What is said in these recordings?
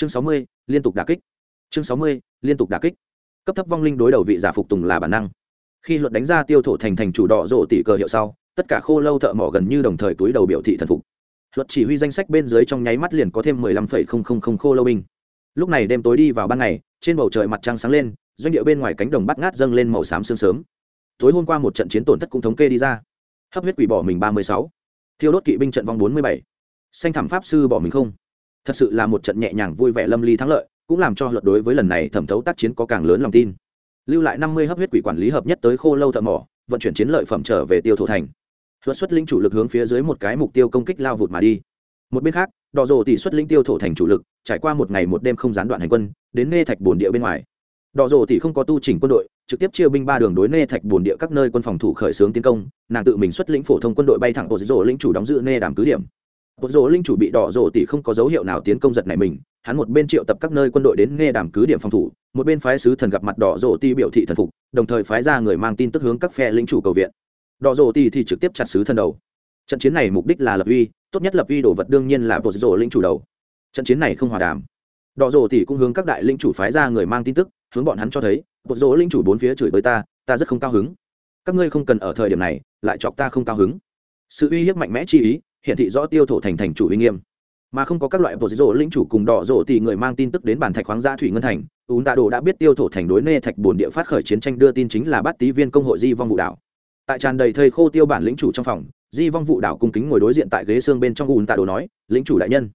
chương sáu mươi, liên tục đà kích. Chương sáu mươi, liên tục đà kích. Cấp thấp vong linh đối đầu vị giả phục tùng là bản năng. Khi luật đánh ra tiêu thổ thành thành chủ đỏ rộ tỷ cờ hiệu sau, tất cả khô lâu thợ mỏ gần như đồng thời túi đầu biểu thị thần phục. Luật chỉ huy danh sách bên dưới trong nháy mắt liền có thêm mười lăm phẩy không không không khô lâu binh. Lúc này đêm tối đi vào ban ngày, trên bầu trời mặt trăng sáng lên, doanh địa bên ngoài cánh đồng bắt ngát dâng lên màu xám sương sớm. Tối hôm qua một trận chiến tổn thất cũng thống kê đi ra. Hấp huyết quỷ bỏ mình ba mươi sáu. Thiêu đốt kỵ binh trận vong bốn mươi bảy. Xanh thảm pháp sư bỏ mình không thật sự là một trận nhẹ nhàng vui vẻ lâm ly thắng lợi, cũng làm cho luật đối với lần này thẩm thấu tác chiến có càng lớn lòng tin. Lưu lại năm mươi hấp huyết quỷ quản lý hợp nhất tới khô lâu thợ mỏ, vận chuyển chiến lợi phẩm trở về tiêu thổ thành. Luật xuất linh chủ lực hướng phía dưới một cái mục tiêu công kích lao vụt mà đi. Một bên khác, đỏ rồ tỷ xuất linh tiêu thổ thành chủ lực, trải qua một ngày một đêm không gián đoạn hành quân, đến nê thạch bồn địa bên ngoài. Đỏ rồ tỷ không có tu chỉnh quân đội, trực tiếp chia binh ba đường đối nê thạch bồn địa các nơi quân phòng thủ khởi xướng tiến công, nàng tự mình xuất lĩnh phổ thông quân đội bay thẳng tổ rồ lĩnh chủ đóng giữ nê đàm cứ điểm bộ rỗ linh chủ bị đỏ rỗ tỷ không có dấu hiệu nào tiến công giật này mình, hắn một bên triệu tập các nơi quân đội đến nghe đàm cứ điểm phòng thủ, một bên phái sứ thần gặp mặt đỏ rỗ ti biểu thị thần phục, đồng thời phái ra người mang tin tức hướng các phe lính chủ cầu viện. Đỏ rỗ ti thì trực tiếp chặt sứ thần đầu. Trận chiến này mục đích là lập uy, tốt nhất lập uy đồ vật đương nhiên là bộ rỗ linh chủ đầu. Trận chiến này không hòa đàm. Đỏ rỗ ti cũng hướng các đại linh chủ phái ra người mang tin tức, hướng bọn hắn cho thấy bộ rỗ linh chủ bốn phía chửi với ta ta rất không cao hứng. Các ngươi không cần ở thời điểm này, lại chọc ta không cao hứng. Sự uy hiếp mạnh mẽ chi ý hiện thị rõ tiêu thổ thành thành chủ uy nghiêm. Mà không có các loại bộ rổ linh chủ cùng đỏ rổ thì người mang tin tức đến bản thạch khoáng gia thủy ngân thành, ún tạ đồ đã biết tiêu thổ thành đối nê thạch bồn địa phát khởi chiến tranh đưa tin chính là bắt tý viên công hội di vong vụ đảo. Tại tràn đầy thời khô tiêu bản lĩnh chủ trong phòng, di vong vụ đảo cung kính ngồi đối diện tại ghế xương bên trong ún tạ đồ nói, lĩnh chủ đại nhân.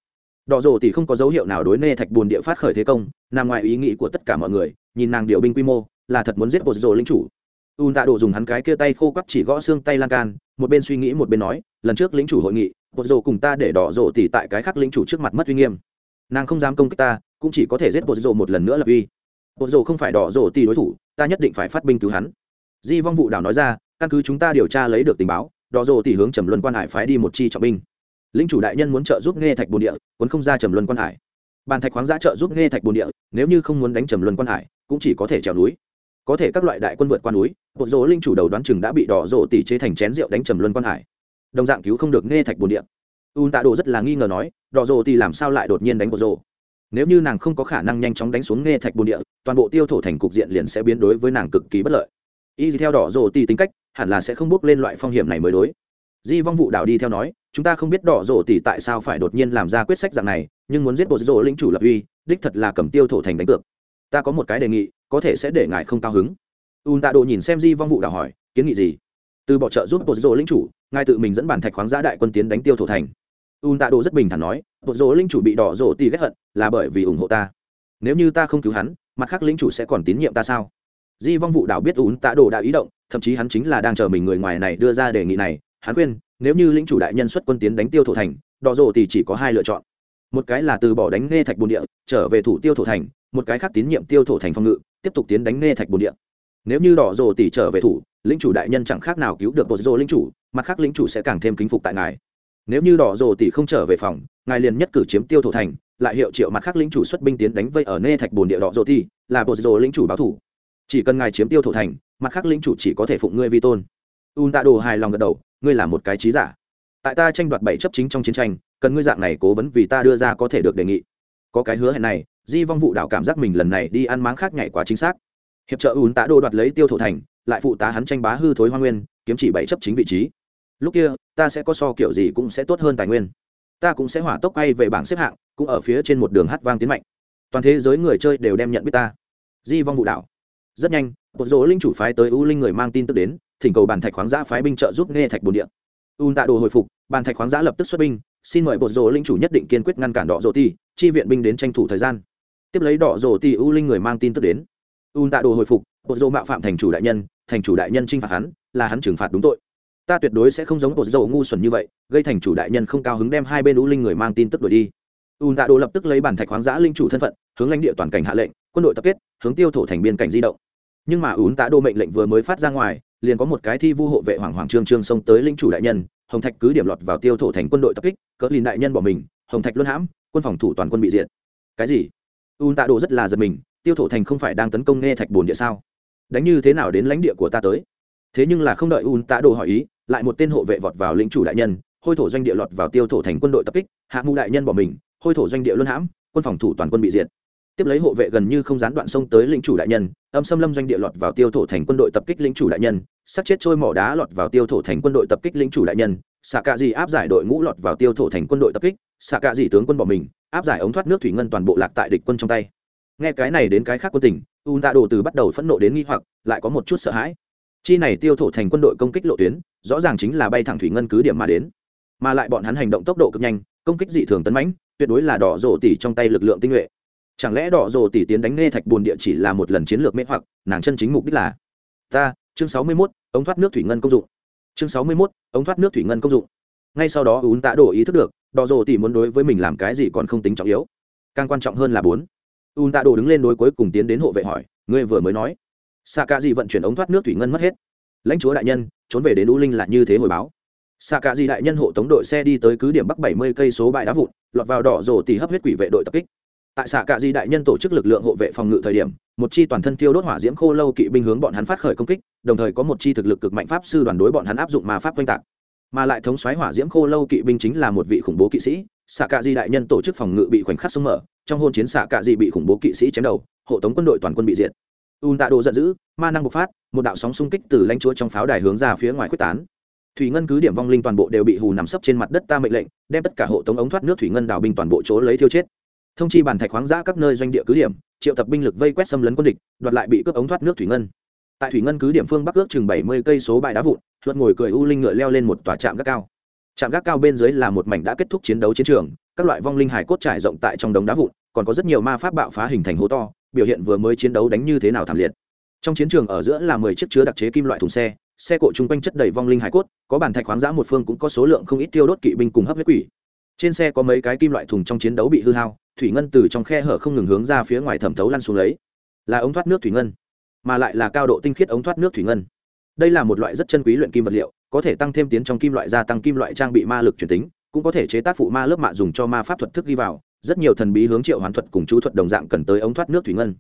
Đỏ rổ thì không có dấu hiệu nào đối nê thạch bồn địa phát khởi thế công, nằm ngoài ý nghĩ của tất cả mọi người, nhìn nàng điều binh quy mô, là thật muốn giết bộ rổ lĩnh chủ. Ún tạ đồ dùng hắn cái kia tay khô quắp chỉ gõ xương tay lan can, một bên suy nghĩ một bên nói, lần trước lĩnh chủ hội nghị bộ rồ cùng ta để đỏ rộ tỉ tại cái khắc lính chủ trước mặt mất uy nghiêm. Nàng không dám công kích ta, cũng chỉ có thể giết bộ rồ một lần nữa lập uy. Bộ rồ không phải đỏ rộ tỉ đối thủ, ta nhất định phải phát binh cứu hắn. Di vong vụ đảo nói ra, căn cứ chúng ta điều tra lấy được tình báo, đỏ rộ tỉ hướng trầm luân quan hải phái đi một chi trọng binh. Lính chủ đại nhân muốn trợ giúp nghe thạch bồn địa, cuốn không ra trầm luân quan hải. Bàn thạch khoáng giã trợ giúp nghe thạch bồn địa, nếu như không muốn đánh trầm luân quan hải, cũng chỉ có thể trèo núi. Có thể các loại đại quân vượt qua núi bộ rỗ linh chủ đầu đoán chừng đã bị đỏ rộ tỉ chế thành chén rượu đánh trầm luân quan hải đồng dạng cứu không được nghe thạch bồn địa. Un tạ đồ rất là nghi ngờ nói đỏ rồ thì làm sao lại đột nhiên đánh bộ rồ? nếu như nàng không có khả năng nhanh chóng đánh xuống nghe thạch bồn địa, toàn bộ tiêu thổ thành cục diện liền sẽ biến đối với nàng cực kỳ bất lợi. Y theo đỏ rồ tỉ tính cách, hẳn là sẽ không bước lên loại phong hiểm này mới đối. Di vong vụ đảo đi theo nói, chúng ta không biết đỏ rồ tỉ tại sao phải đột nhiên làm ra quyết sách dạng này, nhưng muốn giết bộ rồ lĩnh chủ lập uy, đích thật là cầm tiêu thổ thành đánh cược. Ta có một cái đề nghị, có thể sẽ để ngài không cao hứng. Un tạ đồ nhìn xem di vong vụ đảo hỏi, kiến nghị gì? Từ bỏ trợ giúp bộ rồ lĩnh chủ ngài tự mình dẫn bản thạch khoáng giã đại quân tiến đánh tiêu thổ thành. Un tạ đồ rất bình thản nói, bộ dỗ linh chủ bị đỏ rộ tì ghét hận, là bởi vì ủng hộ ta. Nếu như ta không cứu hắn, mặt khác linh chủ sẽ còn tín nhiệm ta sao? Di vong vụ đảo biết un tạ đồ đã ý động, thậm chí hắn chính là đang chờ mình người ngoài này đưa ra đề nghị này. Hắn khuyên, nếu như lính chủ đại nhân xuất quân tiến đánh tiêu thổ thành, đỏ rộ thì chỉ có hai lựa chọn. Một cái là từ bỏ đánh nghe thạch bồn địa, trở về thủ tiêu thổ thành, một cái khác tín nhiệm tiêu thổ thành phòng ngự, tiếp tục tiến đánh nghe thạch bồn địa. Nếu như đỏ rộ tỷ trở về thủ lĩnh chủ đại nhân chẳng khác nào cứu được bộ rô lĩnh chủ, mặt khác lĩnh chủ sẽ càng thêm kính phục tại ngài. Nếu như đỏ rồ tỷ không trở về phòng, ngài liền nhất cử chiếm tiêu thổ thành, lại hiệu triệu mặt khác lĩnh chủ xuất binh tiến đánh vây ở nê thạch bồn địa đỏ rồ tỷ, là bộ rô lĩnh chủ báo thủ. Chỉ cần ngài chiếm tiêu thổ thành, mặt khác lĩnh chủ chỉ có thể phụng ngươi vi tôn. Un tạ đồ hài lòng gật đầu, ngươi là một cái trí giả. Tại ta tranh đoạt bảy chấp chính trong chiến tranh, cần ngươi dạng này cố vấn vì ta đưa ra có thể được đề nghị. Có cái hứa hẹn này, di vong vụ đảo cảm giác mình lần này đi ăn máng khác nhảy quá chính xác. Hiệp trợ ùn tá đồ đoạt lấy tiêu thổ thành lại phụ tá hắn tranh bá hư thối hoa nguyên, kiếm chỉ bảy chấp chính vị trí. Lúc kia, ta sẽ có so kiểu gì cũng sẽ tốt hơn tài nguyên. Ta cũng sẽ hỏa tốc quay về bảng xếp hạng, cũng ở phía trên một đường hát vang tiến mạnh. Toàn thế giới người chơi đều đem nhận biết ta. Di vong vụ đảo rất nhanh, một dỗ linh chủ phái tới u linh người mang tin tức đến, thỉnh cầu bàn thạch khoáng giã phái binh trợ giúp nghe thạch bồn địa. Un tạ đồ hồi phục bàn thạch khoáng giã lập tức xuất binh, xin mời một dỗ linh chủ nhất định kiên quyết ngăn cản đỏ dỗ ti, chi viện binh đến tranh thủ thời gian. Tiếp lấy đỏ dỗ ti u linh người mang tin tức đến. Un tạ đồ hồi phục bộ rộ mạo phạm thành chủ đại nhân, thành chủ đại nhân t r i n h phạt hắn, là hắn trừng phạt đúng tội. Ta tuyệt đối sẽ không giống bộ rộ ngu xuẩn như vậy, gây thành chủ đại nhân không cao hứng đem hai bên u linh người mang tin tức đuổi đi. Un tạ đồ lập tức lấy bản thạch khoáng giã linh chủ thân phận, hướng lãnh địa toàn cảnh hạ lệnh, quân đội tập kết, hướng tiêu thổ thành biên cảnh di động. Nhưng mà ún tạ đô mệnh lệnh vừa mới phát ra ngoài, liền có một cái thi vu hộ vệ hoàng hoàng trương trương xông tới linh chủ đại nhân, hồng thạch cứ điểm lọt vào tiêu thổ thành quân đội tập kích, cỡ lìn đại nhân bỏ mình, hồng thạch luân hãm, quân phòng thủ toàn quân bị diệt. Cái gì? Ún tạ đồ rất là giật mình, tiêu thổ thành không phải đang tấn công nghe thạch bồn địa sao? Đánh như thế nào đến lãnh địa của ta tới? Thế nhưng là không đợi un tạ đồ hỏi ý, lại một tên hộ vệ vọt vào lĩnh chủ đại nhân, hôi thổ doanh địa lọt vào tiêu thổ thành quân đội tập kích, hạ mưu đại nhân bỏ mình, hôi thổ doanh địa luân hãm, quân phòng thủ toàn quân bị diệt. Tiếp lấy hộ vệ gần như không gián đoạn sông tới lĩnh chủ đại nhân, âm xâm lâm doanh địa lọt vào tiêu thổ thành quân đội tập kích lĩnh chủ đại nhân sát chết trôi mỏ đá lọt vào tiêu thổ thành quân đội tập kích lĩnh chủ đại nhân, xạ cạ dị áp giải đội ngũ lọt vào tiêu thổ thành quân đội tập kích, xạ cạ dị tướng quân bỏ mình, áp giải ống thoát nước thủy ngân toàn bộ lạc tại địch quân trong tay. Nghe cái này đến cái khác quân tình u tạ đồ từ bắt đầu phẫn nộ đến nghi hoặc lại có một chút sợ hãi. Chi này tiêu thổ thành quân đội công kích lộ tuyến rõ ràng chính là bay thẳng thủy ngân cứ điểm mà đến. Mà lại bọn hắn hành động tốc độ cực nhanh công kích dị thường tấn mãnh tuyệt đối là đỏ rổ tỉ trong tay lực lượng tinh nhuệ. Chẳng lẽ đỏ rổ tỉ tiến đánh nghe thạch bồn địa chỉ là một lần chiến lược mê hoặc nàng chân chính mục đích là? Ta chương sáu mươi 61, ống thoát nước thủy ngân công dụng. Chương sáu mươi 61, ống thoát nước thủy ngân công dụng. Ngay sau đó ún tạ đổ ý thức được đỏ rổ tỉ muốn đối với mình làm cái gì còn không tính trọng yếu. Càng quan trọng hơn là bốn un tạ Đồ đứng lên đối cuối cùng tiến đến hộ vệ hỏi, ngươi vừa mới nói xạ cả gì vận chuyển ống thoát nước thủy ngân mất hết. Lãnh chúa đại nhân, trốn về đến u linh là như thế hồi báo. Xạ cả gì đại nhân hộ tống đội xe đi tới cứ điểm bắc bảy mươi cây số bãi đá vụn, lọt vào đỏ rổ tỉ hấp huyết quỷ vệ đội tập kích. Tại xạ cả di đại nhân tổ chức lực lượng hộ vệ phòng ngự thời điểm, một chi toàn thân tiêu đốt hỏa diễm khô lâu kỵ binh hướng bọn hắn phát khởi công kích, đồng thời có một chi thực lực cực mạnh pháp sư đoàn đối bọn hắn áp dụng ma pháp oanh tạc. Mà lại thống xoáy hỏa diễm khô lâu kỵ binh chính là một vị khủng bố kỵ sĩ xạ cạ di đại nhân tổ chức phòng ngự bị khoảnh khắc sông mở, trong hôn chiến xạ cạ di bị khủng bố kỵ sĩ chém đầu, hộ tống quân đội toàn quân bị diệt. Un tạ đồ giận dữ, ma năng bộc phát, một đạo sóng xung kích từ lãnh chúa trong pháo đài hướng ra phía ngoài quyết tán. Thủy ngân cứ điểm vong linh toàn bộ đều bị hù nằm sấp trên mặt đất ta mệnh lệnh, đem tất cả hộ tống ống thoát nước thủy ngân đào binh toàn bộ chỗ lấy thiêu chết. Thông chi bàn thạch khoáng giã các nơi doanh địa cứ điểm, triệu tập binh lực vây quét xâm lấn quân địch, đoạt lại bị cướp ống thoát nước thủy ngân. Tại thủy ngân cứ điểm phương bắc ước chừng bảy mươi cây số bãi đá vụn, luật ngồi cười u linh ngựa leo lên một tòa trạm gác cao trạm gác cao bên dưới là một mảnh đã kết thúc chiến đấu chiến trường, các loại vong linh hải cốt trải rộng tại trong đống đá vụn, còn có rất nhiều ma pháp bạo phá hình thành hố to, biểu hiện vừa mới chiến đấu đánh như thế nào thảm liệt. Trong chiến trường ở giữa là mười chiếc chứa đặc chế kim loại thùng xe xe cộ chung quanh chất đầy vong linh hải cốt, có bàn thạch khoáng giã một phương cũng có số lượng không ít tiêu đốt kỵ binh cùng hấp huyết quỷ. Trên xe có mấy cái kim loại thùng trong chiến đấu bị hư hao, thủy ngân từ trong khe hở không ngừng hướng ra phía ngoài thẩm thấu lăn xuống lấy. Là ống thoát nước thủy ngân, mà lại là cao độ tinh khiết ống thoát nước thủy ngân. Đây là một loại rất chân quý luyện kim vật liệu có thể tăng thêm tiến trong kim loại gia tăng kim loại trang bị ma lực truyền tính, cũng có thể chế tác phụ ma lớp mạ dùng cho ma pháp thuật thức ghi vào, rất nhiều thần bí hướng triệu hoán thuật cùng chú thuật đồng dạng cần tới ống thoát nước thủy ngân.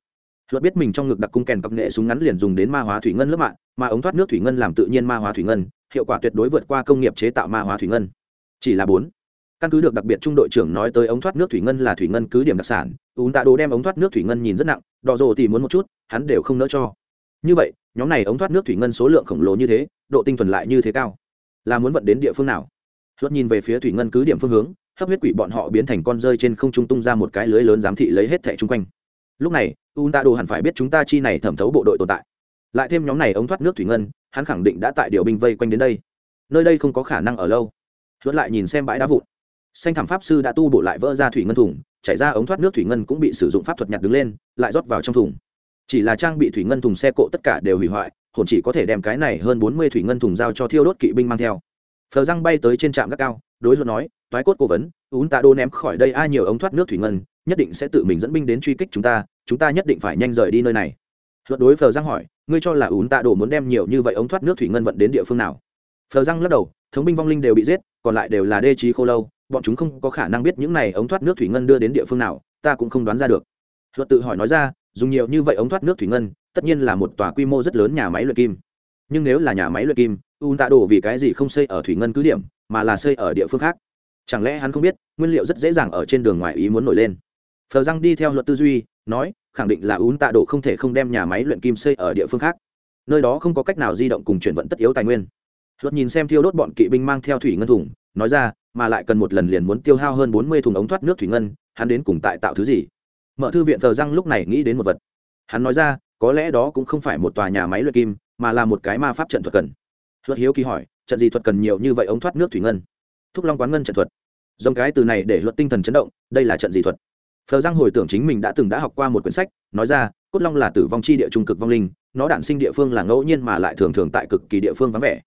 Luật biết mình trong ngực đặc cung kèn cọc nghệ súng ngắn liền dùng đến ma hóa thủy ngân lớp mạng mà ống thoát nước thủy ngân làm tự nhiên ma hóa thủy ngân, hiệu quả tuyệt đối vượt qua công nghiệp chế tạo ma hóa thủy ngân. Chỉ là bốn. Căn cứ được đặc biệt trung đội trưởng nói tới ống thoát nước thủy ngân là thủy ngân cứ điểm đặc sản ún tạ đồ đem ống thoát nước thủy ngân nhìn rất nặng, đỏ rồ thì muốn một chút, hắn đều không nỡ cho như vậy, nhóm này ống thoát nước thủy ngân số lượng khổng lồ như thế, độ tinh thuần lại như thế cao. Là muốn vận đến địa phương nào? Luật nhìn về phía thủy ngân cứ điểm phương hướng, hấp huyết quỷ bọn họ biến thành con rơi trên không trung tung ra một cái lưới lớn giám thị lấy hết thẻ chung quanh. Lúc này un ta đồ hẳn phải biết chúng ta chi này thẩm thấu bộ đội tồn tại. Lại thêm nhóm này ống thoát nước thủy ngân, hắn khẳng định đã tại điều binh vây quanh đến đây. Nơi đây không có khả năng ở lâu. Luật lại nhìn xem bãi đá vụn. Xanh thảm pháp sư đã tu bổ lại vỡ ra thủy ngân thùng, chảy ra ống thoát nước thủy ngân cũng bị sử dụng pháp thuật nhặt đứng lên, lại rót vào trong thùng chỉ là trang bị thủy ngân thùng xe cộ tất cả đều hủy hoại, hồn chỉ có thể đem cái này hơn bốn mươi thủy ngân thùng giao cho thiêu đốt kỵ binh mang theo. Phờ răng bay tới trên trạm gác cao, đối luận nói, toái cốt cố vấn, ún tạ đô ném khỏi đây ai nhiều ống thoát nước thủy ngân, nhất định sẽ tự mình dẫn binh đến truy kích chúng ta chúng ta nhất định phải nhanh rời đi nơi này. Luận đối phờ răng hỏi, ngươi cho là ún tạ đô muốn đem nhiều như vậy ống thoát nước thủy ngân vận đến địa phương nào? Phờ răng lắc đầu, thống binh vong linh đều bị giết, còn lại đều là đê trí khô lâu, bọn chúng không có khả năng biết những này ống thoát nước thủy ngân đưa đến địa phương nào, ta cũng không đoán ra được. Luật tự hỏi nói ra dùng nhiều như vậy ống thoát nước thủy ngân, tất nhiên là một tòa quy mô rất lớn nhà máy luyện kim. Nhưng nếu là nhà máy luyện kim un tạ đồ vì cái gì không xây ở thủy ngân cứ điểm, mà là xây ở địa phương khác? Chẳng lẽ hắn không biết, nguyên liệu rất dễ dàng ở trên đường ngoài ý muốn nổi lên? Phờ răng đi theo luật tư duy, nói, khẳng định là ún tạ đồ không thể không đem nhà máy luyện kim xây ở địa phương khác. Nơi đó không có cách nào di động cùng chuyển vận tất yếu tài nguyên. Luật nhìn xem thiêu đốt bọn kỵ binh mang theo thủy ngân thùng, nói ra, mà lại cần một lần liền muốn tiêu hao hơn bốn mươi thùng ống thoát nước thủy ngân, hắn đến cùng tại tạo thứ gì? Mở thư viện thờ răng lúc này nghĩ đến một vật. Hắn nói ra, có lẽ đó cũng không phải một tòa nhà máy luyện kim, mà là một cái ma pháp trận thuật cần. Luật hiếu kỳ hỏi, trận gì thuật cần nhiều như vậy ống thoát nước thủy ngân? Thúc long quán ngân trận thuật. Dòng cái từ này để luật tinh thần chấn động, đây là trận gì thuật? Phờ giang hồi tưởng chính mình đã từng đã học qua một quyển sách, nói ra, cốt long là tử vong chi địa trung cực vong linh, nó đản sinh địa phương là ngẫu nhiên mà lại thường thường tại cực kỳ địa phương vắng vẻ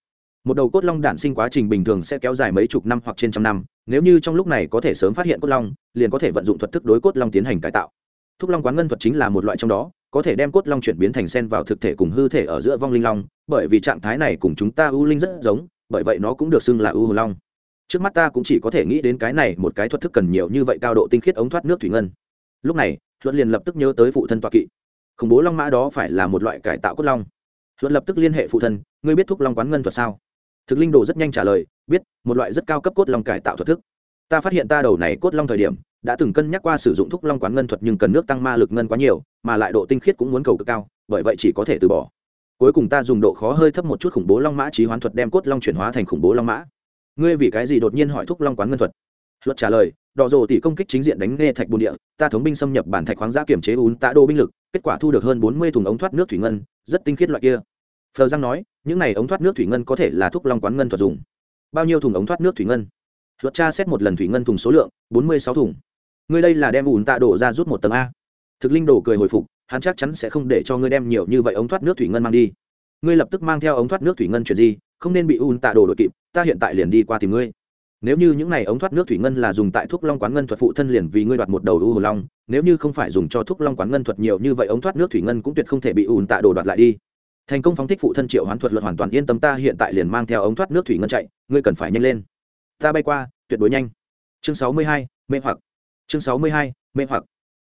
một đầu cốt long đản sinh quá trình bình thường sẽ kéo dài mấy chục năm hoặc trên trăm năm. Nếu như trong lúc này có thể sớm phát hiện cốt long, liền có thể vận dụng thuật thức đối cốt long tiến hành cải tạo. Thúc long quán ngân thuật chính là một loại trong đó, có thể đem cốt long chuyển biến thành sen vào thực thể cùng hư thể ở giữa vong linh long, bởi vì trạng thái này cùng chúng ta ưu linh rất giống, bởi vậy nó cũng được xưng là ưu hồ long. Trước mắt ta cũng chỉ có thể nghĩ đến cái này, một cái thuật thức cần nhiều như vậy cao độ tinh khiết ống thoát nước thủy ngân. Lúc này luận liền lập tức nhớ tới phụ thân toa kỵ. Khủng bố long mã đó phải là một loại cải tạo cốt long. Luận lập tức liên hệ phụ thân, ngươi biết thúc long quán ngân thuật sao? Thực linh đồ rất nhanh trả lời, biết, một loại rất cao cấp cốt long cải tạo thuật thức. Ta phát hiện ta đầu này cốt long thời điểm, đã từng cân nhắc qua sử dụng thuốc long quán ngân thuật nhưng cần nước tăng ma lực ngân quá nhiều, mà lại độ tinh khiết cũng muốn cầu cực cao, bởi vậy chỉ có thể từ bỏ. Cuối cùng ta dùng độ khó hơi thấp một chút khủng bố long mã trí hoán thuật đem cốt long chuyển hóa thành khủng bố long mã. Ngươi vì cái gì đột nhiên hỏi thuốc long quán ngân thuật? Luật trả lời, đỏ rồ tỷ công kích chính diện đánh nghe thạch bồn địa, ta thống binh xâm nhập bản thạch khoáng giã kiểm chế ún tạ đô binh lực, kết quả thu được hơn bốn mươi thùng ống thoát nước thủy ngân, rất tinh khiết loại kia phờ giang nói, những này ống thoát nước thủy ngân có thể là thuốc long quán ngân thuật dùng. Bao nhiêu thùng ống thoát nước thủy ngân? Luật tra xét một lần thủy ngân thùng số lượng, bốn mươi sáu thùng. Ngươi đây là đem ủn tạ đổ ra rút một tầng a. Thực linh đổ cười hồi phục, hắn chắc chắn sẽ không để cho ngươi đem nhiều như vậy ống thoát nước thủy ngân mang đi. Ngươi lập tức mang theo ống thoát nước thủy ngân chuyện gì không nên bị ủn tạ đổ đội kịp, ta hiện tại liền đi qua tìm ngươi. Nếu như những này ống thoát nước thủy ngân là dùng tại thuốc long quán ngân thuật phụ thân liền vì ngươi đoạt một đầu u hồ long, nếu như không phải dùng cho thuốc long quán ngân thuật nhiều như vậy ống thoát nước thủy ngân cũng tuyệt không thể bị ủn tạ đổ đoạt lại đi thành công phóng thích phụ thân triệu hoán thuật luật hoàn toàn yên tâm ta hiện tại liền mang theo ống thoát nước thủy ngân chạy, ngươi cần phải nhanh lên. Ta bay qua, tuyệt đối nhanh. Chương sáu mươi hai, mê hoặc. Chương sáu mươi hai, mê hoặc.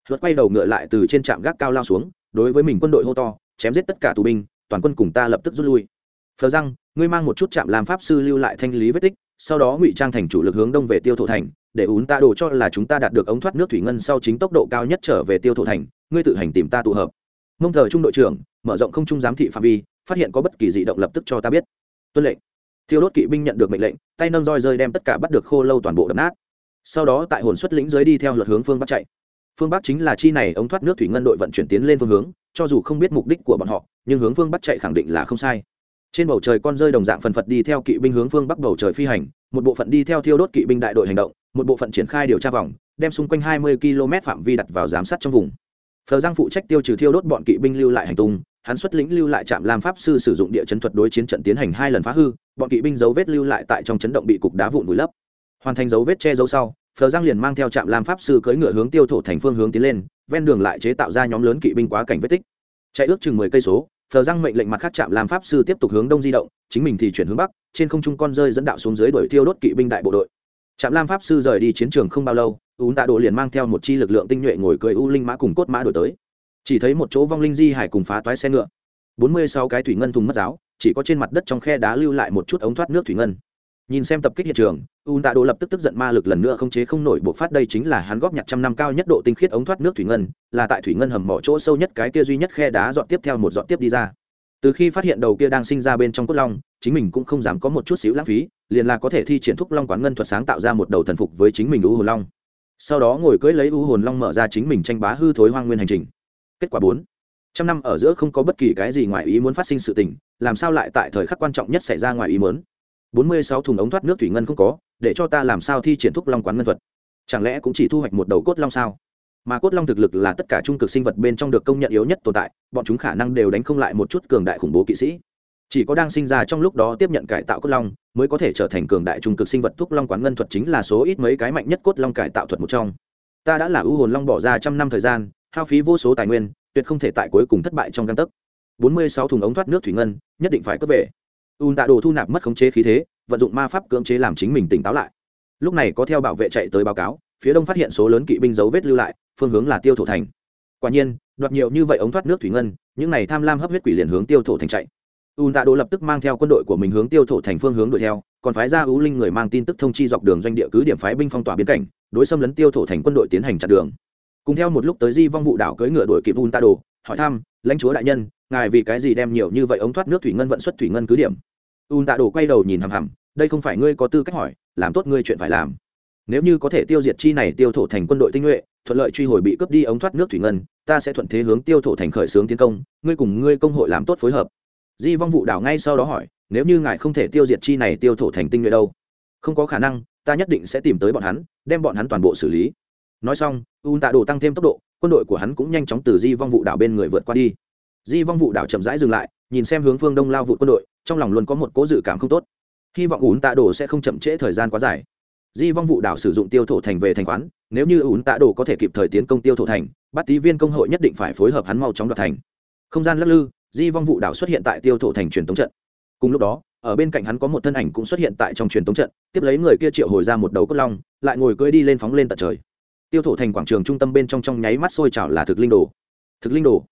Luật quay đầu ngựa lại từ trên trạm gác cao lao xuống, đối với mình quân đội hô to, chém giết tất cả tù binh, toàn quân cùng ta lập tức rút lui. Phờ răng, ngươi mang một chút trạm làm pháp sư lưu lại thanh lý vết tích, sau đó ngụy trang thành chủ lực hướng đông về tiêu thổ thành, để ún ta đổ cho là chúng ta đạt được ống thoát nước thủy ngân sau chính tốc độ cao nhất trở về tiêu thổ thành, ngươi tự hành tìm ta tụ hợp mông thờ trung đội trưởng, mở rộng không trung giám thị phạm vi, phát hiện có bất kỳ dị động lập tức cho ta biết. Tuân lệnh. Thiêu đốt kỵ binh nhận được mệnh lệnh, tay nâng roi rơi đem tất cả bắt được khô lâu toàn bộ đập nát. Sau đó tại hồn xuất lĩnh giới đi theo luật hướng phương bắc chạy. Phương bắc chính là chi này ống thoát nước thủy ngân đội vận chuyển tiến lên phương hướng, cho dù không biết mục đích của bọn họ, nhưng hướng phương bắc chạy khẳng định là không sai. Trên bầu trời con rơi đồng dạng phần phật đi theo kỵ binh hướng phương bắc bầu trời phi hành, một bộ phận đi theo thiêu đốt kỵ binh đại đội hành động, một bộ phận triển khai điều tra vòng, đem xung quanh hai mươi km phạm vi đặt vào giám sát trong vùng phờ giang phụ trách tiêu trừ thiêu đốt bọn kỵ binh lưu lại hành tung, hắn xuất lĩnh lưu lại trạm lam pháp sư sử dụng địa chấn thuật đối chiến trận tiến hành hai lần phá hư, bọn kỵ binh dấu vết lưu lại tại trong chấn động bị cục đá vụn vùi lấp. Hoàn thành dấu vết che dấu sau, phờ giang liền mang theo trạm lam pháp sư cưỡi ngựa hướng tiêu thổ thành phương hướng tiến lên, ven đường lại chế tạo ra nhóm lớn kỵ binh quá cảnh vết tích. Chạy ước chừng mười cây số, phờ giang mệnh lệnh mặt khác trạm lam pháp sư tiếp tục hướng đông di động, chính mình thì chuyển hướng bắc, trên không trung con rơi dẫn đạo xuống dưới đuổi tiêu đốt kỵ binh đại bộ đội. Trạm lam pháp sư rời đi chiến trường không bao lâu ún tạ đồ liền mang theo một chi lực lượng tinh nhuệ ngồi cưỡi u linh mã cùng cốt mã đổi tới. Chỉ thấy một chỗ vong linh di hải cùng phá toái xe ngựa. Bốn mươi sáu cái thủy ngân thùng mất giáo, chỉ có trên mặt đất trong khe đá lưu lại một chút ống thoát nước thủy ngân. Nhìn xem tập kích hiện trường un tạ đồ lập tức tức giận ma lực lần nữa không chế không nổi buộc phát đây chính là hắn góp nhặt trăm năm cao nhất độ tinh khiết ống thoát nước thủy ngân, là tại thủy ngân hầm mỏ chỗ sâu nhất cái kia duy nhất khe đá dọn tiếp theo một dọn tiếp đi ra. Từ khi phát hiện đầu kia đang sinh ra bên trong cốt long, chính mình cũng không dám có một chút xíu lãng phí, liền là có thể thi triển thúc long quán ngân thuật sáng tạo ra một đầu thần phục với chính mình u hồ long sau đó ngồi cưỡi lấy u hồn long mở ra chính mình tranh bá hư thối hoang nguyên hành trình. Kết quả bốn, trăm năm ở giữa không có bất kỳ cái gì ngoài ý muốn phát sinh sự tình, làm sao lại tại thời khắc quan trọng nhất xảy ra ngoài ý muốn? Bốn mươi sáu thùng ống thoát nước thủy ngân không có, để cho ta làm sao thi triển thúc long quán ngân thuật? Chẳng lẽ cũng chỉ thu hoạch một đầu cốt long sao? Mà cốt long thực lực là tất cả trung cực sinh vật bên trong được công nhận yếu nhất tồn tại, bọn chúng khả năng đều đánh không lại một chút cường đại khủng bố kỵ sĩ chỉ có đang sinh ra trong lúc đó tiếp nhận cải tạo cốt long mới có thể trở thành cường đại trung cực sinh vật. Thuốc long quán ngân thuật chính là số ít mấy cái mạnh nhất cốt long cải tạo thuật một trong. Ta đã là ưu hồn long bỏ ra trăm năm thời gian, hao phí vô số tài nguyên, tuyệt không thể tại cuối cùng thất bại trong găng tấc. Bốn mươi sáu thùng ống thoát nước thủy ngân, nhất định phải cướp về. Ùn tạ đồ thu nạp mất khống chế khí thế, vận dụng ma pháp cưỡng chế làm chính mình tỉnh táo lại. Lúc này có theo bảo vệ chạy tới báo cáo, phía đông phát hiện số lớn kỵ binh dấu vết lưu lại, phương hướng là tiêu thổ thành. Quả nhiên, đoạt nhiều như vậy ống thoát nước thủy ngân, những này tham lam hấp huyết quỷ liền hướng tiêu thổ thành chạy ùn tạ đồ lập tức mang theo quân đội của mình hướng tiêu thổ thành phương hướng đuổi theo, còn phái ra ưu linh người mang tin tức thông chi dọc đường doanh địa cứ điểm phái binh phong tỏa biên cảnh, đối xâm lấn tiêu thổ thành quân đội tiến hành chặn đường. Cùng theo một lúc tới di vong vụ đảo cưỡi ngựa đuổi kịp ùn tạ đồ hỏi thăm, lãnh chúa đại nhân, ngài vì cái gì đem nhiều như vậy ống thoát nước thủy ngân vận xuất thủy ngân cứ điểm? Ùn tạ đồ quay đầu nhìn hằm hằm, đây không phải ngươi có tư cách hỏi, làm tốt ngươi chuyện phải làm. Nếu như có thể tiêu diệt chi này tiêu thổ thành quân đội tinh nhuệ, thuận lợi truy hồi bị cướp đi ống thoát nước thủy ngân, ta sẽ thuận thế hướng tiêu thổ thành khởi xướng tiến công, ngươi cùng ngươi công hội làm tốt phối hợp di vong vụ đảo ngay sau đó hỏi, nếu như ngài không thể tiêu diệt chi này tiêu thổ thành tinh nhuệ đâu? Không có khả năng, ta nhất định sẽ tìm tới bọn hắn, đem bọn hắn toàn bộ xử lý. Nói xong, un tạ đồ tăng thêm tốc độ, quân đội của hắn cũng nhanh chóng từ di vong vụ đảo bên người vượt qua đi. Di vong vụ đảo chậm rãi dừng lại, nhìn xem hướng phương đông lao vụ quân đội, trong lòng luôn có một cố dự cảm không tốt. Hy vọng ún tạ đồ sẽ không chậm trễ thời gian quá dài. Di vong vụ đảo sử dụng tiêu thổ thành về thành khoán, nếu như ún tạ đồ có thể kịp thời tiến công tiêu thổ thành, bắt tý viên công hội nhất định phải phối hợp hắn mau chóng đoạt thành. Không gian lắc lư di vong vụ đảo xuất hiện tại tiêu thổ thành truyền tống trận. Cùng lúc đó, ở bên cạnh hắn có một thân ảnh cũng xuất hiện tại trong truyền tống trận, tiếp lấy người kia triệu hồi ra một đầu cốt long, lại ngồi cưỡi đi lên phóng lên tận trời. Tiêu thổ thành quảng trường trung tâm bên trong trong nháy mắt sôi trào là thực linh đồ. Thực linh đồ,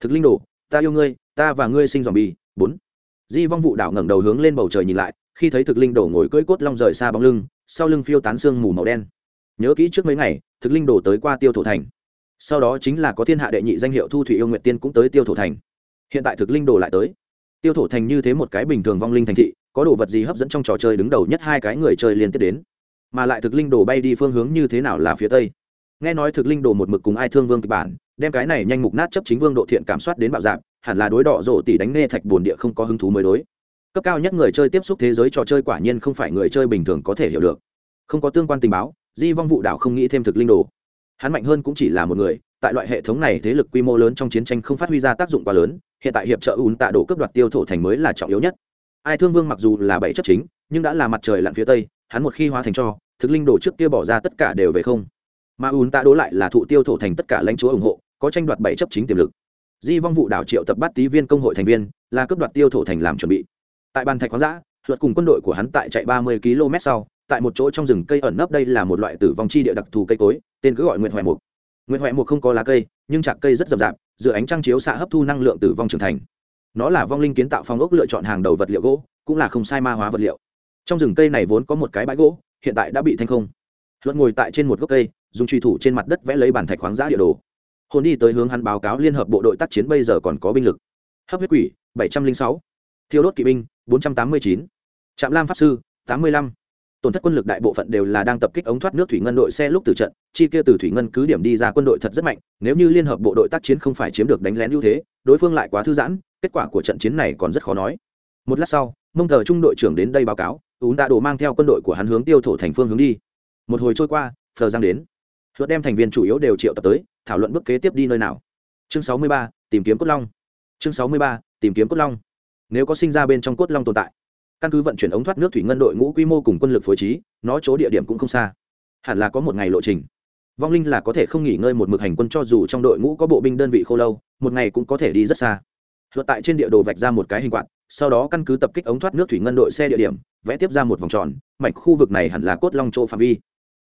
thực linh đồ, ta yêu ngươi, ta và ngươi sinh dòm bi. Bốn. Di vong vụ đảo ngẩng đầu hướng lên bầu trời nhìn lại, khi thấy thực linh đồ ngồi cưỡi cốt long rời xa bóng lưng, sau lưng phiêu tán xương mù màu đen. Nhớ kỹ trước mấy ngày, thực linh đồ tới qua tiêu thổ thành. Sau đó chính là có thiên hạ đệ nhị danh hiệu thu thủy yêu nguyện tiên cũng tới tiêu thổ thành hiện tại thực linh đồ lại tới. Tiêu thổ thành như thế một cái bình thường vong linh thành thị, có đồ vật gì hấp dẫn trong trò chơi đứng đầu nhất hai cái người chơi liên tiếp đến? Mà lại thực linh đồ bay đi phương hướng như thế nào là phía tây? Nghe nói thực linh đồ một mực cùng ai thương vương kịch bản, đem cái này nhanh mục nát chấp chính vương độ thiện cảm soát đến bạo dạp hẳn là đối đỏ rộ tỷ đánh nghe thạch bồn địa không có hứng thú mới đối. Cấp cao nhất người chơi tiếp xúc thế giới trò chơi quả nhiên không phải người chơi bình thường có thể hiểu được. Không có tương quan tình báo, di vong vụ đảo không nghĩ thêm thực linh đồ. Hắn mạnh hơn cũng chỉ là một người, tại loại hệ thống này thế lực quy mô lớn trong chiến tranh không phát huy ra tác dụng quá lớn hiện tại hiệp trợ ùn tạ đổ cấp đoạt tiêu thổ thành mới là trọng yếu nhất. Ai thương vương mặc dù là bảy chấp chính, nhưng đã là mặt trời lặn phía tây, hắn một khi hóa thành cho, thực linh đồ trước kia bỏ ra tất cả đều về không. Mà ùn tạ đổ lại là thụ tiêu thổ thành tất cả lãnh chúa ủng hộ, có tranh đoạt bảy chấp chính tiềm lực. Di vong vụ đảo triệu tập bắt tý viên công hội thành viên, là cấp đoạt tiêu thổ thành làm chuẩn bị. Tại bàn thạch khoáng giã luật cùng quân đội của hắn tại chạy ba mươi km sau, tại một chỗ trong rừng cây ẩn nấp đây là một loại tử vong chi địa đặc thù cây cối, tên cứ gọi nguyện hoại mục. Nguyện hoại mục không có lá cây nhưng chạc cây rất rậm rạp dựa ánh trăng chiếu xạ hấp thu năng lượng tử vong trưởng thành. Nó là vong linh kiến tạo phong ốc lựa chọn hàng đầu vật liệu gỗ, cũng là không sai ma hóa vật liệu. Trong rừng cây này vốn có một cái bãi gỗ, hiện tại đã bị thanh không. Luật ngồi tại trên một gốc cây, dùng truy thủ trên mặt đất vẽ lấy bàn thạch khoáng giã địa đồ. Hồn đi tới hướng hắn báo cáo liên hợp bộ đội tác chiến bây giờ còn có binh lực. Hấp huyết quỷ, bảy trăm linh sáu. Thiêu đốt kỵ binh, bốn trăm tám mươi chín. Trạm lam pháp sư, tám mươi lăm tổn thất quân lực đại bộ phận đều là đang tập kích ống thoát nước thủy ngân đội xe lúc từ trận, chi kia từ thủy ngân cứ điểm đi ra quân đội thật rất mạnh, nếu như liên hợp bộ đội tác chiến không phải chiếm được đánh lén ưu thế, đối phương lại quá thư giãn, kết quả của trận chiến này còn rất khó nói. Một lát sau, mông thờ trung đội trưởng đến đây báo cáo ún đã đổ mang theo quân đội của hắn hướng tiêu thổ thành phương hướng đi. Một hồi trôi qua, phờ giang đến. Luật đem thành viên chủ yếu đều triệu tập tới, thảo luận bước kế tiếp đi nơi nào. Chương sáu mươi ba, tìm kiếm cốt long. Chương sáu mươi ba, tìm kiếm cốt long. Nếu có sinh ra bên trong cốt long tồn tại căn cứ vận chuyển ống thoát nước thủy ngân đội ngũ quy mô cùng quân lực phối trí, nó chỗ địa điểm cũng không xa. Hẳn là có một ngày lộ trình. Vong linh là có thể không nghỉ ngơi một mực hành quân cho dù trong đội ngũ có bộ binh đơn vị khô lâu, một ngày cũng có thể đi rất xa. Luật tại trên địa đồ vạch ra một cái hình quạt, sau đó căn cứ tập kích ống thoát nước thủy ngân đội xe địa điểm, vẽ tiếp ra một vòng tròn, mảnh khu vực này hẳn là cốt long chỗ phạm vi.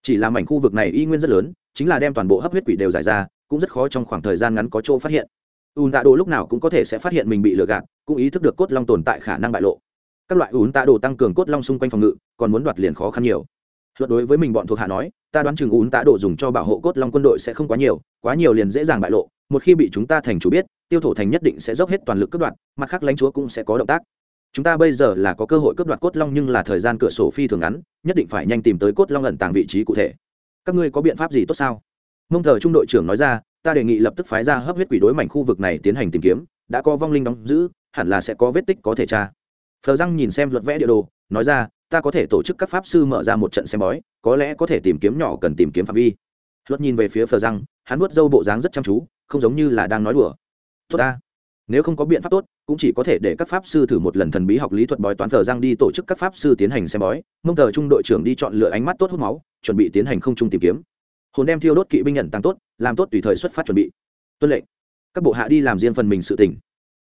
Chỉ là mảnh khu vực này y nguyên rất lớn, chính là đem toàn bộ hấp huyết quỷ đều giải ra, cũng rất khó trong khoảng thời gian ngắn có chỗ phát hiện. Ùn tạ đồ lúc nào cũng có thể sẽ phát hiện mình bị lừa gạt, cũng ý thức được cốt long tồn tại khả năng bại lộ các loại ủn tạ đồ tăng cường cốt long xung quanh phòng ngự, còn muốn đoạt liền khó khăn nhiều. Luật đối với mình bọn thuộc hạ nói, ta đoán chừng ủn tạ đồ dùng cho bảo hộ cốt long quân đội sẽ không quá nhiều quá nhiều liền dễ dàng bại lộ, một khi bị chúng ta thành chủ biết, tiêu thổ thành nhất định sẽ dốc hết toàn lực cướp đoạt, mặt khác lãnh chúa cũng sẽ có động tác. Chúng ta bây giờ là có cơ hội cướp đoạt cốt long nhưng là thời gian cửa sổ phi thường ngắn, nhất định phải nhanh tìm tới cốt long ẩn tàng vị trí cụ thể. Các ngươi có biện pháp gì tốt sao? Mông thờ trung đội trưởng nói ra, ta đề nghị lập tức phái ra hấp huyết quỷ đối mảnh khu vực này tiến hành tìm kiếm, đã có vong linh đóng giữ, hẳn là sẽ có vết tích có thể tra phờ răng nhìn xem luật vẽ địa đồ, nói ra, ta có thể tổ chức các pháp sư mở ra một trận xem bói, có lẽ có thể tìm kiếm nhỏ cần tìm kiếm phạm vi. Luật nhìn về phía phờ răng, hắn nuốt dâu bộ dáng rất chăm chú, không giống như là đang nói đùa. Tốt ta, nếu không có biện pháp tốt, cũng chỉ có thể để các pháp sư thử một lần thần bí học lý thuật bói toán. Thờ răng đi tổ chức các pháp sư tiến hành xem bói mông thờ trung đội trưởng đi chọn lựa ánh mắt tốt hút máu, chuẩn bị tiến hành không trung tìm kiếm. Hồn đem thiêu đốt kỵ binh nhận tăng tốt, làm tốt tùy thời xuất phát chuẩn bị. Tuân lệnh. Các bộ hạ đi làm riêng phần mình sự tỉnh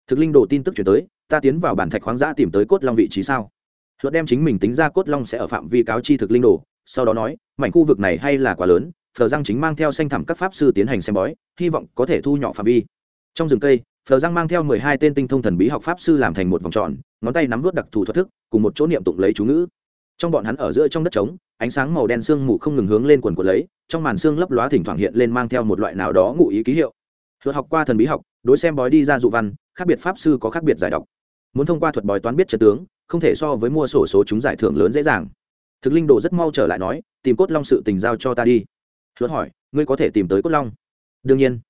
thực linh đồ tin tức chuyển tới, ta tiến vào bản thạch khoáng giã tìm tới cốt long vị trí sao? Luật đem chính mình tính ra cốt long sẽ ở phạm vi cáo chi thực linh đồ, sau đó nói, mảnh khu vực này hay là quá lớn, phờ Giang chính mang theo xanh thẳm các pháp sư tiến hành xem bói, hy vọng có thể thu nhỏ phạm vi. Trong rừng cây, phờ Giang mang theo mười hai tên tinh thông thần bí học pháp sư làm thành một vòng tròn, ngón tay nắm vớt đặc thù thoát thức, cùng một chỗ niệm tụng lấy chú ngữ. Trong bọn hắn ở giữa trong đất trống, ánh sáng màu đen sương mù không ngừng hướng lên quần của lấy, trong màn xương lấp lóa thỉnh thoảng hiện lên mang theo một loại nào đó ngụ ý ký hiệu. Luật học qua thần bí học đối xem bói đi ra dụ văn, khác biệt pháp sư có khác biệt giải đọc. Muốn thông qua thuật bói toán biết trận tướng, không thể so với mua sổ số chúng giải thưởng lớn dễ dàng. Thực linh đồ rất mau trở lại nói, tìm cốt long sự tình giao cho ta đi. Luật hỏi, ngươi có thể tìm tới cốt long? Đương nhiên.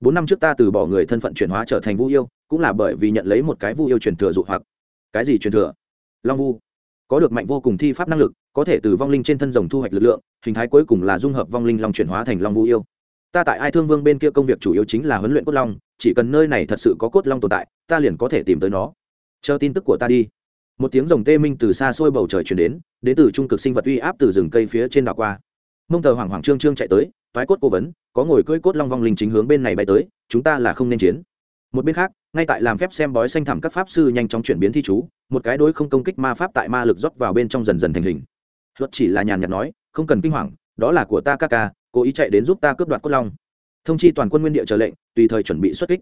Bốn năm trước ta từ bỏ người thân phận chuyển hóa trở thành vu yêu, cũng là bởi vì nhận lấy một cái vu yêu truyền thừa dụ hoặc. Cái gì truyền thừa? Long vu. Có được mạnh vô cùng thi pháp năng lực, có thể từ vong linh trên thân rồng thu hoạch lực lượng, hình thái cuối cùng là dung hợp vong linh long chuyển hóa thành long vu yêu ta tại ai thương vương bên kia công việc chủ yếu chính là huấn luyện cốt long, chỉ cần nơi này thật sự có cốt long tồn tại, ta liền có thể tìm tới nó. Chờ tin tức của ta đi. Một tiếng rồng tê minh từ xa xôi bầu trời chuyển đến đến từ trung cực sinh vật uy áp từ rừng cây phía trên đảo qua. Mông tờ hoàng hoàng trương trương chạy tới, toái cốt cố vấn, có ngồi cưỡi cốt long vong linh chính hướng bên này bay tới, chúng ta là không nên chiến. Một bên khác, ngay tại làm phép xem bói xanh thẳm các pháp sư nhanh chóng chuyển biến thi chú, một cái đối không công kích ma pháp tại ma lực rót vào bên trong dần dần thành hình. Luật chỉ là nhàn nhạt nói, không cần kinh hoàng, đó là của ta ca ca cố ý chạy đến giúp ta cướp đoạt cốt long. Thông chi toàn quân nguyên địa chờ lệnh, tùy thời chuẩn bị xuất kích.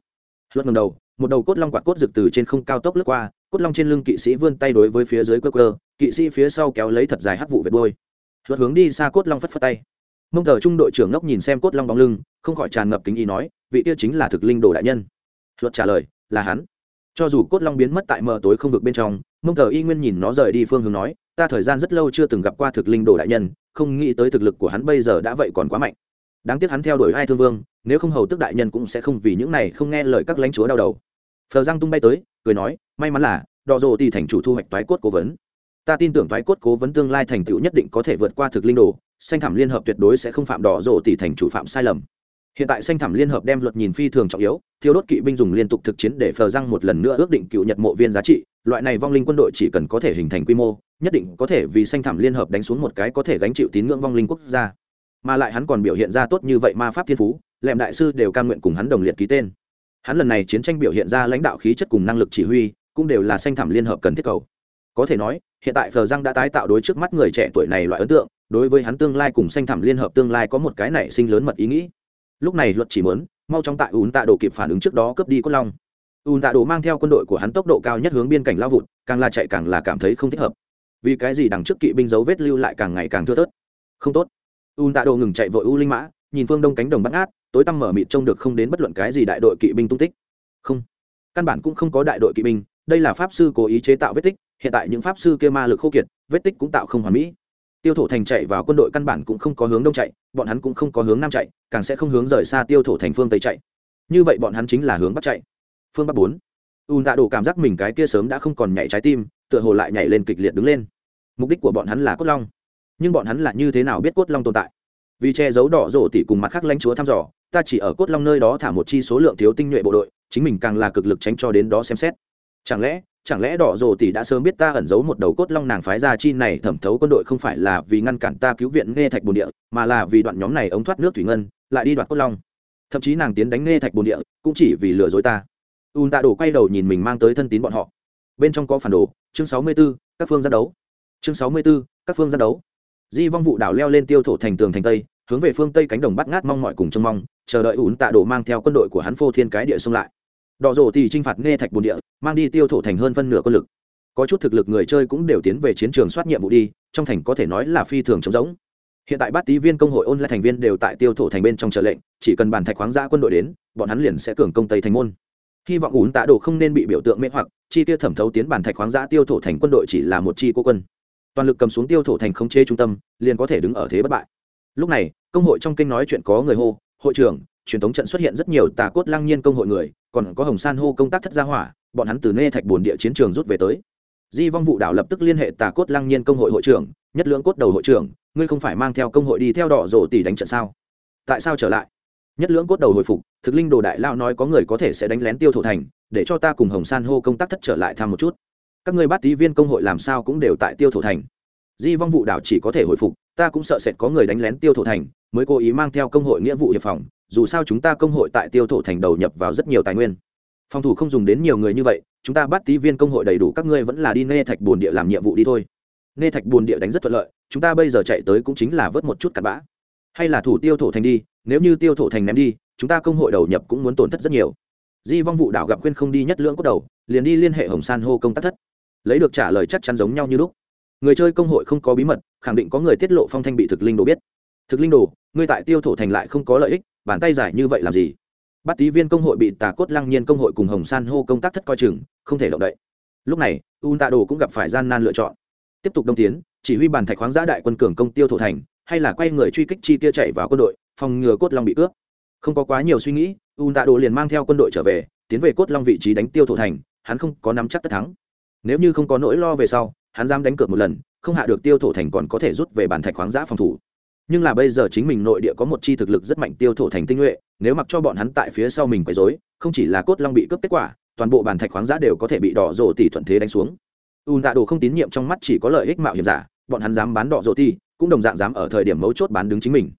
Luật ngầm đầu, một đầu cốt long quạt cốt rực từ trên không cao tốc lướt qua, cốt long trên lưng kỵ sĩ vươn tay đối với phía dưới cơ cơ kỵ sĩ phía sau kéo lấy thật dài hắc vụ vệt đôi luật hướng đi xa cốt long phất phất tay. Mông tờ trung đội trưởng ngốc nhìn xem cốt long bóng lưng, không khỏi tràn ngập kính ý nói, vị kia chính là thực linh đồ đại nhân. Luật trả lời, là hắn. Cho dù cốt long biến mất tại mờ tối không vực bên trong, mông tờ y nguyên nhìn nó rời đi phương hướng nói, ta thời gian rất lâu chưa từng gặp qua thực linh đồ đại nhân không nghĩ tới thực lực của hắn bây giờ đã vậy còn quá mạnh. Đáng tiếc hắn theo đuổi hai thương vương, nếu không hầu tức đại nhân cũng sẽ không vì những này không nghe lời các lãnh chúa đau đầu. Phờ giang tung bay tới, cười nói, may mắn là, đọ rồ thì thành chủ thu hoạch toái cốt cố vấn. Ta tin tưởng toái cốt cố vấn tương lai thành tựu nhất định có thể vượt qua thực linh đồ xanh thảm liên hợp tuyệt đối sẽ không phạm đỏ rộ tỷ thành chủ phạm sai lầm. Hiện tại xanh thảm liên hợp đem luật nhìn phi thường trọng yếu thiếu đốt kỵ binh dùng liên tục thực chiến để phờ răng một lần nữa ước định cựu nhật mộ viên giá trị loại này vong linh quân đội chỉ cần có thể hình thành quy mô, nhất định có thể vì xanh thảm liên hợp đánh xuống một cái có thể gánh chịu tín ngưỡng vong linh quốc gia. Mà lại hắn còn biểu hiện ra tốt như vậy ma pháp thiên phú, lẹm đại sư đều cam nguyện cùng hắn đồng liệt ký tên. Hắn lần này chiến tranh biểu hiện ra lãnh đạo khí chất cùng năng lực chỉ huy, cũng đều là xanh thảm liên hợp cần thiết cầu. Có thể nói, hiện tại phờ răng đã tái tạo đối trước mắt người trẻ tuổi này loại ấn tượng, đối với hắn tương lai cùng xanh thảm liên hợp tương lai có một cái nảy sinh lớn mật ý nghĩ. Lúc này luật chỉ muốn, mau trong tại ún tạ đồ kịp phản ứng trước đó cướp đi cốt long ùn tạ đồ mang theo quân đội của hắn tốc độ cao nhất hướng biên cảnh lao vụt, càng là chạy càng là cảm thấy không thích hợp. Vì cái gì đằng trước kỵ binh dấu vết lưu lại càng ngày càng thưa thớt? Không tốt. Ùn tạ đồ ngừng chạy vội u linh mã, nhìn phương đông cánh đồng bắt ngát, tối tăm mở mịt trông được không đến bất luận cái gì đại đội kỵ binh tung tích. Không. Căn bản cũng không có đại đội kỵ binh, đây là pháp sư cố ý chế tạo vết tích, hiện tại những pháp sư kia ma lực khô kiệt, vết tích cũng tạo không hoàn mỹ. Tiêu thổ thành chạy vào quân đội căn bản cũng không có hướng đông chạy, bọn hắn cũng không có hướng nam chạy, càng sẽ không hướng rời xa tiêu thổ thành phương tây chạy. Như vậy bọn hắn chính là hướng bắc chạy phương bắc bốn. Ùn tạ đổ cảm giác mình cái kia sớm đã không còn nhảy trái tim, tựa hồ lại nhảy lên kịch liệt đứng lên. Mục đích của bọn hắn là cốt long. Nhưng bọn hắn là như thế nào biết cốt long tồn tại? Vì che giấu đỏ rổ tỉ cùng mặt khác lãnh chúa thăm dò, ta chỉ ở cốt long nơi đó thả một chi số lượng thiếu tinh nhuệ bộ đội, chính mình càng là cực lực tránh cho đến đó xem xét. Chẳng lẽ chẳng lẽ đỏ rồ tỷ đã sớm biết ta ẩn giấu một đầu cốt long nàng phái ra chi này thẩm thấu quân đội không phải là vì ngăn cản ta cứu viện nghe thạch bồn địa, mà là vì đoạn nhóm này ống thoát nước thủy ngân, lại đi đoạt cốt long. Thậm chí nàng tiến đánh nghe thạch bồn địa, cũng chỉ vì lừa dối ta ùn tạ đổ quay đầu nhìn mình mang tới thân tín bọn họ. Bên trong có phản đồ chương sáu mươi 64, các phương ra đấu. Chương sáu mươi 64, các phương ra đấu. Di vong vụ đảo leo lên tiêu thổ thành tường thành tây hướng về phương tây cánh đồng bắt ngát mong mọi cùng trông mong chờ đợi ùn tạ đổ mang theo quân đội của hắn phô thiên cái địa xung lại. Đỏ rổ thì t r i n h phạt nghe thạch bồn địa mang đi tiêu thổ thành hơn phân nửa quân lực. Có chút thực lực người chơi cũng đều tiến về chiến trường soát nhiệm vụ đi trong thành có thể nói là phi thường trống rỗng. Hiện tại bát tý viên công hội ôn lại thành viên đều tại tiêu thổ thành bên trong trợ lệnh chỉ cần bàn thạch khoáng giã quân đội đến bọn hắn liền sẽ cường công tây thành môn hy vọng ủn tạ đồ không nên bị biểu tượng mê hoặc, chi tiêu thẩm thấu tiến bản thạch khoáng giã tiêu thổ thành quân đội chỉ là một chi cô quân. Toàn lực cầm xuống tiêu thổ thành khống chế trung tâm, liền có thể đứng ở thế bất bại. Lúc này, công hội trong kênh nói chuyện có người hô, hội trưởng, truyền thống trận xuất hiện rất nhiều tà cốt lăng nhiên công hội người, còn có hồng san hô công tác thất gia hỏa, bọn hắn từ nê thạch bồn địa chiến trường rút về tới. Di vong vụ đảo lập tức liên hệ tà cốt lăng nhiên công hội hội trưởng, nhất lưỡng cốt đầu hội trưởng, ngươi không phải mang theo công hội đi theo đỏ rổ tỷ đánh trận sao? Tại sao trở lại? Nhất lưỡng cốt đầu hồi phục, thực linh đồ đại lao nói có người có thể sẽ đánh lén tiêu thổ thành, để cho ta cùng hồng san hô công tác thất trở lại thăm một chút. Các ngươi bắt tí viên công hội làm sao cũng đều tại tiêu thổ thành. Di vong vụ đảo chỉ có thể hồi phục, ta cũng sợ sệt có người đánh lén tiêu thổ thành, mới cố ý mang theo công hội nghĩa vụ hiệp phòng, dù sao chúng ta công hội tại tiêu thổ thành đầu nhập vào rất nhiều tài nguyên. Phòng thủ không dùng đến nhiều người như vậy, chúng ta bắt tí viên công hội đầy đủ, các ngươi vẫn là đi nê thạch bồn địa làm nhiệm vụ đi thôi. Nê thạch bồn địa đánh rất thuận lợi, chúng ta bây giờ chạy tới cũng chính là vớt một chút cặn bã. Hay là thủ tiêu thổ thành đi nếu như tiêu thổ thành ném đi, chúng ta công hội đầu nhập cũng muốn tổn thất rất nhiều. Di vong vụ đảo gặp khuyên không đi nhất lưỡng cốt đầu, liền đi liên hệ hồng san hô công tác thất. Lấy được trả lời chắc chắn giống nhau như lúc. Người chơi công hội không có bí mật, khẳng định có người tiết lộ phong thanh bị thực linh đồ biết. Thực linh đồ ngươi tại tiêu thổ thành lại không có lợi ích, bàn tay giải như vậy làm gì? Bắt tý viên công hội bị tà cốt lăng nhiên công hội cùng hồng san hô công tác thất coi chừng, không thể động đậy. Lúc này un tạ đồ cũng gặp phải gian nan lựa chọn. Tiếp tục đông tiến, chỉ huy bàn thạch khoáng giã đại quân cường công tiêu thổ thành hay là quay người truy kích chi tiêu chạy vào quân đội, phòng ngừa cốt long bị cướp. Không có quá nhiều suy nghĩ un tạ đồ liền mang theo quân đội trở về, tiến về cốt long vị trí đánh tiêu thổ thành, hắn không có nắm chắc tất thắng. Nếu như không có nỗi lo về sau, hắn dám đánh cược một lần, không hạ được tiêu thổ thành còn có thể rút về bàn thạch khoáng giã phòng thủ. Nhưng là bây giờ chính mình nội địa có một chi thực lực rất mạnh tiêu thổ thành tinh nhuệ, nếu mặc cho bọn hắn tại phía sau mình quấy dối không chỉ là cốt long bị cướp kết quả, toàn bộ bàn thạch khoáng giã đều có thể bị đỏ rổ tỷ thuận thế đánh xuống. Un tạ đồ không tín nhiệm trong mắt chỉ có lợi ích mạo hiểm giả, bọn hắn dám bán đỏ rổ tỷ cũng đồng dạng dám ở thời điểm mấu chốt bán đứng chính mình.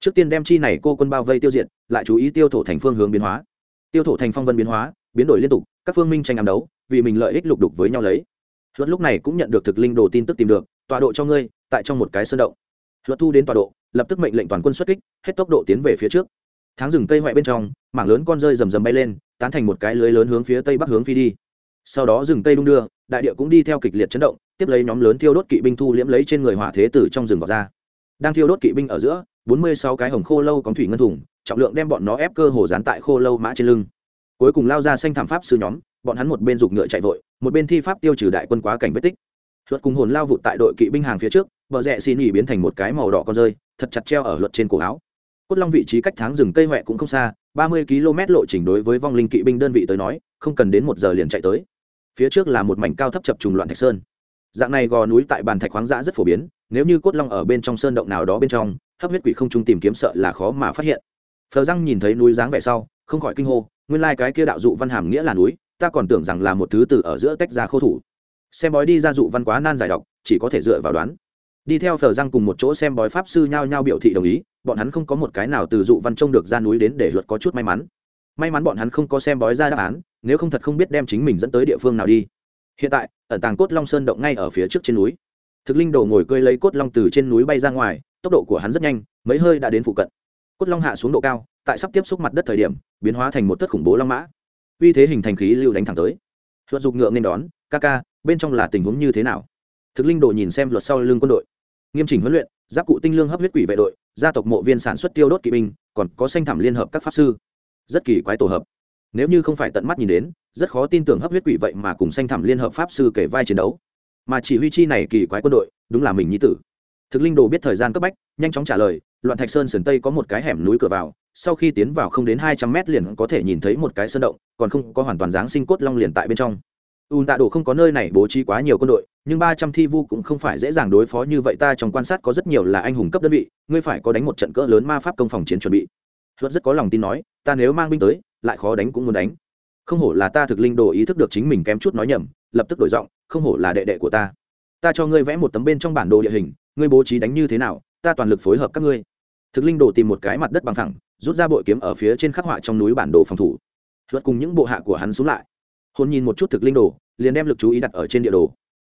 Trước tiên đem chi này cô quân bao vây tiêu diệt, lại chú ý tiêu thổ thành phương hướng biến hóa. Tiêu thổ thành phong vân biến hóa, biến đổi liên tục, các phương minh tranh ám đấu, vì mình lợi ích lục đục với nhau lấy. Luật lúc này cũng nhận được thực linh đồ tin tức tìm được, tọa độ cho ngươi, tại trong một cái sơn động. Luật thu đến tọa độ, lập tức mệnh lệnh toàn quân xuất kích, hết tốc độ tiến về phía trước. Tháng rừng cây hoại bên trong, mảng lớn con rơi rầm rầm bay lên, tán thành một cái lưới lớn hướng phía tây bắc hướng phi đi. Sau đó rừng cây đung đưa, đại địa cũng đi theo kịch liệt chấn động tiếp lấy nhóm lớn thiêu đốt kỵ binh thu liễm lấy trên người hỏa thế tử trong rừng vào ra. Đang thiêu đốt kỵ binh ở giữa, bốn mươi sáu cái hồng khô lâu có thủy ngân thùng, trọng lượng đem bọn nó ép cơ hồ dán tại khô lâu mã trên lưng. Cuối cùng lao ra xanh thảm pháp sư nhóm, bọn hắn một bên giục ngựa chạy vội, một bên thi pháp tiêu trừ đại quân quá cảnh vết tích. Luật cùng hồn lao vụt tại đội kỵ binh hàng phía trước, bờ rẽ xin nhỉ biến thành một cái màu đỏ con rơi, thật chặt treo ở luật trên cổ áo. Cốt long vị trí cách tháng rừng cây huệ cũng không xa, ba mươi km lộ trình đối với vong linh kỵ binh đơn vị tới nói, không cần đến một giờ liền chạy tới. Phía trước là một mảnh cao thấp chập trùng loạn thạch sơn dạng này gò núi tại bàn thạch khoáng dã rất phổ biến, nếu như cốt long ở bên trong sơn động nào đó bên trong, hấp huyết quỷ không trung tìm kiếm sợ là khó mà phát hiện. Phờ răng nhìn thấy núi dáng vẻ sau, không khỏi kinh hô, nguyên lai cái kia đạo dụ văn hàm nghĩa là núi, ta còn tưởng rằng là một thứ từ ở giữa tách ra khô thủ. Xem bói đi ra dụ văn quá nan giải đọc chỉ có thể dựa vào đoán. Đi theo phờ răng cùng một chỗ xem bói pháp sư nhao nhao biểu thị đồng ý, bọn hắn không có một cái nào từ dụ văn trông được ra núi đến để luật có chút may mắn. May mắn bọn hắn không có xem bói ra đáp án, nếu không thật không biết đem chính mình dẫn tới địa phương nào đi hiện tại, ẩn tàng cốt long sơn động ngay ở phía trước trên núi. Thực linh đồ ngồi cơi lấy cốt long từ trên núi bay ra ngoài, tốc độ của hắn rất nhanh, mấy hơi đã đến phụ cận. Cốt long hạ xuống độ cao, tại sắp tiếp xúc mặt đất thời điểm, biến hóa thành một thất khủng bố long mã. Uy thế hình thành khí lưu đánh thẳng tới. Luật dục ngựa nên đón, ca ca, bên trong là tình huống như thế nào? Thực linh đồ nhìn xem luật sau lưng quân đội. Nghiêm chỉnh huấn luyện, giáp cụ tinh lương hấp huyết quỷ vệ đội, gia tộc mộ viên sản xuất tiêu đốt kỵ binh, còn có xanh thảm liên hợp các pháp sư. Rất kỳ quái tổ hợp. Nếu như không phải tận mắt nhìn đến rất khó tin tưởng hấp huyết quỷ vậy mà cùng xanh thảm liên hợp pháp sư kể vai chiến đấu. Mà chỉ huy chi này kỳ quái quân đội, đúng là mình nhi tử. Thực linh đồ biết thời gian cấp bách, nhanh chóng trả lời, loạn thạch sơn sườn tây có một cái hẻm núi cửa vào, sau khi tiến vào không đến hai trăm mét liền có thể nhìn thấy một cái sơn động, còn không có hoàn toàn dáng sinh cốt long liền tại bên trong. Ùn tạ đồ không có nơi này bố trí quá nhiều quân đội, nhưng ba trăm thi vu cũng không phải dễ dàng đối phó như vậy, ta trong quan sát có rất nhiều là anh hùng cấp đơn vị, ngươi phải có đánh một trận cỡ lớn ma pháp công phòng chiến chuẩn bị. Luật rất có lòng tin nói, ta nếu mang binh tới, lại khó đánh cũng muốn đánh không hổ là ta thực linh đồ ý thức được chính mình kém chút nói nhầm, lập tức đổi giọng, không hổ là đệ đệ của ta. Ta cho ngươi vẽ một tấm bên trong bản đồ địa hình, ngươi bố trí đánh như thế nào, ta toàn lực phối hợp các ngươi. Thực linh đồ tìm một cái mặt đất bằng thẳng, rút ra bội kiếm ở phía trên khắc họa trong núi bản đồ phòng thủ. Luật cùng những bộ hạ của hắn xuống lại. Hôn nhìn một chút thực linh đồ, liền đem lực chú ý đặt ở trên địa đồ.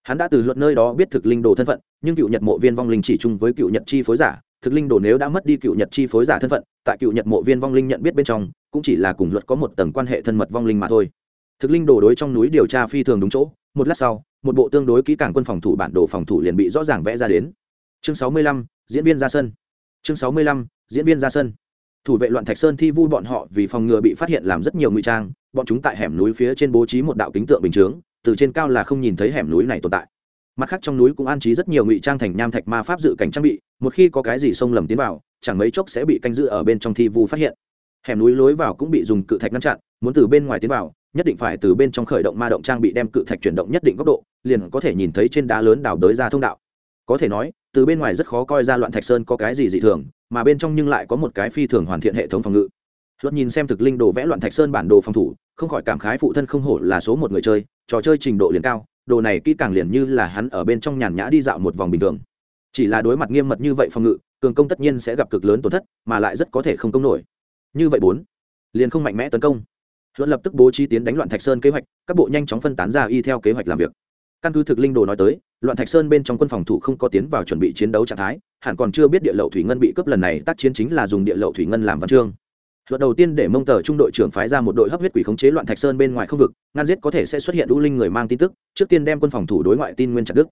Hắn đã từ luật nơi đó biết thực linh đồ thân phận, nhưng cựu nhật mộ viên vong linh chỉ chung với cựu nhật chi phối giả, thực linh đồ nếu đã mất đi cựu nhật chi phối giả thân phận, tại cựu nhật mộ viên vong linh nhận biết bên trong cũng chỉ là cùng luật có một tầng quan hệ thân mật vong linh mà thôi. Thực linh đồ đối trong núi điều tra phi thường đúng chỗ, một lát sau, một bộ tương đối kỹ càng quân phòng thủ bản đồ phòng thủ liền bị rõ ràng vẽ ra đến. Chương sáu mươi lăm, diễn viên ra sân. Chương sáu mươi lăm, diễn viên ra sân. Thủ vệ loạn thạch sơn thi vu bọn họ vì phòng ngừa bị phát hiện làm rất nhiều ngụy trang, bọn chúng tại hẻm núi phía trên bố trí một đạo kính tượng bình chướng, từ trên cao là không nhìn thấy hẻm núi này tồn tại. Mặt khác trong núi cũng an trí rất nhiều ngụy trang thành nham thạch ma pháp dự cảnh trang bị, một khi có cái gì xông lầm tiến vào, chẳng mấy chốc sẽ bị canh giữ ở bên trong thi vu phát hiện hẻm núi lối vào cũng bị dùng cự thạch ngăn chặn, muốn từ bên ngoài tiến vào, nhất định phải từ bên trong khởi động ma động trang bị đem cự thạch chuyển động nhất định góc độ, liền có thể nhìn thấy trên đá lớn đào đới ra thông đạo. Có thể nói, từ bên ngoài rất khó coi ra loạn thạch sơn có cái gì dị thường, mà bên trong nhưng lại có một cái phi thường hoàn thiện hệ thống phòng ngự. Luật nhìn xem thực linh đồ vẽ loạn thạch sơn bản đồ phòng thủ, không khỏi cảm khái phụ thân không hổ là số một người chơi, trò chơi trình độ liền cao, đồ này kỹ càng liền như là hắn ở bên trong nhàn nhã đi dạo một vòng bình thường. Chỉ là đối mặt nghiêm mật như vậy phòng ngự, cường công tất nhiên sẽ gặp cực lớn tổn thất, mà lại rất có thể không công nổi như vậy bốn, liền không mạnh mẽ tấn công. Luận lập tức bố trí tiến đánh loạn thạch sơn kế hoạch, các bộ nhanh chóng phân tán ra y theo kế hoạch làm việc. Căn cứ thực linh đồ nói tới, loạn thạch sơn bên trong quân phòng thủ không có tiến vào chuẩn bị chiến đấu trạng thái, hẳn còn chưa biết địa lậu thủy ngân bị cướp lần này, tác chiến chính là dùng địa lậu thủy ngân làm văn chương. Luật đầu tiên để mông tờ trung đội trưởng phái ra một đội hấp huyết quỷ khống chế loạn thạch sơn bên ngoài không vực, ngăn giết có thể sẽ xuất hiện đũ linh người mang tin tức, trước tiên đem quân phòng thủ đối ngoại tin nguyên chặt đức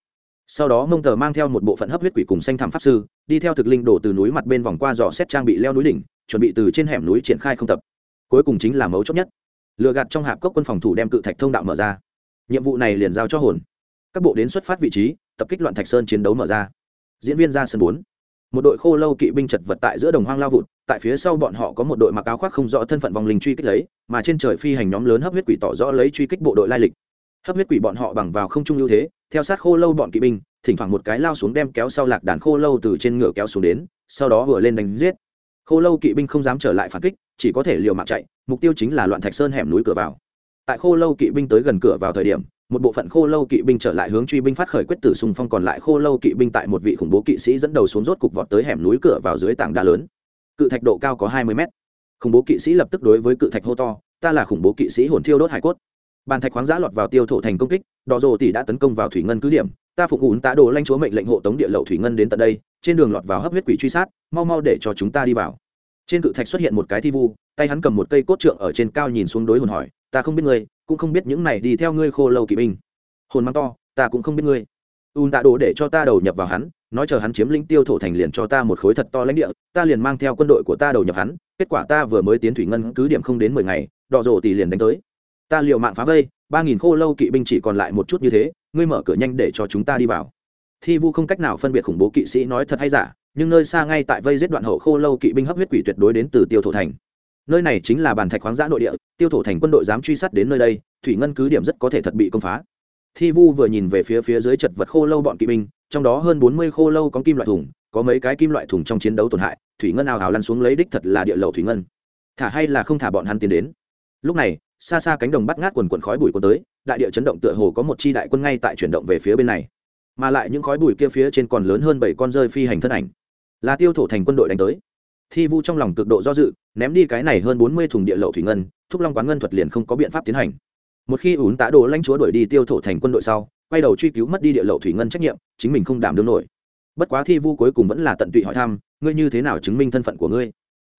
sau đó mông tờ mang theo một bộ phận hấp huyết quỷ cùng xanh thảm pháp sư, đi theo thực linh đổ từ núi mặt bên vòng qua dò xét trang bị leo núi đỉnh chuẩn bị từ trên hẻm núi triển khai không tập. Cuối cùng chính là mấu chốt nhất. Lừa gạt trong hạp cốc quân phòng thủ đem cự thạch thông đạo mở ra. Nhiệm vụ này liền giao cho hồn. Các bộ đến xuất phát vị trí, tập kích loạn thạch sơn chiến đấu mở ra. Diễn viên ra sân bốn. Một đội khô lâu kỵ binh chật vật tại giữa đồng hoang lao vụt, tại phía sau bọn họ có một đội mặc áo khoác không rõ thân phận vòng linh truy kích lấy, mà trên trời phi hành nhóm lớn hấp huyết quỷ tỏ rõ lấy truy kích bộ đội lai lịch. Hấp huyết quỷ bọn họ bằng vào không trung ưu thế, theo sát khô lâu bọn kỵ binh, thỉnh thoảng một cái lao xuống đem kéo sau lạc đàn khô lâu từ trên ngựa kéo xuống đến, sau đó vừa lên đánh giết khô lâu kỵ binh không dám trở lại phản kích, chỉ có thể liều mạng chạy, mục tiêu chính là loạn thạch sơn hẻm núi cửa vào. Tại khô lâu kỵ binh tới gần cửa vào thời điểm, một bộ phận khô lâu kỵ binh trở lại hướng truy binh phát khởi quyết tử xung phong, còn lại khô lâu kỵ binh tại một vị khủng bố kỵ sĩ dẫn đầu xuống rốt cục vọt tới hẻm núi cửa vào dưới tảng đá lớn. Cự thạch độ cao có hai mươi mét. Khủng bố kỵ sĩ lập tức đối với cự thạch hô to, ta là khủng bố kỵ sĩ hồn thiêu đốt hải cốt bàn thạch khoáng giã lọt vào tiêu thổ thành công kích, đỏ rồ tỷ đã tấn công vào thủy ngân cứ điểm. Ta phục ún tá đồ lanh chúa mệnh lệnh hộ tống địa lậu thủy ngân đến tận đây, trên đường lọt vào hấp huyết quỷ truy sát, mau mau để cho chúng ta đi vào. Trên cự thạch xuất hiện một cái thi vu, tay hắn cầm một cây cốt trượng ở trên cao nhìn xuống đối hồn hỏi, ta không biết ngươi, cũng không biết những này đi theo ngươi khô lâu kỵ binh. Hồn mang to, ta cũng không biết ngươi. Un tạ đồ để cho ta đầu nhập vào hắn, nói chờ hắn chiếm lĩnh tiêu thổ thành liền cho ta một khối thật to lãnh địa, ta liền mang theo quân đội của ta đầu nhập hắn, kết quả ta vừa mới tiến thủy ngân cứ điểm không đến mười ngày đọ rộ tỷ liền đánh tới ta liều mạng phá vây, ba nghìn khô lâu kỵ binh chỉ còn lại một chút như thế, ngươi mở cửa nhanh để cho chúng ta đi vào. Thi vu không cách nào phân biệt khủng bố kỵ sĩ nói thật hay giả, nhưng nơi xa ngay tại vây giết đoạn hậu khô lâu kỵ binh hấp huyết quỷ tuyệt đối đến từ tiêu thổ thành. Nơi này chính là bàn thạch khoáng giã nội địa, tiêu thổ thành quân đội dám truy sát đến nơi đây, thủy ngân cứ điểm rất có thể thật bị công phá. Thi vu vừa nhìn về phía phía dưới chật vật khô lâu bọn kỵ binh, trong đó hơn bốn mươi khô lâu có kim loại thùng, có mấy cái kim loại thùng trong chiến đấu tổn hại, thủy ngân ào ào lăn xuống lấy đích thật là địa lậu thủy ngân. Thả hay là không thả bọn hắn tiến đến. Lúc này xa xa cánh đồng bắt ngát quần quần khói bụi cuốn tới, đại địa chấn động tựa hồ có một chi đại quân ngay tại chuyển động về phía bên này. Mà lại những khói bụi kia phía trên còn lớn hơn bảy con rơi phi hành thân ảnh. Là tiêu thổ thành quân đội đánh tới. Thi vu trong lòng cực độ do dự, ném đi cái này hơn bốn mươi thùng địa lậu thủy ngân, thúc long quán ngân thuật liền không có biện pháp tiến hành. Một khi ủn tá đồ lãnh chúa đuổi đi tiêu thổ thành quân đội sau, quay đầu truy cứu mất đi địa lậu thủy ngân trách nhiệm, chính mình không đảm đương nổi. Bất quá thi vu cuối cùng vẫn là tận tụy hỏi thăm, ngươi như thế nào chứng minh thân phận của ngươi?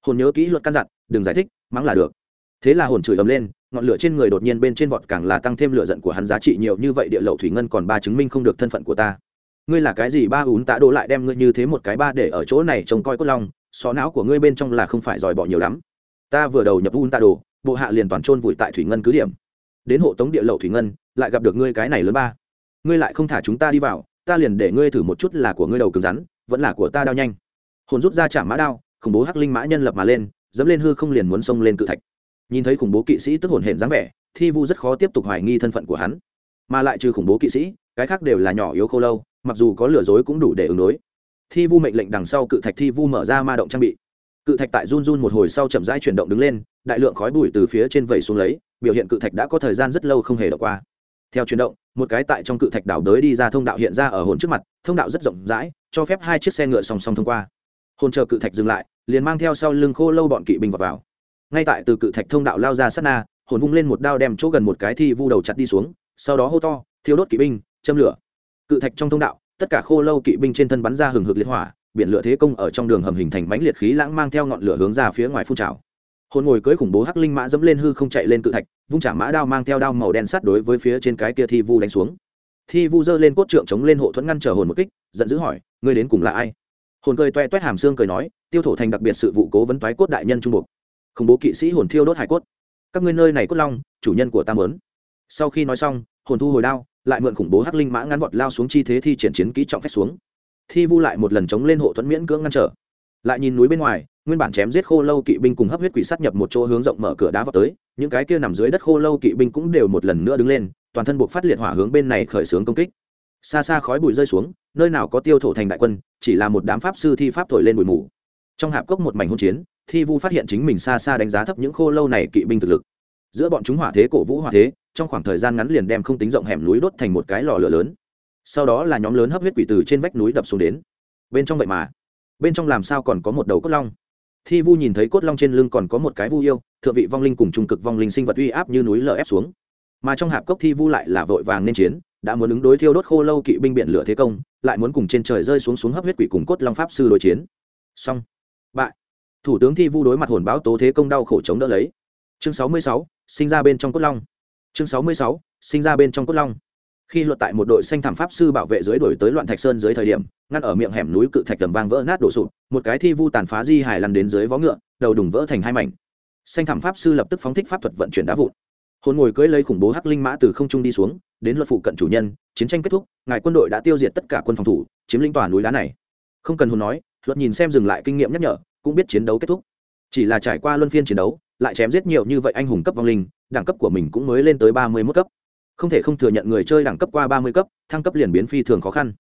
Hồn nhớ kỹ luật căn dặn, đừng giải thích, mắng là được. Thế là hồn chửi ầm lên ngọn lửa trên người đột nhiên bên trên vọt càng là tăng thêm lửa giận của hắn giá trị nhiều như vậy, địa lậu thủy ngân còn ba chứng minh không được thân phận của ta. Ngươi là cái gì? Ba ún tạ đỗ lại đem ngươi như thế một cái ba để ở chỗ này trông coi cốt long, xó não của ngươi bên trong là không phải giỏi bỏ nhiều lắm. Ta vừa đầu nhập un tạ đồ bộ hạ liền toàn trôn vùi tại thủy ngân cứ điểm. Đến hộ tống địa lậu thủy ngân, lại gặp được ngươi cái này lớn ba. Ngươi lại không thả chúng ta đi vào, ta liền để ngươi thử một chút là của ngươi đầu cứng rắn, vẫn là của ta đao nhanh. Hồn rút ra chạm mã đao, khủng bố hắc linh mã nhân lập mà lên, dẫm lên hư không liền muốn xông lên cự thạch nhìn thấy khủng bố kỵ sĩ tức hồn hển dáng vẻ thi vu rất khó tiếp tục hoài nghi thân phận của hắn. Mà lại trừ khủng bố kỵ sĩ cái khác đều là nhỏ yếu khô lâu mặc dù có lừa dối cũng đủ để ứng đối. Thi vu mệnh lệnh đằng sau cự thạch thi vu mở ra ma động trang bị. Cự thạch tại run run một hồi sau chậm rãi chuyển động đứng lên đại lượng khói bụi từ phía trên vẩy xuống lấy biểu hiện cự thạch đã có thời gian rất lâu không hề đọc qua. Theo chuyển động một cái tại trong cự thạch đảo đới đi ra thông đạo hiện ra ở hồn trước mặt thông đạo rất rộng rãi cho phép hai chiếc xe ngựa song song thông qua. Hồn chờ cự thạch dừng lại liền mang theo sau lưng khô lâu bọn kỵ binh vào, vào ngay tại từ cự thạch thông đạo lao ra sát na, hồn vung lên một đao đem chỗ gần một cái thi vu đầu chặt đi xuống, sau đó hô to, thiêu đốt kỵ binh, châm lửa. Cự thạch trong thông đạo, tất cả khô lâu kỵ binh trên thân bắn ra hừng hực liệt hỏa, biển lửa thế công ở trong đường hầm hình thành bánh liệt khí lãng mang theo ngọn lửa hướng ra phía ngoài phun trào. Hồn ngồi cưới khủng bố hắc linh mã dẫm lên hư không chạy lên cự thạch, vung trả mã đao mang theo đao màu đen sắt đối với phía trên cái kia thi vu đánh xuống. Thi vu giơ lên cốt trượng chống lên hộ thuẫn ngăn trở hồn một kích, giận dữ hỏi, ngươi đến cùng là ai? Hồn cười toe toét hàm xương cười nói, tiêu thổ thành đặc biệt sự vụ cố vấn toái cốt đại nhân trung buộc khủng bố kỵ sĩ hồn thiêu đốt hải cốt. Các ngươi nơi này cốt long, chủ nhân của ta mớn sau khi nói xong, hồn thu hồi đao, lại mượn khủng bố hắc linh mã ngắn vọt lao xuống chi thế thi triển chiến kỹ trọng phép xuống. Thi vu lại một lần chống lên hộ thuẫn miễn cưỡng ngăn trở. Lại nhìn núi bên ngoài, nguyên bản chém giết khô lâu kỵ binh cùng hấp huyết quỷ sát nhập một chỗ hướng rộng mở cửa đá vào tới, những cái kia nằm dưới đất khô lâu kỵ binh cũng đều một lần nữa đứng lên, toàn thân buộc phát liệt hỏa hướng bên này khởi xướng công kích. Xa xa khói bụi rơi xuống, nơi nào có tiêu thổ thành đại quân, chỉ là một đám pháp sư thi pháp thổi lên bụi mù. Trong hạp cốc một mảnh hôn chiến thi vu phát hiện chính mình xa xa đánh giá thấp những khô lâu này kỵ binh thực lực. Giữa bọn chúng hỏa thế, cổ vũ hỏa thế, trong khoảng thời gian ngắn liền đem không tính rộng hẻm núi đốt thành một cái lò lửa lớn. Sau đó là nhóm lớn hấp huyết quỷ từ trên vách núi đập xuống đến. Bên trong vậy mà, bên trong làm sao còn có một đầu cốt long? Thi vu nhìn thấy cốt long trên lưng còn có một cái vu yêu, thượng vị vong linh cùng trung cực vong linh sinh vật uy áp như núi lở ép xuống. Mà trong hạp cốc thi vu lại là vội vàng nên chiến, đã muốn ứng đối thiêu đốt khô lâu kỵ binh biển lửa thế công, lại muốn cùng trên trời rơi xuống xuống hấp huyết quỷ cùng cốt long pháp sư đối chiến. Xong. Bại thủ tướng thi vu đối mặt hồn báo tố thế công đau khổ chống đỡ lấy. Chương sáu mươi sáu, sinh ra bên trong cốt long. Chương sáu mươi sáu, sinh ra bên trong cốt long. Khi luật tại một đội xanh thảm pháp sư bảo vệ dưới đổi tới loạn thạch sơn dưới thời điểm, ngăn ở miệng hẻm núi cự thạch tầm vang vỡ nát đổ sụp, một cái thi vu tàn phá di hài lăn đến dưới vó ngựa, đầu đùng vỡ thành hai mảnh. Xanh thảm pháp sư lập tức phóng thích pháp thuật vận chuyển đá vụn. Hồn ngồi cưỡi lấy khủng bố hắc linh mã từ không trung đi xuống, đến luật phụ cận chủ nhân, chiến tranh kết thúc, ngài quân đội đã tiêu diệt tất cả quân phòng thủ, chiếm lĩnh tòa núi đá này. Không cần hồn nói, luật nhìn xem dừng lại kinh nghiệm nhắc nhở cũng biết chiến đấu kết thúc. Chỉ là trải qua luân phiên chiến đấu, lại chém giết nhiều như vậy anh hùng cấp vong linh, đẳng cấp của mình cũng mới lên tới ba mươi mốt cấp. Không thể không thừa nhận người chơi đẳng cấp qua ba mươi cấp, thăng cấp liền biến phi thường khó khăn.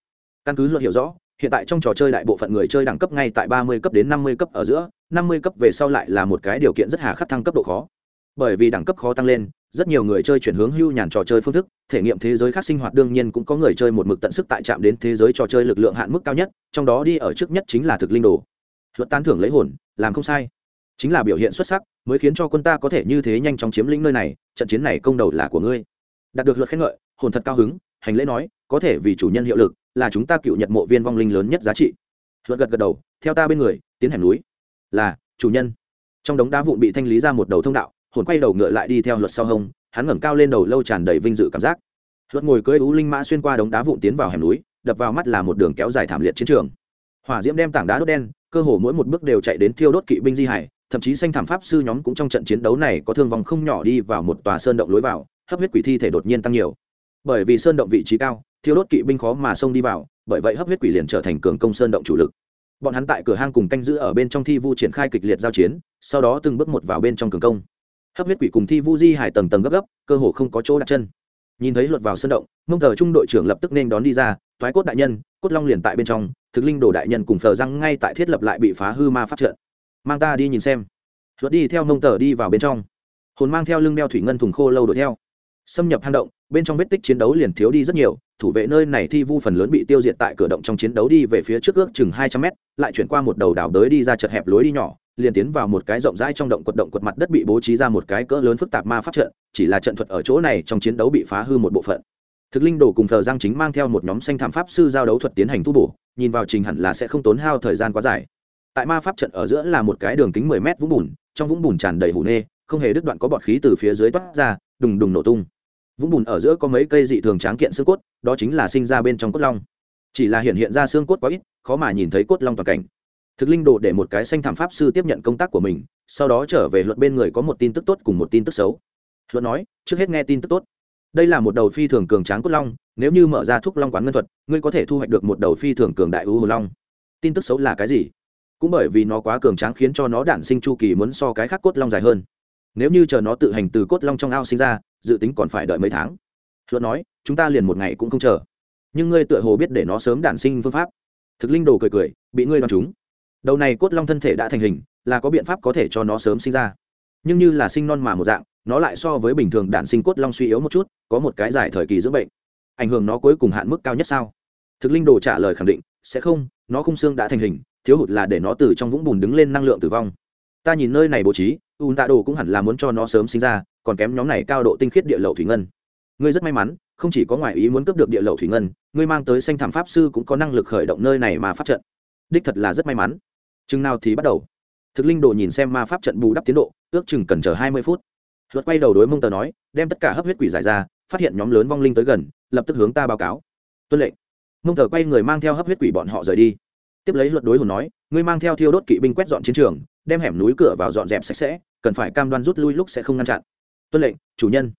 Căn cứ luận hiểu rõ, hiện tại trong trò chơi đại bộ phận người chơi đẳng cấp ngay tại ba mươi cấp đến năm mươi cấp ở giữa, năm mươi cấp về sau lại là một cái điều kiện rất hà khắc thăng cấp độ khó. Bởi vì đẳng cấp khó tăng lên, rất nhiều người chơi chuyển hướng hưu nhàn trò chơi phương thức, thể nghiệm thế giới khác sinh hoạt đương nhiên cũng có người chơi một mực tận sức tại trạm đến thế giới trò chơi lực lượng hạn mức cao nhất, trong đó đi ở trước nhất chính là thực linh đồ luật tán thưởng lấy hồn, làm không sai. Chính là biểu hiện xuất sắc, mới khiến cho quân ta có thể như thế nhanh chóng chiếm lĩnh nơi này, trận chiến này công đầu là của ngươi. Đạt được luật khen ngợi, hồn thật cao hứng, hành lễ nói, có thể vì chủ nhân hiệu lực, là chúng ta cựu nhật mộ viên vong linh lớn nhất giá trị. Luật gật gật đầu, theo ta bên người, tiến hẻm núi. Là, chủ nhân. Trong đống đá vụn bị thanh lý ra một đầu thông đạo, hồn quay đầu ngựa lại đi theo luật sau hông, hắn ngẩng cao lên đầu lâu tràn đầy vinh dự cảm giác. Luật ngồi cưỡi ú linh mã xuyên qua đống đá vụn tiến vào hẻm núi, đập vào mắt là một đường kéo dài thảm liệt chiến trường hỏa diễm đem tảng đá đốt đen, cơ hồ mỗi một bước đều chạy đến thiêu đốt kỵ binh di hải, thậm chí xanh thảm pháp sư nhóm cũng trong trận chiến đấu này có thương vong không nhỏ đi vào một tòa sơn động lối vào, hấp huyết quỷ thi thể đột nhiên tăng nhiều. Bởi vì sơn động vị trí cao, thiêu đốt kỵ binh khó mà xông đi vào, bởi vậy hấp huyết quỷ liền trở thành cường công sơn động chủ lực. Bọn hắn tại cửa hang cùng canh giữ ở bên trong thi vu triển khai kịch liệt giao chiến, sau đó từng bước một vào bên trong cường công. Hấp huyết quỷ cùng thi vu di hải tầng tầng gấp gấp, cơ hồ không có chỗ đặt chân. Nhìn thấy luật vào sân động, mông thờ trung đội trưởng lập tức nên đón đi ra thoái cốt đại nhân, cốt long liền tại bên trong thực linh đồ đại nhân cùng phờ răng ngay tại thiết lập lại bị phá hư ma phát trận. Mang ta đi nhìn xem. Luật đi theo mông tờ đi vào bên trong. Hồn mang theo lưng đeo thủy ngân thùng khô lâu đuổi theo. Xâm nhập hang động, bên trong vết tích chiến đấu liền thiếu đi rất nhiều, thủ vệ nơi này thi vu phần lớn bị tiêu diệt tại cửa động trong chiến đấu đi về phía trước ước chừng hai trăm mét, lại chuyển qua một đầu đảo đới đi ra chật hẹp lối đi nhỏ, liền tiến vào một cái rộng rãi trong động quật động quật mặt đất bị bố trí ra một cái cỡ lớn phức tạp ma pháp trận, chỉ là trận thuật ở chỗ này trong chiến đấu bị phá hư một bộ phận. Thực linh đồ cùng thờ giang chính mang theo một nhóm xanh thảm pháp sư giao đấu thuật tiến hành tu bổ nhìn vào trình hẳn là sẽ không tốn hao thời gian quá dài. Tại ma pháp trận ở giữa là một cái đường kính mười mét vũng bùn, trong vũng bùn tràn đầy hủ nê, không hề đứt đoạn có bọt khí từ phía dưới toát ra, đùng đùng nổ tung. Vũng bùn ở giữa có mấy cây dị thường tráng kiện xương cốt, đó chính là sinh ra bên trong cốt long. Chỉ là hiện hiện ra xương cốt quá ít, khó mà nhìn thấy cốt long toàn cảnh. Thực linh đồ để một cái xanh thảm pháp sư tiếp nhận công tác của mình, sau đó trở về luật bên người có một tin tức tốt cùng một tin tức xấu. Luật nói, trước hết nghe tin tức tốt đây là một đầu phi thường cường tráng cốt long, nếu như mở ra thuốc long quán ngân thuật, ngươi có thể thu hoạch được một đầu phi thường cường đại ưu hồ long. Tin tức xấu là cái gì? Cũng bởi vì nó quá cường tráng khiến cho nó đản sinh chu kỳ muốn so cái khác cốt long dài hơn. Nếu như chờ nó tự hành từ cốt long trong ao sinh ra, dự tính còn phải đợi mấy tháng. Luật nói, chúng ta liền một ngày cũng không chờ. Nhưng ngươi tựa hồ biết để nó sớm đản sinh phương pháp. Thực linh đồ cười cười, bị ngươi đoán chúng đầu này cốt long thân thể đã thành hình, là có biện pháp có thể cho nó sớm sinh ra. Nhưng như là sinh non mà một dạng nó lại so với bình thường đạn sinh cốt long suy yếu một chút, có một cái dài thời kỳ dưỡng bệnh. Ảnh hưởng nó cuối cùng hạn mức cao nhất sao? Thực linh đồ trả lời khẳng định, sẽ không, nó khung xương đã thành hình, thiếu hụt là để nó từ trong vũng bùn đứng lên năng lượng tử vong. Ta nhìn nơi này bố trí ùn tạ đồ cũng hẳn là muốn cho nó sớm sinh ra, còn kém nhóm này cao độ tinh khiết địa lậu thủy ngân. Ngươi rất may mắn, không chỉ có ngoại ý muốn cướp được địa lậu thủy ngân, ngươi mang tới xanh thảm pháp sư cũng có năng lực khởi động nơi này mà pháp trận. Đích thật là rất may mắn. Chừng nào thì bắt đầu. Thực linh đồ nhìn xem ma pháp trận bù đắp tiến độ, ước chừng cần chờ hai mươi phút luật quay đầu đối mông tờ nói, đem tất cả hấp huyết quỷ giải ra, phát hiện nhóm lớn vong linh tới gần, lập tức hướng ta báo cáo. Tuân lệnh. Mông tờ quay người mang theo hấp huyết quỷ bọn họ rời đi. Tiếp lấy luật đối hồn nói, ngươi mang theo thiêu đốt kỵ binh quét dọn chiến trường, đem hẻm núi cửa vào dọn dẹp sạch sẽ, cần phải cam đoan rút lui lúc sẽ không ngăn chặn. Tuân lệnh, chủ nhân.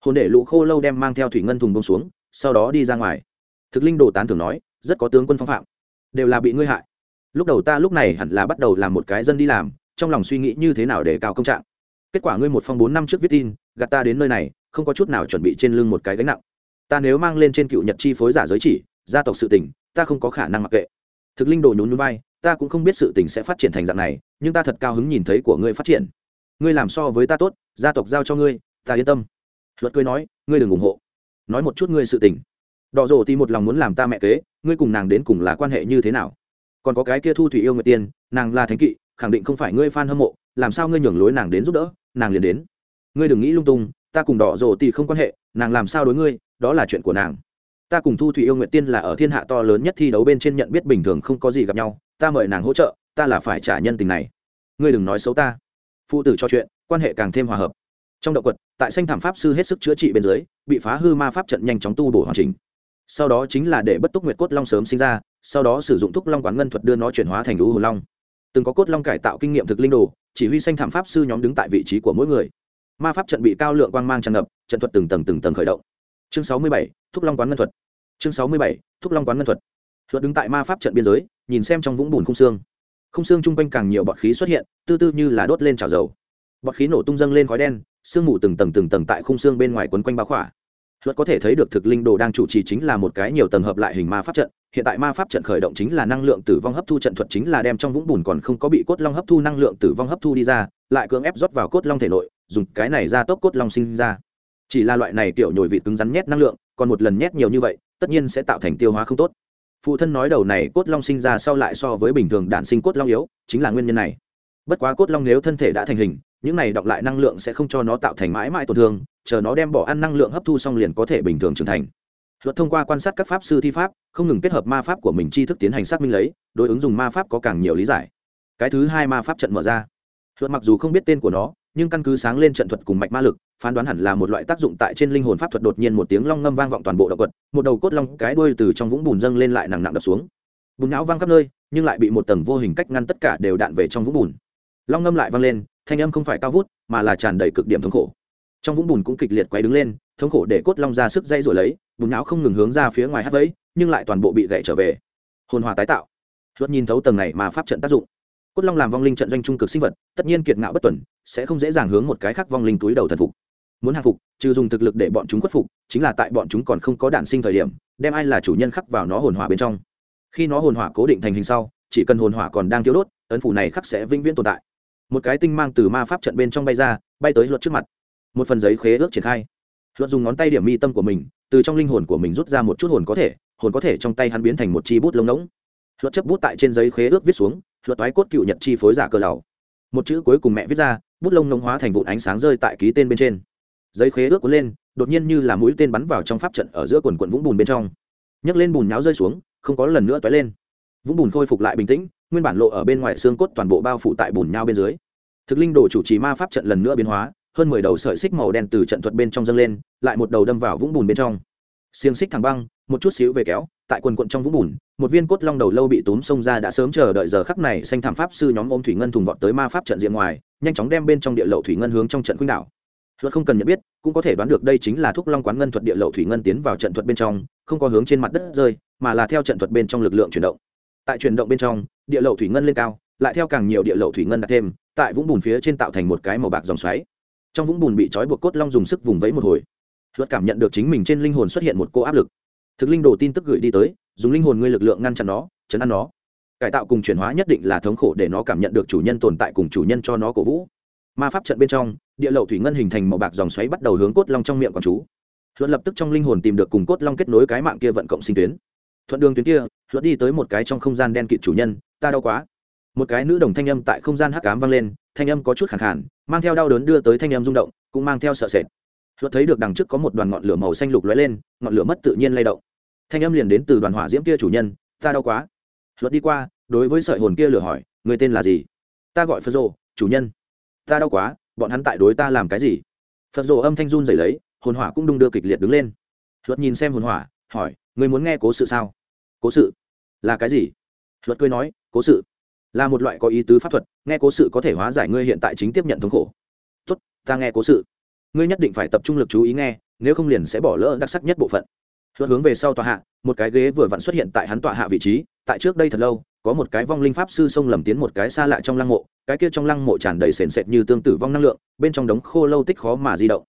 Hồn để lũ khô lâu đem mang theo thủy ngân thùng bông xuống, sau đó đi ra ngoài. Thực linh đồ tán thường nói, rất có tướng quân phong phạm. Đều là bị ngươi hại. Lúc đầu ta lúc này hẳn là bắt đầu làm một cái dân đi làm, trong lòng suy nghĩ như thế nào để cao công trạng? Kết quả ngươi một phong bốn năm trước viết tin, gạt ta đến nơi này, không có chút nào chuẩn bị trên lưng một cái gánh nặng. Ta nếu mang lên trên cựu nhật chi phối giả giới chỉ, gia tộc sự tình, ta không có khả năng mặc kệ. Thực linh đồ nhún nhún vai, ta cũng không biết sự tình sẽ phát triển thành dạng này, nhưng ta thật cao hứng nhìn thấy của ngươi phát triển. Ngươi làm so với ta tốt, gia tộc giao cho ngươi, ta yên tâm. Luật cười nói, ngươi đừng ủng hộ. Nói một chút ngươi sự tình. Đỏ rổ thì một lòng muốn làm ta mẹ kế, ngươi cùng nàng đến cùng là quan hệ như thế nào? Còn có cái kia thu thủy yêu người tiên, nàng là thánh kỵ, khẳng định không phải ngươi f a n hâm mộ, làm sao ngươi nhường lối nàng đến giúp đỡ? Nàng liền đến. Ngươi đừng nghĩ lung tung, ta cùng đỏ rồ thì không quan hệ, nàng làm sao đối ngươi, đó là chuyện của nàng. Ta cùng thu thủy yêu nguyện tiên là ở thiên hạ to lớn nhất thi đấu bên trên nhận biết bình thường không có gì gặp nhau, ta mời nàng hỗ trợ, ta là phải trả nhân tình này. Ngươi đừng nói xấu ta. Phụ tử cho chuyện, quan hệ càng thêm hòa hợp. Trong động quật, tại xanh thảm pháp sư hết sức chữa trị bên dưới, bị phá hư ma pháp trận nhanh chóng tu bổ hoàn chỉnh. Sau đó chính là để bất túc nguyệt cốt long sớm sinh ra, sau đó sử dụng thúc long quán ngân thuật đưa nó chuyển hóa thành lũ hồ long từng có cốt long cải tạo kinh nghiệm thực linh đồ, chỉ huy xanh thảm pháp sư nhóm đứng tại vị trí của mỗi người. Ma pháp trận bị cao lượng quang mang tràn ngập, trận thuật từng tầng từng tầng khởi động. Chương sáu mươi bảy, thúc long quán ngân thuật. Chương sáu mươi bảy, thúc long quán ngân thuật. Luật đứng tại ma pháp trận biên giới, nhìn xem trong vũng bùn khung xương. Khung xương chung quanh càng nhiều bọt khí xuất hiện, tư tư như là đốt lên chảo dầu. Bọt khí nổ tung dâng lên khói đen, sương mù từng tầng từng tầng tại khung xương bên ngoài quấn quanh bao khỏa luật có thể thấy được thực linh đồ đang chủ trì chính là một cái nhiều tầng hợp lại hình ma pháp trận. Hiện tại ma pháp trận khởi động chính là năng lượng tử vong hấp thu trận thuật chính là đem trong vũng bùn còn không có bị cốt long hấp thu năng lượng tử vong hấp thu đi ra, lại cưỡng ép rót vào cốt long thể nội, dùng cái này ra tốc cốt long sinh ra. Chỉ là loại này kiểu nhồi vị cứng rắn nhét năng lượng, còn một lần nhét nhiều như vậy, tất nhiên sẽ tạo thành tiêu hóa không tốt. Phụ thân nói đầu này cốt long sinh ra sau lại so với bình thường đản sinh cốt long yếu, chính là nguyên nhân này. Bất quá cốt long nếu thân thể đã thành hình, những này đọc lại năng lượng sẽ không cho nó tạo thành mãi mãi tổn thương chờ nó đem bỏ ăn năng lượng hấp thu xong liền có thể bình thường trưởng thành. Luật thông qua quan sát các pháp sư thi pháp, không ngừng kết hợp ma pháp của mình tri thức tiến hành xác minh lấy, đối ứng dùng ma pháp có càng nhiều lý giải. Cái thứ hai ma pháp trận mở ra. Luật mặc dù không biết tên của nó, nhưng căn cứ sáng lên trận thuật cùng mạch ma lực, phán đoán hẳn là một loại tác dụng tại trên linh hồn pháp thuật đột nhiên một tiếng long ngâm vang vọng toàn bộ động vật, một đầu cốt long cái đuôi từ trong vũng bùn dâng lên lại nặng nặng đập xuống. Bùn não văng khắp nơi, nhưng lại bị một tầng vô hình cách ngăn tất cả đều đạn về trong vũng bùn. Long ngâm lại vang lên, thanh âm không phải cao vút, mà là tràn đầy cực điểm thống khổ trong vũng bùn cũng kịch liệt quay đứng lên, thống khổ để cốt long ra sức dây rồi lấy, bùn não không ngừng hướng ra phía ngoài hát vẫy, nhưng lại toàn bộ bị gậy trở về. Hồn hòa tái tạo. Luật nhìn thấu tầng này mà pháp trận tác dụng. Cốt long làm vong linh trận doanh trung cực sinh vật, tất nhiên kiệt ngạo bất tuần, sẽ không dễ dàng hướng một cái khác vong linh túi đầu thần phục. Muốn hạ phục, trừ dùng thực lực để bọn chúng khuất phục, chính là tại bọn chúng còn không có đản sinh thời điểm, đem ai là chủ nhân khắc vào nó hồn hỏa bên trong. Khi nó hồn hỏa cố định thành hình sau, chỉ cần hồn hỏa còn đang thiếu đốt, ấn phủ này khắc sẽ vĩnh viễn tồn tại. Một cái tinh mang từ ma pháp trận bên trong bay ra, bay tới luật trước mặt một phần giấy khế ước triển khai. Luật dùng ngón tay điểm mi tâm của mình, từ trong linh hồn của mình rút ra một chút hồn có thể, hồn có thể trong tay hắn biến thành một chi bút lông ngỗng. Luật chấp bút tại trên giấy khế ước viết xuống, luật toái cốt cựu nhật chi phối giả cơ lầu. Một chữ cuối cùng mẹ viết ra, bút lông ngỗng hóa thành vụn ánh sáng rơi tại ký tên bên trên. Giấy khế ước cuốn lên, đột nhiên như là mũi tên bắn vào trong pháp trận ở giữa quần quận vũng bùn bên trong. Nhấc lên bùn nháo rơi xuống, không có lần nữa toái lên. Vũng bùn khôi phục lại bình tĩnh, nguyên bản lộ ở bên ngoài xương cốt toàn bộ bao phủ tại bùn nhau bên dưới. Thực linh đồ chủ trì ma pháp trận lần nữa biến hóa hơn mười đầu sợi xích màu đen từ trận thuật bên trong dâng lên, lại một đầu đâm vào vũng bùn bên trong. Xiềng xích thẳng băng, một chút xíu về kéo, tại quần quận trong vũng bùn, một viên cốt long đầu lâu bị túm xông ra đã sớm chờ đợi giờ khắc này xanh thảm pháp sư nhóm ôm thủy ngân thùng vọt tới ma pháp trận diện ngoài, nhanh chóng đem bên trong địa lậu thủy ngân hướng trong trận khuynh đảo. Luật không cần nhận biết, cũng có thể đoán được đây chính là thuốc long quán ngân thuật địa lậu thủy ngân tiến vào trận thuật bên trong, không có hướng trên mặt đất rơi, mà là theo trận thuật bên trong lực lượng chuyển động. Tại chuyển động bên trong, địa lậu thủy ngân lên cao, lại theo càng nhiều địa lậu thủy ngân đặt thêm, tại vũng bùn phía trên tạo thành một cái màu bạc dòng xoáy trong vũng bùn bị trói buộc cốt long dùng sức vùng vẫy một hồi. Luật cảm nhận được chính mình trên linh hồn xuất hiện một cô áp lực. Thực linh đồ tin tức gửi đi tới, dùng linh hồn ngươi lực lượng ngăn chặn nó, chấn an nó. Cải tạo cùng chuyển hóa nhất định là thống khổ để nó cảm nhận được chủ nhân tồn tại cùng chủ nhân cho nó cổ vũ. Ma pháp trận bên trong, địa lậu thủy ngân hình thành màu bạc dòng xoáy bắt đầu hướng cốt long trong miệng quảng chú. Luật lập tức trong linh hồn tìm được cùng cốt long kết nối cái mạng kia vận cộng sinh tuyến. Thuận đường tuyến kia, luật đi tới một cái trong không gian đen kịt chủ nhân, ta đau quá một cái nữ đồng thanh âm tại không gian hắc ám vang lên, thanh âm có chút khẳng khản mang theo đau đớn đưa tới thanh âm rung động, cũng mang theo sợ sệt. Luật thấy được đằng trước có một đoàn ngọn lửa màu xanh lục lóe lên, ngọn lửa mất tự nhiên lay động. Thanh âm liền đến từ đoàn hỏa diễm kia chủ nhân, ta đau quá. Luật đi qua, đối với sợi hồn kia lửa hỏi, người tên là gì? Ta gọi phật rồ chủ nhân. Ta đau quá, bọn hắn tại đối ta làm cái gì? Phật rồ âm thanh run rẩy lấy, hồn hỏa cũng đung đưa kịch liệt đứng lên. Luật nhìn xem hồn hỏa, hỏi người muốn nghe cố sự sao? Cố sự? Là cái gì? Luật cười nói, cố sự là một loại có ý tứ pháp thuật, nghe cố sự có thể hóa giải ngươi hiện tại chính tiếp nhận thống khổ. Tốt, ta nghe cố sự. Ngươi nhất định phải tập trung lực chú ý nghe, nếu không liền sẽ bỏ lỡ đặc sắc nhất bộ phận. Luật hướng về sau tòa hạ, một cái ghế vừa vặn xuất hiện tại hắn tòa hạ vị trí, tại trước đây thật lâu, có một cái vong linh pháp sư xông lầm tiến một cái xa lạ trong lăng mộ, cái kia trong lăng mộ tràn đầy sền sệt như tương tử vong năng lượng, bên trong đống khô lâu tích khó mà di động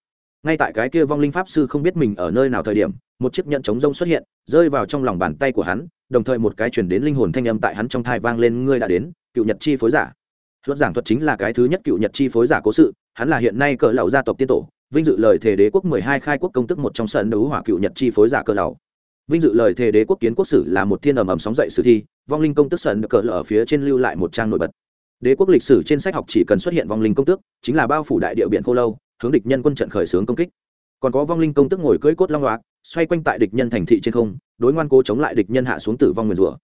ngay tại cái kia vong linh pháp sư không biết mình ở nơi nào thời điểm, một chiếc nhẫn chống rông xuất hiện, rơi vào trong lòng bàn tay của hắn, đồng thời một cái chuyển đến linh hồn thanh âm tại hắn trong thai vang lên, ngươi đã đến, cựu nhật chi phối giả. Luật giảng thuật chính là cái thứ nhất cựu nhật chi phối giả cố sự, hắn là hiện nay cỡ lầu gia tộc tiên tổ, vinh dự lời thề đế quốc mười hai khai quốc công tức một trong sân đấu hỏa cựu nhật chi phối giả cỡ lầu vinh dự lời thề đế quốc kiến quốc sử là một thiên ầm ầm sóng dậy sử thi, vong linh công tức sân cỡ lở ở phía trên lưu lại một trang nổi bật. Đế quốc lịch sử trên sách học chỉ cần xuất hiện vong linh công tước, chính là bao phủ đại địa biển khô lâu hướng địch nhân quân trận khởi xướng công kích. Còn có vong linh công tức ngồi cưỡi cốt long loạt xoay quanh tại địch nhân thành thị trên không, đối ngoan cố chống lại địch nhân hạ xuống tử vong nguyền rủa.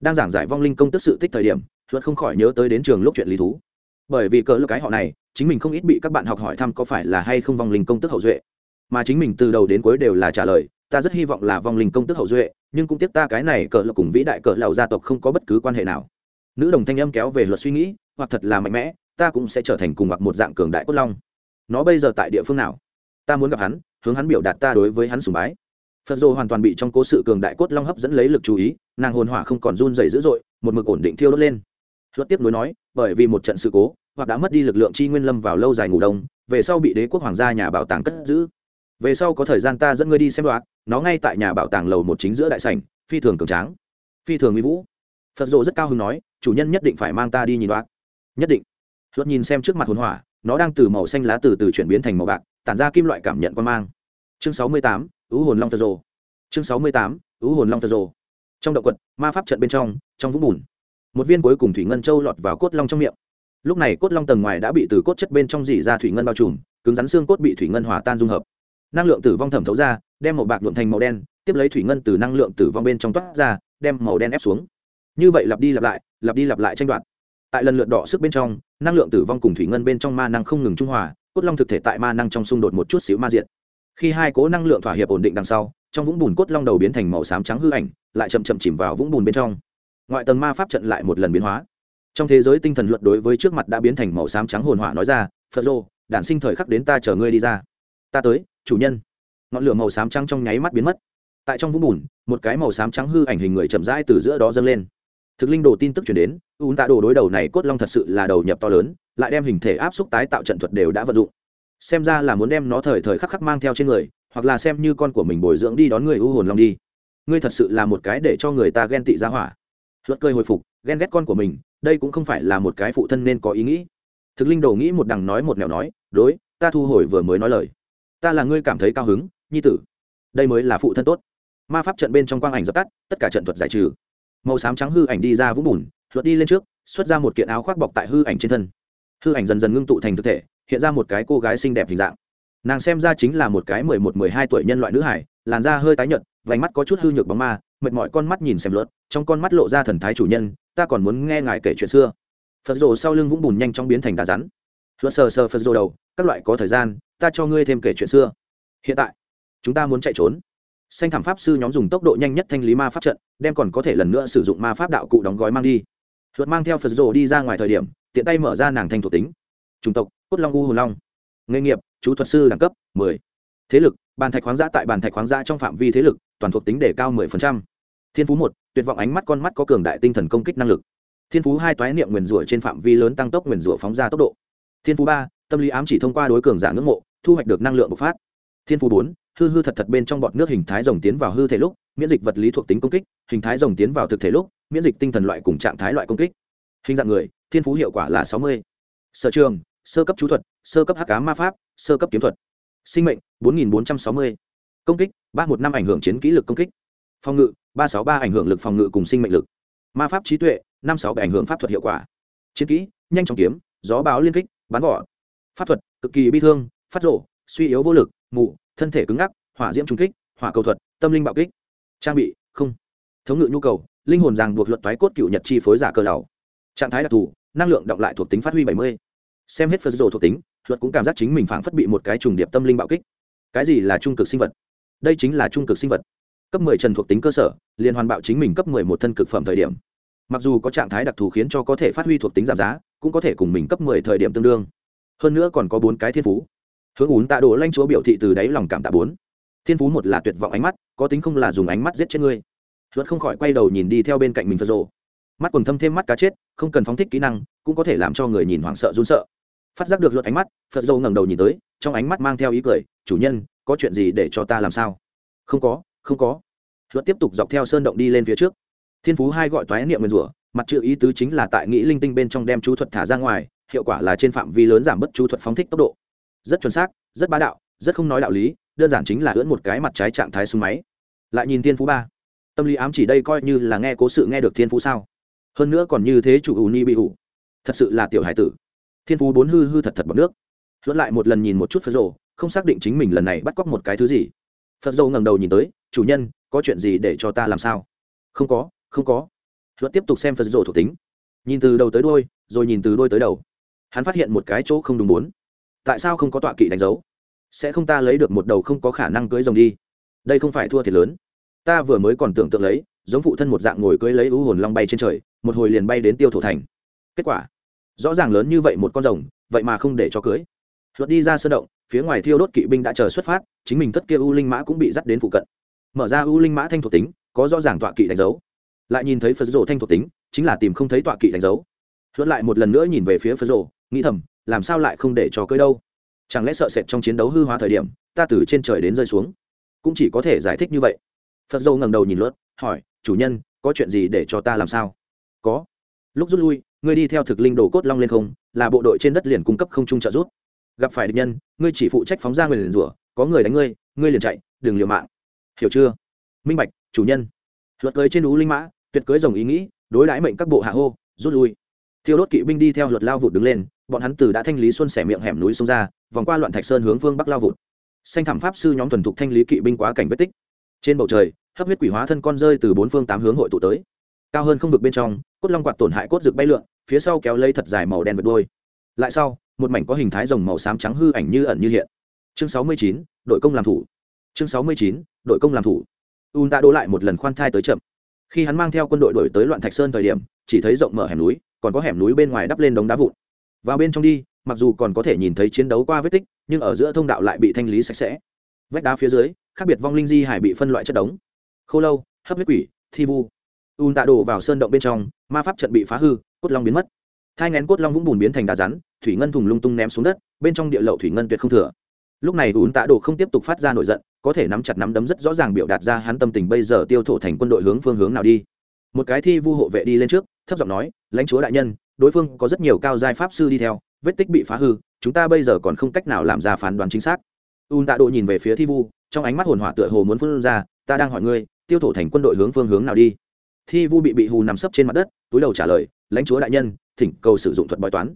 Đang giảng giải vong linh công tức sự tích thời điểm, luật không khỏi nhớ tới đến trường lúc chuyện lý thú. Bởi vì cỡ lực cái họ này, chính mình không ít bị các bạn học hỏi thăm có phải là hay không vong linh công tức hậu duệ. Mà chính mình từ đầu đến cuối đều là trả lời, ta rất hy vọng là vong linh công tức hậu duệ, nhưng cũng tiếc ta cái này cỡ lực cùng vĩ đại cỡ lầu gia tộc không có bất cứ quan hệ nào. Nữ đồng thanh âm kéo về luật suy nghĩ, hoặc thật là mạnh mẽ, ta cũng sẽ trở thành cùng hoặc một dạng cường đại cốt long nó bây giờ tại địa phương nào? Ta muốn gặp hắn hướng hắn biểu đạt ta đối với hắn sùng bái. Phật dô hoàn toàn bị trong cố sự cường đại cốt long hấp dẫn lấy lực chú ý nàng hồn hỏa không còn run dày dữ dội một mực ổn định thiêu đốt lên. Luật tiếp nối nói bởi vì một trận sự cố hoặc đã mất đi lực lượng chi nguyên lâm vào lâu dài ngủ đông về sau bị đế quốc hoàng gia nhà bảo tàng cất giữ. Về sau có thời gian ta dẫn ngươi đi xem đoạt, nó ngay tại nhà bảo tàng lầu một chính giữa đại sảnh phi thường cường tráng phi thường mỹ vũ. Phật dô rất cao hứng nói chủ nhân nhất định phải mang ta đi nhìn đoạt, nhất định. Luật nhìn xem trước mặt hồn hỏa nó đang từ màu xanh lá từ từ chuyển biến thành màu bạc, tản ra kim loại cảm nhận quan mang. Chương sáu mươi tám, ứ hồn long phật rồ. Chương sáu mươi tám, ứ hồn long phật rồ. Trong động quật, ma pháp trận bên trong trong vũng bùn, một viên cuối cùng thủy ngân châu lọt vào cốt long trong miệng. Lúc này cốt long tầng ngoài đã bị từ cốt chất bên trong dỉ ra thủy ngân bao trùm, cứng rắn xương cốt bị thủy ngân hòa tan dung hợp. Năng lượng tử vong thẩm thấu ra, đem màu bạc nhuộm thành màu đen, tiếp lấy thủy ngân từ năng lượng tử vong bên trong toát ra, đem màu đen ép xuống. Như vậy lặp đi lặp lại, lặp đi lặp lại tranh đoạt tại lần lượt đỏ sức bên trong, năng lượng tử vong cùng thủy ngân bên trong ma năng không ngừng trung hòa, cốt long thực thể tại ma năng trong xung đột một chút xíu ma diện khi hai cố năng lượng thỏa hiệp ổn định đằng sau, trong vũng bùn cốt long đầu biến thành màu xám trắng hư ảnh, lại chậm chậm chìm vào vũng bùn bên trong. Ngoại tầng ma pháp trận lại một lần biến hóa. Trong thế giới tinh thần luật đối với trước mặt đã biến thành màu xám trắng hồn hỏa nói ra, phật rô, đản sinh thời khắc đến ta chờ ngươi đi ra. Ta tới, chủ nhân. Ngọn lửa màu xám trắng trong nháy mắt biến mất. Tại trong vũng bùn, một cái màu xám trắng hư ảnh hình người chậm rãi từ giữa đó dâng lên thực linh đồ tin tức chuyển đến ùn tạ đồ đối đầu này cốt long thật sự là đầu nhập to lớn, lại đem hình thể áp xúc tái tạo trận thuật đều đã vận dụng. Xem ra là muốn đem nó thời thời khắc khắc mang theo trên người, hoặc là xem như con của mình bồi dưỡng đi đón người u hồn long đi. Ngươi thật sự là một cái để cho người ta ghen tị ra hỏa. Luật cơi hồi phục, ghen ghét con của mình, đây cũng không phải là một cái phụ thân nên có ý nghĩ. Thực linh đồ nghĩ một đằng nói một nẻo nói, đối, ta thu hồi vừa mới nói lời. Ta là ngươi cảm thấy cao hứng, nhi tử. Đây mới là phụ thân tốt. Ma pháp trận bên trong quang ảnh dập tắt, tất cả trận thuật giải trừ màu xám trắng hư ảnh đi ra vũng bùn luật đi lên trước, xuất ra một kiện áo khoác bọc tại hư ảnh trên thân. Hư ảnh dần dần ngưng tụ thành thực thể, hiện ra một cái cô gái xinh đẹp hình dạng. Nàng xem ra chính là một cái mười một, mười hai tuổi nhân loại nữ hải, làn da hơi tái nhợt, vành mắt có chút hư nhược bóng ma, mệt mỏi con mắt nhìn xem lướt, trong con mắt lộ ra thần thái chủ nhân, ta còn muốn nghe ngài kể chuyện xưa. Phật rồ sau lưng vũng bùn nhanh chóng biến thành đá rắn. Luật sờ sờ phật rồ đầu, các loại có thời gian, ta cho ngươi thêm kể chuyện xưa. Hiện tại, chúng ta muốn chạy trốn xanh thảm pháp sư nhóm dùng tốc độ nhanh nhất thanh lý ma pháp trận, đem còn có thể lần nữa sử dụng ma pháp đạo cụ đóng gói mang đi. Luật mang theo phật rồ đi ra ngoài thời điểm, tiện tay mở ra nàng thanh thuộc tính. Chủng tộc, cốt long u hồn long. Nghề nghiệp, chú thuật sư đẳng cấp 10. thế lực, bàn thạch khoáng giã tại bàn thạch khoáng giã trong phạm vi thế lực, toàn thuộc tính đề cao 10%. thiên phú một, tuyệt vọng ánh mắt con mắt có cường đại tinh thần công kích năng lực. Thiên phú hai toái niệm nguyền rủa trên phạm vi lớn tăng tốc nguyền rủa phóng ra tốc độ. Thiên phú ba, tâm lý ám chỉ thông qua đối cường giả ngưỡng mộ, thu hoạch được năng lượng bộc phát. Thiên phú bốn hư hư thật thật bên trong bọt nước hình thái rồng tiến vào hư thể lúc, miễn dịch vật lý thuộc tính công kích, hình thái rồng tiến vào thực thể lúc, miễn dịch tinh thần loại cùng trạng thái loại công kích. Hình dạng người, thiên phú hiệu quả là sáu mươi. Sở trường, sơ cấp chú thuật, sơ cấp hắc cá ma pháp, sơ cấp kiếm thuật. Sinh mệnh, bốn nghìn bốn trăm sáu mươi. Công kích, ba một năm ảnh hưởng chiến kỹ lực công kích. Phòng ngự, ba sáu ba ảnh hưởng lực phòng ngự cùng sinh mệnh lực. Ma pháp trí tuệ, năm sáu ảnh hưởng pháp thuật hiệu quả. Chiến kỹ, nhanh chóng kiếm, gió báo liên kích, bắn vỏ. Pháp thuật, cực kỳ bi thương, phát rộ suy yếu vô lực mụ thân thể cứng ngắc, hỏa diễm trung kích, hỏa cầu thuật, tâm linh bạo kích. Trang bị, không. Thống ngự nhu cầu, linh hồn ràng buộc luật toái cốt cựu nhật chi phối giả cơ lầu trạng thái đặc thù, năng lượng động lại thuộc tính phát huy bảy mươi. Xem hết phật rồ thuộc tính, luật cũng cảm giác chính mình phảng phất bị một cái trùng điệp tâm linh bạo kích. Cái gì là trung cực sinh vật? Đây chính là trung cực sinh vật. Cấp mười trần thuộc tính cơ sở, liên hoàn bạo chính mình cấp mười một thân cực phẩm thời điểm. Mặc dù có trạng thái đặc thù khiến cho có thể phát huy thuộc tính giảm giá, cũng có thể cùng mình cấp mười thời điểm tương đương. Hơn nữa còn có bốn cái thiên phú hướng ún tạ đồ lanh chúa biểu thị từ đáy lòng cảm tạ bốn. Thiên phú một là tuyệt vọng ánh mắt, có tính không là dùng ánh mắt giết chết ngươi. Luật không khỏi quay đầu nhìn đi theo bên cạnh mình phật rộ mắt quần thâm thêm mắt cá chết, không cần phóng thích kỹ năng, cũng có thể làm cho người nhìn hoảng sợ run sợ. Phát giác được luật ánh mắt, phật rộ ngẩng đầu nhìn tới, trong ánh mắt mang theo ý cười, chủ nhân, có chuyện gì để cho ta làm sao? Không có không có. Luật tiếp tục dọc theo sơn động đi lên phía trước. Thiên phú hai gọi toái niệm nguyên rủa, mặt chữ ý tứ chính là tại nghĩ linh tinh bên trong đem chú thuật thả ra ngoài, hiệu quả là trên phạm vi lớn giảm bớt chú thuật phóng thích tốc độ rất chuẩn xác, rất bá đạo, rất không nói đạo lý, đơn giản chính là ưỡn một cái mặt trái trạng thái súng máy. Lại nhìn thiên phú ba. Tâm lý ám chỉ đây coi như là nghe cố sự nghe được thiên phú sao? Hơn nữa còn như thế chủ ủ ni bị ủ. Thật sự là tiểu hải tử. Thiên phú bốn hư hư thật thật bọc nước. Luận lại một lần nhìn một chút phật rồ không xác định chính mình lần này bắt cóc một cái thứ gì. Phật rồ ngẩng đầu nhìn tới, chủ nhân, có chuyện gì để cho ta làm sao? Không có không có. Luận tiếp tục xem phật rồ thuộc tính. Nhìn từ đầu tới đôi rồi nhìn từ đôi tới đầu. Hắn phát hiện một cái chỗ không đúng bốn tại sao không có tọa kỵ đánh dấu? Sẽ không ta lấy được một đầu không có khả năng cưới rồng đi? Đây không phải thua thiệt lớn. Ta vừa mới còn tưởng tượng lấy, giống phụ thân một dạng ngồi cưới lấy ưu hồn long bay trên trời, một hồi liền bay đến tiêu thổ thành. Kết quả, rõ ràng lớn như vậy một con rồng, vậy mà không để cho cưới. Luật đi ra sơ động, phía ngoài thiêu đốt kỵ binh đã chờ xuất phát, chính mình thất kia u linh mã cũng bị dắt đến phụ cận. Mở ra u linh mã thanh thuộc tính, có rõ ràng tọa kỵ đánh dấu. Lại nhìn thấy phật rộ thanh thuộc tính, chính là tìm không thấy tọa kỵ đánh dấu. Luật lại một lần nữa nhìn về phía phật rộ nghĩ thầm làm sao lại không để cho cưới đâu? Chẳng lẽ sợ sệt trong chiến đấu hư hóa thời điểm, ta từ trên trời đến rơi xuống? Cũng chỉ có thể giải thích như vậy. Phật dâu ngẩng đầu nhìn luật hỏi, chủ nhân, có chuyện gì để cho ta làm sao? Có. Lúc rút lui, ngươi đi theo thực linh đồ cốt long lên không, là bộ đội trên đất liền cung cấp không trung trợ rút gặp phải địch nhân, ngươi chỉ phụ trách phóng ra người liền rủa, có người đánh ngươi ngươi liền chạy, đừng liều mạng. Hiểu chưa? Minh bạch, chủ nhân. Luật cưới trên ú linh mã, tuyệt cưới rồng ý nghĩ, đối đãi mệnh các bộ hạ hô, rút lui. Thiêu đốt kỵ binh đi theo luật lao vụt đứng lên bọn hắn từ đã thanh lý xuân xẻ miệng hẻm núi sông ra, vòng qua loạn thạch sơn hướng phương bắc lao vụt. Xanh thảm pháp sư nhóm thuần thục thanh lý kỵ binh quá cảnh vết tích. Trên bầu trời, hấp huyết quỷ hóa thân con rơi từ bốn phương tám hướng hội tụ tới. Cao hơn không vực bên trong, cốt long quạt tổn hại cốt rực bay lượn, phía sau kéo lây thật dài màu đen vượt đôi lại sau, một mảnh có hình thái rồng màu xám trắng hư ảnh như ẩn như hiện. Chương sáu mươi chín, đội công làm thủ. Chương sáu mươi chín, đội công làm thủ. Un đã đỗ lại một lần khoan thai tới chậm. Khi hắn mang theo quân đội đổi tới loạn thạch sơn thời điểm, chỉ thấy rộng mở hẻm núi, còn có hẻm núi bên ngoài đắp lên đống đá vụn vào bên trong đi, mặc dù còn có thể nhìn thấy chiến đấu qua vết tích, nhưng ở giữa thông đạo lại bị thanh lý sạch sẽ. Vách đá phía dưới, khác biệt vong linh di hải bị phân loại chất đống. Khô lâu, hấp huyết quỷ, thi vu. Un tạ đổ vào sơn động bên trong, ma pháp trận bị phá hư, cốt long biến mất. Thai ngén cốt long vũng bùn biến thành đá rắn, thủy ngân thùng lung tung ném xuống đất, bên trong địa lậu thủy ngân tuyệt không thừa. Lúc này un tạ đổ không tiếp tục phát ra nổi giận, có thể nắm chặt nắm đấm rất rõ ràng biểu đạt ra hắn tâm tình bây giờ tiêu thổ thành quân đội hướng phương hướng nào đi. Một cái thi vu hộ vệ đi lên trước, thấp giọng nói, lãnh chúa đại nhân đối phương có rất nhiều cao giai pháp sư đi theo, vết tích bị phá hư, chúng ta bây giờ còn không cách nào làm ra phán đoán chính xác. Un tạ độ nhìn về phía thi vu, trong ánh mắt hồn hỏa tựa hồ muốn phân ra, ta đang hỏi ngươi, tiêu thổ thành quân đội hướng phương hướng nào đi? Thi vu bị bị hù nằm sấp trên mặt đất, túi đầu trả lời, lãnh chúa đại nhân, thỉnh cầu sử dụng thuật bói toán.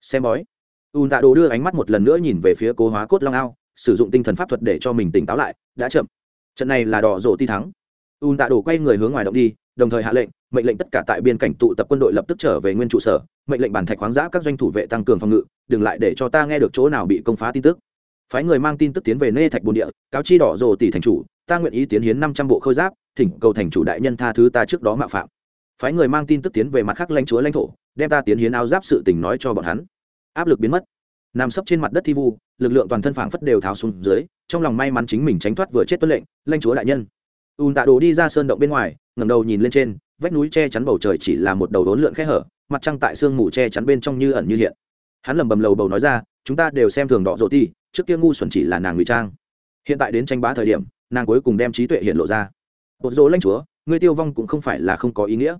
Xem bói. Un tạ đồ đưa ánh mắt một lần nữa nhìn về phía cố hóa cốt long ao, sử dụng tinh thần pháp thuật để cho mình tỉnh táo lại, đã chậm. Trận này là đỏ rổ ti thắng. Un tạ đồ quay người hướng ngoài động đi đồng thời hạ lệnh, mệnh lệnh tất cả tại biên cảnh tụ tập quân đội lập tức trở về nguyên trụ sở, mệnh lệnh bản thạch khoáng giã các doanh thủ vệ tăng cường phòng ngự, đừng lại để cho ta nghe được chỗ nào bị công phá tin tức. Phái người mang tin tức tiến về nê thạch bồn địa, cáo chi đỏ rồ tỷ thành chủ, ta nguyện ý tiến hiến năm trăm bộ khôi giáp, thỉnh cầu thành chủ đại nhân tha thứ ta trước đó mạo phạm. Phái người mang tin tức tiến về mặt khác lãnh chúa lãnh thổ, đem ta tiến hiến áo giáp sự tình nói cho bọn hắn. Áp lực biến mất. Nằm sấp trên mặt đất thi vu, lực lượng toàn thân phảng phất đều tháo xuống dưới, trong lòng may mắn chính mình tránh thoát vừa chết tuân lệnh, lãnh chúa đại nhân ùn tạ đồ đi ra sơn động bên ngoài, ngẩng đầu nhìn lên trên, vách núi che chắn bầu trời chỉ là một đầu đốn lượn khẽ hở, mặt trăng tại sương mù che chắn bên trong như ẩn như hiện. Hắn lầm bầm lầu bầu nói ra, chúng ta đều xem thường đỏ rộ ti, trước kia ngu xuẩn chỉ là nàng ngụy trang. Hiện tại đến tranh bá thời điểm, nàng cuối cùng đem trí tuệ hiện lộ ra. Một dỗ lanh chúa, ngươi tiêu vong cũng không phải là không có ý nghĩa.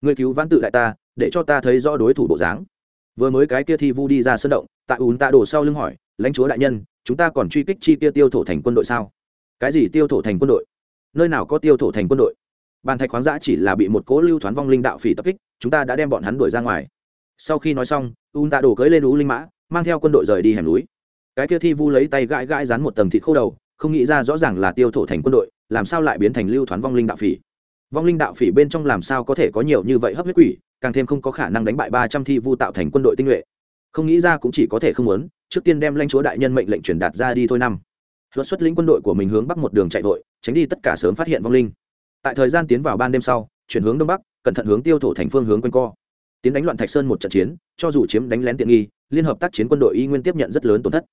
Ngươi cứu vãn tự đại ta, để cho ta thấy rõ đối thủ bộ dáng. Vừa mới cái kia thi vu đi ra sân động, tại ùn tạ đổ sau lưng hỏi, lãnh chúa đại nhân, chúng ta còn truy kích chi kia tiêu thổ thành quân đội sao? Cái gì tiêu thổ thành quân đội? Nơi nào có tiêu thổ thành quân đội. Bàn thạch khoáng giã chỉ là bị một cố lưu thoán vong linh đạo phỉ tập kích, chúng ta đã đem bọn hắn đuổi ra ngoài. Sau khi nói xong un tạ đổ cưới lên ú linh mã, mang theo quân đội rời đi hẻm núi. Cái kia thi vu lấy tay gãi gãi dán một tầng thịt khô đầu, không nghĩ ra rõ ràng là tiêu thổ thành quân đội, làm sao lại biến thành lưu thoán vong linh đạo phỉ. Vong linh đạo phỉ bên trong làm sao có thể có nhiều như vậy hấp huyết quỷ, càng thêm không có khả năng đánh bại ba trăm thi vu tạo thành quân đội tinh nhuệ. Không nghĩ ra cũng chỉ có thể không muốn, trước tiên đem lãnh chúa đại nhân mệnh lệnh truyền đạt ra đi thôi năm luật xuất lĩnh quân đội của mình hướng bắc một đường chạy vội, tránh đi tất cả sớm phát hiện vong linh. Tại thời gian tiến vào ban đêm sau, chuyển hướng đông bắc, cẩn thận hướng tiêu thổ thành phương hướng quanh co. Tiến đánh loạn thạch sơn một trận chiến, cho dù chiếm đánh lén tiện nghi, liên hợp tác chiến quân đội y nguyên tiếp nhận rất lớn tổn thất.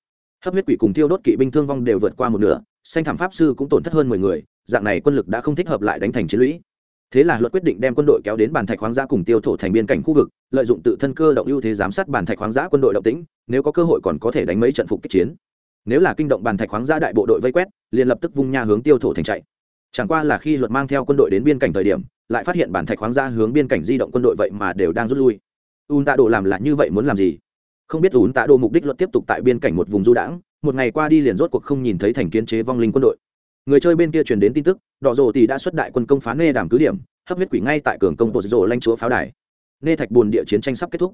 Hấp huyết quỷ cùng tiêu đốt kỵ binh thương vong đều vượt qua một nửa xanh thảm pháp sư cũng tổn thất hơn mười người, dạng này quân lực đã không thích hợp lại đánh thành chiến lũy. Thế là luật quyết định đem quân đội kéo đến bàn thạch khoáng giã cùng tiêu thổ thành biên cảnh khu vực, lợi dụng tự thân cơ động ưu thế giám sát bàn thạch khoáng giã quân đội động tĩnh, nếu có cơ hội còn có thể đánh mấy trận phục kích chiến nếu là kinh động bàn thạch khoáng giã đại bộ đội vây quét, liền lập tức vung nha hướng tiêu thổ thành chạy. Chẳng qua là khi luật mang theo quân đội đến biên cảnh thời điểm, lại phát hiện bàn thạch khoáng giã hướng biên cảnh di động quân đội vậy mà đều đang rút lui. Un tạ đồ làm là như vậy muốn làm gì? Không biết un tạ đồ mục đích luật tiếp tục tại biên cảnh một vùng du đãng, một ngày qua đi liền rốt cuộc không nhìn thấy thành kiến chế vong linh quân đội. Người chơi bên kia truyền đến tin tức, đỏ rồ thì đã xuất đại quân công phá nê đàm cứ điểm, hấp huyết quỷ ngay tại cường công bột rồ lanh chúa pháo đài. Nê thạch bồn địa chiến tranh sắp kết thúc.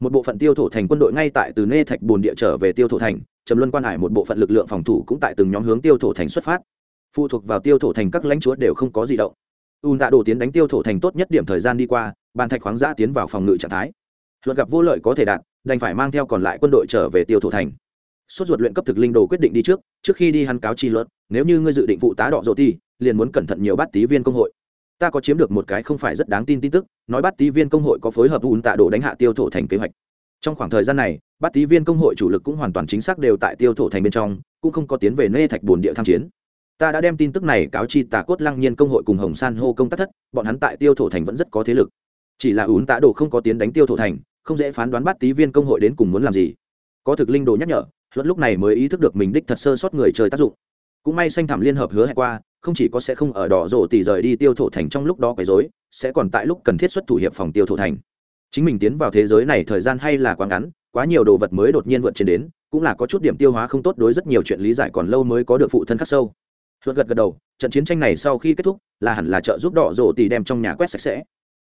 Một bộ phận tiêu thổ thành quân đội ngay tại từ nê thạch bồn địa trở về tiêu thổ thành trầm luân quan hải một bộ phận lực lượng phòng thủ cũng tại từng nhóm hướng tiêu thổ thành xuất phát. Phụ thuộc vào tiêu thổ thành các lãnh chúa đều không có gì động. Ùn tạ đổ tiến đánh tiêu thổ thành tốt nhất điểm thời gian đi qua, bàn thạch khoáng giã tiến vào phòng ngự trạng thái. Luật gặp vô lợi có thể đạt, đành phải mang theo còn lại quân đội trở về tiêu thổ thành. Sốt ruột luyện cấp thực linh đồ quyết định đi trước trước khi đi hắn cáo chi luật, nếu như ngươi dự định phụ tá đọ rộ ti liền muốn cẩn thận nhiều bát tí viên công hội. Ta có chiếm được một cái không phải rất đáng tin tin tức, nói bát tí viên công hội có phối hợp ùn tạ đồ đánh hạ tiêu thổ thành kế hoạch trong khoảng thời gian này, bát tý viên công hội chủ lực cũng hoàn toàn chính xác đều tại tiêu thổ thành bên trong, cũng không có tiến về nê thạch bồn địa tham chiến. Ta đã đem tin tức này cáo chi tà cốt lăng nhiên công hội cùng hồng san hô công tác thất, bọn hắn tại tiêu thổ thành vẫn rất có thế lực. Chỉ là ún tạ đồ không có tiến đánh tiêu thổ thành, không dễ phán đoán bát tí viên công hội đến cùng muốn làm gì. Có thực linh đồ nhắc nhở, luật lúc này mới ý thức được mình đích thật sơ sót người chơi tác dụng. Cũng may xanh thảm liên hợp hứa hẹn qua, không chỉ có sẽ không ở đỏ rổ tỷ rời đi tiêu thổ thành trong lúc đó quấy rối, sẽ còn tại lúc cần thiết xuất thủ hiệp phòng tiêu thổ thành chính mình tiến vào thế giới này thời gian hay là quá ngắn, quá nhiều đồ vật mới đột nhiên vượt trên đến, cũng là có chút điểm tiêu hóa không tốt đối rất nhiều chuyện lý giải còn lâu mới có được phụ thân khắc sâu. Luật gật gật đầu, trận chiến tranh này sau khi kết thúc, là hẳn là trợ giúp đỏ rổ tỷ đem trong nhà quét sạch sẽ.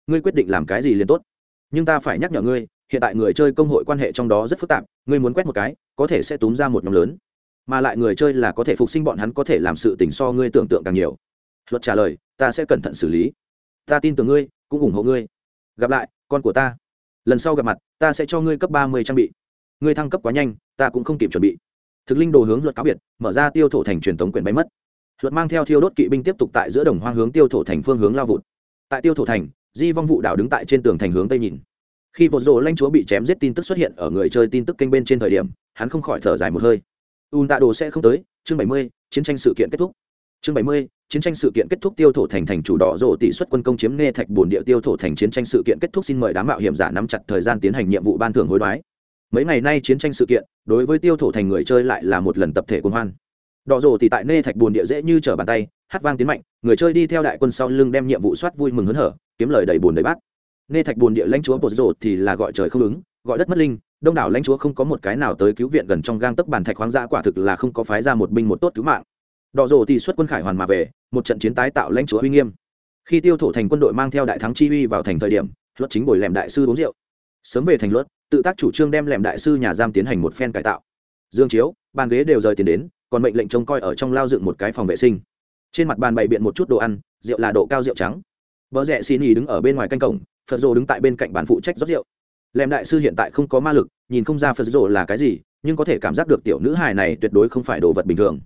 Ngươi quyết định làm cái gì liền tốt. Nhưng ta phải nhắc nhở ngươi, hiện tại người chơi công hội quan hệ trong đó rất phức tạp, ngươi muốn quét một cái, có thể sẽ túm ra một nhóm lớn. Mà lại người chơi là có thể phục sinh bọn hắn có thể làm sự tình so ngươi tưởng tượng càng nhiều. Luật trả lời, ta sẽ cẩn thận xử lý. Ta tin tưởng ngươi, cũng ủng hộ ngươi. Gặp lại con của ta. Lần sau gặp mặt, ta sẽ cho ngươi cấp ba mươi trang bị. Ngươi thăng cấp quá nhanh, ta cũng không kịp chuẩn bị. Thực linh đồ hướng luật cáo biệt, mở ra tiêu thổ thành truyền thống quyền bay mất. Luật mang theo thiêu đốt kỵ binh tiếp tục tại giữa đồng hoang hướng tiêu thổ thành phương hướng lao vụt. Tại tiêu thổ thành, di vong vụ đảo đứng tại trên tường thành hướng tây nhìn. Khi một rồ lanh chúa bị chém giết tin tức xuất hiện ở người chơi tin tức kênh bên trên thời điểm, hắn không khỏi thở dài một hơi. Un tạ đồ sẽ không tới, chương bảy mươi, chiến tranh sự kiện kết thúc. Chương bảy mươi chiến tranh sự kiện kết thúc tiêu thổ thành thành chủ đỏ rổ tỷ suất quân công chiếm nghe thạch bồn địa tiêu thổ thành chiến tranh sự kiện kết thúc xin mời đám mạo hiểm giả nắm chặt thời gian tiến hành nhiệm vụ ban thưởng hối đoái. Mấy ngày nay chiến tranh sự kiện, đối với tiêu thổ thành người chơi lại là một lần tập thể quân hoan. Đỏ rổ tỷ tại nê thạch bồn địa dễ như trở bàn tay, hát vang tiến mạnh, người chơi đi theo đại quân sau lưng đem nhiệm vụ soát vui mừng hớn hở, kiếm lời đầy bồn đầy bát. Nê thạch bồn địa lãnh chúa bột rổ thì là gọi trời không ứng, gọi đất mất linh, đông đảo lãnh chúa không có một cái nào tới cứu viện gần trong gang tấc bàn thạch khoáng dã quả thực là không có phái ra một binh một tốt cứu mạng. Đỏ rồ thì xuất quân khải hoàn mà về một trận chiến tái tạo lãnh chúa uy nghiêm. Khi tiêu thổ thành quân đội mang theo đại thắng chi uy vào thành thời điểm, luật chính bồi lẻm đại sư uống rượu. Sớm về thành luật, tự tác chủ trương đem lẻm đại sư nhà giam tiến hành một phen cải tạo. Dương chiếu, bàn ghế đều rời tiền đến, còn mệnh lệnh trông coi ở trong lao dựng một cái phòng vệ sinh. Trên mặt bàn bày biện một chút đồ ăn, rượu là độ cao rượu trắng. Vợ rẽ xin ý đứng ở bên ngoài canh cổng, phật rồ đứng tại bên cạnh bàn phụ trách rót rượu. Lẻm đại sư hiện tại không có ma lực, nhìn không ra phật rồ là cái gì, nhưng có thể cảm giác được tiểu nữ hài này tuyệt đối không phải đồ vật bình thường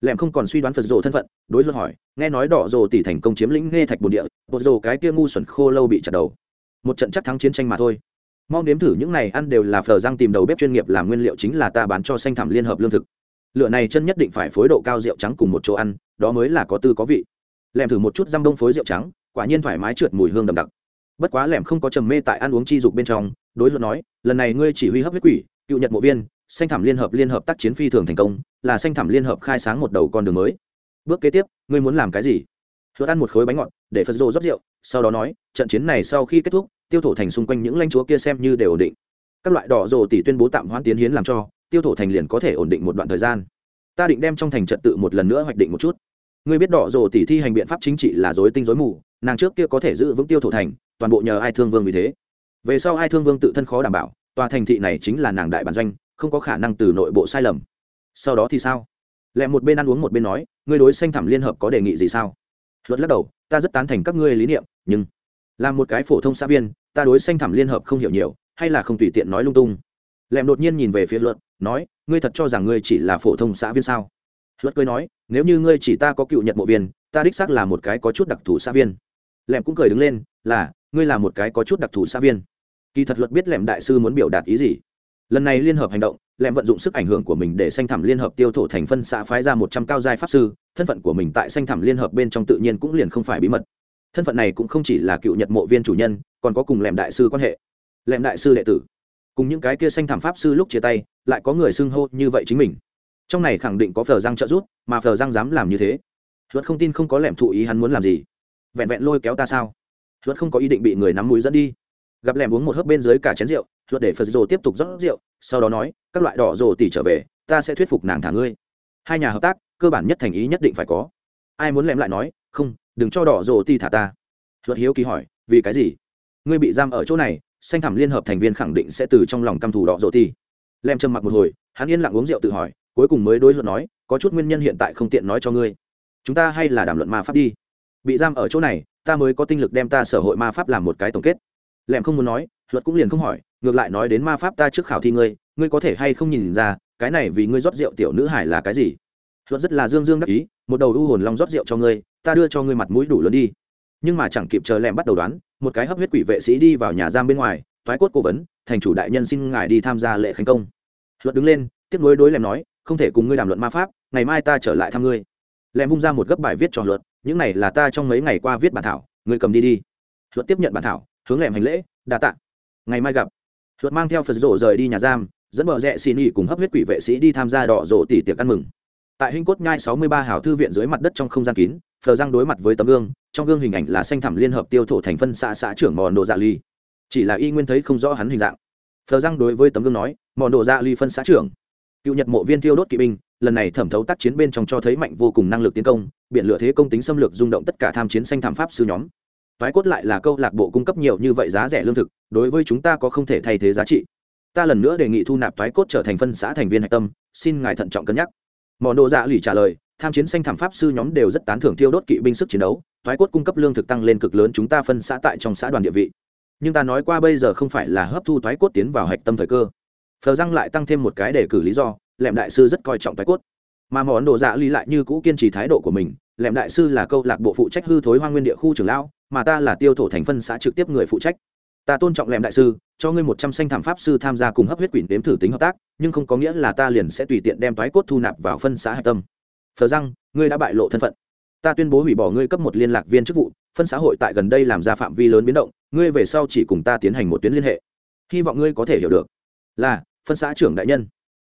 lẻm không còn suy đoán phật rồ thân phận, đối luận hỏi, nghe nói đỏ rồ tỷ thành công chiếm lĩnh nghe thạch bồn địa bột rồ cái kia ngu xuẩn khô lâu bị chặt đầu. Một trận chắc thắng chiến tranh mà thôi. Mau nếm thử những này ăn đều là phờ răng tìm đầu bếp chuyên nghiệp làm nguyên liệu chính là ta bán cho xanh thảm liên hợp lương thực. Lựa này chân nhất định phải phối độ cao rượu trắng cùng một chỗ ăn, đó mới là có tư có vị. Lẻm thử một chút răm đông phối rượu trắng, quả nhiên thoải mái trượt mùi hương đậm đặc. Bất quá lẻm không có trầm mê tại ăn uống chi dục bên trong, đối luận nói, lần này ngươi chỉ huy hấp huyết quỷ, cựu nhật mộ viên xanh thảm liên hợp liên hợp tác chiến phi thường thành công, là xanh thảm liên hợp khai sáng một đầu con đường mới. Bước kế tiếp, ngươi muốn làm cái gì? Hứa ăn một khối bánh ngọt, để phật rô rót rượu, sau đó nói, trận chiến này sau khi kết thúc, tiêu thổ thành xung quanh những lãnh chúa kia xem như đều ổn định. Các loại đỏ rồ tỷ tuyên bố tạm hoãn tiến hiến làm cho, tiêu thổ thành liền có thể ổn định một đoạn thời gian. Ta định đem trong thành trật tự một lần nữa hoạch định một chút. Ngươi biết đỏ rồ tỷ thi hành biện pháp chính trị là dối tinh dối mù, nàng trước kia có thể giữ vững tiêu thổ thành, toàn bộ nhờ ai thương vương vì thế. Về sau ai thương vương tự thân khó đảm bảo, tòa thành thị này chính là nàng đại bản doanh không có khả năng từ nội bộ sai lầm. Sau đó thì sao? Lẹ một bên ăn uống một bên nói, ngươi đối xanh thẳm liên hợp có đề nghị gì sao? Luật lắc đầu, ta rất tán thành các ngươi lý niệm, nhưng là một cái phổ thông xã viên, ta đối xanh thẳm liên hợp không hiểu nhiều, hay là không tùy tiện nói lung tung? Lẹm đột nhiên nhìn về phía luật, nói, ngươi thật cho rằng ngươi chỉ là phổ thông xã viên sao? Luật cười nói, nếu như ngươi chỉ ta có cựu nhật mộ viên, ta đích xác là một cái có chút đặc thù xã viên. Lẹm cũng cười đứng lên, là, ngươi là một cái có chút đặc thù xã viên. Kỳ thật luật biết lẹm đại sư muốn biểu đạt ý gì? Lần này liên hợp hành động, lẹm vận dụng sức ảnh hưởng của mình để sanh thẳm liên hợp tiêu thổ thành phân xã phái ra một trăm cao giai pháp sư, thân phận của mình tại sanh thẳm liên hợp bên trong tự nhiên cũng liền không phải bí mật. Thân phận này cũng không chỉ là cựu nhật mộ viên chủ nhân, còn có cùng lẹm đại sư quan hệ. Lẹm đại sư đệ tử, cùng những cái kia sanh thảm pháp sư lúc chia tay, lại có người xưng hô như vậy chính mình. Trong này khẳng định có phờ răng trợ giúp, mà phờ răng dám làm như thế. Luật không tin không có lẹm thụ ý hắn muốn làm gì. Vẹn vẹn lôi kéo ta sao? Luật không có ý định bị người nắm mũi dẫn đi. Gặp lẹm uống một hớp bên dưới cả chén rượu luật để phật rồ tiếp tục rót rượu, sau đó nói, các loại đỏ rồ tỉ trở về, ta sẽ thuyết phục nàng thả ngươi. Hai nhà hợp tác, cơ bản nhất thành ý nhất định phải có. Ai muốn lẹm lại nói, không, đừng cho đỏ rồ tỉ thả ta. Luật hiếu kỳ hỏi, vì cái gì? Ngươi bị giam ở chỗ này xanh thẳm liên hợp thành viên khẳng định sẽ từ trong lòng căm thù đỏ rồ tỉ. Lem trầm mặc một hồi, hắn yên lặng uống rượu tự hỏi, cuối cùng mới đối luật nói, có chút nguyên nhân hiện tại không tiện nói cho ngươi. Chúng ta hay là đàm luận ma pháp đi. Bị giam ở chỗ này, ta mới có tinh lực đem ta sở hội ma pháp làm một cái tổng kết lẹm không muốn nói, luật cũng liền không hỏi, ngược lại nói đến ma pháp ta trước khảo thi ngươi ngươi có thể hay không nhìn ra, cái này vì ngươi rót rượu tiểu nữ hải là cái gì? Luật rất là dương dương đắc ý, một đầu u hồn long rót rượu cho ngươi, ta đưa cho ngươi mặt mũi đủ lớn đi. Nhưng mà chẳng kịp chờ lẹm bắt đầu đoán, một cái hấp huyết quỷ vệ sĩ đi vào nhà giam bên ngoài thoái cốt cố vấn, thành chủ đại nhân xin ngài đi tham gia lễ khánh công. Luật đứng lên tiếp nối đối lẹm nói, không thể cùng ngươi đàm luận ma pháp, ngày mai ta trở lại thăm ngươi. Lẹm vung ra một gấp bài viết cho luật, những này là ta trong mấy ngày qua viết bản thảo, ngươi cầm đi đi. Luật tiếp nhận bản thảo hướng lẹm hành lễ, đa tạ. Ngày mai gặp. Luật mang theo phật rộ rời đi nhà giam, dẫn bờ rẽ xì nỉ cùng hấp huyết quỷ vệ sĩ đi tham gia đỏ rộ tỷ tiệc ăn mừng. Tại hình cốt nhai sáu mươi ba hào thư viện dưới mặt đất trong không gian kín phờ răng đối mặt với tấm gương, trong gương hình ảnh là xanh thẳm liên hợp tiêu thổ thành phân xã xã trưởng mòn đồ dạ ly. Chỉ là y nguyên thấy không rõ hắn hình dạng. Phờ răng đối với tấm gương nói mòn đồ dạ ly phân xã trưởng. Cựu nhật mộ viên tiêu đốt kỵ binh, lần này thẩm thấu tác chiến bên trong cho thấy mạnh vô cùng năng lực tiến công biện lựa thế công tính xâm lược rung động tất cả tham chiến xanh thảm pháp sư nhóm thoái cốt lại là câu lạc bộ cung cấp nhiều như vậy giá rẻ lương thực, đối với chúng ta có không thể thay thế giá trị. Ta lần nữa đề nghị thu nạp thoái cốt trở thành phân xã thành viên hạch tâm, xin ngài thận trọng cân nhắc. Mòn đồ dạ lì trả lời, tham chiến xanh thảm pháp sư nhóm đều rất tán thưởng tiêu đốt kỵ binh sức chiến đấu thoái cốt cung cấp lương thực tăng lên cực lớn chúng ta phân xã tại trong xã đoàn địa vị. Nhưng ta nói qua bây giờ không phải là hấp thu thoái cốt tiến vào hạch tâm thời cơ. Phờ răng lại tăng thêm một cái để cử lý do, lẹm đại sư rất coi trọng toái cốt. Mà món đồ dạ ly lại như cũ kiên trì thái độ của mình, lẹm đại sư là câu lạc bộ phụ trách hư thối hoa nguyên địa khu trưởng lão mà ta là tiêu thổ thành phân xã trực tiếp người phụ trách. Ta tôn trọng lẻm đại sư, cho ngươi một trăm xanh thảm pháp sư tham gia cùng hấp huyết quỷ đếm thử tính hợp tác, nhưng không có nghĩa là ta liền sẽ tùy tiện đem thoái cốt thu nạp vào phân xã hạch tâm. Thờ răng, ngươi đã bại lộ thân phận. Ta tuyên bố hủy bỏ ngươi cấp một liên lạc viên chức vụ, phân xã hội tại gần đây làm ra phạm vi lớn biến động, ngươi về sau chỉ cùng ta tiến hành một tuyến liên hệ. Hy vọng ngươi có thể hiểu được. Là, phân xã trưởng đại nhân.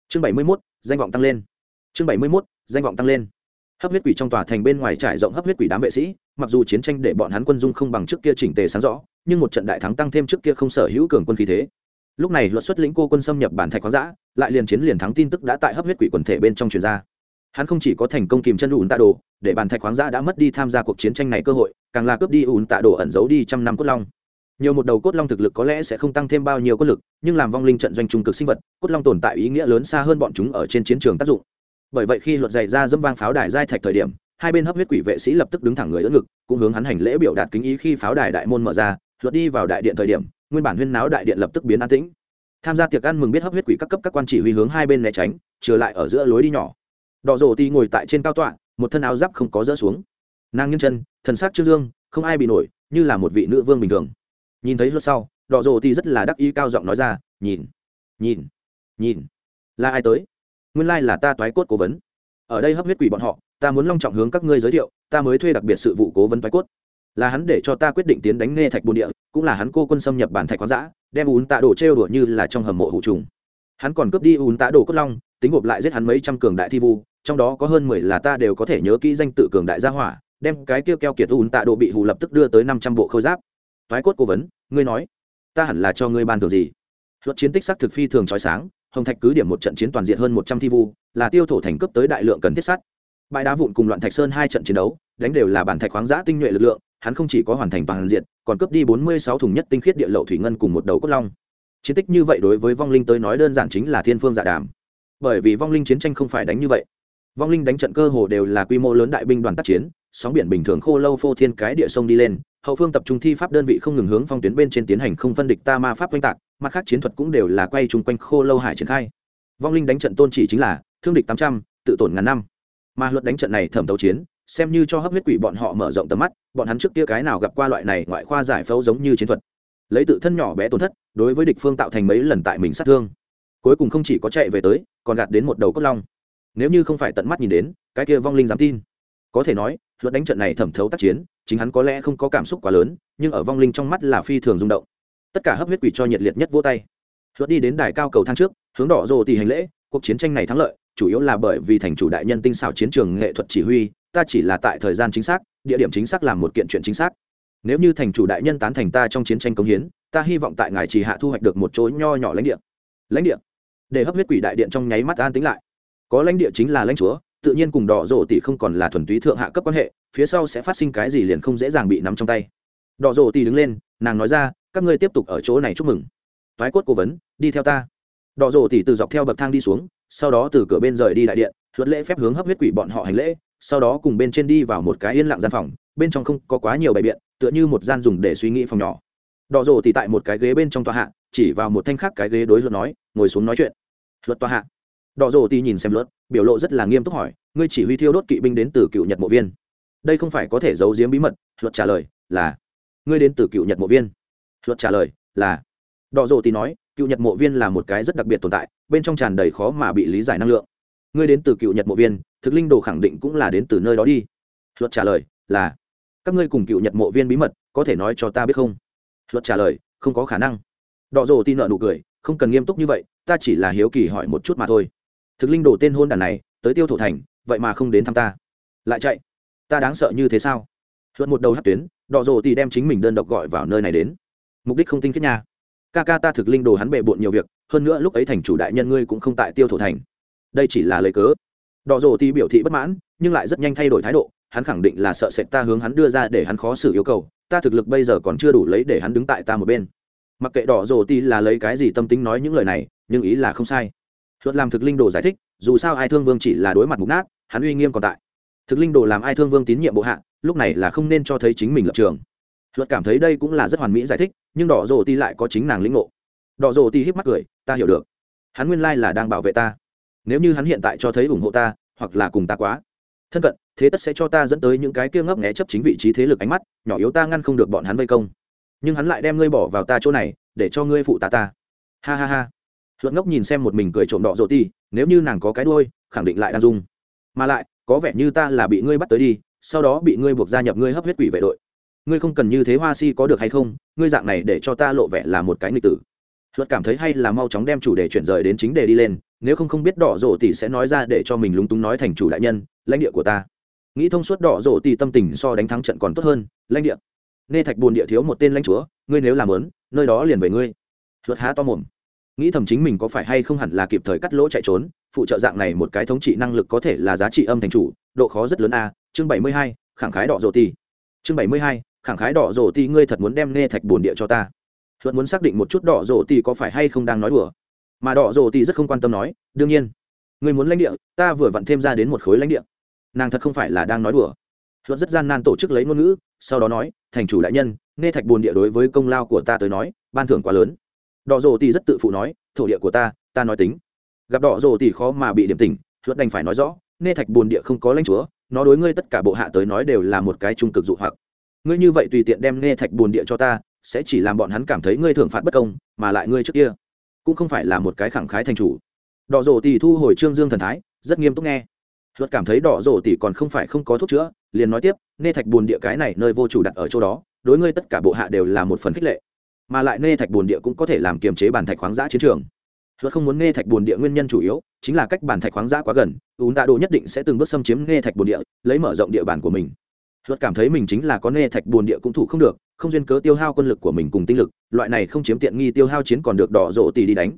Chương bảy mươi mốt, danh vọng tăng lên. Chương bảy mươi mốt, danh vọng tăng lên hấp huyết quỷ trong tòa thành bên ngoài trải rộng hấp huyết quỷ đám vệ sĩ, mặc dù chiến tranh để bọn hắn quân dung không bằng trước kia chỉnh tề sáng rõ, nhưng một trận đại thắng tăng thêm trước kia không sở hữu cường quân khí thế. Lúc này luật xuất lĩnh cô quân xâm nhập bản thạch khoáng giã lại liền chiến liền thắng tin tức đã tại hấp huyết quỷ quần thể bên trong truyền ra. Hắn không chỉ có thành công kìm chân ủn tạ đồ, để bản thạch khoáng giã đã mất đi tham gia cuộc chiến tranh này cơ hội, càng là cướp đi ủn tạ đồ ẩn giấu đi trăm năm cốt long. Nhiều một đầu cốt long thực lực có lẽ sẽ không tăng thêm bao nhiêu cốt lực, nhưng làm vong linh trận doanh trung cực sinh vật, cốt long tồn tại ý nghĩa lớn xa hơn bọn chúng ở trên chiến trường tác dụng bởi vậy khi luật dày ra dâm vang pháo đài giai thạch thời điểm, hai bên hấp huyết quỷ vệ sĩ lập tức đứng thẳng người đỡ ngực, cũng hướng hắn hành lễ biểu đạt kính ý khi pháo đài đại môn mở ra, luật đi vào đại điện thời điểm, nguyên bản huyên náo đại điện lập tức biến an tĩnh. Tham gia tiệc ăn mừng biết hấp huyết quỷ các cấp các quan chỉ huy hướng hai bên né tránh trở lại ở giữa lối đi nhỏ. Đỏ rổ ti ngồi tại trên cao tọa, một thân áo giáp không có rỡ xuống. Nàng nghiêng chân, thần sắc trương dương, không ai bị nổi, như là một vị nữ vương bình thường. Nhìn thấy luật sau, đỏ rổ ti rất là đắc ý cao giọng nói ra, nhìn nhìn nhìn. Là ai tới? Nguyên lai là ta toái cốt cố vấn. Ở đây hấp huyết quỷ bọn họ, ta muốn long trọng hướng các ngươi giới thiệu, ta mới thuê đặc biệt sự vụ cố vấn toái cốt. Là hắn để cho ta quyết định tiến đánh nghe thạch bồn địa, cũng là hắn cô quân xâm nhập bản thạch khoáng giã đem ún tạ đổ trêu đùa như là trong hầm mộ hụ trùng. Hắn còn cướp đi ún tạ đổ cốt long, tính gộp lại giết hắn mấy trăm cường đại thi vu, trong đó có hơn mười là ta đều có thể nhớ kỹ danh tự cường đại gia hỏa, đem cái kia keo kiệt ún tạ đổ bị hù lập tức đưa tới năm trăm bộ khôi giáp. Toái cốt cố vấn, ngươi nói, ta hẳn là cho ngươi ban thường gì? Luật chiến tích xác thực phi thường trói sáng hồng thạch cứ điểm một trận chiến toàn diện hơn một trăm thi vu, là tiêu thổ thành cấp tới đại lượng cần thiết sắt. Bãi đá vụn cùng loạn thạch sơn hai trận chiến đấu, đánh đều là bản thạch khoáng giã tinh nhuệ lực lượng, hắn không chỉ có hoàn thành toàn diện, còn cướp đi bốn mươi sáu thùng nhất tinh khiết địa lậu thủy ngân cùng một đầu cốt long. Chiến tích như vậy đối với vong linh tới nói đơn giản chính là thiên phương dạ đàm. Bởi vì vong linh chiến tranh không phải đánh như vậy. Vong linh đánh trận cơ hồ đều là quy mô lớn đại binh đoàn tác chiến, sóng biển bình thường khô lâu phô thiên cái địa sông đi lên, hậu phương tập trung thi pháp đơn vị không ngừng hướng phong tuyến bên trên tiến hành không phân địch ta ma pháp oanh tạc mặt khác chiến thuật cũng đều là quay chung quanh khô lâu hải triển khai. Vong linh đánh trận tôn chỉ chính là thương địch tám trăm, tự tổn ngàn năm. Mà luật đánh trận này thẩm thấu chiến, xem như cho hấp huyết quỷ bọn họ mở rộng tầm mắt, bọn hắn trước kia cái nào gặp qua loại này ngoại khoa giải phẫu giống như chiến thuật. Lấy tự thân nhỏ bé tổn thất, đối với địch phương tạo thành mấy lần tại mình sát thương. Cuối cùng không chỉ có chạy về tới, còn gạt đến một đầu cốt long. Nếu như không phải tận mắt nhìn đến, cái kia vong linh dám tin. Có thể nói, luật đánh trận này thẩm thấu tác chiến, chính hắn có lẽ không có cảm xúc quá lớn, nhưng ở vong linh trong mắt là phi thường rung động tất cả hấp huyết quỷ cho nhiệt liệt nhất vô tay. Luật đi đến đài cao cầu thang trước, hướng đỏ rồ tỷ hành lễ, cuộc chiến tranh này thắng lợi, chủ yếu là bởi vì thành chủ đại nhân tinh xảo chiến trường nghệ thuật chỉ huy, ta chỉ là tại thời gian chính xác, địa điểm chính xác làm một kiện chuyện chính xác. Nếu như thành chủ đại nhân tán thành ta trong chiến tranh công hiến, ta hy vọng tại ngài chỉ hạ thu hoạch được một chỗ nho nhỏ lãnh địa. Lãnh địa? Để hấp huyết quỷ đại điện trong nháy mắt an tính lại. Có lãnh địa chính là lãnh chúa, tự nhiên cùng đỏ rổ tỷ không còn là thuần túy thượng hạ cấp quan hệ, phía sau sẽ phát sinh cái gì liền không dễ dàng bị nắm trong tay. Đỏ rổ tỷ đứng lên, nàng nói ra các ngươi tiếp tục ở chỗ này chúc mừng. Thoái cốt cố vấn, đi theo ta. Đỏ rổ tỷ từ dọc theo bậc thang đi xuống, sau đó từ cửa bên rời đi đại điện, luật lễ phép hướng hấp huyết quỷ bọn họ hành lễ, sau đó cùng bên trên đi vào một cái yên lặng gian phòng, bên trong không có quá nhiều bài biện, tựa như một gian dùng để suy nghĩ phòng nhỏ. Đỏ rổ thì tại một cái ghế bên trong tòa hạ, chỉ vào một thanh khác cái ghế đối luật nói, ngồi xuống nói chuyện. Luật tòa hạ. Đỏ rổ thì nhìn xem luật, biểu lộ rất là nghiêm túc hỏi, ngươi chỉ huy thiêu đốt kỵ binh đến từ cựu nhật mộ viên. Đây không phải có thể giấu giếm bí mật. Luật trả lời là, ngươi đến từ cựu nhật mộ viên luật trả lời là đỏ rổ thì nói, cựu nhật mộ viên là một cái rất đặc biệt tồn tại, bên trong tràn đầy khó mà bị lý giải năng lượng. Ngươi đến từ cựu nhật mộ viên, thực linh đồ khẳng định cũng là đến từ nơi đó đi. Luật trả lời là, các ngươi cùng cựu nhật mộ viên bí mật, có thể nói cho ta biết không? Luật trả lời, không có khả năng. Đọ rồ tin nợ nụ cười, không cần nghiêm túc như vậy, ta chỉ là hiếu kỳ hỏi một chút mà thôi. Thực linh đồ tên hôn đàn này, tới tiêu thổ thành, vậy mà không đến thăm ta. Lại chạy. Ta đáng sợ như thế sao? Luật một đầu hát tuyến, đọ rồ thì đem chính mình đơn độc gọi vào nơi này đến mục đích không tinh khiết nha. Ca ca ta thực linh đồ hắn bệ bộn nhiều việc, hơn nữa lúc ấy thành chủ đại nhân ngươi cũng không tại tiêu thổ thành. Đây chỉ là lời cớ. Đỏ rồ thì biểu thị bất mãn, nhưng lại rất nhanh thay đổi thái độ, hắn khẳng định là sợ sệt ta hướng hắn đưa ra để hắn khó xử yêu cầu, ta thực lực bây giờ còn chưa đủ lấy để hắn đứng tại ta một bên. Mặc kệ đỏ rồ thì là lấy cái gì tâm tính nói những lời này, nhưng ý là không sai. Luật làm thực linh đồ giải thích, dù sao ai thương vương chỉ là đối mặt mục nát, hắn uy nghiêm còn tại. Thực linh đồ làm ai thương vương tín nhiệm bộ hạ, lúc này là không nên cho thấy chính mình lập trường luật cảm thấy đây cũng là rất hoàn mỹ giải thích, nhưng đỏ rồ ti lại có chính nàng lĩnh ngộ. Đỏ rồ ti híp mắt cười, ta hiểu được. Hắn nguyên lai là đang bảo vệ ta. Nếu như hắn hiện tại cho thấy ủng hộ ta, hoặc là cùng ta quá, thân cận, thế tất sẽ cho ta dẫn tới những cái kia ngấp nghé chấp chính vị trí thế lực ánh mắt, nhỏ yếu ta ngăn không được bọn hắn vây công. Nhưng hắn lại đem ngươi bỏ vào ta chỗ này, để cho ngươi phụ ta ta. Ha ha ha. Luận ngốc nhìn xem một mình cười trộm đỏ rộ ti nếu như nàng có cái đôi khẳng định lại đang dung mà lại, có vẻ như ta là bị ngươi bắt tới đi, sau đó bị ngươi buộc gia nhập ngươi hấp huyết quỷ vệ đội ngươi không cần như thế hoa si có được hay không, ngươi dạng này để cho ta lộ vẻ là một cái nghịch tử. Luật cảm thấy hay là mau chóng đem chủ đề chuyển rời đến chính đề đi lên, nếu không không biết đỏ rộ tỷ sẽ nói ra để cho mình lúng túng nói thành chủ đại nhân, lãnh địa của ta. Nghĩ thông suốt đỏ rộ tỷ tâm tình so đánh thắng trận còn tốt hơn, lãnh địa. Nê thạch buồn địa thiếu một tên lãnh chúa, ngươi nếu làm lớn, nơi đó liền về ngươi. Luật há to mồm. Nghĩ thầm chính mình có phải hay không hẳn là kịp thời cắt lỗ chạy trốn, phụ trợ dạng này một cái thống trị năng lực có thể là giá trị âm thành chủ, độ khó rất lớn a, chương bảy mươi hai, khẳng khái đỏ rộ tỷ chương bảy mươi hai khẳng khái đỏ rổ tỷ ngươi thật muốn đem nê thạch buồn địa cho ta. Luật muốn xác định một chút đỏ rổ tỷ có phải hay không đang nói đùa. Mà đỏ rổ tỷ rất không quan tâm nói, đương nhiên, ngươi muốn lãnh địa, ta vừa vặn thêm ra đến một khối lãnh địa. Nàng thật không phải là đang nói đùa. Luật rất gian nan tổ chức lấy ngôn ngữ, sau đó nói, thành chủ đại nhân, nghe thạch bồn địa đối với công lao của ta tới nói, ban thưởng quá lớn. Đỏ rổ tỷ rất tự phụ nói, thổ địa của ta ta nói tính. Gặp đỏ rổ tỷ khó mà bị điểm tỉnh luật đành phải nói rõ, nghe thạch bồn địa không có lãnh chúa, nó đối ngươi tất cả bộ hạ tới nói đều là một cái trung cực dụ hoặc ngươi như vậy tùy tiện đem nghe thạch bồn địa cho ta, sẽ chỉ làm bọn hắn cảm thấy ngươi thưởng phạt bất công, mà lại ngươi trước kia cũng không phải là một cái khẳng khái thành chủ. Đỏ rổ tỷ thu hồi trương dương thần thái, rất nghiêm túc nghe. Luật cảm thấy đỏ rổ tỷ còn không phải không có thuốc chữa, liền nói tiếp nê thạch buồn địa cái này nơi vô chủ đặt ở chỗ đó, đối ngươi tất cả bộ hạ đều là một phần khích lệ. Mà lại nê thạch buồn địa cũng có thể làm kiềm chế bản thạch khoáng giã chiến trường. Luật không muốn nê thạch buồn địa nguyên nhân chủ yếu, chính là cách bản thạch khoáng giã quá gần, ún tạ đồ nhất định sẽ từng bước xâm chiếm nê thạch buồn địa, lấy mở rộng địa bàn của mình luật cảm thấy mình chính là có nê thạch buồn địa cũng thủ không được, không duyên cớ tiêu hao quân lực của mình cùng tinh lực, loại này không chiếm tiện nghi tiêu hao chiến còn được đỏ rộ tỷ đi đánh.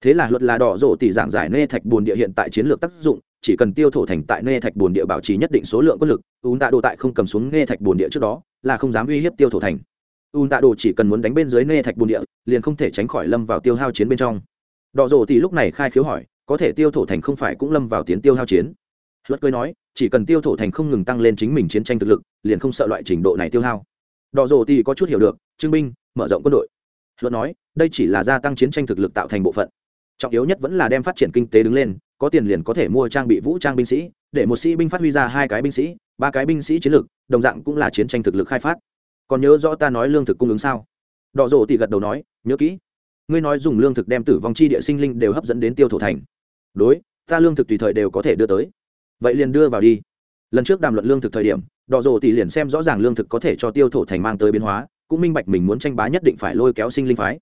Thế là luật là đỏ rộ tỷ giảng giải nê thạch buồn địa hiện tại chiến lược tác dụng, chỉ cần tiêu thổ thành tại nê thạch buồn địa bảo trì nhất định số lượng quân lực ùn tạ đồ tại không cầm xuống nê thạch buồn địa trước đó, là không dám uy hiếp tiêu thổ thành. Ùn tạ đồ chỉ cần muốn đánh bên dưới nê thạch buồn địa, liền không thể tránh khỏi lâm vào tiêu hao chiến bên trong. Đỏ rộ tỷ lúc này khai khiếu hỏi, có thể tiêu thổ thành không phải cũng lâm vào tiến tiêu hao chiến? Luật cười nói chỉ cần tiêu thổ thành không ngừng tăng lên chính mình chiến tranh thực lực, liền không sợ loại trình độ này tiêu hao. Đỏ rổ thì có chút hiểu được trưng binh, mở rộng quân đội. Luật nói, đây chỉ là gia tăng chiến tranh thực lực tạo thành bộ phận. Trọng yếu nhất vẫn là đem phát triển kinh tế đứng lên, có tiền liền có thể mua trang bị vũ trang binh sĩ, để một sĩ binh phát huy ra hai cái binh sĩ, ba cái binh sĩ chiến lược, đồng dạng cũng là chiến tranh thực lực khai phát. Còn nhớ rõ ta nói lương thực cung ứng sao? Đỏ rộ thì gật đầu nói, nhớ kỹ. Ngươi nói dùng lương thực đem tử vong chi địa sinh linh đều hấp dẫn đến tiêu thổ thành. Đối, ta lương thực tùy thời đều có thể đưa tới vậy liền đưa vào đi. Lần trước đàm luận lương thực thời điểm đỏ rộ thì liền xem rõ ràng lương thực có thể cho tiêu thổ thành mang tới biến hóa, cũng minh bạch mình muốn tranh bá nhất định phải lôi kéo sinh linh phái.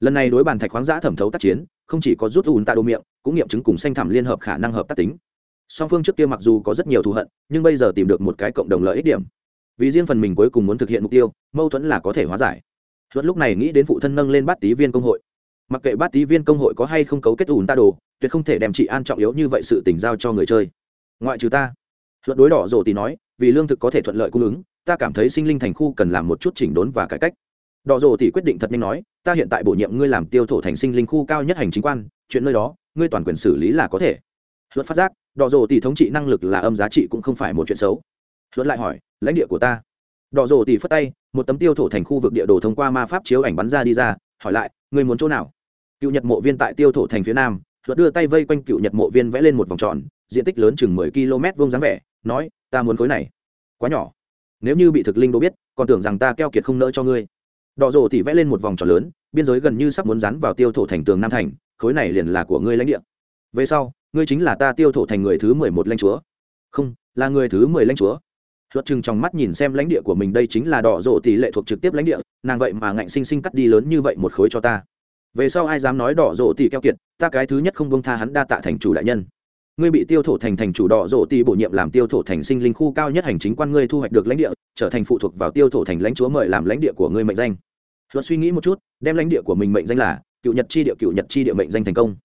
Lần này đối bàn thạch khoáng giã thẩm thấu tác chiến, không chỉ có rút ùn tạ đồ miệng, cũng nghiệm chứng cùng xanh thảm liên hợp khả năng hợp tác tính. Song phương trước kia mặc dù có rất nhiều thù hận, nhưng bây giờ tìm được một cái cộng đồng lợi ích điểm. Vì riêng phần mình cuối cùng muốn thực hiện mục tiêu, mâu thuẫn là có thể hóa giải. Luật lúc này nghĩ đến phụ thân nâng lên bát tý viên công hội. Mặc kệ bát tý viên công hội có hay không cấu kết ùn ta đồ, tuyệt không thể đem trị an trọng yếu như vậy sự tỉnh giao cho người chơi ngoại trừ ta. Luật đối đỏ rồ tỷ nói, vì lương thực có thể thuận lợi cung ứng, ta cảm thấy sinh linh thành khu cần làm một chút chỉnh đốn và cải cách. Đỏ rồ tỷ quyết định thật nhanh nói, ta hiện tại bổ nhiệm ngươi làm tiêu thổ thành sinh linh khu cao nhất hành chính quan, chuyện nơi đó, ngươi toàn quyền xử lý là có thể. Luật phát giác, đỏ rồ tỷ thống trị năng lực là âm giá trị cũng không phải một chuyện xấu. Luật lại hỏi, lãnh địa của ta? Đỏ rồ tỷ phất tay, một tấm tiêu thổ thành khu vực địa đồ thông qua ma pháp chiếu ảnh bắn ra đi ra, hỏi lại, ngươi muốn chỗ nào? Cựu nhật mộ viên tại tiêu thổ thành phía nam, luật đưa tay vây quanh cựu nhật mộ viên vẽ lên một vòng tròn diện tích lớn chừng mười km vuông dáng vẻ, nói, ta muốn khối này. Quá nhỏ. Nếu như bị thực linh đô biết, còn tưởng rằng ta keo kiệt không nỡ cho ngươi. Đỏ rồ thì vẽ lên một vòng tròn lớn, biên giới gần như sắp muốn rắn vào tiêu thổ thành tường nam thành, khối này liền là của ngươi lãnh địa. Về sau, ngươi chính là ta tiêu thổ thành người thứ mười một lãnh chúa. Không, là người thứ mười lãnh chúa. Luật chừng trong mắt nhìn xem lãnh địa của mình, đây chính là đỏ rộ tỷ lệ thuộc trực tiếp lãnh địa, nàng vậy mà ngạnh sinh sinh cắt đi lớn như vậy một khối cho ta. Về sau ai dám nói đỏ rộ tỷ keo kiệt, ta cái thứ nhất không bông tha hắn đa tạ thành chủ đại nhân ngươi bị tiêu thổ thành thành chủ đỏ rộ ti bổ nhiệm làm tiêu thổ thành sinh linh khu cao nhất hành chính quan ngươi thu hoạch được lãnh địa, trở thành phụ thuộc vào tiêu thổ thành lãnh chúa mời làm lãnh địa của ngươi mệnh danh. Luật suy nghĩ một chút, đem lãnh địa của mình mệnh danh là cựu nhật chi địa, cựu nhật chi địa mệnh danh thành công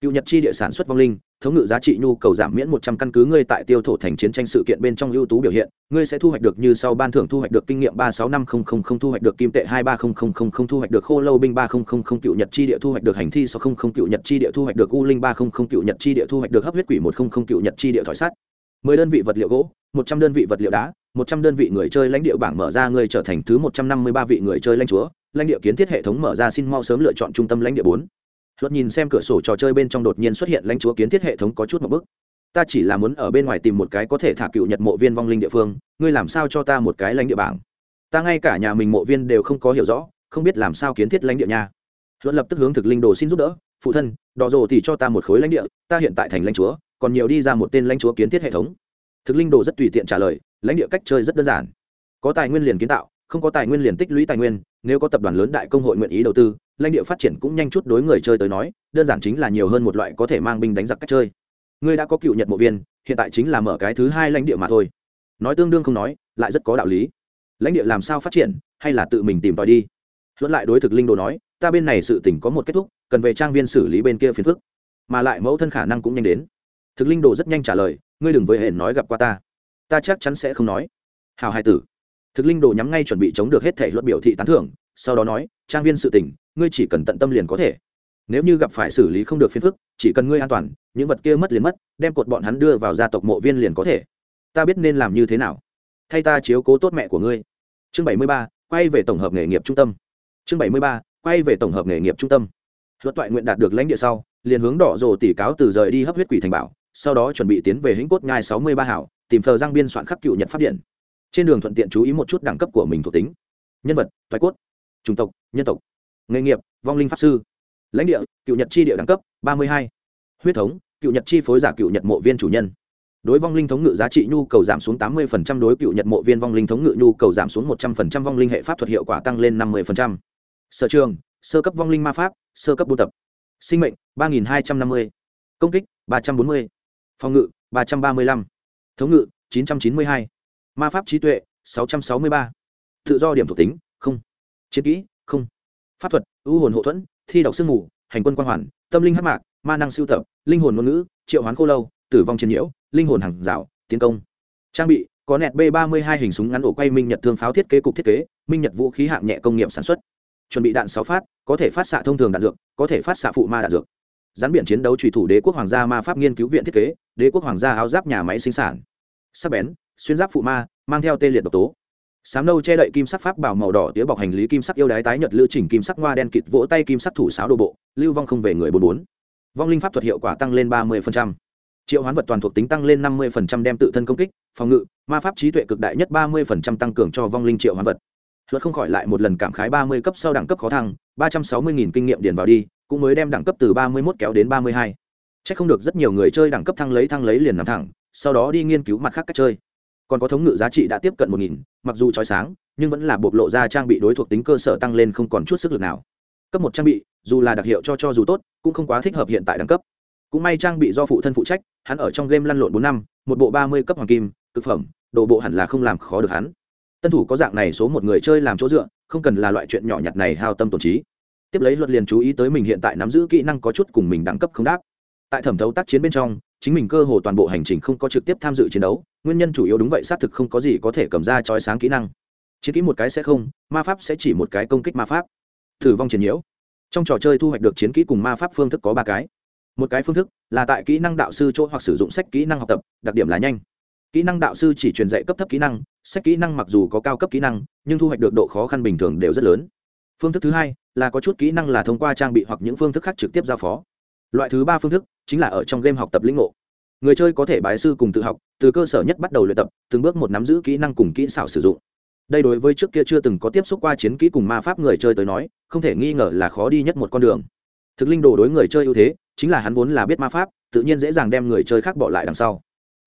cựu nhật chi địa sản xuất vong linh, thống ngự giá trị nhu cầu giảm miễn một trăm căn cứ ngươi tại tiêu thổ thành chiến tranh sự kiện bên trong ưu tú biểu hiện, ngươi sẽ thu hoạch được như sau ban thưởng thu hoạch được kinh nghiệm ba sáu năm không không không, thu hoạch được kim tệ hai ba không không không không, thu hoạch được khô lâu binh ba không không không, cựu nhật chi địa thu hoạch được hành thi sáu không không, cựu nhật chi địa thu hoạch được u linh ba không không, cựu nhật chi địa thu hoạch được hấp huyết quỷ một không không, cựu nhật chi địa thỏi sắt. Mười đơn vị vật liệu gỗ, một trăm đơn vị vật liệu đá, một trăm đơn vị người chơi lãnh địa bảng mở ra ngươi trở thành thứ một trăm năm mươi ba vị người chơi lãnh chúa. Lãnh địa kiến thiết hệ thống mở ra xin mau sớm lựa chọn trung tâm lãnh địa bốn luật nhìn xem cửa sổ trò chơi bên trong đột nhiên xuất hiện lãnh chúa kiến thiết hệ thống có chút một bức. Ta chỉ là muốn ở bên ngoài tìm một cái có thể thả cựu nhật mộ viên vong linh địa phương, ngươi làm sao cho ta một cái lãnh địa bảng? Ta ngay cả nhà mình mộ viên đều không có hiểu rõ, không biết làm sao kiến thiết lãnh địa nha. Luật lập tức hướng thực linh đồ xin giúp đỡ, phụ thân đỏ rồ thì cho ta một khối lãnh địa, ta hiện tại thành lãnh chúa, còn nhiều đi ra một tên lãnh chúa kiến thiết hệ thống. Thực linh đồ rất tùy tiện trả lời, lãnh địa cách chơi rất đơn giản. Có tài nguyên liền kiến tạo, không có tài nguyên liền tích lũy tài nguyên, nếu có tập đoàn lớn đại công hội nguyện ý đầu tư lãnh địa phát triển cũng nhanh chút đối người chơi tới nói, đơn giản chính là nhiều hơn một loại có thể mang binh đánh giặc cách chơi. Ngươi đã có cựu nhật mộ viên, hiện tại chính là mở cái thứ hai lãnh địa mà thôi. Nói tương đương không nói, lại rất có đạo lý. Lãnh địa làm sao phát triển, hay là tự mình tìm tòi đi. Luận lại đối thực linh đồ nói, ta bên này sự tỉnh có một kết thúc, cần về trang viên xử lý bên kia phiền phức. Mà lại mẫu thân khả năng cũng nhanh đến. Thực linh đồ rất nhanh trả lời, ngươi đừng với hển nói gặp qua ta. Ta chắc chắn sẽ không nói. Hào hai tử. Thực linh đồ nhắm ngay chuẩn bị chống được hết thể luật biểu thị tán thưởng sau đó nói trang viên sự tình, ngươi chỉ cần tận tâm liền có thể. Nếu như gặp phải xử lý không được phiền phức chỉ cần ngươi an toàn những vật kia mất liền mất đem cột bọn hắn đưa vào gia tộc mộ viên liền có thể. Ta biết nên làm như thế nào. Thay ta chiếu cố tốt mẹ của ngươi. Chương bảy mươi ba quay về tổng hợp nghề nghiệp trung tâm. Chương bảy mươi ba quay về tổng hợp nghề nghiệp trung tâm. Luật toại nguyện đạt được lãnh địa sau liền hướng đỏ rồ tỉ cáo từ rời đi hấp huyết quỷ thành bảo sau đó chuẩn bị tiến về hĩnh cốt nhai sáu mươi ba hảo tìm thờ giang biên soạn khắc cựu nhật pháp điện. Trên đường thuận tiện chú ý một chút đẳng cấp của mình thuộc tính. Nhân vật thoái cốt chủng tộc, nhân tộc, nghề nghiệp, vong linh pháp sư. Lãnh địa, cựu nhật chi địa đẳng cấp, ba mươi hai. Huyết thống, cựu nhật chi phối giả cựu nhật mộ viên chủ nhân. Đối vong linh thống ngự giá trị nhu cầu giảm xuống tám mươi đối cựu nhật mộ viên vong linh thống ngự nhu cầu giảm xuống một trăm linh vong linh hệ pháp thuật hiệu quả tăng lên năm mươi sở trường, sơ cấp vong linh ma pháp, sơ cấp buôn tập. Sinh mệnh, ba nghìn hai trăm năm mươi. Công kích, ba trăm bốn mươi. Phòng ngự, ba trăm ba mươi lăm. Thống ngự, chín trăm chín mươi hai. Ma pháp trí tuệ, sáu trăm sáu mươi ba. Tự do điểm thuộc tính chiến kỹ, không. Pháp thuật, ưu hồn hộ thuẫn, thi đọc sương mù, hành quân quan hoàn, tâm linh hát mạc, ma năng siêu tập, linh hồn ngôn ngữ, triệu hoán khô lâu, tử vong chiến nhiễu, linh hồn hàng rào, tiến công. Trang bị, có nẹt b ba mươi hai hình súng ngắn ổ quay minh nhật thương pháo thiết kế cục thiết kế, minh nhật vũ khí hạng nhẹ công nghiệp sản xuất. Chuẩn bị đạn sáu phát, có thể phát xạ thông thường đạn dược, có thể phát xạ phụ ma đạn dược. Gián biển chiến đấu trùy thủ đế quốc hoàng gia ma pháp nghiên cứu viện thiết kế, đế quốc hoàng gia áo giáp nhà máy sinh sản. Sắc bén, xuyên giáp phụ ma, mang theo tê liệt độc tố sám nâu che đậy kim sắc pháp bảo màu đỏ tía bọc hành lý kim sắc yêu đái tái nhật lữ chỉnh kim sắc hoa đen kịt vỗ tay kim sắc thủ sáo đồ bộ, lưu vong không về người bốn bốn. Vong linh pháp thuật hiệu quả tăng lên ba mươi triệu hoán vật toàn thuộc tính tăng lên năm mươi đem tự thân công kích, phòng ngự, ma pháp trí tuệ cực đại nhất ba mươi tăng cường cho vong linh triệu hoán vật. Luật không khỏi lại một lần cảm khái ba mươi cấp sau đẳng cấp khó thăng, ba trăm sáu mươi nghìn kinh nghiệm điền vào đi, cũng mới đem đẳng cấp từ ba mươi một kéo đến ba mươi hai. C h ắ c không được rất nhiều người chơi đẳng cấp thăng lấy thăng lấy liền nằm thẳng, sau đó đi nghiên cứu mặt khác cách chơi còn có thống ngự giá trị đã tiếp cận một nghìn, mặc dù trói sáng, nhưng vẫn là bộc lộ ra trang bị đối thuộc tính cơ sở tăng lên không còn chút sức lực nào. Cấp một trang bị, dù là đặc hiệu cho cho dù tốt, cũng không quá thích hợp hiện tại đẳng cấp. Cũng may trang bị do phụ thân phụ trách, hắn ở trong game lăn lộn bốn năm, một bộ ba mươi cấp hoàng kim thực phẩm, đồ bộ hẳn là không làm khó được hắn. Tân thủ có dạng này số một người chơi làm chỗ dựa, không cần là loại chuyện nhỏ nhặt này hao tâm tổn trí. Tiếp lấy luật liền chú ý tới mình hiện tại nắm giữ kỹ năng có chút cùng mình đẳng cấp không đáp. Tại thẩm thấu tác chiến bên trong chính mình cơ hồ toàn bộ hành trình không có trực tiếp tham dự chiến đấu, nguyên nhân chủ yếu đúng vậy, xác thực không có gì có thể cầm ra trói sáng kỹ năng. Chiến kỹ một cái sẽ không, ma pháp sẽ chỉ một cái công kích ma pháp. Thử vong chiến nhiễu. Trong trò chơi thu hoạch được chiến kỹ cùng ma pháp phương thức có ba cái. Một cái phương thức là tại kỹ năng đạo sư chỗ hoặc sử dụng sách kỹ năng học tập, đặc điểm là nhanh. Kỹ năng đạo sư chỉ truyền dạy cấp thấp kỹ năng, sách kỹ năng mặc dù có cao cấp kỹ năng, nhưng thu hoạch được độ khó khăn bình thường đều rất lớn. Phương thức thứ hai là có chút kỹ năng là thông qua trang bị hoặc những phương thức khác trực tiếp giao phó. Loại thứ ba phương thức chính là ở trong game học tập lĩnh ngộ. Người chơi có thể bái sư cùng tự học, từ cơ sở nhất bắt đầu luyện tập, từng bước một nắm giữ kỹ năng cùng kỹ xảo sử dụng. Đây đối với trước kia chưa từng có tiếp xúc qua chiến kỹ cùng ma pháp người chơi tới nói, không thể nghi ngờ là khó đi nhất một con đường. Thực linh đồ đối người chơi ưu thế, chính là hắn vốn là biết ma pháp, tự nhiên dễ dàng đem người chơi khác bỏ lại đằng sau.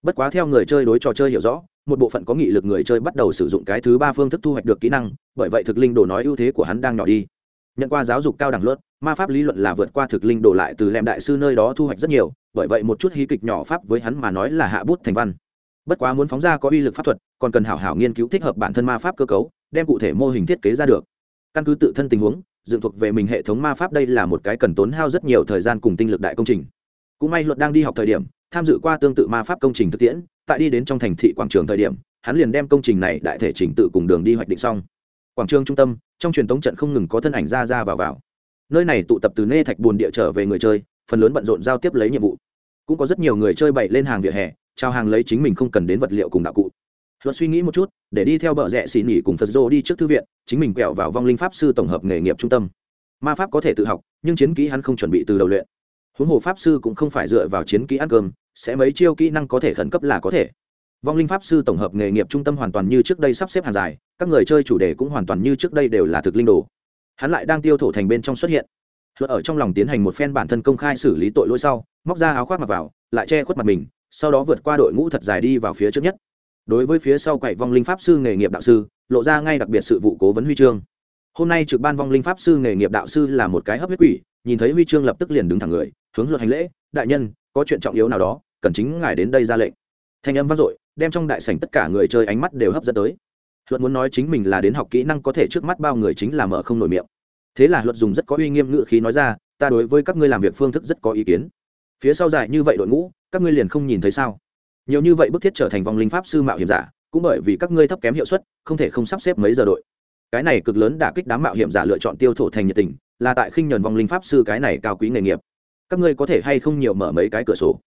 Bất quá theo người chơi đối trò chơi hiểu rõ, một bộ phận có nghị lực người chơi bắt đầu sử dụng cái thứ ba phương thức thu hoạch được kỹ năng, bởi vậy thực linh đồ nói ưu thế của hắn đang nhỏ đi nhận qua giáo dục cao đẳng luật, ma pháp lý luận là vượt qua thực linh đổ lại từ lem đại sư nơi đó thu hoạch rất nhiều bởi vậy một chút hí kịch nhỏ pháp với hắn mà nói là hạ bút thành văn. Bất quá muốn phóng ra có uy lực pháp thuật còn cần hảo hảo nghiên cứu thích hợp bản thân ma pháp cơ cấu đem cụ thể mô hình thiết kế ra được. Căn cứ tự thân tình huống dựng thuộc về mình hệ thống ma pháp đây là một cái cần tốn hao rất nhiều thời gian cùng tinh lực đại công trình. Cũng may luật đang đi học thời điểm tham dự qua tương tự ma pháp công trình thực tiễn tại đi đến trong thành thị quảng trường thời điểm hắn liền đem công trình này đại thể trình tự cùng đường đi hoạch định xong. Quảng trường trung tâm trong truyền thống trận không ngừng có thân ảnh ra ra vào vào. Nơi này tụ tập từ nê thạch buồn địa trở về người chơi, phần lớn bận rộn giao tiếp lấy nhiệm vụ. Cũng có rất nhiều người chơi bậy lên hàng vỉa hè, trao hàng lấy chính mình không cần đến vật liệu cùng đạo cụ. Luật suy nghĩ một chút, để đi theo bờ rẽ xỉ nỉ cùng phật dô đi trước thư viện, chính mình quẹo vào vong linh pháp sư tổng hợp nghề nghiệp trung tâm. Ma pháp có thể tự học, nhưng chiến kỹ hắn không chuẩn bị từ đầu luyện. Huống hồ pháp sư cũng không phải dựa vào chiến kỹ ăn cơm, sẽ mấy chiêu kỹ năng có thể khẩn cấp là có thể vong linh pháp sư tổng hợp nghề nghiệp trung tâm hoàn toàn như trước đây sắp xếp hàng dài, các người chơi chủ đề cũng hoàn toàn như trước đây đều là thực linh đồ. Hắn lại đang tiêu thổ thành bên trong xuất hiện. Luật ở trong lòng tiến hành một phen bản thân công khai xử lý tội lỗi sau, móc ra áo khoác mặc vào, lại che khuất mặt mình, sau đó vượt qua đội ngũ thật dài đi vào phía trước nhất. Đối với phía sau quậy vong linh pháp sư nghề nghiệp đạo sư, lộ ra ngay đặc biệt sự vụ cố vấn huy chương. Hôm nay trực ban vong linh pháp sư nghề nghiệp đạo sư là một cái hấp huyết quỷ, nhìn thấy huy chương lập tức liền đứng thẳng người, hướng luật hành lễ, đại nhân, có chuyện trọng yếu nào đó, cần chính ngài đến đây ra lệnh. Thanh âm vang dội đem trong đại sảnh tất cả người chơi ánh mắt đều hấp dẫn tới. Luật muốn nói chính mình là đến học kỹ năng có thể trước mắt bao người chính là mở không nổi miệng. Thế là luật dùng rất có uy nghiêm ngữ khí nói ra, ta đối với các ngươi làm việc phương thức rất có ý kiến. Phía sau dài như vậy đội ngũ, các ngươi liền không nhìn thấy sao? Nhiều như vậy bức thiết trở thành vòng linh pháp sư mạo hiểm giả, cũng bởi vì các ngươi thấp kém hiệu suất, không thể không sắp xếp mấy giờ đội. Cái này cực lớn đả kích đám mạo hiểm giả lựa chọn tiêu thổ thành nhiệt tình, là tại khinh nhẫn vòng linh pháp sư cái này cao quý nghề nghiệp. Các ngươi có thể hay không nhiều mở mấy cái cửa sổ?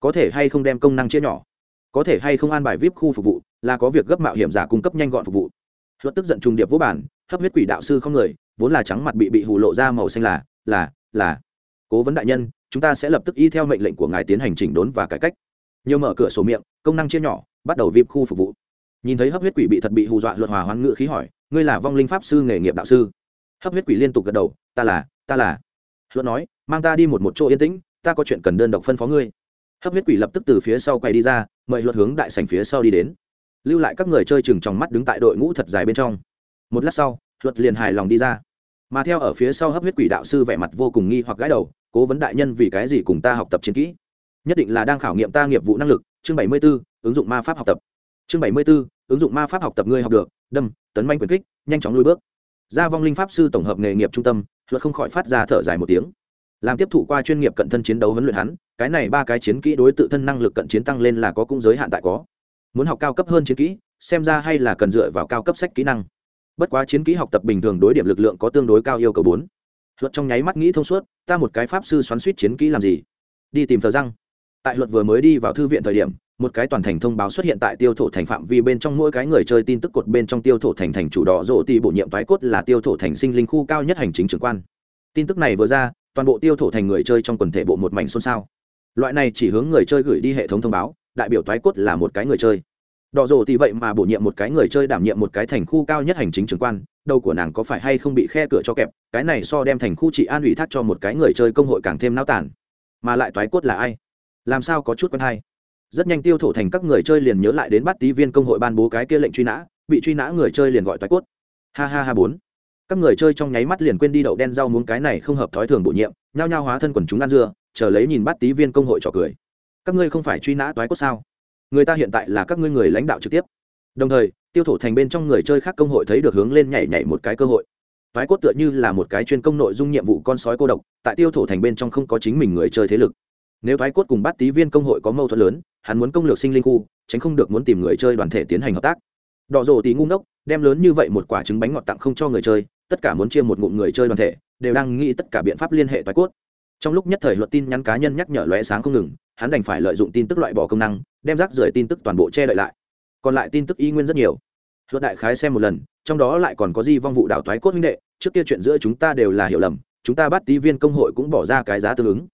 Có thể hay không đem công năng chia nhỏ? Có thể hay không an bài vip khu phục vụ, là có việc gấp mạo hiểm giả cung cấp nhanh gọn phục vụ. Luật tức giận trùng điệp vô bản, hấp huyết quỷ đạo sư không người, vốn là trắng mặt bị bị hù lộ ra màu xanh là là là. Cố vấn đại nhân, chúng ta sẽ lập tức y theo mệnh lệnh của ngài tiến hành chỉnh đốn và cải cách. Nhiều mở cửa sổ miệng, công năng chia nhỏ, bắt đầu vip khu phục vụ. Nhìn thấy hấp huyết quỷ bị thật bị hù dọa luật hòa hoán ngự khí hỏi, ngươi là vong linh pháp sư nghề nghiệp đạo sư? Hấp huyết quỷ liên tục gật đầu, ta là ta là. Luật nói, mang ta đi một một chỗ yên tĩnh, ta có chuyện cần đơn độc phân phó ngươi. Hấp huyết quỷ lập tức từ phía sau quay đi ra mời luật hướng đại sảnh phía sau đi đến. Lưu lại các người chơi chừng trong mắt đứng tại đội ngũ thật dài bên trong. Một lát sau luật liền hài lòng đi ra. Mà theo ở phía sau hấp huyết quỷ đạo sư vẻ mặt vô cùng nghi hoặc gãi đầu cố vấn đại nhân vì cái gì cùng ta học tập chiến kỹ? Nhất định là đang khảo nghiệm ta nghiệp vụ năng lực chương bảy mươi 74, ứng dụng ma pháp học tập. Chương bảy mươi 74, ứng dụng ma pháp học tập ngươi học được đâm tấn manh quyền kích nhanh chóng lui bước. Ra vong linh pháp sư tổng hợp nghề nghiệp trung tâm luật không khỏi phát ra thở dài một tiếng. Làm tiếp thụ qua chuyên nghiệp cận thân chiến đấu huấn luyện hắn cái này ba cái chiến kỹ đối tự thân năng lực cận chiến tăng lên là có cũng giới hạn tại có. Muốn học cao cấp hơn chiến kỹ, xem ra hay là cần dựa vào cao cấp sách kỹ năng. Bất quá chiến kỹ học tập bình thường đối điểm lực lượng có tương đối cao yêu cầu bốn. Luật trong nháy mắt nghĩ thông suốt, ta một cái pháp sư xoắn suýt chiến kỹ làm gì? Đi tìm thờ răng. Tại luật vừa mới đi vào thư viện thời điểm, một cái toàn thành thông báo xuất hiện tại tiêu thổ thành phạm vi bên trong mỗi cái người chơi tin tức cột bên trong tiêu thổ thành thành chủ đỏ rộ tì bổ nhiệm thoái cốt là tiêu thổ thành sinh linh khu cao nhất hành chính trưởng quan. Tin tức này vừa ra, toàn bộ tiêu thổ thành người chơi trong quần thể bộ một mảnh xôn xao loại này chỉ hướng người chơi gửi đi hệ thống thông báo, đại biểu toái cốt là một cái người chơi. Đỏ rộ thì vậy mà bổ nhiệm một cái người chơi đảm nhiệm một cái thành khu cao nhất hành chính trưởng quan, đầu của nàng có phải hay không bị khe cửa cho kẹp, cái này so đem thành khu chỉ an ủy thác cho một cái người chơi công hội càng thêm náo tản mà lại toái cốt là ai? Làm sao có chút quen hay? Rất nhanh tiêu thổ thành các người chơi liền nhớ lại đến bắt tí viên công hội ban bố cái kia lệnh truy nã, bị truy nã người chơi liền gọi toái cốt. Ha ha ha bốn. Các người chơi trong nháy mắt liền quên đi đậu đen rau muống cái này không hợp thói thường bổ nhiệm, nhao nhao hóa thân quần chúng ăn dưa chờ lấy nhìn bắt tí viên công hội trò cười. Các ngươi không phải truy nã toái cốt sao? Người ta hiện tại là các ngươi người lãnh đạo trực tiếp. Đồng thời, tiêu thổ thành bên trong người chơi khác công hội thấy được hướng lên nhảy nhảy một cái cơ hội. Toái cốt tựa như là một cái chuyên công nội dung nhiệm vụ con sói cô độc, tại tiêu thổ thành bên trong không có chính mình người chơi thế lực. Nếu toái cốt cùng bắt tí viên công hội có mâu thuẫn lớn, hắn muốn công lược sinh linh khu, tránh không được muốn tìm người chơi đoàn thể tiến hành hợp tác. Đỏ rồ tí ngu ngốc, đem lớn như vậy một quả trứng bánh ngọt tặng không cho người chơi, tất cả muốn chia một ngụm người chơi đoàn thể, đều đang nghĩ tất cả biện pháp liên hệ toái cốt trong lúc nhất thời luật tin nhắn cá nhân nhắc nhở lóe sáng không ngừng, hắn đành phải lợi dụng tin tức loại bỏ công năng, đem rác rưởi tin tức toàn bộ che đậy lại. Còn lại tin tức y nguyên rất nhiều. Luật đại khái xem một lần, trong đó lại còn có di vong vụ đảo thoái cốt huynh đệ, trước kia chuyện giữa chúng ta đều là hiểu lầm, chúng ta bắt tí viên công hội cũng bỏ ra cái giá tương ứng.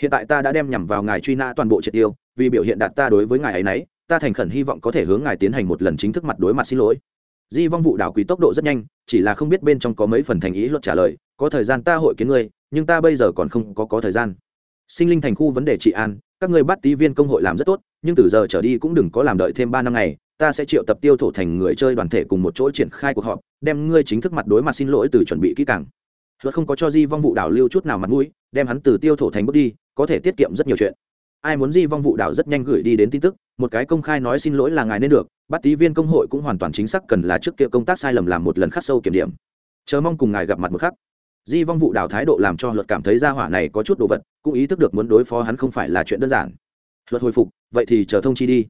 Hiện tại ta đã đem nhằm vào ngài truy nã toàn bộ triệt tiêu, vì biểu hiện đạt ta đối với ngài ấy nấy, ta thành khẩn hy vọng có thể hướng ngài tiến hành một lần chính thức mặt đối mặt xin lỗi. Di vong vụ đảo quý tốc độ rất nhanh, chỉ là không biết bên trong có mấy phần thành ý luật trả lời, có thời gian ta hội kiến ngươi nhưng ta bây giờ còn không có có thời gian. Sinh linh thành khu vấn đề trị an, các ngươi bắt tí viên công hội làm rất tốt, nhưng từ giờ trở đi cũng đừng có làm đợi thêm ba năm ngày, ta sẽ triệu tập tiêu thổ thành người chơi đoàn thể cùng một chỗ triển khai cuộc họp, đem ngươi chính thức mặt đối mặt xin lỗi từ chuẩn bị kỹ càng. Luật không có cho di vong vụ đảo lưu chút nào mặt mũi, đem hắn từ tiêu thổ thành bước đi, có thể tiết kiệm rất nhiều chuyện. Ai muốn di vong vụ đảo rất nhanh gửi đi đến tin tức, một cái công khai nói xin lỗi là ngài nên được, bắt tí viên công hội cũng hoàn toàn chính xác cần là trước kia công tác sai lầm làm một lần khắc sâu kiểm điểm. Chờ mong cùng ngài gặp mặt một khắc di vong vụ đảo thái độ làm cho luật cảm thấy gia hỏa này có chút đồ vật, cũng ý thức được muốn đối phó hắn không phải là chuyện đơn giản. Luật hồi phục, vậy thì chờ thông chi đi.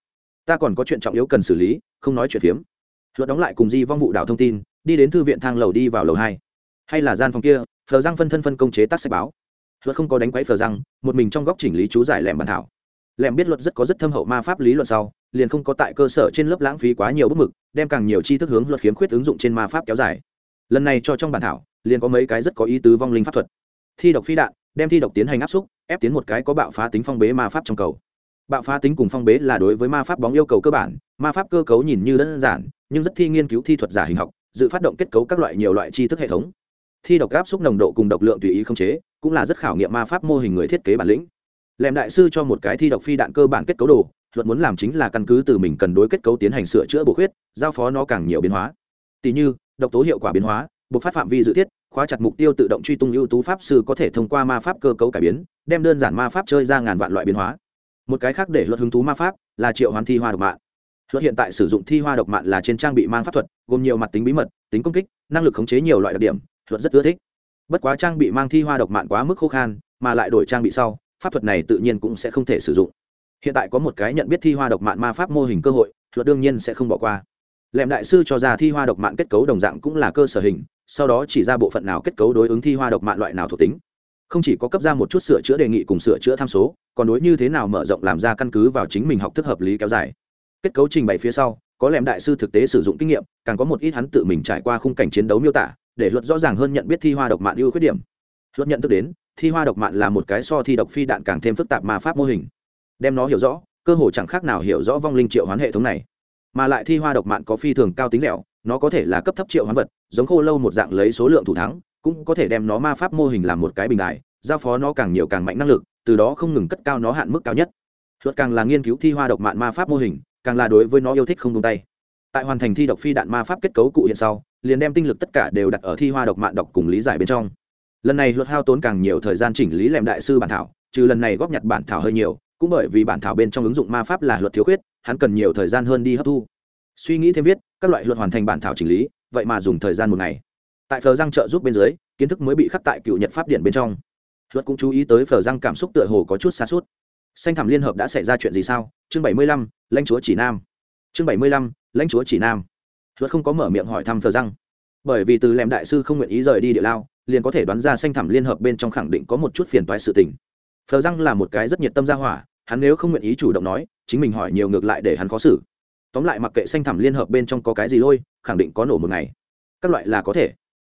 Ta còn có chuyện trọng yếu cần xử lý, không nói chuyện phiếm. Luật đóng lại cùng di vong vụ đảo thông tin, đi đến thư viện thang lầu đi vào lầu hai. Hay là gian phòng kia, phờ giang phân thân phân công chế tác sách báo. Luật không có đánh quấy phờ răng một mình trong góc chỉnh lý chú giải lẻm bàn thảo. Lẻm biết luật rất có rất thâm hậu ma pháp lý luận sau, liền không có tại cơ sở trên lớp lãng phí quá nhiều bức mực, đem càng nhiều tri thức hướng luật khiếm khuyết ứng dụng trên ma pháp kéo dài. Lần này cho trong bản thảo liền có mấy cái rất có ý tứ vong linh pháp thuật. Thi độc phi đạn, đem thi độc tiến hành áp xúc, ép tiến một cái có bạo phá tính phong bế ma pháp trong cầu. Bạo phá tính cùng phong bế là đối với ma pháp bóng yêu cầu cơ bản, ma pháp cơ cấu nhìn như đơn giản, nhưng rất thi nghiên cứu thi thuật giả hình học, dự phát động kết cấu các loại nhiều loại tri thức hệ thống. Thi độc áp xúc nồng độ cùng độc lượng tùy ý không chế, cũng là rất khảo nghiệm ma pháp mô hình người thiết kế bản lĩnh. Lèm đại sư cho một cái thi độc phi đạn cơ bản kết cấu đồ, luật muốn làm chính là căn cứ từ mình cần đối kết cấu tiến hành sửa chữa bổ khuyết, giao phó nó càng nhiều biến hóa. Tỷ như, độc tố hiệu quả biến hóa buộc phát phạm vi dự thiết, khóa chặt mục tiêu tự động truy tung ưu tú pháp sư có thể thông qua ma pháp cơ cấu cải biến, đem đơn giản ma pháp chơi ra ngàn vạn loại biến hóa. Một cái khác để luật hứng thú ma pháp là triệu hoán thi hoa độc mạng luật hiện tại sử dụng thi hoa độc mạng là trên trang bị mang pháp thuật, gồm nhiều mặt tính bí mật, tính công kích, năng lực khống chế nhiều loại đặc điểm, luật rất ưa thích. Bất quá trang bị mang thi hoa độc mạng quá mức khô khan, mà lại đổi trang bị sau, pháp thuật này tự nhiên cũng sẽ không thể sử dụng. Hiện tại có một cái nhận biết thi hoa độc mạng ma pháp mô hình cơ hội, luật đương nhiên sẽ không bỏ qua. Lệm đại sư cho ra thi hoa độc mạng kết cấu đồng dạng cũng là cơ sở hình sau đó chỉ ra bộ phận nào kết cấu đối ứng thi hoa độc mạng loại nào thuộc tính. Không chỉ có cấp ra một chút sửa chữa đề nghị cùng sửa chữa tham số, còn đối như thế nào mở rộng làm ra căn cứ vào chính mình học thức hợp lý kéo dài. Kết cấu trình bày phía sau, có lẽ đại sư thực tế sử dụng kinh nghiệm, càng có một ít hắn tự mình trải qua khung cảnh chiến đấu miêu tả, để luật rõ ràng hơn nhận biết thi hoa độc mạng ưu khuyết điểm. Luật nhận thức đến, thi hoa độc mạng là một cái so thi độc phi đạn càng thêm phức tạp mà pháp mô hình. Đem nó hiểu rõ, cơ hội chẳng khác nào hiểu rõ vong linh triệu hoán hệ thống này. Mà lại thi hoa độc mạng có phi thường cao tính lẻo nó có thể là cấp thấp triệu hoán vật, giống khô lâu một dạng lấy số lượng thủ thắng, cũng có thể đem nó ma pháp mô hình làm một cái bình đại giao phó nó càng nhiều càng mạnh năng lực, từ đó không ngừng cất cao nó hạn mức cao nhất. Luật càng là nghiên cứu thi hoa độc mạng ma pháp mô hình, càng là đối với nó yêu thích không tung tay. Tại hoàn thành thi độc phi đạn ma pháp kết cấu cụ hiện sau, liền đem tinh lực tất cả đều đặt ở thi hoa độc mạng độc cùng lý giải bên trong. Lần này luật hao tốn càng nhiều thời gian chỉnh lý lèm đại sư bản thảo, trừ lần này góp nhặt bản thảo hơi nhiều, cũng bởi vì bản thảo bên trong ứng dụng ma pháp là luật thiếu khuyết, hắn cần nhiều thời gian hơn đi hấp thu suy nghĩ thêm viết, các loại luật hoàn thành bản thảo chỉnh lý, vậy mà dùng thời gian một ngày. Tại phờ răng trợ giúp bên dưới, kiến thức mới bị khắc tại cựu nhật pháp điện bên trong. Luật cũng chú ý tới phờ răng cảm xúc tựa hồ có chút xa suốt. Xanh thảm liên hợp đã xảy ra chuyện gì sao? Chương bảy mươi lăm, lãnh chúa chỉ nam. Chương bảy mươi lăm, lãnh chúa chỉ nam. Luật không có mở miệng hỏi thăm phờ răng bởi vì từ lèm đại sư không nguyện ý rời đi địa lao, liền có thể đoán ra xanh thảm liên hợp bên trong khẳng định có một chút phiền toái sự tình. Phờ răng là một cái rất nhiệt tâm gia hỏa, hắn nếu không nguyện ý chủ động nói, chính mình hỏi nhiều ngược lại để hắn khó xử tóm lại mặc kệ xanh thảm liên hợp bên trong có cái gì lôi, khẳng định có nổ một ngày. Các loại là có thể.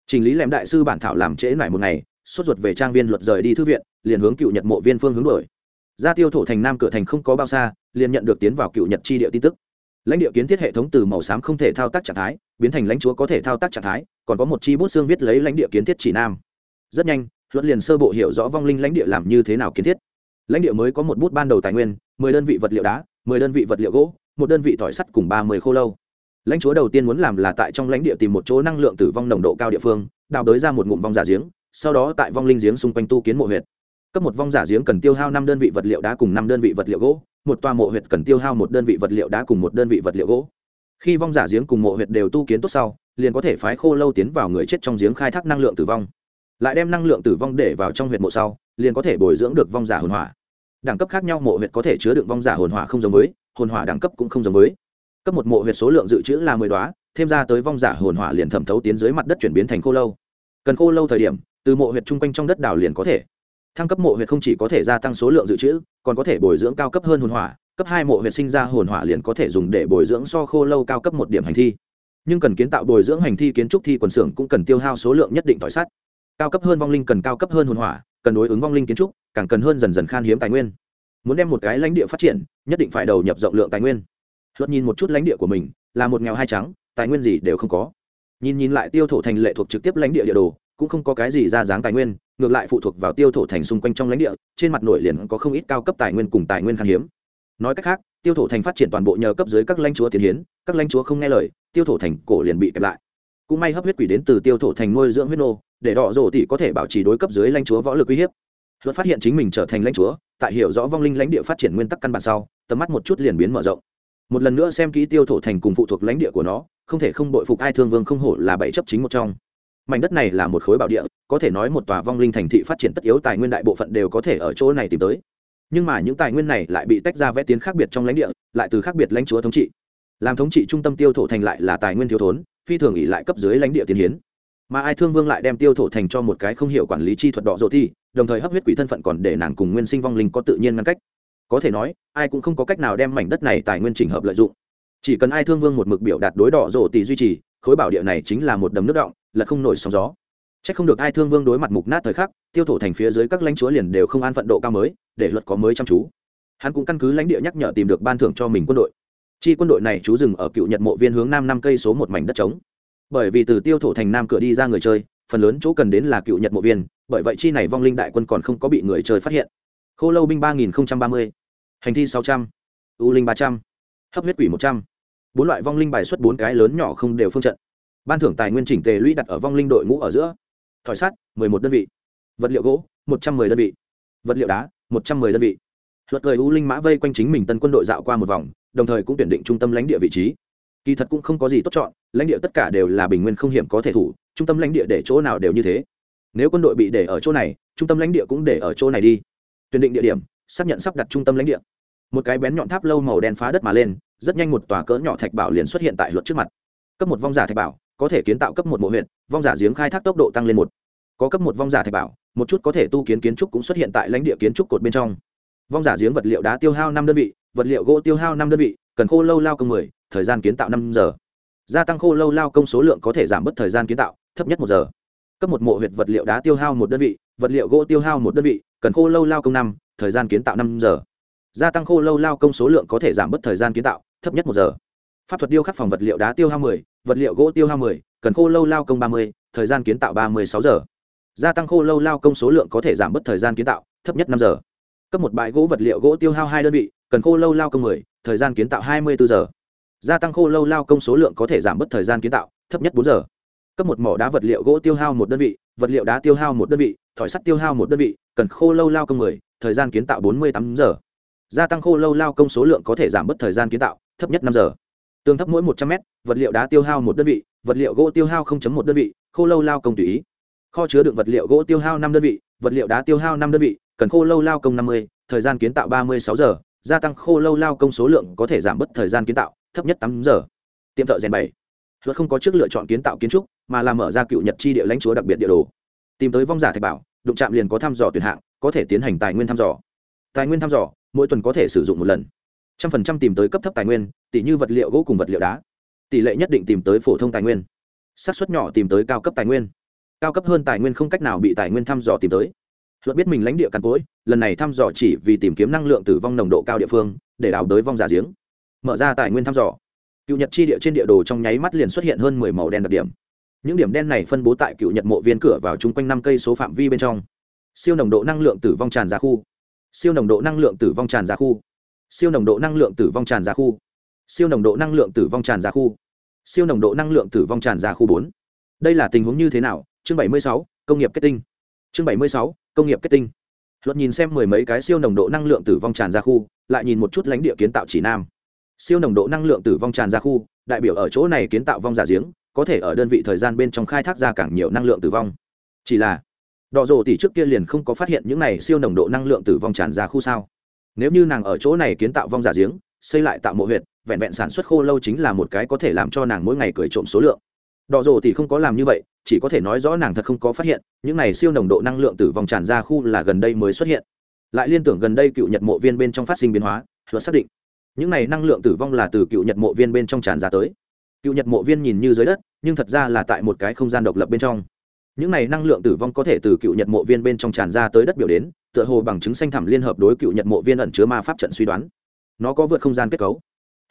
Trình lý lẻm đại sư bản thảo làm trễ lại một ngày, sốt ruột về trang viên luật rời đi thư viện, liền hướng cựu nhật mộ viên phương hướng đổi ra tiêu thổ thành nam cửa thành không có bao xa, liền nhận được tiến vào cựu nhật chi địa tin tức. Lãnh địa kiến thiết hệ thống từ màu xám không thể thao tác trạng thái, biến thành lãnh chúa có thể thao tác trạng thái, còn có một chi bút xương viết lấy lãnh địa kiến thiết chỉ nam. Rất nhanh, luật liền sơ bộ hiểu rõ vong linh lãnh địa làm như thế nào kiến thiết. Lãnh địa mới có một bút ban đầu tài nguyên, mười đơn vị vật liệu đá, mười đơn vị vật liệu gỗ một đơn vị thỏi sắt cùng ba mươi khô lâu. Lãnh chúa đầu tiên muốn làm là tại trong lãnh địa tìm một chỗ năng lượng tử vong nồng độ cao địa phương, đào đới ra một ngụm vong giả giếng, sau đó tại vong linh giếng xung quanh tu kiến mộ huyệt. Cấp một vong giả giếng cần tiêu hao năm đơn vị vật liệu đá cùng năm đơn vị vật liệu gỗ, một toa mộ huyệt cần tiêu hao một đơn vị vật liệu đá cùng một đơn vị vật liệu gỗ. Khi vong giả giếng cùng mộ huyệt đều tu kiến tốt sau, liền có thể phái khô lâu tiến vào người chết trong giếng khai thác năng lượng tử vong. Lại đem năng lượng tử vong để vào trong huyệt mộ sau, liền có thể bồi dưỡng được vong giả hồn hỏa. Đẳng cấp khác nhau mộ huyệt có thể chứa đựng vong giả hồn hỏa không giống với hồn hỏa đẳng cấp cũng không giống với. Cấp một mộ huyệt số lượng dự trữ là mười đoá, thêm ra tới vong giả hồn hỏa liền thẩm thấu tiến dưới mặt đất chuyển biến thành khô lâu. Cần khô lâu thời điểm, từ mộ huyệt chung quanh trong đất đảo liền có thể. Thăng cấp mộ huyệt không chỉ có thể gia tăng số lượng dự trữ, còn có thể bồi dưỡng cao cấp hơn hồn hỏa, cấp hai mộ huyệt sinh ra hồn hỏa liền có thể dùng để bồi dưỡng so khô lâu cao cấp một điểm hành thi. Nhưng cần kiến tạo bồi dưỡng hành thi kiến trúc thi quần xưởng cũng cần tiêu hao số lượng nhất định tỏi sắt. Cao cấp hơn vong linh cần cao cấp hơn hồn hỏa, cần đối ứng vong linh kiến trúc, càng cần hơn dần dần khan hiếm tài nguyên muốn đem một cái lãnh địa phát triển, nhất định phải đầu nhập rộng lượng tài nguyên. Luật nhìn một chút lãnh địa của mình, là một nghèo hai trắng, tài nguyên gì đều không có. Nhìn nhìn lại tiêu thổ thành lệ thuộc trực tiếp lãnh địa địa đồ, cũng không có cái gì ra dáng tài nguyên, ngược lại phụ thuộc vào tiêu thổ thành xung quanh trong lãnh địa, trên mặt nội liền có không ít cao cấp tài nguyên cùng tài nguyên khan hiếm. Nói cách khác, tiêu thổ thành phát triển toàn bộ nhờ cấp dưới các lãnh chúa tiến hiến, các lãnh chúa không nghe lời, tiêu thổ thành cổ liền bị kẹp lại. Cũng may hấp huyết quỷ đến từ tiêu thổ thành nuôi dưỡng huyết nô, để đỏ rổ tỷ có thể bảo trì đối cấp dưới lãnh chúa võ lực uy hiếp luật phát hiện chính mình trở thành lãnh chúa, tại hiểu rõ vong linh lãnh địa phát triển nguyên tắc căn bản sau, tầm mắt một chút liền biến mở rộng. Một lần nữa xem kỹ tiêu thổ thành cùng phụ thuộc lãnh địa của nó, không thể không bội phục ai thương vương không hổ là bảy chấp chính một trong. Mảnh đất này là một khối bảo địa, có thể nói một tòa vong linh thành thị phát triển tất yếu tài nguyên đại bộ phận đều có thể ở chỗ này tìm tới. Nhưng mà những tài nguyên này lại bị tách ra vẽ tiến khác biệt trong lãnh địa, lại từ khác biệt lãnh chúa thống trị. Làm thống trị trung tâm tiêu thổ thành lại là tài nguyên thiếu thốn, phi thường ỉ lại cấp dưới lãnh địa tiến hiến mà ai thương vương lại đem tiêu thổ thành cho một cái không hiểu quản lý chi thuật đỏ rộ thi đồng thời hấp huyết quỷ thân phận còn để nàng cùng nguyên sinh vong linh có tự nhiên ngăn cách có thể nói ai cũng không có cách nào đem mảnh đất này tài nguyên trình hợp lợi dụng chỉ cần ai thương vương một mực biểu đạt đối đỏ rộ tỷ duy trì khối bảo địa này chính là một đầm nước động là không nổi sóng gió Chắc không được ai thương vương đối mặt mục nát thời khắc, tiêu thổ thành phía dưới các lãnh chúa liền đều không an phận độ cao mới, để luật có mới chăm chú. Hắn cũng căn cứ lãnh địa nhắc nhở tìm được ban thưởng cho mình quân đội. Chi quân đội này trú dừng ở cựu Nhật mộ viên hướng nam năm cây số một mảnh đất trống. Bởi vì từ tiêu thổ thành nam cửa đi ra người chơi, phần lớn chỗ cần đến là cựu Nhật mộ viên, bởi vậy chi này vong linh đại quân còn không có bị người chơi phát hiện. Khô lâu binh ba nghìn ba mươi, hành thi sáu trăm, u linh ba trăm, hấp huyết quỷ một trăm, bốn loại vong linh bài xuất bốn cái lớn nhỏ không đều phương trận. Ban thưởng tài nguyên chỉnh tề lũy đặt ở vong linh đội ngũ ở giữa. Thỏi sắt mười một đơn vị. Vật liệu gỗ một trăm mười đơn vị. Vật liệu đá một trăm mười đơn vị. Luật cười u linh mã vây quanh chính mình tân quân đội dạo qua một vòng đồng thời cũng tuyển định trung tâm lãnh địa vị trí kỳ thật cũng không có gì tốt chọn, lãnh địa tất cả đều là bình nguyên không hiểm có thể thủ, trung tâm lãnh địa để chỗ nào đều như thế. Nếu quân đội bị để ở chỗ này, trung tâm lãnh địa cũng để ở chỗ này đi. Tuyển định địa điểm, xác nhận sắp đặt trung tâm lãnh địa. Một cái bén nhọn tháp lâu màu đen phá đất mà lên, rất nhanh một tòa cỡ nhỏ thạch bảo liền xuất hiện tại luật trước mặt. Cấp một vong giả thạch bảo, có thể kiến tạo cấp một mộ huyện vong giả giếng khai thác tốc độ tăng lên một. Có cấp một vong giả thạch bảo, một chút có thể tu kiến kiến trúc cũng xuất hiện tại lãnh địa kiến trúc cột bên trong. Vong giả giếng vật liệu đá tiêu hao năm đơn vị, vật liệu gỗ tiêu hao năm đơn vị, cần khô lâu lao công mười thời gian kiến tạo năm giờ. Gia tăng khô lâu lao công số lượng có thể giảm bớt thời gian kiến tạo, thấp nhất một giờ. Cấp một mộ huyệt vật liệu đá tiêu hao một đơn vị, vật liệu gỗ tiêu hao một đơn vị, cần khô lâu lao công năm, thời gian kiến tạo năm giờ. Gia tăng khô lâu lao công số lượng có thể giảm bớt thời gian kiến tạo, thấp nhất một giờ. Pháp thuật điêu khắc phòng vật liệu đá tiêu hao mười, vật liệu gỗ tiêu hao mười, cần khô lâu lao công ba mươi, thời gian kiến tạo ba mươi sáu giờ. Gia tăng khô lâu lao công số lượng có thể giảm bớt thời gian kiến tạo, thấp nhất năm giờ. Cấp một bãi gỗ vật liệu gỗ tiêu hao hai đơn vị, cần khô lâu lao công mười, thời gian kiến tạo hai mươi bốn giờ gia tăng khô lâu lao công số lượng có thể giảm bớt thời gian kiến tạo, thấp nhất bốn giờ. Cấp một mỏ đá vật liệu gỗ tiêu hao một đơn vị, vật liệu đá tiêu hao một đơn vị, thỏi sắt tiêu hao một đơn vị, cần khô lâu lao công mười, thời gian kiến tạo bốn mươi tám giờ. Gia tăng khô lâu lao công số lượng có thể giảm bớt thời gian kiến tạo, thấp nhất năm giờ. Tương thấp mỗi một trăm mét, vật liệu đá tiêu hao một đơn vị, vật liệu gỗ tiêu hao một đơn vị, khô lâu lao công tùy ý. Kho chứa đựng vật liệu gỗ tiêu hao năm đơn vị, vật liệu đá tiêu hao năm đơn vị, cần khô lâu lao công năm mươi, thời gian kiến tạo ba mươi sáu giờ. Gia tăng khô lâu lao công số lượng có thể giảm bớt thời gian kiến tạo thấp nhất tám giờ. Tiệm thợ rèn bảy. Luật không có trước lựa chọn kiến tạo kiến trúc, mà là mở ra cựu nhật chi địa lãnh chúa đặc biệt địa đồ. Tìm tới vong giả thạch bảo, đụng chạm liền có thăm dò tuyển hạng, có thể tiến hành tài nguyên thăm dò. Tài nguyên thăm dò, mỗi tuần có thể sử dụng một lần. Trăm phần trăm tìm tới cấp thấp tài nguyên, tỷ như vật liệu gỗ cùng vật liệu đá. Tỷ lệ nhất định tìm tới phổ thông tài nguyên. Xác suất nhỏ tìm tới cao cấp tài nguyên. Cao cấp hơn tài nguyên không cách nào bị tài nguyên thăm dò tìm tới. Luật biết mình lãnh địa càn cối lần này thăm dò chỉ vì tìm kiếm năng lượng tử vong nồng độ cao địa phương, để đào đới vong giả giếng mở ra tài nguyên thăm dò. Cựu nhật chi địa trên địa đồ trong nháy mắt liền xuất hiện hơn mười màu đen đặc điểm. Những điểm đen này phân bố tại cựu nhật mộ viên cửa vào chung quanh năm cây số phạm vi bên trong. Siêu nồng độ năng lượng tử vong tràn ra khu. Siêu nồng độ năng lượng tử vong tràn ra khu. Siêu nồng độ năng lượng tử vong tràn ra khu. Siêu nồng độ năng lượng tử vong tràn ra khu. Siêu nồng độ năng lượng tử vong tràn ra khu bốn. Đây là tình huống như thế nào? Chương bảy mươi sáu, công nghiệp kết tinh. Chương bảy mươi sáu, công nghiệp kết tinh. Luật nhìn xem mười mấy cái siêu nồng độ năng lượng tử vong tràn ra khu, lại nhìn một chút lãnh địa kiến tạo chỉ nam siêu nồng độ năng lượng tử vong tràn ra khu, đại biểu ở chỗ này kiến tạo vong giả giếng, có thể ở đơn vị thời gian bên trong khai thác ra càng nhiều năng lượng tử vong. Chỉ là đỏ rồ tỷ trước kia liền không có phát hiện những này siêu nồng độ năng lượng tử vong tràn ra khu sao. Nếu như nàng ở chỗ này kiến tạo vong giả giếng, xây lại tạo mộ huyệt, vẹn vẹn sản xuất khô lâu chính là một cái có thể làm cho nàng mỗi ngày cười trộm số lượng. Đỏ rồ tỷ không có làm như vậy, chỉ có thể nói rõ nàng thật không có phát hiện, những này siêu nồng độ năng lượng tử vong tràn ra khu là gần đây mới xuất hiện. Lại liên tưởng gần đây cựu nhật mộ viên bên trong phát sinh biến hóa luật xác định những này năng lượng tử vong là từ cựu nhật mộ viên bên trong tràn ra tới. Cựu nhật mộ viên nhìn như dưới đất, nhưng thật ra là tại một cái không gian độc lập bên trong. Những này năng lượng tử vong có thể từ cựu nhật mộ viên bên trong tràn ra tới đất biểu đến, tựa hồ bằng chứng xanh thẳm liên hợp đối cựu nhật mộ viên ẩn chứa ma pháp trận suy đoán. Nó có vượt không gian kết cấu.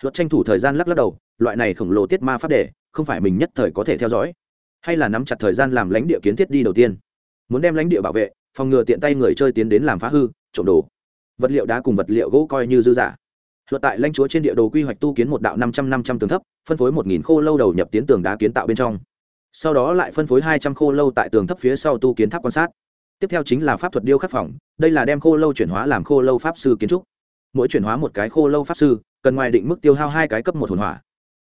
Luật tranh thủ thời gian lắc lắc đầu, loại này khổng lồ tiết ma pháp để, không phải mình nhất thời có thể theo dõi, hay là nắm chặt thời gian làm lãnh địa kiến thiết đi đầu tiên. Muốn đem lãnh địa bảo vệ, phòng ngừa tiện tay người chơi tiến đến làm phá hư, trộm đồ. Vật liệu đá cùng vật liệu gỗ coi như dư giả luật tại lãnh chúa trên địa đồ quy hoạch tu kiến một đạo năm trăm năm trăm tường thấp, phân phối một nghìn khô lâu đầu nhập tiến tường đá kiến tạo bên trong. Sau đó lại phân phối hai trăm khô lâu tại tường thấp phía sau tu kiến tháp quan sát. Tiếp theo chính là pháp thuật điêu khắc phòng, đây là đem khô lâu chuyển hóa làm khô lâu pháp sư kiến trúc. Mỗi chuyển hóa một cái khô lâu pháp sư, cần ngoài định mức tiêu hao hai cái cấp một hồn hỏa.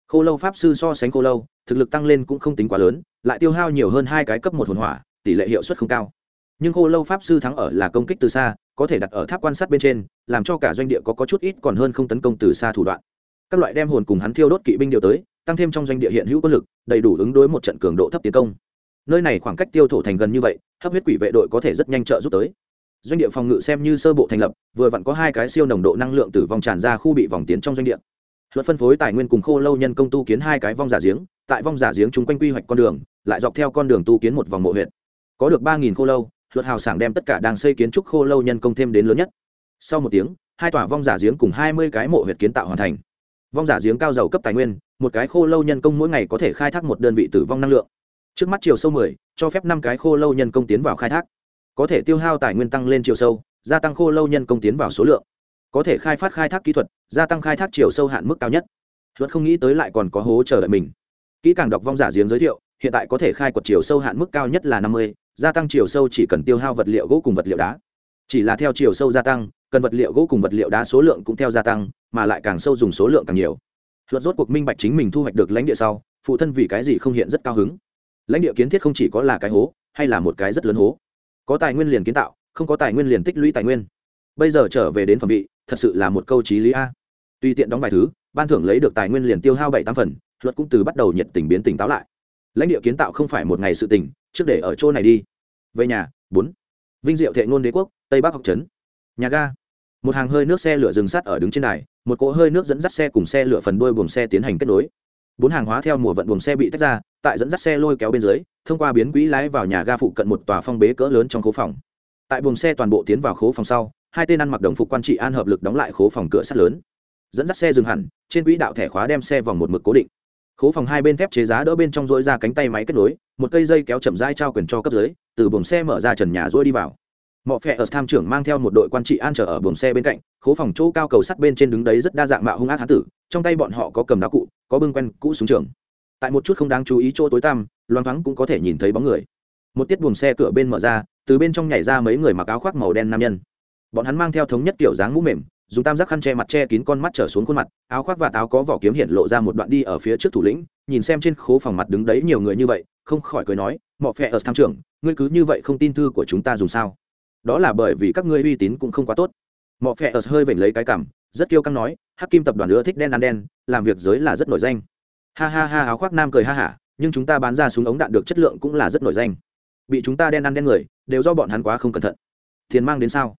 Khô lâu pháp sư so sánh khô lâu, thực lực tăng lên cũng không tính quá lớn, lại tiêu hao nhiều hơn hai cái cấp một hồn hỏa, tỷ lệ hiệu suất không cao. Nhưng khô lâu pháp sư thắng ở là công kích từ xa có thể đặt ở tháp quan sát bên trên làm cho cả doanh địa có, có chút ít còn hơn không tấn công từ xa thủ đoạn. Các loại đem hồn cùng hắn thiêu đốt kỵ binh điều tới tăng thêm trong doanh địa hiện hữu quân lực đầy đủ ứng đối một trận cường độ thấp tiến công. Nơi này khoảng cách tiêu thổ thành gần như vậy hấp huyết quỷ vệ đội có thể rất nhanh trợ giúp tới. Doanh địa phòng ngự xem như sơ bộ thành lập vừa vặn có hai cái siêu nồng độ năng lượng từ vòng tràn ra khu bị vòng tiến trong doanh địa. Luật phân phối tài nguyên cùng khô lâu nhân công tu kiến hai cái vong giả giếng tại vong giả giếng chung quanh quy hoạch con đường lại dọc theo con đường tu kiến một vòng mộ huyện có được ba nghìn khô lâu luật hào sảng đem tất cả đang xây kiến trúc khô lâu nhân công thêm đến lớn nhất. Sau một tiếng, hai tòa vong giả giếng cùng hai mươi cái mộ huyệt kiến tạo hoàn thành. Vong giả giếng cao giàu cấp tài nguyên, một cái khô lâu nhân công mỗi ngày có thể khai thác một đơn vị tử vong năng lượng. Trước mắt chiều sâu mười, cho phép năm cái khô lâu nhân công tiến vào khai thác. Có thể tiêu hao tài nguyên tăng lên chiều sâu, gia tăng khô lâu nhân công tiến vào số lượng. Có thể khai phát khai thác kỹ thuật, gia tăng khai thác chiều sâu hạn mức cao nhất. Luật không nghĩ tới lại còn có hố chờ đợi mình. Kỹ càng đọc vong giả giếng giới thiệu, hiện tại có thể khai quật chiều sâu hạn mức cao nhất là năm mươi gia tăng chiều sâu chỉ cần tiêu hao vật liệu gỗ cùng vật liệu đá. Chỉ là theo chiều sâu gia tăng, cần vật liệu gỗ cùng vật liệu đá số lượng cũng theo gia tăng, mà lại càng sâu dùng số lượng càng nhiều. Luật rốt cuộc minh bạch chính mình thu hoạch được lãnh địa sau, phụ thân vì cái gì không hiện rất cao hứng? Lãnh địa kiến thiết không chỉ có là cái hố, hay là một cái rất lớn hố. Có tài nguyên liền kiến tạo, không có tài nguyên liền tích lũy tài nguyên. Bây giờ trở về đến phẩm vị, thật sự là một câu trí lý a. Tuy tiện đóng vài thứ, ban thưởng lấy được tài nguyên liền tiêu hao bảy tám phần, luật cũng từ bắt đầu nhiệt tình biến tỉnh táo lại lãnh địa kiến tạo không phải một ngày sự tình, trước để ở chỗ này đi. Về nhà, bốn. Vinh diệu thệ ngôn đế quốc, tây bắc học trấn. Nhà ga. Một hàng hơi nước xe lửa dừng sắt ở đứng trên đài, một cỗ hơi nước dẫn dắt xe cùng xe lửa phần đuôi buồng xe tiến hành kết nối. Bốn hàng hóa theo mùa vận buồng xe bị tách ra, tại dẫn dắt xe lôi kéo bên dưới, thông qua biến quỹ lái vào nhà ga phụ cận một tòa phong bế cỡ lớn trong khố phòng. Tại buồng xe toàn bộ tiến vào khố phòng sau, hai tên ăn mặc đồng phục quan trị an hợp lực đóng lại khố phòng cửa sắt lớn. Dẫn dắt xe dừng hẳn, trên quỹ đạo thẻ khóa đem xe vòng một mực cố định khố phòng hai bên thép chế giá đỡ bên trong dối ra cánh tay máy kết nối, một cây dây kéo chậm dai trao quyền cho cấp dưới, từ buồng xe mở ra trần nhà dối đi vào. Mọi phe ở tham trưởng mang theo một đội quan trị an trở ở buồng xe bên cạnh, khố phòng chỗ cao cầu sắt bên trên đứng đấy rất đa dạng mạo hung ác hán tử, trong tay bọn họ có cầm đá cụ, có bưng quen cũ súng trường. Tại một chút không đáng chú ý chỗ tối tăm, loang thoáng cũng có thể nhìn thấy bóng người. Một tiết buồng xe cửa bên mở ra, từ bên trong nhảy ra mấy người mặc áo khoác màu đen nam nhân. Bọn hắn mang theo thống nhất kiểu dáng mũ mềm dùng tam giác khăn che mặt che kín con mắt trở xuống khuôn mặt, áo khoác và áo có vỏ kiếm hiện lộ ra một đoạn đi ở phía trước thủ lĩnh, nhìn xem trên khố phòng mặt đứng đấy nhiều người như vậy, không khỏi cười nói, mọ phe ở tham trưởng, ngươi cứ như vậy không tin thư của chúng ta dùng sao? Đó là bởi vì các ngươi uy tín cũng không quá tốt. Mọ phe ở hơi vểnh lấy cái cảm rất kiêu căng nói, hắc kim tập đoàn nữa thích đen ăn đen, làm việc giới là rất nổi danh. Ha ha ha, áo khoác nam cười ha hả, nhưng chúng ta bán ra súng ống đạn được chất lượng cũng là rất nổi danh. Bị chúng ta đen ăn đen người, đều do bọn hắn quá không cẩn thận. Tiền mang đến sao?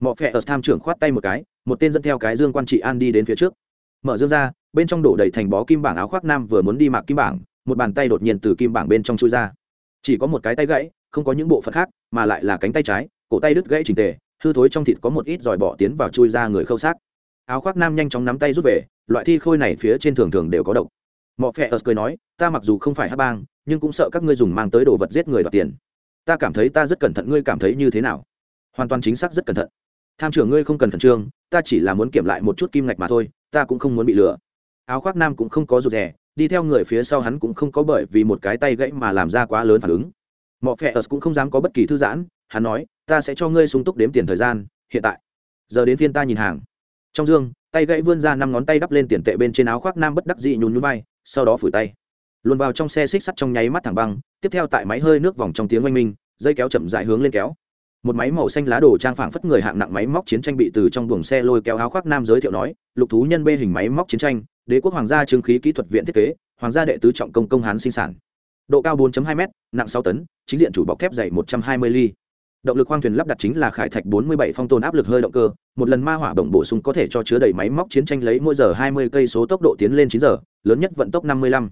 Mọ phe ở tham trưởng khoát tay một cái một tên dẫn theo cái dương quan trị an đi đến phía trước. Mở dương ra, bên trong đổ đầy thành bó kim bảng áo khoác nam vừa muốn đi mặc kim bảng, một bàn tay đột nhiên từ kim bảng bên trong chui ra. Chỉ có một cái tay gãy, không có những bộ phận khác, mà lại là cánh tay trái, cổ tay đứt gãy trình tề, hư thối trong thịt có một ít giỏi bỏ tiến vào chui ra người khâu xác. Áo khoác nam nhanh chóng nắm tay rút về, loại thi khôi này phía trên thường thường đều có độc. Mọ phe ớt cười nói, ta mặc dù không phải hát bang, nhưng cũng sợ các ngươi dùng mang tới đồ vật giết người đoạt tiền. Ta cảm thấy ta rất cẩn thận, ngươi cảm thấy như thế nào? Hoàn toàn chính xác rất cẩn thận tham trưởng ngươi không cần khẩn trương, ta chỉ là muốn kiểm lại một chút kim ngạch mà thôi, ta cũng không muốn bị lừa. Áo khoác nam cũng không có rụt rè, đi theo người phía sau hắn cũng không có bởi vì một cái tay gãy mà làm ra quá lớn phản ứng. Mọi phe ớt cũng không dám có bất kỳ thư giãn, hắn nói, ta sẽ cho ngươi sung túc đếm tiền thời gian, hiện tại. Giờ đến phiên ta nhìn hàng. Trong dương, tay gãy vươn ra năm ngón tay đắp lên tiền tệ bên trên áo khoác nam bất đắc dị nhún nhún vai, sau đó phủi tay. Luồn vào trong xe xích sắt trong nháy mắt thẳng băng, tiếp theo tại máy hơi nước vòng trong tiếng oanh minh, dây kéo chậm dại hướng lên kéo một máy màu xanh lá đồ trang phảng phất người hạng nặng máy móc chiến tranh bị từ trong buồng xe lôi kéo áo khoác nam giới thiệu nói, lục thú nhân bê hình máy móc chiến tranh, đế quốc hoàng gia trương khí kỹ thuật viện thiết kế, hoàng gia đệ tứ trọng công công hán sinh sản. Độ cao 4.2 m nặng 6 tấn, chính diện chủ bọc thép dày 120 ly. Động lực khoang thuyền lắp đặt chính là khải thạch 47 phong tồn áp lực hơi động cơ, một lần ma hỏa động bổ sung có thể cho chứa đầy máy móc chiến tranh lấy mỗi giờ 20 cây số tốc độ tiến lên 9 giờ, lớn nhất vận tốc 55.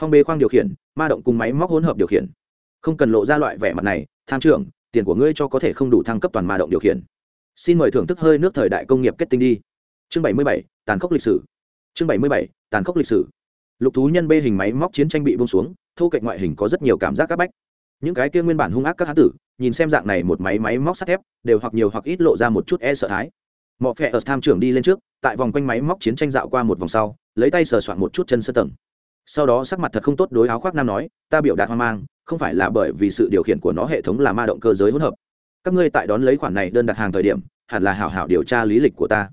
phong bê khoang điều khiển, ma động cùng máy móc hỗn hợp điều khiển. Không cần lộ ra loại vẻ mặt này, tham trưởng tiền của ngươi cho có thể không đủ thăng cấp toàn ma động điều khiển. Xin mời thưởng thức hơi nước thời đại công nghiệp kết tinh đi. Chương 77, tàn khốc lịch sử. Chương 77, tàn khốc lịch sử. Lục thú nhân bê hình máy móc chiến tranh bị bông xuống thô cạnh ngoại hình có rất nhiều cảm giác các bách. Những cái kia nguyên bản hung ác các hán tử nhìn xem dạng này một máy máy móc sắt thép đều hoặc nhiều hoặc ít lộ ra một chút e sợ thái. Mộ phe ở tham trưởng đi lên trước tại vòng quanh máy móc chiến tranh dạo qua một vòng sau lấy tay sờ soạn một chút chân sơ tầng sau đó sắc mặt thật không tốt đối áo khoác nam nói, ta biểu đạt hoang mang, không phải là bởi vì sự điều khiển của nó hệ thống là ma động cơ giới hỗn hợp. Các ngươi tại đón lấy khoản này đơn đặt hàng thời điểm, hẳn là hảo hảo điều tra lý lịch của ta.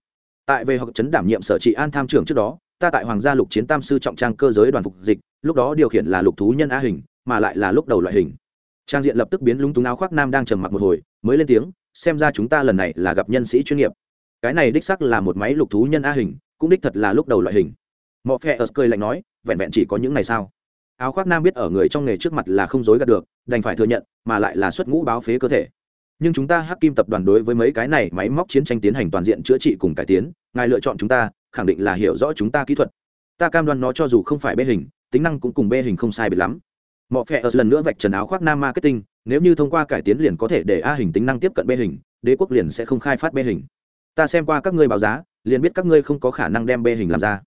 Tại về học chấn đảm nhiệm sở trị an tham trưởng trước đó, ta tại hoàng gia lục chiến tam sư trọng trang cơ giới đoàn phục dịch, lúc đó điều khiển là lục thú nhân a hình, mà lại là lúc đầu loại hình. Trang diện lập tức biến lúng túng áo khoác nam đang trầm mặc một hồi, mới lên tiếng, xem ra chúng ta lần này là gặp nhân sĩ chuyên nghiệp. Cái này đích sắc là một máy lục thú nhân a hình, cũng đích thật là lúc đầu loại hình mọ phe ớt cười lạnh nói, vẹn vẹn chỉ có những này sao? Áo khoác nam biết ở người trong nghề trước mặt là không dối gạt được, đành phải thừa nhận, mà lại là xuất ngũ báo phế cơ thể. Nhưng chúng ta hắc kim tập đoàn đối với mấy cái này máy móc chiến tranh tiến hành toàn diện chữa trị cùng cải tiến, ngài lựa chọn chúng ta, khẳng định là hiểu rõ chúng ta kỹ thuật. Ta cam đoan nó cho dù không phải bê hình, tính năng cũng cùng bê hình không sai biệt lắm. Mọi phe ớt lần nữa vạch trần áo khoác nam marketing, nếu như thông qua cải tiến liền có thể để a hình tính năng tiếp cận bê hình, đế quốc liền sẽ không khai phát bê hình. Ta xem qua các ngươi báo giá, liền biết các ngươi không có khả năng đem bê hình làm ra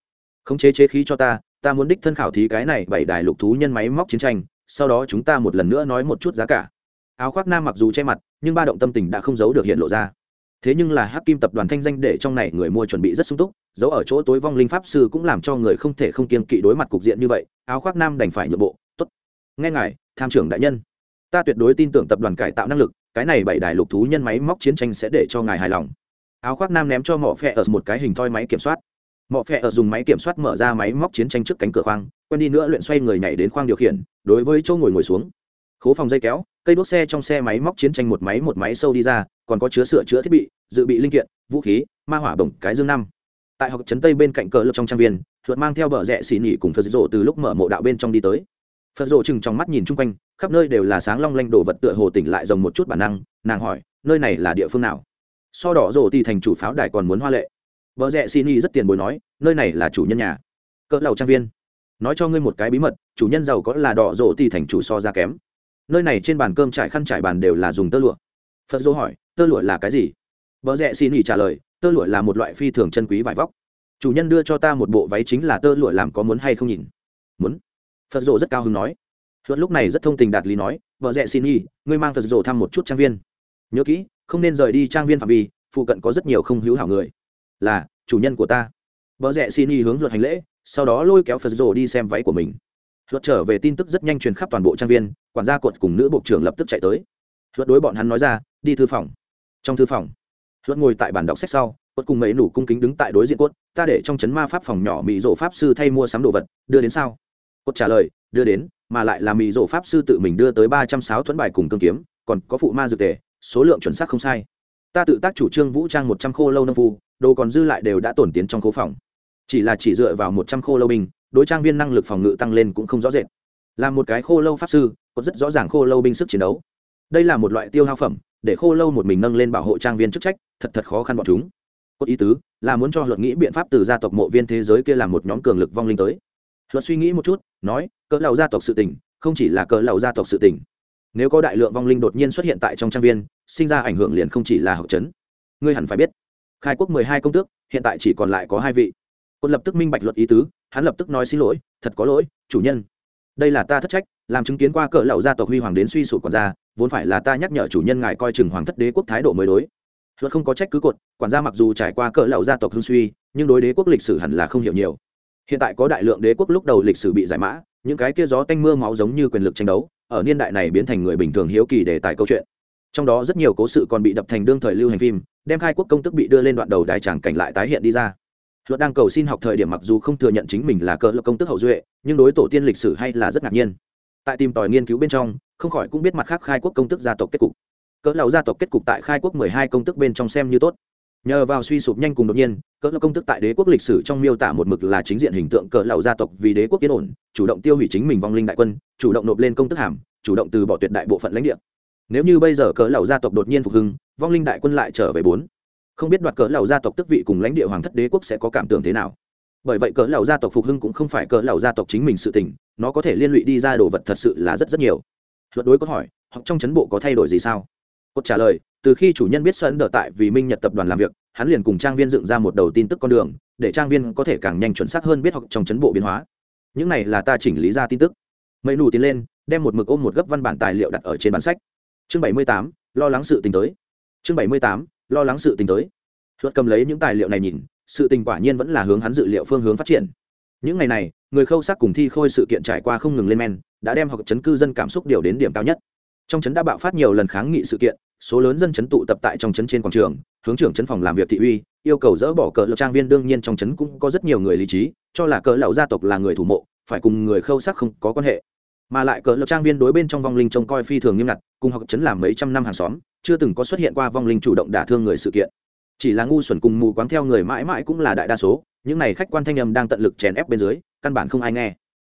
khống chế chế khí cho ta ta muốn đích thân khảo thí cái này bảy đài lục thú nhân máy móc chiến tranh, sau đó chúng ta một lần nữa nói một chút giá cả. Áo khoác nam mặc dù che mặt, nhưng ba động tâm tình đã không giấu được hiện lộ ra. Thế nhưng là hắc kim tập đoàn thanh danh để trong này người mua chuẩn bị rất sung túc, giấu ở chỗ tối vong linh pháp sư cũng làm cho người không thể không kiên kỵ đối mặt cục diện như vậy, áo khoác nam đành phải nhượng bộ, tốt. Nghe ngài, tham trưởng đại nhân. Ta tuyệt đối tin tưởng tập đoàn cải tạo năng lực, cái này bảy đài lục thú nhân máy móc chiến tranh sẽ để cho ngài hài lòng. Áo khoác nam ném cho mỏ phe ở một cái hình thoi máy kiểm soát mọ phẹ ở dùng máy kiểm soát mở ra máy móc chiến tranh trước cánh cửa khoang, quen đi nữa luyện xoay người nhảy đến khoang điều khiển, đối với chỗ ngồi ngồi xuống. Khố phòng dây kéo, cây đốt xe trong xe máy móc chiến tranh một máy một máy sâu đi ra, còn có chứa sửa chữa thiết bị, dự bị linh kiện, vũ khí, ma hỏa bổng, cái dương năm. Tại học trấn tây bên cạnh cờ lập trong trang viên, luật mang theo bờ rẽ xì nhị cùng phật rộ từ lúc mở mộ đạo bên trong đi tới. Phật rộ chừng trong mắt nhìn chung quanh, khắp nơi đều là sáng long lanh đồ vật tựa hồ tỉnh lại dòng một chút bản năng, nàng hỏi, nơi này là địa phương nào? So đỏ rộ thì thành chủ pháo đài còn muốn hoa lệ vợ rẽ xin y rất tiền bối nói, nơi này là chủ nhân nhà. Cỡ lầu trang viên. Nói cho ngươi một cái bí mật, chủ nhân giàu có là đỏ rộ thì thành chủ so ra kém. Nơi này trên bàn cơm trải khăn trải bàn đều là dùng tơ lụa. Phật dô hỏi, tơ lụa là cái gì? Vợ rẽ xin nghỉ trả lời, tơ lụa là một loại phi thường chân quý vải vóc. Chủ nhân đưa cho ta một bộ váy chính là tơ lụa làm có muốn hay không nhìn? Muốn. Phật dô rất cao hứng nói. Luật lúc này rất thông tình đạt lý nói, vợ rẽ xin nghỉ ngươi mang phật dô thăm một chút trang viên. Nhớ kỹ, không nên rời đi trang viên phạm vi, phụ cận có rất nhiều không hữu hảo người là, chủ nhân của ta. Vợ rẽ xin y hướng luật hành lễ, sau đó lôi kéo phật rồ đi xem váy của mình. Luật trở về tin tức rất nhanh truyền khắp toàn bộ trang viên, quản gia cột cùng nữ bộ trưởng lập tức chạy tới. Luật đối bọn hắn nói ra, đi thư phòng. Trong thư phòng, luật ngồi tại bàn đọc sách sau cột cùng mấy nủ cung kính đứng tại đối diện cốt ta để trong chấn ma pháp phòng nhỏ mỹ rộ pháp sư thay mua sắm đồ vật, đưa đến sao? Cốt trả lời, đưa đến, mà lại là mỹ rộ pháp sư tự mình đưa tới ba trăm sáu thuẫn bài cùng cương kiếm, còn có phụ ma dược tề, số lượng chuẩn xác không sai ta tự tác chủ trương vũ trang một trăm khô lâu nông phu, đồ còn dư lại đều đã tổn tiến trong khố phòng. Chỉ là chỉ dựa vào một trăm khô lâu binh, đối trang viên năng lực phòng ngự tăng lên cũng không rõ rệt. Là một cái khô lâu pháp sư, có rất rõ ràng khô lâu binh sức chiến đấu. Đây là một loại tiêu hao phẩm, để khô lâu một mình nâng lên bảo hộ trang viên chức trách, thật thật khó khăn bọn chúng. Có ý tứ, là muốn cho luật nghĩ biện pháp từ gia tộc mộ viên thế giới kia làm một nhóm cường lực vong linh tới. Luật suy nghĩ một chút, nói, cỡ lầu gia tộc sự tình, không chỉ là cỡ lầu gia tộc sự tình. Nếu có đại lượng vong linh đột nhiên xuất hiện tại trong trang viên sinh ra ảnh hưởng liền không chỉ là hậu chấn. Ngươi hẳn phải biết, khai quốc mười hai công tước, hiện tại chỉ còn lại có hai vị. Quân lập tức minh bạch luật ý tứ, hắn lập tức nói xin lỗi, thật có lỗi, chủ nhân. Đây là ta thất trách, làm chứng kiến qua cỡ lậu gia tộc huy hoàng đến suy sụp quản gia, vốn phải là ta nhắc nhở chủ nhân ngài coi chừng hoàng thất đế quốc thái độ mới đối. Luật không có trách cứ cột, quản gia mặc dù trải qua cỡ lậu gia tộc hưng suy, nhưng đối đế quốc lịch sử hẳn là không hiểu nhiều. Hiện tại có đại lượng đế quốc lúc đầu lịch sử bị giải mã, những cái kia gió tanh mưa máu giống như quyền lực tranh đấu, ở niên đại này biến thành người bình thường hiếu kỳ đề tài câu chuyện trong đó rất nhiều cố sự còn bị đập thành đương thời lưu hành phim, đem khai quốc công tức bị đưa lên đoạn đầu đài tràng cảnh lại tái hiện đi ra. Luật đang cầu xin học thời điểm mặc dù không thừa nhận chính mình là cỡ lập công tức hậu duệ, nhưng đối tổ tiên lịch sử hay là rất ngạc nhiên. Tại tìm tòi nghiên cứu bên trong, không khỏi cũng biết mặt khác khai quốc công tức gia tộc kết cục. Cỡ lão gia tộc kết cục tại khai quốc mười hai công tức bên trong xem như tốt. Nhờ vào suy sụp nhanh cùng đột nhiên cỡ lão công tức tại đế quốc lịch sử trong miêu tả một mực là chính diện hình tượng cỡ lão gia tộc vì đế quốc yên ổn, chủ động tiêu hủy chính mình vong linh đại quân, chủ động nộp lên công tức hàm, chủ động từ bỏ tuyệt đại bộ phận lãnh địa nếu như bây giờ cỡ lầu gia tộc đột nhiên phục hưng, vong linh đại quân lại trở về bốn. Không biết đoạt cỡ lầu gia tộc tức vị cùng lãnh địa hoàng thất đế quốc sẽ có cảm tưởng thế nào. Bởi vậy cỡ lầu gia tộc phục hưng cũng không phải cỡ lầu gia tộc chính mình sự tình, nó có thể liên lụy đi ra đồ vật thật sự là rất rất nhiều. Luật đối có hỏi hoặc trong chấn bộ có thay đổi gì sao? Cốt trả lời, từ khi chủ nhân biết sơn đỡ tại vì minh nhật tập đoàn làm việc, hắn liền cùng trang viên dựng ra một đầu tin tức con đường, để trang viên có thể càng nhanh chuẩn xác hơn biết hoặc trong chấn bộ biến hóa. Những này là ta chỉnh lý ra tin tức. Mấy nù tiến lên, đem một mực ôm một gấp văn bản tài liệu đặt ở trên bản sách chương bảy mươi tám, lo lắng sự tình tới. Chương bảy mươi tám, lo lắng sự tình tới. Luật cầm lấy những tài liệu này nhìn, sự tình quả nhiên vẫn là hướng hắn dự liệu phương hướng phát triển. Những ngày này, người khâu sắc cùng thi khôi sự kiện trải qua không ngừng lên men, đã đem học chấn cư dân cảm xúc điều đến điểm cao nhất. Trong chấn đã bạo phát nhiều lần kháng nghị sự kiện, số lớn dân chấn tụ tập tại trong chấn trên quảng trường, hướng trưởng chấn phòng làm việc thị uy, yêu cầu dỡ bỏ cờ lập trang viên, đương nhiên trong chấn cũng có rất nhiều người lý trí, cho là cờ lão gia tộc là người thủ mộ, phải cùng người khâu sắc không có quan hệ mà lại cờ lập trang viên đối bên trong vong linh trông coi phi thường nghiêm ngặt, cùng học chấn làm mấy trăm năm hàng xóm, chưa từng có xuất hiện qua vong linh chủ động đả thương người sự kiện. Chỉ là ngu xuẩn cùng mù quáng theo người mãi mãi cũng là đại đa số, những này khách quan thanh âm đang tận lực chèn ép bên dưới, căn bản không ai nghe.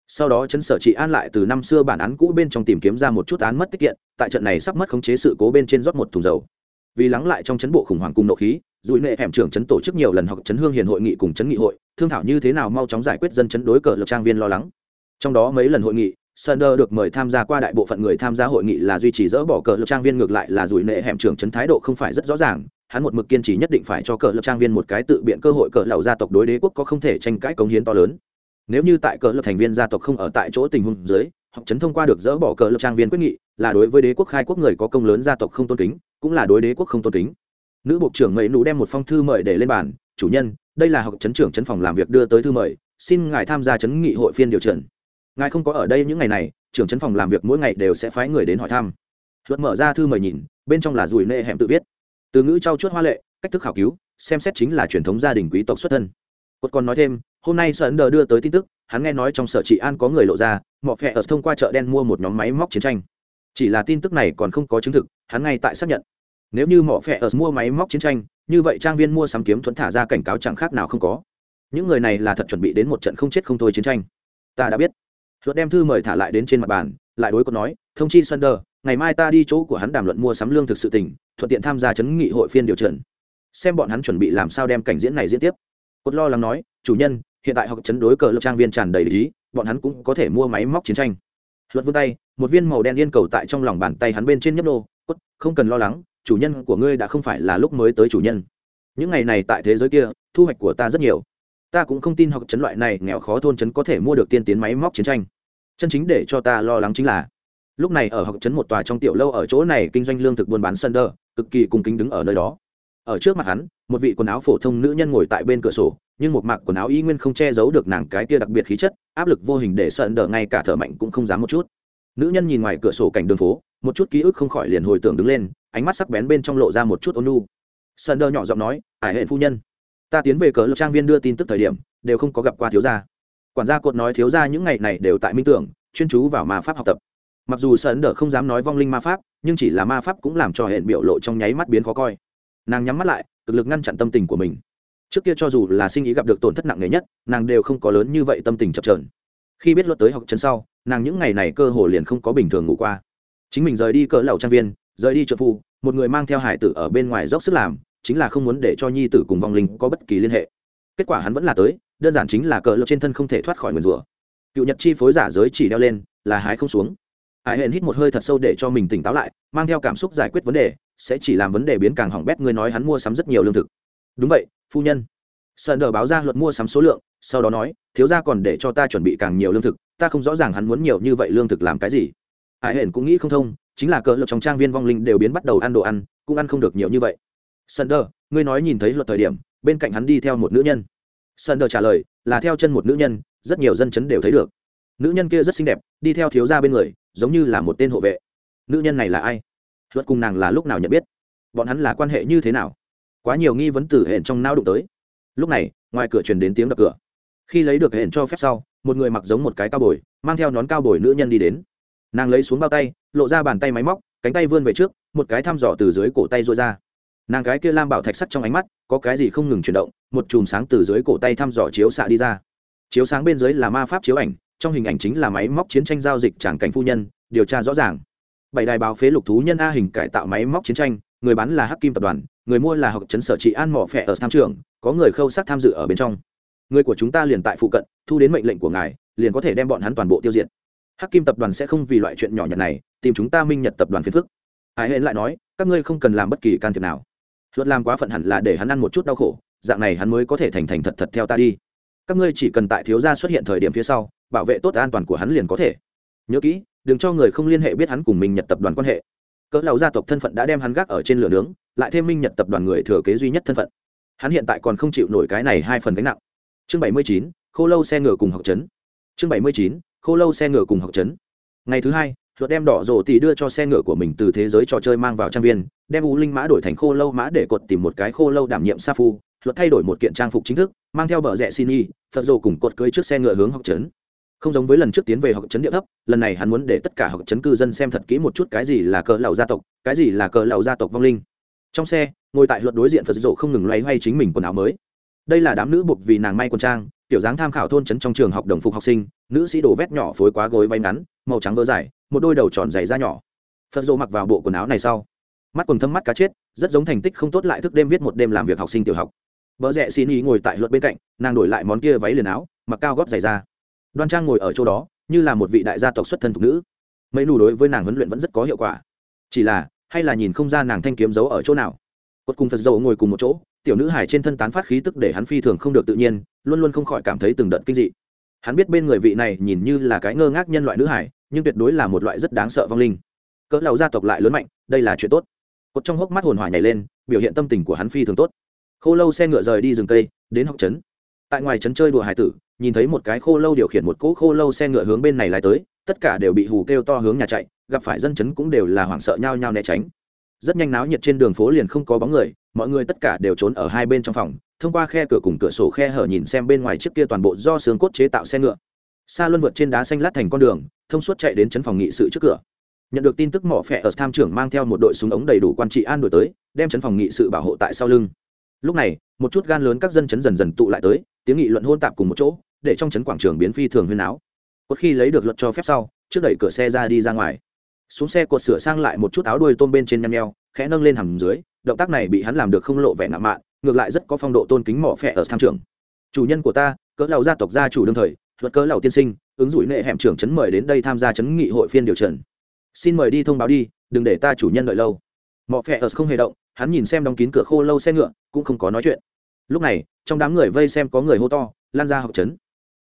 Sau đó chấn sở trị an lại từ năm xưa bản án cũ bên trong tìm kiếm ra một chút án mất tiết kiện tại trận này sắp mất khống chế sự cố bên trên rót một thùng dầu. Vì lắng lại trong chấn bộ khủng hoảng cùng nộ khí dùi nệ hẻm trưởng chấn tổ chức nhiều lần học chấn hương hiền hội nghị cùng chấn nghị hội, thương thảo như thế nào mau chóng giải quyết dân chấn đối cờ lập trang viên lo lắng. Trong đó mấy lần hội nghị Sander được mời tham gia qua đại bộ phận người tham gia hội nghị là duy trì dỡ bỏ cờ lập trang viên ngược lại là rủi nệ hẻm trưởng chấn thái độ không phải rất rõ ràng, hắn một mực kiên trì nhất định phải cho cờ lập trang viên một cái tự biện cơ hội cờ lão gia tộc đối đế quốc có không thể tranh cãi cống hiến to lớn. Nếu như tại cờ lập thành viên gia tộc không ở tại chỗ tình huống dưới, hoặc chấn thông qua được dỡ bỏ cờ lập trang viên quyết nghị, là đối với đế quốc khai quốc người có công lớn gia tộc không tôn kính, cũng là đối đế quốc không tôn kính. Nữ bộ trưởng Mệ Nụ đem một phong thư mời để lên bàn, "Chủ nhân, đây là học chấn trưởng chấn phòng làm việc đưa tới thư mời, xin ngài tham gia chấn nghị hội phiên điều trần." Ngài không có ở đây những ngày này, trưởng chấn phòng làm việc mỗi ngày đều sẽ phái người đến hỏi thăm. Luật mở ra thư mời nhìn bên trong là rùi nệ hẻm tự viết. Từ ngữ trau chuốt hoa lệ cách thức khảo cứu xem xét chính là truyền thống gia đình quý tộc xuất thân. Cốt còn nói thêm hôm nay sở ấn đờ đưa tới tin tức hắn nghe nói trong sở trị an có người lộ ra mọ phe ở thông qua chợ đen mua một nhóm máy móc chiến tranh. Chỉ là tin tức này còn không có chứng thực hắn ngay tại xác nhận. Nếu như mọ phe ở mua máy móc chiến tranh như vậy trang viên mua sắm kiếm thuẫn thả ra cảnh cáo chẳng khác nào không có. Những người này là thật chuẩn bị đến một trận không chết không thôi chiến tranh. Ta đã biết luật đem thư mời thả lại đến trên mặt bàn, lại đối cốt nói, thông chi sunder ngày mai ta đi chỗ của hắn đàm luận mua sắm lương thực sự tỉnh thuận tiện tham gia chấn nghị hội phiên điều trần. Xem bọn hắn chuẩn bị làm sao đem cảnh diễn này diễn tiếp. Cốt lo lắng nói, chủ nhân, hiện tại họ chấn đối cờ lập trang viên tràn đầy lý, bọn hắn cũng có thể mua máy móc chiến tranh. Luật vươn tay, một viên màu đen yên cầu tại trong lòng bàn tay hắn bên trên nhấp nô, cốt, không cần lo lắng, chủ nhân của ngươi đã không phải là lúc mới tới chủ nhân. Những ngày này tại thế giới kia, thu hoạch của ta rất nhiều. Ta cũng không tin học chấn loại này nghèo khó thôn chấn có thể mua được tiên tiến máy móc chiến tranh chân chính để cho ta lo lắng chính là, lúc này ở học trấn một tòa trong tiểu lâu ở chỗ này kinh doanh lương thực buôn bán sân đơ cực kỳ cung kính đứng ở nơi đó. Ở trước mặt hắn, một vị quần áo phổ thông nữ nhân ngồi tại bên cửa sổ, nhưng một mặc quần áo y nguyên không che giấu được nàng cái tia đặc biệt khí chất, áp lực vô hình để sợn đờ ngay cả thở mạnh cũng không dám một chút. Nữ nhân nhìn ngoài cửa sổ cảnh đường phố, một chút ký ức không khỏi liền hồi tưởng đứng lên, ánh mắt sắc bén bên trong lộ ra một chút ôn nu sơn đờ nhỏ giọng nói ải hệ phu nhân, ta tiến về cờ lập trang viên đưa tin tức thời điểm, đều không có gặp qua thiếu gia quản gia cột nói thiếu gia những ngày này đều tại minh tưởng, chuyên chú vào ma pháp học tập. Mặc dù sơn đờ không dám nói vong linh ma pháp, nhưng chỉ là ma pháp cũng làm cho hệ biểu lộ trong nháy mắt biến khó coi. Nàng nhắm mắt lại, cực lực ngăn chặn tâm tình của mình. Trước kia cho dù là sinh ý gặp được tổn thất nặng nề nhất, nàng đều không có lớn như vậy tâm tình chập trờn khi biết luật tới học chân sau, nàng những ngày này cơ hồ liền không có bình thường ngủ qua. Chính mình rời đi cỡ lầu trang viên, rời đi trợ phu một người mang theo hải tử ở bên ngoài dốc sức làm, chính là không muốn để cho nhi tử cùng vong linh có bất kỳ liên hệ. Kết quả hắn vẫn là tới đơn giản chính là cờ lộc trên thân không thể thoát khỏi nguyền rủa. Cựu nhật chi phối giả giới chỉ đeo lên, là hái không xuống. Hải hẹn hít một hơi thật sâu để cho mình tỉnh táo lại, mang theo cảm xúc giải quyết vấn đề, sẽ chỉ làm vấn đề biến càng hỏng bét người nói hắn mua sắm rất nhiều lương thực. Đúng vậy, phu nhân. Sơn đờ báo ra luật mua sắm số lượng, sau đó nói, thiếu gia còn để cho ta chuẩn bị càng nhiều lương thực, ta không rõ ràng hắn muốn nhiều như vậy lương thực làm cái gì. Hải hển cũng nghĩ không thông, chính là cờ lộc trong trang viên vong linh đều biến bắt đầu ăn đồ ăn, cũng ăn không được nhiều như vậy. Sơn đờ ngươi nói nhìn thấy luật thời điểm, bên cạnh hắn đi theo một nữ nhân sơn đờ trả lời, là theo chân một nữ nhân, rất nhiều dân chấn đều thấy được. Nữ nhân kia rất xinh đẹp, đi theo thiếu gia bên người, giống như là một tên hộ vệ. Nữ nhân này là ai? Luật cùng nàng là lúc nào nhận biết? Bọn hắn là quan hệ như thế nào? Quá nhiều nghi vấn từ hển trong não đụng tới. Lúc này, ngoài cửa truyền đến tiếng đập cửa. Khi lấy được hển cho phép sau, một người mặc giống một cái cao bồi, mang theo nón cao bồi nữ nhân đi đến. Nàng lấy xuống bao tay, lộ ra bàn tay máy móc, cánh tay vươn về trước, một cái thăm dò từ dưới cổ tay rối ra nàng gái kia lam bảo thạch sắt trong ánh mắt, có cái gì không ngừng chuyển động, một chùm sáng từ dưới cổ tay thăm dò chiếu xạ đi ra. Chiếu sáng bên dưới là ma pháp chiếu ảnh, trong hình ảnh chính là máy móc chiến tranh giao dịch tràng cảnh phu nhân, điều tra rõ ràng. Bảy đài báo phế lục thú nhân a hình cải tạo máy móc chiến tranh, người bán là hắc kim tập đoàn, người mua là học trấn sở trị an mỏ phẹ ở tham trường, có người khâu sắc tham dự ở bên trong. Người của chúng ta liền tại phụ cận, thu đến mệnh lệnh của ngài, liền có thể đem bọn hắn toàn bộ tiêu diệt. Hắc kim tập đoàn sẽ không vì loại chuyện nhỏ nhặt này, tìm chúng ta minh nhật tập đoàn phiền phức. Hải hên lại nói, các ngươi không cần làm bất kỳ can thiệp nào luật làm quá phận hẳn là để hắn ăn một chút đau khổ, dạng này hắn mới có thể thành thành thật thật theo ta đi. Các ngươi chỉ cần tại thiếu gia xuất hiện thời điểm phía sau, bảo vệ tốt an toàn của hắn liền có thể. Nhớ kỹ, đừng cho người không liên hệ biết hắn cùng mình nhật tập đoàn quan hệ. Cỡ lầu gia tộc thân phận đã đem hắn gác ở trên lửa nướng, lại thêm minh nhật tập đoàn người thừa kế duy nhất thân phận. Hắn hiện tại còn không chịu nổi cái này hai phần gánh nặng. Chương bảy mươi chín, khô lâu xe ngựa cùng học trấn. Chương bảy mươi chín, khô lâu xe ngựa cùng học trấn. Ngày thứ hai luật đem đỏ rổ tỷ đưa cho xe ngựa của mình từ thế giới trò chơi mang vào trang viên, đem u linh mã đổi thành khô lâu mã để cột tìm một cái khô lâu đảm nhiệm sa phu. Luật thay đổi một kiện trang phục chính thức, mang theo bờ rẽ xin y, phật rổ cùng cột cưới trước xe ngựa hướng học trấn. Không giống với lần trước tiến về học trấn địa thấp, lần này hắn muốn để tất cả học trấn cư dân xem thật kỹ một chút cái gì là cờ lầu gia tộc, cái gì là cờ lầu gia tộc vong linh. Trong xe, ngồi tại luật đối diện phật rộ không ngừng loay hoay chính mình quần áo mới. Đây là đám nữ buộc vì nàng may quần trang tiểu dáng tham khảo thôn trấn trong trường học đồng phục học sinh, nữ sĩ đồ vét nhỏ phối quá gối váy ngắn màu trắng vỡ dài, một đôi đầu tròn dày da nhỏ. Phật dô mặc vào bộ quần áo này sau, mắt quần thâm mắt cá chết, rất giống thành tích không tốt lại thức đêm viết một đêm làm việc học sinh tiểu học. Vợ rẽ dạ xin ý ngồi tại luật bên cạnh, nàng đổi lại món kia váy liền áo, mặc cao gót dày da. Đoan trang ngồi ở chỗ đó, như là một vị đại gia tộc xuất thân thục nữ. Mấy nụ đối với nàng huấn luyện vẫn rất có hiệu quả. Chỉ là, hay là nhìn không ra nàng thanh kiếm giấu ở chỗ nào. Cốt cùng phật dầu ngồi cùng một chỗ, tiểu nữ hải trên thân tán phát khí tức để hắn phi thường không được tự nhiên, luôn luôn không khỏi cảm thấy từng đợt kinh dị. Hắn biết bên người vị này nhìn như là cái ngơ ngác nhân loại nữ hải nhưng tuyệt đối là một loại rất đáng sợ vong linh. Cỡ lầu gia tộc lại lớn mạnh, đây là chuyện tốt. Cột trong hốc mắt hồn hỏa nhảy lên, biểu hiện tâm tình của hắn phi thường tốt. Khô lâu xe ngựa rời đi rừng cây, đến học trấn. Tại ngoài trấn chơi đùa hải tử, nhìn thấy một cái khô lâu điều khiển một cỗ khô lâu xe ngựa hướng bên này lại tới, tất cả đều bị hù kêu to hướng nhà chạy, gặp phải dân chấn cũng đều là hoảng sợ nhau nhau né tránh. Rất nhanh náo nhiệt trên đường phố liền không có bóng người, mọi người tất cả đều trốn ở hai bên trong phòng, thông qua khe cửa cùng cửa sổ khe hở nhìn xem bên ngoài chiếc kia toàn bộ do xương cốt chế tạo xe ngựa. Sa luân vượt trên đá xanh lát thành con đường, thông suốt chạy đến chấn phòng nghị sự trước cửa. Nhận được tin tức mỏ phẹ ở tham trưởng mang theo một đội súng ống đầy đủ quan trị an đổi tới, đem chấn phòng nghị sự bảo hộ tại sau lưng. Lúc này, một chút gan lớn các dân chấn dần dần tụ lại tới, tiếng nghị luận hôn tạp cùng một chỗ, để trong chấn quảng trường biến phi thường huyên áo có khi lấy được luật cho phép sau, trước đẩy cửa xe ra đi ra ngoài. Xuống xe cột sửa sang lại một chút áo đuôi tôm bên trên nhăn nheo, khẽ nâng lên hầm dưới, động tác này bị hắn làm được không lộ vẻ nạ mạn, ngược lại rất có phong độ tôn kính mỏ phẹ ở tham trưởng. Chủ nhân của ta, cỡ lầu gia tộc gia chủ đương thời luật cỡ lầu tiên sinh, ứng rủi nệ hẻm trưởng chấn mời đến đây tham gia chấn nghị hội phiên điều trần. Xin mời đi thông báo đi, đừng để ta chủ nhân đợi lâu. Mỏ phẹ ở không hề động, hắn nhìn xem đóng kín cửa khô lâu xe ngựa, cũng không có nói chuyện. Lúc này, trong đám người vây xem có người hô to, lan ra học trấn.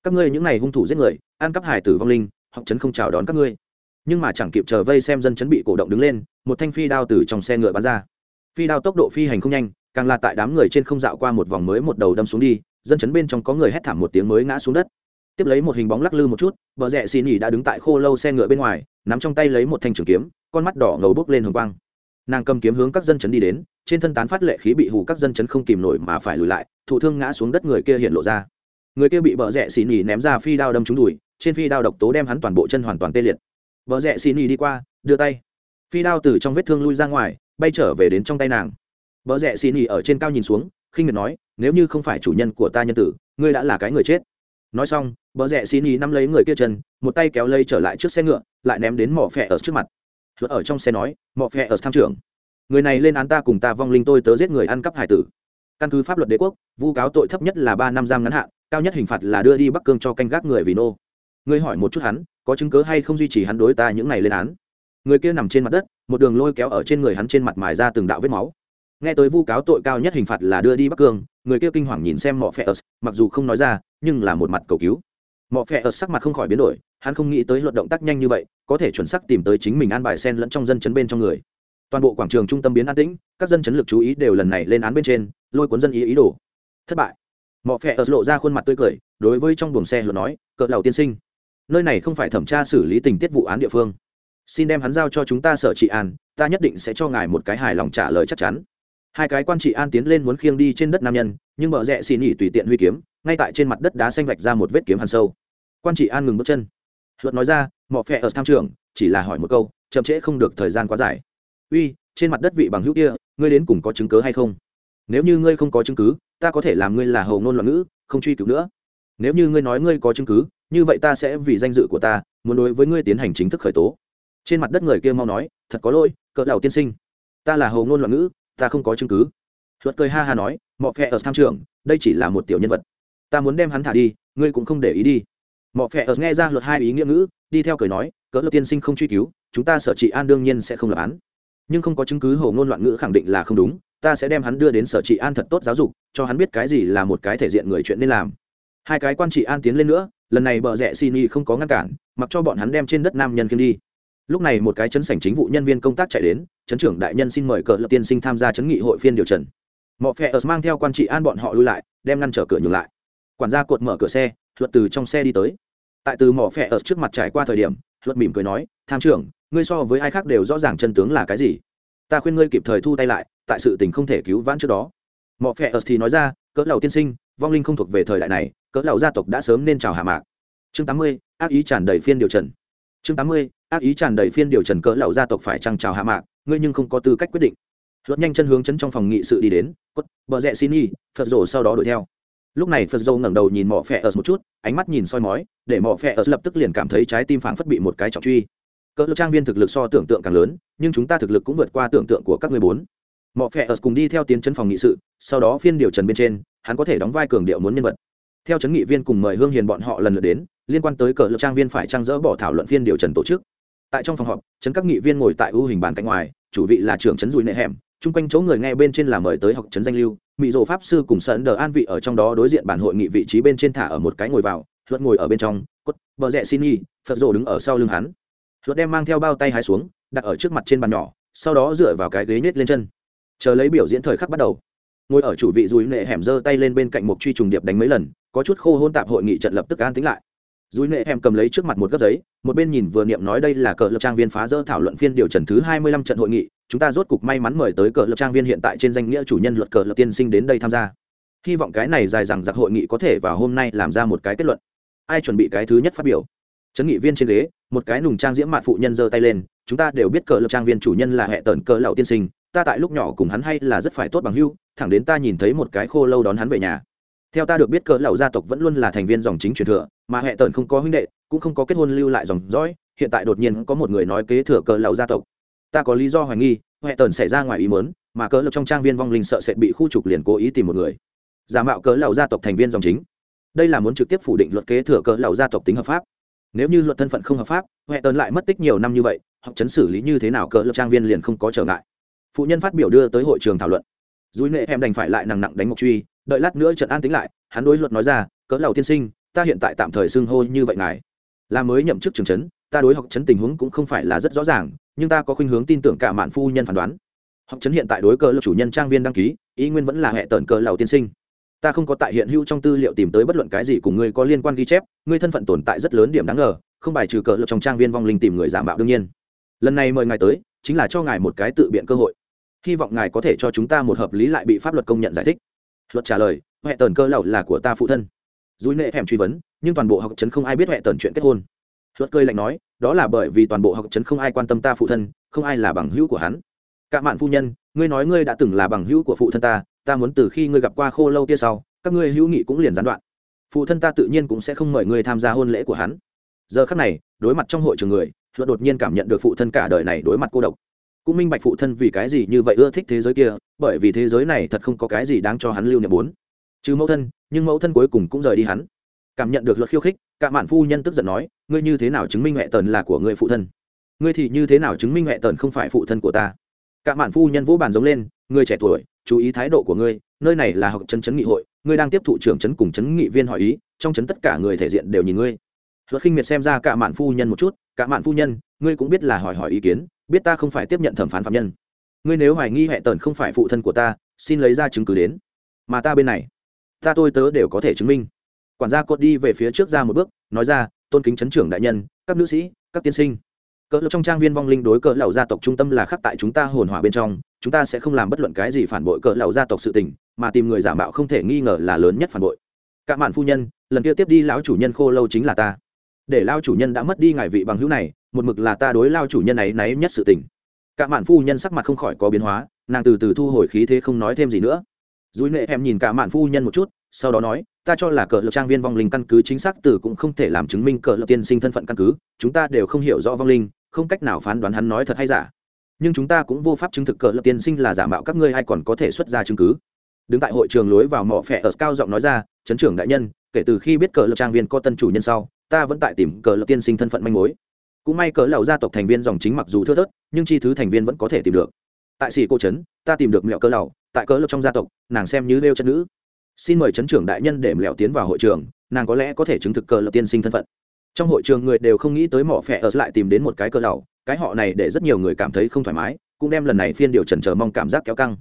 Các ngươi những n à y hung thủ giết người, ăn cắp hải tử vong linh, học trấn không chào đón các ngươi. Nhưng mà chẳng kịp chờ vây xem dân chấn bị cổ động đứng lên, một thanh phi đao từ trong xe ngựa bắn ra. Phi đao tốc độ phi hành không nhanh, càng là tại đám người trên không dạo qua một vòng mới một đầu đâm xuống đi, dân chấn bên trong có người hét thảm một tiếng mới ngã xuống đất tiếp lấy một hình bóng lắc lư một chút vợ rẽ xì nỉ đã đứng tại khô lâu xe ngựa bên ngoài, nắm trong tay lấy một thanh trường kiếm, con mắt đỏ ngầu bốc lên hồng quang. Nàng cầm kiếm hướng các dân chấn đi đến, trên thân tán phát lệ khí bị hù các dân chấn không kìm nổi mà phải lùi lại, thụ thương ngã xuống đất người kia hiện lộ ra. Người kia bị vợ rẽ xì nỉ ném ra phi đao đâm trúng đùi, trên phi đao độc tố đem hắn toàn bộ chân hoàn toàn tê liệt. Vợ rẽ xì nỉ đi qua, đưa tay. Phi đao từ trong vết thương lui ra ngoài, bay trở về đến trong tay nàng. Vợ rẽ xì nỉ ở trên cao nhìn xuống, khinh miệt nói, nếu như không phải chủ nhân của ta nhân tử, ngươi đã là cái người chết nói xong, bờ rẽ xin ý nắm lấy người kia chân, một tay kéo lây trở lại trước xe ngựa, lại ném đến mỏ phẹ ở trước mặt. Luật ở trong xe nói, mỏ phẹ ở tham trưởng. Người này lên án ta cùng ta vong linh tôi tớ giết người ăn cắp hải tử. Căn cứ pháp luật đế quốc, vu cáo tội thấp nhất là ba năm giam ngắn hạn, cao nhất hình phạt là đưa đi bắc cương cho canh gác người vì nô. Ngươi hỏi một chút hắn, có chứng cớ hay không duy trì hắn đối ta những này lên án? Người kia nằm trên mặt đất, một đường lôi kéo ở trên người hắn trên mặt mài ra từng đạo vết máu nghe tới vu cáo tội cao nhất hình phạt là đưa đi bắc cương, người kia kinh hoàng nhìn xem mọ phe ớt, mặc dù không nói ra, nhưng là một mặt cầu cứu. Mọ phe ớt sắc mặt không khỏi biến đổi, hắn không nghĩ tới luận động tác nhanh như vậy, có thể chuẩn xác tìm tới chính mình an bài sen lẫn trong dân chấn bên trong người. Toàn bộ quảng trường trung tâm biến an tĩnh, các dân chấn lực chú ý đều lần này lên án bên trên, lôi cuốn dân ý ý đồ. Thất bại. Mọ phe ớt lộ ra khuôn mặt tươi cười, đối với trong buồng xe luận nói cỡ lầu tiên sinh, nơi này không phải thẩm tra xử lý tình tiết vụ án địa phương. Xin đem hắn giao cho chúng ta sở trị an, ta nhất định sẽ cho ngài một cái hài lòng trả lời chắc chắn hai cái quan trị an tiến lên muốn khiêng đi trên đất nam nhân, nhưng bờ rẽ xì nhỉ tùy tiện huy kiếm, ngay tại trên mặt đất đá xanh vạch ra một vết kiếm hàn sâu. Quan trị an ngừng bước chân. Luật nói ra, mọ phẹ ở tham trường, chỉ là hỏi một câu, chậm trễ không được thời gian quá dài. Uy, trên mặt đất vị bằng hữu kia, ngươi đến cùng có chứng cứ hay không? Nếu như ngươi không có chứng cứ, ta có thể làm ngươi là hầu ngôn loạn ngữ, không truy cứu nữa. Nếu như ngươi nói ngươi có chứng cứ, như vậy ta sẽ vì danh dự của ta, muốn đối với ngươi tiến hành chính thức khởi tố. Trên mặt đất người kia mau nói, thật có lỗi, cỡ đầu tiên sinh. Ta là hầu ngôn loạn ngữ ta không có chứng cứ. Luật cười ha ha nói, mọ phe ở tham trường, đây chỉ là một tiểu nhân vật. Ta muốn đem hắn thả đi, ngươi cũng không để ý đi. Mọ phe ở nghe ra luật hai ý nghĩa ngữ, đi theo cười nói, cỡ lập tiên sinh không truy cứu, chúng ta sở trị an đương nhiên sẽ không lập án. Nhưng không có chứng cứ hồ ngôn loạn ngữ khẳng định là không đúng, ta sẽ đem hắn đưa đến sở trị an thật tốt giáo dục, cho hắn biết cái gì là một cái thể diện người chuyện nên làm. Hai cái quan trị an tiến lên nữa, lần này bờ rẽ xin y không có ngăn cản, mặc cho bọn hắn đem trên đất nam nhân kiêm đi. Lúc này một cái chấn sảnh chính vụ nhân viên công tác chạy đến chấn trưởng đại nhân xin mời cờ lập tiên sinh tham gia chấn nghị hội phiên điều trần. Mọi phe ớt mang theo quan trị an bọn họ lui lại, đem ngăn trở cửa nhường lại. Quản gia cột mở cửa xe, luật từ trong xe đi tới. Tại từ mỏ phe ớt trước mặt trải qua thời điểm, luật mỉm cười nói, tham trưởng, ngươi so với ai khác đều rõ ràng chân tướng là cái gì? Ta khuyên ngươi kịp thời thu tay lại, tại sự tình không thể cứu vãn trước đó. Mỏ phe ớt thì nói ra, cỡ lầu tiên sinh, vong linh không thuộc về thời đại này, cỡ lầu gia tộc đã sớm nên chào hạ mạc. Chương tám mươi, ác ý tràn đầy phiên điều trần. Chương tám mươi, ác ý tràn đầy phiên điều trần cỡ lầu gia tộc phải trăng chào hạ mạc? Ngươi nhưng không có tư cách quyết định. Luật nhanh chân hướng chân trong phòng nghị sự đi đến, cốt, bờ rẽ xin y, phật rổ sau đó đuổi theo. Lúc này phật rổ ngẩng đầu nhìn mỏ phẹ ở một chút, ánh mắt nhìn soi mói, để mỏ phẹ ở lập tức liền cảm thấy trái tim phảng phất bị một cái trọng truy. Cỡ trang viên thực lực so tưởng tượng càng lớn, nhưng chúng ta thực lực cũng vượt qua tưởng tượng của các người bốn. Mỏ phẹ ở cùng đi theo tiến chân phòng nghị sự, sau đó phiên điều trần bên trên, hắn có thể đóng vai cường điệu muốn nhân vật. Theo chấn nghị viên cùng mời hương hiền bọn họ lần lượt đến, liên quan tới cờ lực trang viên phải trang dỡ bỏ thảo luận phiên điều trần tổ chức tại trong phòng họp, trấn các nghị viên ngồi tại ưu hình bàn cạnh ngoài, chủ vị là trưởng trấn dùi nệ hẻm. Chung quanh chỗ người nghe bên trên là mời tới học trấn danh lưu. Mỹ rộ pháp sư cùng sơn đờ an vị ở trong đó đối diện bản hội nghị vị trí bên trên thả ở một cái ngồi vào, luật ngồi ở bên trong, cốt, bờ rẽ xin nghi, phật rộ đứng ở sau lưng hắn. Luật đem mang theo bao tay hái xuống, đặt ở trước mặt trên bàn nhỏ, sau đó dựa vào cái ghế nhét lên chân. Chờ lấy biểu diễn thời khắc bắt đầu. Ngồi ở chủ vị dùi nệ hẻm giơ tay lên bên cạnh một truy trùng điệp đánh mấy lần, có chút khô hôn tạp hội nghị trận lập tức an tính lại dùi nệ em cầm lấy trước mặt một gấp giấy, một bên nhìn vừa niệm nói đây là cờ lập trang viên phá dỡ thảo luận phiên điều trần thứ hai mươi lăm trận hội nghị, chúng ta rốt cục may mắn mời tới cờ lập trang viên hiện tại trên danh nghĩa chủ nhân luật cờ lập tiên sinh đến đây tham gia. Hy vọng cái này dài dằng giặc hội nghị có thể vào hôm nay làm ra một cái kết luận. Ai chuẩn bị cái thứ nhất phát biểu? Trấn nghị viên trên ghế, một cái nùng trang diễm mạn phụ nhân giơ tay lên, chúng ta đều biết cờ lập trang viên chủ nhân là hệ tần cờ lậu tiên sinh, ta tại lúc nhỏ cùng hắn hay là rất phải tốt bằng hưu, thẳng đến ta nhìn thấy một cái khô lâu đón hắn về nhà theo ta được biết cỡ lậu gia tộc vẫn luôn là thành viên dòng chính truyền thừa, mà hệ tần không có huynh đệ, cũng không có kết hôn lưu lại dòng dõi, hiện tại đột nhiên có một người nói kế thừa cỡ lậu gia tộc. Ta có lý do hoài nghi, hệ tần xảy ra ngoài ý mớn mà cỡ lậu trong trang viên vong linh sợ sẽ bị khu trục liền cố ý tìm một người. Giả mạo cỡ lậu gia tộc thành viên dòng chính. Đây là muốn trực tiếp phủ định luật kế thừa cỡ lậu gia tộc tính hợp pháp. Nếu như luật thân phận không hợp pháp, hệ tần lại mất tích nhiều năm như vậy, hoặc chấn xử lý như thế nào cỡ lậu trang viên liền không có trở ngại. Phụ nhân phát biểu đưa tới hội trường thảo luận. Dùi nệ em đành phải lại nặng nặng đánh mộc truy đợi lát nữa trận an tính lại, hắn đối luật nói ra cỡ lầu tiên sinh, ta hiện tại tạm thời xưng hô như vậy ngài. Là mới nhậm chức trường trấn, ta đối học trấn tình huống cũng không phải là rất rõ ràng, nhưng ta có khuynh hướng tin tưởng cả mạn phu nhân phán đoán. Học trấn hiện tại đối cỡ lầu chủ nhân trang viên đăng ký, ý nguyên vẫn là hệ tần cỡ lầu tiên sinh. Ta không có tại hiện hữu trong tư liệu tìm tới bất luận cái gì cùng ngươi có liên quan ghi chép, ngươi thân phận tồn tại rất lớn điểm đáng ngờ, không bài trừ cỡ lầu trong trang viên vong linh tìm người giả mạo đương nhiên. Lần này mời ngài tới, chính là cho ngài một cái tự biện cơ hội. Hy vọng ngài có thể cho chúng ta một hợp lý lại bị pháp luật công nhận giải thích luật trả lời, huệ tần cơ lậu là của ta phụ thân. Dùi nệ hẻm truy vấn, nhưng toàn bộ học trấn không ai biết huệ tần chuyện kết hôn. Luật cười lạnh nói, đó là bởi vì toàn bộ học trấn không ai quan tâm ta phụ thân, không ai là bằng hữu của hắn. Cả mạn phu nhân, ngươi nói ngươi đã từng là bằng hữu của phụ thân ta ta muốn từ khi ngươi gặp qua khô lâu kia sau, các ngươi hữu nghị cũng liền gián đoạn. Phụ thân ta tự nhiên cũng sẽ không mời ngươi tham gia hôn lễ của hắn. Giờ khắc này, đối mặt trong hội trường người, luật đột nhiên cảm nhận được phụ thân cả đời này đối mặt cô độc cũng minh bạch phụ thân vì cái gì như vậy ưa thích thế giới kia, bởi vì thế giới này thật không có cái gì đáng cho hắn lưu niệm bốn. Chứ mẫu thân, nhưng mẫu thân cuối cùng cũng rời đi hắn. Cảm nhận được luật khiêu khích, cả mạn phu nhân tức giận nói, ngươi như thế nào chứng minh huệ tần là của người phụ thân? Ngươi thì như thế nào chứng minh huệ tần không phải phụ thân của ta? Cả mạn phu nhân vỗ bàn giống lên, ngươi trẻ tuổi, chú ý thái độ của ngươi, nơi này là học chân chấn nghị hội, ngươi đang tiếp thụ trưởng chấn cùng chấn nghị viên hỏi ý, trong chấn tất cả người thể diện đều nhìn ngươi. Luật khinh miệt xem ra cả mạn phu nhân một chút, cả mạn phu nhân, ngươi cũng biết là hỏi hỏi ý kiến biết ta không phải tiếp nhận thẩm phán phạm nhân. Ngươi nếu hoài nghi hệ tần không phải phụ thân của ta, xin lấy ra chứng cứ đến. Mà ta bên này, ta tôi tớ đều có thể chứng minh. Quản gia cột đi về phía trước ra một bước, nói ra, tôn kính chấn trưởng đại nhân, các nữ sĩ, các tiên sinh. Cỡ lập trong trang viên vong linh đối cỡ lầu gia tộc trung tâm là khắc tại chúng ta hồn hỏa bên trong, chúng ta sẽ không làm bất luận cái gì phản bội cỡ lầu gia tộc sự tình, mà tìm người giả mạo không thể nghi ngờ là lớn nhất phản bội. Cả mạn phu nhân, lần kia tiếp đi lão chủ nhân khô lâu chính là ta. Để lao chủ nhân đã mất đi ngài vị bằng hữu này một mực là ta đối lao chủ nhân ấy náy nhất sự tình. Cả mạn phu nhân sắc mặt không khỏi có biến hóa, nàng từ từ thu hồi khí thế không nói thêm gì nữa. Dùi nệ em nhìn cả mạn phu nhân một chút, sau đó nói, ta cho là cờ lập trang viên vong linh căn cứ chính xác từ cũng không thể làm chứng minh cờ lập tiên sinh thân phận căn cứ, chúng ta đều không hiểu rõ vong linh, không cách nào phán đoán hắn nói thật hay giả. Nhưng chúng ta cũng vô pháp chứng thực cờ lập tiên sinh là giả mạo các ngươi hay còn có thể xuất ra chứng cứ. Đứng tại hội trường lối vào mỏ phẹ ở cao giọng nói ra, chấn trưởng đại nhân, kể từ khi biết cờ lập trang viên có tân chủ nhân sau, ta vẫn tại tìm cờ lập tiên sinh thân phận manh mối cũng may cỡ lầu gia tộc thành viên dòng chính mặc dù thưa thớt, nhưng chi thứ thành viên vẫn có thể tìm được. Tại sĩ cô trấn, ta tìm được mẹo cỡ lầu tại cỡ lộc trong gia tộc, nàng xem như lêu chân nữ. Xin mời chấn trưởng đại nhân để mẹo tiến vào hội trường, nàng có lẽ có thể chứng thực cỡ lộc tiên sinh thân phận. Trong hội trường người đều không nghĩ tới mỏ phẹ ở lại tìm đến một cái cỡ lầu cái họ này để rất nhiều người cảm thấy không thoải mái, cũng đem lần này phiên điều trần chờ mong cảm giác kéo căng.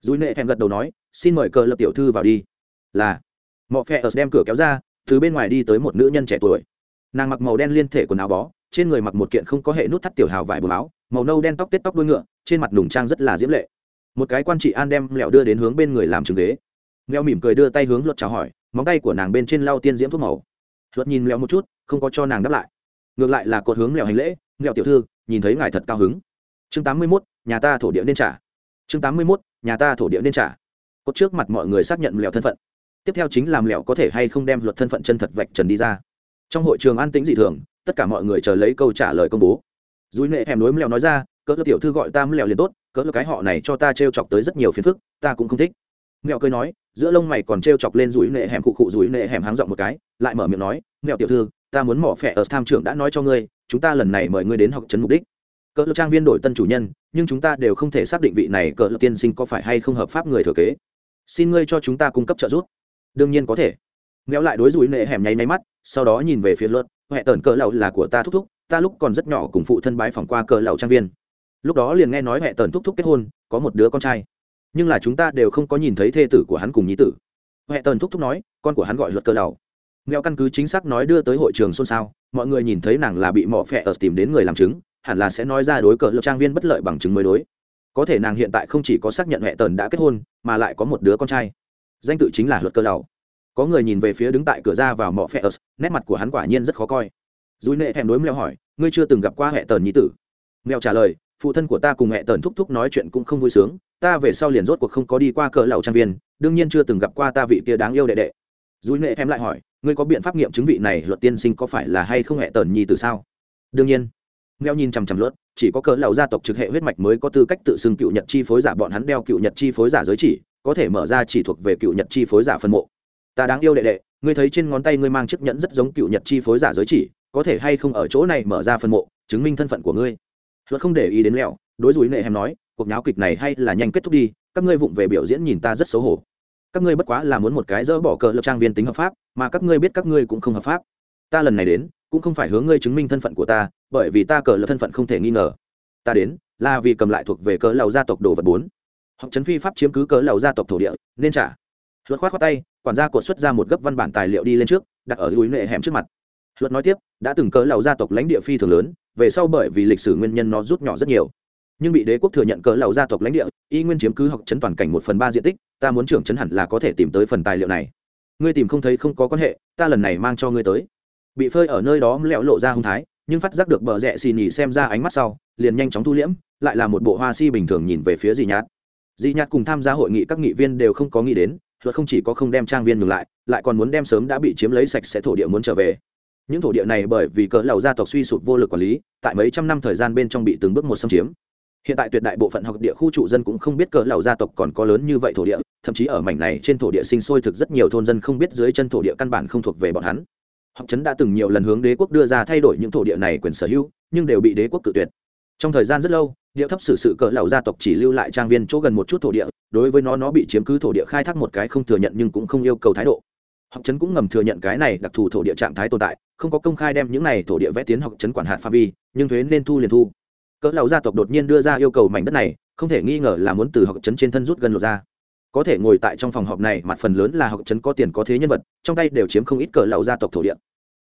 Dùi nệ thèm gật đầu nói, xin mời cỡ lập tiểu thư vào đi. Là. Mỏ phẹ ở đem cửa kéo ra, từ bên ngoài đi tới một nữ nhân trẻ tuổi. Nàng mặc màu đen liên thể quần áo bó trên người mặc một kiện không có hệ nút thắt tiểu hào vải bờ áo màu nâu đen tóc tết tóc đuôi ngựa trên mặt nùng trang rất là diễm lệ. Một cái quan trị an đem lẹo đưa đến hướng bên người làm trường ghế. Lẹo mỉm cười đưa tay hướng luật chào hỏi móng tay của nàng bên trên lau tiên diễm thuốc màu. Luật nhìn lẹo một chút không có cho nàng đáp lại. Ngược lại là cột hướng lẹo hành lễ lẹo tiểu thư nhìn thấy ngài thật cao hứng. Chương tám mươi 81, nhà ta thổ địa nên trả. Chương tám mươi 81, nhà ta thổ địa nên trả. Cột trước mặt mọi người xác nhận lẹo thân phận. Tiếp theo chính làm lẹo có thể hay không đem luật thân phận chân thật vạch trần đi ra. Trong hội trường an tĩnh dị thường tất cả mọi người chờ lấy câu trả lời công bố. Dùi nệ hẻm đối mèo nói ra, cỡ tiểu thư gọi ta mèo liền tốt, cỡ cái họ này cho ta t r e o chọc tới rất nhiều phiền phức, ta cũng không thích. Mèo cười nói, giữa lông mày còn t r e o chọc lên dùi nệ hẻm cụ cụ dùi nệ hẻm háng giọng một cái, lại mở miệng nói, mèo tiểu thư, ta muốn mỏ phẹ ở tham trưởng đã nói cho ngươi, chúng ta lần này mời ngươi đến học trấn mục đích. Cỡ trang viên đổi tân chủ nhân, nhưng chúng ta đều không thể xác định vị này cỡ tiên sinh có phải hay không hợp pháp người thừa kế. Xin ngươi cho chúng ta cung cấp trợ giúp. Đương nhiên có thể. Mèo lại đối dùi nệ hẻm nháy máy mắt, sau đó nhìn về phía luật huệ tần cỡ lậu là của ta thúc thúc, ta lúc còn rất nhỏ cùng phụ thân bái phỏng qua cỡ lậu trang viên. Lúc đó liền nghe nói huệ tần thúc thúc kết hôn, có một đứa con trai. Nhưng là chúng ta đều không có nhìn thấy thê tử của hắn cùng nhi tử. Huệ tần thúc thúc nói, con của hắn gọi luật cỡ lậu. Nghèo căn cứ chính xác nói đưa tới hội trường xôn xao, mọi người nhìn thấy nàng là bị mỏ phẹ ở tìm đến người làm chứng, hẳn là sẽ nói ra đối cỡ lậu trang viên bất lợi bằng chứng mới đối. Có thể nàng hiện tại không chỉ có xác nhận huệ tần đã kết hôn, mà lại có một đứa con trai. Danh tự chính là luật cỡ lậu có người nhìn về phía đứng tại cửa ra vào mỏ phe ớt, nét mặt của hắn quả nhiên rất khó coi. Dùi nệ thèm đối mèo hỏi, ngươi chưa từng gặp qua hệ tần nhi tử? Mèo trả lời, phụ thân của ta cùng hệ tần thúc thúc nói chuyện cũng không vui sướng, ta về sau liền rốt cuộc không có đi qua cỡ lầu trang viên, đương nhiên chưa từng gặp qua ta vị kia đáng yêu đệ đệ. Dùi nệ em lại hỏi, ngươi có biện pháp nghiệm chứng vị này luật tiên sinh có phải là hay không hệ tần nhi tử sao? Đương nhiên. Mèo nhìn chằm chằm lướt chỉ có cỡ lầu gia tộc trực hệ huyết mạch mới có tư cách tự xưng cựu nhật chi phối giả, bọn hắn đeo cựu nhật chi phối giả giới chỉ, có thể mở ra chỉ thuộc về cựu nhật chi phối giả phân mộ ta đáng yêu đệ đệ ngươi thấy trên ngón tay ngươi mang chiếc nhẫn rất giống cựu nhật chi phối giả giới chỉ có thể hay không ở chỗ này mở ra phân mộ chứng minh thân phận của ngươi? Luật không để ý đến lẹo, đối rủi nệ hèm nói cuộc nháo kịch này hay là nhanh kết thúc đi các ngươi vụng về biểu diễn nhìn ta rất xấu hổ. Các ngươi bất quá là muốn một cái dỡ bỏ cờ lập trang viên tính hợp pháp mà các ngươi biết các ngươi cũng không hợp pháp. Ta lần này đến cũng không phải hướng ngươi chứng minh thân phận của ta bởi vì ta cờ lập thân phận không thể nghi ngờ. Ta đến là vì cầm lại thuộc về cờ lầu gia tộc đồ vật bốn. Hoặc trấn phi pháp chiếm cứ cờ lầu gia tộc thổ địa nên trả. Luật khoát khoát tay quản gia cột xuất ra một gấp văn bản tài liệu đi lên trước, đặt ở lối nệ hẻm trước mặt. Luật nói tiếp, đã từng cỡ lầu gia tộc lãnh địa phi thường lớn, về sau bởi vì lịch sử nguyên nhân nó rút nhỏ rất nhiều. Nhưng bị đế quốc thừa nhận cỡ lầu gia tộc lãnh địa, y nguyên chiếm cứ học chấn toàn cảnh một phần ba diện tích, ta muốn trưởng chấn hẳn là có thể tìm tới phần tài liệu này. Ngươi tìm không thấy không có quan hệ, ta lần này mang cho ngươi tới. Bị phơi ở nơi đó lẹo lộ ra hung thái, nhưng phát giác được bờ rẽ xì nhì xem ra ánh mắt sau, liền nhanh chóng thu liễm, lại là một bộ hoa si bình thường nhìn về phía dì nhạt. Dì nhạt cùng tham gia hội nghị các nghị viên đều không có nghĩ đến luật không chỉ có không đem trang viên ngừng lại lại còn muốn đem sớm đã bị chiếm lấy sạch sẽ thổ địa muốn trở về. Những thổ địa này bởi vì cỡ lầu gia tộc suy sụp vô lực quản lý, tại mấy trăm năm thời gian bên trong bị từng bước một xâm chiếm. Hiện tại tuyệt đại bộ phận học địa khu trụ dân cũng không biết cỡ lầu gia tộc còn có lớn như vậy thổ địa, thậm chí ở mảnh này trên thổ địa sinh sôi thực rất nhiều thôn dân không biết dưới chân thổ địa căn bản không thuộc về bọn hắn. Học trấn đã từng nhiều lần hướng đế quốc đưa ra thay đổi những thổ địa này quyền sở hữu, nhưng đều bị đế quốc cự tuyệt. Trong thời gian rất lâu điệu thấp xử sự cỡ lầu gia tộc chỉ lưu lại trang viên chỗ gần một chút thổ địa đối với nó nó bị chiếm cứ thổ địa khai thác một cái không thừa nhận nhưng cũng không yêu cầu thái độ. Học trấn cũng ngầm thừa nhận cái này đặc thù thổ địa trạng thái tồn tại, không có công khai đem những này thổ địa vẽ tiến học trấn quản hạt pha vi, nhưng thuế nên thu liền thu. Cỡ lầu gia tộc đột nhiên đưa ra yêu cầu mảnh đất này, không thể nghi ngờ là muốn từ học trấn trên thân rút gần lột ra. Có thể ngồi tại trong phòng họp này, mặt phần lớn là học trấn có tiền có thế nhân vật, trong tay đều chiếm không ít cỡ lầu gia tộc thổ địa.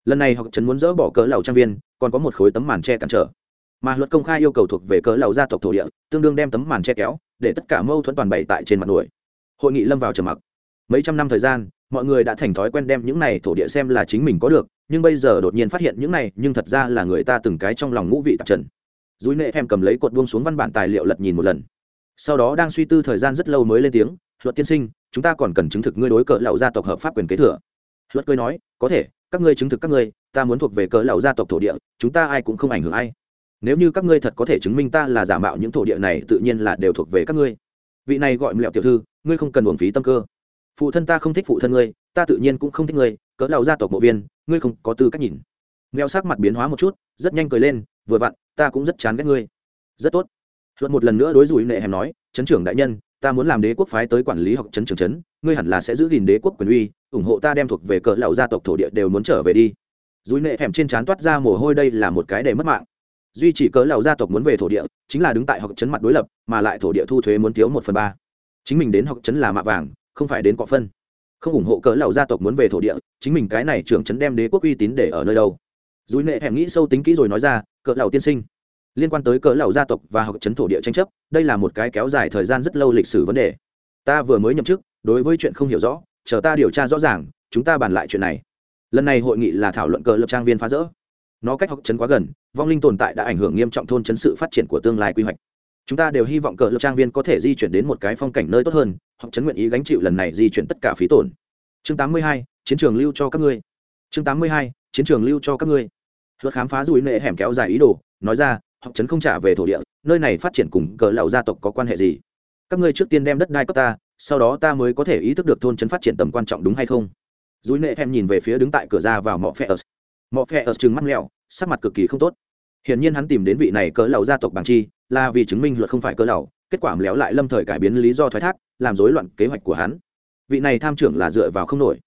Lần này học trấn muốn dỡ bỏ cỡ lầu trang viên, còn có một khối tấm màn che cản trở. Mà luật công khai yêu cầu thuộc về cỡ lầu gia tộc thổ địa, tương đương đem tấm màn che kéo để tất cả mâu thuẫn toàn bày tại trên mặt nổi hội nghị lâm vào trầm mặc. Mấy trăm năm thời gian, mọi người đã thành thói quen đem những này thổ địa xem là chính mình có được, nhưng bây giờ đột nhiên phát hiện những này, nhưng thật ra là người ta từng cái trong lòng ngũ vị tạp trần. Dối nệ em cầm lấy cột buông xuống văn bản tài liệu lật nhìn một lần. Sau đó đang suy tư thời gian rất lâu mới lên tiếng, luật tiên sinh, chúng ta còn cần chứng thực ngươi đối cỡ lậu gia tộc hợp pháp quyền kế thừa. Luật cười nói, có thể, các ngươi chứng thực các ngươi, ta muốn thuộc về cỡ lậu gia tộc thổ địa, chúng ta ai cũng không ảnh hưởng ai nếu như các ngươi thật có thể chứng minh ta là giả mạo những thổ địa này, tự nhiên là đều thuộc về các ngươi. Vị này gọi mẹo tiểu thư, ngươi không cần uổng phí tâm cơ. Phụ thân ta không thích phụ thân ngươi, ta tự nhiên cũng không thích ngươi, cỡ lầu gia tộc bộ viên, ngươi không có tư cách nhìn. Mẹo sắc mặt biến hóa một chút, rất nhanh cười lên, vừa vặn, ta cũng rất chán ghét ngươi. Rất tốt. Luật một lần nữa đối rủi nệ hèm nói, chấn trưởng đại nhân, ta muốn làm đế quốc phái tới quản lý hoặc chấn trưởng chấn, ngươi hẳn là sẽ giữ gìn đế quốc quyền uy, ủng hộ ta đem thuộc về cỡ lầu gia tộc thổ địa đều muốn trở về đi. Rủi nệ hẻm trên trán toát ra mồ hôi, đây là một cái để mất mạng duy chỉ cớ lầu gia tộc muốn về thổ địa, chính là đứng tại học trấn mặt đối lập, mà lại thổ địa thu thuế muốn thiếu một phần ba. Chính mình đến học trấn là mạ vàng, không phải đến cọ phân. Không ủng hộ cớ lầu gia tộc muốn về thổ địa, chính mình cái này trưởng trấn đem đế quốc uy tín để ở nơi đâu. Dùi nệ hẻm nghĩ sâu tính kỹ rồi nói ra, cỡ lầu tiên sinh, liên quan tới cỡ lầu gia tộc và học trấn thổ địa tranh chấp, đây là một cái kéo dài thời gian rất lâu lịch sử vấn đề. Ta vừa mới nhậm chức, đối với chuyện không hiểu rõ, chờ ta điều tra rõ ràng, chúng ta bàn lại chuyện này. Lần này hội nghị là thảo luận cờ lập trang viên phá rỡ nó cách học chấn quá gần vong linh tồn tại đã ảnh hưởng nghiêm trọng thôn chấn sự phát triển của tương lai quy hoạch. Chúng ta đều hy vọng cờ lập trang viên có thể di chuyển đến một cái phong cảnh nơi tốt hơn học chấn nguyện ý gánh chịu lần này di chuyển tất cả phí tổn. Chương 82, chiến trường lưu cho các ngươi. Chương 82, chiến trường lưu cho các ngươi. Luật khám phá rủi nệ hẻm kéo dài ý đồ nói ra học chấn không trả về thổ địa nơi này phát triển cùng cờ lậu gia tộc có quan hệ gì? Các ngươi trước tiên đem đất đai cấp ta sau đó ta mới có thể ý thức được thôn chấn phát triển tầm quan trọng đúng hay không? Rủi nệ hẻm nhìn về phía đứng tại cửa ra vào mỏ phe mọ phe ở chừng mắt lẹo, sắc mặt cực kỳ không tốt. Hiển nhiên hắn tìm đến vị này cỡ lầu gia tộc bằng chi là vì chứng minh luật không phải cỡ lầu kết quả léo lại lâm thời cải biến lý do thoái thác làm rối loạn kế hoạch của hắn. Vị này tham trưởng là dựa vào không nổi.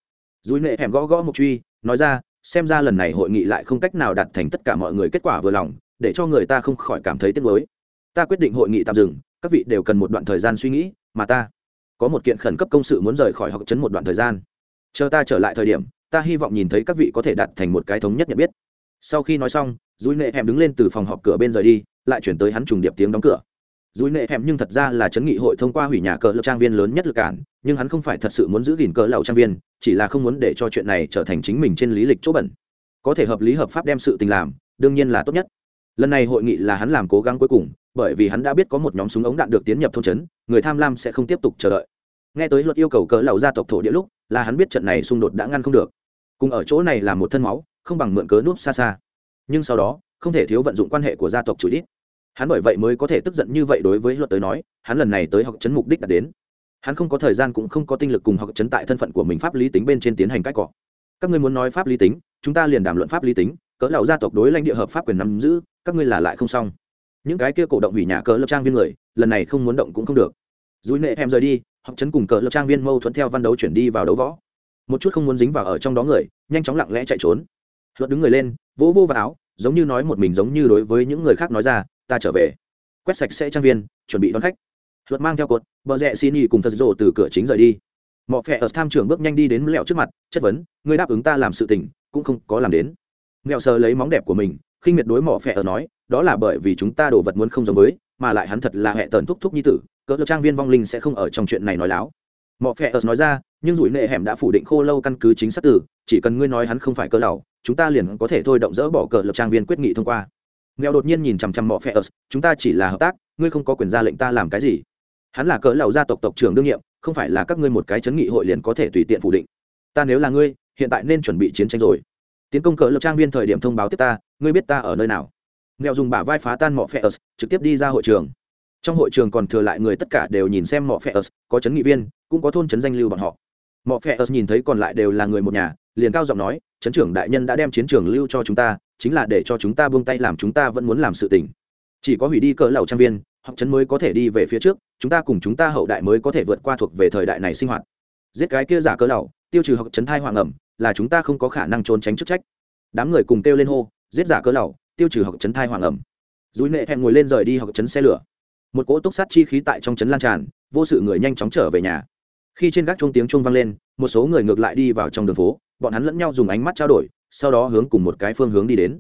Dúi nệ hẻm gõ gõ một truy nói ra xem ra lần này hội nghị lại không cách nào đạt thành tất cả mọi người kết quả vừa lòng để cho người ta không khỏi cảm thấy tiếc nuối. Ta quyết định hội nghị tạm dừng các vị đều cần một đoạn thời gian suy nghĩ mà ta có một kiện khẩn cấp công sự muốn rời khỏi học trấn một đoạn thời gian. Chờ ta trở lại thời điểm ta hy vọng nhìn thấy các vị có thể đạt thành một cái thống nhất nhận biết. Sau khi nói xong dùi nệ hẻm đứng lên từ phòng họp cửa bên rời đi, lại chuyển tới hắn trùng điệp tiếng đóng cửa. Dùi nệ hẻm nhưng thật ra là chấn nghị hội thông qua hủy nhà cờ lập trang viên lớn nhất lực cản, nhưng hắn không phải thật sự muốn giữ gìn cờ lầu trang viên, chỉ là không muốn để cho chuyện này trở thành chính mình trên lý lịch chỗ bẩn. Có thể hợp lý hợp pháp đem sự tình làm, đương nhiên là tốt nhất. Lần này hội nghị là hắn làm cố gắng cuối cùng, bởi vì hắn đã biết có một nhóm súng ống đạn được tiến nhập thôn trấn, người tham lam sẽ không tiếp tục chờ đợi. Nghe tới luật yêu cầu cỡ lầu gia tộc thổ địa lúc, là hắn biết trận này xung đột đã ngăn không được cùng ở chỗ này là một thân máu, không bằng mượn cớ núp xa xa. Nhưng sau đó, không thể thiếu vận dụng quan hệ của gia tộc chủ đít hắn bởi vậy mới có thể tức giận như vậy đối với luật tới nói, hắn lần này tới học chấn mục đích đã đến. Hắn không có thời gian cũng không có tinh lực cùng học chấn tại thân phận của mình pháp lý tính bên trên tiến hành cách cọ. Các ngươi muốn nói pháp lý tính, chúng ta liền đàm luận pháp lý tính, cỡ lão gia tộc đối lãnh địa hợp pháp quyền nắm giữ, các ngươi là lại không xong. Những cái kia cổ động hủy nhà cỡ lập trang viên người, lần này không muốn động cũng không được. Dùi nệ em rời đi, học chấn cùng cỡ lập trang viên mâu thuẫn theo văn đấu chuyển đi vào đấu võ một chút không muốn dính vào ở trong đó người, nhanh chóng lặng lẽ chạy trốn. Luật đứng người lên, vỗ vô vào áo, giống như nói một mình giống như đối với những người khác nói ra, ta trở về. Quét sạch sẽ trang viên, chuẩn bị đón khách. Luật mang theo cột, bờ rẽ xin y cùng thật rộ từ cửa chính rời đi. Mọ phẹ ở tham trưởng bước nhanh đi đến lẹo trước mặt, chất vấn, ngươi đáp ứng ta làm sự tình, cũng không có làm đến. Mẹo sờ lấy móng đẹp của mình, khinh miệt đối mỏ phẹ ở nói, đó là bởi vì chúng ta đồ vật muốn không giống với, mà lại hắn thật là hệ tần thúc thúc như tử, cỡ trang viên vong linh sẽ không ở trong chuyện này nói láo mọ phe ớt nói ra, nhưng rủi nệ hẻm đã phủ định khô lâu căn cứ chính xác từ, chỉ cần ngươi nói hắn không phải cơ lầu, chúng ta liền có thể thôi động dỡ bỏ cờ lập trang viên quyết nghị thông qua. Nghèo đột nhiên nhìn chằm chằm mọ phe ớt, chúng ta chỉ là hợp tác, ngươi không có quyền ra lệnh ta làm cái gì? Hắn là cỡ lầu gia tộc tộc trưởng đương nhiệm, không phải là các ngươi một cái chấn nghị hội liền có thể tùy tiện phủ định. Ta nếu là ngươi, hiện tại nên chuẩn bị chiến tranh rồi. Tiến công cỡ lập trang viên thời điểm thông báo tiếp ta, ngươi biết ta ở nơi nào? Nghèo dùng bả vai phá tan mọ phe ớt, trực tiếp đi ra hội trường. Trong hội trường còn thừa lại người tất cả đều nhìn xem mọ phe ớt có chấn nghị viên, cũng có thôn chấn danh lưu bọn họ. Mọi phe ớt nhìn thấy còn lại đều là người một nhà, liền cao giọng nói, chấn trưởng đại nhân đã đem chiến trường lưu cho chúng ta, chính là để cho chúng ta buông tay làm chúng ta vẫn muốn làm sự tình. Chỉ có hủy đi cỡ lầu trang viên học chấn mới có thể đi về phía trước, chúng ta cùng chúng ta hậu đại mới có thể vượt qua thuộc về thời đại này sinh hoạt. Giết cái kia giả cỡ lầu, tiêu trừ học chấn thai hoàng ẩm, là chúng ta không có khả năng trốn tránh chức trách. Đám người cùng kêu lên hô, giết giả cỡ lầu, tiêu trừ học chấn thai hoàng ẩm. Dúi nệ hẹn ngồi lên rời đi học chấn xe lửa một cỗ túc sát chi khí tại trong chấn lan tràn, vô sự người nhanh chóng trở về nhà. Khi trên gác chuông tiếng chuông vang lên, một số người ngược lại đi vào trong đường phố, bọn hắn lẫn nhau dùng ánh mắt trao đổi, sau đó hướng cùng một cái phương hướng đi đến.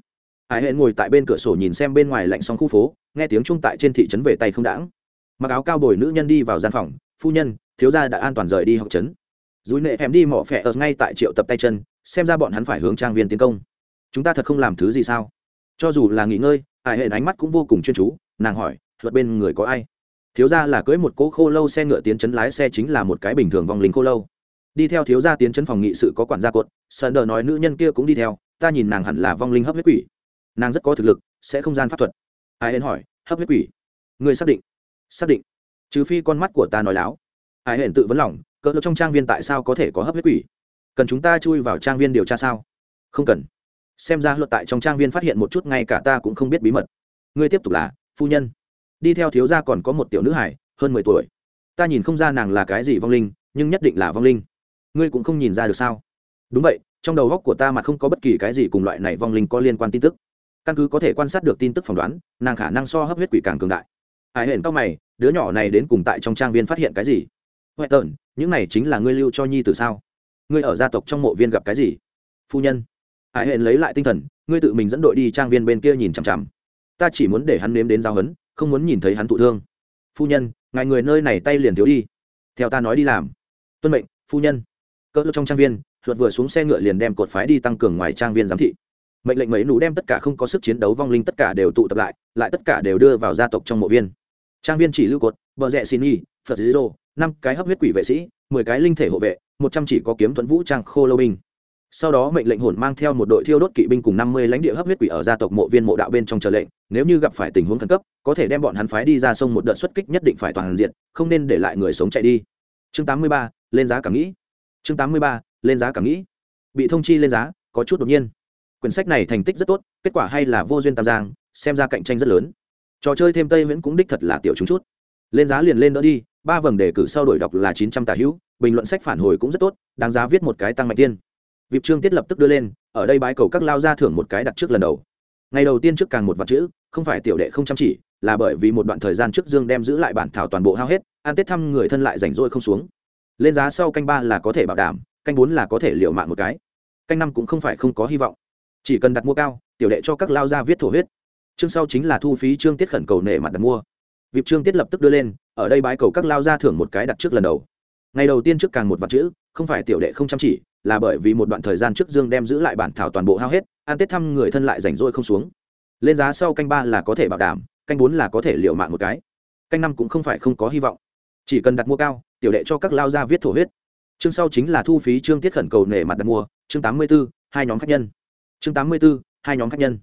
Hải hệ ngồi tại bên cửa sổ nhìn xem bên ngoài lạnh sóng khu phố, nghe tiếng chuông tại trên thị trấn về tay không đãng. Mặc áo cao bồi nữ nhân đi vào gian phòng, phu nhân, thiếu gia đã an toàn rời đi học trấn. Dùi nệ hẻm đi mỏ phẹ ở ngay tại triệu tập tay chân, xem ra bọn hắn phải hướng trang viên tiến công. Chúng ta thật không làm thứ gì sao? Cho dù là nghỉ ngơi hải hệ ánh mắt cũng vô cùng chuyên chú, nàng hỏi luật bên người có ai? Thiếu gia là cưới một cỗ khô lâu xe ngựa tiến chấn lái xe chính là một cái bình thường vong linh khô lâu. Đi theo thiếu gia tiến chấn phòng nghị sự có quản gia cột sơn đờ nói nữ nhân kia cũng đi theo, ta nhìn nàng hẳn là vong linh hấp huyết quỷ. Nàng rất có thực lực, sẽ không gian pháp thuật. Ai hên hỏi, hấp huyết quỷ? Người xác định. Xác định. Trừ phi con mắt của ta nói láo. Ai hên tự vấn lòng, cỡ trong trang viên tại sao có thể có hấp huyết quỷ? Cần chúng ta chui vào trang viên điều tra sao? Không cần. Xem ra luật tại trong trang viên phát hiện một chút, ngay cả ta cũng không biết bí mật. Ngươi tiếp tục là, phu nhân đi theo thiếu gia còn có một tiểu nữ hải, hơn mười tuổi. Ta nhìn không ra nàng là cái gì vong linh, nhưng nhất định là vong linh. Ngươi cũng không nhìn ra được sao? Đúng vậy, trong đầu góc của ta mà không có bất kỳ cái gì cùng loại này vong linh có liên quan tin tức. Căn cứ có thể quan sát được tin tức phỏng đoán, nàng khả năng so hấp huyết quỷ càng cường đại. Hải hển tóc mày, đứa nhỏ này đến cùng tại trong trang viên phát hiện cái gì? Huệ tởn, những này chính là ngươi lưu cho nhi từ sao? Ngươi ở gia tộc trong mộ viên gặp cái gì? Phu nhân. Hải hển lấy lại tinh thần, ngươi tự mình dẫn đội đi trang viên bên kia nhìn chằm chằm. Ta chỉ muốn để hắn nếm đến giao hấn không muốn nhìn thấy hắn thụ thương. Phu nhân, ngài người nơi này tay liền thiếu đi. Theo ta nói đi làm. Tuân mệnh, phu nhân. Cỡ trong trang viên luật vừa xuống xe ngựa liền đem cột phái đi tăng cường ngoài trang viên giám thị. Mệnh lệnh mấy nụ đem tất cả không có sức chiến đấu vong linh tất cả đều tụ tập lại lại tất cả đều đưa vào gia tộc trong mộ viên. Trang viên chỉ lưu cột, bờ rẽ xin y phật dí rô năm cái hấp huyết quỷ vệ sĩ, mười cái linh thể hộ vệ, một trăm chỉ có kiếm thuẫn vũ trang khô lâu binh sau đó mệnh lệnh hồn mang theo một đội thiêu đốt kỵ binh cùng năm mươi lãnh địa hấp huyết quỷ ở gia tộc mộ viên mộ đạo bên trong chờ lệnh, nếu như gặp phải tình huống khẩn cấp, có thể đem bọn hắn phái đi ra sông một đợt xuất kích nhất định phải toàn diện, không nên để lại người sống chạy đi. Chương tám mươi ba, lên giá cảm nghĩ. Chương tám mươi ba, lên giá cảm nghĩ. Bị thông chi lên giá, có chút đột nhiên. Quyển sách này thành tích rất tốt, kết quả hay là vô duyên tam giang, xem ra cạnh tranh rất lớn. Trò chơi thêm tây miễn cũng đích thật là tiểu chúng chút. Lên giá liền lên đỡ đi, ba vầng đề cử sau đổi đọc là chín trăm tả hữu, bình luận sách phản hồi cũng rất tốt, đáng giá viết một cái tăng mạnh tiên vịp trương tiết lập tức đưa lên, ở đây bái cầu các lao ra thưởng một cái đặt trước lần đầu. Ngày đầu tiên trước càng một vạn chữ, không phải tiểu đệ không chăm chỉ, là bởi vì một đoạn thời gian trước dương đem giữ lại bản thảo toàn bộ hao hết, ăn tết thăm người thân lại rảnh rỗi không xuống. Lên giá sau canh ba là có thể bảo đảm, canh bốn là có thể liệu mạng một cái. Canh năm cũng không phải không có hy vọng. Chỉ cần đặt mua cao, tiểu đệ cho các lao ra viết thổ huyết. Chương sau chính là thu phí trương tiết khẩn cầu nể mặt đặt mua. Việc trương tiết lập tức đưa lên, ở đây bái cầu các lao ra thưởng một cái đặt trước lần đầu. Ngày đầu tiên trước càng một vạn chữ, không phải tiểu đệ không chăm chỉ là bởi vì một đoạn thời gian trước dương đem giữ lại bản thảo toàn bộ hao hết, ăn tết thăm người thân lại rảnh rỗi không xuống. Lên giá sau canh ba là có thể bảo đảm, canh bốn là có thể liệu mạng một cái. Canh năm cũng không phải không có hy vọng. Chỉ cần đặt mua cao, tiểu đệ cho các lao gia viết thổ huyết. Chương sau chính là thu phí chương tiết khẩn cầu nể mặt đặt mua, chương tám mươi b ố hai nhóm khách nhân. Chương tám mươi b ố hai nhóm khách nhân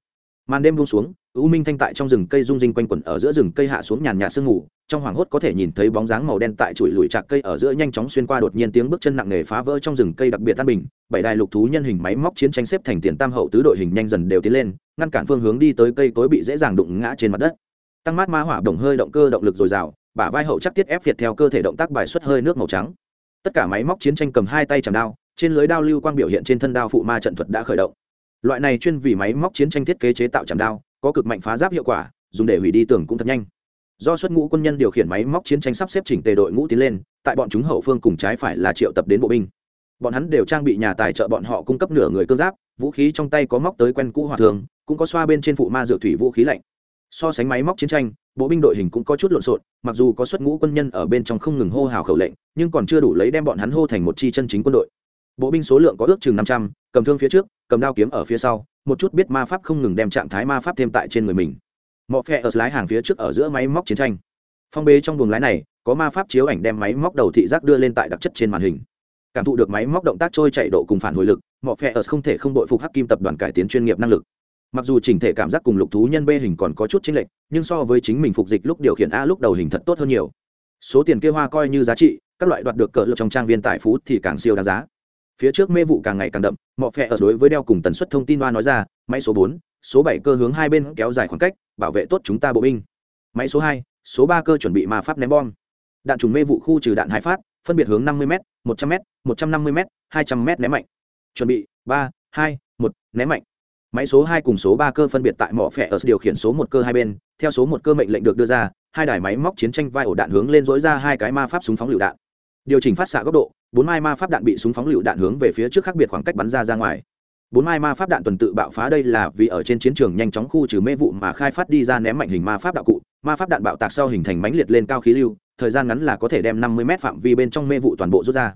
màn đêm buông xuống, u minh thanh tại trong rừng cây rung rinh quanh quẩn ở giữa rừng cây hạ xuống nhàn nhạt sương mù, trong hoàng hốt có thể nhìn thấy bóng dáng màu đen tại chuỗi lùi chạc cây ở giữa nhanh chóng xuyên qua đột nhiên tiếng bước chân nặng nề phá vỡ trong rừng cây đặc biệt tan bình, bảy đài lục thú nhân hình máy móc chiến tranh xếp thành tiền tam hậu tứ đội hình nhanh dần đều tiến lên, ngăn cản phương hướng đi tới cây cối bị dễ dàng đụng ngã trên mặt đất. Tăng mát ma hỏa đồng hơi động cơ động lực dồi dào, bả vai hậu chắc tiết ép việt theo cơ thể động tác bài xuất hơi nước màu trắng. Tất cả máy móc chiến tranh cầm hai tay chầm đao, trên lưới đao lưu quang biểu hiện trên thân đao phụ ma trận thuật đã khởi động loại này chuyên vì máy móc chiến tranh thiết kế chế tạo chầm đao, có cực mạnh phá giáp hiệu quả, dùng để hủy đi tường cũng thật nhanh. Do xuất ngũ quân nhân điều khiển máy móc chiến tranh sắp xếp chỉnh tề đội ngũ tiến lên, tại bọn chúng hậu phương cùng trái phải là triệu tập đến bộ binh. Bọn hắn đều trang bị nhà tài trợ bọn họ cung cấp nửa người cơ giáp, vũ khí trong tay có móc tới quen cũ hòa thường, cũng có xoa bên trên phụ ma dược thủy vũ khí lạnh. So sánh máy móc chiến tranh, bộ binh đội hình cũng có chút lộn xộn, mặc dù có xuất ngũ quân nhân ở bên trong không ngừng hô hào khẩu lệnh, nhưng còn chưa đủ lấy đem bọn hắn hô thành một chi chân chính quân đội bộ binh số lượng có ước chừng năm trăm, cầm thương phía trước, cầm đao kiếm ở phía sau, một chút biết ma pháp không ngừng đem trạng thái ma pháp thêm tại trên người mình. Mọi phe ở lái hàng phía trước ở giữa máy móc chiến tranh. Phong bế trong buồng lái này, có ma pháp chiếu ảnh đem máy móc đầu thị giác đưa lên tại đặc chất trên màn hình. Cảm thụ được máy móc động tác trôi chạy độ cùng phản hồi lực mọi phe ở không thể không đội phục hắc kim tập đoàn cải tiến chuyên nghiệp năng lực. Mặc dù chỉnh thể cảm giác cùng lục thú nhân b hình còn có chút chênh lệch, nhưng so với chính mình phục dịch lúc điều khiển a lúc đầu hình thật tốt hơn nhiều. Số tiền kia hoa coi như giá trị, các loại đoạt được cỡ lực trong trang viên tài phú thì càng siêu đáng giá phía trước mê vụ càng ngày càng đậm mọi phe ở đối với đeo cùng tần suất thông tin loa nói ra, máy số bốn, số bảy cơ hướng hai bên kéo dài khoảng cách, bảo vệ tốt chúng ta bộ binh. Máy số hai, số ba cơ chuẩn bị ma pháp ném bom. Đạn trùng mê vụ khu trừ đạn hai phát, phân biệt hướng năm mươi m một trăm m một trăm năm mươi m hai trăm m ném mạnh. Chuẩn bị, ba, hai, một, ném mạnh. Máy số hai cùng số ba cơ phân biệt tại mỏ phẹ ở điều khiển số một cơ hai bên, theo số một cơ mệnh lệnh được đưa ra, hai đài máy móc chiến tranh vai ổ đạn hướng lên dối ra hai cái ma pháp súng phóng lựu đạn. Điều chỉnh phát xạ góc độ bốn mai ma pháp đạn bị súng phóng lựu đạn hướng về phía trước khác biệt khoảng cách bắn ra ra ngoài. Bốn mai ma pháp đạn tuần tự bạo phá đây là vì ở trên chiến trường nhanh chóng khu trừ mê vụ mà khai phát đi ra ném mạnh hình ma pháp đạo cụ. Ma pháp đạn bạo tạc sau hình thành mánh liệt lên cao khí lưu, thời gian ngắn là có thể đem năm mươi m phạm vi bên trong mê vụ toàn bộ rút ra.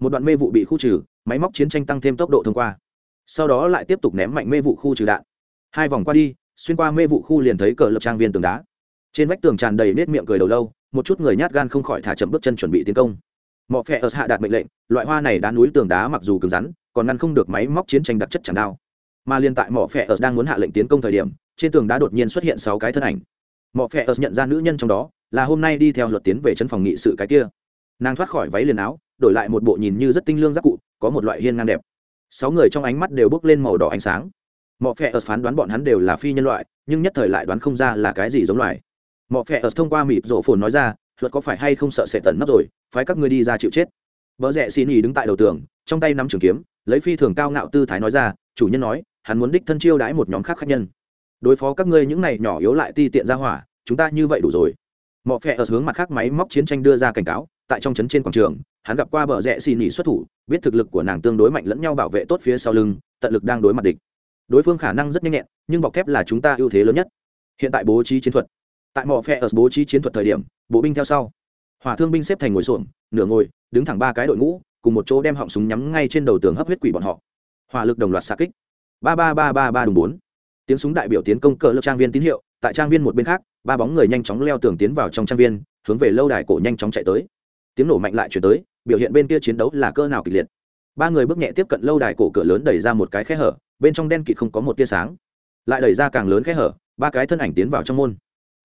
Một đoạn mê vụ bị khu trừ, máy móc chiến tranh tăng thêm tốc độ thông qua. Sau đó lại tiếp tục ném mạnh mê vụ khu trừ đạn. Hai vòng qua đi, xuyên qua mê vụ khu liền thấy cờ lập trang viên tường đá. Trên vách tường tràn đầy nết miệng cười đầu lâu, một chút người nhát gan không khỏi thả chậm bước chân chuẩn bị tiến công mọ phe ở hạ đạt mệnh lệnh, loại hoa này đá núi tường đá mặc dù cứng rắn, còn ngăn không được máy móc chiến tranh đặc chất chẳng đao mà liên tại mỏ phe ở đang muốn hạ lệnh tiến công thời điểm, trên tường đá đột nhiên xuất hiện sáu cái thân ảnh. Mỏ phe ở nhận ra nữ nhân trong đó, là hôm nay đi theo luật tiến về chân phòng nghị sự cái kia. Nàng thoát khỏi váy liền áo, đổi lại một bộ nhìn như rất tinh lương giáp cụ, có một loại hiên ngang đẹp. Sáu người trong ánh mắt đều bốc lên màu đỏ ánh sáng. Mỏ phe ở phán đoán bọn hắn đều là phi nhân loại, nhưng nhất thời lại đoán không ra là cái gì giống loài. Mỏ phe ở thông qua mịp rộ phồn nói ra luật có phải hay không sợ sẽ tận nấp rồi, phái các ngươi đi ra chịu chết. Vợ rẽ xin ý đứng tại đầu tường, trong tay nắm trường kiếm, lấy phi thường cao ngạo tư thái nói ra, chủ nhân nói, hắn muốn đích thân chiêu đãi một nhóm khác khách nhân. Đối phó các ngươi những này nhỏ yếu lại ti tiện ra hỏa, chúng ta như vậy đủ rồi. Mọi phe ở hướng mặt khác máy móc chiến tranh đưa ra cảnh cáo, tại trong trấn trên quảng trường, hắn gặp qua bờ rẽ xì nỉ xuất thủ, biết thực lực của nàng tương đối mạnh lẫn nhau bảo vệ tốt phía sau lưng, tận lực đang đối mặt địch. Đối phương khả năng rất nhanh nhẹn, nhưng bọc thép là chúng ta ưu thế lớn nhất. Hiện tại bố trí chiến thuật tại mỏ phe ở bố trí chiến thuật thời điểm, bộ binh theo sau. Hỏa thương binh xếp thành ngồi xuồng nửa ngồi, đứng thẳng ba cái đội ngũ, cùng một chỗ đem họng súng nhắm ngay trên đầu tường hấp huyết quỷ bọn họ. Hỏa lực đồng loạt xa kích. Ba ba ba ba ba đồng bốn. Tiếng súng đại biểu tiến công cờ lớp trang viên tín hiệu, tại trang viên một bên khác, ba bóng người nhanh chóng leo tường tiến vào trong trang viên, hướng về lâu đài cổ nhanh chóng chạy tới. Tiếng nổ mạnh lại chuyển tới, biểu hiện bên kia chiến đấu là cơ nào kịch liệt. Ba người bước nhẹ tiếp cận lâu đài cổ cửa lớn đẩy ra một cái khe hở, bên trong đen kịt không có một tia sáng. Lại đẩy ra càng lớn khe hở, ba cái thân ảnh tiến vào trong môn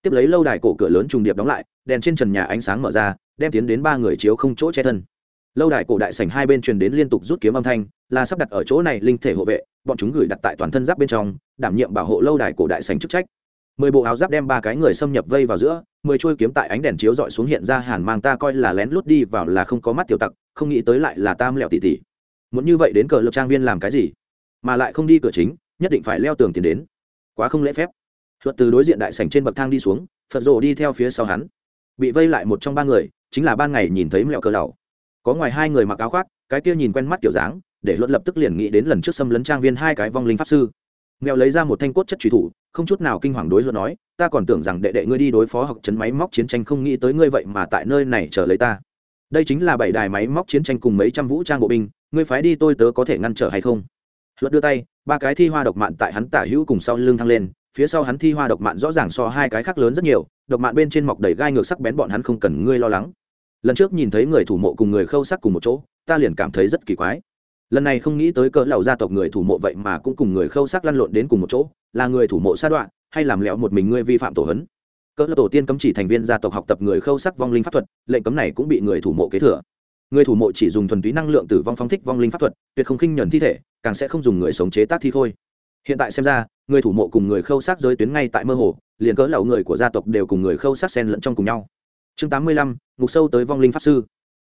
tiếp lấy lâu đài cổ cửa lớn trùng điệp đóng lại, đèn trên trần nhà ánh sáng mở ra, đem tiến đến ba người chiếu không chỗ che thân. Lâu đài cổ đại sảnh hai bên truyền đến liên tục rút kiếm âm thanh, là sắp đặt ở chỗ này linh thể hộ vệ, bọn chúng gửi đặt tại toàn thân giáp bên trong, đảm nhiệm bảo hộ lâu đài cổ đại sảnh chức trách. Mười bộ áo giáp đem ba cái người xâm nhập vây vào giữa, mười trôi kiếm tại ánh đèn chiếu dọi xuống hiện ra hàn mang ta coi là lén lút đi vào là không có mắt tiểu tặc, không nghĩ tới lại là tam lẹo tỉ tỉ muốn như vậy đến cờ lập trang viên làm cái gì? Mà lại không đi cửa chính, nhất định phải leo tường tiền đến. Quá không lễ phép luật từ đối diện đại sành trên bậc thang đi xuống, phật rồ đi theo phía sau hắn. Bị vây lại một trong ba người, chính là ban ngày nhìn thấy mẹo cờ đầu có ngoài hai người mặc áo khoác, cái kia nhìn quen mắt kiểu dáng, để luận lập tức liền nghĩ đến lần trước xâm lấn trang viên hai cái vong linh pháp sư. Mèo lấy ra một thanh cốt chất truy thủ, không chút nào kinh hoàng đối luận nói, ta còn tưởng rằng đệ đệ ngươi đi đối phó học chấn máy móc chiến tranh không nghĩ tới ngươi vậy mà tại nơi này chờ lấy ta. Đây chính là bảy đài máy móc chiến tranh cùng mấy trăm vũ trang bộ binh, ngươi phái đi tôi tớ có thể ngăn trở hay không? Luật đưa tay, ba cái thi hoa độc mạn tại hắn tả hữu cùng sau lưng thăng lên phía sau hắn thi hoa độc mạn rõ ràng so hai cái khác lớn rất nhiều, độc mạn bên trên mọc đầy gai ngược sắc bén bọn hắn không cần ngươi lo lắng. Lần trước nhìn thấy người thủ mộ cùng người khâu sắc cùng một chỗ, ta liền cảm thấy rất kỳ quái. Lần này không nghĩ tới cỡ lầu gia tộc người thủ mộ vậy mà cũng cùng người khâu sắc lăn lộn đến cùng một chỗ, là người thủ mộ sa đoạn, hay làm lẹo một mình ngươi vi phạm tổ hấn. Cỡ tổ tiên cấm chỉ thành viên gia tộc học tập người khâu sắc vong linh pháp thuật, lệnh cấm này cũng bị người thủ mộ kế thừa. Người thủ mộ chỉ dùng thuần túy năng lượng tử vong phóng thích vong linh pháp thuật, tuyệt không khinh nhuần thi thể, càng sẽ không dùng người sống chế tác thi khôi hiện tại xem ra, người thủ mộ cùng người khâu sát giới tuyến ngay tại mơ hồ, liền cỡ lậu người của gia tộc đều cùng người khâu sát sen lẫn trong cùng nhau. Chương tám mươi lăm, ngục sâu tới vong linh pháp sư.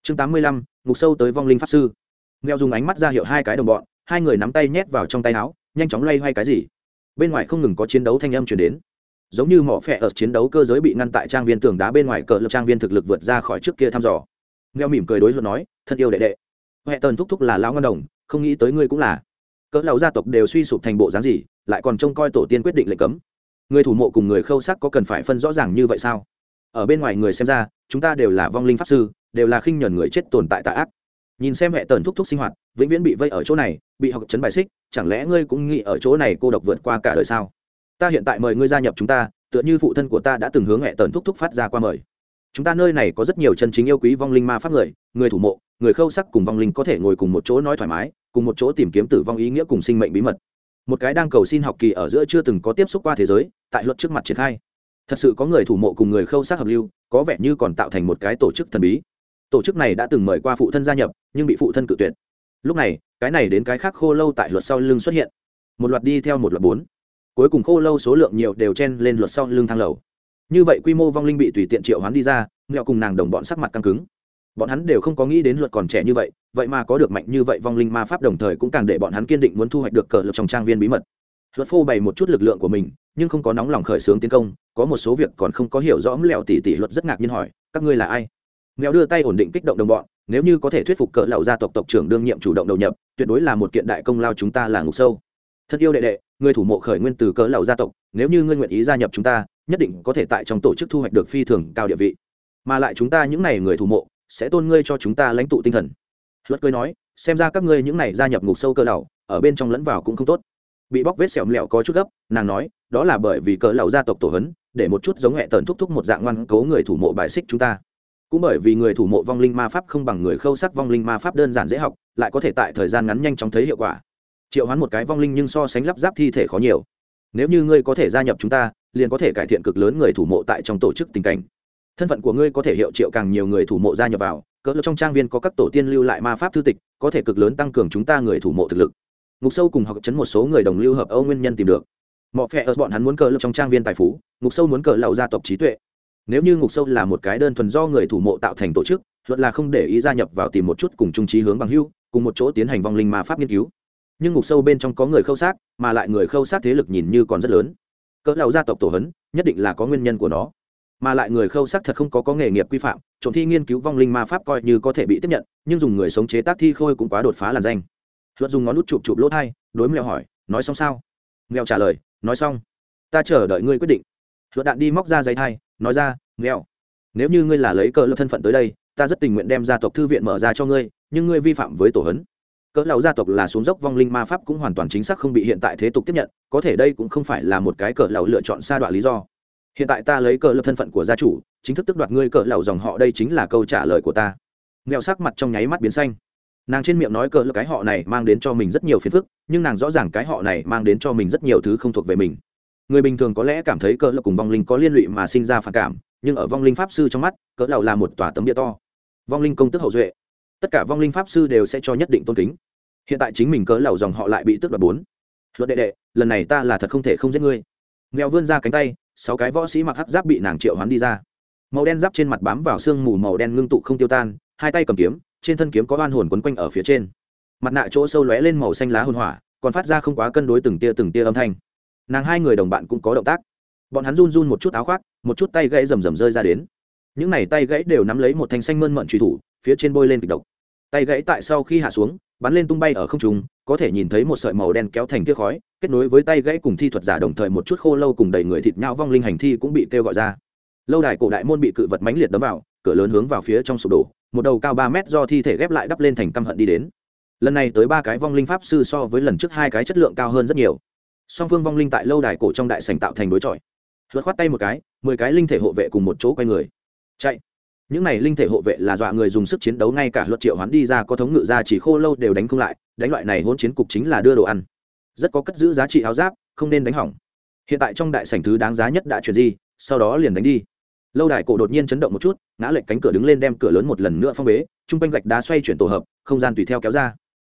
Chương tám mươi lăm, ngục sâu tới vong linh pháp sư. Nghèo dùng ánh mắt ra hiệu hai cái đồng bọn, hai người nắm tay nhét vào trong tay áo, nhanh chóng loay hoay cái gì. Bên ngoài không ngừng có chiến đấu thanh âm chuyển đến. Giống như mỏ phẹ ở chiến đấu cơ giới bị ngăn tại trang viên tường đá bên ngoài cờ lập trang viên thực lực vượt ra khỏi trước kia thăm dò. Nghèo mỉm cười đối luận nói, thân yêu đệ đệ. Huệ tần thúc thúc là lão ngân đồng, không nghĩ tới ngươi cũng là cỡ lão gia tộc đều suy sụp thành bộ dáng gì, lại còn trông coi tổ tiên quyết định lệnh cấm. Người thủ mộ cùng người khâu sắc có cần phải phân rõ ràng như vậy sao? Ở bên ngoài người xem ra, chúng ta đều là vong linh pháp sư, đều là khinh nhẫn người chết tồn tại tà ác. Nhìn xem hệ tần thúc thúc sinh hoạt, vĩnh viễn bị vây ở chỗ này, bị học chấn bài xích, chẳng lẽ ngươi cũng nghĩ ở chỗ này cô độc vượt qua cả đời sao? Ta hiện tại mời ngươi gia nhập chúng ta, tựa như phụ thân của ta đã từng hướng hệ tần thúc thúc phát ra qua mời. Chúng ta nơi này có rất nhiều chân chính yêu quý vong linh ma pháp người người thủ mộ, người khâu sắc cùng vong linh có thể ngồi cùng một chỗ nói thoải mái cùng một chỗ tìm kiếm tử vong ý nghĩa cùng sinh mệnh bí mật. Một cái đang cầu xin học kỳ ở giữa chưa từng có tiếp xúc qua thế giới, tại luật trước mặt triển khai. Thật sự có người thủ mộ cùng người khâu sát hợp lưu, có vẻ như còn tạo thành một cái tổ chức thần bí. Tổ chức này đã từng mời qua phụ thân gia nhập, nhưng bị phụ thân cự tuyệt. Lúc này, cái này đến cái khác khô lâu tại luật sau lưng xuất hiện. Một loạt đi theo một loạt bốn. Cuối cùng khô lâu số lượng nhiều đều chen lên luật sau lưng thang lầu. Như vậy quy mô vong linh bị tùy tiện triệu hoán đi ra nghẹo cùng nàng đồng bọn sắc mặt căng cứng bọn hắn đều không có nghĩ đến luật còn trẻ như vậy vậy mà có được mạnh như vậy vong linh ma pháp đồng thời cũng càng để bọn hắn kiên định muốn thu hoạch được cờ lực trong trang viên bí mật. Luật phô bày một chút lực lượng của mình, nhưng không có nóng lòng khởi xướng tiến công, có một số việc còn không có hiểu rõ. Lẹo tỉ tỉ luật rất ngạc nhiên hỏi, các ngươi là ai? Mèo đưa tay ổn định kích động đồng bọn, nếu như có thể thuyết phục cỡ lão gia tộc tộc trưởng đương nhiệm chủ động đầu nhập, tuyệt đối là một kiện đại công lao chúng ta là ngục sâu. Thân yêu đệ đệ, người thủ mộ khởi nguyên từ cỡ lão gia tộc, nếu như ngươi nguyện ý gia nhập chúng ta, nhất định có thể tại trong tổ chức thu hoạch được phi thường cao địa vị. Mà lại chúng ta những này người thủ mộ sẽ tôn ngươi cho chúng ta lãnh tụ tinh thần. Luật cười nói, xem ra các ngươi những này gia nhập ngục sâu cơ lầu ở bên trong lẫn vào cũng không tốt. Bị bóc vết sẹo lẹo có chút gấp, nàng nói, đó là bởi vì cỡ lầu gia tộc tổ hấn, để một chút giống hệ tần thúc thúc một dạng ngoan cố người thủ mộ bài xích chúng ta. Cũng bởi vì người thủ mộ vong linh ma pháp không bằng người khâu sắc vong linh ma pháp đơn giản dễ học, lại có thể tại thời gian ngắn nhanh chóng thấy hiệu quả. Triệu hoán một cái vong linh nhưng so sánh lắp ráp thi thể khó nhiều. Nếu như ngươi có thể gia nhập chúng ta, liền có thể cải thiện cực lớn người thủ mộ tại trong tổ chức tình cảnh thân phận của ngươi có thể hiệu triệu càng nhiều người thủ mộ gia nhập vào, cỡ trong trang viên có các tổ tiên lưu lại ma pháp thư tịch, có thể cực lớn tăng cường chúng ta người thủ mộ thực lực. Ngục sâu cùng học chấn một số người đồng lưu hợp âu nguyên nhân tìm được. Mọi phe ở bọn hắn muốn cờ lập trong trang viên tài phú, ngục sâu muốn cờ lậu gia tộc trí tuệ. Nếu như ngục sâu là một cái đơn thuần do người thủ mộ tạo thành tổ chức, luật là không để ý gia nhập vào tìm một chút cùng trung trí hướng bằng hưu cùng một chỗ tiến hành vong linh ma pháp nghiên cứu. Nhưng ngục sâu bên trong có người khâu xác, mà lại người khâu xác thế lực nhìn như còn rất lớn. Cỡ lầu gia tộc tổ hấn, nhất định là có nguyên nhân của nó mà lại người khâu sắc thật không có có nghề nghiệp quy phạm, trộm thi nghiên cứu vong linh ma pháp coi như có thể bị tiếp nhận, nhưng dùng người sống chế tác thi khôi cũng quá đột phá làn danh. Luật dùng ngón nút chụp chụp lỗ thai, đối mèo hỏi, nói xong sao? Mèo trả lời, nói xong. Ta chờ đợi ngươi quyết định. Luật đạn đi móc ra giấy thai, nói ra nghèo nếu như ngươi là lấy cỡ lập thân phận tới đây, ta rất tình nguyện đem gia tộc thư viện mở ra cho ngươi, nhưng ngươi vi phạm với tổ hấn. Cỡ lão gia tộc là xuống dốc vong linh ma pháp cũng hoàn toàn chính xác không bị hiện tại thế tục tiếp nhận, có thể đây cũng không phải là một cái cỡ lão lựa chọn xa đoạn lý do hiện tại ta lấy cờ lập thân phận của gia chủ, chính thức tức đoạt ngươi cờ lẩu dòng họ đây chính là câu trả lời của ta. Mèo sắc mặt trong nháy mắt biến xanh. Nàng trên miệng nói cờ lập cái họ này mang đến cho mình rất nhiều phiền phức, nhưng nàng rõ ràng cái họ này mang đến cho mình rất nhiều thứ không thuộc về mình. Người bình thường có lẽ cảm thấy cờ lập cùng vong linh có liên lụy mà sinh ra phản cảm, nhưng ở vong linh pháp sư trong mắt cỡ lẩu là một tòa tấm địa to. Vong linh công tức hậu duệ. Tất cả vong linh pháp sư đều sẽ cho nhất định tôn kính. Hiện tại chính mình cờ lầu dòng họ lại bị tước đoạt bốn. Luật đệ đệ, lần này ta là thật không thể không giết ngươi. Nghèo vươn ra cánh tay sáu cái võ sĩ mặc hắc giáp bị nàng triệu hoán đi ra. Màu đen giáp trên mặt bám vào sương mù màu đen ngưng tụ không tiêu tan, hai tay cầm kiếm, trên thân kiếm có oan hồn quấn quanh ở phía trên. Mặt nạ chỗ sâu lóe lên màu xanh lá hồn hỏa, còn phát ra không quá cân đối từng tia từng tia âm thanh. Nàng hai người đồng bạn cũng có động tác. Bọn hắn run run một chút áo khoác, một chút tay gãy rầm rầm rơi ra đến. Những này tay gãy đều nắm lấy một thanh xanh mơn mận truy thủ, phía trên bôi lên kịch độc. Tay gãy tại sau khi hạ xuống, bắn lên tung bay ở không trung, có thể nhìn thấy một sợi màu đen kéo thành tia khói kết nối với tay gãy cùng thi thuật giả đồng thời một chút khô lâu cùng đầy người thịt nhau vong linh hành thi cũng bị kêu gọi ra. Lâu đài cổ đại môn bị cự vật mãnh liệt đấm vào, cửa lớn hướng vào phía trong sụp đổ, một đầu cao ba mét do thi thể ghép lại đắp lên thành căm hận đi đến. Lần này tới ba cái vong linh pháp sư so với lần trước hai cái chất lượng cao hơn rất nhiều. Song phương vong linh tại lâu đài cổ trong đại sành tạo thành đối chọi. Luật khoát tay một cái, mười cái linh thể hộ vệ cùng một chỗ quay người. Chạy. Những này linh thể hộ vệ là dọa người dùng sức chiến đấu ngay cả luật triệu hoán đi ra có thống ngự ra chỉ khô lâu đều đánh không lại, đánh loại này hôn chiến cục chính là đưa đồ ăn rất có cất giữ giá trị áo giáp, không nên đánh hỏng. Hiện tại trong đại sảnh thứ đáng giá nhất đã chuyển di, sau đó liền đánh đi. Lâu đài cổ đột nhiên chấn động một chút, ngã lệch cánh cửa đứng lên đem cửa lớn một lần nữa phong bế, chung quanh gạch đá xoay chuyển tổ hợp, không gian tùy theo kéo ra.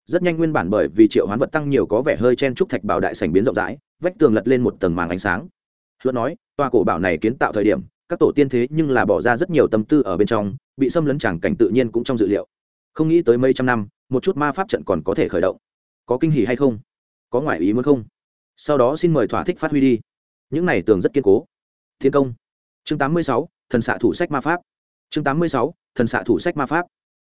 Rất nhanh nguyên bản bởi vì triệu hoán vật tăng nhiều có vẻ hơi chen trúc thạch bảo đại sảnh biến rộng rãi, vách tường lật lên một tầng màng ánh sáng. Luật nói, tòa cổ bảo này kiến tạo thời điểm, các tổ tiên thế nhưng là bỏ ra rất nhiều tâm tư ở bên trong, bị xâm lấn chẳng cảnh tự nhiên cũng trong dự liệu. Không nghĩ tới mấy trăm năm, một chút ma pháp trận còn có thể khởi động. Có kinh hỉ hay không? Có ngoại ý muốn không? Sau đó xin mời thỏa thích phát huy đi. Những này tường rất kiên cố. Thiên công. Chương 86, thần xạ thủ sách ma pháp. Chương 86, thần xạ thủ sách ma pháp.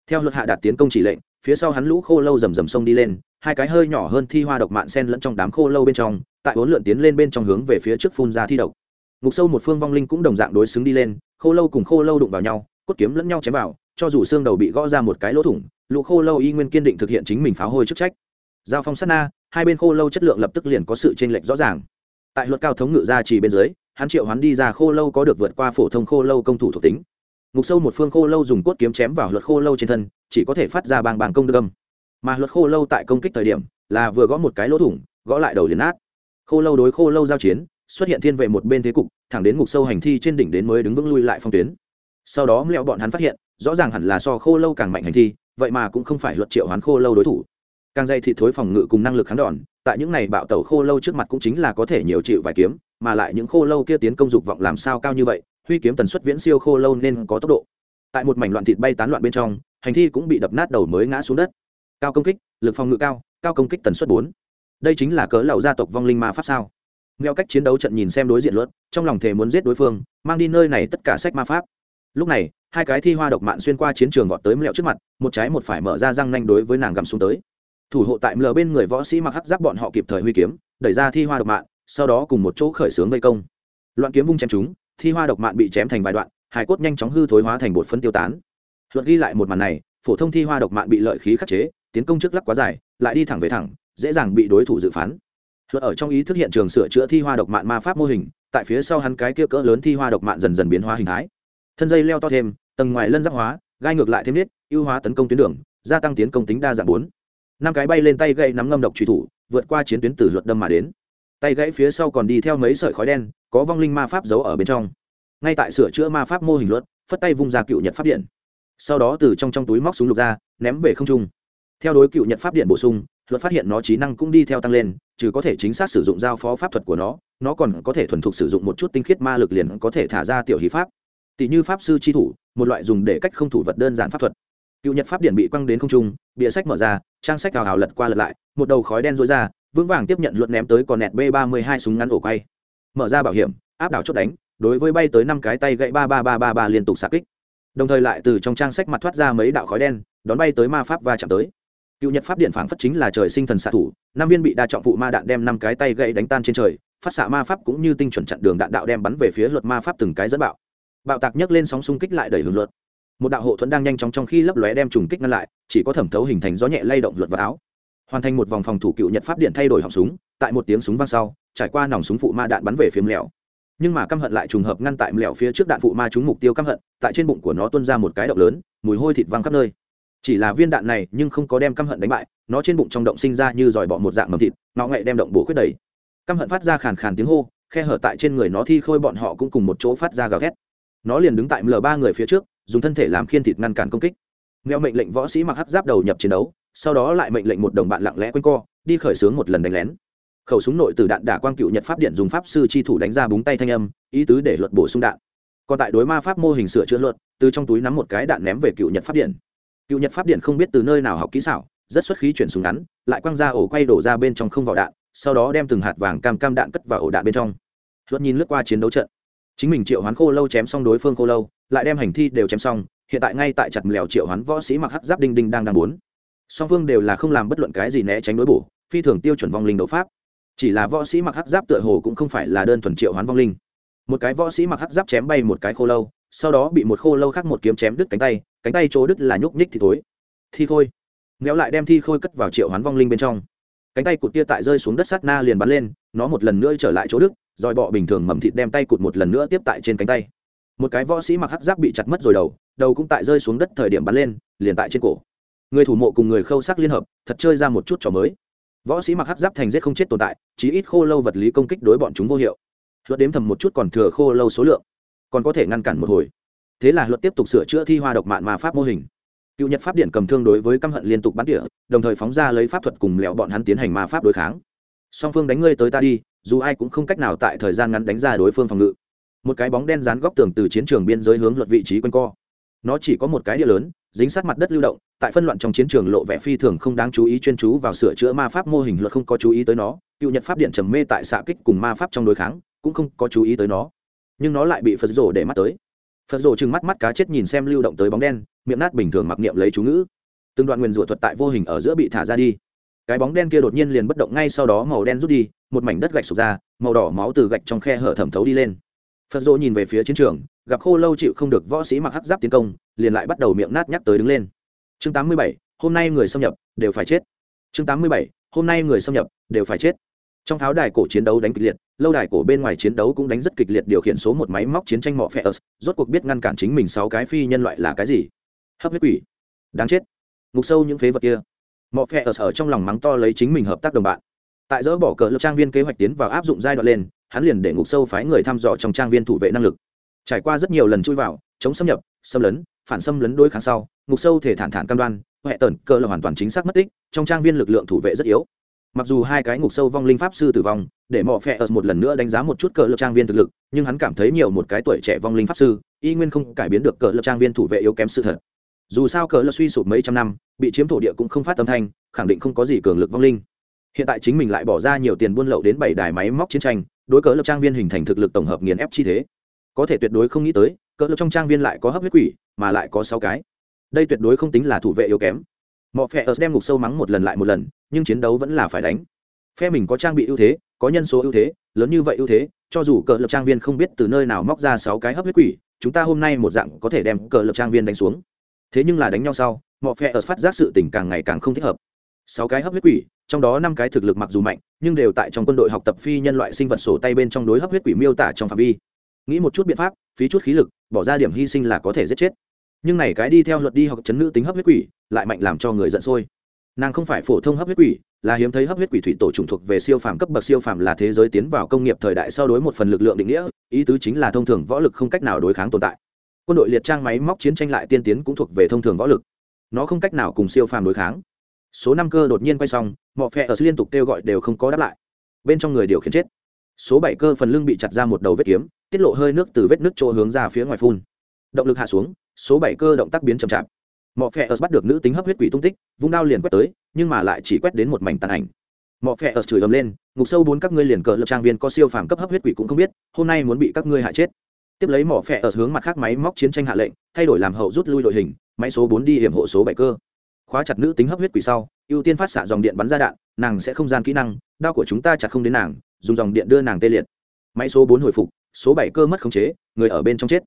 Theo luật hạ đạt tiến công chỉ lệnh phía sau hắn lũ khô lâu rầm rầm sông đi lên hai cái hơi nhỏ hơn thi hoa độc mạn sen lẫn trong đám khô lâu bên trong tại bốn lượn tiến lên bên trong hướng về phía trước phun ra thi độc. Ngục sâu một phương vong linh cũng đồng dạng đối xứng đi lên khô lâu cùng khô lâu đụng vào nhau cốt kiếm lẫn nhau chém vào cho dù xương đầu bị gõ ra một cái lỗ thủng lũ khô lâu y nguyên kiên định thực hiện chính mình pháo hôi chức trách. Giao phong sát na hai bên khô lâu chất lượng lập tức liền có sự chênh lệch rõ ràng. Tại luật cao thống ngự ra chỉ bên dưới, hắn triệu hắn đi ra khô lâu có được vượt qua phổ thông khô lâu công thủ thuộc tính. Ngục sâu một phương khô lâu dùng cốt kiếm chém vào luật khô lâu trên thân, chỉ có thể phát ra bàng bàng công được âm. Mà luật khô lâu tại công kích thời điểm, là vừa gõ một cái lỗ thủng, gõ lại đầu liền nát. Khô lâu đối khô lâu giao chiến, xuất hiện thiên vệ một bên thế cục, thẳng đến ngục sâu hành thi trên đỉnh đến mới đứng vững lui lại phong tuyến. Sau đó mẹo bọn hắn phát hiện, rõ ràng hẳn là so khô lâu càng mạnh hành thi, vậy mà cũng không phải luật triệu hoán khô lâu đối thủ càng dây thị thối phòng ngự cùng năng lực kháng đòn, tại những này bạo tẩu khô lâu trước mặt cũng chính là có thể nhiều chịu vài kiếm, mà lại những khô lâu kia tiến công dục vọng làm sao cao như vậy, huy kiếm tần suất viễn siêu khô lâu nên có tốc độ. Tại một mảnh loạn thịt bay tán loạn bên trong, hành thi cũng bị đập nát đầu mới ngã xuống đất. Cao công kích, lực phòng ngự cao cao công kích tần suất bốn. Đây chính là cớ lầu gia tộc vong linh ma pháp sao? Nghèo cách chiến đấu trận nhìn xem đối diện luật, trong lòng thề muốn giết đối phương, mang đi nơi này tất cả sách ma pháp. Lúc này, hai cái thi hoa độc mạn xuyên qua chiến trường vọt tới mẹo trước mặt, một trái một phải mở ra răng nanh đối với nàng gầm xuống tới thủ hộ tại mờ bên người võ sĩ mặc hắc giáp bọn họ kịp thời huy kiếm đẩy ra thi hoa độc mạng, sau đó cùng một chỗ khởi xướng vây công. Loạn kiếm vung chém chúng thi hoa độc mạng bị chém thành vài đoạn hải cốt nhanh chóng hư thối hóa thành bột phân tiêu tán. Luật ghi lại một màn này phổ thông thi hoa độc mạng bị lợi khí khắc chế tiến công trước lắc quá dài lại đi thẳng về thẳng dễ dàng bị đối thủ dự phán. Luật ở trong ý thức hiện trường sửa chữa thi hoa độc mạng ma pháp mô hình tại phía sau hắn cái kia cỡ lớn thi hoa độc mạng dần dần biến hóa hình thái. Thân dây leo to thêm tầng ngoài lân giáp hóa gai ngược lại thêm nết ưu hóa tấn công tuyến đường gia tăng tiến công tính đa dạng bốn năm cái bay lên tay gậy nắm ngâm độc truy thủ, vượt qua chiến tuyến tử luật đâm mà đến. Tay gãy phía sau còn đi theo mấy sợi khói đen, có vong linh ma pháp giấu ở bên trong. Ngay tại sửa chữa ma pháp mô hình luật, phất tay vung ra cựu nhật pháp điện. Sau đó từ trong trong túi móc súng lục ra, ném về không trung. Theo đối cựu nhật pháp điện bổ sung, luật phát hiện nó trí năng cũng đi theo tăng lên, trừ có thể chính xác sử dụng giao phó pháp thuật của nó nó còn có thể thuần thục sử dụng một chút tinh khiết ma lực liền có thể thả ra tiểu hí pháp. Tỷ như pháp sư tri thủ, một loại dùng để cách không thủ vật đơn giản pháp thuật. Cựu nhật pháp điện bị quăng đến không trung bịa sách mở ra trang sách hào hào lật qua lật lại, một đầu khói đen rối ra, vững vàng tiếp nhận luận ném tới còn nẹt b ba mươi hai súng ngắn ổ quay. Mở ra bảo hiểm, áp đảo chốt đánh, đối với bay tới năm cái tay gậy ba ba ba ba ba liên tục xạ kích. Đồng thời lại từ trong trang sách mặt thoát ra mấy đạo khói đen, đón bay tới ma pháp và chạm tới. Cựu nhật pháp điện phảng phất chính là trời sinh thần xạ thủ, năm viên bị đa trọng phụ ma đạn đem năm cái tay gậy đánh tan trên trời, phát xạ ma pháp cũng như tinh chuẩn chặn đường đạn đạo đem bắn về phía luật ma pháp từng cái dẫn bạo. Bạo tạc nhấc lên sóng xung kích lại đẩy hướng luật một đạo hộ thuẫn đang nhanh chóng trong khi lấp lóe đem trùng kích ngăn lại, chỉ có thẩm thấu hình thành gió nhẹ lay động luật vào áo. Hoàn thành một vòng phòng thủ cựu nhật pháp điện thay đổi họng súng, tại một tiếng súng vang sau, trải qua nòng súng phụ ma đạn bắn về phía mèo nhưng mà căm hận lại trùng hợp ngăn tại mèo phía trước đạn phụ ma trúng mục tiêu căm hận, tại trên bụng của nó tuôn ra một cái động lớn, mùi hôi thịt văng khắp nơi. Chỉ là viên đạn này nhưng không có đem căm hận đánh bại, nó trên bụng trong động sinh ra như dòi bọ một dạng mầm thịt nó ngậy đem động bổ khuyết đầy. Căm hận phát ra khàn khàn tiếng hô, khe hở tại trên người nó thi khôi bọn họ cũng cùng một chỗ phát ra gào thét. Nó liền đứng tại m ba người phía trước dùng thân thể làm khiên thịt ngăn cản công kích. Nghèo mệnh lệnh võ sĩ mặc hắc giáp đầu nhập chiến đấu, sau đó lại mệnh lệnh một đồng bạn lặng lẽ quanh co, đi khởi xướng một lần đánh lén. Khẩu súng nội từ đạn đả quang cựu nhật pháp điện dùng pháp sư chi thủ đánh ra búng tay thanh âm, ý tứ để luật bổ sung đạn. Còn tại đối ma pháp mô hình sửa chữa luật, từ trong túi nắm một cái đạn ném về cựu nhật pháp điện. Cựu nhật pháp điện không biết từ nơi nào học kỹ xảo, rất xuất khí chuyển súng ngắn, lại quăng ra ổ quay đổ ra bên trong không vào đạn, sau đó đem từng hạt vàng cam cam đạn cất vào ổ đạn bên trong. Luật nhìn lướt qua chiến đấu trận chính mình triệu hoán khô lâu chém xong đối phương khô lâu, lại đem hành thi đều chém xong, hiện tại ngay tại chặt lèo triệu hoán võ sĩ mặc hắc giáp đinh đinh đang đang bốn song phương đều là không làm bất luận cái gì né tránh đối bổ, phi thường tiêu chuẩn vong linh đấu pháp. Chỉ là võ sĩ mặc hắc giáp tựa hồ cũng không phải là đơn thuần triệu hoán vong linh. Một cái võ sĩ mặc hắc giáp chém bay một cái khô lâu, sau đó bị một khô lâu khác một kiếm chém đứt cánh tay cánh tay chỗ đứt là nhúc nhích thì thối. Thi khôi. Méo lại đem thi khôi cất vào triệu hoán vong linh bên trong. Cánh tay cụt tia tại rơi xuống đất sát na liền bắn lên, nó một lần nữa trở lại chỗ đức dòi bọ bình thường mầm thịt đem tay cụt một lần nữa tiếp tại trên cánh tay. Một cái võ sĩ mặc hắc giáp bị chặt mất rồi đầu đầu cũng tại rơi xuống đất thời điểm bắn lên, liền tại trên cổ. Người thủ mộ cùng người khâu sắc liên hợp, thật chơi ra một chút trò mới. Võ sĩ mặc hắc giáp thành giết không chết tồn tại, chí ít khô lâu vật lý công kích đối bọn chúng vô hiệu. Luật đếm thầm một chút còn thừa khô lâu số lượng, còn có thể ngăn cản một hồi. Thế là luật tiếp tục sửa chữa thi hoa độc mạn mà pháp mô hình. Cựu nhật pháp điện cầm thương đối với căm hận liên tục bắn tỉa, đồng thời phóng ra lấy pháp thuật cùng lẹo bọn hắn tiến hành ma pháp đối kháng. Song phương đánh ngươi tới ta đi dù ai cũng không cách nào tại thời gian ngắn đánh ra đối phương phòng ngự. Một cái bóng đen dán góc tường từ chiến trường biên giới hướng luật vị trí quanh co. Nó chỉ có một cái địa lớn, dính sát mặt đất lưu động, tại phân loạn trong chiến trường lộ vẻ phi thường không đáng chú ý chuyên chú vào sửa chữa ma pháp mô hình luật không có chú ý tới nó, cựu nhật pháp điện trầm mê tại xạ kích cùng ma pháp trong đối kháng, cũng không có chú ý tới nó. Nhưng nó lại bị phật rổ để mắt tới. Phật rổ chừng mắt mắt cá chết nhìn xem lưu động tới bóng đen, miệng nát bình thường mặc niệm lấy chú ngữ. Từng đoạn nguyền rủa thuật tại vô hình ở giữa bị thả ra đi. Cái bóng đen kia đột nhiên liền bất động ngay sau đó màu đen rút đi một mảnh đất gạch sụp ra màu đỏ máu từ gạch trong khe hở thẩm thấu đi lên. Phật dỗ nhìn về phía chiến trường gặp khô lâu chịu không được võ sĩ mặc hắc giáp tiến công liền lại bắt đầu miệng nát nhắc tới đứng lên. Chương 87, hôm nay người xâm nhập đều phải chết. Chương 87, hôm nay người xâm nhập đều phải chết. Trong pháo đài cổ chiến đấu đánh kịch liệt lâu đài cổ bên ngoài chiến đấu cũng đánh rất kịch liệt điều khiển số một máy móc chiến tranh mọ phe ớt rốt cuộc biết ngăn cản chính mình sáu cái phi nhân loại là cái gì? Hấp huyết quỷ. Đáng chết. Ngục sâu những phế vật kia. Mọ phe ớt ở trong lòng mắng to lấy chính mình hợp tác đồng bạn tại dỡ bỏ cờ lập trang viên kế hoạch tiến vào áp dụng giai đoạn lên, hắn liền để ngục sâu phái người thăm dò trong trang viên thủ vệ năng lực. Trải qua rất nhiều lần chui vào, chống xâm nhập, xâm lấn, phản xâm lấn đối kháng sau, ngục sâu thể thản thản cam đoan huệ tần cơ là hoàn toàn chính xác mất tích, trong trang viên lực lượng thủ vệ rất yếu. Mặc dù hai cái ngục sâu vong linh pháp sư tử vong, để mọ phe ớt một lần nữa đánh giá một chút cờ lập trang viên thực lực, nhưng hắn cảm thấy nhiều một cái tuổi trẻ vong linh pháp sư, y nguyên không cải biến được cờ lập trang viên thủ vệ yếu kém sự thật. Dù sao cờ lập suy sụp mấy trăm năm, bị chiếm thổ địa cũng không phát tâm thanh, khẳng định không có gì cường lực vong linh hiện tại chính mình lại bỏ ra nhiều tiền buôn lậu đến bảy đài máy móc chiến tranh, đối cỡ lập trang viên hình thành thực lực tổng hợp nghiền ép chi thế. Có thể tuyệt đối không nghĩ tới, cỡ lập trong trang viên lại có hấp huyết quỷ, mà lại có sáu cái. Đây tuyệt đối không tính là thủ vệ yếu kém. Mọi phe ở đem ngục sâu mắng một lần lại một lần, nhưng chiến đấu vẫn là phải đánh. Phe mình có trang bị ưu thế, có nhân số ưu thế, lớn như vậy ưu thế, cho dù cờ lập trang viên không biết từ nơi nào móc ra sáu cái hấp huyết quỷ, chúng ta hôm nay một dạng có thể đem cờ lập trang viên đánh xuống. Thế nhưng là đánh nhau sau mọi phe ở phát giác sự tình càng ngày càng không thích hợp sáu cái hấp huyết quỷ, trong đó năm cái thực lực mặc dù mạnh, nhưng đều tại trong quân đội học tập phi nhân loại sinh vật sổ tay bên trong đối hấp huyết quỷ miêu tả trong phạm vi. Nghĩ một chút biện pháp, phí chút khí lực, bỏ ra điểm hy sinh là có thể giết chết. Nhưng này cái đi theo luật đi học chấn nữ tính hấp huyết quỷ, lại mạnh làm cho người giận sôi. Nàng không phải phổ thông hấp huyết quỷ, là hiếm thấy hấp huyết quỷ thủy tổ trùng thuộc về siêu phàm cấp bậc siêu phàm là thế giới tiến vào công nghiệp thời đại sau đối một phần lực lượng định nghĩa, ý tứ chính là thông thường võ lực không cách nào đối kháng tồn tại. Quân đội liệt trang máy móc chiến tranh lại tiên tiến cũng thuộc về thông thường võ lực. Nó không cách nào cùng siêu phàm đối kháng số năm cơ đột nhiên quay xong mọi phe ở liên tục kêu gọi đều không có đáp lại. Bên trong người điều khiển chết. Số bảy cơ phần lưng bị chặt ra một đầu vết kiếm, tiết lộ hơi nước từ vết nước chỗ hướng ra phía ngoài phun. Động lực hạ xuống, số bảy cơ động tác biến chậm chạp. Mọi phe ở bắt được nữ tính hấp huyết quỷ tung tích, vung đao liền quét tới, nhưng mà lại chỉ quét đến một mảnh tàn ảnh. Mọi phe ở chửi ầm lên, ngục sâu bốn các ngươi liền cờ lập trang viên có siêu phàm cấp hấp huyết quỷ cũng không biết, hôm nay muốn bị các ngươi hạ chết. Tiếp lấy mỏ phe ở hướng mặt khác máy móc chiến tranh hạ lệnh, thay đổi làm hậu rút lui đội hình, máy số bốn đi hiểm hộ số bảy cơ khóa chặt nữ tính hấp huyết quỷ sau, ưu tiên phát xạ dòng điện bắn ra đạn, nàng sẽ không gian kỹ năng, đao của chúng ta chặt không đến nàng, dùng dòng điện đưa nàng tê liệt. Máy số bốn hồi phục, số bảy cơ mất khống chế, người ở bên trong chết.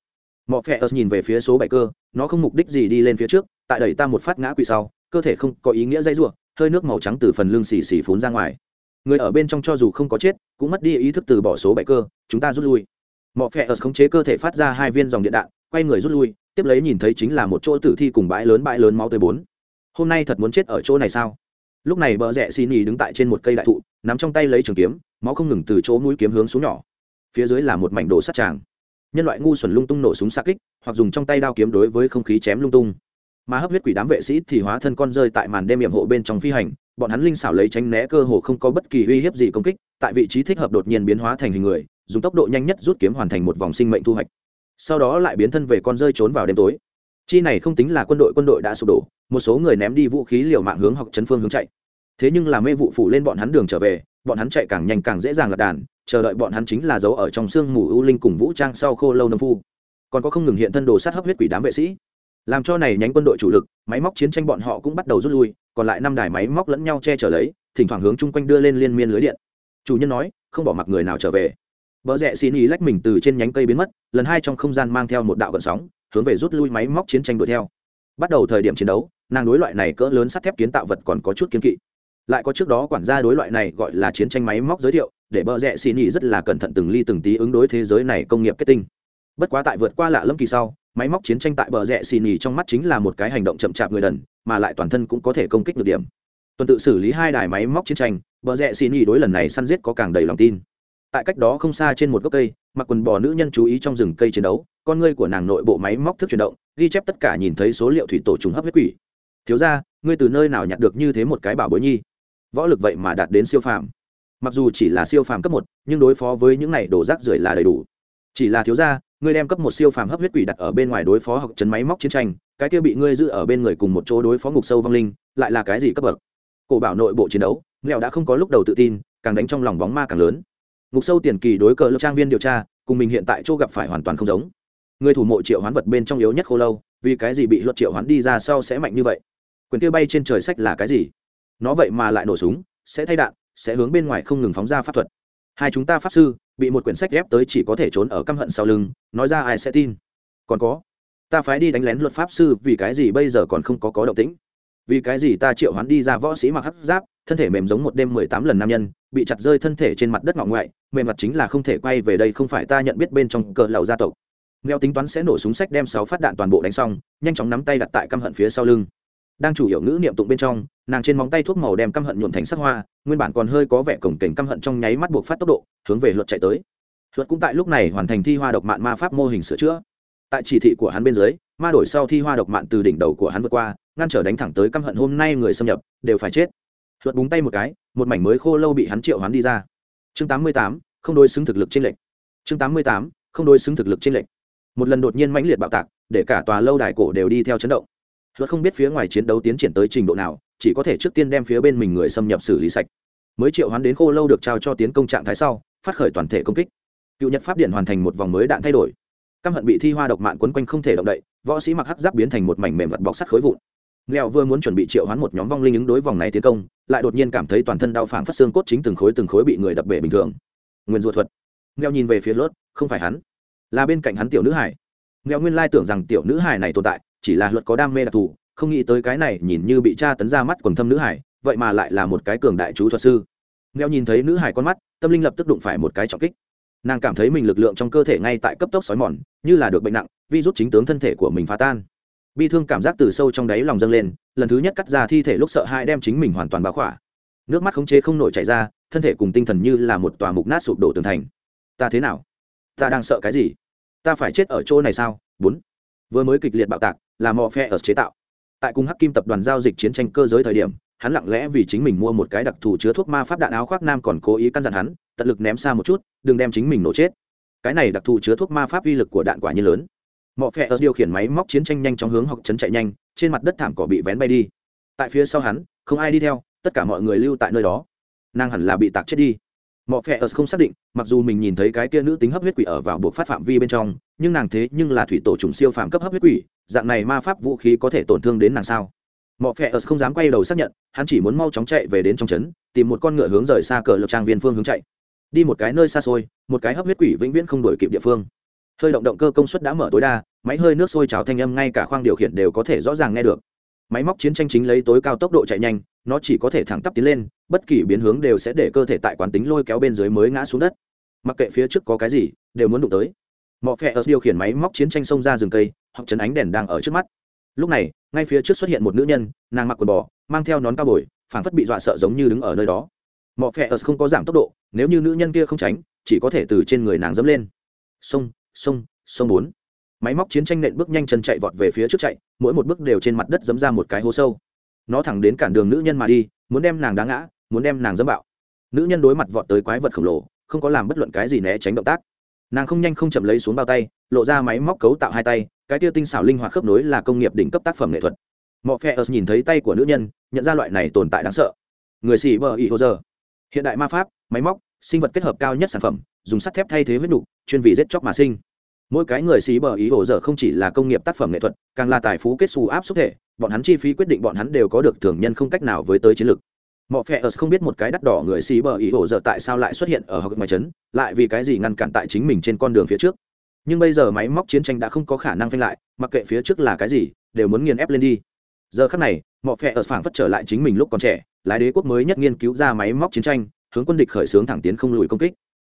Mọi phe ớt nhìn về phía số bảy cơ, nó không mục đích gì đi lên phía trước, tại đẩy ta một phát ngã quỵ sau, cơ thể không có ý nghĩa dây ruộng hơi nước màu trắng từ phần lưng xì xì phún ra ngoài. Người ở bên trong cho dù không có chết, cũng mất đi ý thức từ bỏ số bảy cơ, chúng ta rút lui. Mọi phe ớt khống chế cơ thể phát ra hai viên dòng điện đạn, quay người rút lui, tiếp lấy nhìn thấy chính là một chỗ tử thi cùng bãi lớn bãi lớn máu tới bốn hôm nay thật muốn chết ở chỗ này sao? Lúc này bờ rẽ xì nhì đứng tại trên một cây đại thụ, nắm trong tay lấy trường kiếm, máu không ngừng từ chỗ mũi kiếm hướng xuống nhỏ. Phía dưới là một mảnh đồ sắt tràng. Nhân loại ngu xuẩn lung tung nổ súng xa kích, hoặc dùng trong tay đao kiếm đối với không khí chém lung tung. Mà hấp huyết quỷ đám vệ sĩ thì hóa thân con rơi tại màn đêm hiểm hộ bên trong phi hành, bọn hắn linh xảo lấy tránh né cơ hồ không có bất kỳ uy hiếp gì công kích, tại vị trí thích hợp đột nhiên biến hóa thành hình người, dùng tốc độ nhanh nhất rút kiếm hoàn thành một vòng sinh mệnh thu hoạch. Sau đó lại biến thân về con rơi trốn vào đêm tối chi này không tính là quân đội quân đội đã sụp đổ, một số người ném đi vũ khí liều mạng hướng hoặc chấn phương hướng chạy. Thế nhưng là mê vụ phủ lên bọn hắn đường trở về, bọn hắn chạy càng nhanh càng dễ dàng lật đàn, chờ đợi bọn hắn chính là dấu ở trong sương mù ưu linh cùng vũ trang sau khô lâu nông phu. Còn có không ngừng hiện thân đồ sát hấp huyết quỷ đám vệ sĩ. Làm cho này nhánh quân đội chủ lực, máy móc chiến tranh bọn họ cũng bắt đầu rút lui, còn lại năm đài máy móc lẫn nhau che chở lấy, thỉnh thoảng hướng chung quanh đưa lên liên miên lưới điện. Chủ nhân nói, không bỏ mặc người nào trở về. Vợ rẽ xin ý lách mình từ trên nhánh cây biến mất, lần hai trong không gian mang theo một đạo gợn sóng hướng về rút lui máy móc chiến tranh đuổi theo. Bắt đầu thời điểm chiến đấu, nàng đối loại này cỡ lớn sắt thép kiến tạo vật còn có chút kiến kỵ. Lại có trước đó quản gia đối loại này gọi là chiến tranh máy móc giới thiệu, để bờ rẽ xin nhị rất là cẩn thận từng ly từng tí ứng đối thế giới này công nghiệp kết tinh. Bất quá tại vượt qua lạ lâm kỳ sau, máy móc chiến tranh tại bờ rẽ xì nhì trong mắt chính là một cái hành động chậm chạp người đần, mà lại toàn thân cũng có thể công kích được điểm. Tuần tự xử lý hai đài máy móc chiến tranh, bờ rẽ xì nhì đối lần này săn giết có càng đầy lòng tin tại cách đó không xa trên một gốc cây, mặc quần bò nữ nhân chú ý trong rừng cây chiến đấu, con ngươi của nàng nội bộ máy móc thức chuyển động, ghi chép tất cả nhìn thấy số liệu thủy tổ trùng hấp huyết quỷ. Thiếu ra ngươi từ nơi nào nhặt được như thế một cái bảo bối nhi? Võ lực vậy mà đạt đến siêu phàm. Mặc dù chỉ là siêu phàm cấp một, nhưng đối phó với những này đổ rác rưởi là đầy đủ. Chỉ là thiếu ra ngươi đem cấp một siêu phàm hấp huyết quỷ đặt ở bên ngoài đối phó hoặc chấn máy móc chiến tranh, cái kia bị ngươi giữ ở bên người cùng một chỗ đối phó ngục sâu vong linh, lại là cái gì cấp bậc? Cổ bảo nội bộ chiến đấu nghèo đã không có lúc đầu tự tin, càng đánh trong lòng bóng ma càng lớn ngục sâu tiền kỳ đối cờ lập trang viên điều tra, cùng mình hiện tại chỗ gặp phải hoàn toàn không giống. Người thủ mộ triệu hoán vật bên trong yếu nhất khô lâu, vì cái gì bị luật triệu hoán đi ra sau sẽ mạnh như vậy? Quyền kia bay trên trời sách là cái gì? Nó vậy mà lại nổ súng, sẽ thay đạn, sẽ hướng bên ngoài không ngừng phóng ra pháp thuật. Hai chúng ta pháp sư, bị một quyển sách ghép tới chỉ có thể trốn ở căm hận sau lưng, nói ra ai sẽ tin? Còn có, ta phái đi đánh lén luật pháp sư vì cái gì bây giờ còn không có có động tĩnh? Vì cái gì ta triệu hoán đi ra võ sĩ mặc hắc giáp, thân thể mềm giống một đêm mười tám lần nam nhân, bị chặt rơi thân thể trên mặt đất ngọ ngoại, mềm mặt chính là không thể quay về đây không phải ta nhận biết bên trong cờ lầu gia tộc. Nghèo tính toán sẽ nổ súng sách đem sáu phát đạn toàn bộ đánh xong, nhanh chóng nắm tay đặt tại căm hận phía sau lưng. Đang chủ yếu ngữ niệm tụng bên trong, nàng trên móng tay thuốc màu đem căm hận nhuộm thành sắc hoa, nguyên bản còn hơi có vẻ cổng kềnh căm hận trong nháy mắt buộc phát tốc độ, hướng về luật chạy tới. Luật cũng tại lúc này hoàn thành thi hoa độc mạng ma pháp mô hình sửa chữa. Tại chỉ thị của hắn bên dưới, ma đổi sau thi hoa độc mạng từ đỉnh đầu của hắn vượt qua ngăn trở đánh thẳng tới căm hận hôm nay người xâm nhập đều phải chết. Luật búng tay một cái một mảnh mới khô lâu bị hắn triệu hắn đi ra. Chương 88, không đối xứng thực lực trên lệnh chương 88, không đối xứng thực lực trên lệnh một lần đột nhiên mãnh liệt bạo tạc để cả tòa lâu đài cổ đều đi theo chấn động. Luật không biết phía ngoài chiến đấu tiến triển tới trình độ nào chỉ có thể trước tiên đem phía bên mình người xâm nhập xử lý sạch. Mới triệu hoán đến khô lâu được trao cho tiến công trạng thái sau phát khởi toàn thể công kích. Cựu nhật pháp điện hoàn thành một vòng mới đạn thay đổi. Căm hận bị thi hoa độc mạng quấn quanh không thể động đậy võ sĩ mặc hắc giáp biến thành một mảnh mềm vật bọc sắt khối vụn nghèo vừa muốn chuẩn bị triệu hoán một nhóm vong linh ứng đối vòng này tiến công, lại đột nhiên cảm thấy toàn thân đau phảng phát xương cốt chính từng khối từng khối bị người đập bể bình thường. Nguyên Du thuật. Nghèo nhìn về phía lốt, không phải hắn, là bên cạnh hắn tiểu nữ hải nghèo nguyên lai tưởng rằng tiểu nữ hải này tồn tại, chỉ là luật có đam mê đặc thù, không nghĩ tới cái này nhìn như bị tra tấn ra mắt quần thâm nữ hải vậy mà lại là một cái cường đại chú thuật sư. Nghèo nhìn thấy nữ hải con mắt, tâm linh lập tức đụng phải một cái trọng kích. Nàng cảm thấy mình lực lượng trong cơ thể ngay tại cấp tốc xói mòn, như là được bệnh nặng vi rút chính tướng thân thể của mình phá tan bi thương cảm giác từ sâu trong đáy lòng dâng lên, lần thứ nhất cắt ra thi thể lúc sợ hai đem chính mình hoàn toàn báo khỏa. Nước mắt khống chế không nổi chảy ra, thân thể cùng tinh thần như là một tòa mục nát sụp đổ tường thành. Ta thế nào? Ta đang sợ cái gì? Ta phải chết ở chỗ này sao? Bốn. Vừa mới kịch liệt bạo tạc, là mò phe ở chế tạo. Tại cùng hắc kim tập đoàn giao dịch chiến tranh cơ giới thời điểm, hắn lặng lẽ vì chính mình mua một cái đặc thù chứa thuốc ma pháp đạn áo khoác nam còn cố ý căn dặn hắn, tận lực ném xa một chút, đừng đem chính mình nổ chết. Cái này đặc thù chứa thuốc ma pháp uy lực của đạn quả như lớn mọ phẹ ở điều khiển máy móc chiến tranh nhanh chóng hướng học chấn chạy nhanh, trên mặt đất thảm cỏ bị vén bay đi. Tại phía sau hắn, không ai đi theo, tất cả mọi người lưu tại nơi đó. Nàng hẳn là bị tạc chết đi. Mọ phẹ ở không xác định, mặc dù mình nhìn thấy cái kia nữ tính hấp huyết quỷ ở vào buộc phát phạm vi bên trong, nhưng nàng thế nhưng là thủy tổ trùng siêu phạm cấp hấp huyết quỷ, dạng này ma pháp vũ khí có thể tổn thương đến nàng sao? Mọ phẹ ở không dám quay đầu xác nhận, hắn chỉ muốn mau chóng chạy về đến trong trấn, tìm một con ngựa hướng rời xa cờ lập trang viên phương hướng chạy. Đi một cái nơi xa xôi, một cái hấp huyết quỷ vĩnh viễn không đổi kịp địa phương hơi động động cơ công suất đã mở tối đa, máy hơi nước sôi trào thanh âm ngay cả khoang điều khiển đều có thể rõ ràng nghe được. Máy móc chiến tranh chính lấy tối cao tốc độ chạy nhanh, nó chỉ có thể thẳng tắp tiến lên, bất kỳ biến hướng đều sẽ để cơ thể tại quán tính lôi kéo bên dưới mới ngã xuống đất. Mặc kệ phía trước có cái gì, đều muốn đụng tới. Mọi phe ở điều khiển máy móc chiến tranh xông ra rừng cây, hoặc chấn ánh đèn đang ở trước mắt. Lúc này, ngay phía trước xuất hiện một nữ nhân, nàng mặc quần bò, mang theo nón cao bồi, phảng phất bị dọa sợ giống như đứng ở nơi đó. Mọi phe ở không có giảm tốc độ, nếu như nữ nhân kia không tránh, chỉ có thể từ trên người nàng dẫm lên. Xông sông sông bốn. Máy móc chiến tranh nện bước nhanh chân chạy vọt về phía trước chạy, mỗi một bước đều trên mặt đất dấm ra một cái hố sâu. Nó thẳng đến cản đường nữ nhân mà đi, muốn đem nàng đá ngã, muốn đem nàng dẫm bạo. Nữ nhân đối mặt vọt tới quái vật khổng lồ, không có làm bất luận cái gì né tránh động tác. Nàng không nhanh không chậm lấy xuống bao tay, lộ ra máy móc cấu tạo hai tay, cái tia tinh xảo linh hoạt khớp nối là công nghiệp đỉnh cấp tác phẩm nghệ thuật. Mọi phe ớt nhìn thấy tay của nữ nhân, nhận ra loại này tồn tại đáng sợ. Người xì bờ ý hồ giờ. Hiện đại ma pháp, máy móc sinh vật kết hợp cao nhất sản phẩm, dùng sắt thép thay thế huyết đủ chuyên vì giết chóc mà sinh. Mỗi cái người xì bờ ý hồ dở không chỉ là công nghiệp tác phẩm nghệ thuật, càng là tài phú kết xù áp xúc thể, bọn hắn chi phí quyết định bọn hắn đều có được thường nhân không cách nào với tới chiến lược. Mọi phe ớt không biết một cái đắt đỏ người xì bờ ý hồ dở tại sao lại xuất hiện ở học ngoài trấn, lại vì cái gì ngăn cản tại chính mình trên con đường phía trước. Nhưng bây giờ máy móc chiến tranh đã không có khả năng phanh lại, mặc kệ phía trước là cái gì, đều muốn nghiền ép lên đi. Giờ khắc này mọi phe ở phảng phất trở lại chính mình lúc còn trẻ, lái đế quốc mới nhất nghiên cứu ra máy móc chiến tranh hướng quân địch khởi xướng thẳng tiến không lùi công kích.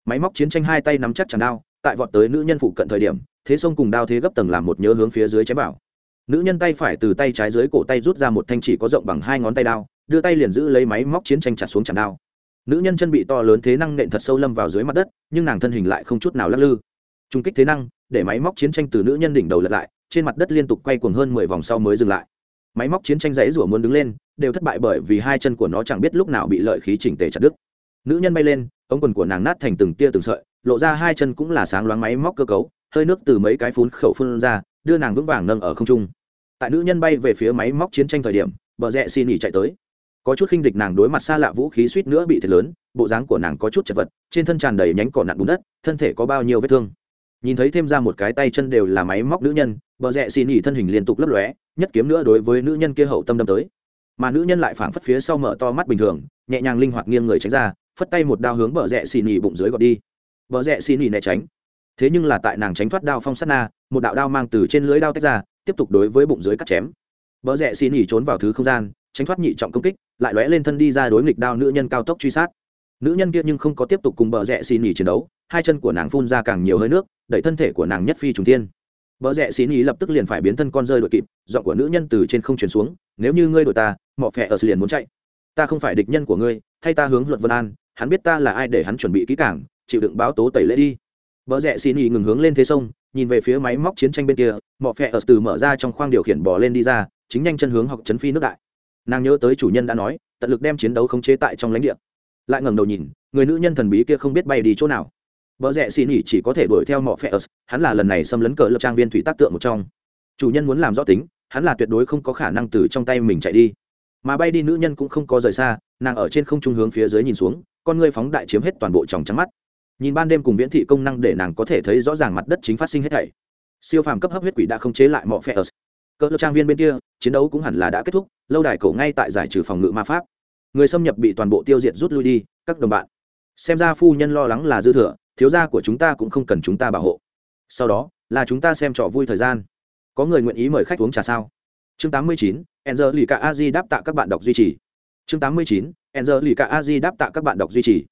Máy móc chiến tranh hai tay nắm chắc chẳng đao, tại vọt tới nữ nhân phụ cận thời điểm, thế sông cùng đao thế gấp tầng làm một nhớ hướng phía dưới chém vào. Nữ nhân tay phải từ tay trái dưới cổ tay rút ra một thanh chỉ có rộng bằng hai ngón tay đao, đưa tay liền giữ lấy máy móc chiến tranh chặt xuống chẳng đao. Nữ nhân chân bị to lớn thế năng nện thật sâu lâm vào dưới mặt đất, nhưng nàng thân hình lại không chút nào lắc lư. Trung kích thế năng, để máy móc chiến tranh từ nữ nhân đỉnh đầu lật lại, trên mặt đất liên tục quay cuồng hơn mười vòng sau mới dừng lại. Máy móc chiến tranh dãy rủa muốn đứng lên, đều thất bại bởi vì hai chân của nó chẳng biết lúc nào bị lợi khí chỉnh tề chặt đứt nữ nhân bay lên, ống quần của nàng nát thành từng tia từng sợi, lộ ra hai chân cũng là sáng loáng máy móc cơ cấu, hơi nước từ mấy cái phun khẩu phun ra, đưa nàng vững vàng nâng ở không trung. Tại nữ nhân bay về phía máy móc chiến tranh thời điểm, bờ rẽ xin nghỉ chạy tới. Có chút khinh địch nàng đối mặt xa lạ vũ khí suýt nữa bị thiệt lớn, bộ dáng của nàng có chút chật vật, trên thân tràn đầy nhánh cỏ nặn bùn đất, thân thể có bao nhiêu vết thương. Nhìn thấy thêm ra một cái tay chân đều là máy móc nữ nhân, bờ rẽ xin nghỉ thân hình liên tục lấp lóe, nhất kiếm nữa đối với nữ nhân kia hậu tâm đâm tới. Mà nữ nhân lại phảng phất phía sau mở to mắt bình thường, nhẹ nhàng linh hoạt nghiêng người tránh ra phất tay một đao hướng bờ rẽ xì nhì bụng dưới gọt đi. Bờ rẽ xì nhì né tránh. Thế nhưng là tại nàng tránh thoát đao phong sát na một đạo đao mang từ trên lưới đao tách ra tiếp tục đối với bụng dưới cắt chém. Bờ rẽ xì nhì trốn vào thứ không gian tránh thoát nhị trọng công kích lại lóe lên thân đi ra đối nghịch đao nữ nhân cao tốc truy sát. Nữ nhân kia nhưng không có tiếp tục cùng bờ rẽ xì nhì chiến đấu hai chân của nàng phun ra càng nhiều hơi nước đẩy thân thể của nàng nhất phi trùng tiên Bỡ rẽ xí ý lập tức liền phải biến thân con rơi đội kịp, giọng của nữ nhân từ trên không truyền xuống, nếu như ngươi đổi ta, mọ phệ ở liền muốn chạy. Ta không phải địch nhân của ngươi, thay ta hướng luật Vân An, hắn biết ta là ai để hắn chuẩn bị kỹ càng, chịu đựng báo tố tẩy lễ đi. vợ rẽ xin ý ngừng hướng lên thế sông, nhìn về phía máy móc chiến tranh bên kia, mọ phệ ở từ mở ra trong khoang điều khiển bò lên đi ra, chính nhanh chân hướng học trấn phi nước đại. Nàng nhớ tới chủ nhân đã nói, tận lực đem chiến đấu khống chế tại trong lãnh địa. Lại ngẩng đầu nhìn, người nữ nhân thần bí kia không biết bay đi chỗ nào Bờ rẽ xin nghỉ chỉ có thể đuổi theo mọ phe ở hắn là lần này xâm lấn cờ lập trang viên thủy tác tượng một trong. Chủ nhân muốn làm rõ tính, hắn là tuyệt đối không có khả năng từ trong tay mình chạy đi. Mà bay đi nữ nhân cũng không có rời xa, nàng ở trên không trung hướng phía dưới nhìn xuống, con ngươi phóng đại chiếm hết toàn bộ tròng trắng mắt. Nhìn ban đêm cùng viễn thị công năng để nàng có thể thấy rõ ràng mặt đất chính phát sinh hết thảy. Siêu phàm cấp hấp huyết quỷ đã không chế lại mọi phe ở Cờ trang viên bên kia, chiến đấu cũng hẳn là đã kết thúc, lâu đài cổ ngay tại giải trừ phòng ngự ma pháp. Người xâm nhập bị toàn bộ tiêu diệt rút lui đi, các đồng bạn. Xem ra phu nhân lo lắng là dư thừa, thiếu gia của chúng ta cũng không cần chúng ta bảo hộ sau đó là chúng ta xem trò vui thời gian có người nguyện ý mời khách uống trà sao chương 89, enzer lì cả a di đáp tạ các bạn đọc duy trì chương 89, enzer lì cả a di đáp tạ các bạn đọc duy trì.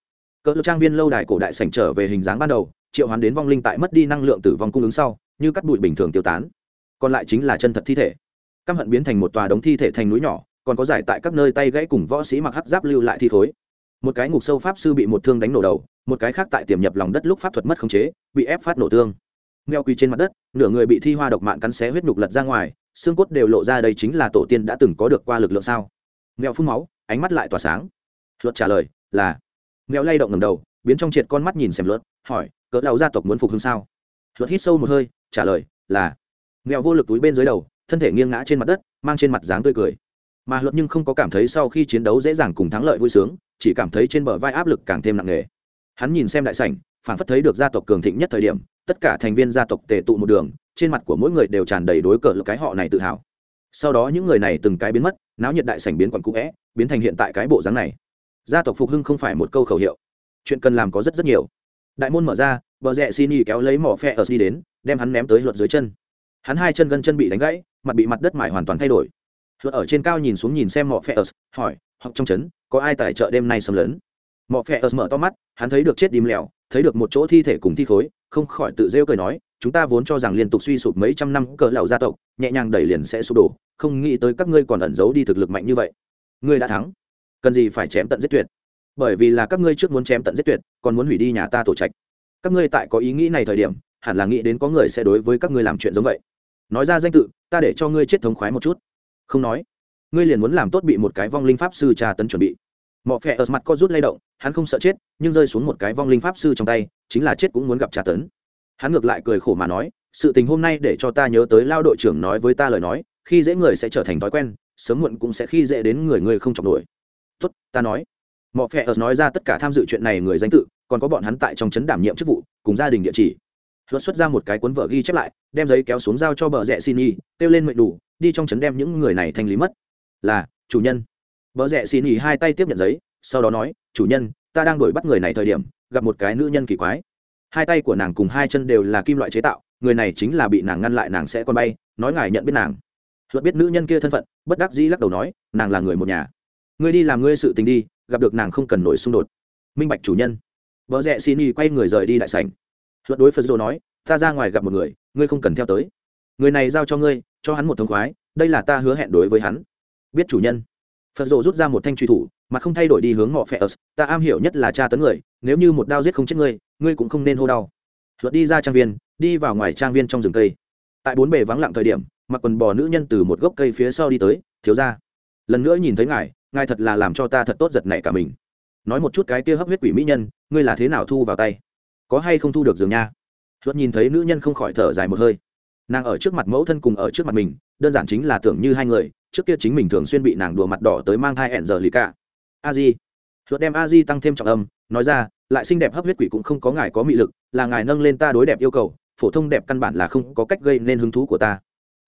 Cỡ trang viên lâu đài cổ đại sảnh trở về hình dáng ban đầu, triệu hoán đến vong linh tại mất đi năng lượng tử vong cung ứng sau, như cắt bụi bình thường tiêu tán. Còn lại chính là chân thật thi thể. Căm hận biến thành một tòa đống thi thể thành núi nhỏ, còn có giải tại các nơi tay gãy cùng võ sĩ mặc hắc giáp lưu lại thi thối. Một cái ngục sâu pháp sư bị một thương đánh nổ đầu, một cái khác tại tiềm nhập lòng đất lúc pháp thuật mất khống chế, bị ép phát nổ tương nghèo quỳ trên mặt đất, nửa người bị thi hoa độc mạng cắn xé huyết nhục lật ra ngoài, xương cốt đều lộ ra đây chính là tổ tiên đã từng có được qua lực lượng sao. Nghèo phun máu ánh mắt lại tỏa sáng. Luật trả lời là nghèo lay động ngầm đầu, biến trong triệt con mắt nhìn xem luật, hỏi, cỡ đầu gia tộc muốn phục hưng sao? Luật hít sâu một hơi, trả lời là nghèo vô lực túi bên dưới đầu, thân thể nghiêng ngã trên mặt đất, mang trên mặt dáng tươi cười. Mà luật nhưng không có cảm thấy sau khi chiến đấu dễ dàng cùng thắng lợi vui sướng, chỉ cảm thấy trên bờ vai áp lực càng thêm nặng nề. Hắn nhìn xem đại sảnh, phản phất thấy được gia tộc cường thịnh nhất thời điểm, tất cả thành viên gia tộc tề tụ một đường, trên mặt của mỗi người đều tràn đầy đối cờ cái họ này tự hào. Sau đó những người này từng cái biến mất náo nhiệt đại sảnh biến quặn cũ é biến thành hiện tại cái bộ dáng này. Gia tộc phục hưng không phải một câu khẩu hiệu. Chuyện cần làm có rất rất nhiều. Đại môn mở ra, bờ rẽ xin y kéo lấy mỏ phe ở đi đến, đem hắn ném tới luật dưới chân. Hắn hai chân gân chân bị đánh gãy, mặt bị mặt đất mải hoàn toàn thay đổi. Luật ở trên cao nhìn xuống nhìn xem mỏ phe ở, hỏi hoặc trong trấn, có ai tại chợ đêm nay xâm lấn? Mỏ phe ở mở to mắt, hắn thấy được chết đìm lẹo thấy được một chỗ thi thể cùng thi khối, không khỏi tự rêu cười nói chúng ta vốn cho rằng liên tục suy sụp mấy trăm năm cỡ lão gia tộc, nhẹ nhàng đẩy liền sẽ sụp đổ, không nghĩ tới các ngươi còn ẩn giấu đi thực lực mạnh như vậy. Ngươi đã thắng. Cần gì phải chém tận giết tuyệt? Bởi vì là các ngươi trước muốn chém tận giết tuyệt, còn muốn hủy đi nhà ta tổ trạch. Các ngươi tại có ý nghĩ này thời điểm, hẳn là nghĩ đến có người sẽ đối với các ngươi làm chuyện giống vậy. Nói ra danh tự, ta để cho ngươi chết thống khoái một chút. Không nói. Ngươi liền muốn làm tốt bị một cái vong linh pháp sư trà tấn chuẩn bị. Mọ phẹ ở mặt co rút lay động, hắn không sợ chết, nhưng rơi xuống một cái vong linh pháp sư trong tay, chính là chết cũng muốn gặp trà tấn hắn ngược lại cười khổ mà nói, sự tình hôm nay để cho ta nhớ tới lao đội trưởng nói với ta lời nói, khi dễ người sẽ trở thành thói quen, sớm muộn cũng sẽ khi dễ đến người người không chọc nổi. Tốt, ta nói. Mọi phe ở nói ra tất cả tham dự chuyện này người danh tự, còn có bọn hắn tại trong trấn đảm nhiệm chức vụ, cùng gia đình địa chỉ. Luật xuất ra một cái cuốn vợ ghi chép lại, đem giấy kéo xuống giao cho bờ rẽ xin y kêu lên mệnh đủ, đi trong trấn đem những người này thanh lý mất. Là, chủ nhân. Bờ rẽ xin y hai tay tiếp nhận giấy, sau đó nói, chủ nhân, ta đang đuổi bắt người này thời điểm, gặp một cái nữ nhân kỳ quái hai tay của nàng cùng hai chân đều là kim loại chế tạo, người này chính là bị nàng ngăn lại nàng sẽ con bay, nói ngài nhận biết nàng. Luật biết nữ nhân kia thân phận, bất đắc dĩ lắc đầu nói, nàng là người một nhà. Ngươi đi làm ngươi sự tình đi, gặp được nàng không cần nổi xung đột. Minh bạch chủ nhân. Vợ rẽ xin y quay người rời đi đại sảnh. Luật đối phật dô nói, ta ra ngoài gặp một người, ngươi không cần theo tới. Người này giao cho ngươi, cho hắn một thông khoái, đây là ta hứa hẹn đối với hắn. Biết chủ nhân. Phật dô rút ra một thanh truy thủ, mà không thay đổi đi hướng họ phe ớt, ta am hiểu nhất là tra tấn người, nếu như một đao giết không chết ngươi ngươi cũng không nên hô đau. Luật đi ra trang viên, đi vào ngoài trang viên trong rừng cây. Tại bốn bề vắng lặng thời điểm, mặc quần bò nữ nhân từ một gốc cây phía sau đi tới, thiếu ra lần nữa nhìn thấy ngài ngài thật là làm cho ta thật tốt giật nảy cả mình. Nói một chút cái kia hấp huyết quỷ mỹ nhân, ngươi là thế nào thu vào tay? Có hay không thu được giường nha? Luật nhìn thấy nữ nhân không khỏi thở dài một hơi. Nàng ở trước mặt mẫu thân cùng ở trước mặt mình, đơn giản chính là tưởng như hai người, trước kia chính mình thường xuyên bị nàng đùa mặt đỏ tới mang thai ẹn giờ lì cả. A di. Luật đem a di tăng thêm trọng âm nói ra, lại xinh đẹp hấp huyết quỷ cũng không có ngài có mị lực, là ngài nâng lên ta đối đẹp yêu cầu, phổ thông đẹp căn bản là không có cách gây nên hứng thú của ta.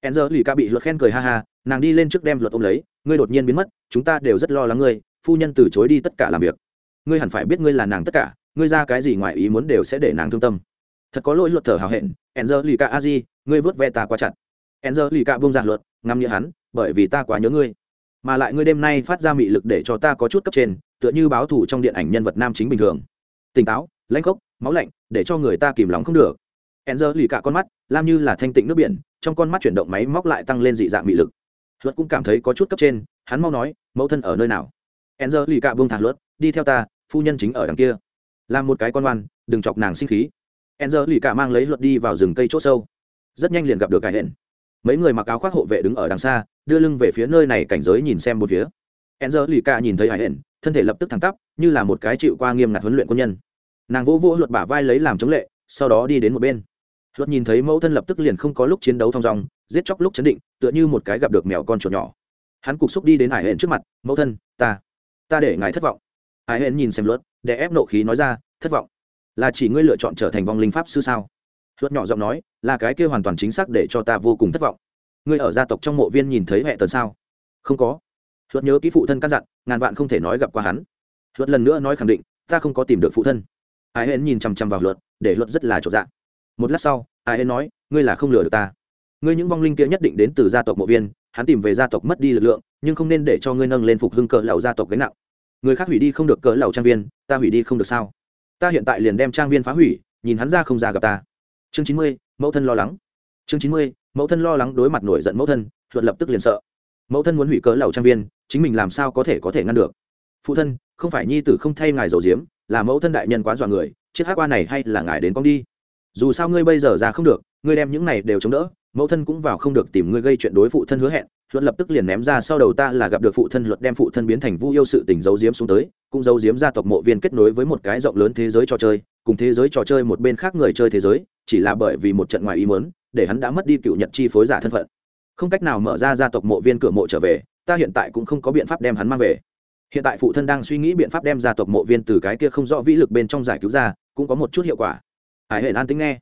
Hẹn giờ lì ca bị luật khen cười ha ha, nàng đi lên trước đem luật ôm lấy, ngươi đột nhiên biến mất, chúng ta đều rất lo lắng ngươi, phu nhân từ chối đi tất cả làm việc. Ngươi hẳn phải biết ngươi là nàng tất cả, ngươi ra cái gì ngoài ý muốn đều sẽ để nàng thương tâm. Thật có lỗi luật thở hào hẹn, enzer lì ca a di, ngươi vớt ve ta quá chặt. Enzer lì ca bông giản luật, ngắm nghĩa hắn, bởi vì ta quá nhớ ngươi. Mà lại ngươi đêm nay phát ra mị lực để cho ta có chút cấp trên tựa như báo thủ trong điện ảnh nhân vật nam chính bình thường. Tỉnh táo, lãnh khốc, máu lạnh, để cho người ta kìm lòng không được. Enzer lì cả con mắt, lam như là thanh tịnh nước biển, trong con mắt chuyển động máy móc lại tăng lên dị dạng mị lực. Luật cũng cảm thấy có chút cấp trên, hắn mau nói, mẫu thân ở nơi nào? Enzer lì cả bông thẳng luật, đi theo ta, phu nhân chính ở đằng kia. Làm một cái con oan, đừng chọc nàng sinh khí. Enzer lì cả mang lấy luật đi vào rừng cây c h ỗ sâu. Rất nhanh liền gặp được cải hển mấy người mặc áo khoác hộ vệ đứng ở đằng xa, đưa lưng về phía nơi này cảnh giới nhìn xem một phía enzer lì cả nhìn thấy hải hển thân thể lập tức thẳng tắp, như là một cái chịu qua nghiêm ngặt huấn luyện quân nhân. Nàng vỗ vỗ luật bả vai lấy làm chống lệ, sau đó đi đến một bên. Luật nhìn thấy mẫu thân lập tức liền không có lúc chiến đấu thong dong, giết chóc lúc chấn định, tựa như một cái gặp được mèo con chuột nhỏ. Hắn cục xúc đi đến hải hển trước mặt, mẫu thân, ta ta để ngài thất vọng. Hải hển nhìn xem luật, để ép nộ khí nói ra, thất vọng? Là chỉ ngươi lựa chọn trở thành vong linh pháp sư sao? Luật nhỏ giọng nói, là cái kia hoàn toàn chính xác để cho ta vô cùng thất vọng. Ngươi ở gia tộc trong mộ viên nhìn thấy hệ tần sao? Không có luật nhớ ký phụ thân căn dặn, ngàn vạn không thể nói gặp qua hắn. Luật lần nữa nói khẳng định, ta không có tìm được phụ thân. Ai hên nhìn chằm chằm vào luật để luật rất là trọn dạng một lát sau, ai hên nói, ngươi là không lừa được ta. Ngươi những vong linh kia nhất định đến từ gia tộc mộ viên, hắn tìm về gia tộc mất đi lực lượng, nhưng không nên để cho ngươi nâng lên phục hưng cỡ lầu gia tộc gánh nặng. Người khác hủy đi không được cỡ lầu trang viên, ta hủy đi không được sao? Ta hiện tại liền đem trang viên phá hủy, nhìn hắn ra không ra gặp ta. Chương chín mươi, mẫu thân lo lắng. Chương chín mươi, mẫu thân lo lắng đối mặt nổi giận mẫu thân luật lập tức liền sợ. Mẫu thân muốn hủy cỡ lầu trang viên chính mình làm sao có thể có thể ngăn được? Phụ thân, không phải nhi tử không thay ngài dầu diếm, là mẫu thân đại nhân quá dọa người, chiếc hát qua này hay là ngài đến con đi. Dù sao ngươi bây giờ ra không được, ngươi đem những này đều chống đỡ, mẫu thân cũng vào không được tìm ngươi gây chuyện đối phụ thân hứa hẹn, luật lập tức liền ném ra sau đầu ta là gặp được phụ thân luật đem phụ thân biến thành vu yêu sự tình giấu diếm xuống tới, cũng giấu diếm gia tộc mộ viên kết nối với một cái rộng lớn thế giới trò chơi, cùng thế giới trò chơi một bên khác người chơi thế giới, chỉ là bởi vì một trận ngoài ý muốn, để hắn đã mất đi cựu nhật chi phối giả thân phận. Không cách nào mở ra gia tộc mộ viên cửa mộ trở về ta hiện tại cũng không có biện pháp đem hắn mang về. Hiện tại phụ thân đang suy nghĩ biện pháp đem gia tộc mộ viên từ cái kia không rõ vĩ lực bên trong giải cứu ra, cũng có một chút hiệu quả. Hải hệ an tính nghe.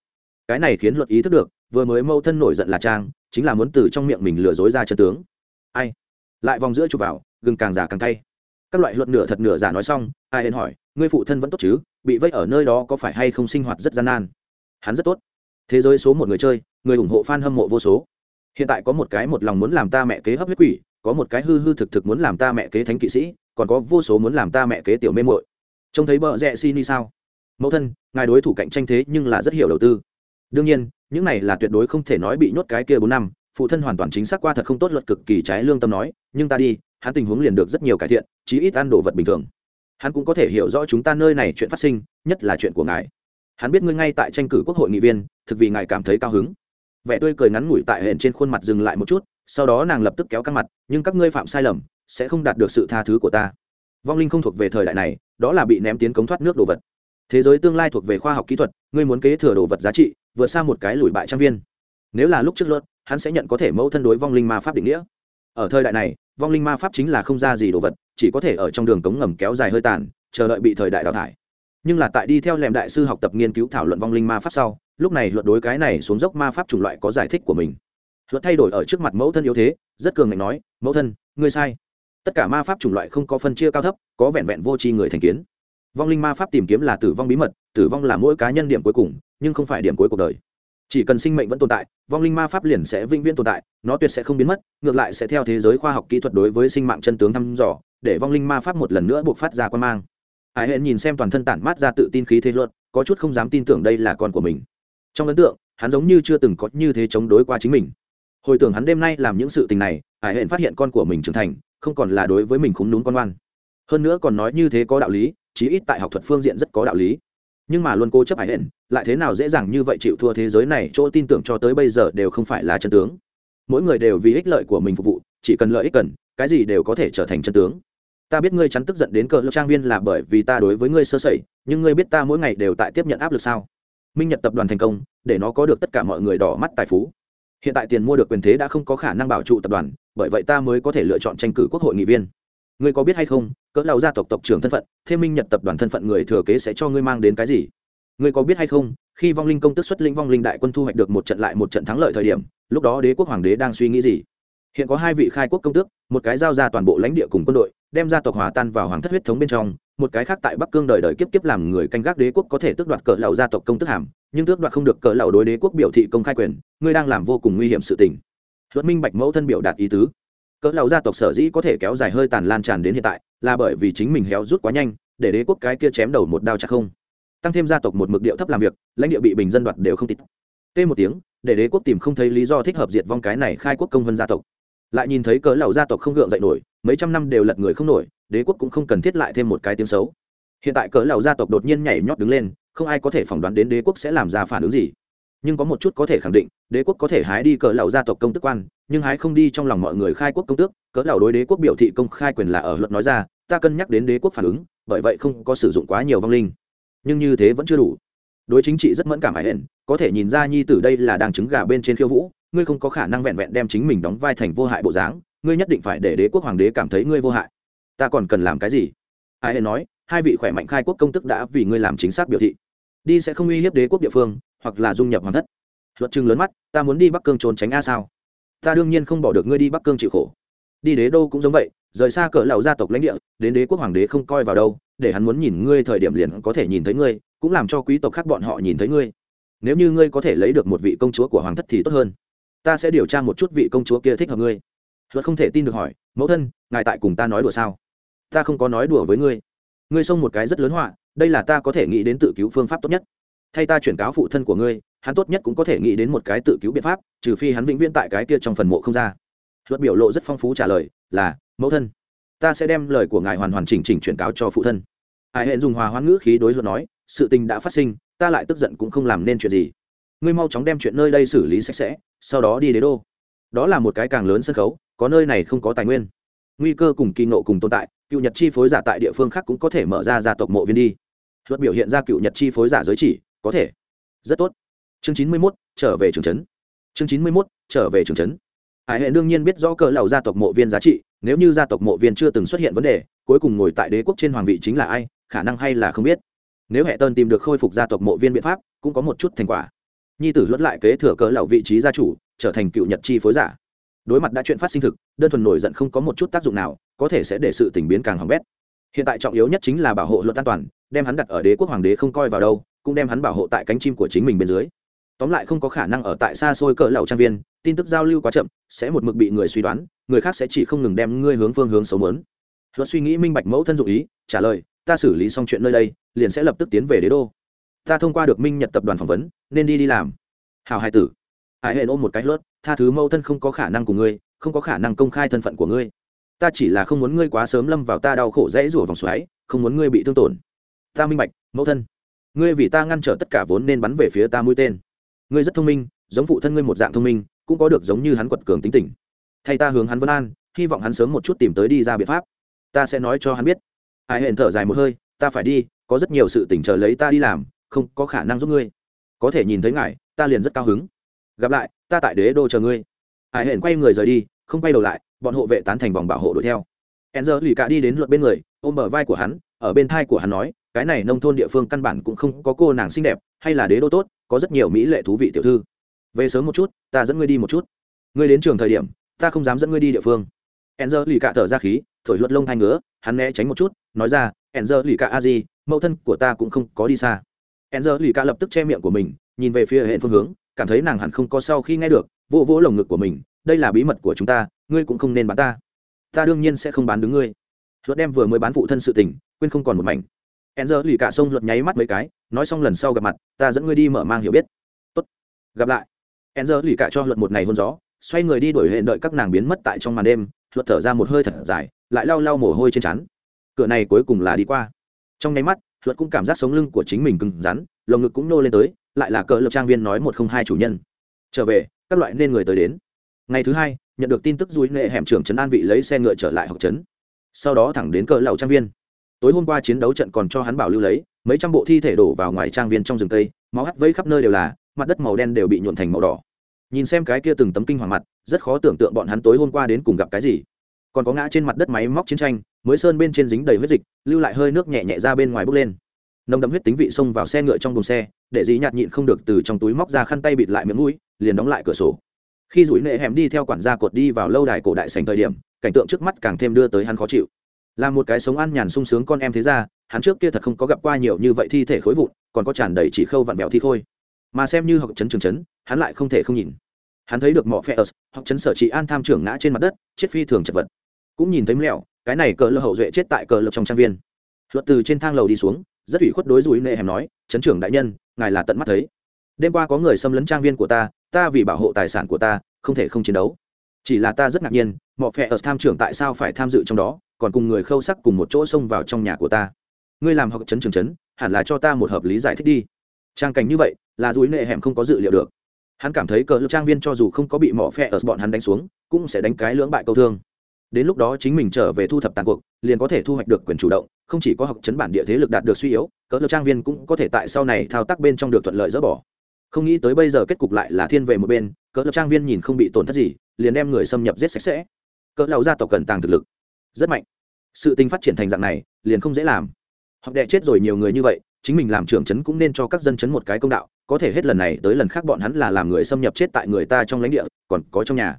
Cái này khiến luật ý thức được, vừa mới mâu thân nổi giận là trang, chính là muốn từ trong miệng mình lừa dối ra chân tướng. Ai? Lại vòng giữa chụp vào, gừng càng già càng cay. Các loại luật nửa thật nửa giả nói xong ai hên hỏi, ngươi phụ thân vẫn tốt chứ? Bị vây ở nơi đó có phải hay không sinh hoạt rất gian nan? Hắn rất tốt. Thế giới số một người chơi, người ủng hộ f a n hâm mộ vô số. Hiện tại có một cái một lòng muốn làm ta mẹ kế hấp huyết quỷ có một cái hư hư thực thực muốn làm ta mẹ kế thánh kỵ sĩ, còn có vô số muốn làm ta mẹ kế tiểu mê mội trông thấy bợ rẽ xin đi sao? Mẫu thân, ngài đối thủ cạnh tranh thế nhưng là rất hiểu đầu tư. Đương nhiên, những này là tuyệt đối không thể nói bị nhốt cái kia bốn năm, phụ thân hoàn toàn chính xác qua thật không tốt luật cực kỳ trái lương tâm nói, nhưng ta đi, hắn tình huống liền được rất nhiều cải thiện, chí ít ăn đồ vật bình thường. Hắn cũng có thể hiểu rõ chúng ta nơi này chuyện phát sinh, nhất là chuyện của ngài. Hắn biết ngươi ngay tại tranh cử quốc hội nghị viên, thực vì ngài cảm thấy cao hứng. Vẻ tươi cười ngắn ngủi tại hển trên khuôn mặt dừng lại một chút sau đó nàng lập tức kéo căng mặt, nhưng các ngươi phạm sai lầm, sẽ không đạt được sự tha thứ của ta. Vong linh không thuộc về thời đại này, đó là bị ném tiến cống thoát nước đồ vật. Thế giới tương lai thuộc về khoa học kỹ thuật, ngươi muốn kế thừa đồ vật giá trị, vượt xa một cái lùi bại trang viên. Nếu là lúc trước luật, hắn sẽ nhận có thể mẫu thân đối vong linh ma pháp định nghĩa. Ở thời đại này, vong linh ma pháp chính là không ra gì đồ vật, chỉ có thể ở trong đường cống ngầm kéo dài hơi tàn, chờ đợi bị thời đại đào thải. Nhưng là tại đi theo lèm đại sư học tập nghiên cứu thảo luận vong linh ma pháp sau, lúc này luật đối cái này xuống dốc ma pháp chủng loại có giải thích của mình luật thay đổi ở trước mặt mẫu thân yếu thế, rất cường ngạnh nói, mẫu thân, ngươi sai. Tất cả ma pháp chủng loại không có phân chia cao thấp, có vẹn vẹn vô tri người thành kiến. Vong linh ma pháp tìm kiếm là tử vong bí mật, tử vong là mỗi cá nhân điểm cuối cùng, nhưng không phải điểm cuối cuộc đời. Chỉ cần sinh mệnh vẫn tồn tại, vong linh ma pháp liền sẽ vĩnh viễn tồn tại, nó tuyệt sẽ không biến mất, ngược lại sẽ theo thế giới khoa học kỹ thuật đối với sinh mạng chân tướng thăm dò, để vong linh ma pháp một lần nữa buộc phát ra quan mang. Hải hẹn nhìn xem toàn thân tản mát ra tự tin khí thế luật có chút không dám tin tưởng đây là con của mình. Trong ấn tượng, hắn giống như chưa từng có như thế chống đối qua chính mình hồi tưởng hắn đêm nay làm những sự tình này, hải hện phát hiện con của mình trưởng thành, không còn là đối với mình khúng núm con oan. Hơn nữa còn nói như thế có đạo lý, chí ít tại học thuật phương diện rất có đạo lý. Nhưng mà luôn cố chấp hải hển lại thế nào dễ dàng như vậy chịu thua thế giới này, chỗ tin tưởng cho tới bây giờ đều không phải là chân tướng. Mỗi người đều vì ích lợi của mình phục vụ, chỉ cần lợi ích cần, cái gì đều có thể trở thành chân tướng. Ta biết ngươi chắn tức giận đến cờ lớp trang viên là bởi vì ta đối với ngươi sơ sẩy, nhưng ngươi biết ta mỗi ngày đều tại tiếp nhận áp lực sao? Minh nhật tập đoàn thành công, để nó có được tất cả mọi người đỏ mắt tài phú hiện tại tiền mua được quyền thế đã không có khả năng bảo trụ tập đoàn, bởi vậy ta mới có thể lựa chọn tranh cử quốc hội nghị viên. Ngươi có biết hay không, cỡ lão gia tộc tộc trưởng thân phận thêm minh nhật tập đoàn thân phận người thừa kế sẽ cho ngươi mang đến cái gì? Ngươi có biết hay không, khi vong linh công tức xuất linh vong linh đại quân thu hoạch được một trận lại một trận thắng lợi thời điểm, lúc đó đế quốc hoàng đế đang suy nghĩ gì? Hiện có hai vị khai quốc công tước, một cái giao ra toàn bộ lãnh địa cùng quân đội, đem gia tộc hòa tan vào hoàng thất huyết thống bên trong, một cái khác tại bắc cương đời đời kiếp kiếp làm người canh gác đế quốc có thể tước đoạt cỡ lão gia tộc công tước hàm nhưng tước đoạt không được cỡ lão đối đế quốc biểu thị công khai quyền, ngươi đang làm vô cùng nguy hiểm sự tình. Luật minh bạch mẫu thân biểu đạt ý tứ. Cỡ lão gia tộc sở dĩ có thể kéo dài hơi tàn lan tràn đến hiện tại, là bởi vì chính mình héo rút quá nhanh, để đế quốc cái kia chém đầu một đao chặt không. Tăng thêm gia tộc một mực điệu thấp làm việc, lãnh địa bị bình dân đoạt đều không tít tê một tiếng, để đế quốc tìm không thấy lý do thích hợp diệt vong cái này khai quốc công vân gia tộc. Lại nhìn thấy cỡ lão gia tộc không gượng dậy nổi, mấy trăm năm đều lật người không nổi, đế quốc cũng không cần thiết lại thêm một cái tiếng xấu hiện tại cỡ lão gia tộc đột nhiên nhảy nhót đứng lên, không ai có thể phỏng đoán đến đế quốc sẽ làm ra phản ứng gì. Nhưng có một chút có thể khẳng định, đế quốc có thể hái đi cỡ lão gia tộc công tước quan, nhưng hái không đi trong lòng mọi người khai quốc công tước, cỡ lão đối đế quốc biểu thị công khai quyền là ở luật nói ra, ta cân nhắc đến đế quốc phản ứng, bởi vậy không có sử dụng quá nhiều vong linh. Nhưng như thế vẫn chưa đủ. Đối chính trị rất mẫn cảm hải hển có thể nhìn ra nhi tử đây là đang trứng gà bên trên khiêu vũ, ngươi không có khả năng vẹn vẹn đem chính mình đóng vai thành vô hại bộ dáng, ngươi nhất định phải để đế quốc hoàng đế cảm thấy ngươi vô hại. Ta còn cần làm cái gì? Hải hển nói hai vị khỏe mạnh khai quốc công tức đã vì ngươi làm chính xác biểu thị. Đi sẽ không uy hiếp đế quốc địa phương, hoặc là dung nhập hoàng thất. Luật chừng lớn mắt, ta muốn đi bắc cương trốn tránh a sao? Ta đương nhiên không bỏ được ngươi đi bắc cương chịu khổ. Đi đế đô cũng giống vậy, rời xa cỡ lão gia tộc lãnh địa, đến đế quốc hoàng đế không coi vào đâu, để hắn muốn nhìn ngươi thời điểm liền có thể nhìn thấy ngươi, cũng làm cho quý tộc khác bọn họ nhìn thấy ngươi. Nếu như ngươi có thể lấy được một vị công chúa của hoàng thất thì tốt hơn. Ta sẽ điều tra một chút vị công chúa kia thích hợp ngươi. Luật không thể tin được hỏi, mẫu thân, ngài tại cùng ta nói đùa sao? Ta không có nói đùa với ngươi ngươi xông một cái rất lớn họa, đây là ta có thể nghĩ đến tự cứu phương pháp tốt nhất. Thay ta chuyển cáo phụ thân của ngươi, hắn tốt nhất cũng có thể nghĩ đến một cái tự cứu biện pháp, trừ phi hắn vĩnh viễn tại cái kia trong phần mộ không ra. Luật biểu lộ rất phong phú trả lời, là, mẫu thân, ta sẽ đem lời của ngài hoàn hoàn chỉnh chỉnh chuyển cáo cho phụ thân. Hải hẹn dùng hòa hoãn ngữ khí đối luật nói, sự tình đã phát sinh, ta lại tức giận cũng không làm nên chuyện gì. Ngươi mau chóng đem chuyện nơi đây xử lý sạch sẽ, sau đó đi đế đô. Đó là một cái càng lớn sân khấu, có nơi này không có tài nguyên nguy cơ cùng kỳ nộ cùng tồn tại, cựu nhật chi phối giả tại địa phương khác cũng có thể mở ra gia tộc mộ viên đi. Luật biểu hiện ra cựu nhật chi phối giả giới chỉ, có thể. Rất tốt. Chương chín mươi mốt, trở về trường trấn chương chín mươi mốt, trở về trường trấn hải hệ đương nhiên biết rõ cỡ lầu gia tộc mộ viên giá trị, nếu như gia tộc mộ viên chưa từng xuất hiện vấn đề, cuối cùng ngồi tại đế quốc trên hoàng vị chính là ai, khả năng hay là không biết. Nếu hệ tơn tìm được khôi phục gia tộc mộ viên biện pháp, cũng có một chút thành quả. Nhi tử luất lại kế thừa cỡ lầu vị trí gia chủ, trở thành cựu nhật chi phối giả đối mặt đã chuyện phát sinh thực, đơn thuần nổi giận không có một chút tác dụng nào, có thể sẽ để sự tình biến càng hỏng bét. Hiện tại trọng yếu nhất chính là bảo hộ luật an toàn, đem hắn đặt ở đế quốc hoàng đế không coi vào đâu, cũng đem hắn bảo hộ tại cánh chim của chính mình bên dưới. Tóm lại không có khả năng ở tại xa xôi cỡ lầu trang viên, tin tức giao lưu quá chậm, sẽ một mực bị người suy đoán, người khác sẽ chỉ không ngừng đem ngươi hướng phương hướng xấu mớn luật suy nghĩ minh bạch mẫu thân dụng ý, trả lời, ta xử lý xong chuyện nơi đây, liền sẽ lập tức tiến về đế đô. Ta thông qua được minh nhật tập đoàn phỏng vấn, nên đi đi làm. Hào hai tử hải hệ ôm một cái lướt tha thứ mẫu thân không có khả năng của ngươi, không có khả năng công khai thân phận của ngươi. Ta chỉ là không muốn ngươi quá sớm lâm vào ta đau khổ dễ rủa vòng xoáy, không muốn ngươi bị thương tổn. Ta minh bạch, mẫu thân. Ngươi vì ta ngăn trở tất cả vốn nên bắn về phía ta mũi tên. Ngươi rất thông minh, giống phụ thân ngươi một dạng thông minh, cũng có được giống như hắn quật cường tính tình. Thay ta hướng hắn vân an, hy vọng hắn sớm một chút tìm tới đi ra biện pháp. Ta sẽ nói cho hắn biết. Ai hẹn thở dài một hơi, ta phải đi, có rất nhiều sự tỉnh chờ lấy ta đi làm, không có khả năng giúp ngươi. Có thể nhìn thấy ngài, ta liền rất cao hứng gặp lại, ta tại đế đô chờ ngươi. Hải hển quay người rời đi, không quay đầu lại, bọn hộ vệ tán thành vòng bảo hộ đuổi theo. Hẹn giờ lì cả đi đến luật bên người, ôm bờ vai của hắn, ở bên thai của hắn nói, cái này nông thôn địa phương căn bản cũng không có cô nàng xinh đẹp, hay là đế đô tốt, có rất nhiều mỹ lệ thú vị tiểu thư. Về sớm một chút, ta dẫn ngươi đi một chút. Ngươi đến trường thời điểm, ta không dám dẫn ngươi đi địa phương. Hẹn giờ lì cả thở ra khí, thổi luật lông hai ngứa, hắn né tránh một chút, nói ra hẹn giờ lì cả a di, mẫu thân của ta cũng không có đi xa. Hẹn giờ lì cả lập tức che miệng của mình, nhìn về phía hệ phương hướng cảm thấy nàng hẳn không có sau khi nghe được, vỗ vỗ lồng ngực của mình, đây là bí mật của chúng ta, ngươi cũng không nên bán ta. Ta đương nhiên sẽ không bán đứng ngươi. Luật đem vừa mới bán phụ thân sự tình, quên không còn một mảnh. Hẹn giờ lì cả sông luật nháy mắt mấy cái, nói xong lần sau gặp mặt, ta dẫn ngươi đi mở mang hiểu biết. Tốt, gặp lại. Hẹn giờ lì cả cho luật một ngày hôn gió, xoay người đi đổi hệ đợi các nàng biến mất tại trong màn đêm, luật thở ra một hơi thật dài, lại lau lau mồ hôi trên trán. Cửa này cuối cùng là đi qua. Trong nháy mắt, luật cũng cảm giác sống lưng của chính mình cứng rắn, lồng ngực cũng nô lên tới lại là cờ lập trang viên nói một không hai chủ nhân. Trở về, các loại nên người tới đến. Ngày thứ hai, nhận được tin tức dùi nghệ hẻm trưởng trấn an vị lấy xe ngựa trở lại học trấn. Sau đó thẳng đến cờ lầu trang viên. Tối hôm qua chiến đấu trận còn cho hắn bảo lưu lấy, mấy trăm bộ thi thể đổ vào ngoài trang viên trong rừng tây máu hắt vây khắp nơi đều là, mặt đất màu đen đều bị nhuộn thành màu đỏ. Nhìn xem cái kia từng tấm kinh hoàng mặt, rất khó tưởng tượng bọn hắn tối hôm qua đến cùng gặp cái gì. Còn có ngã trên mặt đất máy móc chiến tranh, mới sơn bên trên dính đầy huyết dịch, lưu lại hơi nước nhẹ nhẹ ra bên ngoài bốc lên nồng đậm huyết tính vị xông vào xe ngựa trong buồng xe, để dì nhạt nhịn không được từ trong túi móc ra khăn tay bịt lại miệng mũi, liền đóng lại cửa sổ. Khi rủi nệ hẻm đi theo quản gia cột đi vào lâu đài cổ đại sành thời điểm, cảnh tượng trước mắt càng thêm đưa tới hắn khó chịu. Là một cái sống ăn nhàn sung sướng con em thế ra hắn trước kia thật không có gặp qua nhiều như vậy thi thể khối vụn, còn có tràn đầy chỉ khâu vặn vẹo thi khôi. Mà xem như học chấn trường chấn hắn lại không thể không nhìn. Hắn thấy được mỏ phe ớt, học chấn sở trị an tham trưởng ngã trên mặt đất, chết phi thường chật vật. Cũng nhìn thấy mẹo, cái này cờ lơ hậu duệ chết tại cờ lơ trong trang viên. Luật từ trên thang lầu đi xuống rất ủy khuất đối rủi nệ hẻm nói, chấn trưởng đại nhân, ngài là tận mắt thấy. Đêm qua có người xâm lấn trang viên của ta ta vì bảo hộ tài sản của ta, không thể không chiến đấu. Chỉ là ta rất ngạc nhiên mọi phe ở tham trưởng tại sao phải tham dự trong đó, còn cùng người khâu sắc cùng một chỗ xông vào trong nhà của ta. Ngươi làm học chấn trường chấn, hẳn là cho ta một hợp lý giải thích đi. Trang cảnh như vậy, là rủi nệ hẻm không có dự liệu được. Hắn cảm thấy cờ lực trang viên cho dù không có bị mỏ phe ở bọn hắn đánh xuống, cũng sẽ đánh cái lưỡng bại câu thương đến lúc đó chính mình trở về thu thập tàn cuộc, liền có thể thu hoạch được quyền chủ động, không chỉ có học chấn bản địa thế lực đạt được suy yếu, cỡ lực trang viên cũng có thể tại sau này thao tác bên trong được thuận lợi dỡ bỏ. Không nghĩ tới bây giờ kết cục lại là thiên về một bên, cỡ lực trang viên nhìn không bị tổn thất gì, liền đem người xâm nhập giết sạch sẽ. Cỡ lão gia tộc cần tàng thực lực. Rất mạnh. Sự tình phát triển thành dạng này, liền không dễ làm. Hoặc đệ chết rồi nhiều người như vậy, chính mình làm trưởng trấn cũng nên cho các dân chấn một cái công đạo, có thể hết lần này tới lần khác bọn hắn là làm người xâm nhập chết tại người ta trong lãnh địa, còn có trong nhà.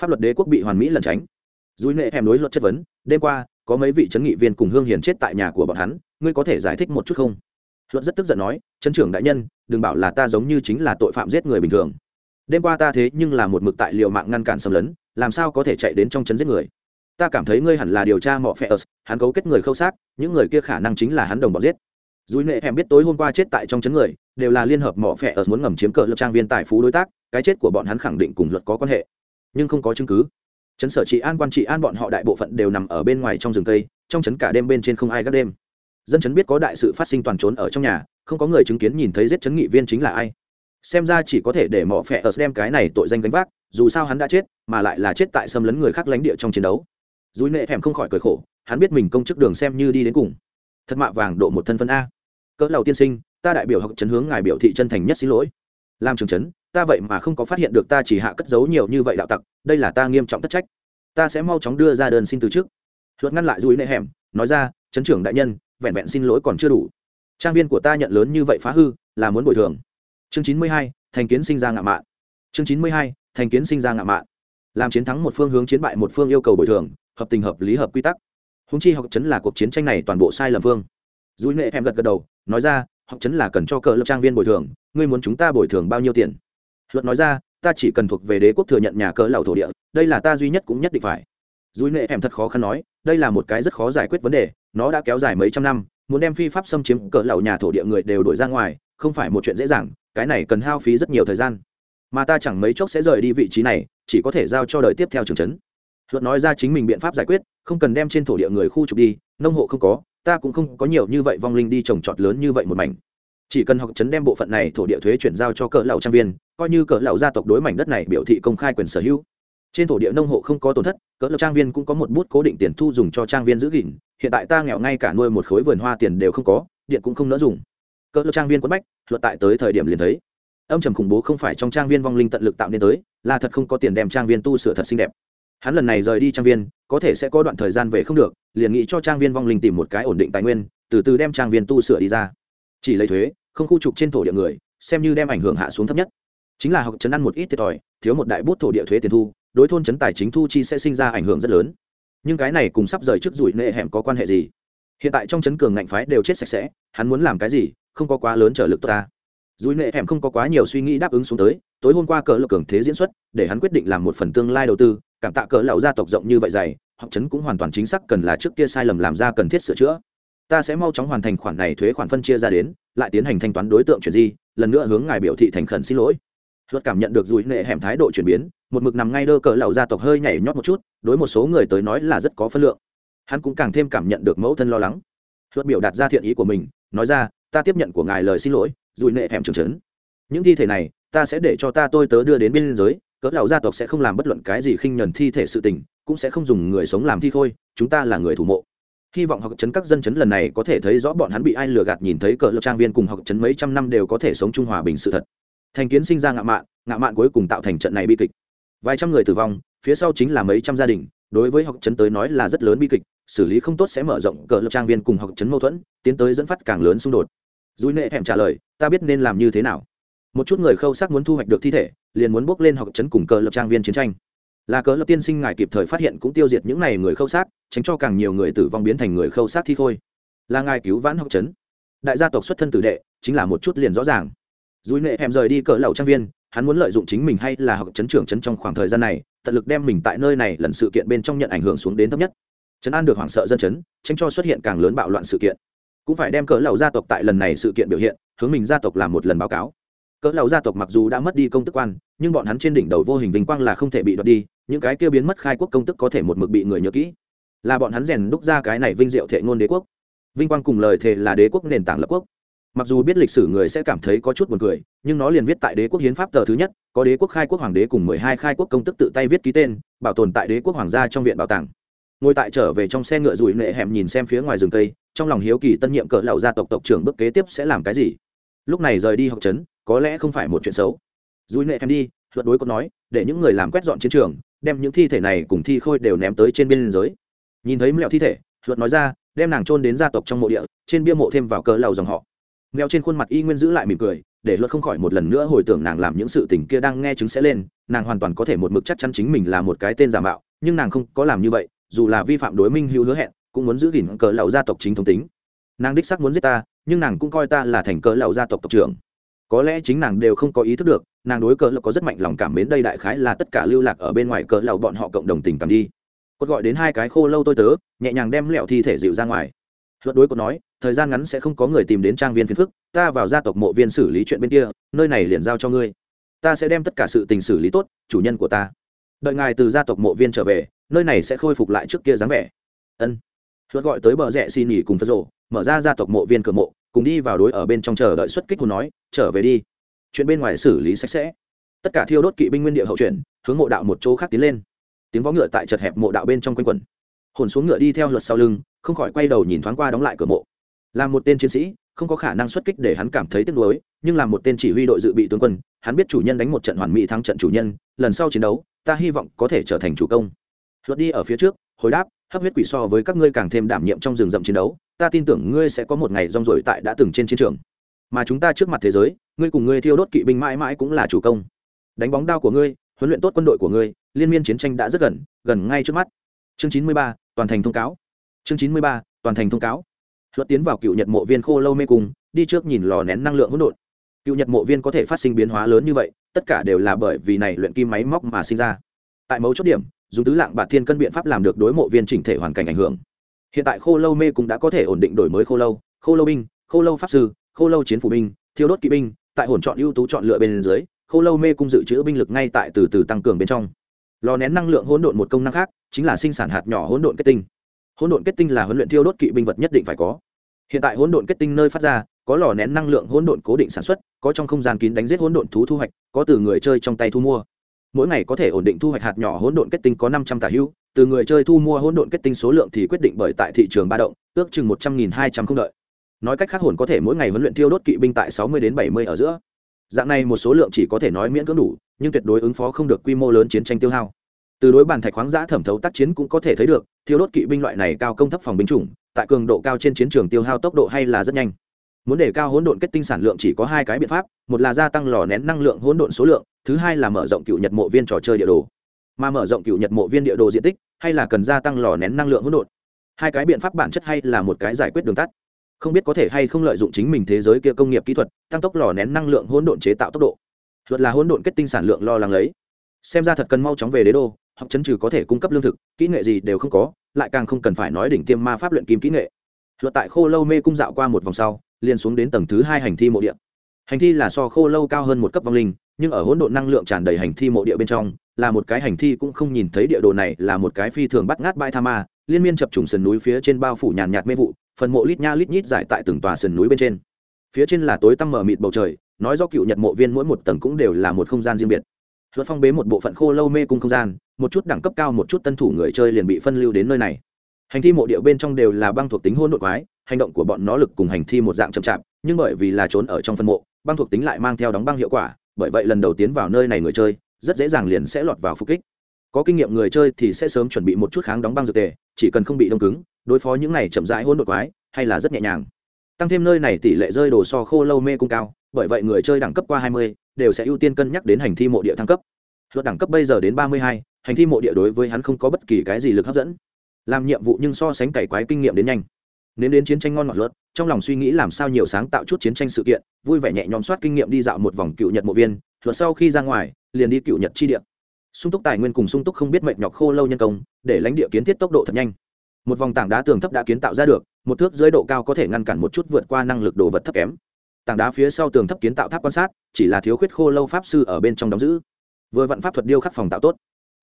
Pháp luật đế quốc bị hoàn mỹ lẩn tránh dùi nệ em đối luật chất vấn, đêm qua, có mấy vị chấn nghị viên cùng hương hiền chết tại nhà của bọn hắn, ngươi có thể giải thích một chút không? Luật rất tức giận nói chân trưởng đại nhân, đừng bảo là ta giống như chính là tội phạm giết người bình thường. Đêm qua ta thế nhưng là một mực tại liều mạng ngăn cản xâm lấn, làm sao có thể chạy đến trong chấn giết người? Ta cảm thấy ngươi hẳn là điều tra mọ phe ớt, hắn cấu kết người khâu xác, những người kia khả năng chính là hắn đồng bọn giết. Dùi nệ em biết tối hôm qua chết tại trong chấn người, đều là liên hợp mọ phe ớt muốn ngầm chiếm cờ lập trang viên tài phú đối tác, cái chết của bọn hắn khẳng định cùng luật có quan hệ, nhưng không có chứng cứ chấn sở trị an quan trị an bọn họ đại bộ phận đều nằm ở bên ngoài trong rừng cây, trong chấn cả đêm bên trên không ai gác đêm. Dân chấn biết có đại sự phát sinh toàn trốn ở trong nhà, không có người chứng kiến nhìn thấy giết chấn nghị viên chính là ai. Xem ra chỉ có thể để mỏ phẹ ở đem cái này tội danh gánh vác, dù sao hắn đã chết, mà lại là chết tại xâm lấn người khác lãnh địa trong chiến đấu. Dùi nệ thèm không khỏi cười khổ, hắn biết mình công chức đường xem như đi đến cùng. Thật mạ vàng độ một thân phân a. Cỡ lầu tiên sinh, ta đại biểu học chấn hướng ngài biểu thị chân thành nhất xin lỗi. Làm trường chấn ta vậy mà không có phát hiện được ta chỉ hạ cất giấu nhiều như vậy đạo tặc, đây là ta nghiêm trọng tất trách. Ta sẽ mau chóng đưa ra đơn xin từ chức. Luật ngăn lại dùi nệ hẻm, nói ra, chấn trưởng đại nhân, vẹn vẹn xin lỗi còn chưa đủ. Trang viên của ta nhận lớn như vậy phá hư, là muốn bồi thường. Chương chín mươi hai, thành kiến sinh ra ngạo mạn. Chương chín mươi hai, thành kiến sinh ra ngạo mạn. Làm chiến thắng một phương hướng chiến bại một phương yêu cầu bồi thường, hợp tình hợp lý hợp quy tắc. Húng chi học chấn là cuộc chiến tranh này toàn bộ sai lầm phương. Dùi nệ hẻm gật gật đầu, nói ra, học chấn là cần cho cờ lập trang viên bồi thường, ngươi muốn chúng ta bồi thường bao nhiêu tiền? Luật nói ra, ta chỉ cần thuộc về đế quốc thừa nhận nhà cờ lầu thổ địa, đây là ta duy nhất cũng nhất định phải. Dùi nệ em thật khó khăn nói, đây là một cái rất khó giải quyết vấn đề, nó đã kéo dài mấy trăm năm, muốn đem phi pháp xâm chiếm cỡ lầu nhà thổ địa người đều đổi ra ngoài, không phải một chuyện dễ dàng, cái này cần hao phí rất nhiều thời gian. Mà ta chẳng mấy chốc sẽ rời đi vị trí này, chỉ có thể giao cho đời tiếp theo trường trấn luật nói ra chính mình biện pháp giải quyết, không cần đem trên thổ địa người khu trục đi, nông hộ không có, ta cũng không có nhiều như vậy vong linh đi trồng trọt lớn như vậy một mảnh. Chỉ cần học trấn đem bộ phận này thổ địa thuế chuyển giao cho cỡ lầu trang viên coi như cỡ lão gia tộc đối mảnh đất này biểu thị công khai quyền sở hữu. Trên thổ địa nông hộ không có tổn thất, cỡ lão trang viên cũng có một bút cố định tiền thu dùng cho trang viên giữ gìn. Hiện tại ta nghèo ngay cả nuôi một khối vườn hoa tiền đều không có, điện cũng không nỡ dùng. Cỡ lão trang viên quất bách, luật tại tới thời điểm liền thấy. Âm trầm khủng bố không phải trong trang viên vong linh tận lực tạo nên tới, là thật không có tiền đem trang viên tu sửa thật xinh đẹp. Hắn lần này rời đi trang viên, có thể sẽ có đoạn thời gian về không được, liền nghĩ cho trang viên vong linh tìm một cái ổn định tài nguyên, từ từ đem trang viên tu sửa đi ra. Chỉ lấy thuế, không khu trục trên thổ địa người, xem như đem ảnh hưởng hạ xuống thấp nhất chính là học chấn ăn một ít thiệt thòi, thiếu một đại bút thổ địa thuế tiền thu, đối thôn chấn tài chính thu chi sẽ sinh ra ảnh hưởng rất lớn. Nhưng cái này cùng sắp rời trước rủi nệ hẻm có quan hệ gì? Hiện tại trong chấn cường ngạnh phái đều chết sạch sẽ, hắn muốn làm cái gì? Không có quá lớn trở lực tốt ta. Rủi nệ hẻm không có quá nhiều suy nghĩ đáp ứng xuống tới, tối hôm qua cỡ lực cường thế diễn xuất, để hắn quyết định làm một phần tương lai đầu tư, cảm tạ cỡ lão gia tộc rộng như vậy dày, học chấn cũng hoàn toàn chính xác cần là trước kia sai lầm làm ra cần thiết sửa chữa. Ta sẽ mau chóng hoàn thành khoản này thuế khoản phân chia ra đến, lại tiến hành thanh toán đối tượng chuyển di, lần nữa hướng ngài biểu thị thành khẩn xin lỗi luật cảm nhận được dùi nệ hẻm thái độ chuyển biến, một mực nằm ngay đơ cỡ lão gia tộc hơi nhảy nhót một chút, đối một số người tới nói là rất có phân lượng. Hắn cũng càng thêm cảm nhận được mẫu thân lo lắng. Luật biểu đạt ra thiện ý của mình, nói ra, ta tiếp nhận của ngài lời xin lỗi dùi nệ hẻm trưởng trấn. Những thi thể này, ta sẽ để cho ta tôi tớ đưa đến biên giới, cỡ lão gia tộc sẽ không làm bất luận cái gì khinh nhẫn thi thể sự tình, cũng sẽ không dùng người sống làm thi khôi, chúng ta là người thủ mộ. Hy vọng học chấn các dân chấn lần này có thể thấy rõ bọn hắn bị ai lừa gạt nhìn thấy cỡ lập trang viên cùng học chấn mấy trăm năm đều có thể sống trung hòa bình sự thật thành kiến sinh ra ngạo mạn ngạo mạn cuối cùng tạo thành trận này bi kịch. Vài trăm người tử vong, phía sau chính là mấy trăm gia đình, đối với học trấn tới nói là rất lớn bi kịch, xử lý không tốt sẽ mở rộng cờ lập trang viên cùng học trấn mâu thuẫn, tiến tới dẫn phát càng lớn xung đột. Dùi nệ hẻm trả lời, ta biết nên làm như thế nào. Một chút người khâu sắc muốn thu hoạch được thi thể, liền muốn bước lên học trấn cùng cờ lập trang viên chiến tranh. Là cờ lập tiên sinh ngài kịp thời phát hiện cũng tiêu diệt những n à y người khâu xác tránh cho càng nhiều người tử vong biến thành người khâu xác thi khôi. Là ngài cứu vãn học trấn. Đại gia tộc xuất thân tử đệ, chính là một chút liền rõ ràng dùi nệ hẻm rời đi cỡ lầu trang viên, hắn muốn lợi dụng chính mình hay là học chấn trưởng chấn trong khoảng thời gian này, tận lực đem mình tại nơi này lần sự kiện bên trong nhận ảnh hưởng xuống đến thấp nhất. Chấn an được hoảng sợ dân chấn, tránh cho xuất hiện càng lớn bạo loạn sự kiện. Cũng phải đem cỡ lầu gia tộc tại lần này sự kiện biểu hiện, hướng mình gia tộc làm một lần báo cáo. Cỡ lầu gia tộc mặc dù đã mất đi công tức quan, nhưng bọn hắn trên đỉnh đầu vô hình vinh quang là không thể bị đoạt đi, những cái kia biến mất khai quốc công tức có thể một mực bị người nhớ kỹ. Là bọn hắn rèn đúc ra cái này vinh diệu thệ ngôn đế quốc. Vinh quang cùng lời thề là đế quốc nền tảng lập quốc mặc dù biết lịch sử người sẽ cảm thấy có chút buồn cười, nhưng nó liền viết tại đế quốc hiến pháp tờ thứ nhất, có đế quốc khai quốc hoàng đế cùng mười hai khai quốc công tức tự tay viết ký tên, bảo tồn tại đế quốc hoàng gia trong viện bảo tàng. Ngồi tại trở về trong xe ngựa rủi nệ hẻm nhìn xem phía ngoài rừng cây, trong lòng hiếu kỳ tân nhiệm cỡ lão gia tộc tộc trưởng bước kế tiếp sẽ làm cái gì. Lúc này rời đi học trấn, có lẽ không phải một chuyện xấu. Rủi nệ hẻm đi, luật đối có nói, để những người làm quét dọn chiến trường, đem những thi thể này cùng thi khôi đều ném tới trên biên giới. Nhìn thấy mẹo thi thể, luật nói ra, đem nàng trôn đến gia tộc trong mộ địa, trên bia mộ thêm vào cỡ lão dòng họ mèo trên khuôn mặt y nguyên giữ lại mỉm cười, để luật không khỏi một lần nữa hồi tưởng nàng làm những sự tình kia đang nghe chứng sẽ lên, nàng hoàn toàn có thể một mực chắc chắn chính mình là một cái tên giả mạo, nhưng nàng không có làm như vậy, dù là vi phạm đối minh hữu hứa hẹn, cũng muốn giữ gìn cờ lậu gia tộc chính thống tính. Nàng đích sắc muốn giết ta, nhưng nàng cũng coi ta là thành cờ lậu gia tộc tộc trưởng. Có lẽ chính nàng đều không có ý thức được, nàng đối cờ lậu có rất mạnh lòng cảm mến đây đại khái là tất cả lưu lạc ở bên ngoài cờ lậu bọn họ cộng đồng tình cảm đi. Cốt gọi đến hai cái khô lâu tôi tớ, nhẹ nhàng đem lẹo thi thể dịu ra ngoài luật đối cốt nói, thời gian ngắn sẽ không có người tìm đến trang viên phiền phức, ta vào gia tộc mộ viên xử lý chuyện bên kia, nơi này liền giao cho ngươi. Ta sẽ đem tất cả sự tình xử lý tốt, chủ nhân của ta. Đợi ngài từ gia tộc mộ viên trở về, nơi này sẽ khôi phục lại trước kia dáng vẻ. Ân. Luật gọi tới bờ rẽ xin nghỉ cùng phật rộ mở ra gia tộc mộ viên cửa mộ, cùng đi vào đối ở bên trong chờ đợi xuất kích hồn nói, trở về đi. Chuyện bên ngoài xử lý sạch sẽ. Tất cả thiêu đốt kỵ binh nguyên địa hậu chuyển hướng mộ đạo một chỗ khác tiến lên. Tiếng võ ngựa tại chật hẹp mộ đạo bên trong quanh quần hồn xuống ngựa đi theo luật sau lưng không khỏi quay đầu nhìn thoáng qua đóng lại cửa mộ. Là một tên chiến sĩ, không có khả năng xuất kích để hắn cảm thấy tiếc nuối, nhưng là một tên chỉ huy đội dự bị tướng quân, hắn biết chủ nhân đánh một trận hoàn mỹ thắng trận chủ nhân, lần sau chiến đấu, ta hy vọng có thể trở thành chủ công. Luật đi ở phía trước, hồi đáp, hấp huyết quỷ so với các ngươi càng thêm đảm nhiệm trong rừng rậm chiến đấu, ta tin tưởng ngươi sẽ có một ngày rong rổi tại đã từng trên chiến trường. Mà chúng ta trước mặt thế giới, ngươi cùng ngươi thiêu đốt kỵ binh mãi mãi cũng là chủ công. Đánh bóng đao của ngươi, huấn luyện tốt quân đội của ngươi, liên miên chiến tranh đã rất gần gần ngay trước mắt. Chương chín mươi ba, toàn thành thông cáo chương chín mươi ba, toàn thành thông cáo. Luật tiến vào cựu nhật mộ viên khô lâu mê cung, đi trước nhìn lò nén năng lượng hỗn độn. Cựu nhật mộ viên có thể phát sinh biến hóa lớn như vậy, tất cả đều là bởi vì này luyện kim máy móc mà sinh ra. Tại mấu chốt điểm, dùng tứ lạng bạt thiên cân biện pháp làm được đối mộ viên chỉnh thể hoàn cảnh ảnh hưởng. Hiện tại khô lâu mê cũng đã có thể ổn định đổi mới khô lâu khô lâu binh, khô lâu pháp sư, khô lâu chiến phủ binh, thiêu đốt kỵ binh, tại hồn chọn ưu tú chọn lựa bên dưới, khô lâu mê cung dự trữ binh lực ngay tại từ từ tăng cường bên trong. Lò nén năng lượng hỗn độn một công năng khác, chính là sinh sản hạt nhỏ hỗn độn kết tinh hỗn độn kết tinh là huấn luyện thiêu đốt kỵ binh vật nhất định phải có. Hiện tại hỗn độn kết tinh nơi phát ra, có lò nén năng lượng hỗn độn cố định sản xuất, có trong không gian kín đánh giết hỗn độn thú thu hoạch, có từ người chơi trong tay thu mua. Mỗi ngày có thể ổn định thu hoạch hạt nhỏ hỗn độn kết tinh có năm trăm tả hữu từ người chơi thu mua hỗn độn kết tinh số lượng thì quyết định bởi tại thị trường ba động, ước chừng một trăm nghìn hai trăm không đợi. Nói cách khác hồn có thể mỗi ngày huấn luyện tiêu đốt kỵ binh tại sáu mươi đến bảy mươi ở giữa. Dạng này một số lượng chỉ có thể nói miễn cưỡng đủ, nhưng tuyệt đối ứng phó không được quy mô lớn chiến tranh tiêu hao. Từ đối bàn thạch khoáng giã thẩm thấu tác chiến cũng có thể thấy được thiêu đốt kỵ binh loại này cao công thấp phòng binh chủng, tại cường độ cao trên chiến trường tiêu hao tốc độ hay là rất nhanh. Muốn để cao hỗn độn kết tinh sản lượng chỉ có hai cái biện pháp, một là gia tăng lò nén năng lượng hỗn độn số lượng, thứ hai là mở rộng cựu nhật mộ viên trò chơi địa đồ. Mà mở rộng cựu nhật mộ viên địa đồ diện tích, hay là cần gia tăng lò nén năng lượng hỗn độn? Hai cái biện pháp bản chất hay là một cái giải quyết đường tắt? Không biết có thể hay không lợi dụng chính mình thế giới kia công nghiệp kỹ thuật, tăng tốc lò nén năng lượng hỗn độn chế tạo tốc độ. Luật là hỗn độn kết tinh sản lượng lo lắng lấy. Xem ra thật cần mau chóng về đế đô Học chấn trừ có thể cung cấp lương thực, kỹ nghệ gì đều không có, lại càng không cần phải nói đỉnh tiêm ma pháp luyện kim kỹ nghệ. Luật tại khô lâu mê cung dạo qua một vòng sau, liền xuống đến tầng thứ hai hành thi mộ địa. Hành thi là so khô lâu cao hơn một cấp vong linh, nhưng ở hỗn độn năng lượng tràn đầy hành thi mộ địa bên trong, là một cái hành thi cũng không nhìn thấy địa đồ này là một cái phi thường bắt ngát bãi tha ma, liên miên chập trùng sườn núi phía trên bao phủ nhàn nhạt mê vụ, phần mộ lít nha lít nhít giải tại từng tòa sườn núi bên trên. Phía trên là tối tăm mờ mịt bầu trời, nói do cựu nhật mộ viên mỗi một tầng cũng đều là một không gian riêng biệt luật phong bế một bộ phận khô lâu mê cung không gian, một chút đẳng cấp cao, một chút tân thủ người chơi liền bị phân lưu đến nơi này. Hành thi mộ địa bên trong đều là băng thuộc tính hôn đột quái, hành động của bọn nó lực cùng hành thi một dạng chậm chạp, nhưng bởi vì là trốn ở trong phân mộ, băng thuộc tính lại mang theo đóng băng hiệu quả, bởi vậy lần đầu tiến vào nơi này người chơi, rất dễ dàng liền sẽ lọt vào phục kích. Có kinh nghiệm người chơi thì sẽ sớm chuẩn bị một chút kháng đóng băng dược tề, chỉ cần không bị đông cứng, đối phó những này chậm rãi hôn đột quái, hay là rất nhẹ nhàng. Tăng thêm nơi này tỷ lệ rơi đồ so khô lâu mê cung cao, bởi vậy người chơi đẳng cấp qua 20 đều sẽ ưu tiên cân nhắc đến hành thi mộ địa thăng cấp. Luật đẳng cấp bây giờ đến 32, hành thi mộ địa đối với hắn không có bất kỳ cái gì lực hấp dẫn. Làm nhiệm vụ nhưng so sánh cày quái kinh nghiệm đến nhanh. Nếu đến chiến tranh ngon ngọt luật trong lòng suy nghĩ làm sao nhiều sáng tạo chút chiến tranh sự kiện vui vẻ nhẹ nhõm soát kinh nghiệm đi dạo một vòng cựu nhật mộ viên luật sau khi ra ngoài liền đi cựu nhật chi địa. Sung túc tài nguyên cùng sung túc không biết mệnh nhọc khô lâu nhân công để lãnh địa kiến thiết tốc độ thật nhanh. Một vòng tảng đá tường thấp đã kiến tạo ra được một thước dưới độ cao có thể ngăn cản một chút vượt qua năng lực đồ vật thấp kém tảng đá phía sau tường thấp kiến tạo tháp quan sát, chỉ là thiếu khuyết khô lâu pháp sư ở bên trong đóng giữ. Vừa vặn pháp thuật điêu khắc phòng tạo tốt.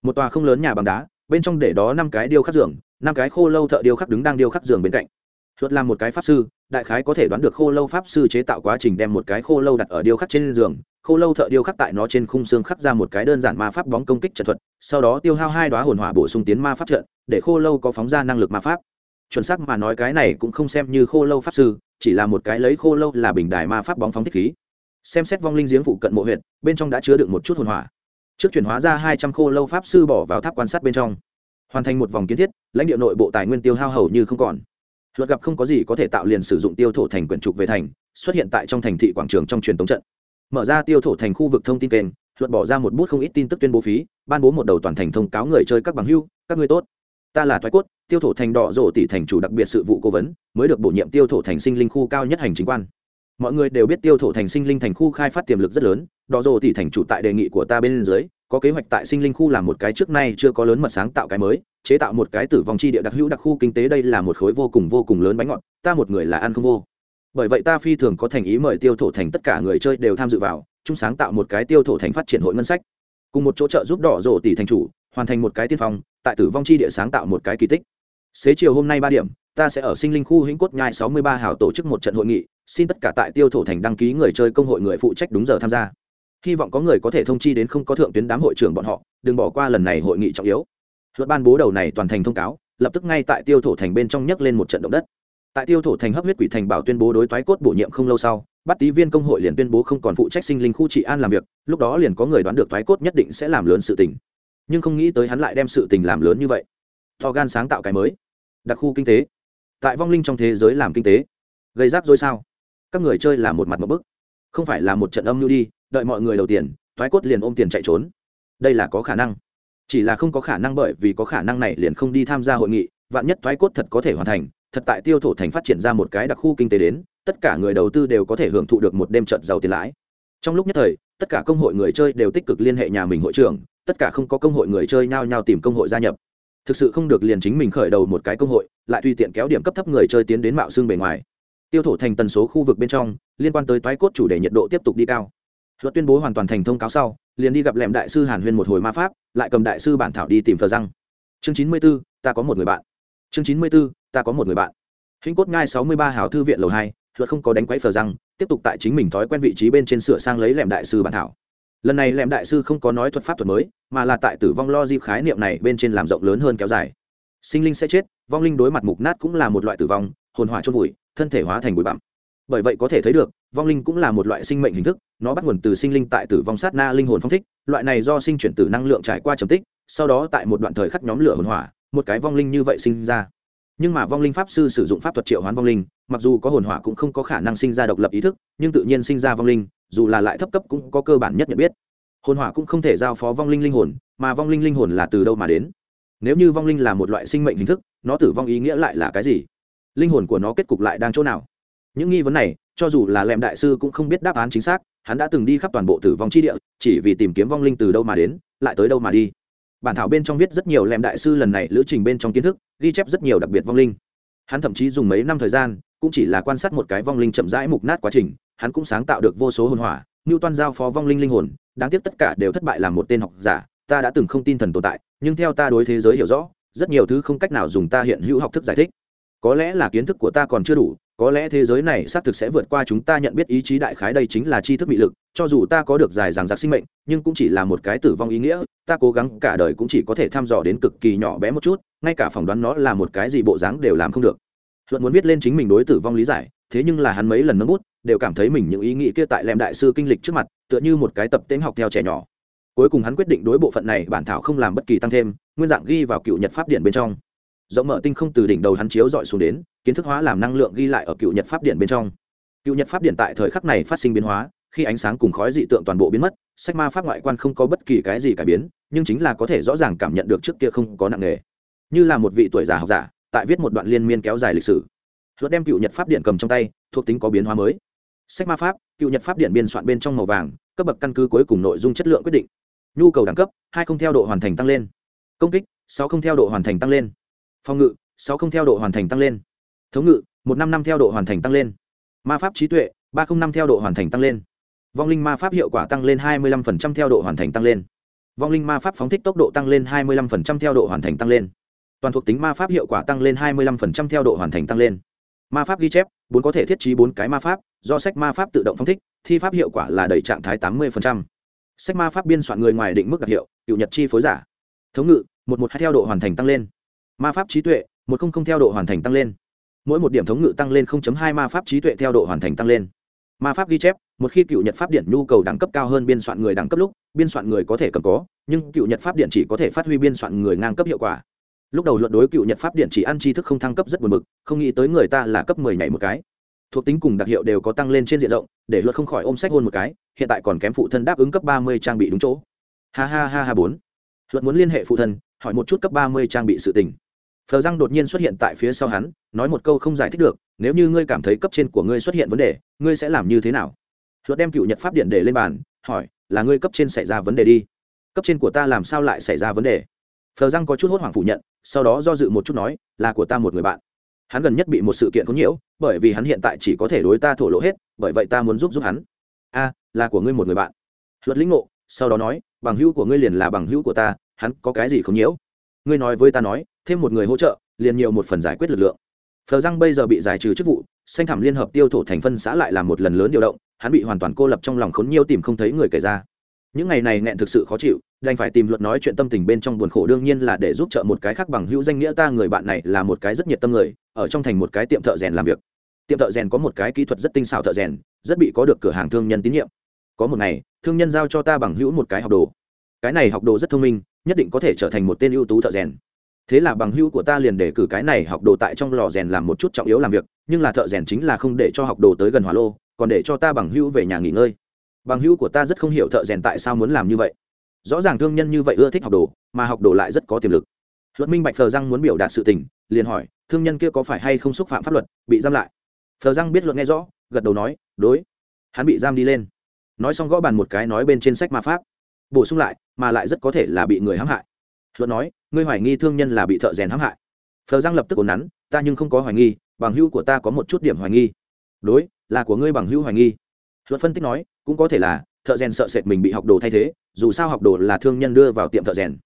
Một tòa không lớn nhà bằng đá, bên trong để đó năm cái điêu khắc giường, năm cái khô lâu thợ điêu khắc đứng đang điêu khắc giường bên cạnh. Luật làm một cái pháp sư, đại khái có thể đoán được khô lâu pháp sư chế tạo quá trình đem một cái khô lâu đặt ở điêu khắc trên giường, khô lâu thợ điêu khắc tại nó trên khung xương khắc ra một cái đơn giản ma pháp bóng công kích trận thuật, sau đó tiêu hao hai đoá hồn hỏa bổ sung tiến ma pháp trận, để khô lâu có phóng ra năng lực ma pháp. Chuẩn xác mà nói cái này cũng không xem như khô lâu pháp sư chỉ là một cái lấy khô lâu là bình đài ma pháp bóng phóng thích khí. Xem xét vong linh giếng phụ cận mộ huyện bên trong đã chứa được một chút hồn hỏa. Trước chuyển hóa ra hai trăm khô lâu pháp sư bỏ vào tháp quan sát bên trong. Hoàn thành một vòng kiến thiết, lãnh địa nội bộ tài nguyên tiêu hao hầu như không còn. Luật gặp không có gì có thể tạo liền sử dụng tiêu thổ thành quyển trục về thành, xuất hiện tại trong thành thị quảng trường trong truyền thống trận. Mở ra tiêu thổ thành khu vực thông tin kênh, luật bỏ ra một bút không ít tin tức tuyên bố phí, ban bố một đầu toàn thành thông cáo người chơi các bằng hưu, các người tốt ta là thoái cốt, tiêu thổ thành đỏ rổ tỷ thành chủ đặc biệt sự vụ cố vấn, mới được bổ nhiệm tiêu thổ thành sinh linh khu cao nhất hành chính quan. Mọi người đều biết tiêu thổ thành sinh linh thành khu khai phát tiềm lực rất lớn, đỏ rổ tỷ thành chủ tại đề nghị của ta bên dưới, có kế hoạch tại sinh linh khu làm một cái trước nay chưa có lớn mật sáng tạo cái mới, chế tạo một cái tử vong chi địa đặc hữu đặc khu kinh tế đây là một khối vô cùng vô cùng lớn bánh ngọt, ta một người là ăn không vô. Bởi vậy ta phi thường có thành ý mời tiêu thổ thành tất cả người chơi đều tham dự vào, chung sáng tạo một cái tiêu thổ thành phát triển hội ngân sách. Cùng một chỗ trợ giúp đỏ rổ tỷ thành chủ, hoàn thành một cái tiên phong tại tử vong chi địa sáng tạo một cái kỳ tích. Xế chiều hôm nay ba điểm, ta sẽ ở sinh linh khu hĩnh cốt nhai sáu mươi ba hảo tổ chức một trận hội nghị, xin tất cả tại tiêu thổ thành đăng ký người chơi công hội người phụ trách đúng giờ tham gia. Hy vọng có người có thể thông chi đến không có thượng tuyến đám hội trưởng bọn họ, đừng bỏ qua lần này hội nghị trọng yếu. Luật ban bố đầu này toàn thành thông cáo, lập tức ngay tại tiêu thổ thành bên trong nhấc lên một trận động đất. Tại tiêu thổ thành hấp huyết quỷ thành bảo tuyên bố đối thoái cốt bổ nhiệm không lâu sau, bắt tý viên công hội liền tuyên bố không còn phụ trách sinh linh khu trị an làm việc, lúc đó liền có người đoán được thoái cốt nhất định sẽ làm lớn sự tình nhưng không nghĩ tới hắn lại đem sự tình làm lớn như vậy. To gan sáng tạo cái mới. Đặc khu kinh tế. Tại vong linh trong thế giới làm kinh tế. Gây rắc rối sao? Các người chơi là một mặt một bức. Không phải là một trận âm mưu đi, đợi mọi người đầu tiền, thoái cốt liền ôm tiền chạy trốn. Đây là có khả năng. Chỉ là không có khả năng bởi vì có khả năng này liền không đi tham gia hội nghị, vạn nhất thoái cốt thật có thể hoàn thành, thật tại tiêu thổ thành phát triển ra một cái đặc khu kinh tế đến, tất cả người đầu tư đều có thể hưởng thụ được một đêm trận giàu tiền lãi. Trong lúc nhất thời, tất cả công hội người chơi đều tích cực liên hệ nhà mình hội trưởng tất cả không có công hội người chơi nhao nhao tìm công hội gia nhập. Thực sự không được liền chính mình khởi đầu một cái công hội, lại tùy tiện kéo điểm cấp thấp người chơi tiến đến mạo xương bề ngoài. Tiêu thổ thành tần số khu vực bên trong, liên quan tới toái cốt chủ đề nhiệt độ tiếp tục đi cao. Luật tuyên bố hoàn toàn thành thông cáo sau, liền đi gặp lẻm đại sư hàn huyên một hồi ma pháp, lại cầm đại sư bản thảo đi tìm phờ răng. Chương chín mươi b ố ta có một người bạn. Chương chín mươi b ố ta có một người bạn. Hình cốt ngai sáu mươi ba hào thư viện lầu hai, luật không có đánh quấy phờ răng, tiếp tục tại chính mình thói quen vị trí bên trên sửa sang lấy lẻm đại sư bản thảo lần này lẻm đại sư không có nói thuật pháp thuật mới, mà là tại tử vong lo dịp khái niệm này bên trên làm rộng lớn hơn kéo dài. Sinh linh sẽ chết, vong linh đối mặt mục nát cũng là một loại tử vong, hồn hỏa chôn vùi, thân thể hóa thành bụi bặm. Bởi vậy có thể thấy được, vong linh cũng là một loại sinh mệnh hình thức, nó bắt nguồn từ sinh linh tại tử vong sát na linh hồn phong thích, loại này do sinh chuyển từ năng lượng trải qua trầm tích, sau đó tại một đoạn thời khắc nhóm lửa hồn hỏa, một cái vong linh như vậy sinh ra. Nhưng mà vong linh pháp sư sử dụng pháp thuật triệu hoán vong linh, mặc dù có hồn hỏa cũng không có khả năng sinh ra độc lập ý thức, nhưng tự nhiên sinh ra vong linh dù là lại thấp cấp cũng có cơ bản nhất nhận biết. Hồn hỏa cũng không thể giao phó vong linh linh hồn, mà vong linh linh hồn là từ đâu mà đến? Nếu như vong linh là một loại sinh mệnh hình thức, nó tử vong ý nghĩa lại là cái gì? Linh hồn của nó kết cục lại đang chỗ nào? Những nghi vấn này, cho dù là lẹm đại sư cũng không biết đáp án chính xác, hắn đã từng đi khắp toàn bộ tử vong chi địa, chỉ vì tìm kiếm vong linh từ đâu mà đến, lại tới đâu mà đi. Bản thảo bên trong viết rất nhiều lẹm đại sư lần này lữ trình bên trong kiến thức, ghi chép rất nhiều đặc biệt vong linh. Hắn thậm chí dùng mấy năm thời gian, cũng chỉ là quan sát một cái vong linh chậm rãi mục nát quá trình hắn cũng sáng tạo được vô số hồn hỏa. Như toan giao phó vong linh linh hồn, đáng tiếc tất cả đều thất bại làm một tên học giả, ta đã từng không tin thần tồn tại, nhưng theo ta đối thế giới hiểu rõ, rất nhiều thứ không cách nào dùng ta hiện hữu học thức giải thích. Có lẽ là kiến thức của ta còn chưa đủ, có lẽ thế giới này xác thực sẽ vượt qua chúng ta nhận biết ý chí đại khái đây chính là tri thức bị lực, cho dù ta có được dài dàng giặc sinh mệnh, nhưng cũng chỉ là một cái tử vong ý nghĩa, ta cố gắng cả đời cũng chỉ có thể thăm dò đến cực kỳ nhỏ bé một chút, ngay cả phỏng đoán nó là một cái gì bộ dáng đều làm không được. Luận muốn viết lên chính mình đối tử vong lý giải, thế nhưng là hắn mấy lần nâng bút đều cảm thấy mình những ý nghĩ kia tại lem đại sư kinh lịch trước mặt, tựa như một cái tập tễnh học theo trẻ nhỏ. Cuối cùng hắn quyết định đối bộ phận này bản thảo không làm bất kỳ tăng thêm, nguyên dạng ghi vào cựu nhật pháp điện bên trong. Rộng mở tinh không từ đỉnh đầu hắn chiếu dọi xuống đến, kiến thức hóa làm năng lượng ghi lại ở cựu nhật pháp điện bên trong. Cựu nhật pháp điện tại thời khắc này phát sinh biến hóa, khi ánh sáng cùng khói dị tượng toàn bộ biến mất, sách ma pháp ngoại quan không có bất kỳ cái gì cải biến, nhưng chính là có thể rõ ràng cảm nhận được trước kia không có nặng nghề như là một vị tuổi già học giả, tại viết một đoạn liên miên kéo dài lịch sử. Luật đem cựu nhật pháp điện cầm trong tay, thuộc tính có biến hóa mới sách ma pháp, cựu nhật pháp điện biên soạn bên trong màu vàng, cấp bậc căn cứ cuối cùng nội dung chất lượng quyết định. Nhu cầu đẳng cấp, hai không theo độ hoàn thành tăng lên. Công kích, sáu không theo độ hoàn thành tăng lên. Phòng ngự, sáu không theo độ hoàn thành tăng lên. Thống ngự, một năm năm theo độ hoàn thành tăng lên. Ma pháp trí tuệ, ba không năm theo độ hoàn thành tăng lên. Vong linh ma pháp hiệu quả tăng lên hai mươi 25% theo độ hoàn thành tăng lên. Vong linh ma pháp phóng thích tốc độ tăng lên hai mươi 25% theo độ hoàn thành tăng lên. Toàn thuộc tính ma pháp hiệu quả tăng lên hai mươi 25% theo độ hoàn thành tăng lên ma pháp ghi chép, bốn có thể thiết trí bốn cái ma pháp, do sách ma pháp tự động phong thích, thi pháp hiệu quả là đẩy trạng thái tám mươi sách ma pháp biên soạn người ngoài định mức đặc hiệu, cựu nhật chi phối giả. Thống ngự, một một hai theo độ hoàn thành tăng lên. Ma pháp trí tuệ, một không không theo độ hoàn thành tăng lên. Mỗi một điểm thống ngự tăng lên 0.2 ma pháp trí tuệ theo độ hoàn thành tăng lên. Ma pháp ghi chép, một khi cựu nhật pháp điện nhu cầu đẳng cấp cao hơn biên soạn người đẳng cấp lúc, biên soạn người có thể cầm có, nhưng cựu nhật pháp điện chỉ có thể phát huy biên soạn người ngang cấp hiệu quả lúc đầu luận đối cựu nhật pháp điện chỉ ăn tri thức không thăng cấp rất buồn bực, không nghĩ tới người ta là cấp mười nhảy một cái. Thuộc tính cùng đặc hiệu đều có tăng lên trên diện rộng, để luật không khỏi ôm sách hôn một cái, hiện tại còn kém phụ thân đáp ứng cấp ba mươi trang bị đúng chỗ. Ha ha ha ha bốn. Luật muốn liên hệ phụ thân, hỏi một chút cấp ba mươi trang bị sự tình. Phờ răng đột nhiên xuất hiện tại phía sau hắn, nói một câu không giải thích được, nếu như ngươi cảm thấy cấp trên của ngươi xuất hiện vấn đề, ngươi sẽ làm như thế nào? Luật đem cựu nhật pháp điện để lên bàn, hỏi, là ngươi cấp trên xảy ra vấn đề đi. Cấp trên của ta làm sao lại xảy ra vấn đề? Phờ răng có chút hốt hoảng phủ nhận sau đó do dự một chút nói, là của ta một người bạn. Hắn gần nhất bị một sự kiện có nhiễu, bởi vì hắn hiện tại chỉ có thể đối ta thổ lộ hết, bởi vậy ta muốn giúp giúp hắn. A, là của ngươi một người bạn. Luật lĩnh ngộ sau đó nói, bằng hữu của ngươi liền là bằng hữu của ta, hắn có cái gì không nhiễu? Ngươi nói với ta nói, thêm một người hỗ trợ, liền nhiều một phần giải quyết lực lượng. Phờ răng bây giờ bị giải trừ chức vụ, xanh thảm liên hợp tiêu thổ thành phân xã lại làm một lần lớn điều động, hắn bị hoàn toàn cô lập trong lòng khốn nhiều tìm không thấy người kể ra những ngày này nghẹn thực sự khó chịu, đành phải tìm luật nói chuyện tâm tình bên trong buồn khổ đương nhiên là để giúp trợ một cái khác bằng hữu danh nghĩa ta, người bạn này là một cái rất nhiệt tâm người, ở trong thành một cái tiệm thợ rèn làm việc. Tiệm thợ rèn có một cái kỹ thuật rất tinh xảo thợ rèn, rất bị có được cửa hàng thương nhân tín nhiệm. Có một ngày, thương nhân giao cho ta bằng hữu một cái học đồ. Cái này học đồ rất thông minh, nhất định có thể trở thành một tên ưu tú thợ rèn. Thế là bằng hữu của ta liền để cử cái này học đồ tại trong lò rèn làm một chút trọng yếu làm việc, nhưng là thợ rèn chính là không để cho học đồ tới gần hỏa lô, còn để cho ta bằng hữu về nhà nghỉ ngơi bằng hữu của ta rất không hiểu thợ rèn tại sao muốn làm như vậy. Rõ ràng thương nhân như vậy ưa thích học đồ, mà học đồ lại rất có tiềm lực. Luật minh bạch phờ răng muốn biểu đạt sự tình, liền hỏi, thương nhân kia có phải hay không xúc phạm pháp luật, bị giam lại? Phờ răng biết luật nghe rõ, gật đầu nói, đối. Hắn bị giam đi lên. Nói xong gõ bàn một cái nói bên trên sách ma pháp. Bổ sung lại, mà lại rất có thể là bị người hãm hại. Luật nói, ngươi hoài nghi thương nhân là bị thợ rèn hãm hại. Phờ giang lập tức ổn nắn, ta nhưng không có hoài nghi, bằng hữu của ta có một chút điểm hoài nghi. Đối, là của ngươi bằng hữu hoài nghi luật phân tích nói, cũng có thể là, thợ rèn sợ sệt mình bị học đồ thay thế, dù sao học đồ là thương nhân đưa vào tiệm thợ rèn.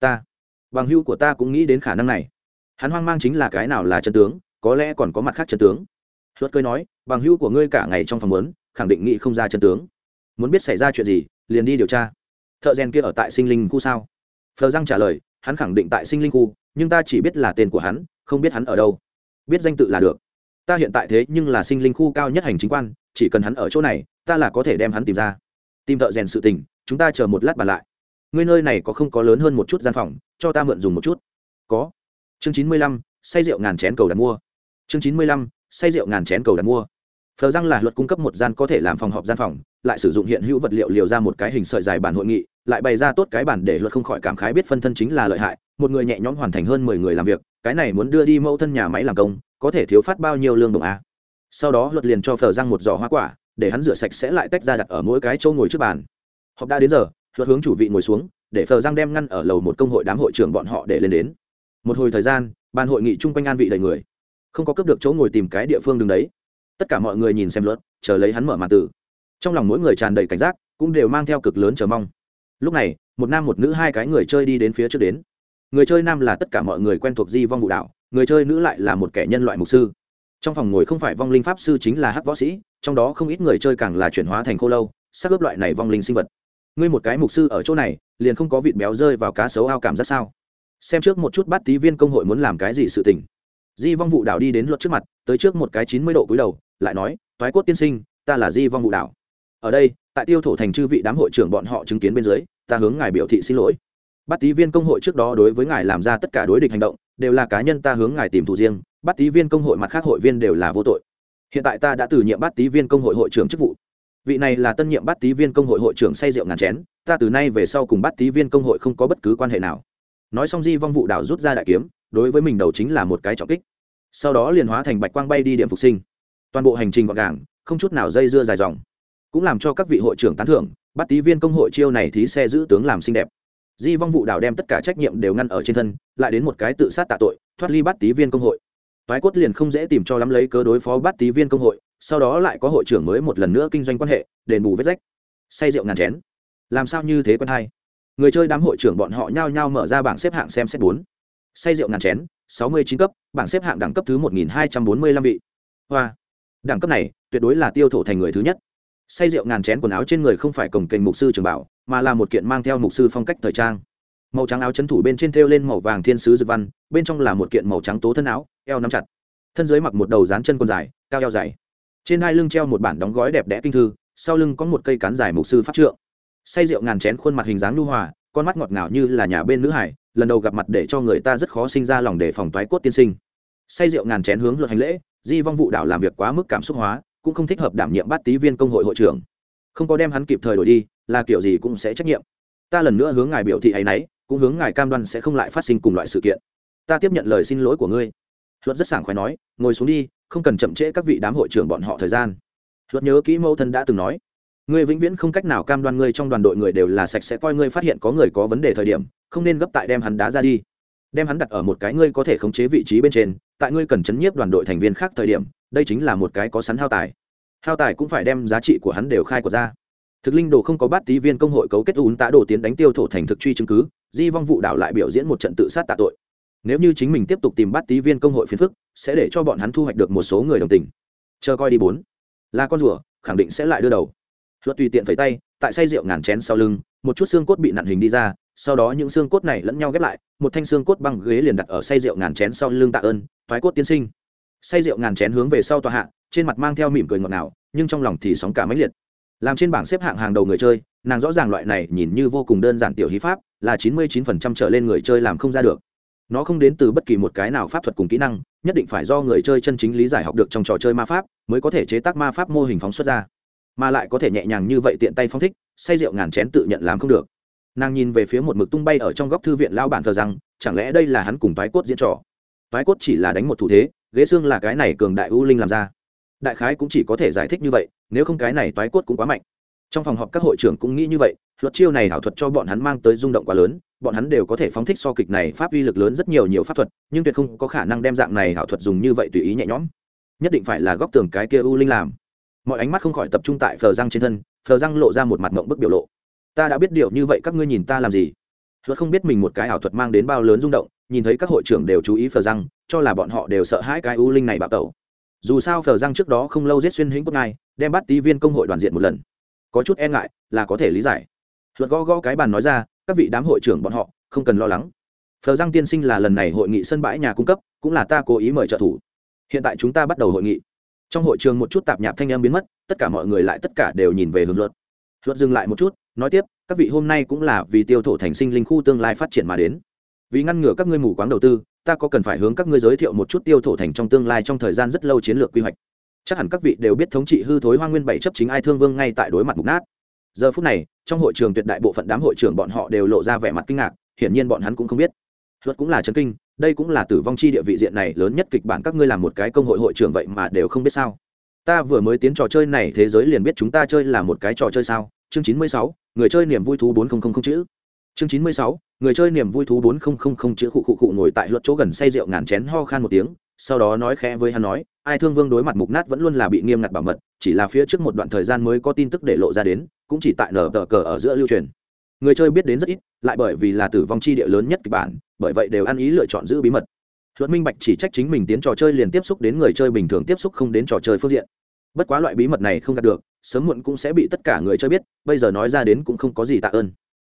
Ta, bằng Hưu của ta cũng nghĩ đến khả năng này. Hắn hoang mang chính là cái nào là chân tướng, có lẽ còn có mặt khác chân tướng. Luật cười nói, bằng Hưu của ngươi cả ngày trong phòng muốn, khẳng định nghĩ không ra chân tướng. Muốn biết xảy ra chuyện gì, liền đi điều tra. Thợ rèn kia ở tại sinh linh khu sao? Phờ răng trả lời, hắn khẳng định tại sinh linh khu, nhưng ta chỉ biết là tên của hắn, không biết hắn ở đâu. Biết danh tự là được. Ta hiện tại thế nhưng là sinh linh khu cao nhất hành chính quan chỉ cần hắn ở chỗ này, ta là có thể đem hắn tìm ra. Tìm thợ rèn sự tình, chúng ta chờ một lát bàn lại. Ngươi nơi này có không có lớn hơn một chút gian phòng, cho ta mượn dùng một chút. Có. Chương chín mươi lăm, say rượu ngàn chén cầu đặt mua. Chương chín mươi lăm, say rượu ngàn chén cầu đặt mua. Phờ răng là luật cung cấp một gian có thể làm phòng họp gian phòng, lại sử dụng hiện hữu vật liệu liều ra một cái hình sợi dài bản hội nghị, lại bày ra tốt cái bản để luật không khỏi cảm khái biết phân thân chính là lợi hại, một người nhẹ nhõm hoàn thành hơn mười người làm việc, cái này muốn đưa đi mẫu thân nhà máy làm công, có thể thiếu phát bao nhiêu lương đồng a? Sau đó luật liền cho phờ răng một giỏ hoa quả, để hắn rửa sạch sẽ lại tách ra đặt ở mỗi cái chỗ ngồi trước bàn. Họp đã đến giờ, luật hướng chủ vị ngồi xuống, để phờ răng đem ngăn ở lầu một công hội đám hội trưởng bọn họ để lên đến. Một hồi thời gian, ban hội nghị chung quanh an vị đầy người. Không có cướp được chỗ ngồi tìm cái địa phương đứng đấy. Tất cả mọi người nhìn xem luật, chờ lấy hắn mở màn tử trong lòng mỗi người tràn đầy cảnh giác, cũng đều mang theo cực lớn chờ mong. Lúc này, một nam một nữ hai cái người chơi đi đến phía trước đến. Người chơi nam là tất cả mọi người quen thuộc di vong vụ đạo, người chơi nữ lại là một kẻ nhân loại mục sư trong phòng ngồi không phải vong linh pháp sư chính là hắc võ sĩ, trong đó không ít người chơi càng là chuyển hóa thành khô lâu xác ướp loại này vong linh sinh vật. Ngươi một cái mục sư ở chỗ này, liền không có vịt béo rơi vào cá sấu ao cảm giác sao? Xem trước một chút bát tí viên công hội muốn làm cái gì sự tình. Di vong vụ đảo đi đến luật trước mặt, tới trước một cái chín mươi độ cúi đầu, lại nói thoái cốt tiên sinh, ta là di vong vụ đảo. Ở đây, tại tiêu thổ thành chư vị đám hội trưởng bọn họ chứng kiến bên dưới, ta hướng ngài biểu thị xin lỗi. Bát tí viên công hội trước đó đối với ngài làm ra tất cả đối địch hành động đều là cá nhân ta hướng ngài tìm thủ riêng, bắt tí viên công hội mặt khác hội viên đều là vô tội. Hiện tại ta đã từ nhiệm bắt tí viên công hội hội trưởng chức vụ. Vị này là tân nhiệm bắt tí viên công hội hội trưởng say rượu ngàn chén, ta từ nay về sau cùng bắt tí viên công hội không có bất cứ quan hệ nào. Nói xong di vong vụ đảo rút ra đại kiếm, đối với mình đầu chính là một cái trọng kích. Sau đó liền hóa thành bạch quang bay đi điểm phục sinh. Toàn bộ hành trình gọn gàng, không chút nào dây dưa dài dòng. Cũng làm cho các vị hội trưởng tán thưởng, bắt tí viên công hội chiêu này thí xe giữ tướng làm xinh đẹp di vong vụ đảo đem tất cả trách nhiệm đều ngăn ở trên thân, lại đến một cái tự sát tạ tội, thoát ly bắt tí viên công hội. Toái cốt liền không dễ tìm cho lắm lấy cớ đối phó bắt tí viên công hội, sau đó lại có hội trưởng mới một lần nữa kinh doanh quan hệ, đền bù vết rách. Say rượu ngàn chén. Làm sao như thế quân hai? Người chơi đám hội trưởng bọn họ nhao nhao mở ra bảng xếp hạng xem xét bốn. Say rượu ngàn chén, sáu mươi chín cấp, bảng xếp hạng đẳng cấp thứ một nghìn hai trăm bốn mươi lăm vị. Hoa. Đẳng cấp này, tuyệt đối là tiêu thổ thành người thứ nhất say rượu ngàn chén quần áo trên người không phải cổng kênh mục sư trường bảo, mà là một kiện mang theo mục sư phong cách thời trang. Màu trắng áo chân thủ bên trên thêu lên màu vàng thiên sứ dược văn, bên trong là một kiện màu trắng tố thân áo, eo nắm chặt. Thân dưới mặc một đầu dán chân quần dài, cao eo dày. Trên hai lưng treo một bản đóng gói đẹp đẽ kinh thư, sau lưng có một cây cán dài mục sư pháp trượng. Say rượu ngàn chén khuôn mặt hình dáng lưu hòa, con mắt ngọt ngào như là nhà bên nữ hải, lần đầu gặp mặt để cho người ta rất khó sinh ra lòng đề phòng toái cốt tiên sinh. Say rượu ngàn chén hướng luật hành lễ, di vong vụ đảo làm việc quá mức cảm xúc hóa cũng không thích hợp đảm nhiệm bát tý viên công hội hội trưởng. Không có đem hắn kịp thời đổi đi, là kiểu gì cũng sẽ trách nhiệm. Ta lần nữa hướng ngài biểu thị ấ y n ấ y cũng hướng ngài cam đoan sẽ không lại phát sinh cùng loại sự kiện. Ta tiếp nhận lời xin lỗi của ngươi. Luật rất sảng khoái nói, ngồi xuống đi, không cần chậm trễ các vị đám hội trưởng bọn họ thời gian. Luật nhớ kỹ mẫu thân đã từng nói, ngươi vĩnh viễn không cách nào cam đoan ngươi trong đoàn đội người đều là sạch sẽ, coi ngươi phát hiện có người có vấn đề thời điểm, không nên gấp tại đem hắn đá ra đi đem hắn đặt ở một cái ngươi có thể khống chế vị trí bên trên, tại ngươi cần chấn nhiếp đoàn đội thành viên khác thời điểm, đây chính là một cái có sắn hao tài. Hao tài cũng phải đem giá trị của hắn đều khai của ra. Thực linh đồ không có bát tí viên công hội cấu kết ún tá đồ tiến đánh tiêu thổ thành thực truy chứng cứ, di vong vụ đảo lại biểu diễn một trận tự sát tạ tội. Nếu như chính mình tiếp tục tìm bát tí viên công hội phiền phức, sẽ để cho bọn hắn thu hoạch được một số người đồng tình. Chờ coi đi bốn. Là con rùa, khẳng định sẽ lại đưa đầu. Luật tùy tiện phẩy tay, tại say rượu ngàn chén sau lưng, một chút xương cốt bị nặn hình đi ra sau đó những xương cốt này lẫn nhau ghép lại, một thanh xương cốt băng ghế liền đặt ở say rượu ngàn chén sau lưng tạ ơn thoái cốt tiên sinh. Say rượu ngàn chén hướng về sau tòa hạ, trên mặt mang theo mỉm cười ngọt ngào, nhưng trong lòng thì sóng cả máy liệt. Làm trên bảng xếp hạng hàng đầu người chơi, nàng rõ ràng loại này nhìn như vô cùng đơn giản tiểu hí pháp, là chín mươi chín phần trăm trở lên người chơi làm không ra được. Nó không đến từ bất kỳ một cái nào pháp thuật cùng kỹ năng, nhất định phải do người chơi chân chính lý giải học được trong trò chơi ma pháp, mới có thể chế tác ma pháp mô hình phóng xuất ra. Mà lại có thể nhẹ nhàng như vậy tiện tay phong thích, say rượu ngàn chén tự nhận làm không được nàng nhìn về phía một mực tung bay ở trong góc thư viện lao bản thờ rằng, chẳng lẽ đây là hắn cùng toái cốt diễn trò? Toái cốt chỉ là đánh một thủ thế, ghế xương là cái này cường đại u linh làm ra. Đại khái cũng chỉ có thể giải thích như vậy, nếu không cái này toái cốt cũng quá mạnh. Trong phòng họp các hội trưởng cũng nghĩ như vậy, luật chiêu này ảo thuật cho bọn hắn mang tới rung động quá lớn, bọn hắn đều có thể phóng thích so kịch này pháp uy lực lớn rất nhiều nhiều pháp thuật, nhưng tuyệt không có khả năng đem dạng này ảo thuật dùng như vậy tùy ý nhẹ nhõm. Nhất định phải là góc tường cái kia u linh làm. Mọi ánh mắt không khỏi tập trung tại phờ răng trên thân, phờ răng lộ ra một mặt mộng bức biểu lộ ta đã biết điều như vậy, các ngươi nhìn ta làm gì? Luật không biết mình một cái ảo thuật mang đến bao lớn rung động, nhìn thấy các hội trưởng đều chú ý phờ răng, cho là bọn họ đều sợ hãi cái u linh này bạo tẩu. Dù sao phờ răng trước đó không lâu giết xuyên hĩnh quốc ngai, đem bắt tí viên công hội đoàn diện một lần. Có chút e ngại là có thể lý giải. Luật gõ gõ cái bàn nói ra, các vị đám hội trưởng bọn họ, không cần lo lắng. Phờ răng tiên sinh là lần này hội nghị sân bãi nhà cung cấp, cũng là ta cố ý mời trợ thủ. Hiện tại chúng ta bắt đầu hội nghị. Trong hội trường một chút tạp nhạp thanh em biến mất, tất cả mọi người lại tất cả đều nhìn về hướng luật. Luật dừng lại một chút nói tiếp, các vị hôm nay cũng là vì tiêu thổ thành sinh linh khu tương lai phát triển mà đến. Vì ngăn ngừa các ngươi mù quáng đầu tư, ta có cần phải hướng các ngươi giới thiệu một chút tiêu thổ thành trong tương lai trong thời gian rất lâu chiến lược quy hoạch. Chắc hẳn các vị đều biết thống trị hư thối hoa nguyên bảy chấp chính ai thương vương ngay tại đối mặt mục nát. Giờ phút này, trong hội trường tuyệt đại bộ phận đám hội trưởng bọn họ đều lộ ra vẻ mặt kinh ngạc, hiển nhiên bọn hắn cũng không biết. Luật cũng là chấn kinh, đây cũng là tử vong chi địa vị diện này lớn nhất kịch bản các ngươi làm một cái công hội hội trưởng vậy mà đều không biết sao. Ta vừa mới tiến trò chơi này thế giới liền biết chúng ta chơi là một cái trò chơi sao? Chương chín mươi sáu người chơi niềm vui thú bốn nghìn chữ. Chương chín mươi sáu, người chơi niềm vui thú bốn nghìn chữ khụ khụ khụ ngồi tại luật chỗ gần say rượu ngàn chén ho khan một tiếng, sau đó nói khẽ với hắn nói, ai thương vương đối mặt mục nát vẫn luôn là bị nghiêm ngặt bảo mật, chỉ là phía trước một đoạn thời gian mới có tin tức để lộ ra đến, cũng chỉ tại nở tờ cờ ở giữa lưu truyền. Người chơi biết đến rất ít, lại bởi vì là tử vong chi địa lớn nhất kịch bản, bởi vậy đều ăn ý lựa chọn giữ bí mật. Luật minh bạch chỉ trách chính mình tiến trò chơi liền tiếp xúc đến người chơi bình thường tiếp xúc không đến trò chơi phương diện. Bất quá loại bí mật này không đạt được sớm muộn cũng sẽ bị tất cả người chơi biết, bây giờ nói ra đến cũng không có gì tạ ơn.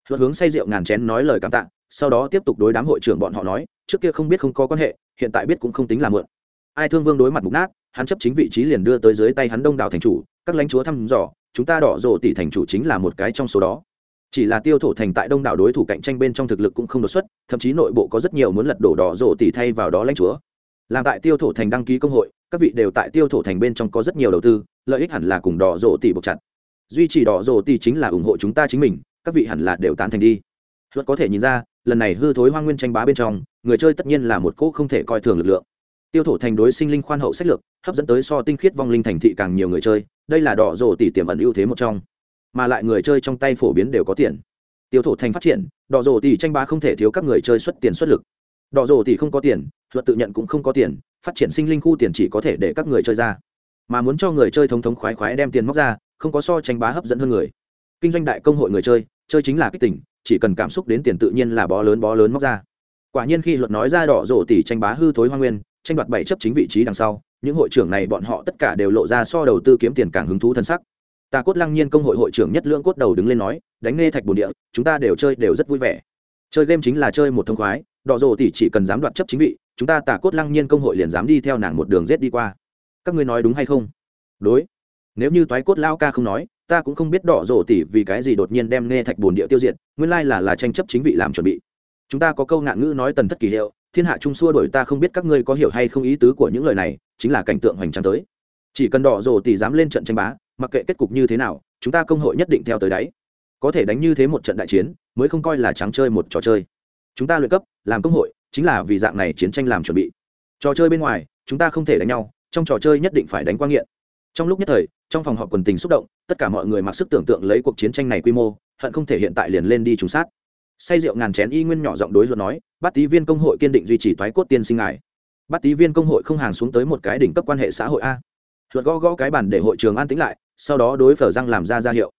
Luật hướng say rượu ngàn chén nói lời cảm tạ, sau đó tiếp tục đối đám hội trưởng bọn họ nói, trước kia không biết không có quan hệ, hiện tại biết cũng không tính là mượn. Ai thương vương đối mặt mục nát, hắn chấp chính vị trí liền đưa tới dưới tay hắn đông đảo thành chủ, các lãnh chúa thăm dò, chúng ta đỏ rộ tỷ thành chủ chính là một cái trong số đó. Chỉ là tiêu thổ thành tại đông đảo đối thủ cạnh tranh bên trong thực lực cũng không đột xuất, thậm chí nội bộ có rất nhiều muốn lật đổ đỏ rộ tỷ thay vào đó lãnh chúa. Làm tại tiêu thổ thành đăng ký công hội, các vị đều tại tiêu thổ thành bên trong có rất nhiều đầu tư lợi ích hẳn là cùng đỏ rộ tỷ buộc chặt. Duy trì đỏ rộ tỷ chính là ủng hộ chúng ta chính mình, các vị hẳn là đều tán thành đi. Luật có thể nhìn ra, lần này hư thối hoang nguyên tranh bá bên trong, người chơi tất nhiên là một cỗ không thể coi thường lực lượng. Tiêu thổ thành đối sinh linh khoan hậu sách lược, hấp dẫn tới so tinh khiết vong linh thành thị càng nhiều người chơi, đây là đỏ rổ tỷ tiềm ẩn ưu thế một trong. Mà lại người chơi trong tay phổ biến đều có tiền. Tiêu thổ thành phát triển, đỏ rổ tỷ tranh bá không thể thiếu các người chơi xuất tiền xuất lực. Đỏ rổ tỷ không có tiền, luật tự nhận cũng không có tiền, phát triển sinh linh khu tiền chỉ có thể để các người chơi ra mà muốn cho người chơi thống thống khoái khoái đem tiền móc ra, không có so tranh bá hấp dẫn hơn người. Kinh doanh đại công hội người chơi chơi chính là kích tỉnh chỉ cần cảm xúc đến tiền tự nhiên là bó lớn bó lớn móc ra. Quả nhiên khi luật nói ra đỏ rổ tỷ tranh bá hư thối hoa nguyên, tranh đoạt bảy chấp chính vị trí đằng sau, những hội trưởng này bọn họ tất cả đều lộ ra so đầu tư kiếm tiền càng hứng thú thân sắc. Tà cốt lăng nhiên công hội hội trưởng nhất lưỡng cốt đầu đứng lên nói, đánh nghe thạch bồn địa, chúng ta đều chơi đều rất vui vẻ. Chơi game chính là chơi một thông khoái, đỏ rổ tỷ chỉ cần dám đoạt chấp chính vị, chúng ta tà cốt lăng nhiên công hội liền dám đi theo nàng một đường rết đi qua các ngươi nói đúng hay không? Đối. Nếu như toái cốt lao ca không nói, ta cũng không biết đỏ rổ tỷ vì cái gì đột nhiên đem nghe thạch bồn địa tiêu diệt, nguyên lai là là tranh chấp chính vị làm chuẩn bị. Chúng ta có câu ngạn ngữ nói tần thất kỳ hiệu, thiên hạ trung xua đổi ta không biết các ngươi có hiểu hay không ý tứ của những lời này, chính là cảnh tượng hoành tráng tới. Chỉ cần đỏ rổ tỷ dám lên trận tranh bá, mặc kệ kết cục như thế nào, chúng ta công hội nhất định theo tới đáy. Có thể đánh như thế một trận đại chiến, mới không coi là trắng chơi một trò chơi. Chúng ta luyện cấp, làm công hội, chính là vì dạng này chiến tranh làm chuẩn bị. Trò chơi bên ngoài, chúng ta không thể đánh nhau trong trò chơi nhất định phải đánh quan nghiện. Trong lúc nhất thời, trong phòng họp quần tình xúc động, tất cả mọi người mặc sức tưởng tượng lấy cuộc chiến tranh này quy mô, hận không thể hiện tại liền lên đi trùng sát. Say rượu ngàn chén y nguyên nhỏ giọng đối luận nói, bát tý viên công hội kiên định duy trì toái cốt tiên sinh ngài. Bát tý viên công hội không hàng xuống tới một cái đỉnh cấp quan hệ xã hội a. Luật gõ gõ cái bàn để hội trường an tĩnh lại, sau đó đối phở răng làm ra ra hiệu.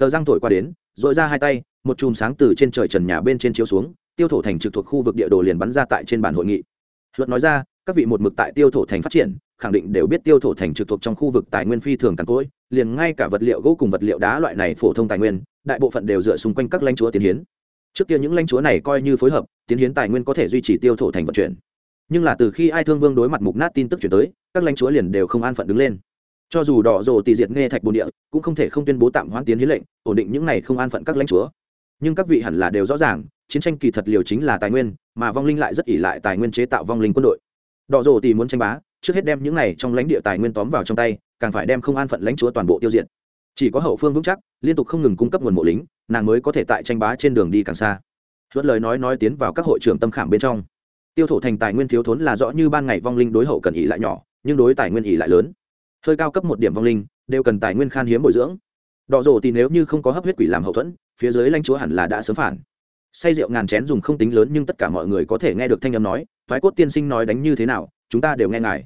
Phở răng thổi qua đến dội ra hai tay, một chùm sáng từ trên trời trần nhà bên trên chiếu xuống, tiêu thổ thành trực thuộc khu vực địa đồ liền bắn ra tại trên bàn hội nghị. Luật nói ra các vị một mực tại tiêu thổ thành phát triển, khẳng định đều biết tiêu thổ thành trực thuộc trong khu vực tài nguyên phi thường càn cỗi, liền ngay cả vật liệu gỗ cùng vật liệu đá loại này phổ thông tài nguyên, đại bộ phận đều dựa xung quanh các lãnh chúa tiến hiến. Trước kia những lãnh chúa này coi như phối hợp, tiến hiến tài nguyên có thể duy trì tiêu thổ thành vận chuyển. Nhưng là từ khi ai thương vương đối mặt mục nát tin tức chuyển tới, các lãnh chúa liền đều không an phận đứng lên. Cho dù đỏ rồ tì diệt nghe thạch bồn địa, cũng không thể không tuyên bố tạm hoãn tiến hiến lệnh, ổn định những này không an phận các lãnh chúa. Nhưng các vị hẳn là đều rõ ràng, chiến tranh kỳ thật liều chính là tài nguyên, mà vong linh lại rất ỉ lại tài nguyên chế tạo vong linh quân đội đỏ rồ thì muốn tranh bá, trước hết đem những này trong lãnh địa tài nguyên tóm vào trong tay, càng phải đem không an phận lãnh chúa toàn bộ tiêu diệt. Chỉ có hậu phương vững chắc, liên tục không ngừng cung cấp nguồn mộ lính, nàng mới có thể tại tranh bá trên đường đi càng xa. Luật lời nói nói tiến vào các hội trưởng tâm khảm bên trong. Tiêu thổ thành tài nguyên thiếu thốn là rõ như ban ngày vong linh đối hậu cần ỉ lại nhỏ, nhưng đối tài nguyên ỉ lại lớn. Hơi cao cấp một điểm vong linh, đều cần tài nguyên khan hiếm bồi dưỡng. Đỏ rổ thì nếu như không có hấp huyết quỷ làm hậu thuẫn, phía dưới lãnh chúa hẳn là đã sớm phản. Say rượu ngàn chén dùng không tính lớn nhưng tất cả mọi người có thể nghe được thanh âm nói thoái cốt tiên sinh nói đánh như thế nào, chúng ta đều nghe ngài.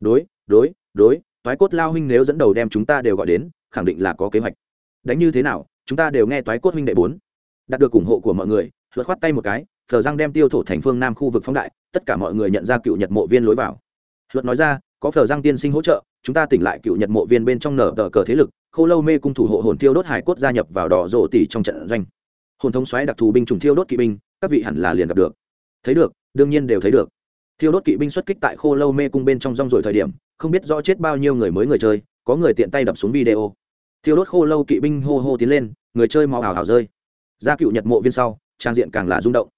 Đối đối đối, thoái cốt lao huynh nếu dẫn đầu đem chúng ta đều gọi đến, khẳng định là có kế hoạch. Đánh như thế nào, chúng ta đều nghe thoái cốt huynh đệ bốn. Đạt được ủng hộ của mọi người, luật khoát tay một cái, thờ răng đem tiêu thổ thành phương nam khu vực phóng đại, tất cả mọi người nhận ra cựu nhật mộ viên lối vào. Luật nói ra, có phờ giang tiên sinh hỗ trợ, chúng ta tỉnh lại cựu nhật mộ viên bên trong nở tờ cờ thế lực khô lâu mê cung thủ hộ hồn thiêu đốt hải cốt gia nhập vào đỏ rộ tỷ trong trận doanh. Hồn thống xoáy đặc thù binh chủng thiêu đốt kỵ binh, các vị hẳn là liền gặp được thấy được, đương nhiên đều thấy được. Thiêu đốt kỵ binh xuất kích tại khô lâu mê cung bên trong rong rồi thời điểm, không biết rõ chết bao nhiêu người mới người chơi, có người tiện tay đập xuống video. Thiêu đốt khô lâu kỵ binh hô hô tiến lên, người chơi màu hào hào rơi. Ra cựu nhật mộ viên sau, trang diện càng là rung động.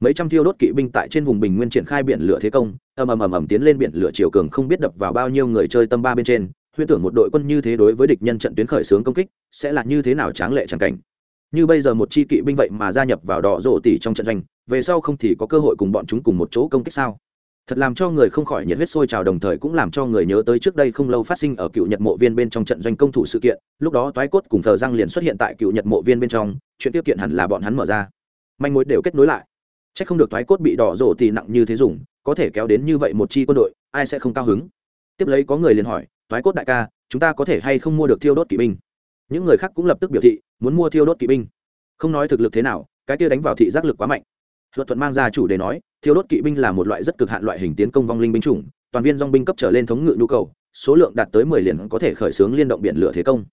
Mấy trăm thiêu đốt kỵ binh tại trên vùng bình nguyên triển khai biển lửa thế công, ầm ầm ầm ầm tiến lên biển lửa chiều cường không biết đập vào bao nhiêu người chơi tâm ba bên trên, huyễn tưởng một đội quân như thế đối với địch nhân trận tuyến khởi xướng công kích, sẽ là như thế nào tráng lệ tràng cảnh. Như bây giờ một chi kỵ binh vậy mà gia nhập vào đỏ rổ tỉ trong trận doanh về sau không thì có cơ hội cùng bọn chúng cùng một chỗ công kích sao? Thật làm cho người không khỏi nhiệt huyết sôi trào đồng thời cũng làm cho người nhớ tới trước đây không lâu phát sinh ở cựu nhật mộ viên bên trong trận doanh công thủ sự kiện, lúc đó toái cốt cùng thờ răng liền xuất hiện tại cựu nhật mộ viên bên trong, chuyện tiêu kiện hẳn là bọn hắn mở ra. Manh mối đều kết nối lại. C h ắ c không được toái cốt bị đỏ rổ thì nặng như thế dùng, có thể kéo đến như vậy một chi quân đội, ai sẽ không cao hứng? Tiếp lấy có người liền hỏi, toái cốt đại ca, chúng ta có thể hay không mua được thiêu đốt kỵ binh? Những người khác cũng lập tức biểu thị, muốn mua thiêu đốt kỵ binh. Không nói thực lực thế nào, cái kia đánh vào thị giác lực quá mạnh luật thuận mang ra chủ đề nói, thiêu đốt kỵ binh là một loại rất cực hạn loại hình tiến công vong linh binh chủng, toàn viên dong binh cấp trở lên thống ngự nhu cầu, số lượng đạt tới mười liền có thể khởi xướng liên động biển lửa thế công.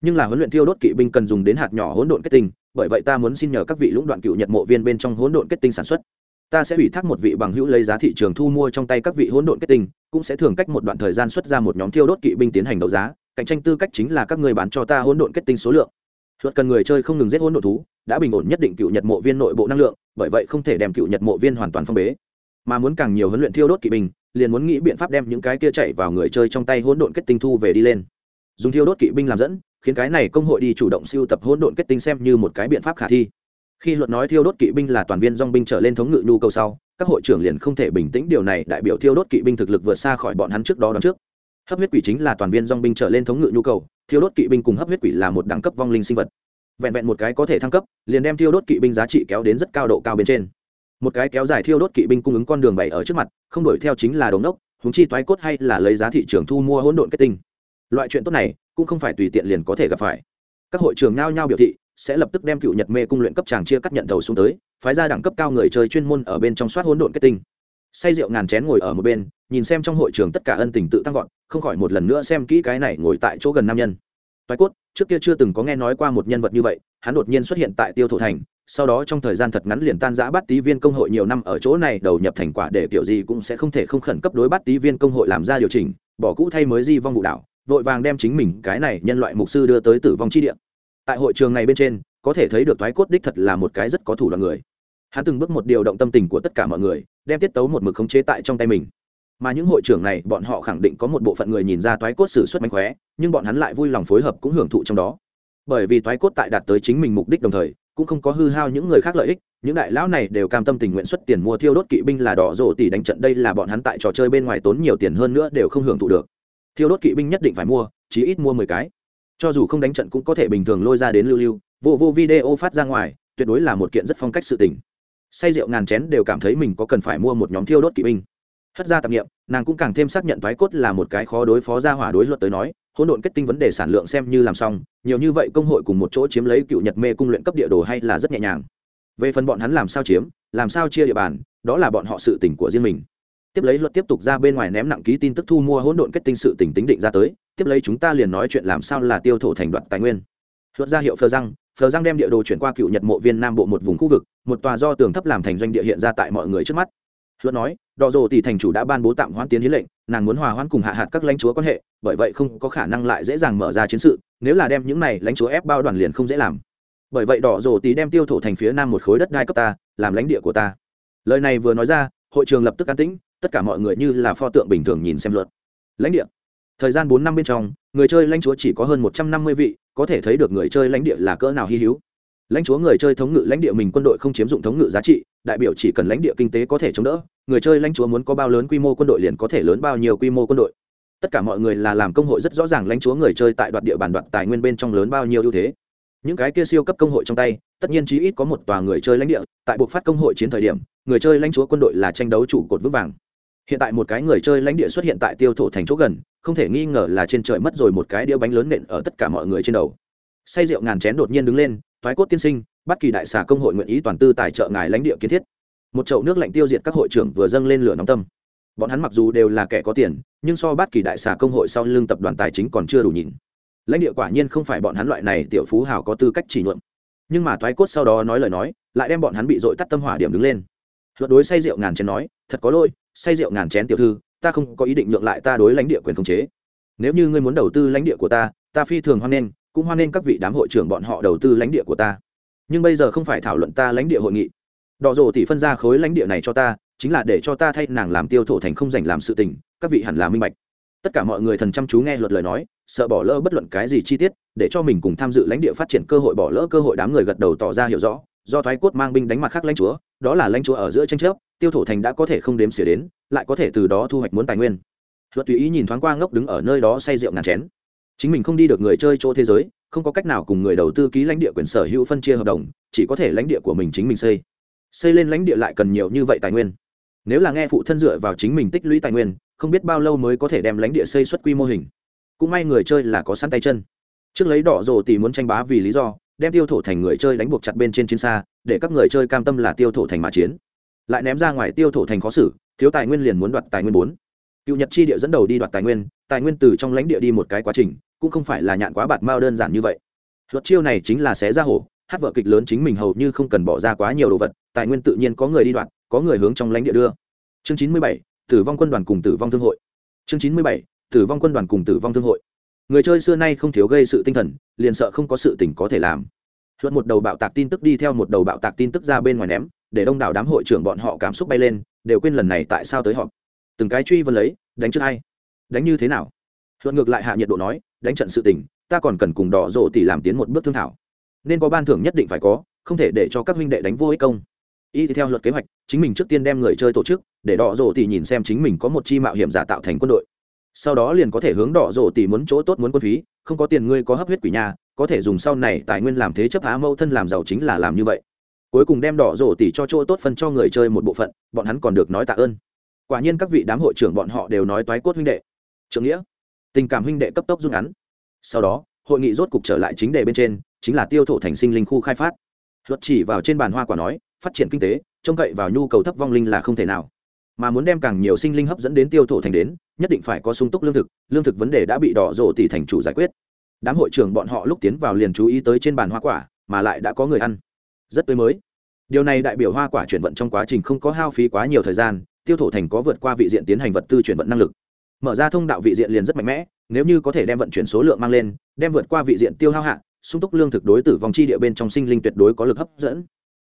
Nhưng là huấn luyện thiêu đốt kỵ binh cần dùng đến hạt nhỏ hỗn độn kết tinh, bởi vậy ta muốn xin nhờ các vị lũng đoạn cựu nhật mộ viên bên trong hỗn độn kết tinh sản xuất. Ta sẽ ủy thác một vị bằng hữu lấy giá thị trường thu mua trong tay các vị hỗn độn kết tinh, cũng sẽ thường cách một đoạn thời gian xuất ra một nhóm thiêu đốt kỵ binh tiến hành đấu giá, cạnh tranh tư cách chính là các người bán cho ta hỗn độn kết tinh số lượng. Luật cần người chơi không ngừng giết hỗn độn thú, đã bình ổn nhất định cựu nhật mộ viên nội bộ năng lượng bởi vậy không thể đem cựu nhật mộ viên hoàn toàn phong bế. Mà muốn càng nhiều huấn luyện thiêu đốt kỵ binh, liền muốn nghĩ biện pháp đem những cái kia chạy vào người chơi trong tay hỗn độn kết tinh thu về đi lên. Dùng thiêu đốt kỵ binh làm dẫn, khiến cái này công hội đi chủ động siêu tập hỗn độn kết tinh xem như một cái biện pháp khả thi. Khi luật nói thiêu đốt kỵ binh là toàn viên dong binh trở lên thống ngự nhu cầu sau, các hội trưởng liền không thể bình tĩnh điều này đại biểu thiêu đốt kỵ binh thực lực vượt xa khỏi bọn hắn trước đó đón trước. Hấp huyết quỷ chính là toàn viên dong binh trở lên thống ngự nhu cầu, thiêu đốt kỵ binh cùng hấp huyết quỷ là một đẳng cấp vong linh sinh vật vẹn vẹn một cái có thể thăng cấp, liền đem thiêu đốt kỵ binh giá trị kéo đến rất cao độ cao bên trên. Một cái kéo dài thiêu đốt kỵ binh cung ứng con đường bày ở trước mặt, không đổi theo chính là đống đốc húng chi toái cốt hay là lấy giá thị trường thu mua hỗn độn kết tinh. Loại chuyện tốt này, cũng không phải tùy tiện liền có thể gặp phải. Các hội trường nhao nhao biểu thị, sẽ lập tức đem cựu nhật mê cung luyện cấp tràng chia cắt nhận thầu xuống tới, phái ra đẳng cấp cao người chơi chuyên môn ở bên trong soát hỗn độn kết tinh. Say rượu ngàn chén ngồi ở một bên, nhìn xem trong hội trường tất cả ân tình tự tăng vọt, không khỏi một lần nữa xem kỹ cái này ngồi tại chỗ gần nam nhân toái cốt, trước kia chưa từng có nghe nói qua một nhân vật như vậy, hắn đột nhiên xuất hiện tại tiêu thổ thành, sau đó trong thời gian thật ngắn liền tan giã bắt Tý viên công hội nhiều năm ở chỗ này, đầu nhập thành quả để kiểu gì cũng sẽ không thể không khẩn cấp đối bắt Tý viên công hội làm ra điều chỉnh, bỏ cũ thay mới di vong vụ đảo, vội vàng đem chính mình cái này nhân loại mục sư đưa tới tử vong chi địa. Tại hội trường này bên trên, có thể thấy được thoái cốt đích thật là một cái rất có thủ đoạn người. Hắn từng bước một điều động tâm tình của tất cả mọi người, đem tiết tấu một mực khống chế tại trong tay mình mà những hội trưởng này, bọn họ khẳng định có một bộ phận người nhìn ra toái cốt xử suất mánh khóe, nhưng bọn hắn lại vui lòng phối hợp cũng hưởng thụ trong đó. Bởi vì toái cốt tại đạt tới chính mình mục đích đồng thời, cũng không có hư hao những người khác lợi ích, những đại lão này đều cam tâm tình nguyện xuất tiền mua thiêu đốt kỵ binh là đỏ rổ tỷ đánh trận, đây là bọn hắn tại trò chơi bên ngoài tốn nhiều tiền hơn nữa đều không hưởng thụ được. Thiêu đốt kỵ binh nhất định phải mua, chí ít mua mười cái. Cho dù không đánh trận cũng có thể bình thường lôi ra đến lưu lưu, vô vô video phát ra ngoài, tuyệt đối là một kiện rất phong cách sự tình. Say rượu ngàn chén đều cảm thấy mình có cần phải mua một nhóm thiêu đốt kỵ binh hất ra tạp nghiệm nàng cũng càng thêm xác nhận thoái cốt là một cái khó đối phó ra hỏa đối luật tới nói, hỗn độn kết tinh vấn đề sản lượng xem như làm xong, nhiều như vậy công hội cùng một chỗ chiếm lấy cựu nhật mê cung luyện cấp địa đồ hay là rất nhẹ nhàng. Về phần bọn hắn làm sao chiếm, làm sao chia địa bàn, đó là bọn họ sự tỉnh của riêng mình. Tiếp lấy luật tiếp tục ra bên ngoài ném nặng ký tin tức thu mua hỗn độn kết tinh sự tỉnh tính định ra tới, tiếp lấy chúng ta liền nói chuyện làm sao là tiêu thổ thành đoạn tài nguyên. Luật ra hiệu phờ răng phờ răng đem địa đồ chuyển qua cựu nhật mộ viên nam bộ một vùng khu vực, một tòa do tường thấp làm thành doanh địa hiện ra tại mọi người trước mắt. Luật nói đỏ rồ tỷ thành chủ đã ban bố tạm hoãn tiến hiến lệnh, nàng muốn hòa hoãn cùng hạ hạt các lãnh chúa quan hệ, bởi vậy không có khả năng lại dễ dàng mở ra chiến sự, nếu là đem những này lãnh chúa ép bao đoàn liền không dễ làm. Bởi vậy đỏ rồ tỷ đem tiêu thổ thành phía nam một khối đất đai cấp ta, làm lãnh địa của ta. Lời này vừa nói ra, hội trường lập tức an tĩnh, tất cả mọi người như là pho tượng bình thường nhìn xem luật. Lãnh địa. Thời gian bốn năm bên trong, người chơi lãnh chúa chỉ có hơn một trăm năm mươi vị, có thể thấy được người chơi lãnh địa là cỡ nào hy hữu. Lãnh chúa người chơi thống ngự lãnh địa mình quân đội không chiếm dụng thống ngự giá trị đại biểu chỉ cần lãnh địa kinh tế có thể chống đỡ, người chơi lãnh chúa muốn có bao lớn quy mô quân đội liền có thể lớn bao nhiêu quy mô quân đội. Tất cả mọi người là làm công hội rất rõ ràng lãnh chúa người chơi tại đoạt địa bàn đoạt tài nguyên bên trong lớn bao nhiêu ưu thế. Những cái kia siêu cấp công hội trong tay, tất nhiên chí ít có một tòa người chơi lãnh địa, tại buộc phát công hội chiến thời điểm, người chơi lãnh chúa quân đội là tranh đấu trụ cột vững vàng. Hiện tại một cái người chơi lãnh địa xuất hiện tại tiêu thổ thành chỗ gần, không thể nghi ngờ là trên trời mất rồi một cái đĩa bánh lớn nện ở tất cả mọi người trên đầu. Say rượu ngàn chén đột nhiên đứng lên thoái cốt tiên sinh bất kỳ đại xà công hội nguyện ý toàn tư tài trợ ngài lãnh địa kiến thiết. Một chậu nước lạnh tiêu diệt các hội trưởng vừa dâng lên lửa nóng tâm. Bọn hắn mặc dù đều là kẻ có tiền, nhưng so bất kỳ đại xà công hội sau lưng tập đoàn tài chính còn chưa đủ nhìn lãnh địa quả nhiên không phải bọn hắn loại này tiểu phú hào có tư cách chỉ nhuộm. Nhưng mà thoái cốt sau đó nói lời nói, lại đem bọn hắn bị dội tắt tâm hỏa điểm đứng lên. Luật đối say rượu ngàn chén nói, thật có lỗi, say rượu ngàn chén tiểu thư, ta không có ý định nhượng lại ta đối lãnh địa quyền khống chế. Nếu như ngươi muốn đầu tư lãnh địa của ta ta phi thường hoan nghênh, cũng hoan nghênh các vị đám hội trưởng bọn họ đầu tư lãnh địa của ta nhưng bây giờ không phải thảo luận ta lãnh địa hội nghị. Đỏ rồ tỷ phân ra khối lãnh địa này cho ta, chính là để cho ta thay nàng làm tiêu thổ thành không dành làm sự tình, các vị hẳn là minh bạch. Tất cả mọi người thần chăm chú nghe luật lời nói, sợ bỏ lỡ bất luận cái gì chi tiết, để cho mình cùng tham dự lãnh địa phát triển cơ hội bỏ lỡ cơ hội đám người gật đầu tỏ ra hiểu rõ, do thoái cốt mang binh đánh mặt khác lãnh chúa, đó là lãnh chúa ở giữa tranh chấp, tiêu thổ thành đã có thể không đếm xỉa đến, lại có thể từ đó thu hoạch muốn tài nguyên. Luật tùy ý nhìn thoáng qua ngốc đứng ở nơi đó say rượu ngàn chén. Chính mình không đi được người chơi chỗ thế giới không có cách nào cùng người đầu tư ký lãnh địa quyền sở hữu phân chia hợp đồng, chỉ có thể lãnh địa của mình chính mình xây. Xây lên lãnh địa lại cần nhiều như vậy tài nguyên. Nếu là nghe phụ thân dựa vào chính mình tích lũy tài nguyên, không biết bao lâu mới có thể đem lãnh địa xây xuất quy mô hình. Cũng may người chơi là có sẵn tay chân. Trước lấy đỏ rồ thì muốn tranh bá vì lý do, đem tiêu thổ thành người chơi đánh buộc chặt bên trên chiến xa, để các người chơi cam tâm là tiêu thổ thành mà chiến. Lại ném ra ngoài tiêu thổ thành khó xử, thiếu tài nguyên liền muốn đoạt tài nguyên bốn. Cựu nhật chi địa dẫn đầu đi đoạt tài nguyên tài nguyên từ trong lãnh địa đi một cái quá trình cũng không phải là nhạn quá bạt mao đơn giản như vậy. Luật chiêu này chính là xé ra hổ, hát vợ kịch lớn chính mình hầu như không cần bỏ ra quá nhiều đồ vật, tài nguyên tự nhiên có người đi đoạt, có người hướng trong lãnh địa đưa. Chương chín mươi bảy, tử vong quân đoàn cùng tử vong thương hội. Chương chín mươi bảy, tử vong quân đoàn cùng tử vong thương hội. Người chơi xưa nay không thiếu gây sự tinh thần, liền sợ không có sự tình có thể làm. Luật một đầu bạo tạc tin tức đi theo một đầu bạo tạc tin tức ra bên ngoài ném, để đông đảo đám hội trưởng bọn họ cảm xúc bay lên, đều quên lần này tại sao tới họp. Từng cái truy vấn lấy, đánh trước hay đánh như thế nào? Luật ngược lại hạ nhiệt độ nói, đánh trận sự tình, ta còn cần cùng đỏ rộ tỷ làm tiến một bước thương thảo. Nên có ban thưởng nhất định phải có, không thể để cho các huynh đệ đánh vô ích công. Y theo luật kế hoạch, chính mình trước tiên đem người chơi tổ chức, để đỏ rộ tỷ nhìn xem chính mình có một chi mạo hiểm giả tạo thành quân đội. Sau đó liền có thể hướng đỏ rộ tỷ muốn chỗ tốt muốn quân phí, không có tiền ngươi có hấp huyết quỷ nhà, có thể dùng sau này tài nguyên làm thế chấp á mâu thân làm giàu chính là làm như vậy. Cuối cùng đem đỏ rộ tỷ cho chỗ tốt phân cho người chơi một bộ phận, bọn hắn còn được nói tạ ơn. Quả nhiên các vị đám hội trưởng bọn họ đều nói toái cốt huynh đệ. Trưởng nghĩa tình cảm huynh đệ cấp tốc rút ngắn. Sau đó, hội nghị rốt cục trở lại chính đề bên trên, chính là tiêu thụ thành sinh linh khu khai phát. Luật chỉ vào trên bàn hoa quả nói, phát triển kinh tế, trông cậy vào nhu cầu thấp vong linh là không thể nào. Mà muốn đem càng nhiều sinh linh hấp dẫn đến tiêu thụ thành đến, nhất định phải có sung túc lương thực lương thực vấn đề đã bị đỏ rộ tỷ thành chủ giải quyết. Đám hội trưởng bọn họ lúc tiến vào liền chú ý tới trên bàn hoa quả, mà lại đã có người ăn. Rất tươi mới. Điều này đại biểu hoa quả chuyển vận trong quá trình không có hao phí quá nhiều thời gian, tiêu thụ thành có vượt qua vị diện tiến hành vật tư chuyển vận năng lực mở ra thông đạo vị diện liền rất mạnh mẽ, nếu như có thể đem vận chuyển số lượng mang lên, đem vượt qua vị diện tiêu hao hạ, sung túc lương thực đối tử vong chi địa bên trong sinh linh tuyệt đối có lực hấp dẫn.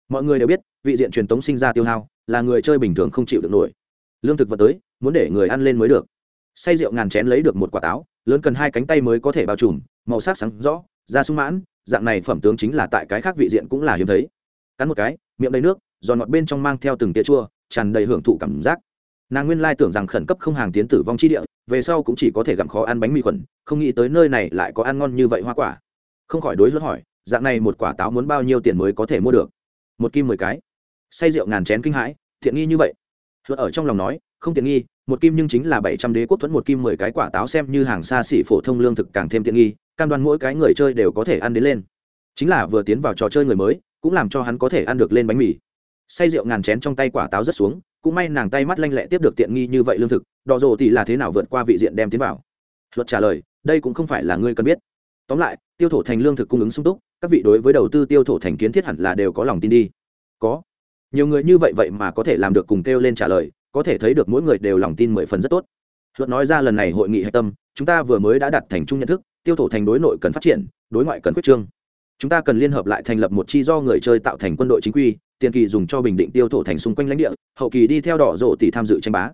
Mọi người đều biết, vị diện truyền tống sinh ra tiêu hao, là người chơi bình thường không chịu được nổi. Lương thực vật tới, muốn để người ăn lên mới được. Say rượu ngàn chén lấy được một quả táo, lớn cần hai cánh tay mới có thể bao trùm, màu sắc sáng rõ, da sung mãn, dạng này phẩm tướng chính là tại cái khác vị diện cũng là hiếm thấy. Cắn một cái, miệng đầy nước, giòn ngọt bên trong mang theo từng tia chua, tràn đầy hưởng thụ cảm giác nàng nguyên lai tưởng rằng khẩn cấp không hàng tiến tử vong chi địa, về sau cũng chỉ có thể gặm khó ăn bánh mì khuẩn, không nghĩ tới nơi này lại có ăn ngon như vậy hoa quả. Không khỏi đối lớn hỏi, dạng này một quả táo muốn bao nhiêu tiền mới có thể mua được? Một kim mười cái. Say rượu ngàn chén kinh hãi, thiện nghi như vậy. Luật ở trong lòng nói, không tiện nghi, một kim nhưng chính là bảy trăm đế quốc thuẫn một kim mười cái quả táo xem như hàng xa xỉ phổ thông lương thực càng thêm tiện nghi, cam đoan mỗi cái người chơi đều có thể ăn đến lên. Chính là vừa tiến vào trò chơi người mới, cũng làm cho hắn có thể ăn được lên bánh mì. Say rượu ngàn chén trong tay quả táo rất xuống cũng may nàng tay mắt lanh lẹ tiếp được tiện nghi như vậy lương thực, đỏ rồ thì là thế nào vượt qua vị diện đem tiến vào? Luật trả lời, đây cũng không phải là ngươi cần biết. Tóm lại, tiêu thổ thành lương thực cung ứng sung túc, các vị đối với đầu tư tiêu thổ thành kiến thiết hẳn là đều có lòng tin đi. Có. Nhiều người như vậy vậy mà có thể làm được cùng kêu lên trả lời, có thể thấy được mỗi người đều lòng tin mười phần rất tốt. Luật nói ra lần này hội nghị hạch tâm, chúng ta vừa mới đã đặt thành chung nhận thức, tiêu thổ thành đối nội cần phát triển, đối ngoại cần quyết trương. Chúng ta cần liên hợp lại thành lập một chi do người chơi tạo thành quân đội chính quy tiền kỳ dùng cho bình định tiêu thổ thành xung quanh lãnh địa, hậu kỳ đi theo đỏ rộ tỷ tham dự tranh bá.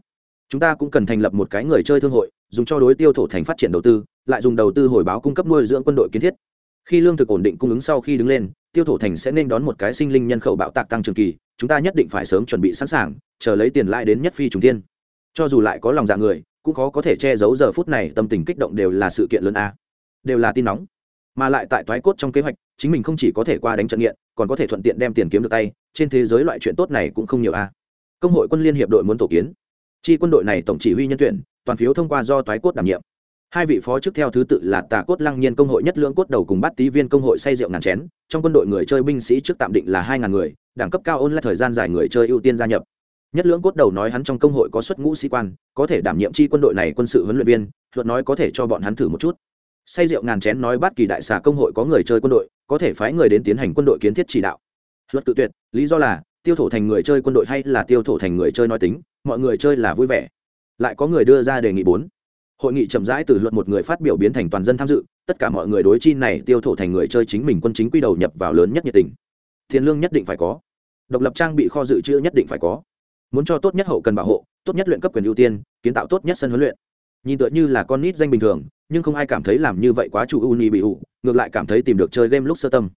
Chúng ta cũng cần thành lập một cái người chơi thương hội, dùng cho đối tiêu thổ thành phát triển đầu tư, lại dùng đầu tư hồi báo cung cấp nuôi dưỡng quân đội kiến thiết. Khi lương thực ổn định cung ứng sau khi đứng lên, tiêu thổ thành sẽ nên đón một cái sinh linh nhân khẩu bạo tạc tăng trường kỳ, chúng ta nhất định phải sớm chuẩn bị sẵn sàng, chờ lấy tiền lại đến nhất phi trùng tiên cho dù lại có lòng dạ người, cũng khó có thể che giấu giờ phút này tâm tình kích động đều là sự kiện lớn a. Đều là tin nóng. Mà lại tại thoái cốt trong kế hoạch, chính mình không chỉ có thể qua đánh trận nghiện, còn có thể thuận tiện đem tiền kiếm được tay trên thế giới loại chuyện tốt này cũng không nhiều a. Công hội quân liên hiệp đội muốn tổ kiến. Chi quân đội này tổng chỉ huy nhân tuyển, toàn phiếu thông qua do toái cốt đảm nhiệm. Hai vị phó chức theo thứ tự là tà cốt lăng nhiên công hội nhất lưỡng cốt đầu cùng bắt tý viên công hội say rượu ngàn chén. Trong quân đội người chơi binh sĩ trước tạm định là hai ngàn người, đẳng cấp cao ôn lại thời gian dài người chơi ưu tiên gia nhập. Nhất lưỡng cốt đầu nói hắn trong công hội có xuất ngũ sĩ quan, có thể đảm nhiệm chi quân đội này quân sự huấn luyện viên, luật nói có thể cho bọn hắn thử một chút. Say rượu ngàn chén nói bát kỳ đại xà công hội có người chơi quân đội, có thể phái người đến tiến hành quân đội kiến thiết chỉ đạo luật tự tuyệt, lý do là, tiêu thổ thành người chơi quân đội hay là tiêu thổ thành người chơi nói tính, mọi người chơi là vui vẻ. Lại có người đưa ra đề nghị bốn. Hội nghị chậm rãi từ luật một người phát biểu biến thành toàn dân tham dự, tất cả mọi người đối chi này tiêu thổ thành người chơi chính mình quân chính quy đầu nhập vào lớn nhất nhiệt tình. Tiền lương nhất định phải có. Độc lập trang bị kho dự trữ nhất định phải có. Muốn cho tốt nhất hậu cần bảo hộ, tốt nhất luyện cấp quyền ưu tiên, kiến tạo tốt nhất sân huấn luyện. Nhìn tựa như là con nít danh bình thường, nhưng không ai cảm thấy làm như vậy quá chủ uni bị ủ ngược lại cảm thấy tìm được chơi game lúc sơ tâm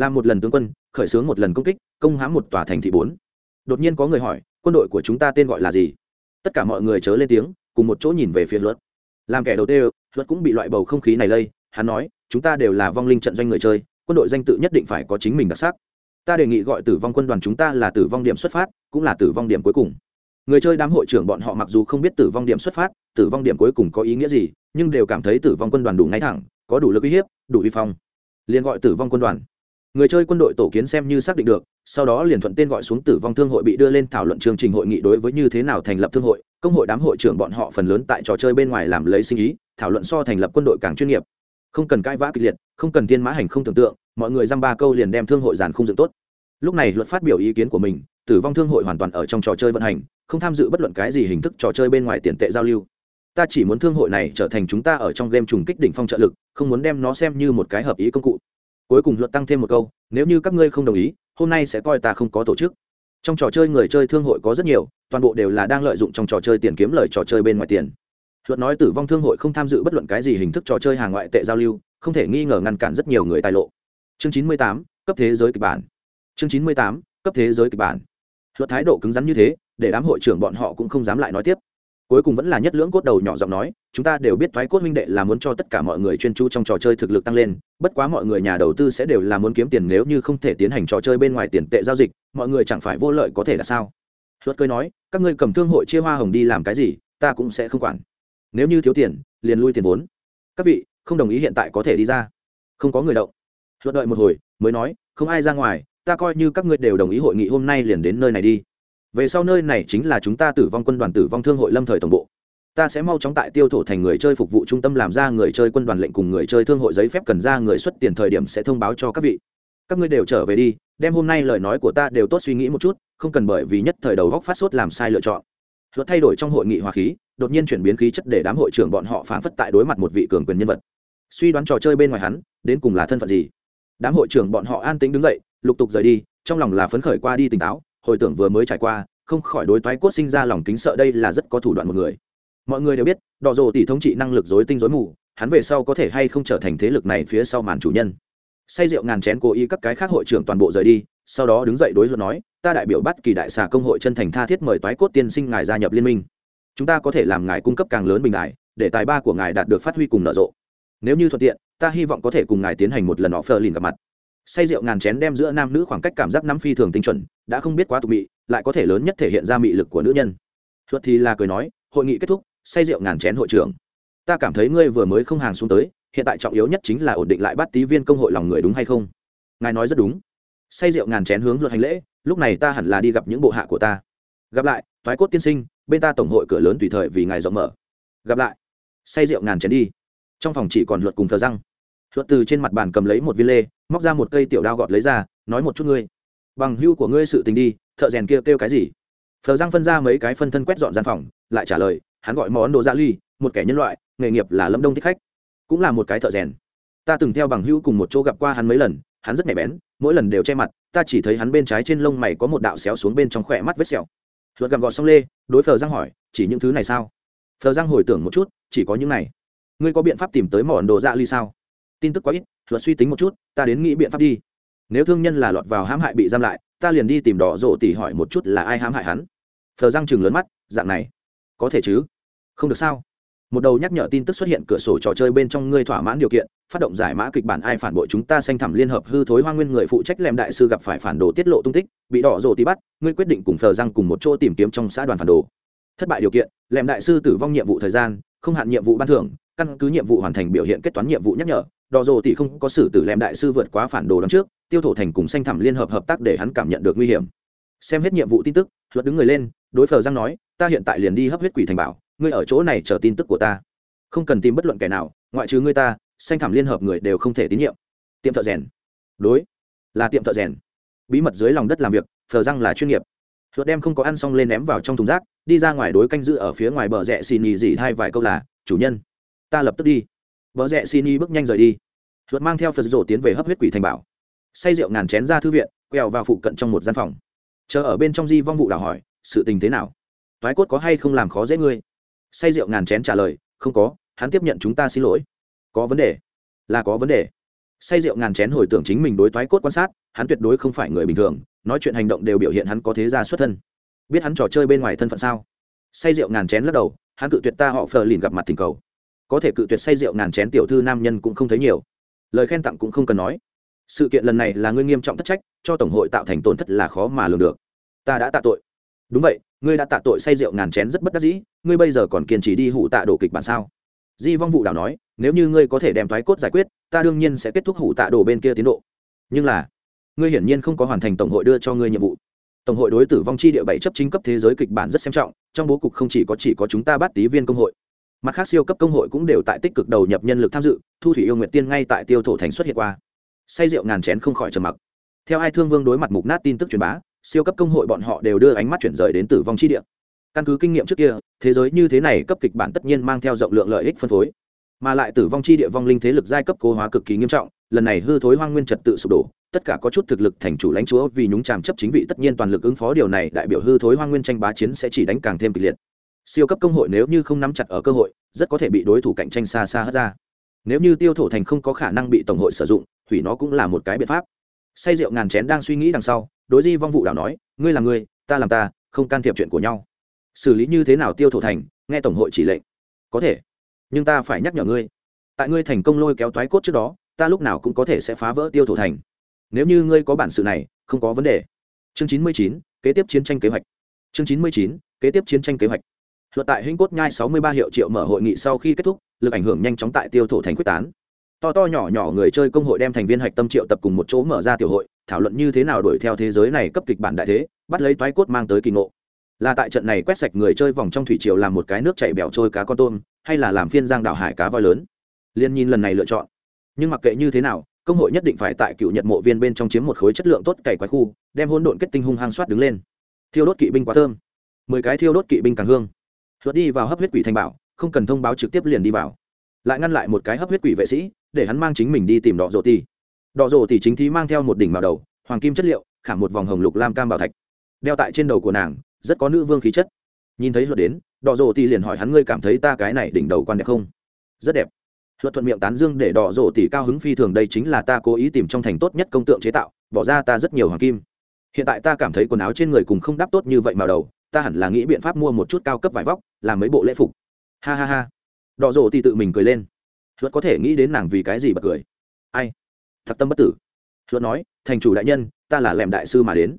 làm một lần tướng quân, khởi xướng một lần công kích, công hãm một tòa thành thị bốn. Đột nhiên có người hỏi, quân đội của chúng ta tên gọi là gì? Tất cả mọi người chớ lên tiếng, cùng một chỗ nhìn về phía luật. Làm kẻ đầu tiên, luật cũng bị loại bầu không khí này lây, hắn nói, chúng ta đều là vong linh trận doanh người chơi, quân đội danh tự nhất định phải có chính mình đặc sắc. Ta đề nghị gọi tử vong quân đoàn chúng ta là tử vong điểm xuất phát, cũng là tử vong điểm cuối cùng. Người chơi đám hội trưởng bọn họ mặc dù không biết tử vong điểm xuất phát, tử vong điểm cuối cùng có ý nghĩa gì, nhưng đều cảm thấy tử vong quân đoàn đủ ngay thẳng, có đủ lực uy hiếp, đủ uy phong. Liền gọi tử vong quân đoàn người chơi quân đội tổ kiến xem như xác định được, sau đó liền thuận tên gọi xuống tử vong thương hội bị đưa lên thảo luận chương trình hội nghị đối với như thế nào thành lập thương hội. Công hội đám hội trưởng bọn họ phần lớn tại trò chơi bên ngoài làm lấy sinh ý, thảo luận so thành lập quân đội càng chuyên nghiệp. Không cần cãi vã kịch liệt, không cần tiên mã hành không tưởng tượng, mọi người dăm ba câu liền đem thương hội giàn không dựng tốt. Lúc này luật phát biểu ý kiến của mình, tử vong thương hội hoàn toàn ở trong trò chơi vận hành, không tham dự bất luận cái gì hình thức trò chơi bên ngoài tiền tệ giao lưu. Ta chỉ muốn thương hội này trở thành chúng ta ở trong game trùng kích đỉnh phong trợ lực, không muốn đem nó xem như một cái hợp ý công cụ cuối cùng luật tăng thêm một câu, nếu như các ngươi không đồng ý, hôm nay sẽ coi ta không có tổ chức. Trong trò chơi người chơi thương hội có rất nhiều, toàn bộ đều là đang lợi dụng trong trò chơi tiền kiếm lời trò chơi bên ngoài tiền. Luật nói tử vong thương hội không tham dự bất luận cái gì hình thức trò chơi hàng ngoại tệ giao lưu, không thể nghi ngờ ngăn cản rất nhiều người tài lộ. Chương chín mươi tám, cấp thế giới kịch bản. Chương chín mươi tám, cấp thế giới kịch bản. Luật thái độ cứng rắn như thế, để đám hội trưởng bọn họ cũng không dám lại nói tiếp cuối cùng vẫn là nhất lưỡng cốt đầu nhỏ giọng nói, chúng ta đều biết thoái cốt huynh đệ là muốn cho tất cả mọi người chuyên chú trong trò chơi thực lực tăng lên, bất quá mọi người nhà đầu tư sẽ đều là muốn kiếm tiền nếu như không thể tiến hành trò chơi bên ngoài tiền tệ giao dịch, mọi người chẳng phải vô lợi có thể là sao? Luật cười nói, các ngươi cầm thương hội chia hoa hồng đi làm cái gì, ta cũng sẽ không quản. Nếu như thiếu tiền, liền lui tiền vốn. Các vị, không đồng ý hiện tại có thể đi ra. Không có người động. Luật đợi một hồi, mới nói, không ai ra ngoài, ta coi như các ngươi đều đồng ý hội nghị hôm nay liền đến nơi này đi về sau nơi này chính là chúng ta tử vong quân đoàn tử vong thương hội lâm thời tổng bộ. Ta sẽ mau chóng tại tiêu thổ thành người chơi phục vụ trung tâm làm ra người chơi quân đoàn lệnh cùng người chơi thương hội giấy phép cần ra người xuất tiền thời điểm sẽ thông báo cho các vị. Các ngươi đều trở về đi, đem hôm nay lời nói của ta đều tốt suy nghĩ một chút, không cần bởi vì nhất thời đầu góc phát sốt làm sai lựa chọn. Luật thay đổi trong hội nghị hòa khí, đột nhiên chuyển biến khí chất để đám hội trưởng bọn họ phản phất tại đối mặt một vị cường quyền nhân vật. Suy đoán trò chơi bên ngoài hắn, đến cùng là thân phận gì? Đám hội trưởng bọn họ an tĩnh đứng dậy, lục tục rời đi, trong lòng là phấn khởi qua đi tỉnh táo hồi tưởng vừa mới trải qua, không khỏi đối toái cốt sinh ra lòng kính sợ đây là rất có thủ đoạn một người. Mọi người đều biết, đỏ rồ tỷ thống trị năng lực dối tinh dối mù, hắn về sau có thể hay không trở thành thế lực này phía sau màn chủ nhân. Say rượu ngàn chén cố ý các cái khác hội trưởng toàn bộ rời đi, sau đó đứng dậy đối luận nói, ta đại biểu bắt kỳ đại xà công hội chân thành tha thiết mời toái cốt tiên sinh ngài gia nhập liên minh. Chúng ta có thể làm ngài cung cấp càng lớn bình đại, để tài ba của ngài đạt được phát huy cùng nở rộ. Nếu như thuận tiện, ta hy vọng có thể cùng ngài tiến hành một lần họ phờ lìn gặp mặt say rượu ngàn chén đem giữa nam nữ khoảng cách cảm giác nắm phi thường tinh chuẩn, đã không biết quá tục mị, lại có thể lớn nhất thể hiện ra mị lực của nữ nhân. Luật thì là cười nói, hội nghị kết thúc, say rượu ngàn chén hội trưởng. Ta cảm thấy ngươi vừa mới không hàng xuống tới, hiện tại trọng yếu nhất chính là ổn định lại bắt tí viên công hội lòng người đúng hay không? Ngài nói rất đúng. Say rượu ngàn chén hướng luật hành lễ, lúc này ta hẳn là đi gặp những bộ hạ của ta. Gặp lại, thoái cốt tiên sinh, bên ta tổng hội cửa lớn tùy thời vì ngài rộng mở. Gặp lại. Say rượu ngàn chén đi. Trong phòng chỉ còn luật cùng thờ răng luật từ trên mặt bàn cầm lấy một viên lê móc ra một cây tiểu đao gọt lấy ra nói một chút ngươi. Bằng hưu của ngươi sự tình đi thợ rèn kia kêu, kêu cái gì? Phờ giang phân ra mấy cái phân thân quét dọn gian phòng lại trả lời hắn gọi món đồ gia ly một kẻ nhân loại nghề nghiệp là lâm đông thích khách. Cũng là một cái thợ rèn. Ta từng theo bằng hữu cùng một chỗ gặp qua hắn mấy lần hắn rất nhạy bén mỗi lần đều che mặt ta chỉ thấy hắn bên trái trên lông mày có một đạo xéo xuống bên trong khỏe mắt vết sẹo. Luật gặm gọt xong lê đối phờ giang hỏi chỉ những thứ này sao? Phờ giang hồi tưởng một chút chỉ có những này. Ngươi có biện pháp tìm tới món đồ dạ ly sao? Tin tức quá ít luật suy tính một chút, ta đến nghĩ biện pháp đi. Nếu thương nhân là lọt vào hãm hại bị giam lại, ta liền đi tìm đỏ rộ tỉ hỏi một chút là ai hãm hại hắn. Thờ răng chừng lớn mắt, dạng này. Có thể chứ? Không được sao? Một đầu nhắc nhở tin tức xuất hiện cửa sổ trò chơi bên trong ngươi thỏa mãn điều kiện, phát động giải mã kịch bản ai phản bội chúng ta sanh thẳm liên hợp hư thối hoa nguyên người phụ trách lem đại sư gặp phải phản đồ tiết lộ tung tích, bị đỏ rộ tí bắt, ngươi quyết định cùng Thờ răng cùng một chỗ tìm kiếm trong xã đoàn phản đồ. Thất bại điều kiện lem đại sư tử vong nhiệm vụ thời gian, không hạn nhiệm vụ ban thưởng, căn cứ nhiệm vụ hoàn thành biểu hiện kết toán nhiệm vụ nhắc nhở đò rồ thì không có sử tử lem đại sư vượt quá phản đồ đón trước, tiêu thổ thành cùng xanh thẳm liên hợp hợp tác để hắn cảm nhận được nguy hiểm. Xem hết nhiệm vụ tin tức, luật đứng người lên, đối phờ giang nói, ta hiện tại liền đi hấp huyết quỷ thành bảo, ngươi ở chỗ này chờ tin tức của ta. Không cần tìm bất luận kẻ nào, ngoại trừ ngươi ta, xanh thảm liên hợp người đều không thể tín nhiệm. Tiệm thợ rèn. Đối, là tiệm thợ rèn. Bí mật dưới lòng đất làm việc, phờ răng là chuyên nghiệp. Luật đem không có ăn xong lên ném vào trong thùng rác, đi ra ngoài đối canh giữ ở phía ngoài bờ rẽ xì nhì dỉ hai vài câu là, chủ nhân, ta lập tức đi bờ rẽ xin y bước nhanh rời đi. Luật mang theo phật rổ tiến về hấp huyết quỷ thành bảo. Say rượu ngàn chén ra thư viện, quẹo vào phụ cận trong một gian phòng. Chờ ở bên trong di vong vụ đào hỏi, sự tình thế nào? Thoái cốt có hay không làm khó dễ ngươi? Say rượu ngàn chén trả lời, không có, hắn tiếp nhận chúng ta xin lỗi. Có vấn đề? Là có vấn đề. Say rượu ngàn chén hồi tưởng chính mình đối thoái cốt quan sát, hắn tuyệt đối không phải người bình thường, nói chuyện hành động đều biểu hiện hắn có thế gia xuất thân. Biết hắn trò chơi bên ngoài thân phận sao? Say rượu ngàn chén lắc đầu, hắn cự tuyệt ta, họ phờ lìn gặp mặt tình cầu có thể cự tuyệt say rượu ngàn chén tiểu thư nam nhân cũng không thấy nhiều. Lời khen tặng cũng không cần nói. Sự kiện lần này là ngươi nghiêm trọng thất trách, cho tổng hội tạo thành tổn thất là khó mà lường được. Ta đã tạ tội. Đúng vậy, ngươi đã tạ tội say rượu ngàn chén rất bất đắc dĩ, ngươi bây giờ còn kiên trì đi hủ tạ đổ kịch bản sao? Di vong vụ đảo nói, nếu như ngươi có thể đem thoái cốt giải quyết, ta đương nhiên sẽ kết thúc hủ tạ đổ bên kia tiến độ. Nhưng là, ngươi hiển nhiên không có hoàn thành tổng hội đưa cho ngươi nhiệm vụ. Tổng hội đối tử vong chi địa bảy chấp chính cấp thế giới kịch bản rất xem trọng, trong bố cục không chỉ có chỉ có chúng ta bắt tí viên công hội mặt khác siêu cấp công hội cũng đều tại tích cực đầu nhập nhân lực tham dự, thu thủy yêu nguyện tiên ngay tại tiêu thổ thành xuất hiện qua. Say rượu ngàn chén không khỏi trầm mặc. Theo ai thương vương đối mặt mục nát tin tức truyền bá, siêu cấp công hội bọn họ đều đưa ánh mắt chuyển rời đến tử vong chi địa. Căn cứ kinh nghiệm trước kia, thế giới như thế này cấp kịch bản tất nhiên mang theo rộng lượng lợi ích phân phối. Mà lại tử vong chi địa vong linh thế lực giai cấp cố hóa cực kỳ nghiêm trọng, lần này hư thối hoang nguyên trật tự sụp đổ, tất cả có chút thực lực thành chủ lãnh chúa vì nhúng chàm chấp chính vị tất nhiên toàn lực ứng phó điều này đại biểu hư thối hoang nguyên tranh bá chiến sẽ chỉ đánh càng thêm kịch liệt siêu cấp công hội nếu như không nắm chặt ở cơ hội, rất có thể bị đối thủ cạnh tranh xa xa hất ra. Nếu như tiêu thổ thành không có khả năng bị tổng hội sử dụng, hủy nó cũng là một cái biện pháp. Say rượu ngàn chén đang suy nghĩ đằng sau, đối di vong vụ đảo nói, ngươi là ngươi ta làm ta, không can thiệp chuyện của nhau. Xử lý như thế nào tiêu thổ thành, nghe tổng hội chỉ lệnh. Có thể, nhưng ta phải nhắc nhở ngươi. Tại ngươi thành công lôi kéo toái cốt trước đó, ta lúc nào cũng có thể sẽ phá vỡ tiêu thổ thành. Nếu như ngươi có bản sự này, không có vấn đề. Chương chín mươi chín, kế tiếp chiến tranh kế hoạch. Chương chín mươi chín, kế tiếp chiến tranh kế hoạch luật tại hinh cốt nhai sáu mươi ba hiệu triệu mở hội nghị sau khi kết thúc, lực ảnh hưởng nhanh chóng tại tiêu thổ thành quyết tán. To to nhỏ nhỏ người chơi công hội đem thành viên hạch tâm triệu tập cùng một chỗ mở ra tiểu hội, thảo luận như thế nào đuổi theo thế giới này cấp kịch bản đại thế, bắt lấy toái cốt mang tới kỳ ngộ. Là tại trận này quét sạch người chơi vòng trong thủy triều làm một cái nước chảy bẻo trôi cá con tôm, hay là làm phiên giang đảo hải cá voi lớn? Liên nhìn lần này lựa chọn. Nhưng mặc kệ như thế nào, công hội nhất định phải tại cựu nhật mộ viên bên trong chiếm một khối chất lượng tốt cày quái khu, đem hôn độn kết tinh hung hăng soát đứng lên. Thiêu đốt kỵ binh quá thơm. Mười cái thiêu đốt kỵ binh càng hương luật đi vào hấp huyết quỷ thành bảo, không cần thông báo trực tiếp liền đi vào. Lại ngăn lại một cái hấp huyết quỷ vệ sĩ, để hắn mang chính mình đi tìm đỏ rổ tỷ đỏ rổ tỷ chính thí mang theo một đỉnh màu đầu, hoàng kim chất liệu, khảm một vòng hồng lục lam cam bảo thạch. Đeo tại trên đầu của nàng, rất có nữ vương khí chất. Nhìn thấy luật đến đỏ rổ tỷ liền hỏi hắn ngươi cảm thấy ta cái này đỉnh đầu quan đẹp không? Rất đẹp. Luật thuận miệng tán dương để đỏ rổ tỷ cao hứng phi thường đây chính là ta cố ý tìm trong thành tốt nhất công tượng chế tạo, bỏ ra ta rất nhiều hoàng kim. Hiện tại ta cảm thấy quần áo trên người cùng không đáp tốt như vậy màu đầu, ta hẳn là nghĩ biện pháp mua một chút cao cấp vải vóc làm mấy bộ lễ phục. Ha ha ha. Đỏ rộ thì tự mình cười lên. Luật có thể nghĩ đến nàng vì cái gì bật cười. Ai? Thật tâm bất tử. Luật nói, thành chủ đại nhân, ta là lẻm đại sư mà đến.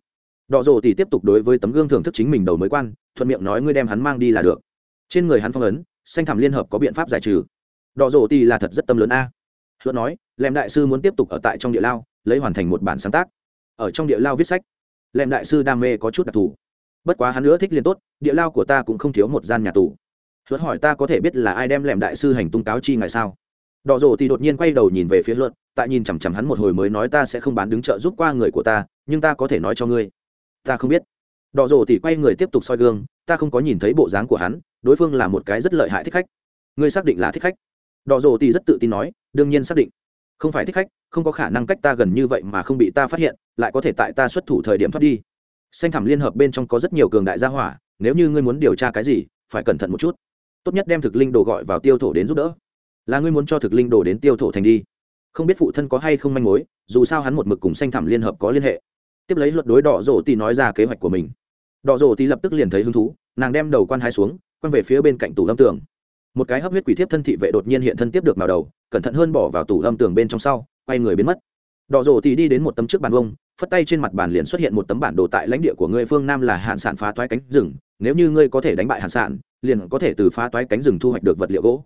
Đỏ rộ thì tiếp tục đối với tấm gương thưởng thức chính mình đầu mới quan, thuận miệng nói, ngươi đem hắn mang đi là được. Trên người hắn phong ấn, xanh thảm liên hợp có biện pháp giải trừ. Đỏ rộ thì là thật rất tâm lớn a. Luật nói, lẻm đại sư muốn tiếp tục ở tại trong địa lao, lấy hoàn thành một bản sáng tác. Ở trong địa lao viết sách, lẻm đại sư đam mê có chút đặc thù bất quá hắn nữa thích liền tốt, địa lao của ta cũng không thiếu một gian nhà tù. Luật hỏi ta có thể biết là ai đem lẻm đại sư hành tung cáo chi ngài sao? Đỏ rổ thì đột nhiên quay đầu nhìn về phía luật, tại nhìn chằm chằm hắn một hồi mới nói ta sẽ không bán đứng chợ giúp qua người của ta, nhưng ta có thể nói cho ngươi. Ta không biết. Đỏ rổ thì quay người tiếp tục soi gương, ta không có nhìn thấy bộ dáng của hắn, đối phương là một cái rất lợi hại thích khách. Ngươi xác định là thích khách? Đỏ rổ thì rất tự tin nói, đương nhiên xác định. Không phải thích khách, không có khả năng cách ta gần như vậy mà không bị ta phát hiện, lại có thể tại ta xuất thủ thời điểm thoát đi xanh thẳm liên hợp bên trong có rất nhiều cường đại gia hỏa, nếu như ngươi muốn điều tra cái gì, phải cẩn thận một chút. Tốt nhất đem thực linh đồ gọi vào tiêu thổ đến giúp đỡ. Là ngươi muốn cho thực linh đồ đến tiêu thổ thành đi. Không biết phụ thân có hay không manh mối, dù sao hắn một mực cùng xanh thẳm liên hợp có liên hệ. Tiếp lấy luật đối đỏ rổ thì nói ra kế hoạch của mình. Đỏ rổ thì lập tức liền thấy hứng thú, nàng đem đầu quan hai xuống, quăng về phía bên cạnh tủ lâm tường. Một cái hấp huyết quỷ thiếp thân thị vệ đột nhiên hiện thân tiếp được màu đầu, cẩn thận hơn bỏ vào tủ lâm tường bên trong sau, quay người biến mất đỏ rổ thì đi đến một tấm trước bàn vông phất tay trên mặt bàn liền xuất hiện một tấm bản đồ tại lãnh địa của ngươi phương nam là hạn sản phá toái cánh rừng, nếu như ngươi có thể đánh bại hạn sản, liền có thể từ phá toái cánh rừng thu hoạch được vật liệu gỗ.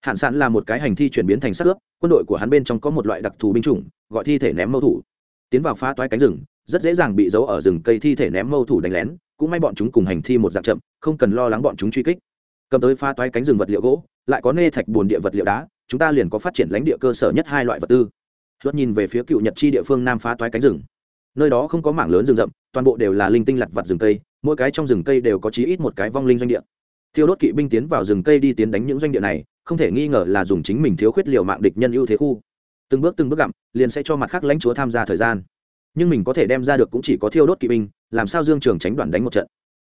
Hạn sản là một cái hành thi chuyển biến thành sắc ướp, quân đội của hắn bên trong có một loại đặc thù binh chủng, gọi thi thể ném mâu thủ. Tiến vào phá toái cánh rừng, rất dễ dàng bị giấu ở rừng cây thi thể ném mâu thủ đánh lén, cũng may bọn chúng cùng hành thi một dạng chậm, không cần lo lắng bọn chúng truy kích. Cầm tới phá toái cánh rừng vật liệu gỗ, lại có nê thạch bồn địa vật liệu đá, chúng ta liền có phát triển lãnh địa cơ sở nhất hai loại vật tư luật nhìn về phía cựu nhật chi địa phương nam phá toái cánh rừng. Nơi đó không có mảng lớn rừng rậm, toàn bộ đều là linh tinh lặt vặt rừng cây, mỗi cái trong rừng cây đều có chí ít một cái vong linh doanh địa. Thiêu đốt kỵ binh tiến vào rừng cây đi tiến đánh những doanh địa này, không thể nghi ngờ là dùng chính mình thiếu khuyết liều mạng địch nhân ưu thế khu. Từng bước từng bước gặm, liền sẽ cho mặt khác lãnh chúa tham gia thời gian. Nhưng mình có thể đem ra được cũng chỉ có thiêu đốt kỵ binh, làm sao dương trường tránh đoàn đánh một trận?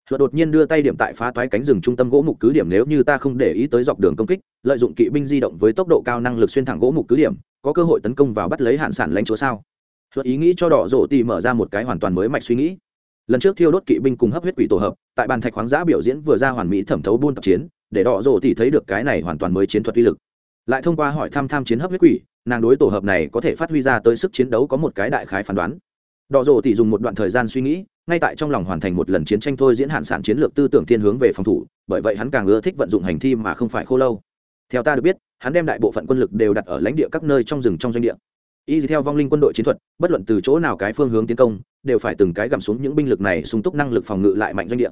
Luật đột nhiên đưa tay điểm tại phá toái cánh rừng trung tâm gỗ mục cứ điểm nếu như ta không để ý tới dọc đường công kích, lợi dụng kỵ binh di động với tốc độ cao năng lực xuyên thẳng gỗ mục cứ điểm, có cơ hội tấn công vào bắt lấy hạn sản lãnh chúa sao? Luật ý nghĩ cho đỏ rổ tì mở ra một cái hoàn toàn mới mạch suy nghĩ. Lần trước thiêu đốt kỵ binh cùng hấp huyết quỷ tổ hợp, tại bàn thạch khoáng giã biểu diễn vừa ra hoàn mỹ thẩm thấu buôn tập chiến, để đỏ rổ tì thấy được cái này hoàn toàn mới chiến thuật uy lực. Lại thông qua hỏi thăm tham chiến hấp huyết quỷ, nàng đối tổ hợp này có thể phát huy ra tới sức chiến đấu có một cái đại khái phán đoán. Đỏ rổ tì dùng một đoạn thời gian suy nghĩ ngay tại trong lòng hoàn thành một lần chiến tranh thôi diễn hạn sản chiến lược tư tưởng thiên hướng về phòng thủ, bởi vậy hắn càng ưa thích vận dụng hành thi mà không phải khô lâu. Theo ta được biết, hắn đem đại bộ phận quân lực đều đặt ở lãnh địa các nơi trong rừng trong doanh địa. Y theo vong linh quân đội chiến thuật, bất luận từ chỗ nào cái phương hướng tiến công, đều phải từng cái gặm xuống những binh lực này sung túc năng lực phòng ngự lại mạnh doanh địa.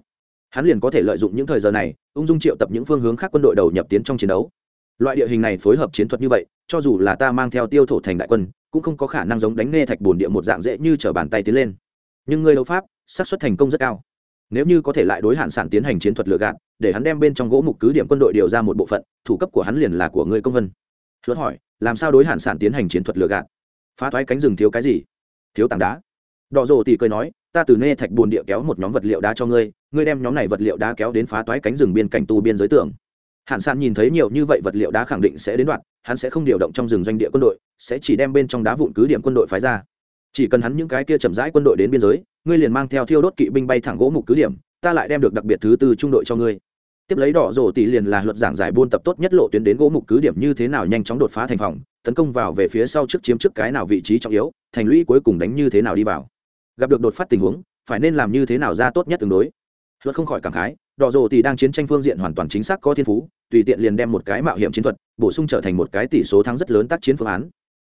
Hắn liền có thể lợi dụng những thời giờ này, ung dung triệu tập những phương hướng khác quân đội đầu nhập tiến trong chiến đấu. Loại địa hình này phối hợp chiến thuật như vậy, cho dù là ta mang theo tiêu thổ thành đại quân, cũng không có khả năng giống đánh nghe thạch bồn địa một dạng dễ như t bàn tay tiến lên. Nhưng người đấu pháp xác suất thành công rất cao. Nếu như có thể lại đối hạn sản tiến hành chiến thuật lừa gạt, để hắn đem bên trong gỗ mục cứ điểm quân đội điều ra một bộ phận, thủ cấp của hắn liền là của người công vân. Luật hỏi, làm sao đối hạn sản tiến hành chiến thuật lừa gạt? Phá thoái cánh rừng thiếu cái gì? Thiếu tảng đá. Đỏ rồ tỉ cười nói, ta từ nê thạch bồn địa kéo một nhóm vật liệu đá cho ngươi ngươi đem nhóm này vật liệu đá kéo đến phá toái cánh rừng biên cảnh tu biên giới tưởng hạn sản nhìn thấy nhiều như vậy vật liệu đá khẳng định sẽ đến đoạn, hắn sẽ không điều động trong rừng doanh địa quân đội, sẽ chỉ đem bên trong đá vụn cứ điểm quân đội phái ra. Chỉ cần hắn những cái kia chậm rãi quân đội đến biên giới ngươi liền mang theo thiêu đốt kỵ binh bay thẳng gỗ mục cứ điểm, ta lại đem được đặc biệt thứ tư trung đội cho ngươi. Tiếp lấy đỏ rổ tỷ liền là luật giảng giải buôn tập tốt nhất lộ tuyến đến gỗ mục cứ điểm như thế nào nhanh chóng đột phá thành phòng, tấn công vào về phía sau trước chiếm trước cái nào vị trí trọng yếu, thành lũy cuối cùng đánh như thế nào đi vào. Gặp được đột phát tình huống, phải nên làm như thế nào ra tốt nhất tương đối. Luật không khỏi cảm khái, đỏ rổ tỷ đang chiến tranh phương diện hoàn toàn chính xác có thiên phú, tùy tiện liền đem một cái mạo hiểm chiến thuật, bổ sung trở thành một cái tỷ số thắng rất lớn tác chiến phương án.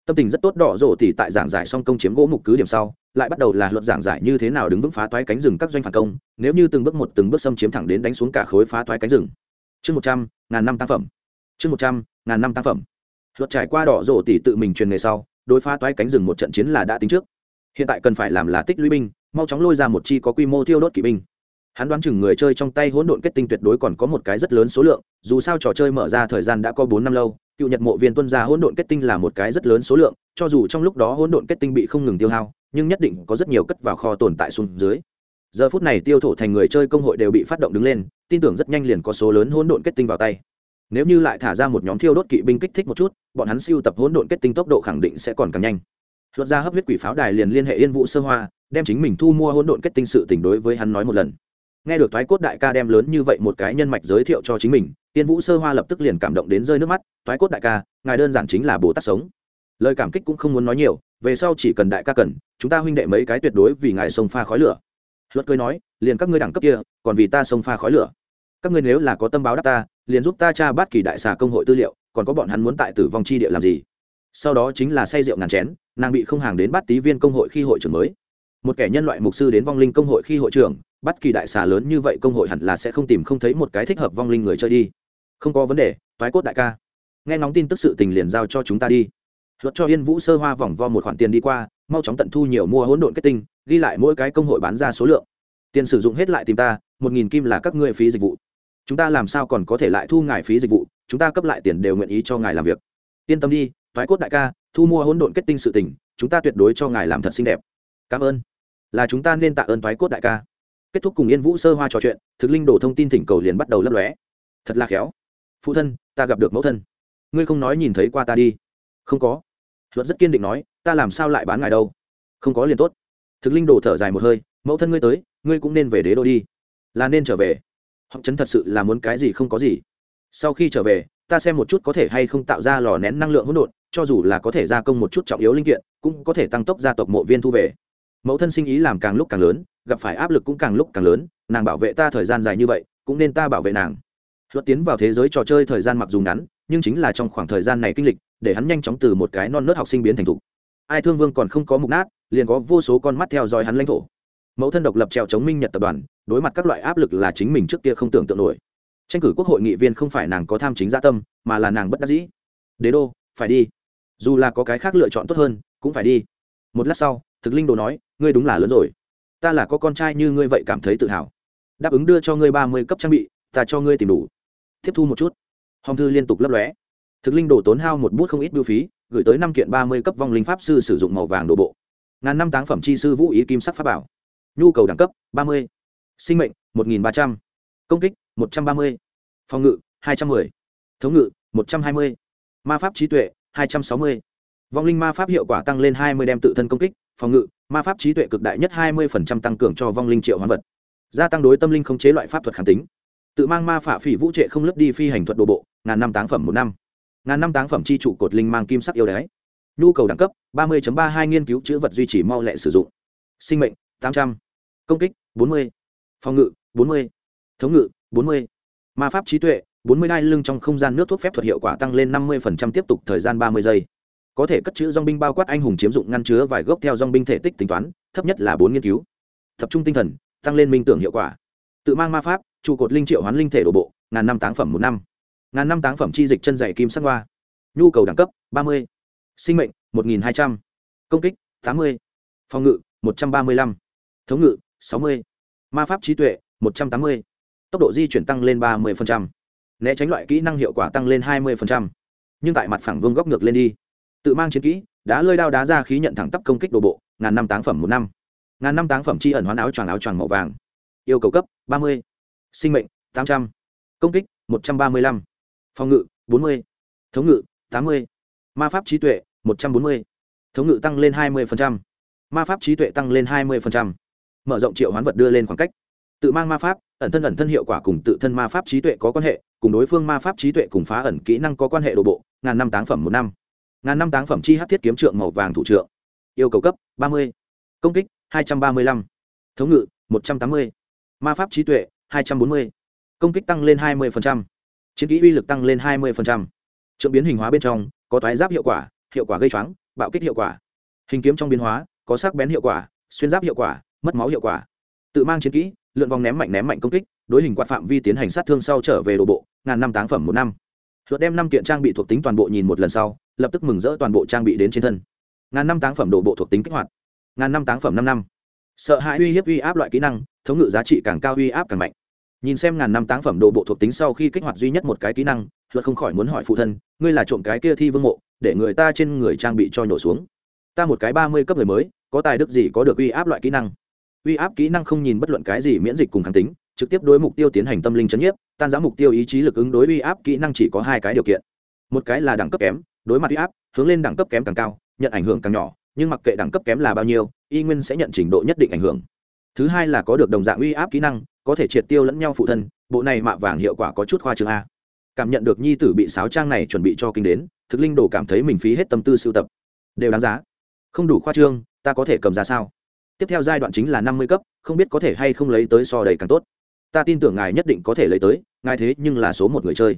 Tâm tình rất tốt đỏ rổ tỷ tại giảng giải xong công chiếm gỗ mục cứ điểm sau lại bắt đầu là luật giảng giải như thế nào đứng vững phá toái cánh rừng các doanh phản công, nếu như từng bước một từng bước xâm chiếm thẳng đến đánh xuống cả khối phá toái cánh rừng. Chương một trăm, ngàn năm tác phẩm. Chương một trăm, ngàn năm tác phẩm. Luật trải qua đỏ rổ tỷ tự mình truyền nghề sau, đối phá toái cánh rừng một trận chiến là đã tính trước. Hiện tại cần phải làm là tích lũy binh, mau chóng lôi ra một chi có quy mô thiêu đốt kỵ binh. Hắn đoán chừng người chơi trong tay hỗn độn kết tinh tuyệt đối còn có một cái rất lớn số lượng, dù sao trò chơi mở ra thời gian đã có bốn năm lâu, cựu nhật mộ viên tuân ra hỗn độn kết tinh là một cái rất lớn số lượng, cho dù trong lúc đó hỗn độn kết tinh bị không ngừng tiêu hao nhưng nhất định có rất nhiều cất vào kho tồn tại xuống dưới. Giờ phút này tiêu thổ thành người chơi công hội đều bị phát động đứng lên, tin tưởng rất nhanh liền có số lớn hỗn độn kết tinh vào tay. Nếu như lại thả ra một nhóm thiêu đốt kỵ binh kích thích một chút, bọn hắn siêu tập hỗn độn kết tinh tốc độ khẳng định sẽ còn càng nhanh. Luật gia hấp huyết quỷ pháo đài liền liên hệ yên vũ sơ hoa, đem chính mình thu mua hỗn độn kết tinh sự tình đối với hắn nói một lần. Nghe được thoái cốt đại ca đem lớn như vậy một cái nhân mạch giới thiệu cho chính mình tiên vũ sơ hoa lập tức liền cảm động đến rơi nước mắt. Thoái cốt đại ca, ngài đơn giản chính là bồ tát sống. Lời cảm kích cũng không muốn nói nhiều về sau chỉ cần đại ca cần, chúng ta huynh đệ mấy cái tuyệt đối vì ngài sông pha khói lửa. Luật cười nói, liền các ngươi đẳng cấp kia, còn vì ta sông pha khói lửa. Các ngươi nếu là có tâm báo đáp ta, liền giúp ta tra bát kỳ đại xà công hội tư liệu, còn có bọn hắn muốn tại tử vong chi địa làm gì? Sau đó chính là say rượu ngàn chén, nàng bị không hàng đến bắt tí viên công hội khi hội trưởng mới. Một kẻ nhân loại mục sư đến vong linh công hội khi hội trưởng bất kỳ đại xà lớn như vậy công hội hẳn là sẽ không tìm không thấy một cái thích hợp vong linh người chơi đi. Không có vấn đề, toái cốt đại ca. Nghe ngóng tin tức sự tình liền giao cho chúng ta đi luật cho yên vũ sơ hoa vòng vo một khoản tiền đi qua, mau chóng tận thu nhiều mua hỗn độn kết tinh, ghi lại mỗi cái công hội bán ra số lượng. Tiền sử dụng hết lại tìm ta, một nghìn kim là các ngươi phí dịch vụ. Chúng ta làm sao còn có thể lại thu ngài phí dịch vụ, chúng ta cấp lại tiền đều nguyện ý cho ngài làm việc. Yên tâm đi, thoái cốt đại ca, thu mua hỗn độn kết tinh sự tình, chúng ta tuyệt đối cho ngài làm thật xinh đẹp. Cảm ơn. Là chúng ta nên tạ ơn thoái cốt đại ca. Kết thúc cùng yên vũ sơ hoa trò chuyện, thực linh đổ thông tin thỉnh cầu liền bắt đầu lấp lóe. Thật là khéo. Phụ thân, ta gặp được mẫu thân. Ngươi không nói nhìn thấy qua ta đi. Không có luật rất kiên định nói, ta làm sao lại bán ngài đâu? Không có liền tốt. Thực linh đồ thở dài một hơi, mẫu thân ngươi tới, ngươi cũng nên về đế đô đi. Là nên trở về. Hoặc chấn thật sự là muốn cái gì không có gì. Sau khi trở về, ta xem một chút có thể hay không tạo ra lò nén năng lượng hỗn độn, cho dù là có thể gia công một chút trọng yếu linh kiện, cũng có thể tăng tốc gia tộc mộ viên thu về. Mẫu thân sinh ý làm càng lúc càng lớn, gặp phải áp lực cũng càng lúc càng lớn, nàng bảo vệ ta thời gian dài như vậy, cũng nên ta bảo vệ nàng. Luật tiến vào thế giới trò chơi thời gian mặc dù ngắn, nhưng chính là trong khoảng thời gian này kinh lịch để hắn nhanh chóng từ một cái non nớt học sinh biến thành thục. Ai thương vương còn không có mục nát, liền có vô số con mắt theo dõi hắn lãnh thổ. Mẫu thân độc lập trèo chống minh nhật tập đoàn, đối mặt các loại áp lực là chính mình trước kia không tưởng tượng nổi. Tranh cử quốc hội nghị viên không phải nàng có tham chính gia tâm, mà là nàng bất đắc dĩ. Đế đô, phải đi. Dù là có cái khác lựa chọn tốt hơn, cũng phải đi. Một lát sau, thực linh đồ nói, ngươi đúng là lớn rồi. Ta là có con trai như ngươi vậy cảm thấy tự hào. Đáp ứng đưa cho ngươi ba mươi cấp trang bị, ta cho ngươi tìm đủ. Tiếp thu một chút. Hồng thư liên tục lấp lóe thực linh đồ tốn hao một bút không ít biêu phí, gửi tới năm kiện ba mươi cấp vong linh pháp sư sử dụng màu vàng đồ bộ. Ngàn năm táng phẩm chi sư vũ ý kim sắc pháp bảo. Nhu cầu đẳng cấp, ba mươi. Sinh mệnh, một nghìn ba trăm. Công kích, một trăm ba mươi. Phòng ngự, hai trăm m ư ơ i thống ngự, một trăm hai mươi. Ma pháp trí tuệ, hai trăm sáu mươi. Vong linh ma pháp hiệu quả tăng lên hai mươi đem tự thân công kích, phòng ngự, ma pháp trí tuệ cực đại nhất hai mươi tăng cường cho vong linh triệu hoán vật. Gia tăng đối tâm linh không chế loại pháp thuật kháng tính. Tự mang ma phả phỉ vũ trệ không lướt đi phi hành thuật đồ bộ, ngàn năm táng phẩm một năm ngàn năm táng phẩm chi trụ cột linh mang kim sắc yêu đáy. Nhu cầu đẳng cấp, ba mươi ba hai nghiên cứu chữ vật duy trì mau lẹ sử dụng. Sinh mệnh, tám trăm. Công kích, bốn mươi. Phòng ngự, bốn mươi. Thống ngự, bốn mươi. Ma pháp trí tuệ, bốn mươi đai lưng trong không gian nước thuốc phép thuật hiệu quả tăng lên năm mươi tiếp tục thời gian ba mươi giây. Có thể cất chữ dong binh bao quát anh hùng chiếm dụng ngăn chứa vài gốc theo dong binh thể tích tính toán, thấp nhất là bốn nghiên cứu. Tập trung tinh thần, tăng lên minh tưởng hiệu quả. Tự mang ma pháp, trụ cột linh triệu hoán linh thể đổ bộ, ngàn năm táng phẩm một năm ngàn năm táng phẩm chi dịch chân dày kim sắc hoa. Nhu cầu đẳng cấp, ba mươi. Sinh mệnh, một nghìn hai trăm. Công kích, tám mươi. Phòng ngự, một trăm ba mươi lăm. Thống ngự, sáu mươi. Ma pháp trí tuệ, một trăm tám mươi. Tốc độ di chuyển tăng lên ba mươi né tránh loại kỹ năng hiệu quả tăng lên hai mươi nhưng tại mặt phẳng vương góc ngược lên đi. Tự mang chiến kỹ đã lơi đao đá ra khí nhận thẳng tắp công kích đồ bộ, ngàn năm táng phẩm một năm. Ngàn năm táng phẩm chi ẩn hoán áo choàng áo choàng màu vàng. Yêu cầu cấp, ba mươi. Sinh mệnh, tám trăm. Công kích, một trăm ba mươi lăm phòng ngự, bốn mươi. Thống ngự, tám mươi. Ma pháp trí tuệ, một trăm bốn mươi. Thống ngự tăng lên hai mươi ma pháp trí tuệ tăng lên hai mươi mở rộng triệu hoán vật đưa lên khoảng cách. Tự mang ma pháp, ẩn thân ẩn thân hiệu quả cùng tự thân ma pháp trí tuệ có quan hệ, cùng đối phương ma pháp trí tuệ cùng phá ẩn kỹ năng có quan hệ đồ bộ, ngàn năm táng phẩm một năm. Ngàn năm táng phẩm chi hát thiết kiếm trượng màu vàng thủ trượng. Yêu cầu cấp, ba mươi. Công kích, hai trăm ba mươi lăm. Thống ngự, một trăm tám mươi. Ma pháp trí tuệ, hai trăm bốn mươi. Công kích tăng lên hai mươi chiến kỹ uy lực tăng lên hai mươi trượng biến hình hóa bên trong, có toái giáp hiệu quả hiệu quả gây choáng, bạo kích hiệu quả. Hình kiếm trong biến hóa, có sắc bén hiệu quả, xuyên giáp hiệu quả, mất máu hiệu quả. Tự mang chiến kỹ, lượn vòng ném mạnh ném mạnh công kích, đối hình quạt phạm vi tiến hành sát thương sau trở về đồ bộ, ngàn năm táng phẩm một năm. Luật đem năm kiện trang bị thuộc tính toàn bộ nhìn một lần sau, lập tức mừng rỡ toàn bộ trang bị đến trên thân. Ngàn năm táng phẩm đồ bộ thuộc tính kích hoạt. Ngàn năm táng phẩm năm năm. Sợ hãi uy hiếp uy áp loại kỹ năng, thống ngự giá trị càng cao uy áp càng mạnh nhìn xem ngàn năm táng phẩm đồ bộ thuộc tính sau khi kích hoạt duy nhất một cái kỹ năng, luật không khỏi muốn hỏi phụ thân, ngươi là trộm cái kia thi vương mộ, để người ta trên người trang bị cho nhổ xuống. Ta một cái ba mươi cấp người mới, có tài đức gì có được uy áp loại kỹ năng? Uy áp kỹ năng không nhìn bất luận cái gì miễn dịch cùng kháng tính, trực tiếp đối mục tiêu tiến hành tâm linh chấn nhiếp, tan giá mục tiêu ý chí lực ứng đối uy áp kỹ năng chỉ có hai cái điều kiện. Một cái là đẳng cấp kém, đối mặt uy áp, hướng lên đẳng cấp kém càng cao, nhận ảnh hưởng càng nhỏ, nhưng mặc kệ đẳng cấp kém là bao nhiêu, y nguyên sẽ nhận trình độ nhất định ảnh hưởng thứ hai là có được đồng dạng uy áp kỹ năng, có thể triệt tiêu lẫn nhau phụ thân, bộ này mạ vàng hiệu quả có chút khoa trương a. Cảm nhận được nhi tử bị sáo trang này chuẩn bị cho kinh đến, thực linh đồ cảm thấy mình phí hết tâm tư sưu tập. Đều đáng giá. Không đủ khoa trương, ta có thể cầm ra sao? Tiếp theo giai đoạn chính là năm mươi cấp, không biết có thể hay không lấy tới so đầy càng tốt. Ta tin tưởng ngài nhất định có thể lấy tới, ngài thế nhưng là số một người chơi.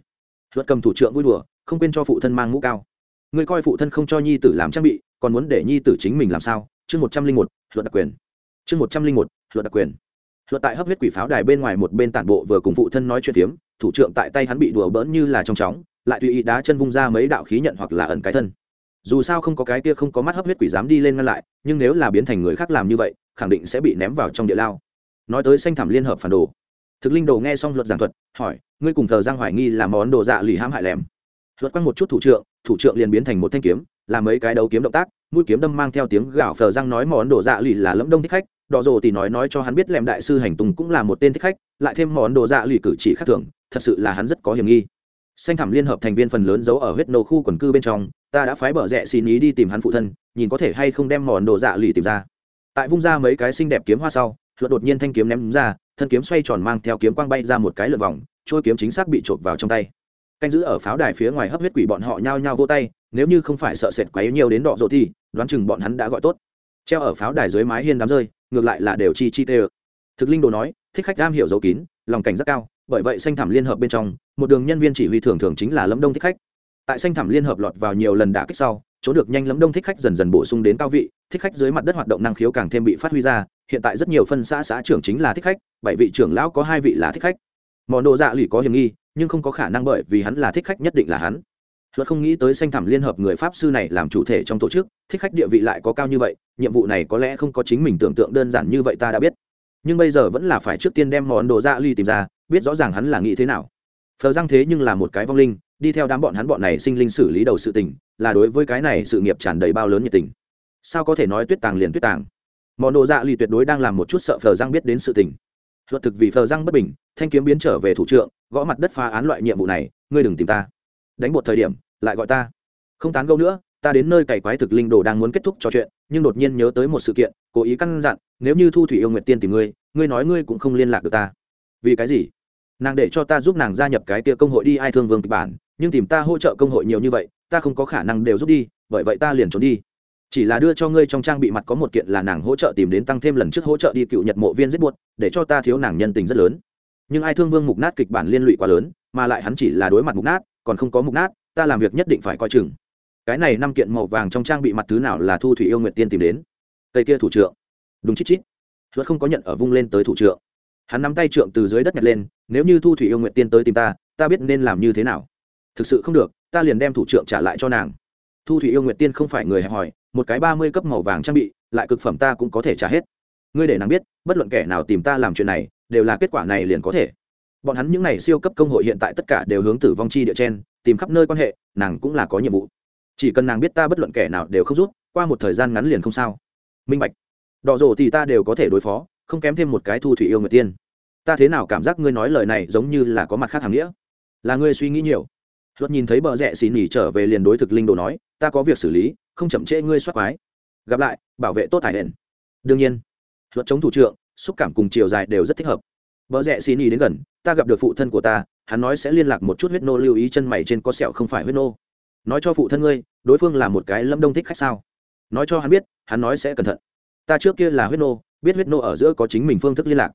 Luật cầm thủ trưởng vui đùa, không quên cho phụ thân mang mũ cao. Người coi phụ thân không cho nhi tử làm trang bị, còn muốn để nhi tử chính mình làm sao? Chương một trăm linh một, luật đặc quyền. Chương một trăm linh một luật đặc quyền. Luật tại hấp huyết quỷ pháo đài bên ngoài một bên tản bộ vừa cùng phụ thân nói chuyện phiếm, thủ trưởng tại tay hắn bị đùa bỡn như là trong chóng, lại tùy ý đá chân vung ra mấy đạo khí nhận hoặc là ẩn cái thân. Dù sao không có cái kia không có mắt hấp huyết quỷ dám đi lên ngăn lại, nhưng nếu là biến thành người khác làm như vậy, khẳng định sẽ bị ném vào trong địa lao. Nói tới xanh thảm liên hợp phản đồ. Thực linh đồ nghe xong luật giảng thuật, hỏi, ngươi cùng thờ giang hoài nghi làm món đồ dạ lì hãm hại lèm? Luật quăng một chút thủ trượng thủ trượng liền biến thành một thanh kiếm, làm mấy cái đấu kiếm động tác mũi kiếm đâm mang theo tiếng gạo phờ răng nói món đồ dạ lì là lẫm đông thích khách, đỏ rồ thì nói nói cho hắn biết lẻm đại sư hành tùng cũng là một tên thích khách, lại thêm món đồ dạ lì cử chỉ khác thường, thật sự là hắn rất có hiểm nghi. Xanh thảm liên hợp thành viên phần lớn giấu ở huyết nô khu quần cư bên trong, ta đã phái bờ rẽ xin ý đi tìm hắn phụ thân, nhìn có thể hay không đem món đồ dạ lì tìm ra. Tại vung ra mấy cái xinh đẹp kiếm hoa sau luật đột nhiên thanh kiếm ném ra, thân kiếm xoay tròn mang theo kiếm quang bay ra một cái lượt vòng trôi kiếm chính xác bị chộp vào trong tay. Canh giữ ở pháo đài phía ngoài hấp huyết quỷ bọn họ nhao nhao vô tay, nếu như không phải sợ sệt quấy nhiều đến đọ rộ thì đoán chừng bọn hắn đã gọi tốt. Treo ở pháo đài dưới mái hiên đám rơi, ngược lại là đều chi chi tê thực linh đồ nói, thích khách đam hiểu dấu kín, lòng cảnh rất cao, bởi vậy xanh thảm liên hợp bên trong, một đường nhân viên chỉ huy thường thường chính là lâm đông thích khách. Tại xanh thảm liên hợp lọt vào nhiều lần đả kích sau trốn được nhanh lấm đông thích khách dần dần bổ sung đến cao vị, thích khách dưới mặt đất hoạt động năng khiếu càng thêm bị phát huy ra, hiện tại rất nhiều phân xã xã trưởng chính là thích khách, bảy vị trưởng lão có hai vị là thích khách. Món đồ dạ lụy có hiểm nghi, nhưng không có khả năng bởi vì hắn là thích khách nhất định là hắn luật không nghĩ tới xanh thẳm liên hợp người pháp sư này làm chủ thể trong tổ chức, thích khách địa vị lại có cao như vậy, nhiệm vụ này có lẽ không có chính mình tưởng tượng đơn giản như vậy ta đã biết. Nhưng bây giờ vẫn là phải trước tiên đem món đồ dạ ly tìm ra, biết rõ ràng hắn là nghĩ thế nào. Phờ giang thế nhưng là một cái vong linh, đi theo đám bọn hắn bọn này sinh linh xử lý đầu sự tình, là đối với cái này sự nghiệp tràn đầy bao lớn nhiệt tình. Sao có thể nói tuyết tàng liền tuyết tàng? Món đồ dạ ly tuyệt đối đang làm một chút sợ phờ giang biết đến sự tình. Luật thực vì phờ giang bất bình, thanh kiếm biến trở về thủ trưởng gõ mặt đất phá án loại nhiệm vụ này, ngươi đừng tìm ta. Đánh một thời điểm lại gọi ta. Không tán gẫu nữa, ta đến nơi cày quái thực linh đồ đang muốn kết thúc trò chuyện, nhưng đột nhiên nhớ tới một sự kiện, cố ý căn dặn, nếu như thu thủy yêu nguyệt tiên tìm ngươi ngươi nói ngươi cũng không liên lạc được ta. Vì cái gì? Nàng để cho ta giúp nàng gia nhập cái kia công hội đi, ai thương vương kịch bản, nhưng tìm ta hỗ trợ công hội nhiều như vậy, ta không có khả năng đều giúp đi, bởi vậy ta liền trốn đi. Chỉ là đưa cho ngươi trong trang bị mặt có một kiện là nàng hỗ trợ tìm đến tăng thêm lần trước hỗ trợ đi cựu nhật mộ viên giết buốt, để cho ta thiếu nàng nhân tình rất lớn. Nhưng ai thương vương mục nát kịch bản liên lụy quá lớn, mà lại hắn chỉ là đối mặt mục nát, còn không có mục nát ta làm việc nhất định phải coi chừng. Cái này năm kiện màu vàng trong trang bị mặt thứ nào là thu thủy yêu nguyện tiên tìm đến? Cây kia thủ trượng. Đúng chít chít. Luật không có nhận ở vung lên tới thủ trượng. Hắn nắm tay trượng từ dưới đất nhặt lên, nếu như thu thủy yêu nguyện tiên tới tìm ta ta biết nên làm như thế nào. Thực sự không được, ta liền đem thủ trượng trả lại cho nàng. Thu thủy yêu nguyện tiên không phải người hẹp hòi, một cái ba mươi cấp màu vàng trang bị, lại cực phẩm ta cũng có thể trả hết. Ngươi để nàng biết, bất luận kẻ nào tìm ta làm chuyện này, đều là kết quả này liền có thể. Bọn hắn những n à y siêu cấp công hội hiện tại tất cả đều hướng tử vong chi địa chen tìm khắp nơi quan hệ, nàng cũng là có nhiệm vụ. Chỉ cần nàng biết ta bất luận kẻ nào đều không rút, qua một thời gian ngắn liền không sao. Minh bạch. Đỏ rổ thì ta đều có thể đối phó, không kém thêm một cái thu thủy yêu người tiên. Ta thế nào cảm giác ngươi nói lời này giống như là có mặt khác hàm nghĩa? Là ngươi suy nghĩ nhiều. Luật nhìn thấy bờ rẽ xì nỉ trở về liền đối thực linh đồ nói, ta có việc xử lý, không chậm trễ ngươi soát quái. Gặp lại, bảo vệ tốt hải hển. Đương nhiên, luật chống thủ trượng xúc cảm cùng chiều dài đều rất thích hợp. Bờ rẽ xì nỉ đến gần, ta gặp được phụ thân của ta hắn nói sẽ liên lạc một chút huyết nô lưu ý chân mày trên có sẹo không phải huyết nô. Nói cho phụ thân ngươi, đối phương là một cái lâm đông thích khách sao? Nói cho hắn biết, hắn nói sẽ cẩn thận. Ta trước kia là huyết nô, biết huyết nô ở giữa có chính mình phương thức liên lạc.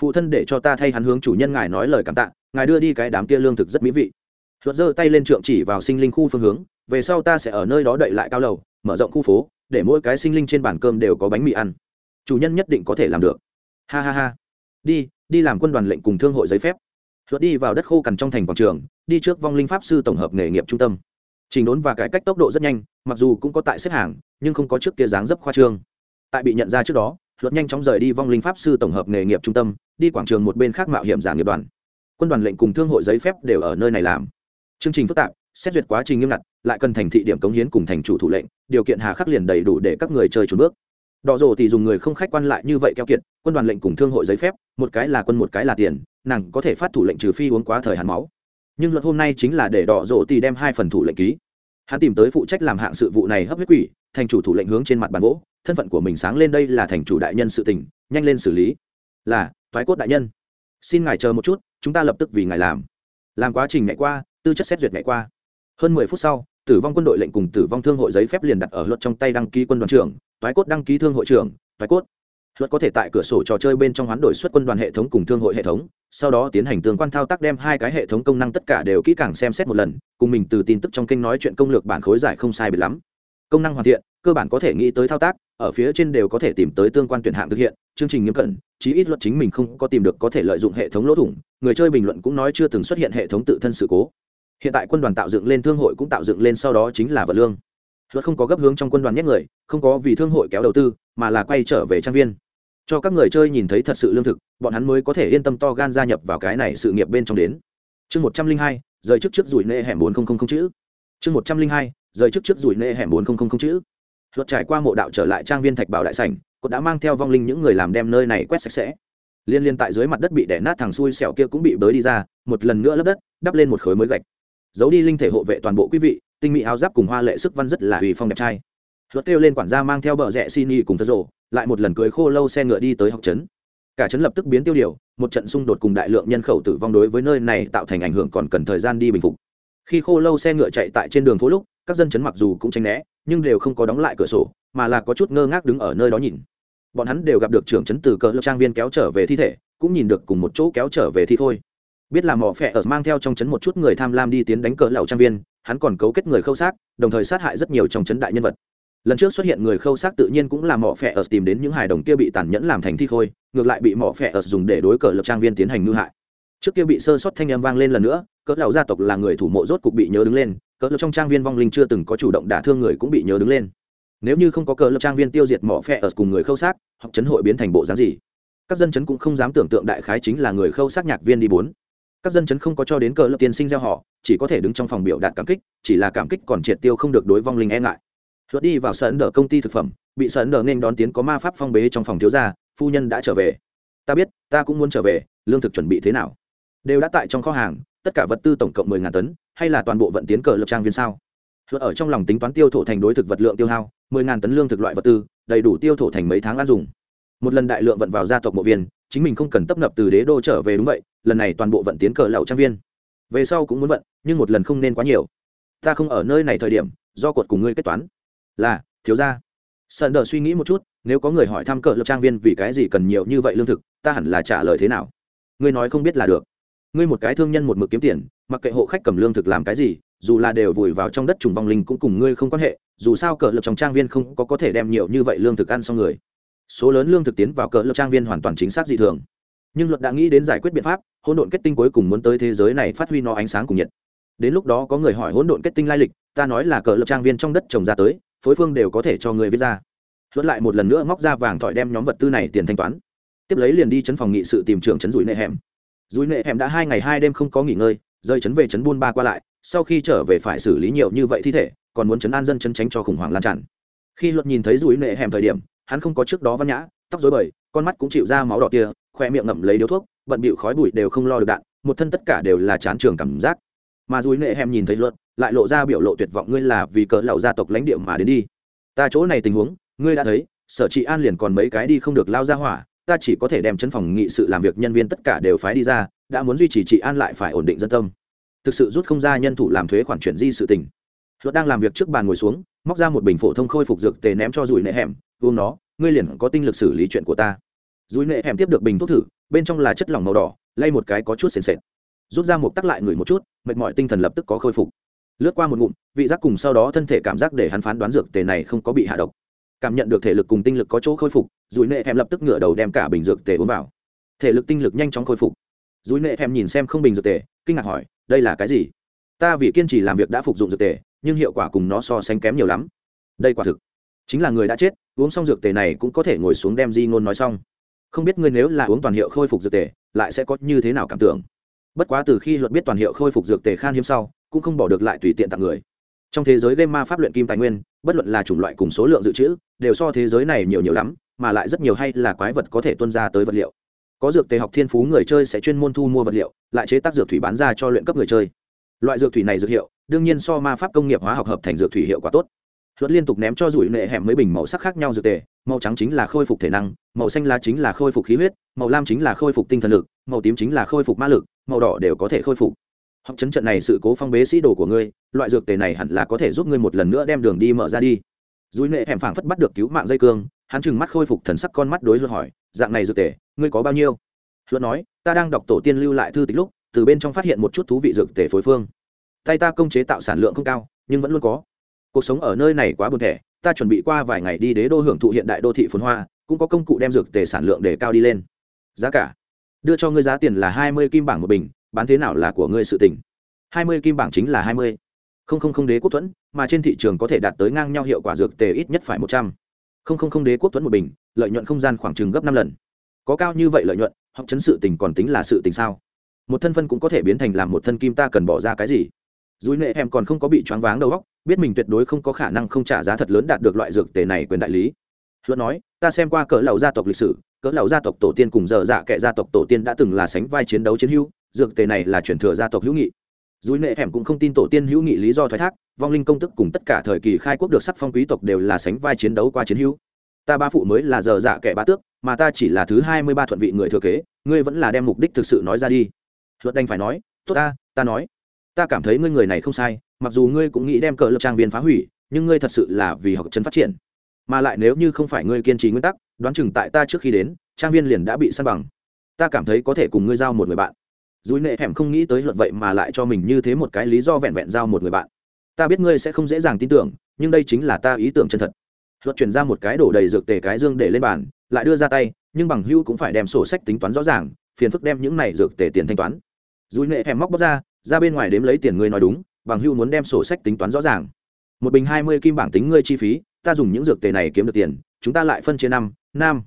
Phụ thân để cho ta thay hắn hướng chủ nhân ngài nói lời cảm tạ, ngài đưa đi cái đám kia lương thực rất mỹ vị. Luật giơ tay lên trượng chỉ vào sinh linh khu phương hướng, về sau ta sẽ ở nơi đó đậy lại cao lầu, mở rộng khu phố, để mỗi cái sinh linh trên bàn cơm đều có bánh mì ăn. Chủ nhân nhất định có thể làm được. Ha ha ha. Đi đi làm quân đoàn lệnh cùng thương hội giấy phép luật đi vào đất khô cằn trong thành quảng trường, đi trước vong linh pháp sư tổng hợp nghề nghiệp trung tâm. Trình đốn và cải cách tốc độ rất nhanh, mặc dù cũng có tại xếp hàng, nhưng không có trước kia dáng dấp khoa trương. Tại bị nhận ra trước đó luật nhanh chóng rời đi vong linh pháp sư tổng hợp nghề nghiệp trung tâm, đi quảng trường một bên khác mạo hiểm giả nghiệp đoàn. Quân đoàn lệnh cùng thương hội giấy phép đều ở nơi này làm. Chương trình phức tạp, xét duyệt quá trình nghiêm ngặt, lại cần thành thị điểm cống hiến cùng thành chủ thủ lệnh, điều kiện hà khắc liền đầy đủ để các người chơi trốn bước đỏ rổ thì dùng người không khách quan lại như vậy keo kiệt, quân đoàn lệnh cùng thương hội giấy phép, một cái là quân một cái là tiền, nàng có thể phát thủ lệnh trừ phi uống quá thời hàn máu. Nhưng luật hôm nay chính là để đỏ rổ thì đem hai phần thủ lệnh ký. Hắn tìm tới phụ trách làm hạng sự vụ này hấp huyết quỷ, thành chủ thủ lệnh hướng trên mặt bàn gỗ, thân phận của mình sáng lên đây là thành chủ đại nhân sự tình, nhanh lên xử lý. Là thoái cốt đại nhân. Xin ngài chờ một chút, chúng ta lập tức vì ngài làm. Làm quá trình ngày qua, tư chất xét duyệt ngày qua. Hơn mười phút sau, tử vong quân đội lệnh cùng tử vong thương hội giấy phép liền đặt ở luật trong tay đăng ký quân đoàn trưởng thoái cốt đăng ký thương hội trưởng thoái cốt. Luật có thể tại cửa sổ trò chơi bên trong hoán đổi xuất quân đoàn hệ thống cùng thương hội hệ thống, sau đó tiến hành tương quan thao tác đem hai cái hệ thống công năng tất cả đều kỹ càng xem xét một lần, cùng mình từ tin tức trong kênh nói chuyện công lược bản khối giải không sai biệt lắm. Công năng hoàn thiện, cơ bản có thể nghĩ tới thao tác, ở phía trên đều có thể tìm tới tương quan tuyển hạng thực hiện, chương trình nghiêm cẩn, chí ít luật chính mình không có tìm được có thể lợi dụng hệ thống lỗ thủng, người chơi bình luận cũng nói chưa từng xuất hiện hệ thống tự thân sự cố. Hiện tại quân đoàn tạo dựng lên thương hội cũng tạo dựng lên sau đó chính là vật lương luật không có gấp hướng trong quân đoàn nhét người, không có vì thương hội kéo đầu tư, mà là quay trở về trang viên. Cho các người chơi nhìn thấy thật sự lương thực, bọn hắn mới có thể yên tâm to gan gia nhập vào cái này sự nghiệp bên trong đến. Chương một trăm linh hai, rời trước trước rủi nệ hẻm bốn không chữ. Chương một trăm linh hai, rời trước trước rủi nệ hẻm bốn không chữ. Luật trải qua mộ đạo trở lại trang viên thạch bảo đại sảnh cột đã mang theo vong linh những người làm đem nơi này quét sạch sẽ. Liên liên tại dưới mặt đất bị đẻ nát thằng xui xẻo kia cũng bị bới đi ra, một lần nữa lấp đất, đắp lên một khối mới gạch. Giấu đi linh thể hộ vệ toàn bộ quý vị tinh mỹ áo giáp cùng hoa lệ sức văn rất là uy phong đẹp trai. Luật kêu lên quản gia mang theo bờ rẽ xin y cùng thơ rộ lại một lần cưới khô lâu xe ngựa đi tới học trấn. Cả trấn lập tức biến tiêu điều, một trận xung đột cùng đại lượng nhân khẩu tử vong đối với nơi này tạo thành ảnh hưởng còn cần thời gian đi bình phục. Khi khô lâu xe ngựa chạy tại trên đường phố lúc, các dân chấn mặc dù cũng tranh né, nhưng đều không có đóng lại cửa sổ, mà là có chút ngơ ngác đứng ở nơi đó nhìn. Bọn hắn đều gặp được trưởng chấn từ cờ trang viên kéo trở về thi thể, cũng nhìn được cùng một chỗ kéo trở về thi thôi biết là mỏ phẹ ở mang theo trong chấn một chút người tham lam đi tiến đánh cờ lậu trang viên hắn còn cấu kết người khâu xác, đồng thời sát hại rất nhiều trong chấn đại nhân vật. Lần trước xuất hiện người khâu xác tự nhiên cũng là mỏ phẹ ở tìm đến những hài đồng kia bị tàn nhẫn làm thành thi khôi, ngược lại bị mỏ phẹ ở dùng để đối cờ lập trang viên tiến hành ngư hại. Trước kia bị sơ sót thanh âm vang lên lần nữa, cỡ lão gia tộc là người thủ mộ rốt cục bị nhớ đứng lên, cỡ lập trong trang viên vong linh chưa từng có chủ động đả thương người cũng bị nhớ đứng lên. Nếu như không có cỡ lập trang viên tiêu diệt mỏ phẹ ở cùng người khâu xác, hoặc chấn hội biến thành bộ dáng gì? Các dân chấn cũng không dám tưởng tượng đại khái chính là người khâu xác nhạc viên đi bốn các dân chấn không có cho đến cờ lập tiên sinh gieo họ, chỉ có thể đứng trong phòng biểu đạt cảm kích, chỉ là cảm kích còn triệt tiêu không được đối vong linh e ngại. Luật đi vào sân đờ công ty thực phẩm, bị sân đờ nên đón tiến có ma pháp phong bế trong phòng thiếu gia, phu nhân đã trở về. Ta biết, ta cũng muốn trở về, lương thực chuẩn bị thế nào? Đều đã tại trong kho hàng, tất cả vật tư tổng cộng mười ngàn tấn, hay là toàn bộ vận tiến cờ lập trang viên sao? Luật ở trong lòng tính toán tiêu thổ thành đối thực vật lượng tiêu hao, mười ngàn tấn lương thực loại vật tư, đầy đủ tiêu thổ thành mấy tháng ăn dùng. Một lần đại lượng vận vào gia tộc mộ viên chính mình không cần tấp nập từ đế đô trở về đúng vậy, lần này toàn bộ vận tiến cờ lậu trang viên. Về sau cũng muốn vận, nhưng một lần không nên quá nhiều. Ta không ở nơi này thời điểm, do cột cùng ngươi kết toán. Là, thiếu gia. Sơn đờ suy nghĩ một chút, nếu có người hỏi thăm cờ lập trang viên vì cái gì cần nhiều như vậy lương thực, ta hẳn là trả lời thế nào? Ngươi nói không biết là được. Ngươi một cái thương nhân một mực kiếm tiền, mặc kệ hộ khách cầm lương thực làm cái gì, dù là đều vùi vào trong đất trùng vong linh cũng cùng ngươi không quan hệ, dù sao cờ lập trong trang viên không có có thể đem nhiều như vậy lương thực ăn xong người số lớn lương thực tiến vào cờ lập trang viên hoàn toàn chính xác dị thường. Nhưng luật đã nghĩ đến giải quyết biện pháp, hỗn độn kết tinh cuối cùng muốn tới thế giới này phát huy nó ánh sáng cùng nhiệt. Đến lúc đó có người hỏi hỗn độn kết tinh lai lịch, ta nói là cờ lập trang viên trong đất trồng ra tới, phối phương đều có thể cho người viết ra. Luật lại một lần nữa móc ra vàng thỏi đem nhóm vật tư này tiền thanh toán. Tiếp lấy liền đi chấn phòng nghị sự tìm trưởng chấn rủi nệ hẻm. Rủi nệ hẻm đã hai ngày hai đêm không có nghỉ ngơi rơi chấn về chấn buôn ba qua lại, sau khi trở về phải xử lý nhiều như vậy thi thể, còn muốn chấn an dân chấn tránh cho khủng hoảng lan tràn. Khi luật nhìn thấy rủi nệ hẻm thời điểm hắn không có trước đó văn nhã, tóc dối bời, con mắt cũng chịu ra máu đỏ kia, khoe miệng ngậm lấy điếu thuốc, bận bịu khói bụi đều không lo được đạn, một thân tất cả đều là chán trường cảm giác. Mà dùi nệ hẻm nhìn thấy luận lại lộ ra biểu lộ tuyệt vọng, ngươi là vì cỡ lậu gia tộc lãnh địa mà đến đi. Ta chỗ này tình huống, ngươi đã thấy, sở trị an liền còn mấy cái đi không được lao ra hỏa, ta chỉ có thể đem chân phòng nghị sự làm việc, nhân viên tất cả đều phái đi ra, đã muốn duy trì trị an lại phải ổn định dân tâm. Thực sự rút không ra nhân thủ làm thuế khoản chuyển di sự tình luật đang làm việc trước bàn ngồi xuống, móc ra một bình phổ thông khôi phục dược tề ném cho dùi nệ hẻm, uống nó, ngươi liền có tinh lực xử lý chuyện của ta. Dùi nệ hẻm tiếp được bình thuốc thử, bên trong là chất lỏng màu đỏ, lay một cái có chút sền sệt. Rút ra một tắc lại ngửi một chút, mệt mỏi tinh thần lập tức có khôi phục. Lướt qua một ngụm, vị giác cùng sau đó thân thể cảm giác để hắn phán đoán dược tề này không có bị hạ độc. Cảm nhận được thể lực cùng tinh lực có chỗ khôi phục dùi nệ hẻm lập tức ngửa đầu đem cả bình dược tề uống vào. Thể lực tinh lực nhanh chóng khôi phục. Dùi nệ hẻm nhìn xem không bình dược tề, kinh ngạc hỏi, đây là cái gì? Ta vì kiên trì làm việc đã phục dụng dược tề nhưng hiệu quả cùng nó so sánh kém nhiều lắm. Đây quả thực chính là người đã chết, uống xong dược tề này cũng có thể ngồi xuống đem di ngôn nói xong. Không biết ngươi nếu là uống toàn hiệu khôi phục dược tề, lại sẽ có như thế nào cảm tưởng? Bất quá từ khi luật biết toàn hiệu khôi phục dược tề khan hiếm sau, cũng không bỏ được lại tùy tiện tặng người. Trong thế giới game ma pháp luyện kim tài nguyên, bất luận là chủng loại cùng số lượng dự trữ, đều so thế giới này nhiều nhiều lắm, mà lại rất nhiều hay là quái vật có thể tuân ra tới vật liệu. Có dược tề học thiên phú người chơi sẽ chuyên môn thu mua vật liệu, lại chế tác dược thủy bán ra cho luyện cấp người chơi loại dược thủy này dược hiệu, đương nhiên so ma pháp công nghiệp hóa học hợp thành dược thủy hiệu quả tốt. Luật liên tục ném cho rủi nệ hẻm mấy bình màu sắc khác nhau dược tề, màu trắng chính là khôi phục thể năng, màu xanh lá chính là khôi phục khí huyết, màu lam chính là khôi phục tinh thần lực, màu tím chính là khôi phục ma lực, màu đỏ đều có thể khôi phục. Học chấn trận này sự cố phong bế sĩ đồ của ngươi, loại dược tề này hẳn là có thể giúp ngươi một lần nữa đem đường đi mở ra đi. Rủi nệ hẻm phảng phất bắt được cứu mạng dây cương, hắn chừng mắt khôi phục thần sắc con mắt đối luật hỏi, dạng này dược tề, ngươi có bao nhiêu? Luật nói, ta đang đọc tổ tiên lưu lại thư tịch lúc từ bên trong phát hiện một chút thú vị dược tề phối phương. Tay ta công chế tạo sản lượng không cao, nhưng vẫn luôn có. Cuộc sống ở nơi này quá buồn thẻ, ta chuẩn bị qua vài ngày đi đế đô hưởng thụ hiện đại đô thị phồn hoa, cũng có công cụ đem dược tề sản lượng để cao đi lên. Giá cả. Đưa cho ngươi giá tiền là hai mươi kim bảng một bình, bán thế nào là của ngươi sự tỉnh hai mươi kim bảng chính là hai mươi. Không không không đế quốc thuẫn, mà trên thị trường có thể đạt tới ngang nhau hiệu quả dược tề ít nhất phải một trăm. Không không không đế quốc thuẫn một bình, lợi nhuận không gian khoảng chừng gấp năm lần. Có cao như vậy lợi nhuận hoặc chấn sự tình còn tính là sự tình sao? Một thân phân cũng có thể biến thành làm một thân kim ta cần bỏ ra cái gì. Dùi nệ em còn không có bị choáng váng đầu óc, biết mình tuyệt đối không có khả năng không trả giá thật lớn đạt được loại dược tề này quyền đại lý. Luận nói, ta xem qua cỡ lầu gia tộc lịch sử, cỡ lầu gia tộc tổ tiên cùng giờ dạ kệ gia tộc tổ tiên đã từng là sánh vai chiến đấu chiến hữu, dược tề này là chuyển thừa gia tộc hữu nghị. Dùi nệ em cũng không tin tổ tiên hữu nghị lý do thoái thác, vong linh công tức cùng tất cả thời kỳ khai quốc được sắc phong quý tộc đều là sánh vai chiến đấu qua chiến hữu. Ta ba phụ mới là giờ dạ kệ ba tước, mà ta chỉ là thứ hai mươi ba thuận vị người thừa kế, ngươi vẫn là đem mục đích thực sự nói ra đi luật đành phải nói, tốt ta ta nói. Ta cảm thấy ngươi người này không sai, mặc dù ngươi cũng nghĩ đem cờ lập trang viên phá hủy, nhưng ngươi thật sự là vì học chân phát triển. Mà lại nếu như không phải ngươi kiên trì nguyên tắc, đoán chừng tại ta trước khi đến, trang viên liền đã bị săn bằng. Ta cảm thấy có thể cùng ngươi giao một người bạn. Dùi nệ hẻm không nghĩ tới luật vậy mà lại cho mình như thế một cái lý do vẹn vẹn giao một người bạn. Ta biết ngươi sẽ không dễ dàng tin tưởng, nhưng đây chính là ta ý tưởng chân thật. Luật chuyển ra một cái đổ đầy dược tề cái dương để lên bàn, lại đưa ra tay, nhưng bằng hưu cũng phải đem sổ sách tính toán rõ ràng, phiền phức đem những này dược tề tiền thanh toán dùi nệ hẻm móc bóc ra ra bên ngoài đếm lấy tiền ngươi nói đúng, bằng hưu muốn đem sổ sách tính toán rõ ràng. Một bình hai mươi kim bảng tính ngươi chi phí, ta dùng những dược tề này kiếm được tiền, chúng ta lại phân chia năm năm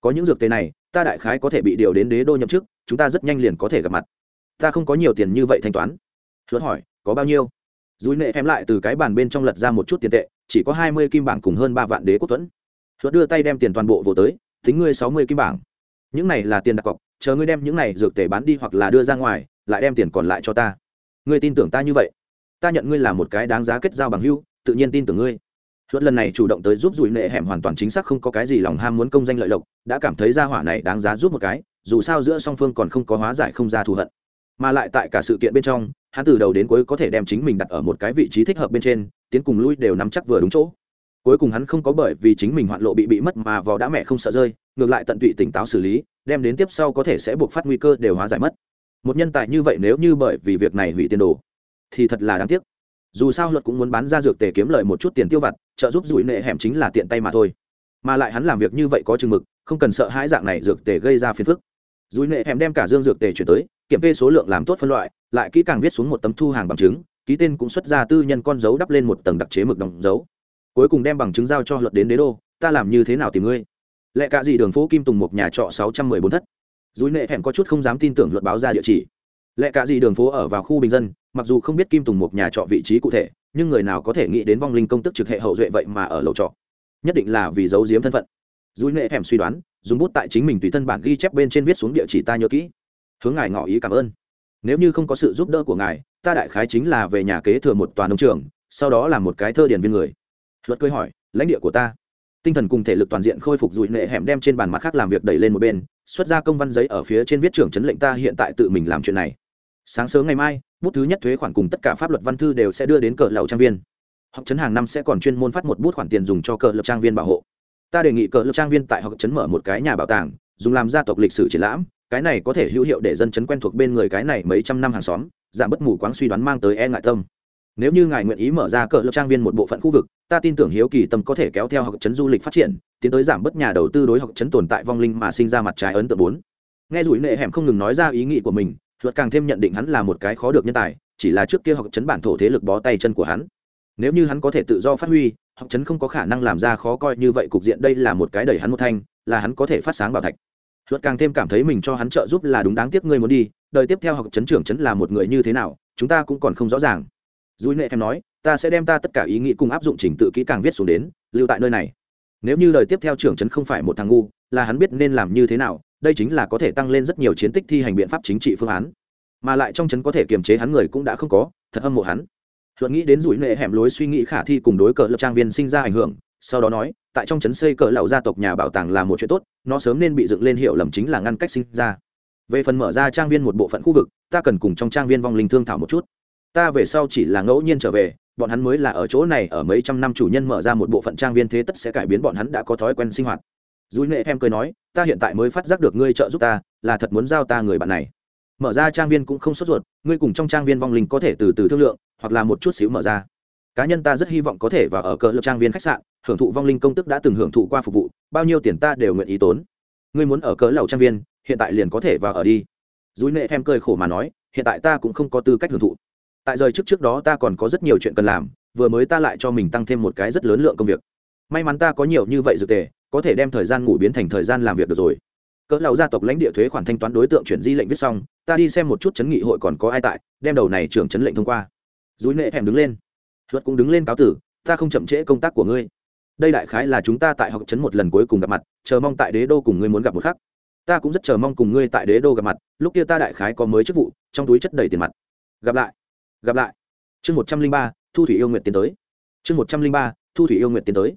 có những dược tề này, ta đại khái có thể bị điều đến đế đô nhậm chức, chúng ta rất nhanh liền có thể gặp mặt. Ta không có nhiều tiền như vậy thanh toán. Luật hỏi, có bao nhiêu? Dùi nệ em lại từ cái bàn bên trong lật ra một chút tiền tệ, chỉ có hai mươi kim bảng cùng hơn ba vạn đế quốc tuấn. luật đưa tay đem tiền toàn bộ vỗ tới, tính ngươi sáu mươi kim bảng. Những này là tiền đặt cọc, chờ ngươi đem những này dược tề bán đi hoặc là đưa ra ngoài lại đem tiền còn lại cho ta. Ngươi tin tưởng ta như vậy? Ta nhận ngươi là một cái đáng giá kết giao bằng hưu tự nhiên tin tưởng ngươi. Luật lần này chủ động tới giúp dùi nệ hẻm hoàn toàn chính xác không có cái gì lòng ham muốn công danh lợi lộc, đã cảm thấy gia hỏa này đáng giá giúp một cái, dù sao giữa song phương còn không có hóa giải không ra thù hận. Mà lại tại cả sự kiện bên trong, hắn từ đầu đến cuối có thể đem chính mình đặt ở một cái vị trí thích hợp bên trên, tiến cùng lui đều nắm chắc vừa đúng chỗ. Cuối cùng hắn không có bởi vì chính mình hoạn lộ bị bị mất mà vò đã mẹ không sợ rơi, ngược lại tận tụy tỉnh táo xử lý, đem đến tiếp sau có thể sẽ buộc phát nguy cơ đều hóa giải mất một nhân tài như vậy nếu như bởi vì việc này hủy tiền đồ, thì thật là đáng tiếc. Dù sao luật cũng muốn bán ra dược tề kiếm lợi một chút tiền tiêu vặt, trợ giúp rủi nệ hẻm chính là tiện tay mà thôi. Mà lại hắn làm việc như vậy có chừng mực, không cần sợ hãi dạng này dược tề gây ra phiền phức. Rủi nệ hẻm đem cả dương dược tề chuyển tới, kiểm kê số lượng làm tốt phân loại, lại kỹ càng viết xuống một tấm thu hàng bằng chứng, ký tên cũng xuất ra tư nhân con dấu đắp lên một tầng đặc chế mực đồng dấu. Cuối cùng đem bằng chứng giao cho luật đến đế đô, ta làm như thế nào tìm ngươi? Lẽ cả gì đường phố kim tùng một nhà trọ sáu trăm mười bốn thất dối nệ hẻm có chút không dám tin tưởng luật báo ra địa chỉ. Lẽ cả gì đường phố ở vào khu bình dân, mặc dù không biết kim tùng một nhà trọ vị trí cụ thể, nhưng người nào có thể nghĩ đến vong linh công tức trực hệ hậu duệ vậy mà ở lầu trọ. Nhất định là vì giấu giếm thân phận. Dối nệ hẻm suy đoán, dùng bút tại chính mình tùy thân bản ghi chép bên trên viết xuống địa chỉ ta nhớ kỹ. Hướng ngài ngỏ ý cảm ơn. Nếu như không có sự giúp đỡ của ngài, ta đại khái chính là về nhà kế thừa một tòa nông trường, sau đó là một cái thơ điển viên người. Luật cười hỏi, lãnh địa của ta? Tinh thần cùng thể lực toàn diện khôi phục dụi nệ hẻm đem trên bàn mặt khác làm việc đẩy lên một bên, xuất ra công văn giấy ở phía trên viết trưởng chấn lệnh ta hiện tại tự mình làm chuyện này. Sáng sớm ngày mai, bút thứ nhất thuế khoản cùng tất cả pháp luật văn thư đều sẽ đưa đến cờ lầu trang viên. Học chấn hàng năm sẽ còn chuyên môn phát một bút khoản tiền dùng cho cờ lập trang viên bảo hộ. Ta đề nghị cờ lập trang viên tại học chấn mở một cái nhà bảo tàng, dùng làm gia tộc lịch sử triển lãm, cái này có thể hữu hiệu để dân chấn quen thuộc bên người cái này mấy trăm năm hàng xóm, giảm bất mù quáng suy đoán mang tới e ngại tâm nếu như ngài nguyện ý mở ra cỡ lập trang viên một bộ phận khu vực, ta tin tưởng hiếu kỳ tâm có thể kéo theo học chấn du lịch phát triển, tiến tới giảm bớt nhà đầu tư đối học chấn tồn tại vong linh mà sinh ra mặt trái ấn tượng bốn. Nghe rủi nệ hẻm không ngừng nói ra ý nghĩ của mình, luật càng thêm nhận định hắn là một cái khó được nhân tài, chỉ là trước kia học chấn bản thổ thế lực bó tay chân của hắn. Nếu như hắn có thể tự do phát huy, học chấn không có khả năng làm ra khó coi như vậy, cục diện đây là một cái đẩy hắn một thanh, là hắn có thể phát sáng bảo thạch. Luật càng thêm cảm thấy mình cho hắn trợ giúp là đúng đáng tiếc ngươi muốn đi, đời tiếp theo học chấn trưởng chấn là một người như thế nào, chúng ta cũng còn không rõ ràng dùi nệ em nói, ta sẽ đem ta tất cả ý nghĩ cùng áp dụng trình tự kỹ càng viết xuống đến, lưu tại nơi này. Nếu như lời tiếp theo trưởng chấn không phải một thằng ngu, là hắn biết nên làm như thế nào, đây chính là có thể tăng lên rất nhiều chiến tích thi hành biện pháp chính trị phương án. Mà lại trong chấn có thể kiềm chế hắn người cũng đã không có, thật âm mộ hắn. Luận nghĩ đến rủi nệ hẻm lối suy nghĩ khả thi cùng đối cờ lập trang viên sinh ra ảnh hưởng, sau đó nói, tại trong chấn xây cờ lậu gia tộc nhà bảo tàng là một chuyện tốt, nó sớm nên bị dựng lên hiệu lầm chính là ngăn cách sinh ra. Về phần mở ra trang viên một bộ phận khu vực, ta cần cùng trong trang viên vong linh thương thảo một chút ta về sau chỉ là ngẫu nhiên trở về, bọn hắn mới là ở chỗ này, ở mấy trăm năm chủ nhân mở ra một bộ phận trang viên thế tất sẽ cải biến bọn hắn đã có thói quen sinh hoạt. Dùi nệ em cười nói, ta hiện tại mới phát giác được ngươi trợ giúp ta, là thật muốn giao ta người bạn này. Mở ra trang viên cũng không sốt ruột, ngươi cùng trong trang viên vong linh có thể từ từ thương lượng, hoặc là một chút xíu mở ra. Cá nhân ta rất hy vọng có thể vào ở cỡ lập trang viên khách sạn, hưởng thụ vong linh công tức đã từng hưởng thụ qua phục vụ, bao nhiêu tiền ta đều nguyện ý tốn. Ngươi muốn ở cỡ lầu trang viên, hiện tại liền có thể vào ở đi. Dùi nệ em cười khổ mà nói, hiện tại ta cũng không có tư cách hưởng thụ tại rời trước trước đó ta còn có rất nhiều chuyện cần làm, vừa mới ta lại cho mình tăng thêm một cái rất lớn lượng công việc. May mắn ta có nhiều như vậy dược tề, có thể đem thời gian ngủ biến thành thời gian làm việc được rồi. Cỡ lầu gia tộc lãnh địa thuế khoản thanh toán đối tượng chuyển di lệnh viết xong, ta đi xem một chút chấn nghị hội còn có ai tại, đem đầu này trưởng chấn lệnh thông qua. Dúi nệ hẻm đứng lên. Luật cũng đứng lên cáo tử, ta không chậm trễ công tác của ngươi. Đây đại khái là chúng ta tại học chấn một lần cuối cùng gặp mặt, chờ mong tại đế đô cùng ngươi muốn gặp một khắc. Ta cũng rất chờ mong cùng ngươi tại đế đô gặp mặt, lúc kia ta đại khái có mới chức vụ, trong túi chất đầy tiền mặt. Gặp lại gặp lại. Chương một trăm linh ba, thu thủy yêu nguyện tiến tới. Chương một trăm linh ba, thu thủy yêu nguyện tiến tới.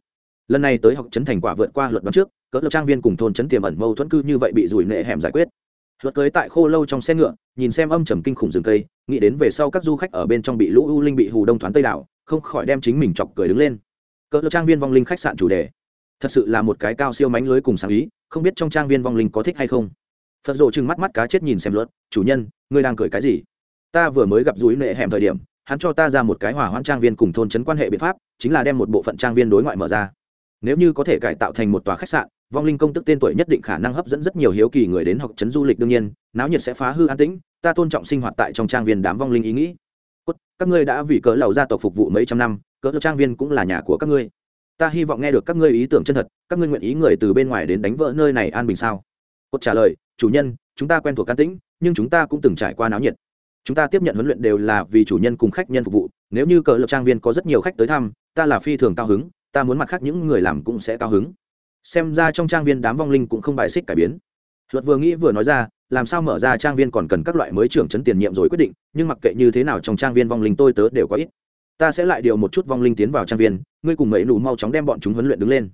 Lần này tới học chấn thành quả vượt qua luật đoán trước, cỡ lập trang viên cùng thôn chấn tiềm ẩn mâu thuẫn cư như vậy bị rủi nệ hẻm giải quyết. Luật cưới tại khô lâu trong xe ngựa, nhìn xem âm trầm kinh khủng rừng cây, nghĩ đến về sau các du khách ở bên trong bị lũ u linh bị hù đông thoáng tây đảo, không khỏi đem chính mình chọc cười đứng lên. Cỡ lập trang viên vong linh khách sạn chủ đề. Thật sự là một cái cao siêu mánh lưới cùng sáng ý, không biết trong trang viên vong linh có thích hay không. Phật rộ chừng mắt mắt cá chết nhìn xem luật, chủ nhân, ngươi đang cười cái gì? Ta vừa mới gặp rủi nệ hẻm thời điểm hắn cho ta ra một cái hỏa hoãn trang viên cùng thôn trấn quan hệ biện pháp chính là đem một bộ phận trang viên đối ngoại mở ra. Nếu như có thể cải tạo thành một tòa khách sạn vong linh công tức tên tuổi nhất định khả năng hấp dẫn rất nhiều hiếu kỳ người đến học trấn du lịch đương nhiên náo nhiệt sẽ phá hư an tĩnh ta tôn trọng sinh hoạt tại trong trang viên đám vong linh ý nghĩ. Cốt, các ngươi đã vì cỡ lầu gia tộc phục vụ mấy trăm năm cỡ trang viên cũng là nhà của các ngươi. Ta hy vọng nghe được các ngươi ý tưởng chân thật các ngươi nguyện ý người từ bên ngoài đến đánh vỡ nơi này an bình sao? Cốt trả lời chủ nhân chúng ta quen thuộc an tĩnh nhưng chúng ta cũng từng trải qua náo nhiệt chúng ta tiếp nhận huấn luyện đều là vì chủ nhân cùng khách nhân phục vụ, nếu như cờ lập trang viên có rất nhiều khách tới thăm, ta là phi thường cao hứng, ta muốn mặt khác những người làm cũng sẽ cao hứng. Xem ra trong trang viên đám vong linh cũng không bài xích cải biến. Luật vừa nghĩ vừa nói ra, làm sao mở ra trang viên còn cần các loại mới trưởng chấn tiền nhiệm rồi quyết định, nhưng mặc kệ như thế nào trong trang viên vong linh tôi tớ đều có ít. Ta sẽ lại điều một chút vong linh tiến vào trang viên, ngươi cùng mấy nụ mau chóng đem bọn chúng huấn luyện đứng lên.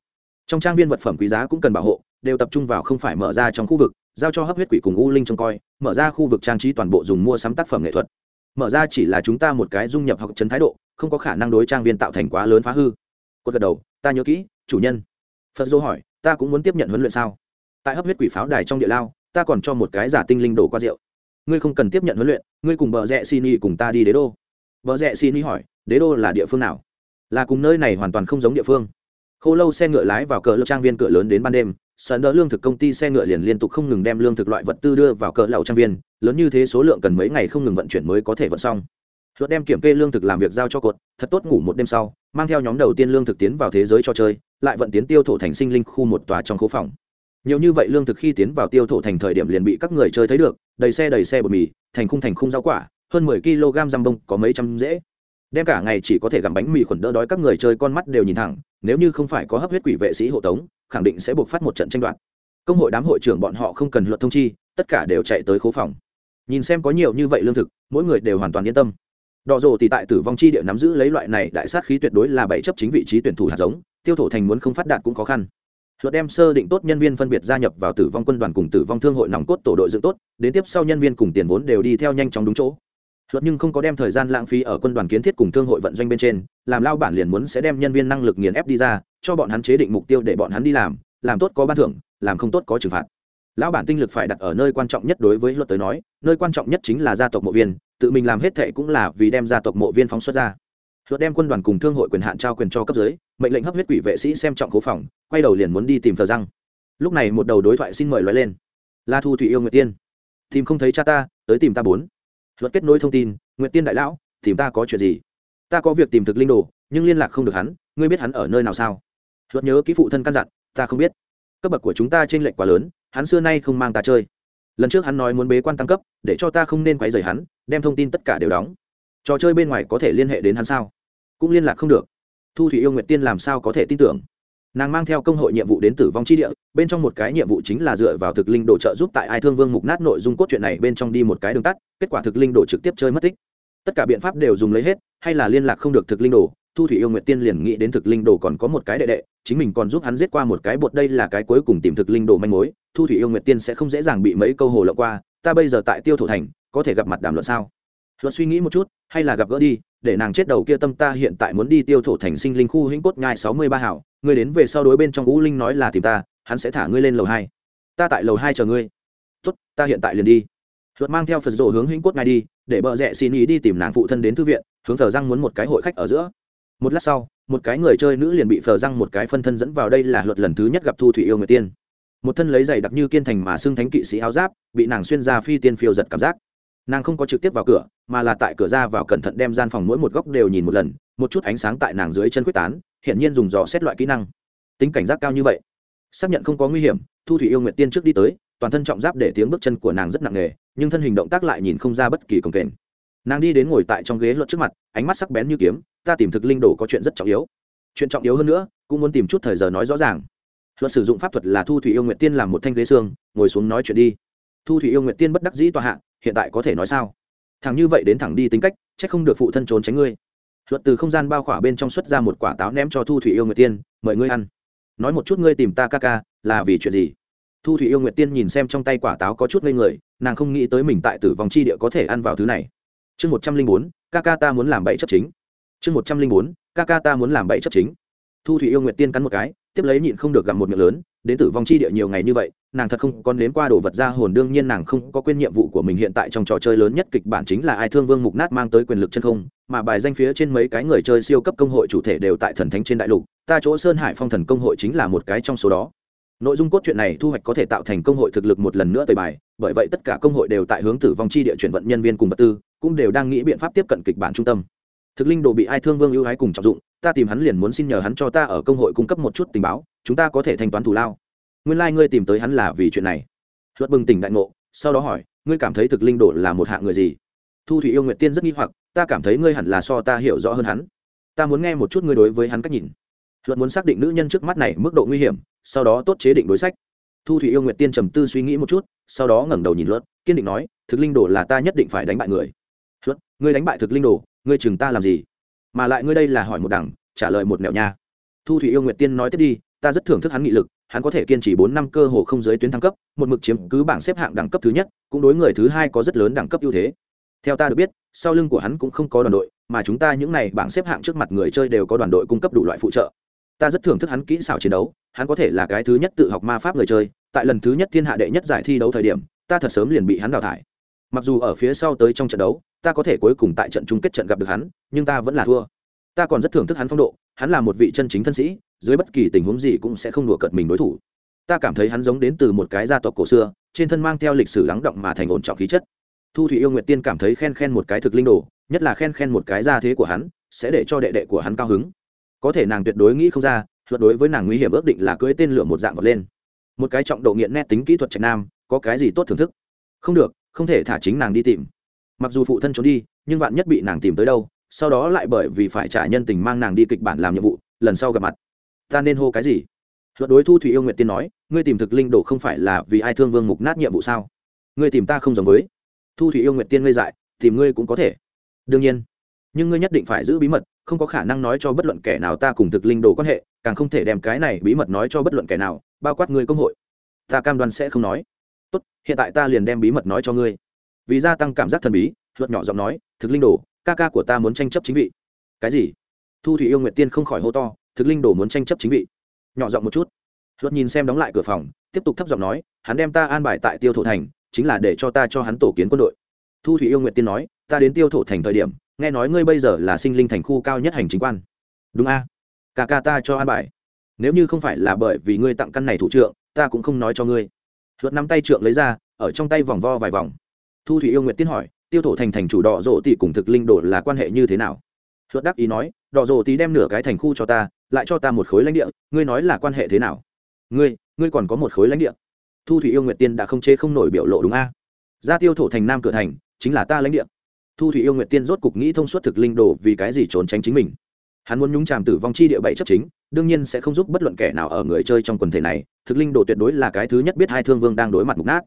Trong trang viên vật phẩm quý giá cũng cần bảo hộ, đều tập trung vào không phải mở ra trong khu vực giao cho hấp huyết quỷ cùng u linh trông coi, mở ra khu vực trang trí toàn bộ dùng mua sắm tác phẩm nghệ thuật. Mở ra chỉ là chúng ta một cái dung nhập học chấn thái độ, không có khả năng đối trang viên tạo thành quá lớn phá hư. Cốt gật đầu, ta nhớ kỹ, chủ nhân. Phật dô hỏi, ta cũng muốn tiếp nhận huấn luyện sao? Tại hấp huyết quỷ pháo đài trong địa lao, ta còn cho một cái giả tinh linh đổ qua rượu. Ngươi không cần tiếp nhận huấn luyện, ngươi cùng bờ rẽ xin y cùng ta đi đế đô. Bờ rẽ xin y hỏi, đế đô là địa phương nào? Là cùng nơi này hoàn toàn không giống địa phương. Khô lâu xe ngựa lái vào cờ lầu trang viên cửa lớn đến ban đêm sân đỡ lương thực công ty xe ngựa liền liên tục không ngừng đem lương thực loại vật tư đưa vào cỡ lầu trang viên, lớn như thế số lượng cần mấy ngày không ngừng vận chuyển mới có thể vận xong. Luật đem kiểm kê lương thực làm việc giao cho cột, thật tốt ngủ một đêm sau, mang theo nhóm đầu tiên lương thực tiến vào thế giới cho chơi, lại vận tiến tiêu thổ thành sinh linh khu một tòa trong khố phòng. Nhiều như vậy lương thực khi tiến vào tiêu thổ thành thời điểm liền bị các người chơi thấy được, đầy xe đầy xe bột mì, thành khung thành khung rau quả, hơn mười kg răm bông, có mấy trăm dễ đem cả ngày chỉ có thể gặm bánh mì khuẩn đỡ đói các người chơi con mắt đều nhìn thẳng, nếu như không phải có hấp huyết quỷ vệ sĩ hộ tống khẳng định sẽ buộc phát một trận tranh đoạt. Công hội đám hội trưởng bọn họ không cần luật thông chi, tất cả đều chạy tới khố phòng. Nhìn xem có nhiều như vậy lương thực, mỗi người đều hoàn toàn yên tâm. Đỏ rồ thì tại tử vong chi địa nắm giữ lấy loại này đại sát khí tuyệt đối là bảy chấp chính vị trí tuyển thủ hạt giống, tiêu thổ thành muốn không phát đạt cũng khó khăn. Luật đem sơ định tốt nhân viên phân biệt gia nhập vào tử vong quân đoàn cùng tử vong thương hội nòng cốt tổ đội dựng tốt, đến tiếp sau nhân viên cùng tiền vốn đều đi theo nhanh chóng đúng chỗ. Luật nhưng không có đem thời gian lãng phí ở quân đoàn kiến thiết cùng thương hội vận doanh bên trên, làm lao bản liền muốn sẽ đem nhân viên năng lực nghiền ép đi ra cho bọn hắn chế định mục tiêu để bọn hắn đi làm làm tốt có ban thưởng, làm không tốt có trừng phạt. Lão bản tinh lực phải đặt ở nơi quan trọng nhất đối với luật tới nói, nơi quan trọng nhất chính là gia tộc mộ viên, tự mình làm hết thệ cũng là vì đem gia tộc mộ viên phóng xuất ra. Luật đem quân đoàn cùng thương hội quyền hạn trao quyền cho cấp dưới, mệnh lệnh hấp huyết quỷ vệ sĩ xem trọng cố phòng, quay đầu liền muốn đi tìm thờ răng. Lúc này một đầu đối thoại xin mời loại lên. La thu thủy yêu nguyệt tiên. Tìm không thấy cha ta, tới tìm ta bốn. Luật kết nối thông tin, nguyệt tiên đại lão, tìm ta có chuyện gì? Ta có việc tìm thực linh đồ, nhưng liên lạc không được hắn, ngươi biết hắn ở nơi nào sao? Luật nhớ kỹ phụ thân căn dặn, ta không biết. Cấp bậc của chúng ta trên lệnh quá lớn, hắn xưa nay không mang ta chơi. Lần trước hắn nói muốn bế quan tăng cấp, để cho ta không nên quấy rầy hắn, đem thông tin tất cả đều đóng. Trò chơi bên ngoài có thể liên hệ đến hắn sao? Cũng liên lạc không được. Thu thủy yêu nguyệt tiên làm sao có thể tin tưởng? Nàng mang theo công hội nhiệm vụ đến tử vong chi địa, bên trong một cái nhiệm vụ chính là dựa vào thực linh đồ trợ giúp tại ai thương vương mục nát nội dung cốt truyện này bên trong đi một cái đường tắt, kết quả thực linh đồ trực tiếp chơi mất tích. Tất cả biện pháp đều dùng lấy hết, hay là liên lạc không được thực linh đồ thu thủy yêu nguyệt tiên liền nghĩ đến thực linh đồ còn có một cái đệ đệ, chính mình còn giúp hắn giết qua một cái bột đây là cái cuối cùng tìm thực linh đồ manh mối, thu thủy yêu nguyệt tiên sẽ không dễ dàng bị mấy câu hồ lộng qua, ta bây giờ tại tiêu thổ thành, có thể gặp mặt đàm luận sao? Luật suy nghĩ một chút, hay là gặp gỡ đi, để nàng chết đầu kia tâm ta hiện tại muốn đi tiêu thổ thành sinh linh khu hĩnh cốt nhai sáu mươi ba hảo người đến về sau đối bên trong ngũ linh nói là tìm ta, hắn sẽ thả ngươi lên lầu hai. Ta tại lầu hai chờ ngươi. Tốt, ta hiện tại liền đi. Luật mang theo phật rộ hướng hĩnh cốt nhai đi, để bợ rẽ xin ý đi tìm nàng phụ thân đến thư viện, hướng thờ răng muốn một cái hội khách ở giữa một lát sau, một cái người chơi nữ liền bị phờ răng một cái phân thân dẫn vào đây là luật lần thứ nhất gặp thu thủy yêu người tiên. Một thân lấy giày đặc như kiên thành mà xưng thánh kỵ sĩ áo giáp, bị nàng xuyên ra phi tiên phiêu giật cảm giác. Nàng không có trực tiếp vào cửa, mà là tại cửa ra vào cẩn thận đem gian phòng mỗi một góc đều nhìn một lần, một chút ánh sáng tại nàng dưới chân quyết tán hiện nhiên dùng dò xét loại kỹ năng. Tính cảnh giác cao như vậy, xác nhận không có nguy hiểm, thu thủy yêu nguyệt tiên trước đi tới, toàn thân trọng giáp để tiếng bước chân của nàng rất nặng nề, nhưng thân hình động tác lại nhìn không ra bất kỳ cồng kềnh nàng đi đến ngồi tại trong ghế luật trước mặt, ánh mắt sắc bén như kiếm, ta tìm thực linh đồ có chuyện rất trọng yếu. Chuyện trọng yếu hơn nữa, cũng muốn tìm chút thời giờ nói rõ ràng. Luật sử dụng pháp thuật là thu thủy yêu nguyệt tiên làm một thanh ghế xương, ngồi xuống nói chuyện đi. Thu thủy yêu nguyệt tiên bất đắc dĩ tòa hạ, hiện tại có thể nói sao? Thằng như vậy đến thẳng đi tính cách c h ắ c không được phụ thân trốn tránh ngươi. Luật từ không gian bao khỏa bên trong xuất ra một quả táo ném cho thu thủy yêu nguyệt tiên, mời ngươi ăn. Nói một chút ngươi tìm ta ca ca, là vì chuyện gì? Thu thủy yêu nguyệt tiên nhìn xem trong tay quả táo có chút ngây người, nàng không nghĩ tới mình tại tử vong chi địa có thể ăn vào thứ này chương một trăm linh bốn, ca ca ta muốn làm bẫy chấp chính. Chương một trăm linh bốn, ca ca ta muốn làm bẫy chấp chính. Thu thủy yêu nguyệt tiên cắn một cái, tiếp lấy nhịn không được gặm một miệng lớn, đến tử vong chi địa nhiều ngày như vậy, nàng thật không còn nếm qua đồ vật ra hồn, đương nhiên nàng không có quên nhiệm vụ của mình hiện tại trong trò chơi lớn nhất kịch bản chính là ai thương vương mục nát mang tới quyền lực chân không, mà bài danh phía trên mấy cái người chơi siêu cấp công hội chủ thể đều tại thần thánh trên đại lục. Ta chỗ sơn hải phong thần công hội chính là một cái trong số đó nội dung cốt truyện này thu hoạch có thể tạo thành công hội thực lực một lần nữa tời bài, bởi vậy tất cả công hội đều tại hướng tử vong chi địa chuyển vận nhân viên cùng vật tư, cũng đều đang nghĩ biện pháp tiếp cận kịch bản trung tâm. Thực linh đồ bị ai thương vương ưu ái cùng trọng dụng, ta tìm hắn liền muốn xin nhờ hắn cho ta ở công hội cung cấp một chút tình báo, chúng ta có thể thanh toán thù lao. Nguyên lai、like、ngươi tìm tới hắn là vì chuyện này. Luật bừng tỉnh đại ngộ, sau đó hỏi, ngươi cảm thấy thực linh đồ là một hạng người gì? Thu thủy yêu nguyệt tiên rất nghi hoặc, ta cảm thấy ngươi hẳn là so ta hiểu rõ hơn hắn. Ta muốn nghe một chút ngươi đối với hắn cách nhìn. Luật muốn xác định nữ nhân trước mắt này mức độ nguy hiểm sau đó tốt chế định đối sách. Thu thủy yêu nguyệt tiên trầm tư suy nghĩ một chút, sau đó ngẩng đầu nhìn luật kiên định nói, thực linh đồ là ta nhất định phải đánh bại người. Luật ngươi đánh bại thực linh đồ, ngươi chừng ta làm gì? Mà lại ngươi đây là hỏi một đằng, trả lời một mẹo nha. Thu thủy yêu nguyệt tiên nói tiếp đi, ta rất thưởng thức hắn nghị lực, hắn có thể kiên trì bốn năm cơ hồ không giới tuyến thăng cấp, một mực chiếm cứ bảng xếp hạng đẳng cấp thứ nhất, cũng đối người thứ hai có rất lớn đẳng cấp ưu thế. Theo ta được biết, sau lưng của hắn cũng không có đoàn đội, mà chúng ta những n à y bảng xếp hạng trước mặt người chơi đều có đoàn đội cung cấp đủ loại phụ trợ. Ta rất thưởng thức hắn kỹ xảo chiến đấu hắn có thể là cái thứ nhất tự học ma pháp người chơi, tại lần thứ nhất thiên hạ đệ nhất giải thi đấu thời điểm, ta thật sớm liền bị hắn đào thải. Mặc dù ở phía sau tới trong trận đấu, ta có thể cuối cùng tại trận chung kết trận gặp được hắn, nhưng ta vẫn là thua. Ta còn rất thưởng thức hắn phong độ, hắn là một vị chân chính thân sĩ, dưới bất kỳ tình huống gì cũng sẽ không đùa cợt mình đối thủ. Ta cảm thấy hắn giống đến từ một cái gia tộc cổ xưa, trên thân mang theo lịch sử lắng động mà thành ổn trọng khí chất. Thu thủy yêu nguyệt tiên cảm thấy khen khen một cái thực linh đồ, nhất là khen khen một cái gia thế của hắn, sẽ để cho đệ đệ của hắn cao hứng. Có thể nàng tuyệt đối nghĩ không ra luật đối với nàng nguy hiểm ước định là cưới tên lửa một dạng vật lên. Một cái trọng độ nghiện nét tính kỹ thuật trạch nam, có cái gì tốt thưởng thức? Không được, không thể thả chính nàng đi tìm. Mặc dù phụ thân trốn đi, nhưng vạn nhất bị nàng tìm tới đâu, sau đó lại bởi vì phải trả nhân tình mang nàng đi kịch bản làm nhiệm vụ, lần sau gặp mặt. Ta nên hô cái gì? Luật đối thu thủy yêu nguyện tiên nói, ngươi tìm thực linh đồ không phải là vì ai thương vương mục nát nhiệm vụ sao? Ngươi tìm ta không giống với. Thu thủy yêu nguyện tiên ngây dại, tìm ngươi cũng có thể. Đương nhiên. Nhưng ngươi nhất định phải giữ bí mật, không có khả năng nói cho bất luận kẻ nào ta cùng thực linh đồ quan hệ càng không thể đem cái này bí mật nói cho bất luận kẻ nào, bao quát ngươi công hội. Ta cam đoan sẽ không nói. Tốt, hiện tại ta liền đem bí mật nói cho ngươi. Vì gia tăng cảm giác thần bí, luật nhỏ giọng nói, thực linh đồ, ca ca của ta muốn tranh chấp chính vị. Cái gì? Thu thủy yêu nguyệt tiên không khỏi hô to, thực linh đồ muốn tranh chấp chính vị. Nhỏ giọng một chút. Luật nhìn xem đóng lại cửa phòng, tiếp tục thấp giọng nói, hắn đem ta an bài tại tiêu thổ thành, chính là để cho ta cho hắn tổ kiến quân đội. Thu thủy yêu nguyệt tiên nói, ta đến tiêu thổ thành thời điểm, nghe nói ngươi bây giờ là sinh linh thành khu cao nhất hành chính quan. Đúng a ca ca ta cho an bài. Nếu như không phải là bởi vì ngươi tặng căn này thủ trượng, ta cũng không nói cho ngươi. Luật nắm tay trượng lấy ra, ở trong tay vòng vo vài vòng. Thu thủy yêu nguyệt tiên hỏi, tiêu thổ thành thành chủ đỏ rộ tỷ cùng thực linh đồ là quan hệ như thế nào? Luật đắc ý nói, đỏ rộ tỷ đem nửa cái thành khu cho ta, lại cho ta một khối lãnh địa, ngươi nói là quan hệ thế nào? Ngươi ngươi còn có một khối lãnh địa. Thu thủy yêu nguyệt tiên đã không chế không nổi biểu lộ đúng a? Ra tiêu thổ thành nam cửa thành, chính là ta lãnh địa. Thu thủy yêu nguyệt tiên rốt cục nghĩ thông suốt thực linh đồ vì cái gì trốn tránh chính mình hắn muốn nhúng chàm tử vong chi địa bảy chấp chính, đương nhiên sẽ không giúp bất luận kẻ nào ở người chơi trong quần thể này. Thực linh đồ tuyệt đối là cái thứ nhất biết hai thương vương đang đối mặt mục nát.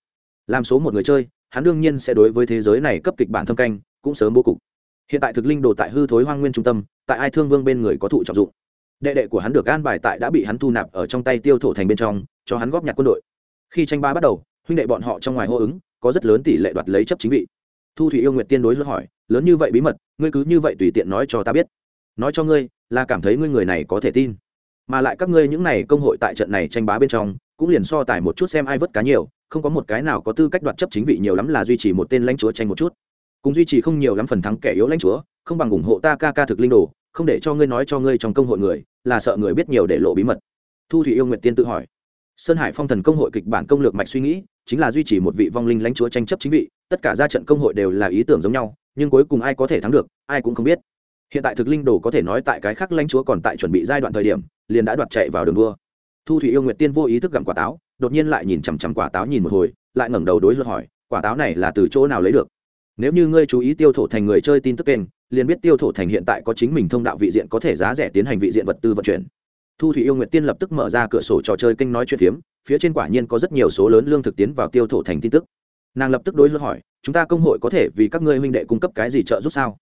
Làm số một người chơi, hắn đương nhiên sẽ đối với thế giới này cấp kịch bản thâm canh, cũng sớm bố cục. Hiện tại thực linh đồ tại hư thối hoang nguyên trung tâm, tại ai thương vương bên người có thụ trọng dụng. Đệ đệ của hắn được an bài tại đã bị hắn thu nạp ở trong tay tiêu thổ thành bên trong, cho hắn góp nhặt quân đội. Khi tranh ba bắt đầu, huynh đệ bọn họ trong ngoài hô ứng, có rất lớn tỷ lệ đoạt lấy chấp chính vị. Thu thủy yêu nguyện tiên đối luật hỏi, lớn như vậy bí mật, ngươi cứ như vậy tùy tiện nói cho ta biết nói cho ngươi, là cảm thấy ngươi người này có thể tin. Mà lại các ngươi những này công hội tại trận này tranh bá bên trong, cũng liền so tài một chút xem ai vất cá nhiều, không có một cái nào có tư cách đoạt chấp chính vị nhiều lắm là duy trì một tên lãnh chúa tranh một chút. Cũng duy trì không nhiều lắm phần thắng kẻ yếu lãnh chúa, không bằng ủng hộ ta ca ca thực linh đồ, không để cho ngươi nói cho ngươi trong công hội người, là sợ người biết nhiều để lộ bí mật. Thu thủy yêu nguyện tiên tự hỏi. Sơn hải phong thần công hội kịch bản công lược mạch suy nghĩ, chính là duy trì một vị vong linh lãnh chúa tranh chấp chính vị, tất cả ra trận công hội đều là ý tưởng giống nhau, nhưng cuối cùng ai có thể thắng được, ai cũng không biết hiện tại thực linh đồ có thể nói tại cái khác lãnh chúa còn tại chuẩn bị giai đoạn thời điểm, liền đã đoạt chạy vào đường đua. Thu thủy yêu nguyệt tiên vô ý thức gặm quả táo, đột nhiên lại nhìn chằm chằm quả táo nhìn một hồi, lại ngẩng đầu đối luật hỏi, quả táo này là từ chỗ nào lấy được? Nếu như ngươi chú ý tiêu thổ thành người chơi tin tức kênh, liền biết tiêu thổ thành hiện tại có chính mình thông đạo vị diện có thể giá rẻ tiến hành vị diện vật tư vận chuyển. Thu thủy yêu nguyệt tiên lập tức mở ra cửa sổ trò chơi kênh nói chuyện phiếm, phía trên quả nhiên có rất nhiều số lớn lương thực tiến vào tiêu thổ thành tin tức. Nàng lập tức đối luật hỏi, chúng ta công hội có thể vì các ngươi huynh đệ cung cấp cái gì trợ giúp sao?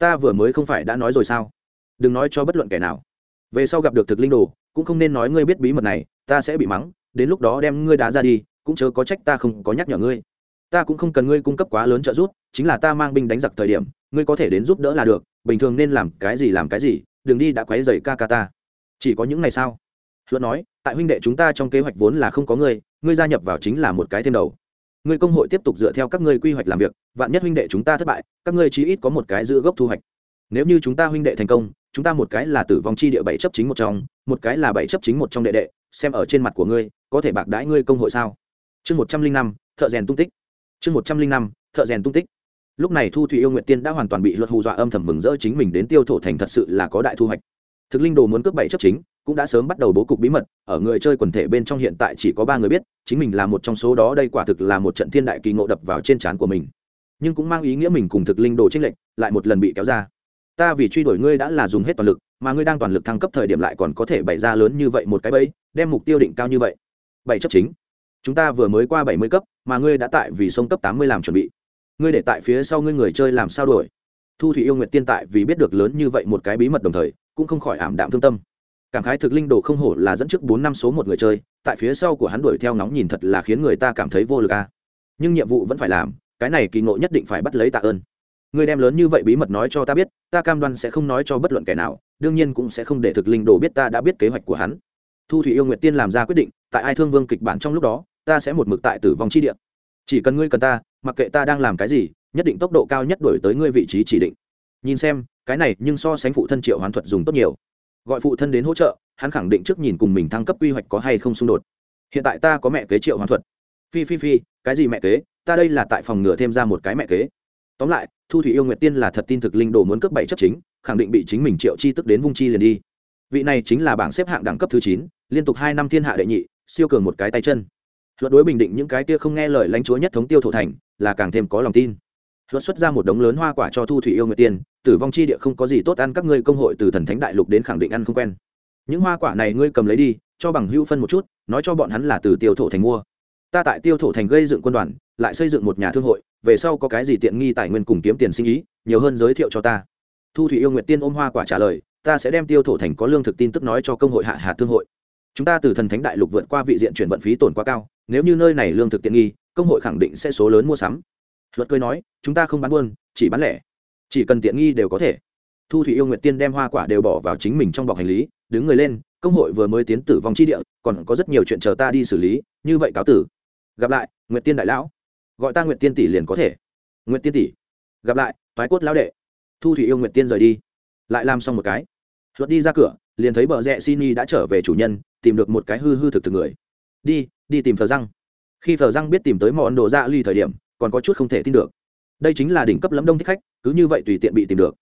Ta vừa mới không phải đã nói rồi sao? Đừng nói cho bất luận kẻ nào. Về sau gặp được thực linh đồ, cũng không nên nói ngươi biết bí mật này, ta sẽ bị mắng, đến lúc đó đem ngươi đá ra đi, cũng chớ có trách ta không có nhắc nhở ngươi. Ta cũng không cần ngươi cung cấp quá lớn trợ giúp, chính là ta mang binh đánh giặc thời điểm, ngươi có thể đến giúp đỡ là được, bình thường nên làm cái gì làm cái gì, đừng đi đã quấy dày ca ca ta. Chỉ có những ngày sao Luận nói, tại huynh đệ chúng ta trong kế hoạch vốn là không có ngươi ngươi gia nhập vào chính là một cái thêm đầu ngươi công hội tiếp tục dựa theo các ngươi quy hoạch làm việc, vạn nhất huynh đệ chúng ta thất bại, các ngươi chí ít có một cái giữ gốc thu hoạch. Nếu như chúng ta huynh đệ thành công, chúng ta một cái là tử vong chi địa bảy chấp chính một trong, một cái là bảy chấp chính một trong đệ đệ, xem ở trên mặt của ngươi, có thể bạc đãi ngươi công hội sao? Chương một trăm linh năm, thợ rèn tung tích. Chương một trăm linh năm, thợ rèn tung tích. Lúc này thu thủy yêu nguyện tiên đã hoàn toàn bị luật hù dọa âm thầm mừng rỡ chính mình đến tiêu thổ thành thật sự là có đại thu hoạch thực linh đồ muốn cướp bảy chấp chính, cũng đã sớm bắt đầu bố cục bí mật, ở người chơi quần thể bên trong hiện tại chỉ có ba người biết, chính mình là một trong số đó, đây quả thực là một trận thiên đại kỳ ngộ đập vào trên trán của mình. Nhưng cũng mang ý nghĩa mình cùng thực linh đồ tranh lệch, lại một lần bị kéo ra. Ta vì truy đuổi ngươi đã là dùng hết toàn lực, mà ngươi đang toàn lực thăng cấp thời điểm lại còn có thể bày ra lớn như vậy một cái bẫy, đem mục tiêu định cao như vậy. Bảy chấp chính. Chúng ta vừa mới qua bảy mươi cấp, mà ngươi đã tại vì sông cấp tám mươi làm chuẩn bị. Ngươi để tại phía sau ngươi người chơi làm sao đổi thu thủy yêu nguyện tiên tại vì biết được lớn như vậy một cái bí mật đồng thời cũng không khỏi ảm đạm thương tâm. Cảm khái thực linh đồ không hổ là dẫn trước bốn năm số một người chơi, tại phía sau của hắn đuổi theo nóng nhìn thật là khiến người ta cảm thấy vô lực a. Nhưng nhiệm vụ vẫn phải làm, cái này kỳ ngộ nhất định phải bắt lấy tạ ơn. Người đem lớn như vậy bí mật nói cho ta biết, ta cam đoan sẽ không nói cho bất luận kẻ nào, đương nhiên cũng sẽ không để thực linh đồ biết ta đã biết kế hoạch của hắn. Thu thủy yêu nguyện tiên làm ra quyết định, tại ai thương vương kịch bản trong lúc đó, ta sẽ một mực tại tử vong chi địa. Chỉ cần ngươi cần ta, mặc kệ ta đang làm cái gì, nhất định tốc độ cao nhất đổi tới ngươi vị trí chỉ định. Nhìn xem cái này nhưng so sánh phụ thân triệu hoán thuật dùng tốt nhiều. Gọi phụ thân đến hỗ trợ, hắn khẳng định trước nhìn cùng mình thăng cấp quy hoạch có hay không xung đột. Hiện tại ta có mẹ kế triệu hoán thuật. Phi phi phi, cái gì mẹ kế? Ta đây là tại phòng ngừa thêm ra một cái mẹ kế. Tóm lại, thu thủy yêu nguyệt tiên là thật tin thực linh đồ muốn cấp bảy chấp chính, khẳng định bị chính mình triệu chi tức đến vung chi liền đi. Vị này chính là bảng xếp hạng đẳng cấp thứ chín, liên tục hai năm thiên hạ đệ nhị, siêu cường một cái tay chân. Luận đối bình định những cái kia không nghe lời lãnh chúa nhất thống tiêu thổ thành, là càng thêm có lòng tin luật xuất ra một đống lớn hoa quả cho thu thủy yêu nguyệt tiên, tử vong chi địa không có gì tốt ăn, các ngươi công hội từ thần thánh đại lục đến khẳng định ăn không quen. Những hoa quả này ngươi cầm lấy đi, cho bằng hữu phân một chút, nói cho bọn hắn là từ tiêu thổ thành mua. Ta tại tiêu thổ thành gây dựng quân đoàn, lại xây dựng một nhà thương hội, về sau có cái gì tiện nghi tài nguyên cùng kiếm tiền sinh ý, nhiều hơn giới thiệu cho ta. Thu thủy yêu nguyệt tiên ôm hoa quả trả lời, ta sẽ đem tiêu thổ thành có lương thực tin tức nói cho công hội hạ hạ thương hội. Chúng ta từ thần thánh đại lục vượt qua vị diện chuyển vận phí tổn quá cao, nếu như nơi này lương thực tiện nghi, công hội khẳng định sẽ số lớn mua sắm luật cười nói, chúng ta không bán buôn, chỉ bán lẻ. Chỉ cần tiện nghi đều có thể. Thu thủy yêu nguyệt tiên đem hoa quả đều bỏ vào chính mình trong bọc hành lý, đứng người lên, công hội vừa mới tiến tử vong chi địa, còn có rất nhiều chuyện chờ ta đi xử lý, như vậy cáo tử. Gặp lại, nguyệt tiên đại lão. Gọi ta nguyệt tiên tỷ liền có thể. Nguyệt tiên tỷ. Gặp lại thoái cốt lão đệ. Thu thủy yêu nguyệt tiên rời đi. Lại làm xong một cái. Luật đi ra cửa, liền thấy bờ rẽ xin đã trở về chủ nhân, tìm được một cái hư hư thực thực người. Đi đi tìm thờ răng. Khi thờ răng biết tìm tới món đồ ra ly thời điểm còn có chút không thể tin được. Đây chính là đỉnh cấp lẫm đông thích khách, cứ như vậy tùy tiện bị tìm được.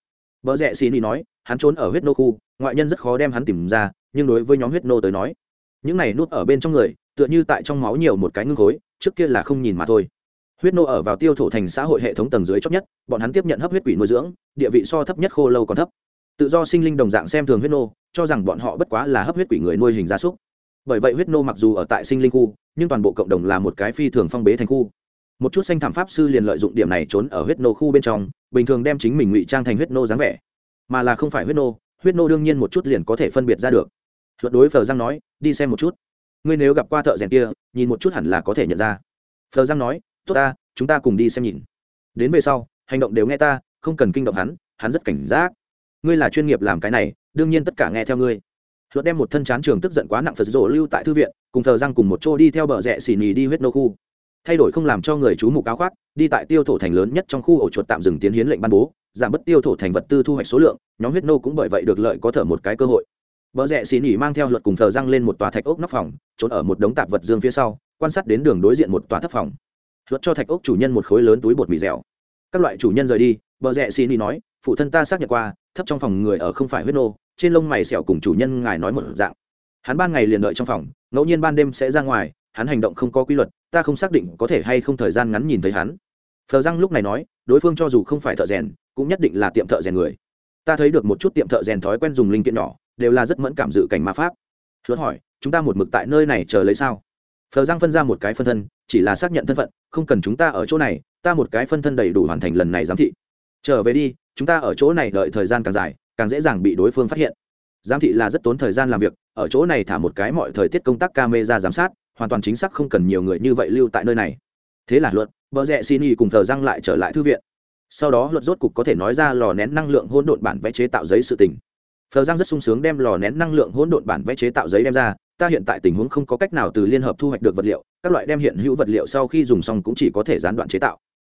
Vợ rẽ xì ni nói, hắn trốn ở huyết nô khu, ngoại nhân rất khó đem hắn tìm ra, nhưng đối với nhóm huyết nô tới nói, những này nút ở bên trong người, tựa như tại trong máu nhiều một cái ngưng khối, trước kia là không nhìn mà thôi. Huyết nô ở vào tiêu thổ thành xã hội hệ thống tầng dưới chót nhất, bọn hắn tiếp nhận hấp huyết quỷ nuôi dưỡng, địa vị so thấp nhất khô lâu còn thấp. Tự do sinh linh đồng dạng xem thường huyết nô, cho rằng bọn họ bất quá là hấp huyết quỷ người nuôi hình gia súc. Bởi vậy huyết nô mặc dù ở tại sinh linh khu, nhưng toàn bộ cộng đồng là một cái phi thường phong bế thành khu một chút xanh thảm pháp sư liền lợi dụng điểm này trốn ở huyết nô khu bên trong, bình thường đem chính mình ngụy trang thành huyết nô dáng vẻ. Mà là không phải huyết nô huyết nô đương nhiên một chút liền có thể phân biệt ra được. Luật đối phờ giang nói, đi xem một chút. Ngươi nếu gặp qua thợ rèn kia, nhìn một chút hẳn là có thể nhận ra. Phờ giang nói, tốt ta, chúng ta cùng đi xem nhìn. Đến về sau, hành động đều nghe ta, không cần kinh động hắn hắn rất cảnh giác. Ngươi là chuyên nghiệp làm cái này, đương nhiên tất cả nghe theo ngươi. Luật đem một thân chán trường tức giận quá nặng phật rổ lưu tại thư viện, cùng thờ răng cùng một chỗ đi theo bờ rẽ xì nhì đi huyết nô khu thay đổi không làm cho người chú mục áo khoác, đi tại tiêu thổ thành lớn nhất trong khu ổ chuột tạm dừng tiến hiến lệnh ban bố, giảm bớt tiêu thổ thành vật tư thu hoạch số lượng, nhóm huyết nô cũng bởi vậy được lợi có thở một cái cơ hội. Bờ rẽ xì nỉ mang theo luật cùng thờ răng lên một tòa thạch ốc nóc phòng, trốn ở một đống tạp vật dương phía sau, quan sát đến đường đối diện một tòa thấp phòng. Luật cho thạch ốc chủ nhân một khối lớn túi bột mì dẻo. Các loại chủ nhân rời đi, bờ rẽ xì nỉ nói, phụ thân ta xác nhận qua, thấp trong phòng người ở không phải huyết nô, trên lông mày sẹo cùng chủ nhân ngài nói một dạng. Hắn ban ngày liền đợi trong phòng, ngẫu nhiên ban đêm sẽ ra ngoài hắn hành động không có quy luật, ta không xác định có thể hay không thời gian ngắn nhìn thấy hắn. Phờ răng lúc này nói, đối phương cho dù không phải thợ rèn, cũng nhất định là tiệm thợ rèn người. Ta thấy được một chút tiệm thợ rèn thói quen dùng linh kiện nhỏ, đều là rất mẫn cảm dự cảnh ma pháp. Luật hỏi, chúng ta một mực tại nơi này chờ lấy sao? Phờ răng phân ra một cái phân thân, chỉ là xác nhận thân phận, không cần chúng ta ở chỗ này, ta một cái phân thân đầy đủ hoàn thành lần này giám thị. Trở về đi, chúng ta ở chỗ này đợi thời gian càng dài, càng dễ dàng bị đối phương phát hiện. Giám thị là rất tốn thời gian làm việc, ở chỗ này thả một cái mọi thời tiết công tác camera giám sát hoàn toàn chính xác không cần nhiều người như vậy lưu tại nơi này. Thế là luật vợ rẽ xin y cùng thờ răng lại trở lại thư viện. Sau đó luật rốt cục có thể nói ra lò nén năng lượng hỗn độn bản vẽ chế tạo giấy sự tình. Thờ răng rất sung sướng đem lò nén năng lượng hỗn độn bản vẽ chế tạo giấy đem ra, ta hiện tại tình huống không có cách nào từ liên hợp thu hoạch được vật liệu, các loại đem hiện hữu vật liệu sau khi dùng xong cũng chỉ có thể gián đoạn chế tạo.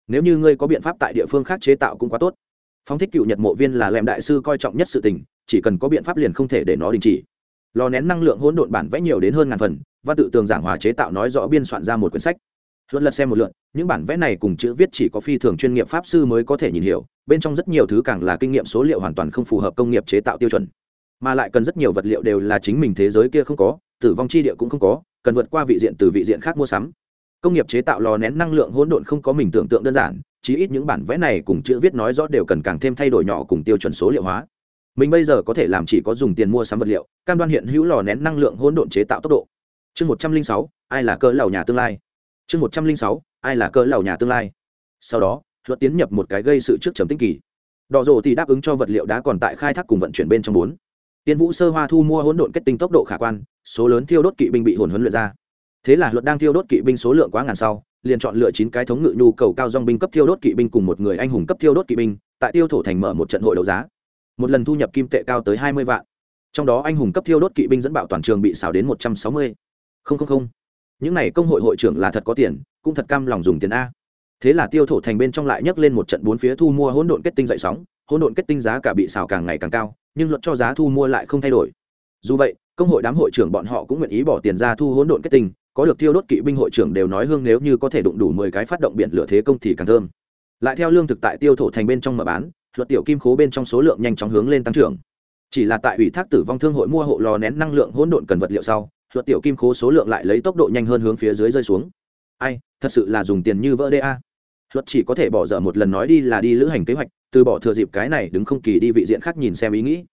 Nếu như ngươi có biện pháp tại địa phương khác chế tạo cũng quá tốt. Phóng thích cựu nhật mộ viên là lèm đại sư coi trọng nhất sự tình, chỉ cần có biện pháp liền không thể để nó đình chỉ. Lò nén năng lượng hỗn độn bản vẽ nhiều đến hơn ngàn phần văn tự tường giảng hòa chế tạo nói rõ biên soạn ra một quyển sách. Luận lật xem một lượt, những bản vẽ này cùng chữ viết chỉ có phi thường chuyên nghiệp pháp sư mới có thể nhìn hiểu, bên trong rất nhiều thứ càng là kinh nghiệm số liệu hoàn toàn không phù hợp công nghiệp chế tạo tiêu chuẩn. Mà lại cần rất nhiều vật liệu đều là chính mình thế giới kia không có, tử vong chi địa cũng không có, cần vượt qua vị diện từ vị diện khác mua sắm. Công nghiệp chế tạo lò nén năng lượng hỗn độn không có mình tưởng tượng đơn giản, chí ít những bản vẽ này cùng chữ viết nói rõ đều cần càng thêm thay đổi nhỏ cùng tiêu chuẩn số liệu hóa. Mình bây giờ có thể làm chỉ có dùng tiền mua sắm vật liệu, cam đoan hiện hữu lò nén năng lượng hỗn độn chế tạo tốc độ chương một trăm linh sáu, ai là cỡ lầu nhà tương lai? Chương một trăm linh sáu, ai là cỡ lầu nhà tương lai? Sau đó, luật tiến nhập một cái gây sự trước trầm tinh kỳ. Đỏ rổ thì đáp ứng cho vật liệu đá còn tại khai thác cùng vận chuyển bên trong bốn. Tiên vũ sơ hoa thu mua hỗn độn kết tinh tốc độ khả quan, số lớn thiêu đốt kỵ binh bị hồn huấn luyện ra. Thế là luật đang thiêu đốt kỵ binh số lượng quá ngàn sau, liền chọn lựa chín cái thống ngự nhu cầu cao dong binh cấp thiêu đốt kỵ binh cùng một người anh hùng cấp thiêu đốt kỵ binh, tại tiêu thổ thành mở một trận hội đấu giá. Một lần thu nhập kim tệ cao tới hai mươi vạn. Trong đó anh hùng cấp thiêu đốt kỵ binh dẫn bạo toàn trường bị xào đến một trăm sáu mươi không không không. Những này công hội hội trưởng là thật có tiền, cũng thật cam lòng dùng tiền a. Thế là tiêu thổ thành bên trong lại nhấc lên một trận bốn phía thu mua hỗn độn kết tinh dậy sóng, hỗn độn kết tinh giá cả bị xào càng ngày càng cao, nhưng luật cho giá thu mua lại không thay đổi. Dù vậy, công hội đám hội trưởng bọn họ cũng nguyện ý bỏ tiền ra thu hỗn độn kết tinh, có được tiêu đốt kỵ binh hội trưởng đều nói hương nếu như có thể đụng đủ mười cái phát động biển lửa thế công thì càng thơm. Lại theo lương thực tại tiêu thổ thành bên trong mở bán, luật tiểu kim khố bên trong số lượng nhanh chóng hướng lên tăng trưởng. Chỉ là tại ủy thác tử vong thương hội mua hộ lò nén năng lượng hỗn độn cần vật liệu sau luật tiểu kim khố số lượng lại lấy tốc độ nhanh hơn hướng phía dưới rơi xuống. Ai, thật sự là dùng tiền như vỡ đê a. Luật chỉ có thể bỏ dở một lần nói đi là đi lữ hành kế hoạch, từ bỏ thừa dịp cái này đứng không kỳ đi vị diện khác nhìn xem ý nghĩ.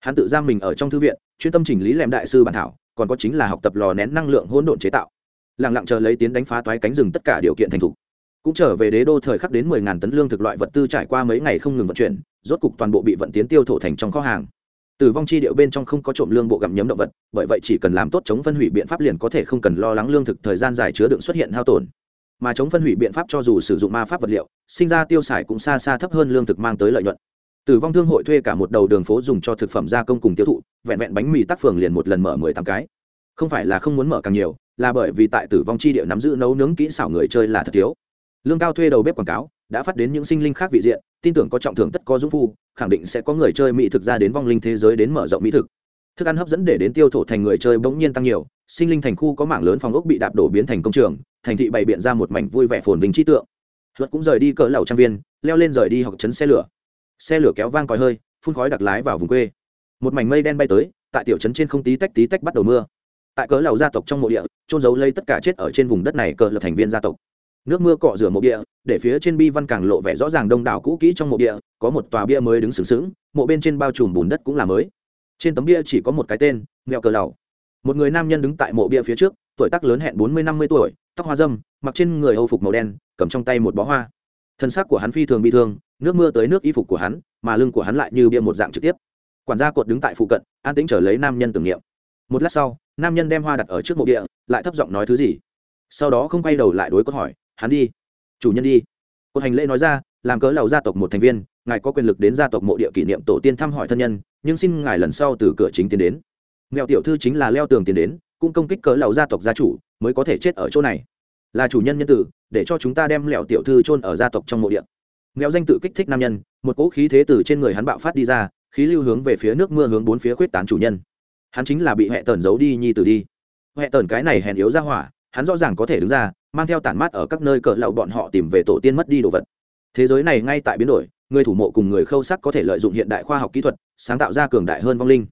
Hắn tự giam mình ở trong thư viện, chuyên tâm chỉnh lý làm đại sư bản thảo, còn có chính là học tập lò nén năng lượng hỗn độn chế tạo. Lẳng lặng chờ lấy tiến đánh phá toái cánh rừng tất cả điều kiện thành thục. Cũng trở về đế đô thời khắc đến mười ngàn tấn lương thực loại vật tư trải qua mấy ngày không ngừng vận chuyển, rốt cục toàn bộ bị vận tiến tiêu thổ thành trong kho hàng tử vong chi điệu bên trong không có trộm lương bộ gặm nhấm động vật, bởi vậy chỉ cần làm tốt chống phân hủy biện pháp liền có thể không cần lo lắng lương thực thời gian dài chứa đựng xuất hiện hao tổn. Mà chống phân hủy biện pháp cho dù sử dụng ma pháp vật liệu, sinh ra tiêu xài cũng xa xa thấp hơn lương thực mang tới lợi nhuận. Tử vong thương hội thuê cả một đầu đường phố dùng cho thực phẩm gia công cùng tiêu thụ, vẹn vẹn bánh mì tác phường liền một lần mở mười tám cái. Không phải là không muốn mở càng nhiều, là bởi vì tại tử vong chi địa nắm giữ nấu nướng kỹ xảo người chơi là thật thiếu. Lương cao thuê đầu bếp quảng cáo đã phát đến những sinh linh khác vị diện, tin tưởng có trọng thưởng tất có dũng phu, khẳng định sẽ có người chơi mỹ thực ra đến vong linh thế giới đến mở rộng mỹ thực. Thức ăn hấp dẫn để đến tiêu thổ thành người chơi bỗng nhiên tăng nhiều, sinh linh thành khu có mảng lớn phòng ốc bị đạp đổ biến thành công trường, thành thị bày biện ra một mảnh vui vẻ phồn vinh trí tượng. Luật cũng rời đi cỡ lầu trang viên, leo lên rời đi học chấn xe lửa. Xe lửa kéo vang còi hơi, phun khói đặc lái vào vùng quê. Một mảnh mây đen bay tới, tại tiểu trấn trên không tí tách tí tách bắt đầu mưa. Tại cỡ lầu gia tộc trong mộ địa trôn giấu lấy tất cả chết ở trên vùng đất này cỡ lập thành viên gia tộc nước mưa cọ rửa mộ địa, để phía trên bi văn càng lộ vẻ rõ ràng đông đảo cũ kỹ trong mộ địa, có một tòa bia mới đứng sừng sững, mộ bên trên bao trùm bùn đất cũng là mới. Trên tấm bia chỉ có một cái tên mèo cờ lầu. Một người nam nhân đứng tại mộ bia phía trước, tuổi tác lớn hẹn bốn mươi năm mươi tuổi, tóc hoa dâm, mặc trên người âu phục màu đen, cầm trong tay một bó hoa. Thân xác của hắn phi thường bị thương, nước mưa tới nước y phục của hắn, mà lưng của hắn lại như bia một dạng trực tiếp. Quản gia cột đứng tại phụ cận, an tĩnh trở lấy nam nhân tưởng niệm. Một lát sau, nam nhân đem hoa đặt ở trước mộ địa, lại thấp giọng nói thứ gì. Sau đó không quay đầu lại đối cốt hỏi hắn đi. Chủ nhân đi. Cột hành lễ nói ra, làm cớ lầu gia tộc một thành viên, ngài có quyền lực đến gia tộc mộ địa kỷ niệm tổ tiên thăm hỏi thân nhân, nhưng xin ngài lần sau từ cửa chính tiến đến. Mẹo tiểu thư chính là leo tường tiến đến, cũng công kích cớ lầu gia tộc gia chủ, mới có thể chết ở chỗ này. Là chủ nhân nhân tử, để cho chúng ta đem lẹo tiểu thư chôn ở gia tộc trong mộ địa. Mẹo danh tự kích thích nam nhân, một cỗ khí thế từ trên người hắn bạo phát đi ra, khí lưu hướng về phía nước mưa hướng bốn phía khuyết tán chủ nhân. Hắn chính là bị hệ tần giấu đi, nhi tử đi. Hệ tần cái này hèn yếu ra hỏa hắn rõ ràng có thể đứng ra, mang theo tản mát ở các nơi cỡ lậu bọn họ tìm về tổ tiên mất đi đồ vật. Thế giới này ngay tại biến đổi, người thủ mộ cùng người khâu sắc có thể lợi dụng hiện đại khoa học kỹ thuật, sáng tạo ra cường đại hơn vong linh.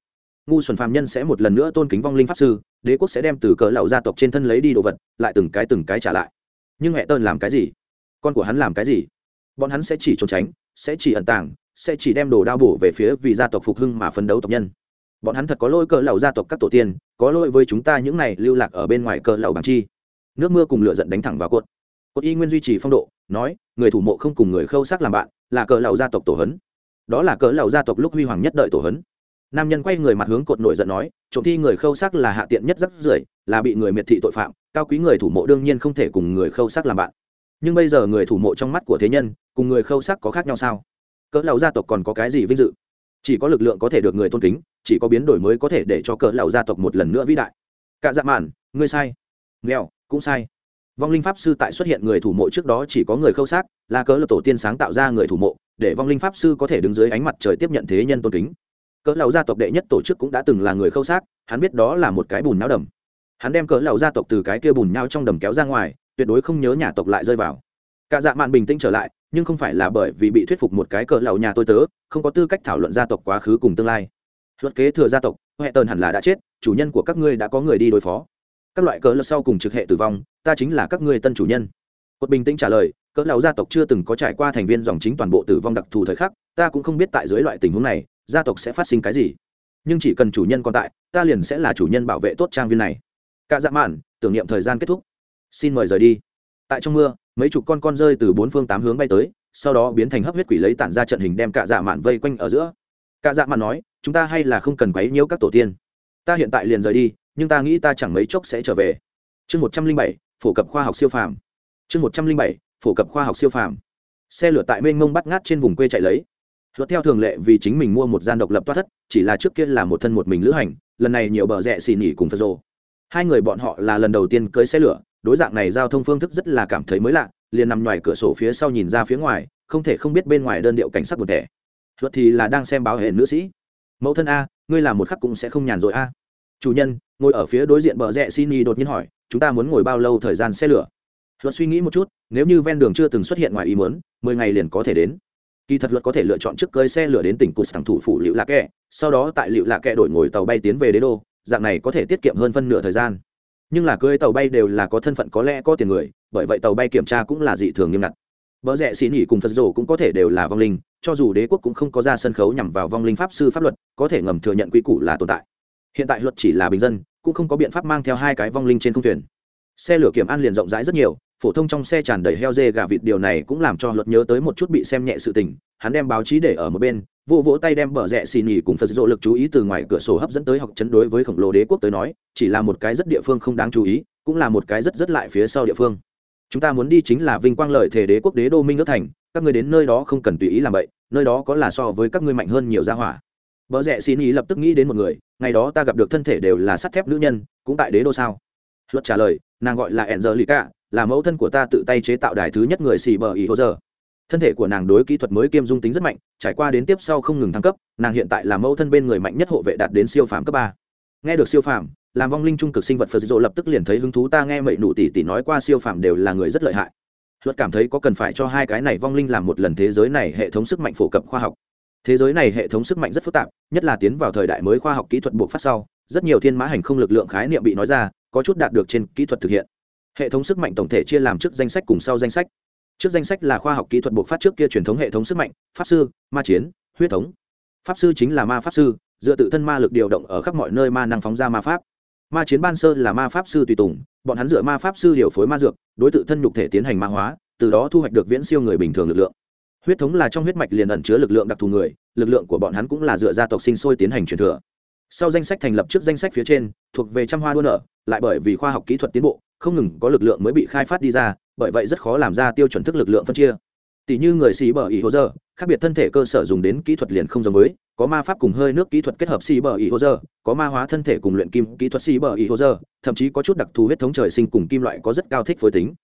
Ngu xuẩn phàm nhân sẽ một lần nữa tôn kính vong linh pháp sư, đế quốc sẽ đem từ cỡ lậu gia tộc trên thân lấy đi đồ vật, lại từng cái từng cái trả lại. Nhưng hệ tơn làm cái gì? Con của hắn làm cái gì? Bọn hắn sẽ chỉ trốn tránh, sẽ chỉ ẩn tàng, sẽ chỉ đem đồ đao bổ về phía vì gia tộc phục hưng mà phấn đấu tộc nhân. Bọn hắn thật có lỗi cỡ lậu gia tộc các tổ tiên, có lỗi với chúng ta những này lưu lạc ở bên ngoài cỡ lậu bằng chi nước mưa cùng lửa giận đánh thẳng vào cột. Cột y nguyên duy trì phong độ, nói, người thủ mộ không cùng người khâu sắc làm bạn, là cỡ lầu gia tộc tổ hấn. Đó là cỡ lầu gia tộc lúc huy hoàng nhất đợi tổ hấn. Nam nhân quay người mặt hướng cột nổi giận nói, trộm thi người khâu sắc là hạ tiện nhất rất rưởi là bị người miệt thị tội phạm, cao quý người thủ mộ đương nhiên không thể cùng người khâu sắc làm bạn. Nhưng bây giờ người thủ mộ trong mắt của thế nhân, cùng người khâu sắc có khác nhau sao? Cỡ lão gia tộc còn có cái gì vinh dự? Chỉ có lực lượng có thể được người tôn kính, chỉ có biến đổi mới có thể để cho cỡ lão gia tộc một lần nữa vĩ đại. Cả dạ mạn, ngươi sai. Nghèo cũng sai. Vong linh pháp sư tại xuất hiện người thủ mộ trước đó chỉ có người khâu xác, là cớ lập tổ tiên sáng tạo ra người thủ mộ, để vong linh pháp sư có thể đứng dưới ánh mặt trời tiếp nhận thế nhân tôn kính. Cỡ lão gia tộc đệ nhất tổ chức cũng đã từng là người khâu xác, hắn biết đó là một cái bùn não đầm. Hắn đem cỡ lão gia tộc từ cái kia bùn nhau trong đầm kéo ra ngoài, tuyệt đối không nhớ nhà tộc lại rơi vào. Cả dạ mạn bình tĩnh trở lại, nhưng không phải là bởi vì bị thuyết phục một cái cỡ lầu nhà tôi tớ, không có tư cách thảo luận gia tộc quá khứ cùng tương lai. Luật kế thừa gia tộc, huệ tần hẳn là đã chết, chủ nhân của các ngươi đã có người đi đối phó các loại cỡ lật sau cùng trực hệ tử vong, ta chính là các ngươi tân chủ nhân. Cột bình tĩnh trả lời cỡ lão gia tộc chưa từng có trải qua thành viên dòng chính toàn bộ tử vong đặc thù thời khắc, ta cũng không biết tại dưới loại tình huống này, gia tộc sẽ phát sinh cái gì. Nhưng chỉ cần chủ nhân còn tại, ta liền sẽ là chủ nhân bảo vệ tốt trang viên này. Cả dạ mạn, tưởng niệm thời gian kết thúc. Xin mời rời đi. Tại trong mưa, mấy chục con con rơi từ bốn phương tám hướng bay tới, sau đó biến thành hấp huyết quỷ lấy tản ra trận hình đem cả dạ mạn vây quanh ở giữa. Cả dạ mạn nói, chúng ta hay là không cần quấy nhiễu các tổ tiên. Ta hiện tại liền rời đi nhưng ta nghĩ ta chẳng mấy chốc sẽ trở về. Chương một trăm linh bảy, phổ cập khoa học siêu phàm. Chương một trăm linh bảy, phổ cập khoa học siêu phàm. Xe lửa tại mênh mông bắt ngát trên vùng quê chạy lấy. Luật theo thường lệ vì chính mình mua một gian độc lập toát thất, chỉ là trước kia là một thân một mình lữ hành, lần này nhiều bờ rẽ xì nhỉ cùng phật rồ. Hai người bọn họ là lần đầu tiên cưới xe lửa, đối dạng này giao thông phương thức rất là cảm thấy mới lạ, liền nằm ngoài cửa sổ phía sau nhìn ra phía ngoài, không thể không biết bên ngoài đơn điệu cảnh sắc buồn thẻ luật thì là đang xem báo hệ nữ sĩ. Mẫu thân a, ngươi làm một khắc cũng sẽ không nhàn rồi a chủ nhân ngồi ở phía đối diện bờ rẽ xin y đột nhiên hỏi chúng ta muốn ngồi bao lâu thời gian xe lửa? Luật suy nghĩ một chút nếu như ven đường chưa từng xuất hiện ngoài ý muốn mười ngày liền có thể đến. Kỳ thật luật có thể lựa chọn trước cơi xe lửa đến tỉnh cụt thẳng thủ phủ liệu lạ kẹ sau đó tại liệu lạ kẹ đổi ngồi tàu bay tiến về đế đô dạng này có thể tiết kiệm hơn phân nửa thời gian. Nhưng là cưới tàu bay đều là có thân phận có lẽ có tiền người bởi vậy tàu bay kiểm tra cũng là dị thường nghiêm ngặt. Vợ rẽ xỉ nỉ cùng Phật rổ cũng có thể đều là vong linh, cho dù đế quốc cũng không có ra sân khấu nhằm vào vong linh pháp sư pháp luật, có thể ngầm thừa nhận quy củ là tồn tại. Hiện tại luật chỉ là bình dân, cũng không có biện pháp mang theo hai cái vong linh trên không thuyền. Xe lửa kiểm an liền rộng rãi rất nhiều, phổ thông trong xe tràn đầy heo dê gà vịt điều này cũng làm cho luật nhớ tới một chút bị xem nhẹ sự tình, hắn đem báo chí để ở một bên, vỗ vỗ tay đem bờ rẽ xì nhỉ cùng Phật dỗ lực chú ý từ ngoài cửa sổ hấp dẫn tới học chấn đối với khổng lồ đế quốc tới nói, chỉ là một cái rất địa phương không đáng chú ý, cũng là một cái rất rất lại phía sau địa phương chúng ta muốn đi chính là vinh quang lợi thể đế quốc đế đô minh ước thành các người đến nơi đó không cần tùy ý làm vậy nơi đó có là so với các ngươi mạnh hơn nhiều gia hỏa vợ rẽ xin ý lập tức nghĩ đến một người ngày đó ta gặp được thân thể đều là sắt thép nữ nhân cũng tại đế đô sao? Luật trả lời nàng gọi là Angelica, là mẫu thân của ta tự tay chế tạo đài thứ nhất người xì bờ ý hồ giờ. Thân thể của nàng đối kỹ thuật mới kiêm dung tính rất mạnh trải qua đến tiếp sau không ngừng thăng cấp nàng hiện tại là mẫu thân bên người mạnh nhất hộ vệ đạt đến siêu phàm cấp ba. Nghe được siêu phàm làm vong linh trung cực sinh vật phật dỗ lập tức liền thấy hứng thú ta nghe mậy nụ tỷ tỷ nói qua siêu phàm đều là người rất lợi hại. Luật cảm thấy có cần phải cho hai cái này vong linh làm một lần thế giới này hệ thống sức mạnh phổ cập khoa học thế giới này hệ thống sức mạnh rất phức tạp, nhất là tiến vào thời đại mới khoa học kỹ thuật buộc phát sau, rất nhiều thiên mã hành không lực lượng khái niệm bị nói ra, có chút đạt được trên kỹ thuật thực hiện. Hệ thống sức mạnh tổng thể chia làm trước danh sách cùng sau danh sách. Trước danh sách là khoa học kỹ thuật buộc phát trước kia truyền thống hệ thống sức mạnh, pháp sư, ma chiến, huyết thống. Pháp sư chính là ma pháp sư, dựa tự thân ma lực điều động ở khắp mọi nơi ma năng phóng ra ma pháp. Ma chiến ban sơ là ma pháp sư tùy tùng, bọn hắn dựa ma pháp sư điều phối ma dược, đối t thân nhục thể tiến hành ma hóa, từ đó thu hoạch được viễn siêu người bình thường lực lượng huyết thống là trong huyết mạch liền ẩn chứa lực lượng đặc thù người, lực lượng của bọn hắn cũng là dựa gia tộc sinh sôi tiến hành truyền thừa. Sau danh sách thành lập trước danh sách phía trên, thuộc về trăm hoa đua nở, lại bởi vì khoa học kỹ thuật tiến bộ, không ngừng có lực lượng mới bị khai phát đi ra, bởi vậy rất khó làm ra tiêu chuẩn thức lực lượng phân chia. Tỷ như người xì bờ ý hồ dơ, khác biệt thân thể cơ sở dùng đến kỹ thuật liền không giống với, có ma pháp cùng hơi nước kỹ thuật kết hợp xì bờ ý hồ dơ, có ma hóa thân thể cùng luyện kim kỹ thuật xì bờ ý hồ dơ, thậm chí có chút đặc thù huyết thống trời sinh cùng kim loại có rất cao thích phối tính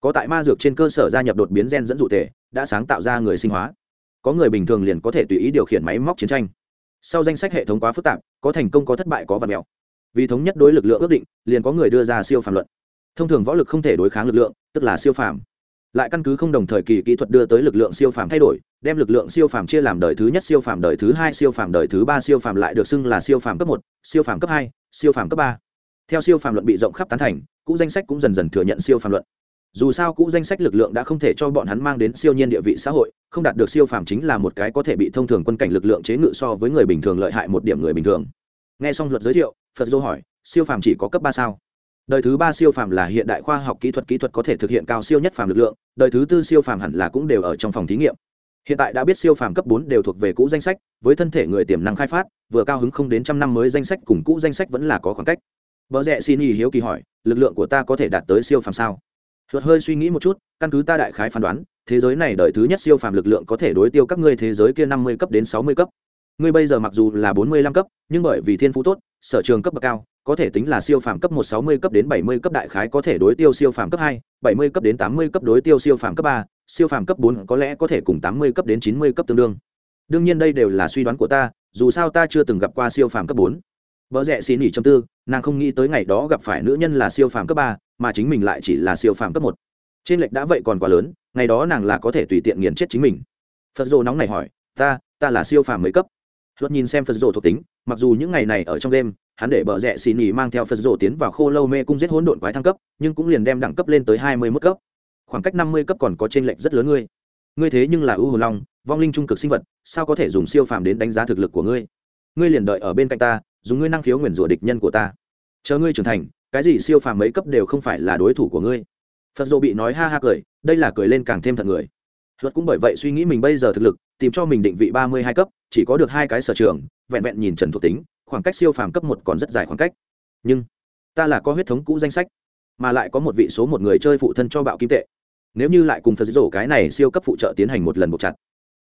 có tại ma dược trên cơ sở gia nhập đột biến gen dẫn dụ thể, đã sáng tạo ra người sinh hóa. Có người bình thường liền có thể tùy ý điều khiển máy móc chiến tranh. Sau danh sách hệ thống quá phức tạp, có thành công có thất bại có vật mẹo. Vì thống nhất đối lực lượng ước định, liền có người đưa ra siêu phàm luận. Thông thường võ lực không thể đối kháng lực lượng, tức là siêu phàm. Lại căn cứ không đồng thời kỳ kỹ thuật đưa tới lực lượng siêu phàm thay đổi, đem lực lượng siêu phàm chia làm đời thứ nhất siêu phàm, đời thứ hai siêu phàm, đời thứ ba siêu phàm lại được xưng là siêu phàm cấp một, siêu phàm cấp hai, siêu phàm cấp ba. Theo siêu phàm luận bị rộng khắp tán thành, cũ danh sách cũng dần dần thừa nhận siêu phàm luận dù sao cũ danh sách lực lượng đã không thể cho bọn hắn mang đến siêu nhiên địa vị xã hội, không đạt được siêu phàm chính là một cái có thể bị thông thường quân cảnh lực lượng chế ngự so với người bình thường lợi hại một điểm người bình thường. Nghe xong luật giới thiệu, phật dô hỏi, siêu phàm chỉ có cấp ba sao? Đời thứ ba siêu phàm là hiện đại khoa học kỹ thuật kỹ thuật có thể thực hiện cao siêu nhất phàm lực lượng, đời thứ tư siêu phàm hẳn là cũng đều ở trong phòng thí nghiệm. Hiện tại đã biết siêu phàm cấp bốn đều thuộc về cũ danh sách, với thân thể người tiềm năng khai phát, vừa cao hứng không đến trăm năm mới danh sách cùng cũ danh sách vẫn là có khoảng cách. Vợ rẽ xin ý hiếu kỳ hỏi, lực lượng của ta có thể đạt tới siêu phàm sao? Luật hơi suy nghĩ một chút, căn cứ ta đại khái phán đoán, thế giới này đời thứ nhất siêu phàm lực lượng có thể đối tiêu các ngươi thế giới kia năm mươi cấp đến sáu mươi cấp. Ngươi bây giờ mặc dù là bốn mươi lăm cấp, nhưng bởi vì thiên phú tốt, sở trường cấp bậc cao, có thể tính là siêu phàm cấp một, sáu mươi cấp đến bảy mươi cấp đại khái có thể đối tiêu siêu phàm cấp hai, bảy mươi cấp đến tám mươi cấp đối tiêu siêu phàm cấp ba, siêu phàm cấp bốn có lẽ có thể cùng tám mươi cấp đến chín mươi cấp tương đương. Đương nhiên đây đều là suy đoán của ta, dù sao ta chưa từng gặp qua siêu phàm cấp bốn vợ rẽ xì nỉ châm tư, nàng không nghĩ tới ngày đó gặp phải nữ nhân là siêu phàm cấp ba, mà chính mình lại chỉ là siêu phàm cấp một. Trên lệch đã vậy còn quá lớn, ngày đó nàng là có thể tùy tiện nghiền chết chính mình. Phật rồ nóng này hỏi, ta ta là siêu phàm mấy cấp? Luật nhìn xem phật rồ thuộc tính, mặc dù những ngày này ở trong đêm, hắn để bờ rẽ xì nỉ mang theo phật rồ tiến vào khô lâu mê cung giết hỗn độn quái thăng cấp, nhưng cũng liền đem đẳng cấp lên tới hai mươi mức cấp. Khoảng cách năm mươi cấp còn có trên lệch rất lớn ngươi. Ngươi thế nhưng là ưu hồ long, vong linh trung cực sinh vật, sao có thể dùng siêu phàm đến đánh giá thực lực của ngươi? Ngươi liền đợi ở bên cạnh ta dùng ngươi năng khiếu nguyền rủa địch nhân của ta. Chờ ngươi trưởng thành, cái gì siêu phàm mấy cấp đều không phải là đối thủ của ngươi. Phật dô bị nói ha ha cười, đây là cười lên càng thêm thật người. Luật cũng bởi vậy suy nghĩ mình bây giờ thực lực, tìm cho mình định vị ba mươi hai cấp, chỉ có được hai cái sở trường, vẹn vẹn nhìn trần thuộc tính, khoảng cách siêu phàm cấp một còn rất dài khoảng cách. Nhưng, ta là có huyết thống cũ danh sách, mà lại có một vị số một người chơi phụ thân cho bạo kim tệ. Nếu như lại cùng phật dỗ cái này siêu cấp phụ trợ tiến hành một lần một chặt,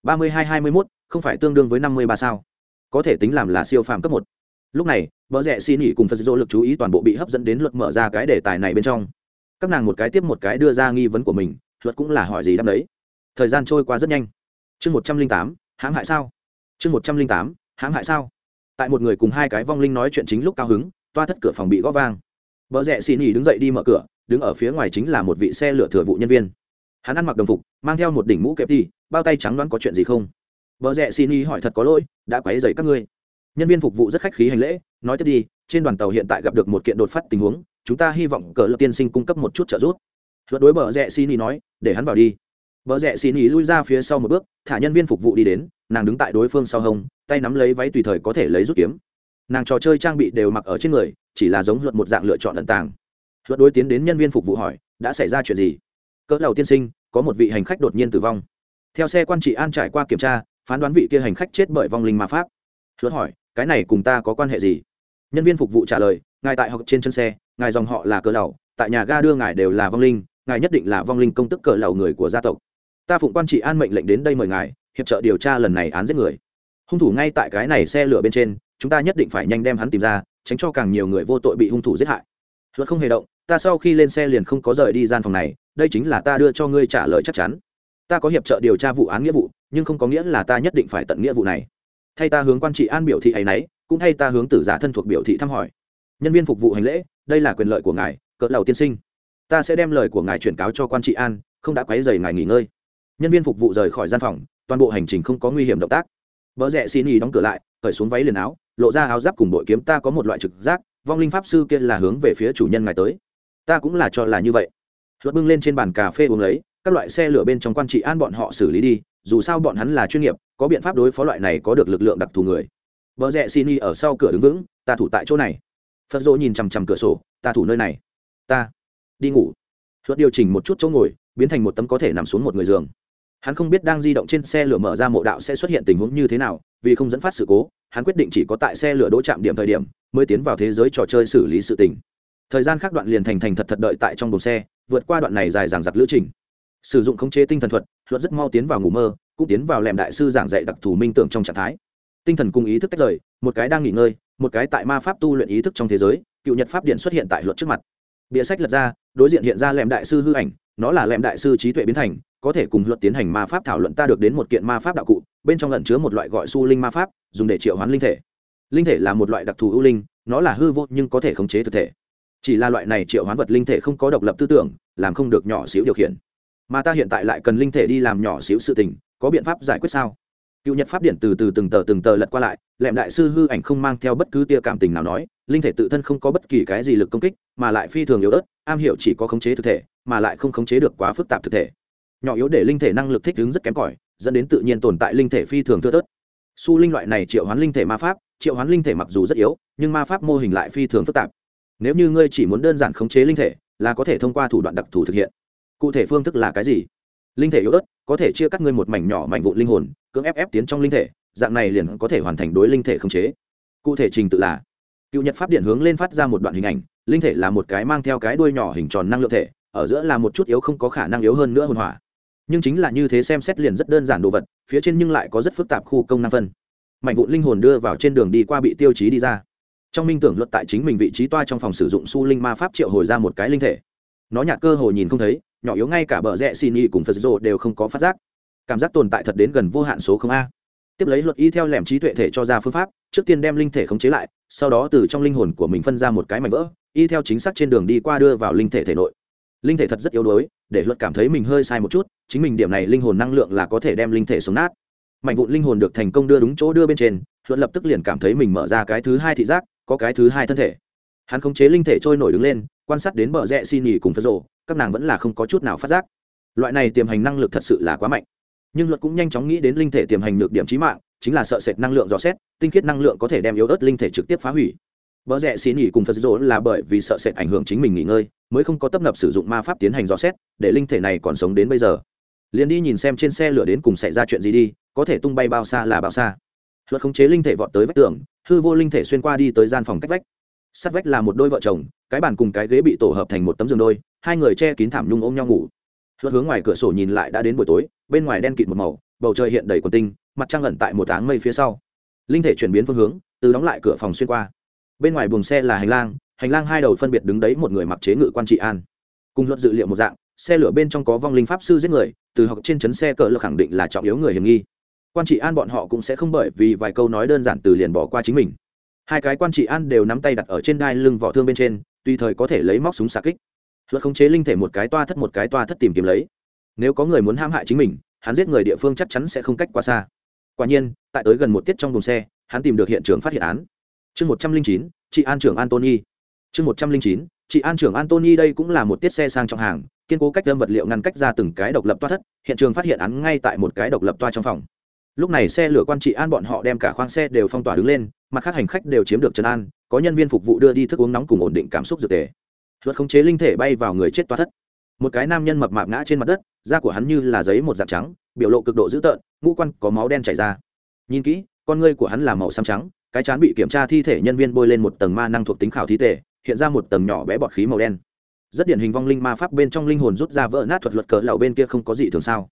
ba mươi hai hai mươi mốt không phải tương đương với năm mươi ba sao. Có thể tính làm là siêu phàm cấp một lúc này vợ rẽ xin nghỉ cùng phật dỗ lực chú ý toàn bộ bị hấp dẫn đến luật mở ra cái đề tài này bên trong. Các nàng một cái tiếp một cái đưa ra nghi vấn của mình, luật cũng là hỏi gì đáp đấy. Thời gian trôi qua rất nhanh. Chương một trăm linh tám, hãm hại sao? Chương một trăm linh tám, hãm hại sao? Tại một người cùng hai cái vong linh nói chuyện chính lúc cao hứng, toa thất cửa phòng bị gõ vang. Vợ rẽ xin nghỉ đứng dậy đi mở cửa, đứng ở phía ngoài chính là một vị xe lửa thừa vụ nhân viên. Hắn ăn mặc đồng phục, mang theo một đỉnh mũ kẹp đi, bao tay trắng đoán có chuyện gì không? Vợ rẽ xin nghỉ hỏi thật có lỗi, đã quấy dày các ngươi nhân viên phục vụ rất khách khí hành lễ, nói tiếp đi, trên đoàn tàu hiện tại gặp được một kiện đột phát tình huống, chúng ta hy vọng cờ lập tiên sinh cung cấp một chút trợ giúp. Luật đối bờ rẽ xin ý nói, để hắn vào đi. Bờ rẽ xin ý lui ra phía sau một bước, thả nhân viên phục vụ đi đến, nàng đứng tại đối phương sau hông, tay nắm lấy váy tùy thời có thể lấy rút kiếm. Nàng trò chơi trang bị đều mặc ở trên người, chỉ là giống luật một dạng lựa chọn ẩn tàng. Luật đối tiến đến nhân viên phục vụ hỏi, đã xảy ra chuyện gì? Cỡ lầu tiên sinh, có một vị hành khách đột nhiên tử vong. Theo xe quan trị an trải qua kiểm tra, phán đoán vị kia hành khách chết bởi vong linh ma pháp luật hỏi, cái này cùng ta có quan hệ gì? Nhân viên phục vụ trả lời, ngài tại học trên chân xe, ngài dòng họ là cờ lầu tại nhà ga đưa ngài đều là vong linh, ngài nhất định là vong linh công tức cờ lầu người của gia tộc. Ta phụng quan trị an mệnh lệnh đến đây mời ngài, hiệp trợ điều tra lần này án giết người. Hung thủ ngay tại cái này xe lửa bên trên, chúng ta nhất định phải nhanh đem hắn tìm ra, tránh cho càng nhiều người vô tội bị hung thủ giết hại. Luật không hề động, ta sau khi lên xe liền không có rời đi gian phòng này, đây chính là ta đưa cho ngươi trả lời chắc chắn. Ta có hiệp trợ điều tra vụ án nghĩa vụ, nhưng không có nghĩa là ta nhất định phải tận nghĩa vụ này thay ta hướng quan trị an biểu thị ấy nấy, cũng thay ta hướng tử giả thân thuộc biểu thị thăm hỏi. Nhân viên phục vụ hành lễ, đây là quyền lợi của ngài, cỡ lầu tiên sinh. Ta sẽ đem lời của ngài chuyển cáo cho quan trị an, không đã quấy dày ngài nghỉ ngơi. Nhân viên phục vụ rời khỏi gian phòng, toàn bộ hành trình không có nguy hiểm động tác. Vợ rẽ xin ý đóng cửa lại, cởi xuống váy liền áo, lộ ra áo giáp cùng bội kiếm, ta có một loại trực giác, vong linh pháp sư kia là hướng về phía chủ nhân ngài tới. Ta cũng là cho là như vậy. Luật bưng lên trên bàn cà phê uống lấy, các loại xe lửa bên trong quan trị an bọn họ xử lý đi dù sao bọn hắn là chuyên nghiệp, có biện pháp đối phó loại này có được lực lượng đặc thù người. Vợ rẽ xin y ở sau cửa đứng vững, ta thủ tại chỗ này. Phật dỗ nhìn chằm chằm cửa sổ, ta thủ nơi này. Ta đi ngủ. Thuật điều chỉnh một chút chỗ ngồi, biến thành một tấm có thể nằm xuống một người giường. Hắn không biết đang di động trên xe lửa mở ra mộ đạo sẽ xuất hiện tình huống như thế nào, vì không dẫn phát sự cố, hắn quyết định chỉ có tại xe lửa đỗ chạm điểm thời điểm mới tiến vào thế giới trò chơi xử lý sự tình. Thời gian khác đoạn liền thành thành thật thật đợi tại trong đồn xe, vượt qua đoạn này dài dằng dặc lữ trình sử dụng khống chế tinh thần thuật, luật rất mau tiến vào ngủ mơ, cũng tiến vào lẻm đại sư giảng dạy đặc thù minh tưởng trong trạng thái. Tinh thần cùng ý thức tách rời, một cái đang nghỉ ngơi, một cái tại ma pháp tu luyện ý thức trong thế giới, cựu nhật pháp điện xuất hiện tại luật trước mặt. Bịa sách lật ra, đối diện hiện ra lẻm đại sư hư ảnh, nó là lẻm đại sư trí tuệ biến thành, có thể cùng luật tiến hành ma pháp thảo luận ta được đến một kiện ma pháp đạo cụ, bên trong lẩn chứa một loại gọi su linh ma pháp, dùng để triệu hoán linh thể. Linh thể là một loại đặc thù ưu linh, nó là hư vô nhưng có thể khống chế thực thể. Chỉ là loại này triệu hoán vật linh thể không có độc lập tư tưởng, làm không được nhỏ xíu điều khiển mà ta hiện tại lại cần linh thể đi làm nhỏ xíu sự tình, có biện pháp giải quyết sao? Cựu nhật pháp điện từ từ từng tờ từng tờ lật qua lại, lẹm đại sư hư ảnh không mang theo bất cứ tia cảm tình nào nói, linh thể tự thân không có bất kỳ cái gì lực công kích, mà lại phi thường yếu ớt, am hiểu chỉ có khống chế thực thể, mà lại không khống chế được quá phức tạp thực thể. Nhỏ yếu để linh thể năng lực thích ứng rất kém cỏi, dẫn đến tự nhiên tồn tại linh thể phi thường thưa thớt. Su linh loại này triệu hoán linh thể ma pháp, triệu hoán linh thể mặc dù rất yếu, nhưng ma pháp mô hình lại phi thường phức tạp. Nếu như ngươi chỉ muốn đơn giản khống chế linh thể, là có thể thông qua thủ đoạn đặc thù thực hiện cụ thể phương thức là cái gì? Linh thể yếu ớt, có thể chia cắt ngươi một mảnh nhỏ mảnh vụn linh hồn, cưỡng ép ép tiến trong linh thể, dạng này liền có thể hoàn thành đối linh thể khống chế. Cụ thể trình tự là, cựu nhật pháp điện hướng lên phát ra một đoạn hình ảnh, linh thể là một cái mang theo cái đuôi nhỏ hình tròn năng lượng thể, ở giữa là một chút yếu không có khả năng yếu hơn nữa hồn hỏa. Nhưng chính là như thế xem xét liền rất đơn giản đồ vật, phía trên nhưng lại có rất phức tạp khu công năng phân. Mạnh vụn linh hồn đưa vào trên đường đi qua bị tiêu chí đi ra. Trong minh tưởng luật tại chính mình vị trí toa trong phòng sử dụng su linh ma pháp triệu hồi ra một cái linh thể. Nó nhạt cơ hồ nhìn không thấy nhỏ yếu ngay cả bờ rẽ xin y cùng phật rồ đều không có phát giác. Cảm giác tồn tại thật đến gần vô hạn số không a. Tiếp lấy luật y theo lẻm trí tuệ thể cho ra phương pháp, trước tiên đem linh thể khống chế lại, sau đó từ trong linh hồn của mình phân ra một cái mảnh vỡ, y theo chính xác trên đường đi qua đưa vào linh thể thể nội. Linh thể thật rất yếu đuối, để luật cảm thấy mình hơi sai một chút, chính mình điểm này linh hồn năng lượng là có thể đem linh thể sống nát. Mạnh vụn linh hồn được thành công đưa đúng chỗ đưa bên trên, luật lập tức liền cảm thấy mình mở ra cái thứ hai thị giác, có cái thứ hai thân thể hắn khống chế linh thể trôi nổi đứng lên, quan sát đến bờ rẽ xin nhì cùng phật rộ các nàng vẫn là không có chút nào phát giác. Loại này tiềm hành năng lực thật sự là quá mạnh. Nhưng luật cũng nhanh chóng nghĩ đến linh thể tiềm hành nhược điểm trí mạng, chính là sợ sệt năng lượng dò xét, tinh khiết năng lượng có thể đem yếu ớt linh thể trực tiếp phá hủy. Bờ rẽ xin nhì cùng phật rộ là bởi vì sợ sệt ảnh hưởng chính mình nghỉ ngơi, mới không có tấp nập sử dụng ma pháp tiến hành dò xét, để linh thể này còn sống đến bây giờ. Liền đi nhìn xem trên xe lửa đến cùng xảy ra chuyện gì đi, có thể tung bay bao xa là bao xa. Luật khống chế linh thể vọt tới vách tường, hư vô linh thể xuyên qua đi tới gian phòng cách vách sát vách là một đôi vợ chồng, cái bàn cùng cái ghế bị tổ hợp thành một tấm giường đôi, hai người che kín thảm nhung ôm nhau ngủ. Luật hướng ngoài cửa sổ nhìn lại đã đến buổi tối, bên ngoài đen kịt một màu, bầu trời hiện đầy quần tinh, mặt trăng ẩn tại một áng mây phía sau. Linh thể chuyển biến phương hướng, từ đóng lại cửa phòng xuyên qua. Bên ngoài buồng xe là hành lang hành lang hai đầu phân biệt đứng đấy một người mặc chế ngự quan trị an. Cùng luật dự liệu một dạng, xe lửa bên trong có vong linh pháp sư giết người, từ học trên chấn xe cỡ lực khẳng định là trọng yếu người hiểm nghi. Quan trị an bọn họ cũng sẽ không bởi vì vài câu nói đơn giản từ liền bỏ qua chính mình hai cái quan trị an đều nắm tay đặt ở trên đai lưng vỏ thương bên trên, tùy thời có thể lấy móc súng xạ kích. Luật khống chế linh thể một cái toa thất một cái toa thất tìm kiếm lấy. Nếu có người muốn hãm hại chính mình, hắn giết người địa phương chắc chắn sẽ không cách quá xa. Quả nhiên, tại tới gần một tiết trong đồn xe, hắn tìm được hiện trường phát hiện án. Chương một trăm linh chín chị an trưởng antony. Chương một trăm linh chín chị an trưởng antony đây cũng là một tiết xe sang trọng hàng, kiên cố cách đâm vật liệu ngăn cách ra từng cái độc lập toa thất, hiện trường phát hiện án ngay tại một cái độc lập toa trong phòng lúc này xe lửa quan trị an bọn họ đem cả khoang xe đều phong tỏa đứng lên, mặt khác hành khách đều chiếm được trấn an, có nhân viên phục vụ đưa đi thức uống nóng cùng ổn định cảm xúc dược tề. Luật khống chế linh thể bay vào người chết toa thất. Một cái nam nhân mập mạp ngã trên mặt đất, da của hắn như là giấy một dạng trắng, biểu lộ cực độ dữ tợn, ngũ quan có máu đen chảy ra. Nhìn kỹ, con ngươi của hắn là màu xám trắng, cái chán bị kiểm tra thi thể nhân viên bôi lên một tầng ma năng thuộc tính khảo thi thể hiện ra một tầng nhỏ bé bọt khí màu đen. Rất điển hình vong linh ma pháp bên trong linh hồn rút ra vỡ nát thuật luật cỡ lầu bên kia không có gì thường sao.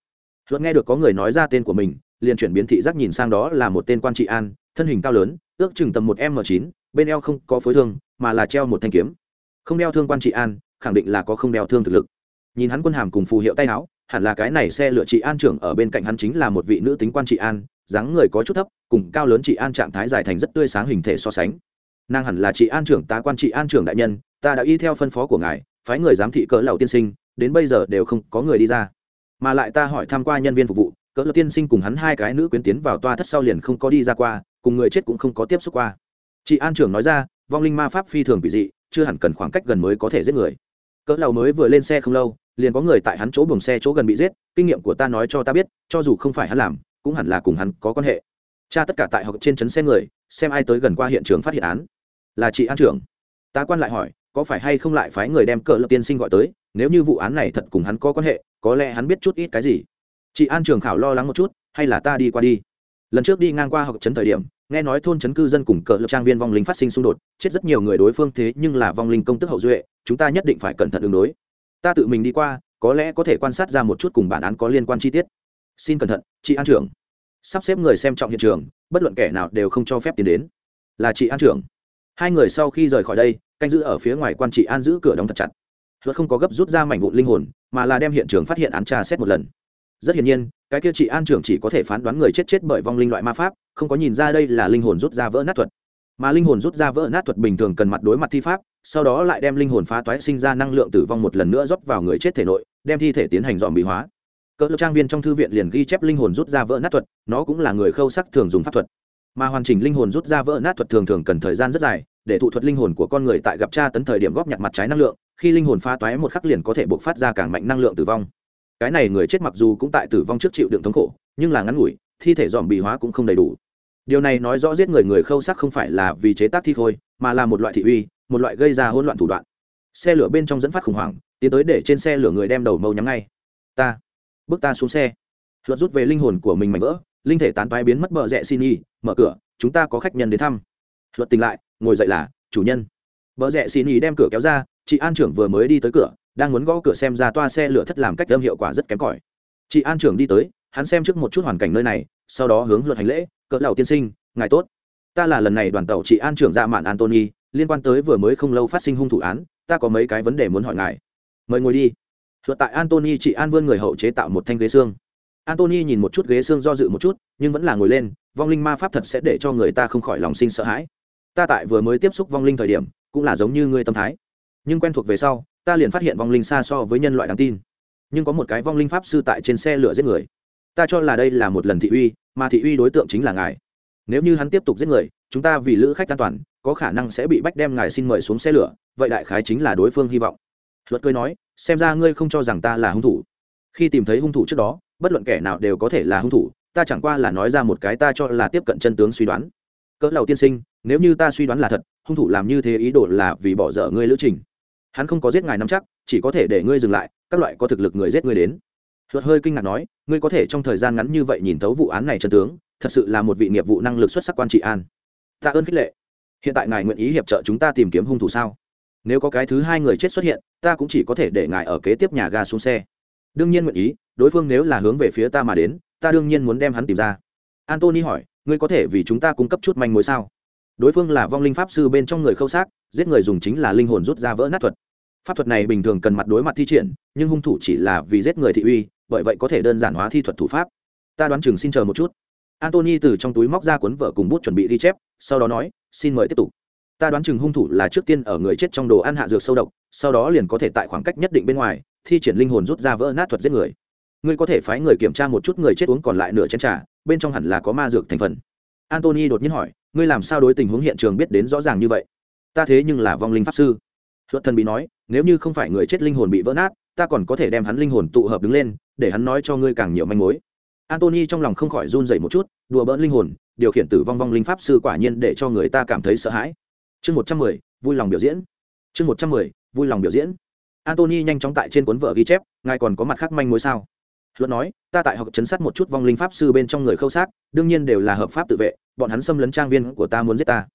Luật nghe được có người nói ra tên của mình liền chuyển biến thị giác nhìn sang đó là một tên quan trị an, thân hình cao lớn, ước chừng tầm một m chín, bên eo không có phối thương, mà là treo một thanh kiếm. Không đeo thương quan trị an, khẳng định là có không đeo thương thực lực. Nhìn hắn quân hàm cùng phù hiệu tay áo, hẳn là cái này xe lựa trị an trưởng ở bên cạnh hắn chính là một vị nữ tính quan trị an, dáng người có chút thấp, cùng cao lớn trị an trạng thái dài thành rất tươi sáng hình thể so sánh. Nàng hẳn là trị an trưởng tá quan trị an trưởng đại nhân, ta đã y theo phân phó của ngài, phái người giám thị cỡ lầu tiên sinh, đến bây giờ đều không có người đi ra. Mà lại ta hỏi tham q u a nhân viên phục vụ cỡ lầu tiên sinh cùng hắn hai cái nữ quyến tiến vào toa thất sau liền không có đi ra qua, cùng người chết cũng không có tiếp xúc qua. Chị an trưởng nói ra, vong linh ma pháp phi thường bị dị, chưa hẳn cần khoảng cách gần mới có thể giết người. Cỡ lầu mới vừa lên xe không lâu, liền có người tại hắn chỗ buồng xe chỗ gần bị giết, kinh nghiệm của ta nói cho ta biết, cho dù không phải hắn làm, cũng hẳn là cùng hắn có quan hệ. Cha tất cả tại học trên chấn xe người, xem ai tới gần qua hiện trường phát hiện án. Là chị an trưởng. Ta quan lại hỏi, có phải hay không lại phái người đem cỡ lập tiên sinh gọi tới, nếu như vụ án này thật cùng hắn có quan hệ, có lẽ hắn biết chút ít cái gì chị an trường khảo lo lắng một chút, hay là ta đi qua đi? Lần trước đi ngang qua học trấn thời điểm, nghe nói thôn trấn cư dân cùng cỡ lập trang viên vong linh phát sinh xung đột, chết rất nhiều người đối phương thế nhưng là vong linh công tức hậu duệ, chúng ta nhất định phải cẩn thận ứng đối. Ta tự mình đi qua, có lẽ có thể quan sát ra một chút cùng bản án có liên quan chi tiết. Xin cẩn thận, chị an trưởng sắp xếp người xem trọng hiện trường, bất luận kẻ nào đều không cho phép tiến đến. Là chị an trưởng hai người sau khi rời khỏi đây, canh giữ ở phía ngoài quan trị an giữ cửa đóng thật chặt. Luật không có gấp rút ra mảnh vụn linh hồn, mà là đem hiện trường phát hiện án tra xét một lần rất hiển nhiên, cái kia chị an trưởng chỉ có thể phán đoán người chết chết bởi vong linh loại ma pháp, không có nhìn ra đây là linh hồn rút ra vỡ nát thuật. Mà linh hồn rút ra vỡ nát thuật bình thường cần mặt đối mặt thi pháp, sau đó lại đem linh hồn phá toái sinh ra năng lượng tử vong một lần nữa rót vào người chết thể nội, đem thi thể tiến hành dòm bị hóa. Cỡ trang viên trong thư viện liền ghi chép linh hồn rút ra vỡ nát thuật, nó cũng là người khâu sắc thường dùng pháp thuật. Mà hoàn chỉnh linh hồn rút ra vỡ nát thuật thường thường cần thời gian rất dài, để thụ thuật linh hồn của con người tại gặp tra tấn thời điểm góp nhặt mặt trái năng lượng, khi linh hồn phá toái một khắc liền có thể buộc phát ra càng mạnh năng lượng tử vong cái này người chết mặc dù cũng tại tử vong trước chịu đựng thống khổ, nhưng là ngắn ngủi, thi thể dòm bị hóa cũng không đầy đủ. Điều này nói rõ giết người người khâu sắc không phải là vì chế tác thi khôi, mà là một loại thị uy, một loại gây ra hỗn loạn thủ đoạn. Xe lửa bên trong dẫn phát khủng hoảng, tiến tới để trên xe lửa người đem đầu mâu nhắm ngay. Ta, bước ta xuống xe. Luật rút về linh hồn của mình mảnh vỡ, linh thể tán toái biến mất bờ rẽ xin y, mở cửa, chúng ta có khách nhân đến thăm. Luật tỉnh lại, ngồi dậy là, chủ nhân. Bờ rẽ xin y đem cửa kéo ra, chị an trưởng vừa mới đi tới cửa đang muốn gõ cửa xem ra toa xe lửa thất làm cách âm hiệu quả rất kém cỏi. Chị an trưởng đi tới, hắn xem trước một chút hoàn cảnh nơi này, sau đó hướng luật hành lễ, cỡ lầu tiên sinh, ngài tốt. Ta là lần này đoàn tàu chị an trưởng ra mạn antony, liên quan tới vừa mới không lâu phát sinh hung thủ án, ta có mấy cái vấn đề muốn hỏi ngài. Mời ngồi đi. Luật tại antony, chị an vươn người hậu chế tạo một thanh ghế xương. Antony nhìn một chút ghế xương do dự một chút, nhưng vẫn là ngồi lên, vong linh ma pháp thật sẽ để cho người ta không khỏi lòng sinh sợ hãi. Ta tại vừa mới tiếp xúc vong linh thời điểm, cũng là giống như ngươi tâm thái. Nhưng quen thuộc về sau ta liền phát hiện vong linh xa so với nhân loại đáng tin. Nhưng có một cái vong linh pháp sư tại trên xe lửa giết người. Ta cho là đây là một lần thị uy, mà thị uy đối tượng chính là ngài. Nếu như hắn tiếp tục giết người, chúng ta vì lữ khách an toàn, có khả năng sẽ bị bách đem ngài xin mời xuống xe lửa, vậy đại khái chính là đối phương hy vọng. Luật cười nói, xem ra ngươi không cho rằng ta là hung thủ. Khi tìm thấy hung thủ trước đó, bất luận kẻ nào đều có thể là hung thủ, ta chẳng qua là nói ra một cái ta cho là tiếp cận chân tướng suy đoán. Cỡ lầu tiên sinh, nếu như ta suy đoán là thật, hung thủ làm như thế ý đồ là vì bỏ dở ngươi lữ trình hắn không có giết ngài nắm chắc, chỉ có thể để ngươi dừng lại, các loại có thực lực người giết ngươi đến. Luật hơi kinh ngạc nói, ngươi có thể trong thời gian ngắn như vậy nhìn thấu vụ án này chân tướng, thật sự là một vị nghiệp vụ năng lực xuất sắc quan trị an. Tạ ơn khích lệ. Hiện tại ngài nguyện ý hiệp trợ chúng ta tìm kiếm hung thủ sao? Nếu có cái thứ hai người chết xuất hiện, ta cũng chỉ có thể để ngài ở kế tiếp nhà ga xuống xe. Đương nhiên nguyện ý, đối phương nếu là hướng về phía ta mà đến, ta đương nhiên muốn đem hắn tìm ra. Antony hỏi, ngươi có thể vì chúng ta cung cấp chút manh mối sao? Đối phương là vong linh pháp sư bên trong người khâu xác, giết người dùng chính là linh hồn rút ra vỡ nát thuật pháp thuật này bình thường cần mặt đối mặt thi triển, nhưng hung thủ chỉ là vì giết người thị uy, bởi vậy có thể đơn giản hóa thi thuật thủ pháp. Ta đoán chừng xin chờ một chút. Antony từ trong túi móc ra cuốn vợ cùng bút chuẩn bị ghi chép, sau đó nói, xin mời tiếp tục. Ta đoán chừng hung thủ là trước tiên ở người chết trong đồ ăn hạ dược sâu độc, sau đó liền có thể tại khoảng cách nhất định bên ngoài, thi triển linh hồn rút ra vỡ nát thuật giết người. Ngươi có thể phái người kiểm tra một chút người chết uống còn lại nửa chén trà, bên trong hẳn là có ma dược thành phần. Antony đột nhiên hỏi, ngươi làm sao đối tình huống hiện trường biết đến rõ ràng như vậy? Ta thế nhưng là vong linh pháp sư luật thần bị nói, nếu như không phải người chết linh hồn bị vỡ nát, ta còn có thể đem hắn linh hồn tụ hợp đứng lên, để hắn nói cho ngươi càng nhiều manh mối. Antony trong lòng không khỏi run dậy một chút, đùa bỡn linh hồn, điều khiển tử vong vong linh pháp sư quả nhiên để cho người ta cảm thấy sợ hãi. Chương một trăm mười, vui lòng biểu diễn. Chương một trăm mười, vui lòng biểu diễn. Antony nhanh chóng tại trên cuốn vợ ghi chép, ngài còn có mặt khác manh mối sao? Luật nói, ta tại học chấn sát một chút vong linh pháp sư bên trong người khâu xác, đương nhiên đều là hợp pháp tự vệ, bọn hắn xâm lấn trang viên của ta muốn giết ta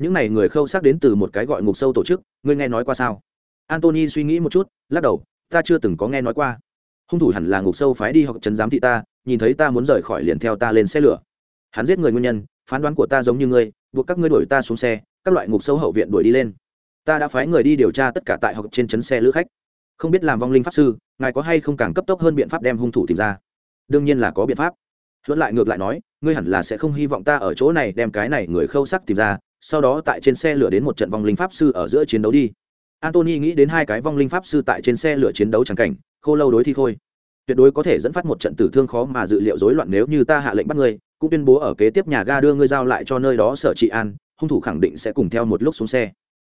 những này người khâu xác đến từ một cái gọi ngục sâu tổ chức, ngươi nghe nói qua sao? Antony suy nghĩ một chút, lắc đầu, ta chưa từng có nghe nói qua. Hung thủ hẳn là ngục sâu phái đi học trấn giám thị ta, nhìn thấy ta muốn rời khỏi liền theo ta lên xe lửa. Hắn giết người nguyên nhân, phán đoán của ta giống như ngươi, buộc các ngươi đuổi ta xuống xe, các loại ngục sâu hậu viện đuổi đi lên. Ta đã phái người đi điều tra tất cả tại học trên chấn xe lữ khách. Không biết làm vong linh pháp sư, ngài có hay không càng cấp tốc hơn biện pháp đem hung thủ tìm ra? Đương nhiên là có biện pháp luận lại ngược lại nói, ngươi hẳn là sẽ không hy vọng ta ở chỗ này đem cái này người khâu sắc tìm ra, sau đó tại trên xe lửa đến một trận vong linh pháp sư ở giữa chiến đấu đi. Antony nghĩ đến hai cái vong linh pháp sư tại trên xe lửa chiến đấu trắng cảnh, khô lâu đối thi khôi. Tuyệt đối có thể dẫn phát một trận tử thương khó mà dự liệu rối loạn nếu như ta hạ lệnh bắt ngươi, cũng tuyên bố ở kế tiếp nhà ga đưa ngươi giao lại cho nơi đó sở trị an, hung thủ khẳng định sẽ cùng theo một lúc xuống xe.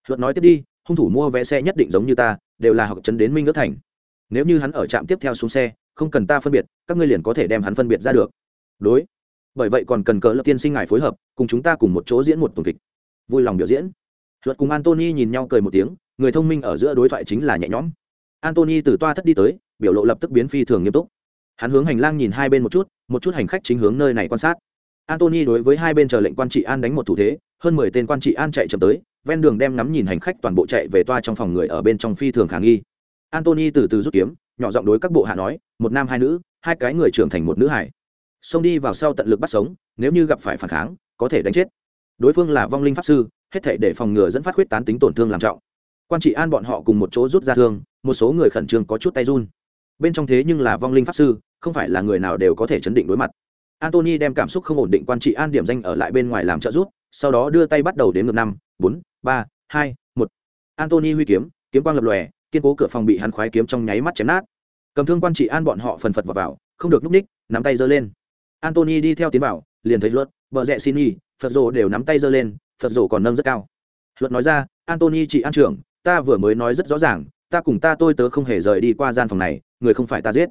Luật nói tiếp đi, hung thủ mua vé xe nhất định giống như ta, đều là học trấn đến minh ước thành. Nếu như hắn ở trạm tiếp theo xuống xe, không cần ta phân biệt, các ngươi liền có thể đem hắn phân biệt ra được đối. Bởi vậy còn cần cờ lập tiên sinh ngài phối hợp, cùng chúng ta cùng một chỗ diễn một tuần kịch. Vui lòng biểu diễn. Luật cùng antony nhìn nhau cười một tiếng, người thông minh ở giữa đối thoại chính là nhẹ nhõm. Antony từ toa thất đi tới, biểu lộ lập tức biến phi thường nghiêm túc. Hắn hướng hành lang nhìn hai bên một chút một chút hành khách chính hướng nơi này quan sát. Antony đối với hai bên chờ lệnh quan trị an đánh một thủ thế, hơn mười tên quan trị an chạy chậm tới, ven đường đem ngắm nhìn hành khách toàn bộ chạy về toa trong phòng người ở bên trong phi thường khả nghi. Antony từ từ rút kiếm, nhỏ giọng đối các bộ hạ nói, một nam hai nữ, hai cái người trưởng thành một nữ hải xông đi vào sau tận lực bắt sống nếu như gặp phải phản kháng có thể đánh chết. Đối phương là vong linh pháp sư hết thể để phòng ngừa dẫn phát huyết tán tính tổn thương làm trọng. Quan trị an bọn họ cùng một chỗ rút ra thương một số người khẩn trương có chút tay run. Bên trong thế nhưng là vong linh pháp sư không phải là người nào đều có thể chấn định đối mặt. Antony đem cảm xúc không ổn định quan trị an điểm danh ở lại bên ngoài làm trợ rút sau đó đưa tay bắt đầu đến ngược năm bốn ba hai một. Antony huy kiếm kiếm quang lập lòe kiên cố cửa phòng bị hắn khoái kiếm trong nháy mắt chém nát. Cầm thương quan trị an bọn họ phần phật vào, vào không được núp ních nắm tay giơ lên antony đi theo tiến vào, liền thấy luật vợ rẽ xin y phật rồ đều nắm tay giơ lên, phật rồ còn nâng rất cao. Luật nói ra antony chị an trưởng, ta vừa mới nói rất rõ ràng, ta cùng ta tôi tớ không hề rời đi qua gian phòng này, người không phải ta giết.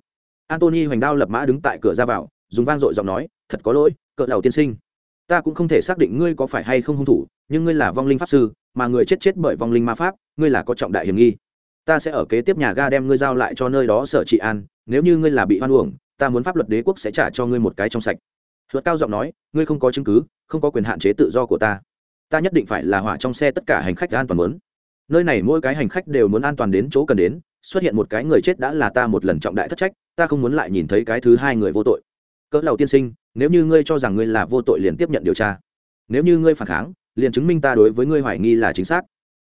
Antony hoành đao lập mã đứng tại cửa ra vào, dùng vang dội giọng nói, thật có lỗi, cỡ đầu tiên sinh. Ta cũng không thể xác định ngươi có phải hay không hung thủ, nhưng ngươi là vong linh pháp sư, mà người chết chết bởi vong linh ma pháp, ngươi là có trọng đại hiểm nghi. Ta sẽ ở kế tiếp nhà ga đem ngươi giao lại cho nơi đó sở trị an, nếu như ngươi là bị hoan uổng ta muốn pháp luật đế quốc sẽ trả cho ngươi một cái trong sạch. Luật cao giọng nói, ngươi không có chứng cứ, không có quyền hạn chế tự do của ta. Ta nhất định phải là hỏa trong xe tất cả hành khách an toàn muốn. Nơi này mỗi cái hành khách đều muốn an toàn đến chỗ cần đến, xuất hiện một cái người chết đã là ta một lần trọng đại thất trách, ta không muốn lại nhìn thấy cái thứ hai người vô tội. Cỡ lầu tiên sinh, nếu như ngươi cho rằng ngươi là vô tội liền tiếp nhận điều tra. Nếu như ngươi phản kháng, liền chứng minh ta đối với ngươi hoài nghi là chính xác.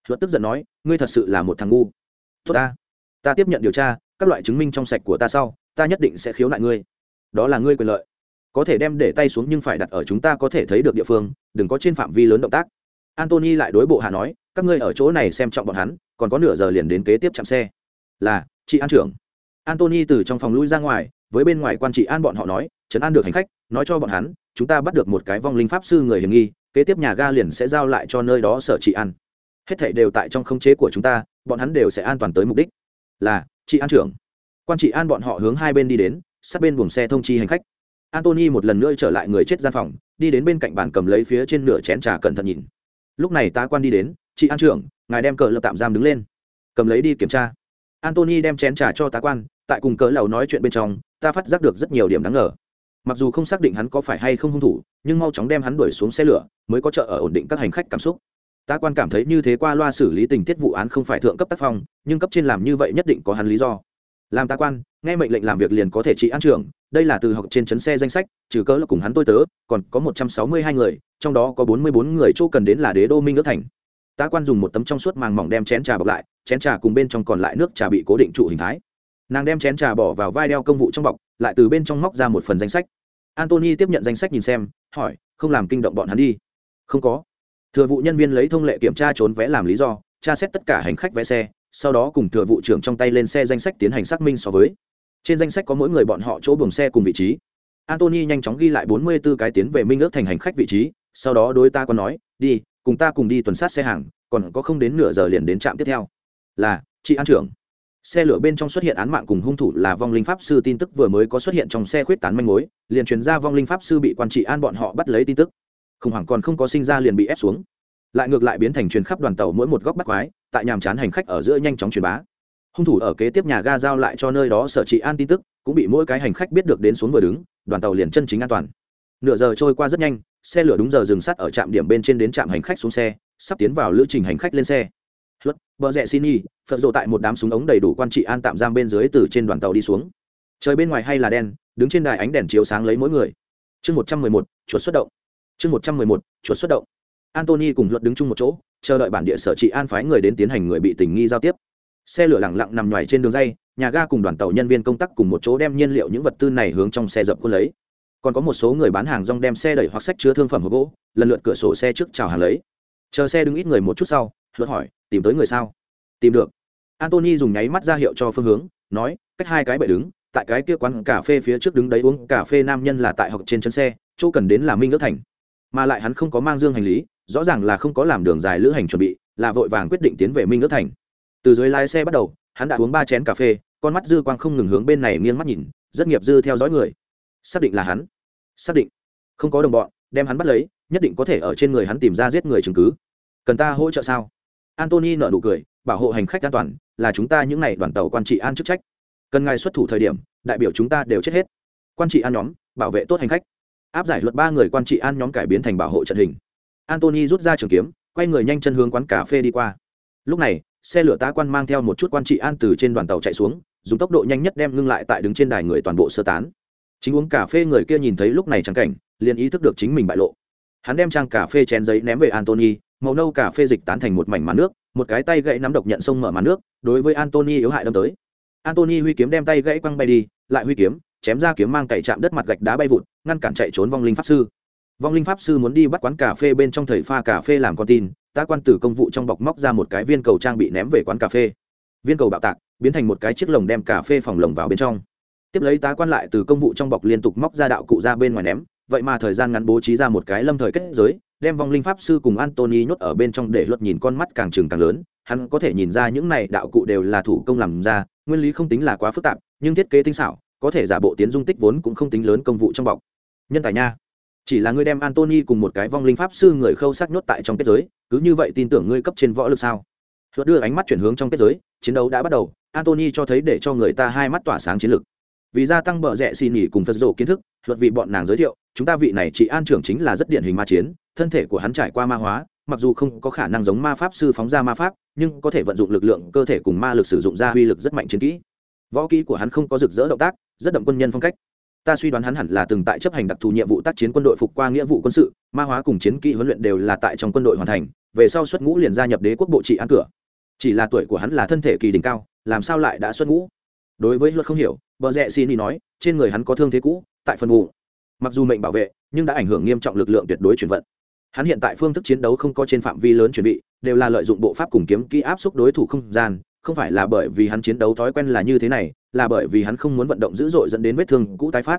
Luật tức giận nói, ngươi thật sự là một thằng ngu. Tốt ta. Ta tiếp nhận điều tra, các loại chứng minh trong sạch của ta sau ta nhất định sẽ khiếu nại ngươi. Đó là ngươi quyền lợi. Có thể đem để tay xuống nhưng phải đặt ở chúng ta có thể thấy được địa phương, đừng có trên phạm vi lớn động tác. Antony lại đối bộ hạ nói, các ngươi ở chỗ này xem trọng bọn hắn, còn có nửa giờ liền đến kế tiếp chạm xe. Là, chị an trưởng. Antony từ trong phòng lui ra ngoài, với bên ngoài quan trị an bọn họ nói, trấn an được hành khách, nói cho bọn hắn, chúng ta bắt được một cái vong linh pháp sư người hiểm nghi, kế tiếp nhà ga liền sẽ giao lại cho nơi đó sở trị an. Hết thảy đều tại trong khống chế của chúng ta, bọn hắn đều sẽ an toàn tới mục đích. Là, chị an trưởng quan trị an bọn họ hướng hai bên đi đến, sát bên buồng xe thông chi hành khách. Antony một lần nữa trở lại người chết gian phòng, đi đến bên cạnh bàn cầm lấy phía trên nửa chén trà cẩn thận nhìn. Lúc này tá quan đi đến, chị an trưởng, ngài đem cờ lập tạm giam đứng lên. Cầm lấy đi kiểm tra. Antony đem chén trà cho tá quan, tại cùng cỡ lầu nói chuyện bên trong, ta phát giác được rất nhiều điểm đáng ngờ. Mặc dù không xác định hắn có phải hay không hung thủ, nhưng mau chóng đem hắn đuổi xuống xe lửa, mới có trợ ở ổn định các hành khách cảm xúc. Tá quan cảm thấy như thế qua loa xử lý tình tiết vụ án không phải thượng cấp tác phong, nhưng cấp trên làm như vậy nhất định có hắn lý do làm tá quan, nghe mệnh lệnh làm việc liền có thể trị an trưởng, đây là từ học trên chấn xe danh sách, trừ cỡ là cùng hắn tôi tớ, còn có một trăm sáu mươi hai người, trong đó có bốn mươi bốn người chỗ cần đến là đế đô minh ước thành. Tá quan dùng một tấm trong suốt màng mỏng đem chén trà bọc lại, chén trà cùng bên trong còn lại nước trà bị cố định trụ hình thái. Nàng đem chén trà bỏ vào vai đeo công vụ trong bọc, lại từ bên trong móc ra một phần danh sách. Antony tiếp nhận danh sách nhìn xem, hỏi, không làm kinh động bọn hắn đi? Không có. Thừa vụ nhân viên lấy thông lệ kiểm tra trốn vé làm lý do, tra xét tất cả hành khách vé xe sau đó cùng thừa vụ trưởng trong tay lên xe danh sách tiến hành xác minh so với. Trên danh sách có mỗi người bọn họ chỗ buồng xe cùng vị trí. Antony nhanh chóng ghi lại bốn mươi 44 cái tiến về minh ước thành hành khách vị trí, sau đó đối ta còn nói, đi, cùng ta cùng đi tuần sát xe hàng, còn có không đến nửa giờ liền đến trạm tiếp theo. Là, chị an trưởng. Xe lửa bên trong xuất hiện án mạng cùng hung thủ là vong linh pháp sư tin tức vừa mới có xuất hiện trong xe khuyết tán manh mối, liền truyền ra vong linh pháp sư bị quan trị an bọn họ bắt lấy tin tức. Khủng hoảng còn không có sinh ra liền bị ép xuống lại ngược lại biến thành truyền khắp đoàn tàu mỗi một góc bắt quái, tại nhàm chán hành khách ở giữa nhanh chóng truyền bá. Hung thủ ở kế tiếp nhà ga giao lại cho nơi đó sở trị an tin tức, cũng bị mỗi cái hành khách biết được đến xuống vừa đứng, đoàn tàu liền chân chính an toàn. Nửa giờ trôi qua rất nhanh, xe lửa đúng giờ dừng sắt ở trạm điểm bên trên đến trạm hành khách xuống xe, sắp tiến vào lữ trình hành khách lên xe. Luật, bờ rẽ xin y, phật rộ tại một đám súng ống đầy đủ quan trị an tạm giam bên dưới từ trên đoàn tàu đi xuống. Trời bên ngoài hay là đen, đứng trên đài ánh đèn chiếu sáng lấy mỗi người. Chương một trăm mười một, chuột xuất động. Chương một trăm mười một, chuột xuất động antony cùng luật đứng chung một chỗ, chờ đợi bản địa sở trị an phái người đến tiến hành người bị tình nghi giao tiếp. Xe lửa lẳng lặng nằm ngoài trên đường dây, nhà ga cùng đoàn tàu nhân viên công tác cùng một chỗ đem nhiên liệu những vật tư này hướng trong xe dập khuôn lấy. Còn có một số người bán hàng rong đem xe đẩy hoặc sách chứa thương phẩm hộp gỗ, lần lượt cửa sổ xe trước chào hàng lấy. Chờ xe đứng ít người một chút sau, luật hỏi, tìm tới người sao? Tìm được. Antony dùng nháy mắt ra hiệu cho phương hướng, nói, cách hai cái bệ đứng, tại cái kia quán cà phê phía trước đứng đấy uống cà phê nam nhân là tại học trên chân xe, chỗ cần đến là minh ước thành. Mà lại hắn không có mang dương hành lý rõ ràng là không có làm đường dài lữ hành chuẩn bị, là vội vàng quyết định tiến về minh ước thành. Từ dưới lái xe bắt đầu, hắn đã uống ba chén cà phê, con mắt dư quang không ngừng hướng bên này nghiêng mắt nhìn, rất nghiệp dư theo dõi người. Xác định là hắn. Xác định. Không có đồng bọn, đem hắn bắt lấy, nhất định có thể ở trên người hắn tìm ra giết người chứng cứ. Cần ta hỗ trợ sao? Antony nợ nụ cười, bảo hộ hành khách an toàn, là chúng ta những n à y đoàn tàu quan trị an chức trách. Cần ngài xuất thủ thời điểm, đại biểu chúng ta đều chết hết. Quan trị an nhóm, bảo vệ tốt hành khách. Áp giải luật ba người quan trị an nhóm cải biến thành bảo hộ trận hình antony rút ra trường kiếm, quay người nhanh chân hướng quán cà phê đi qua. Lúc này, xe lửa tá quan mang theo một chút quan trị an từ trên đoàn tàu chạy xuống, dùng tốc độ nhanh nhất đem ngưng lại tại đứng trên đài người toàn bộ sơ tán. Chính uống cà phê người kia nhìn thấy lúc này trắng cảnh, liền ý thức được chính mình bại lộ. Hắn đem trang cà phê chén giấy ném về antony màu nâu cà phê dịch tán thành một mảnh màn nước, một cái tay gãy nắm độc nhận sông mở màn nước, đối với antony yếu hại đâm tới. Antony huy kiếm đem tay gãy quăng bay đi, lại huy kiếm, chém ra kiếm mang cày chạm đất mặt gạch đá bay vụt, ngăn cản chạy trốn vong linh pháp sư vong linh pháp sư muốn đi bắt quán cà phê bên trong thầy pha cà phê làm con tin ta quan tử công vụ trong bọc móc ra một cái viên cầu trang bị ném về quán cà phê. Viên cầu bạo tạc, biến thành một cái chiếc lồng đem cà phê phòng lồng vào bên trong. Tiếp lấy tá quan lại từ công vụ trong bọc liên tục móc ra đạo cụ ra bên ngoài ném, vậy mà thời gian ngắn bố trí ra một cái lâm thời kết giới, đem vong linh pháp sư cùng antony nhốt ở bên trong để luật nhìn con mắt càng trừng càng lớn, hắn có thể nhìn ra những này đạo cụ đều là thủ công làm ra, nguyên lý không tính là quá phức tạp, nhưng thiết kế tinh xảo, có thể giả bộ tiến dung tích vốn cũng không tính lớn công vụ trong bọc. Nhân tài nha chỉ là ngươi đem antony cùng một cái vong linh pháp sư người khâu sắc nhốt tại trong kết giới, cứ như vậy tin tưởng ngươi cấp trên võ lực sao? Luật đưa ánh mắt chuyển hướng trong kết giới, chiến đấu đã bắt đầu antony cho thấy để cho người ta hai mắt tỏa sáng chiến lực. Vì gia tăng bờ rẽ xì nghỉ cùng phật rộ kiến thức luật vị bọn nàng giới thiệu, chúng ta vị này chị an trưởng chính là rất điển hình ma chiến, thân thể của hắn trải qua ma hóa, mặc dù không có khả năng giống ma pháp sư phóng ra ma pháp, nhưng có thể vận dụng lực lượng cơ thể cùng ma lực sử dụng ra uy lực rất mạnh chiến kỹ. Võ kỹ của hắn không có rực rỡ động tác, rất đậm quân nhân phong cách ta suy đoán hắn hẳn là từng tại chấp hành đặc thù nhiệm vụ tác chiến quân đội phục qua nghĩa vụ quân sự, ma hóa cùng chiến kỹ huấn luyện đều là tại trong quân đội hoàn thành, về sau xuất ngũ liền gia nhập đế quốc bộ trị an cửa. Chỉ là tuổi của hắn là thân thể kỳ đỉnh cao, làm sao lại đã xuất ngũ? Đối với luật không hiểu, bờ rẽ xin đi nói, trên người hắn có thương thế cũ, tại phần ngủ. mặc dù mệnh bảo vệ, nhưng đã ảnh hưởng nghiêm trọng lực lượng tuyệt đối chuyển vận. Hắn hiện tại phương thức chiến đấu không có trên phạm vi lớn chuẩn bị đều là lợi dụng bộ pháp cùng kiếm kỹ áp xúc đối thủ không gian, không phải là bởi vì hắn chiến đấu thói quen là như thế này là bởi vì hắn không muốn vận động dữ dội dẫn đến vết thương cũ tái phát.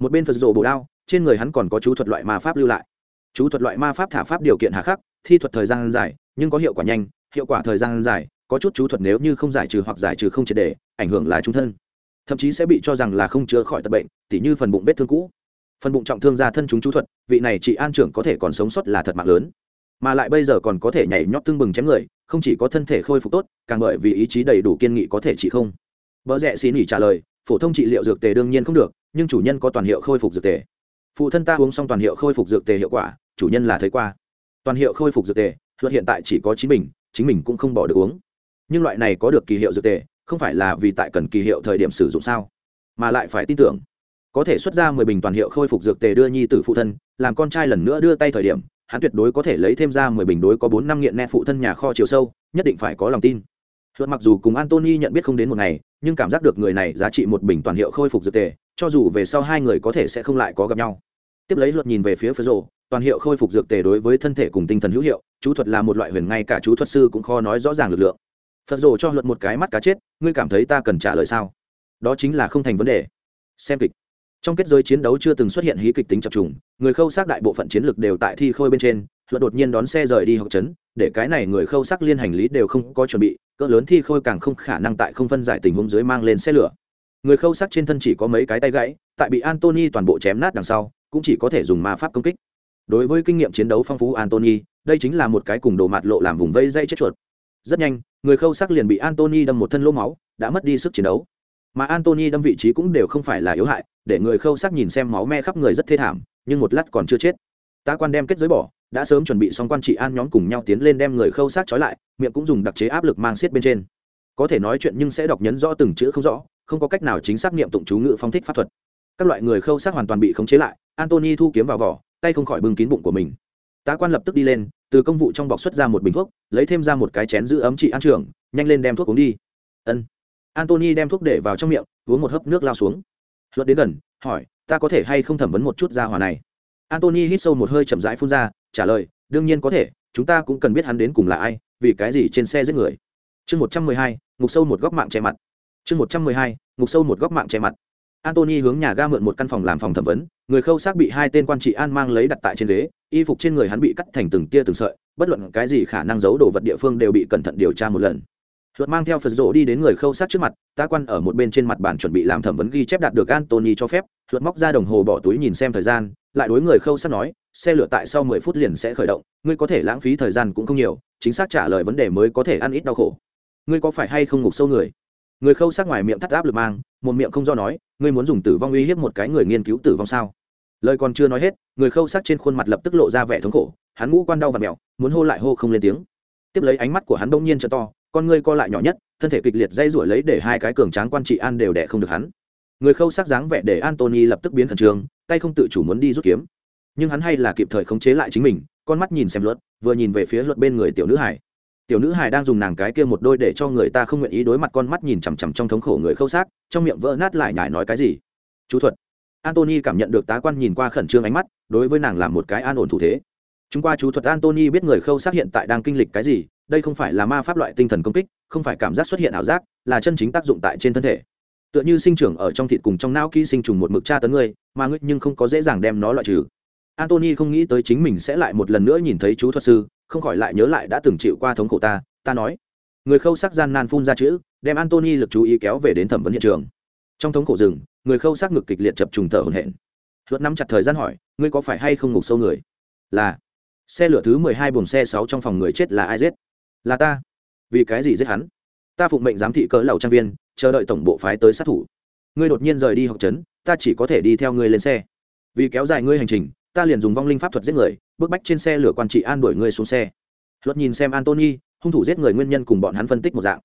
Một bên phật rộ bổ đao, trên người hắn còn có chú thuật loại ma pháp lưu lại. Chú thuật loại ma pháp thả pháp điều kiện hà khắc, thi thuật thời gian dài, nhưng có hiệu quả nhanh, hiệu quả thời gian dài, có chút chú thuật nếu như không giải trừ hoặc giải trừ không triệt đề ảnh hưởng là trung thân. Thậm chí sẽ bị cho rằng là không chữa khỏi tật bệnh, tỉ như phần bụng vết thương cũ. Phần bụng trọng thương ra thân chúng chú thuật, vị này chị an trưởng có thể còn sống sót là thật mạng lớn. Mà lại bây giờ còn có thể nhảy nhót tương bừng chém người, không chỉ có thân thể khôi phục tốt, càng bởi vì ý chí đầy đủ kiên nghị có thể trị không vợ rẽ xin nỉ trả lời phổ thông trị liệu dược tề đương nhiên không được nhưng chủ nhân có toàn hiệu khôi phục dược tề. Phụ thân ta uống xong toàn hiệu khôi phục dược tề hiệu quả chủ nhân là thấy qua. Toàn hiệu khôi phục dược tề luật hiện tại chỉ có chính mình, chính mình cũng không bỏ được uống. Nhưng loại này có được kỳ hiệu dược tề không phải là vì tại cần kỳ hiệu thời điểm sử dụng sao mà lại phải tin tưởng. Có thể xuất ra mười bình toàn hiệu khôi phục dược tề đưa nhi tử phụ thân làm con trai lần nữa đưa tay thời điểm hắn tuyệt đối có thể lấy thêm ra mười bình đối có bốn năm nghiện nét phụ thân nhà kho chiều sâu nhất định phải có lòng tin. Luật mặc dù cùng antony nhận biết không đến một ngày nhưng cảm giác được người này giá trị một bình toàn hiệu khôi phục dược tề, cho dù về sau hai người có thể sẽ không lại có gặp nhau. Tiếp lấy luật nhìn về phía phật rộ toàn hiệu khôi phục dược tề đối với thân thể cùng tinh thần hữu hiệu, chú thuật là một loại huyền ngay cả chú thuật sư cũng khó nói rõ ràng lực lượng. Phật rộ cho luật một cái mắt cá chết, ngươi cảm thấy ta cần trả lời sao? Đó chính là không thành vấn đề. Xem kịch. Trong kết giới chiến đấu chưa từng xuất hiện hí kịch tính chập trùng, người khâu xác đại bộ phận chiến lược đều tại thi khôi bên trên luật đột nhiên đón xe rời đi học trấn, để cái này người khâu sắc liên hành lý đều không có chuẩn bị, cỡ lớn thi khôi càng không khả năng tại không phân giải tình huống dưới mang lên xe lửa. Người khâu sắc trên thân chỉ có mấy cái tay gãy, tại bị antony toàn bộ chém nát đằng sau, cũng chỉ có thể dùng ma pháp công kích. Đối với kinh nghiệm chiến đấu phong phú antony đây chính là một cái cùng đồ mặt lộ làm vùng vây dây chết chuột. Rất nhanh, người khâu sắc liền bị antony đâm một thân lỗ máu, đã mất đi sức chiến đấu. Mà antony đâm vị trí cũng đều không phải là yếu hại, để người khâu sắc nhìn xem máu me khắp người rất thê thảm, nhưng một lát còn chưa chết. Ta quan đem kết giới bỏ đã sớm chuẩn bị xong quan trị an nhóm cùng nhau tiến lên đem người khâu sát trói lại, miệng cũng dùng đặc chế áp lực mang xiết bên trên. Có thể nói chuyện nhưng sẽ đọc nhấn rõ từng chữ không rõ, không có cách nào chính xác niệm tụng chú ngữ phong thích pháp thuật. Các loại người khâu sát hoàn toàn bị khống chế lại antony thu kiếm vào vỏ, tay không khỏi bưng kín bụng của mình. Tá quan lập tức đi lên, từ công vụ trong bọc xuất ra một bình thuốc, lấy thêm ra một cái chén giữ ấm trị an trưởng, nhanh lên đem thuốc uống đi. Ân. Antony đem thuốc để vào trong miệng, uống một hớp nước lao xuống. Luật đến gần, hỏi, ta có thể hay không thẩm vấn một chút ra hòa này? Antony hít sâu một hơi chậm rãi phun ra trả lời, đương nhiên có thể, chúng ta cũng cần biết hắn đến cùng là ai, vì cái gì trên xe giết người. Chương một trăm mười hai, ngục sâu một góc mạng che mặt. Chương một trăm mười hai, ngục sâu một góc mạng che mặt. Antony hướng nhà ga mượn một căn phòng làm phòng thẩm vấn, người khâu xác bị hai tên quan trị an mang lấy đặt tại trên ghế, y phục trên người hắn bị cắt thành từng tia từng sợi, bất luận cái gì khả năng giấu đồ vật địa phương đều bị cẩn thận điều tra một lần. Luật mang theo phật rộ đi đến người khâu sát trước mặt ta quan ở một bên trên mặt bàn chuẩn bị làm thẩm vấn ghi chép đạt được antony cho phép, luật móc ra đồng hồ bỏ túi nhìn xem thời gian lại đối người khâu sắc nói, xe lửa tại sau mười phút liền sẽ khởi động, ngươi có thể lãng phí thời gian cũng không nhiều, chính xác trả lời vấn đề mới có thể ăn ít đau khổ. Ngươi có phải hay không ngục sâu người? Người khâu sắc ngoài miệng thắt áp lực mang, một miệng không do nói, ngươi muốn dùng tử vong uy hiếp một cái người nghiên cứu tử vong sao? Lời còn chưa nói hết, người khâu sắc trên khuôn mặt lập tức lộ ra vẻ thống khổ, hắn ngũ quan đau và mẹo, muốn hô lại hô không lên tiếng. Tiếp lấy ánh mắt của hắn đông nhiên t to, con ngươi co lại nhỏ nhất, thân thể kịch liệt dây rủi lấy để hai cái cường tráng quan trị an đều đẻ không được hắn người khâu sắc dáng vẻ để antony lập tức biến khẩn trương, tay không tự chủ muốn đi rút kiếm. Nhưng hắn hay là kịp thời khống chế lại chính mình, con mắt nhìn xem luật, vừa nhìn về phía luật bên người tiểu nữ hải tiểu nữ hải đang dùng nàng cái kia một đôi để cho người ta không nguyện ý đối mặt con mắt nhìn chằm chằm trong thống khổ người khâu xác trong miệng vỡ nát lại nhải nói cái gì? Chú thuật. Antony cảm nhận được tá quan nhìn qua khẩn trương ánh mắt, đối với nàng làm một cái an ổn thủ thế. Chúng qua chú thuật antony biết người khâu xác hiện tại đang kinh lịch cái gì, đây không phải là ma pháp loại tinh thần công kích, không phải cảm giác xuất hiện ảo giác, là chân chính tác dụng tại trên thân thể tựa như sinh trưởng ở trong thịt cùng trong não ký sinh trùng một mực tra tấn ngươi, mà ngươi nhưng không có dễ dàng đem nó loại trừ. Antony không nghĩ tới chính mình sẽ lại một lần nữa nhìn thấy chú thuật sư, không khỏi lại nhớ lại đã từng chịu qua thống khổ ta ta nói. Người khâu sắc gian nan phun ra chữ, đem antony lực chú ý kéo về đến thẩm vấn hiện trường. Trong thống khổ rừng, người khâu sắc ngực kịch liệt chập trùng thở hổn hển. Luật nắm chặt thời gian hỏi, ngươi có phải hay không ngục sâu người? Là. Xe lửa thứ mười hai buồng xe sáu trong phòng người chết là ai giết? Là ta. Vì cái gì giết hắn? Ta phụng mệnh giám thị cỡ lầu trang viên chờ đợi tổng bộ phái tới sát thủ. Ngươi đột nhiên rời đi học trấn ta chỉ có thể đi theo ngươi lên xe. Vì kéo dài ngươi hành trình ta liền dùng vong linh pháp thuật giết người bức bách trên xe lửa quan trị an đuổi ngươi xuống xe. Luật nhìn xem antony hung thủ giết người nguyên nhân cùng bọn hắn phân tích một dạng.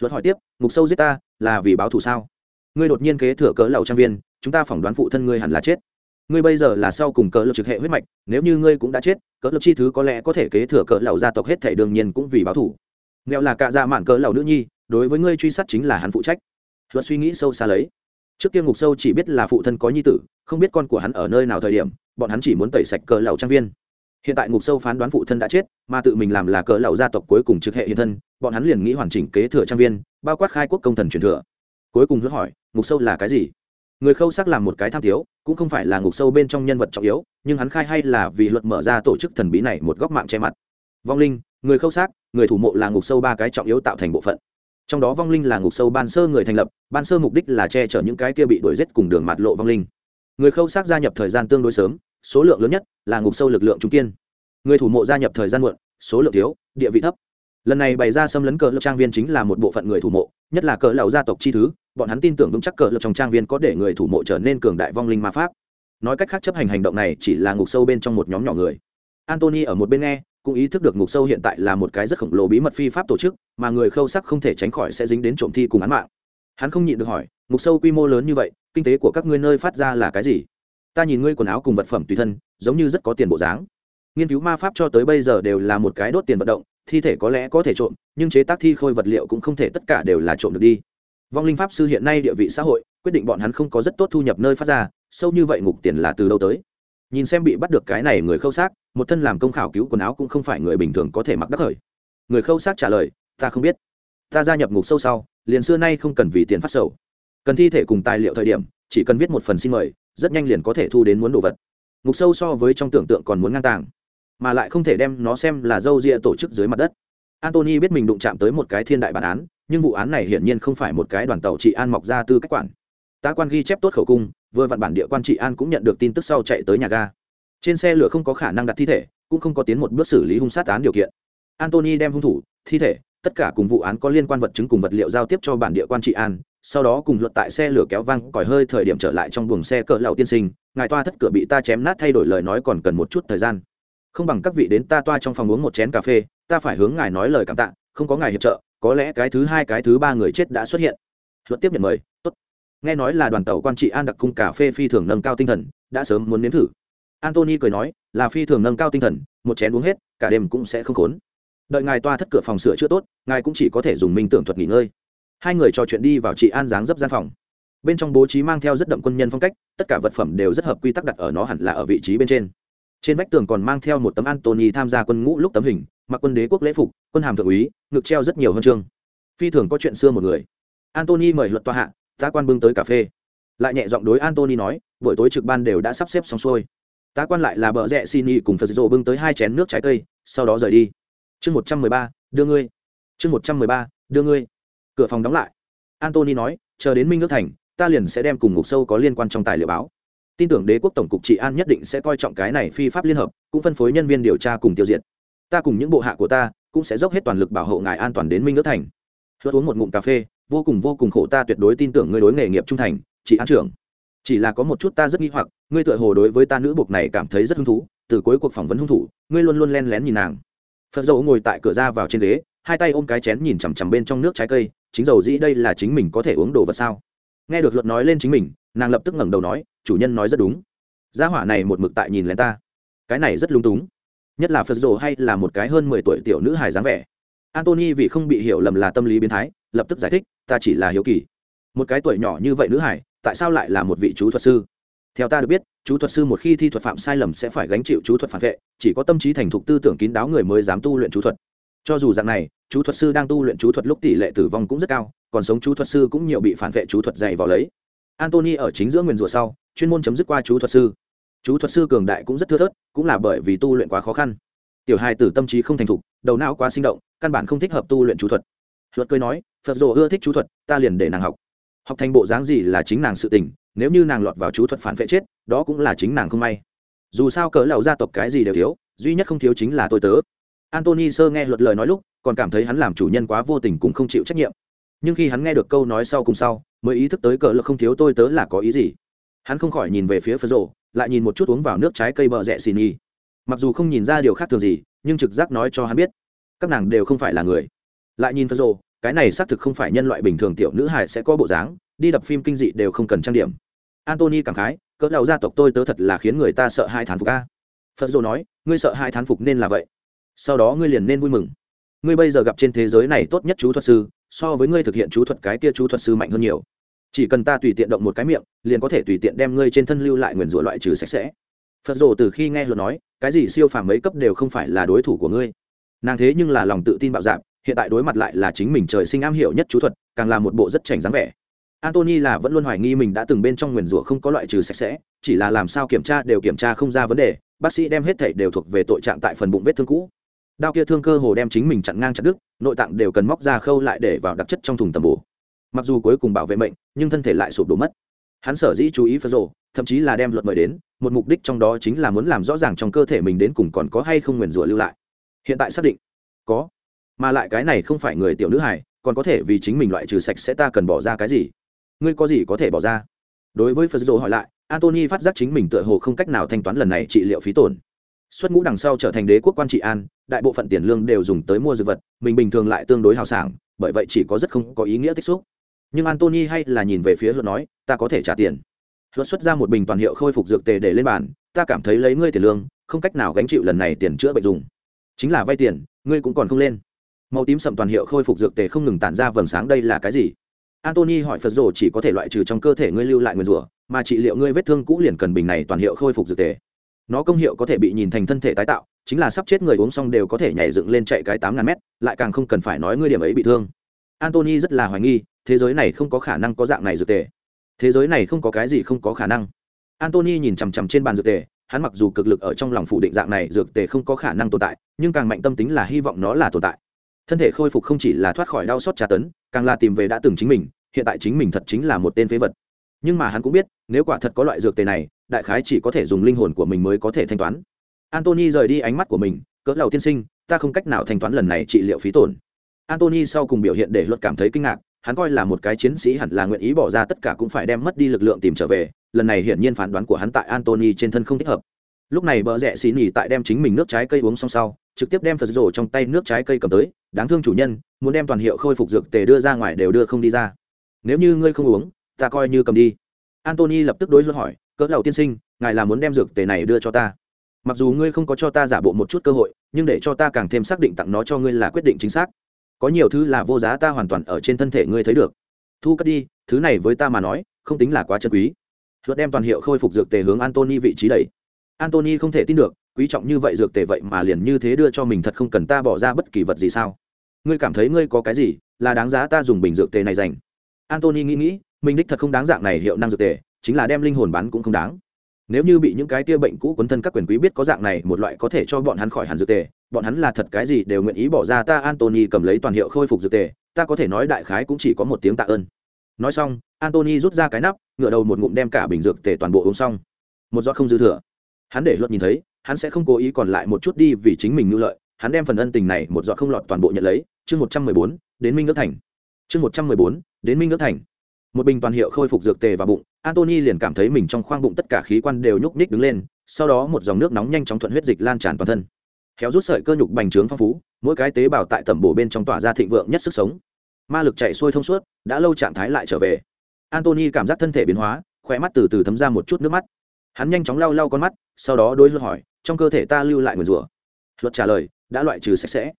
Luật hỏi tiếp ngục sâu giết ta là vì báo thù sao? Ngươi đột nhiên kế thừa cỡ lầu trang viên chúng ta phỏng đoán phụ thân ngươi hẳn là chết. Ngươi bây giờ là sau cùng cỡ lập trực hệ huyết mạch nếu như ngươi cũng đã chết cỡ lập chi thứ có lẽ có thể kế thừa cỡ lầu gia tộc hết thể đương nhiên cũng vì báo thù, nghèo là cạ dạ mạn cỡ lầu nữ nhi đối với ngươi truy sát chính là hắn phụ trách. Luật suy nghĩ sâu xa lấy. Trước kia ngục sâu chỉ biết là phụ thân có nhi tử, không biết con của hắn ở nơi nào thời điểm, bọn hắn chỉ muốn tẩy sạch cờ lầu trang viên. Hiện tại ngục sâu phán đoán phụ thân đã chết, mà tự mình làm là cờ lầu gia tộc cuối cùng trực hệ hiện thân, bọn hắn liền nghĩ hoàn chỉnh kế thừa trang viên, bao quát khai quốc công thần truyền thừa. Cuối cùng hứa hỏi, ngục sâu là cái gì? Người khâu sắc làm một cái tham thiếu cũng không phải là ngục sâu bên trong nhân vật trọng yếu, nhưng hắn khai hay là vì luật mở ra tổ chức thần bí này một góc mạng che mặt. Vong linh, người khâu xác người thủ mộ là ngục sâu ba cái trọng yếu tạo thành bộ phận trong đó vong linh là ngục sâu ban sơ người thành lập, ban sơ mục đích là che chở những cái kia bị đuổi giết cùng đường mạt lộ vong linh. Người khâu xác gia nhập thời gian tương đối sớm, số lượng lớn nhất là ngục sâu lực lượng trung kiên. Người thủ mộ gia nhập thời gian muộn, số lượng thiếu, địa vị thấp. Lần này bày ra xâm lấn cờ lập trang viên chính là một bộ phận người thủ mộ, nhất là cờ lầu gia tộc chi thứ, bọn hắn tin tưởng vững chắc cờ lập trong trang viên có để người thủ mộ trở nên cường đại vong linh ma pháp. Nói cách khác chấp hành hành động này chỉ là ngục sâu bên trong một nhóm nhỏ người. Antony ở một bên nghe cũng ý thức được ngục sâu hiện tại là một cái rất khổng lồ bí mật phi pháp tổ chức, mà người khâu sắc không thể tránh khỏi sẽ dính đến trộm thi cùng án mạng. Hắn không nhịn được hỏi, ngục sâu quy mô lớn như vậy, kinh tế của các ngươi nơi phát ra là cái gì? Ta nhìn ngươi quần áo cùng vật phẩm tùy thân, giống như rất có tiền bộ dáng. Nghiên cứu ma pháp cho tới bây giờ đều là một cái đốt tiền vận động, thi thể có lẽ có thể trộm, nhưng chế tác thi khôi vật liệu cũng không thể tất cả đều là trộm được đi. Vong linh pháp sư hiện nay địa vị xã hội, quyết định bọn hắn không có rất tốt thu nhập nơi phát ra, sâu như vậy ngục tiền là từ đâu tới? Nhìn xem bị bắt được cái này người khâu xác, một thân làm công khảo cứu quần áo cũng không phải người bình thường có thể mặc đắc khởi người khâu xác trả lời, ta không biết. Ta gia nhập ngục sâu sau, liền xưa nay không cần vì tiền phát sầu. Cần thi thể cùng tài liệu thời điểm, chỉ cần viết một phần xin mời, rất nhanh liền có thể thu đến muốn đồ vật. Ngục sâu so với trong tưởng tượng còn muốn ngang tàng, mà lại không thể đem nó xem là dâu ria tổ chức dưới mặt đất. Antony biết mình đụng chạm tới một cái thiên đại bản án, nhưng vụ án này hiển nhiên không phải một cái đoàn tàu trị an mọc ra tư cách quản tá quan ghi chép tốt khẩu cung, vừa vặn bản địa quan trị an cũng nhận được tin tức sau chạy tới nhà ga. Trên xe lửa không có khả năng đặt thi thể, cũng không có tiến một bước xử lý hung sát án điều kiện. Antony đem hung thủ, thi thể, tất cả cùng vụ án có liên quan vật chứng cùng vật liệu giao tiếp cho bản địa quan trị an, sau đó cùng luật tại xe lửa kéo văng, còi hơi thời điểm trở lại trong buồng xe cỡ lầu tiên sinh, ngài toa thất cửa bị ta chém nát thay đổi lời nói còn cần một chút thời gian. Không bằng các vị đến ta toa trong phòng uống một chén cà phê, ta phải hướng ngài nói lời cảm tạ, không có ngài hiệp trợ, có lẽ cái thứ hai, cái thứ ba người chết đã xuất hiện. Luật tiếp nhận mời, tốt nghe nói là đoàn tàu quan trị an đặc cung cà phê phi thường nâng cao tinh thần, đã sớm muốn nếm thử. Antony cười nói, là phi thường nâng cao tinh thần, một chén uống hết, cả đêm cũng sẽ không khốn. Đợi ngài toa thất cửa phòng sửa chữa tốt, ngài cũng chỉ có thể dùng minh tưởng thuật nghỉ ngơi. Hai người trò chuyện đi vào chị an dáng dấp gian phòng. Bên trong bố trí mang theo rất đậm quân nhân phong cách, tất cả vật phẩm đều rất hợp quy tắc đặt ở nó hẳn là ở vị trí bên trên. Trên vách tường còn mang theo một tấm antony tham gia quân ngũ lúc tấm hình, mặc quân đế quốc lễ phục, quân hàm thượng úy, ngực treo rất nhiều huân chương. Phi thường có chuyện xưa một người. Antony mời luật tòa hạ tá quan bưng tới cà phê. Lại nhẹ giọng đối antony nói, buổi tối trực ban đều đã sắp xếp xong xuôi. Tá quan lại là bờ rẽ xin y cùng phật rộ bưng tới hai chén nước trái cây, sau đó rời đi. Chương một trăm mười ba, đưa ngươi. Chương một trăm mười ba, đưa ngươi. Cửa phòng đóng lại. Antony nói, chờ đến minh nước thành, ta liền sẽ đem cùng ngục sâu có liên quan trong tài liệu báo. Tin tưởng đế quốc tổng cục trị an nhất định sẽ coi trọng cái này phi pháp liên hợp, cũng phân phối nhân viên điều tra cùng tiêu diệt. Ta cùng những bộ hạ của ta cũng sẽ dốc hết toàn lực bảo hộ ngài an toàn đến minh nước thành hớt uống một ngụm cà phê, vô cùng vô cùng khổ ta tuyệt đối tin tưởng ngươi đối nghề nghiệp trung thành, chị an trưởng. Chỉ là có một chút ta rất nghi hoặc, ngươi tựa hồ đối với ta nữ buộc này cảm thấy rất hứng thú, từ cuối cuộc phỏng vấn hung thủ, ngươi luôn luôn len lén nhìn nàng. Phật dầu ngồi tại cửa ra vào trên ghế, hai tay ôm cái chén nhìn chằm chằm bên trong nước trái cây, chính dầu dĩ đây là chính mình có thể uống đồ vật sao? Nghe được luật nói lên chính mình, nàng lập tức ngẩng đầu nói, chủ nhân nói rất đúng. Gia hỏa này một mực tại nhìn lén ta. Cái này rất lung túng. Nhất là phật dầu hay là một cái hơn mười tuổi tiểu nữ hài dáng vẻ antony vì không bị hiểu lầm là tâm lý biến thái, lập tức giải thích, ta chỉ là hiếu kỳ. Một cái tuổi nhỏ như vậy nữ hải, tại sao lại là một vị chú thuật sư? Theo ta được biết, chú thuật sư một khi thi thuật phạm sai lầm sẽ phải gánh chịu chú thuật phản vệ, chỉ có tâm trí thành thục tư tưởng kín đáo người mới dám tu luyện chú thuật. Cho dù dạng này, chú thuật sư đang tu luyện chú thuật lúc tỷ lệ tử vong cũng rất cao, còn sống chú thuật sư cũng nhiều bị phản vệ chú thuật dày vào lấy. Antony ở chính giữa nguyền rủa sau, chuyên môn chấm dứt qua chú thuật sư. Chú thuật sư cường đại cũng rất thưa thớt, cũng là bởi vì tu luyện quá khó khăn. Tiểu hai tử tâm trí không thành thục, đầu não quá sinh động căn bản không thích hợp tu luyện chú thuật. Luật cười nói, phật rồ ưa thích chú thuật, ta liền để nàng học. Học thành bộ dáng gì là chính nàng sự tình, nếu như nàng lọt vào chú thuật phản vệ chết, đó cũng là chính nàng không may. Dù sao cỡ lầu gia tộc cái gì đều thiếu, duy nhất không thiếu chính là tôi tớ. Antony sơ nghe luật lời nói lúc, còn cảm thấy hắn làm chủ nhân quá vô tình cũng không chịu trách nhiệm. Nhưng khi hắn nghe được câu nói sau cùng sau, mới ý thức tới cỡ lực không thiếu tôi tớ là có ý gì. Hắn không khỏi nhìn về phía phật rồ lại nhìn một chút uống vào nước trái cây bờ rẽ xì nhi mặc dù không nhìn ra điều khác thường gì, nhưng trực giác nói cho hắn biết các nàng đều không phải là người. Lại nhìn phật rồ cái này xác thực không phải nhân loại bình thường tiểu nữ hài sẽ có bộ dáng, đi đập phim kinh dị đều không cần trang điểm. Antony cảm khái, cỡ đầu gia tộc tôi tớ thật là khiến người ta sợ hai thán phục a. Phật Dồ nói, ngươi sợ hai thán phục nên là vậy. Sau đó ngươi liền nên vui mừng. Ngươi bây giờ gặp trên thế giới này tốt nhất chú thuật sư, so với ngươi thực hiện chú thuật cái kia chú thuật sư mạnh hơn nhiều. Chỉ cần ta tùy tiện động một cái miệng, liền có thể tùy tiện đem ngươi trên thân lưu lại nguyền rủa loại trừ sạch sẽ. Phật rồ từ khi nghe luật nói, cái gì siêu phàm mấy cấp đều không phải là đối thủ của ngươi nàng thế nhưng là lòng tự tin bạo dạn, hiện tại đối mặt lại là chính mình trời sinh am hiểu nhất chú thuật, càng là một bộ rất chảnh dáng vẻ. Antony là vẫn luôn hoài nghi mình đã từng bên trong nguyền rủa không có loại trừ sạch sẽ, chỉ là làm sao kiểm tra đều kiểm tra không ra vấn đề, bác sĩ đem hết thảy đều thuộc về tội trạng tại phần bụng vết thương cũ. Đao kia thương cơ hồ đem chính mình chặn ngang chặt đứt, nội tạng đều cần móc ra khâu lại để vào đặc chất trong thùng tầm bù mặc dù cuối cùng bảo vệ mệnh, nhưng thân thể lại sụp đổ mất. Hắn sở dĩ chú ý phật rộ thậm chí là đem luật mời đến, một mục đích trong đó chính là muốn làm rõ ràng trong cơ thể mình đến cùng còn có hay không nguyền rủa lưu lại hiện tại xác định. Có. Mà lại cái này không phải người tiểu nữ hài, còn có thể vì chính mình loại trừ sạch sẽ ta cần bỏ ra cái gì? Ngươi có gì có thể bỏ ra? Đối với phật rộ hỏi lại, antony phát giác chính mình tựa hồ không cách nào thanh toán lần này trị liệu phí tổn. Xuất ngũ đằng sau trở thành đế quốc quan trị an, đại bộ phận tiền lương đều dùng tới mua dược vật, mình bình thường lại tương đối hào sảng, bởi vậy chỉ có rất không có ý nghĩa tích xúc. Nhưng antony hay là nhìn về phía luật nói, ta có thể trả tiền. Luật xuất ra một bình toàn hiệu khôi phục dược tề để lên bàn, ta cảm thấy lấy ngươi tiền lương, không cách nào gánh chịu lần này tiền chữa bệnh dùng chính là vay tiền, ngươi cũng còn không lên. Màu tím sậm toàn hiệu khôi phục dược tề không ngừng tản ra vầng sáng đây là cái gì? Antony hỏi phật rồ chỉ có thể loại trừ trong cơ thể ngươi lưu lại nguyên rủa, mà trị liệu ngươi vết thương cũ liền cần bình này toàn hiệu khôi phục dược tề. Nó công hiệu có thể bị nhìn thành thân thể tái tạo, chính là sắp chết người uống xong đều có thể nhảy dựng lên chạy cái tám ngàn mét, lại càng không cần phải nói ngươi điểm ấy bị thương. Antony rất là hoài nghi, thế giới này không có khả năng có dạng này dược tề. Thế giới này không có cái gì không có khả năng. Antony nhìn chằm chằm trên bàn dược tề, hắn mặc dù cực lực ở trong lòng phủ định dạng này dược tề không có khả năng tồn tại nhưng càng mạnh tâm tính là hy vọng nó là tồn tại. Thân thể khôi phục không chỉ là thoát khỏi đau xót tra tấn, càng là tìm về đã từng chính mình, hiện tại chính mình thật chính là một tên phế vật. Nhưng mà hắn cũng biết, nếu quả thật có loại dược tề này, đại khái chỉ có thể dùng linh hồn của mình mới có thể thanh toán. Antony rời đi ánh mắt của mình, cỡ lầu tiên sinh, ta không cách nào thanh toán lần này trị liệu phí tổn. Antony sau cùng biểu hiện để luật cảm thấy kinh ngạc, hắn coi là một cái chiến sĩ hẳn là nguyện ý bỏ ra tất cả cũng phải đem mất đi lực lượng tìm trở về, lần này hiển nhiên phán đoán của hắn tại antony trên thân không thích hợp. Lúc này bờ rẽ xì nhì tại đem chính mình nước trái cây uống xong sau trực tiếp đem phật rổ trong tay nước trái cây cầm tới, đáng thương chủ nhân, muốn đem toàn hiệu khôi phục dược tề đưa ra ngoài đều đưa không đi ra. Nếu như ngươi không uống, ta coi như cầm đi. Antony lập tức đối luận hỏi, cỡ đầu tiên sinh, ngài là muốn đem dược tề này đưa cho ta? Mặc dù ngươi không có cho ta giả bộ một chút cơ hội, nhưng để cho ta càng thêm xác định tặng nó cho ngươi là quyết định chính xác. Có nhiều thứ là vô giá ta hoàn toàn ở trên thân thể ngươi thấy được. Thu cất đi, thứ này với ta mà nói, không tính là quá chân quý. Luật đem toàn hiệu khôi phục dược tề hướng antony vị trí đẩy. Antony không thể tin được quý trọng như vậy dược tề vậy mà liền như thế đưa cho mình thật không cần ta bỏ ra bất kỳ vật gì sao? Ngươi cảm thấy ngươi có cái gì là đáng giá ta dùng bình dược tề này dành? Antony nghĩ nghĩ, mình đích thật không đáng dạng này hiệu năng dược tề, chính là đem linh hồn bán cũng không đáng. Nếu như bị những cái tia bệnh cũ quấn thân các quyền quý biết có dạng này, một loại có thể cho bọn hắn khỏi hẳn dược tề, bọn hắn là thật cái gì đều nguyện ý bỏ ra ta antony cầm lấy toàn hiệu khôi phục dược tề, ta có thể nói đại khái cũng chỉ có một tiếng tạ ơn. Nói xong antony rút ra cái nắp ngựa đầu một ngụm đem cả bình dược tề toàn bộ uống xong. Một giọt không dư thừa. Hắn để luật nhìn thấy hắn sẽ không cố ý còn lại một chút đi vì chính mình nhu lợi, hắn đem phần ân tình này một dọn không lọt toàn bộ nhận lấy. Chương một trăm mười bốn, đến minh ước thành. Chương một trăm mười bốn, đến minh ước thành. Một bình toàn hiệu khôi phục dược tề và bụng antony liền cảm thấy mình trong khoang bụng tất cả khí quan đều nhúc nhích đứng lên, sau đó một dòng nước nóng nhanh chóng thuận huyết dịch lan tràn toàn thân. Khéo rút sợi cơ nhục bành trướng phong phú, mỗi cái tế bào tại tẩm bổ bên trong tỏa ra thịnh vượng nhất sức sống. Ma lực chạy xuôi thông suốt, đã lâu trạng thái lại trở về. Antony cảm giác thân thể biến hóa khỏe mắt từ từ thấm ra một chút nước mắt. Hắn nhanh chóng lau lau con mắt, sau đó đôi luật hỏi trong cơ thể ta lưu lại nguyền rủa. Luật trả lời, đã loại trừ sạch sẽ.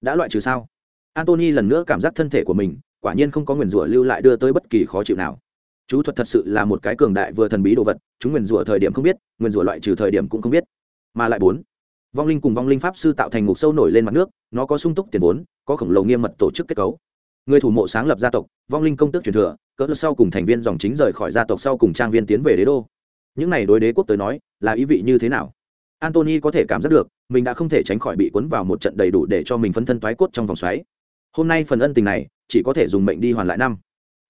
Đã loại trừ sao? Antony lần nữa cảm giác thân thể của mình, quả nhiên không có nguyền rủa lưu lại đưa tới bất kỳ khó chịu nào. Chú thuật thật sự là một cái cường đại vừa thần bí đồ vật, chúng nguyền rủa thời điểm không biết nguyền rủa loại trừ thời điểm cũng không biết. Mà lại bốn, vong linh cùng vong linh pháp sư tạo thành ngục sâu nổi lên mặt nước, nó có sung túc tiền vốn, có khổng lồ nghiêm mật tổ chức kết cấu. Người thủ mộ sáng lập gia tộc, vong linh công tước truyền thừa, cỡ sau cùng thành viên dòng chính rời khỏi gia tộc sau cùng trang viên tiến về đế đô. Những này đối đế quốc tới nói, là ý vị như thế nào? Antony có thể cảm giác được, mình đã không thể tránh khỏi bị cuốn vào một trận đầy đủ để cho mình phân thân toái cốt trong vòng xoáy. Hôm nay phần ân tình này, chỉ có thể dùng mệnh đi hoàn lại năm.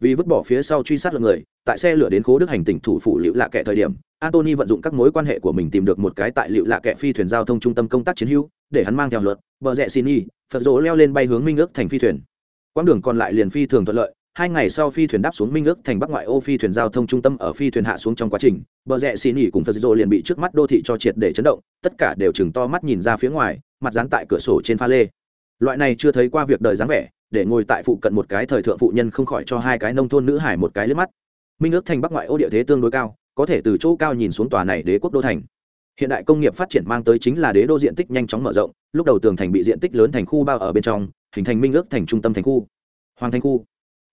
Vì vứt bỏ phía sau truy sát lượng người, tại xe lửa đến khố đức hành tỉnh thủ phủ liệu lạ kệ thời điểm antony vận dụng các mối quan hệ của mình tìm được một cái tại liệu lạ kệ phi thuyền giao thông trung tâm công tác chiến hữu, để hắn mang theo luật, bờ rẽ xin y, phật rỗ leo lên bay hướng minh ước thành phi thuyền. Quãng đường còn lại liền phi thường thuận lợi hai ngày sau phi thuyền đáp xuống minh ước thành bắc ngoại ô phi thuyền giao thông trung tâm ở phi thuyền hạ xuống trong quá trình, bờ rẽ xì nỉ cùng phật dô liền bị trước mắt đô thị cho triệt để chấn động, tất cả đều chừng to mắt nhìn ra phía ngoài, mặt dán tại cửa sổ trên pha lê. Loại này chưa thấy qua việc đời dáng vẻ, để ngồi tại phụ cận một cái thời thượng phụ nhân không khỏi cho hai cái nông thôn nữ hải một cái lướt mắt. Minh ước thành bắc ngoại ô địa thế tương đối cao, có thể từ chỗ cao nhìn xuống tòa này đế quốc đô thành. Hiện đại công nghiệp phát triển mang tới chính là đế đô diện tích nhanh chóng mở rộng, lúc đầu tường thành bị diện tích lớn thành khu bao ở bên trong, hình thành minh ước thành trung tâm thành khu. Hoàng thành khu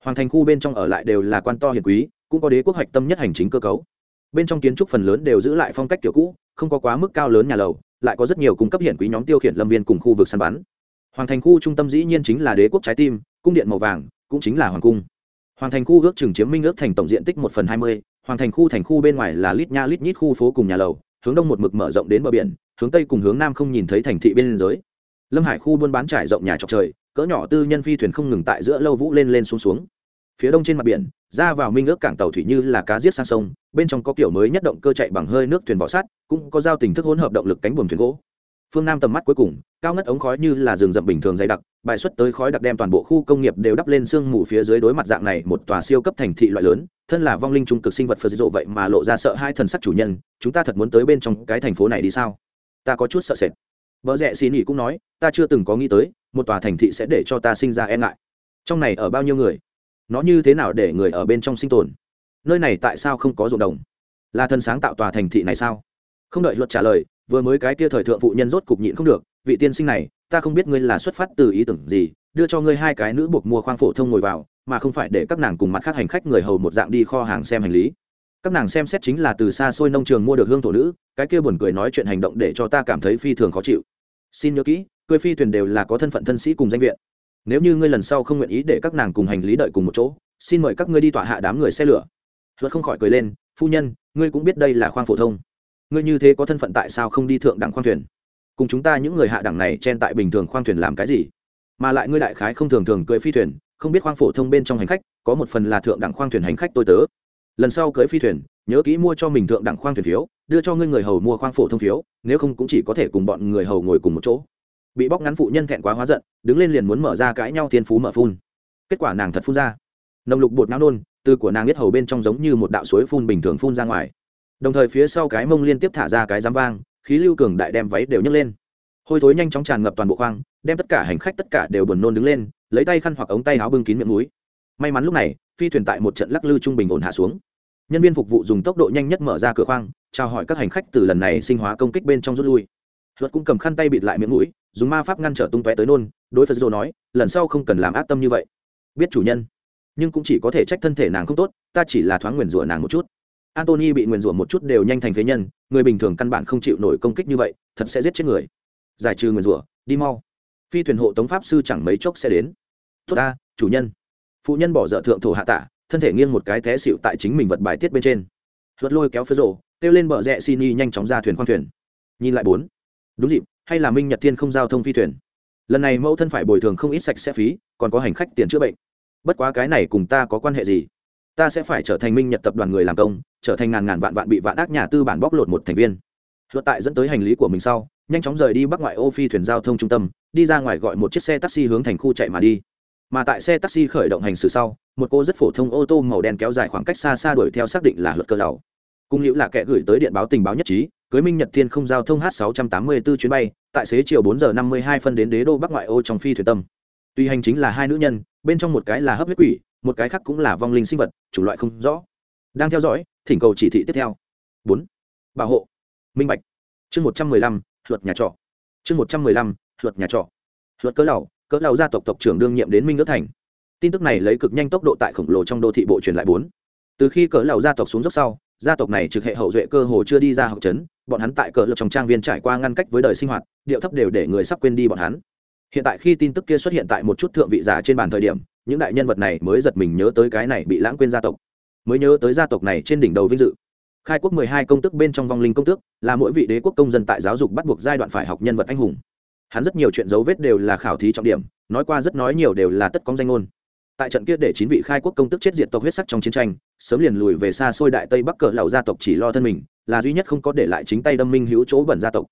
hoàng thành khu bên trong ở lại đều là quan to hiền quý, cũng có đế quốc hoạch tâm nhất hành chính cơ cấu. Bên trong kiến trúc phần lớn đều giữ lại phong cách kiểu cũ, không có quá mức cao lớn nhà lầu, lại có rất nhiều cung cấp hiển quý nhóm tiêu khiển lâm viên cùng khu vực săn bắn. Hoàng thành khu trung tâm dĩ nhiên chính là đế quốc trái tim, cung điện màu vàng, cũng chính là hoàng cung. Hoàng thành khu ước chừng chiếm minh ước thành tổng diện tích một phần hai mươi, hoàng thành khu thành khu bên ngoài là lít nha lít nhít khu phố cùng nhà lầu, hướng đông một mực mở rộng đến bờ biển, hướng tây cùng hướng nam không nhìn thấy thành thị bên liên giới lâm hải khu buôn bán trải rộng nhà trọc trời cỡ nhỏ tư nhân phi thuyền không ngừng tại giữa lâu vũ lên lên xuống xuống. Phía đông trên mặt biển, ra vào minh ước cảng tàu thủy như là cá giết sang sông, bên trong có kiểu mới nhất động cơ chạy bằng hơi nước thuyền vỏ sắt, cũng có giao tình thức hỗn hợp động lực cánh buồm thuyền gỗ. Phương nam tầm mắt cuối cùng, cao ngất ống khói như là rừng rậm bình thường dày đặc, bài xuất tới khói đặc đem toàn bộ khu công nghiệp đều đắp lên sương mù phía dưới đối mặt dạng này một tòa siêu cấp thành thị loại lớn, thân là vong linh trung cực sinh vật phật dộ vậy mà lộ ra sợ hai thần sắc chủ nhân, chúng ta thật muốn tới bên trong cái thành phố này đi sao? Ta có chút sợ sệt vợ rẽ xì nỉ cũng nói, ta chưa từng có nghĩ tới, một tòa thành thị sẽ để cho ta sinh ra e ngại. Trong này ở bao nhiêu người? Nó như thế nào để người ở bên trong sinh tồn? Nơi này tại sao không có ruộng đồng? Là thân sáng tạo tòa thành thị này sao? Không đợi luật trả lời, vừa mới cái kia thời thượng phụ nhân rốt cục nhịn không được, vị tiên sinh này, ta không biết ngươi là xuất phát từ ý tưởng gì, đưa cho ngươi hai cái nữ buộc mua khoang phổ thông ngồi vào, mà không phải để các nàng cùng mặt khác hành khách người hầu một dạng đi kho hàng xem hành lý các nàng xem xét chính là từ xa xôi nông trường mua được hương thổ nữ, cái kia buồn cười nói chuyện hành động để cho ta cảm thấy phi thường khó chịu. Xin nhớ kỹ cười phi thuyền đều là có thân phận thân sĩ cùng danh viện. Nếu như ngươi lần sau không nguyện ý để các nàng cùng hành lý đợi cùng một chỗ, xin mời các ngươi đi tọa hạ đám người xe lửa. Luật không khỏi cười lên, phu nhân, ngươi cũng biết đây là khoang phổ thông. Ngươi như thế có thân phận tại sao không đi thượng đẳng khoang thuyền? Cùng chúng ta những người hạ đẳng này chen tại bình thường khoang thuyền làm cái gì? Mà lại ngươi đại khái không thường thường cưỡi phi thuyền, không biết khoang phổ thông bên trong hành khách, có một phần là thượng đẳng khoang thuyền hành khách tôi tớ lần sau cưới phi thuyền, nhớ kỹ mua cho mình thượng đẳng khoang thuyền phiếu, đưa cho ngươi người hầu mua khoang phổ thông phiếu, nếu không cũng chỉ có thể cùng bọn người hầu ngồi cùng một chỗ. Bị bóc ngắn phụ nhân thẹn quá hóa giận, đứng lên liền muốn mở ra cãi nhau thiên phú mở phun. Kết quả nàng thật phun ra. Nồng lục bột não nôn, từ của nàng biết hầu bên trong giống như một đạo suối phun bình thường phun ra ngoài. Đồng thời phía sau cái mông liên tiếp thả ra cái giám vang, khí lưu cường đại đem váy đều nhấc lên. Hôi thối nhanh chóng tràn ngập toàn bộ khoang, đem tất cả hành khách tất cả đều buồn nôn đứng lên, lấy tay khăn hoặc ống tay áo bưng kín miệng núi. May mắn lúc này, phi thuyền tại một trận lắc lư trung bình ổn hạ xuống nhân viên phục vụ dùng tốc độ nhanh nhất mở ra cửa khoang, chào hỏi các hành khách từ lần này sinh hóa công kích bên trong rút lui. Luật cũng cầm khăn tay bịt lại miệng mũi, dùng ma pháp ngăn trở tung tóe tới nôn, đối phật dô nói, lần sau không cần làm ác tâm như vậy. Biết chủ nhân, nhưng cũng chỉ có thể trách thân thể nàng không tốt, ta chỉ là thoáng nguyền rủa nàng một chút. Antony bị nguyền rủa một chút đều nhanh thành phế nhân, người bình thường căn bản không chịu nổi công kích như vậy, thật sẽ giết chết người. Giải trừ nguyền rủa, đi mau. Phi thuyền hộ tống pháp sư chẳng mấy chốc sẽ đến. Tốt ta, chủ nhân. Phụ nhân bỏ dở thượng thổ hạ tả thân thể nghiêng một cái té xịu tại chính mình vật bài tiết bên trên. Luật lôi kéo phế rổ, kêu lên bờ rẽ xin y nhanh chóng ra thuyền khoang thuyền. Nhìn lại bốn. Đúng dịp, hay là minh nhật thiên không giao thông phi thuyền? Lần này mẫu thân phải bồi thường không ít sạch sẽ phí, còn có hành khách tiền chữa bệnh. Bất quá cái này cùng ta có quan hệ gì? Ta sẽ phải trở thành minh nhật tập đoàn người làm công, trở thành ngàn ngàn vạn vạn bị vạn ác nhà tư bản bóc lột một thành viên. Luật tại dẫn tới hành lý của mình sau, nhanh chóng rời đi bắc ngoại ô phi thuyền giao thông trung tâm, đi ra ngoài gọi một chiếc xe taxi hướng thành khu chạy mà đi mà tại xe taxi khởi động hành xử sau, một cô rất phổ thông ô tô màu đen kéo dài khoảng cách xa xa đuổi theo xác định là luật cơ lầu. Cung hữu là kẻ gửi tới điện báo tình báo nhất trí, cưới minh nhật thiên không giao thông h 684 chuyến bay, tại xế chiều 4 giờ 52 phân đến đế đô bắc ngoại ô trong phi thuyền tâm. Tuy hành chính là hai nữ nhân, bên trong một cái là hấp huyết quỷ, một cái khác cũng là vong linh sinh vật chủng loại không rõ. Đang theo dõi, thỉnh cầu chỉ thị tiếp theo. Bốn. Bảo hộ. Minh bạch. Chương một trăm mười lăm, luật nhà trọ. Chương một trăm mười lăm, luật nhà trọ. Luật cỡ lầu cỡ lầu gia tộc tộc trưởng đương nhiệm đến minh ước thành. Tin tức này lấy cực nhanh tốc độ tại khổng lồ trong đô thị bộ truyền lại bốn. Từ khi cỡ lầu gia tộc xuống dốc sau, gia tộc này trực hệ hậu duệ cơ hồ chưa đi ra học trấn, bọn hắn tại cỡ lập trong trang viên trải qua ngăn cách với đời sinh hoạt, điệu thấp đều để người sắp quên đi bọn hắn. Hiện tại khi tin tức kia xuất hiện tại một chút thượng vị giả trên bàn thời điểm, những đại nhân vật này mới giật mình nhớ tới cái này bị lãng quên gia tộc. Mới nhớ tới gia tộc này trên đỉnh đầu vinh dự. Khai quốc mười hai công tức bên trong vong linh công tước, là mỗi vị đế quốc công dân tại giáo dục bắt buộc giai đoạn phải học nhân vật anh hùng hắn rất nhiều chuyện dấu vết đều là khảo thí trọng điểm, nói qua rất nói nhiều đều là tất công danh ngôn. Tại trận kia để chín vị khai quốc công tức chết diệt tộc huyết sắc trong chiến tranh, sớm liền lùi về xa xôi đại tây bắc cờ lầu gia tộc chỉ lo thân mình, là duy nhất không có để lại chính tay đâm minh hữu chỗ bẩn gia tộc.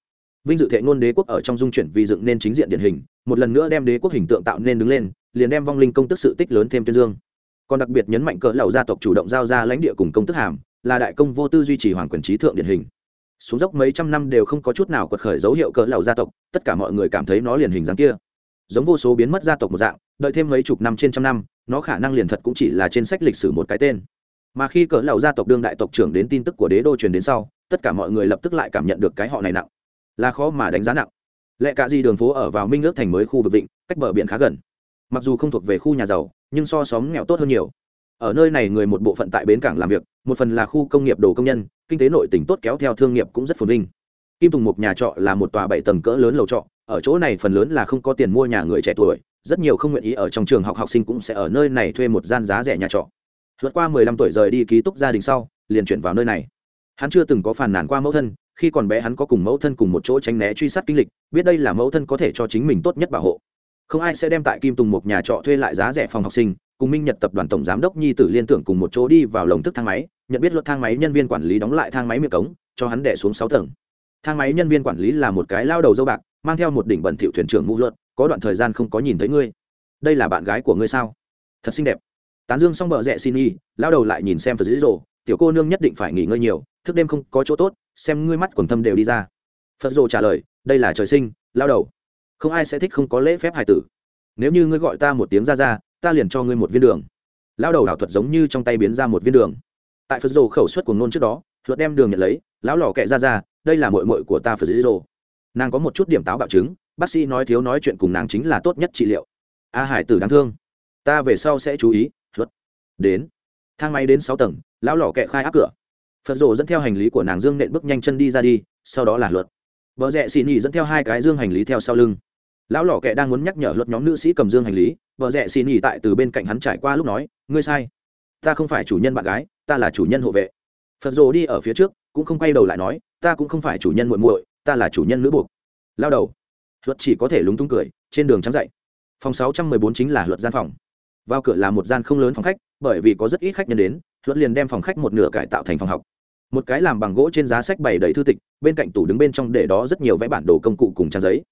Vinh dự thệ ngôn đế quốc ở trong dung chuyển vì dựng nên chính diện điển hình, một lần nữa đem đế quốc hình tượng tạo nên đứng lên, liền đem vong linh công tức sự tích lớn thêm tuyên dương. Còn đặc biệt nhấn mạnh cỡ lầu gia tộc chủ động giao ra lãnh địa cùng công tức hàm, là đại công vô tư duy trì hoàng quyền trí thượng điển hình xuống dốc mấy trăm năm đều không có chút nào quật khởi dấu hiệu cỡ lầu gia tộc, tất cả mọi người cảm thấy nó liền hình dáng kia. Giống vô số biến mất gia tộc một dạng, đợi thêm mấy chục năm trên trăm năm, nó khả năng liền thật cũng chỉ là trên sách lịch sử một cái tên. Mà khi cỡ lầu gia tộc đương đại tộc trưởng đến tin tức của đế đô truyền đến sau, tất cả mọi người lập tức lại cảm nhận được cái họ này nặng. Là khó mà đánh giá nặng. Lẽ cả gì đường phố ở vào minh ước thành mới khu vực vịnh, cách bờ biển khá gần. Mặc dù không thuộc về khu nhà giàu, nhưng so xóm nghèo tốt hơn nhiều ở nơi này người một bộ phận tại bến cảng làm việc, một phần là khu công nghiệp đồ công nhân, kinh tế nội tỉnh tốt kéo theo thương nghiệp cũng rất phồn vinh. Kim tùng một nhà trọ là một tòa bảy tầng cỡ lớn lầu trọ, ở chỗ này phần lớn là không có tiền mua nhà người trẻ tuổi, rất nhiều không nguyện ý ở trong trường học học sinh cũng sẽ ở nơi này thuê một gian giá rẻ nhà trọ. Vượt qua mười lăm tuổi rời đi ký túc gia đình sau, liền chuyển vào nơi này. Hắn chưa từng có phàn nàn qua mẫu thân, khi còn bé hắn có cùng mẫu thân cùng một chỗ tránh né truy sát kinh lịch, biết đây là mẫu thân có thể cho chính mình tốt nhất bảo hộ. Không ai sẽ đem tại kim tùng một nhà trọ thuê lại giá rẻ phòng học sinh cùng minh nhật tập đoàn tổng giám đốc nhi tử liên tưởng cùng một chỗ đi vào lồng thức thang máy, nhận biết luật thang máy nhân viên quản lý đóng lại thang máy miệng cống, cho hắn đẻ xuống sáu tầng. Thang máy nhân viên quản lý là một cái lao đầu dâu bạc, mang theo một đỉnh bẩn thiệu thuyền trưởng mũ luật có đoạn thời gian không có nhìn thấy ngươi. Đây là bạn gái của ngươi sao? Thật xinh đẹp. Tán dương xong bờ rẽ xin y, lao đầu lại nhìn xem phật dĩ dỗ tiểu cô nương nhất định phải nghỉ ngơi nhiều, thức đêm không có chỗ tốt, xem ngươi mắt quần thâm đều đi ra. Phật dồ trả lời, đây là trời sinh, lao đầu. Không ai sẽ thích không có lễ phép hài tử. Nếu như ngươi gọi ta một tiếng ra ra ta liền cho ngươi một viên đường. Lao đầu ảo thuật giống như trong tay biến ra một viên đường. Tại phật Dồ khẩu suất của ngôn trước đó luật đem đường nhận lấy lão lò kệ ra ra đây là mội mội của ta phật Dồ, nàng có một chút điểm táo bạo chứng bác sĩ nói thiếu nói chuyện cùng nàng chính là tốt nhất trị liệu. A hải tử đáng thương. Ta về sau sẽ chú ý luật. Đến. Thang máy đến sáu tầng lão lò kệ khai áp cửa. Phật Dồ dẫn theo hành lý của nàng dương nện bước nhanh chân đi ra đi sau đó là luật. Vợ rẽ xì nhì dẫn theo hai cái dương hành lý theo sau lưng lão lò kệ đang muốn nhắc nhở luật nhóm nữ sĩ cầm dương hành lý, vợ rẽ xì nhì tại từ bên cạnh hắn trải qua lúc nói, ngươi sai. Ta không phải chủ nhân bạn gái, ta là chủ nhân hộ vệ. Phật rồ đi ở phía trước, cũng không quay đầu lại nói, ta cũng không phải chủ nhân muội muội, ta là chủ nhân nữ buộc. Lao đầu. Luật chỉ có thể lúng túng cười, trên đường trắng dậy. Phòng sáu trăm mười bốn chính là luật gian phòng. Vào cửa là một gian không lớn phòng khách, bởi vì có rất ít khách nhân đến, luật liền đem phòng khách một nửa cải tạo thành phòng học. Một cái làm bằng gỗ trên giá sách bày đầy thư tịch, bên cạnh tủ đứng bên trong để đó rất nhiều vẽ bản đồ công cụ cùng trang giấy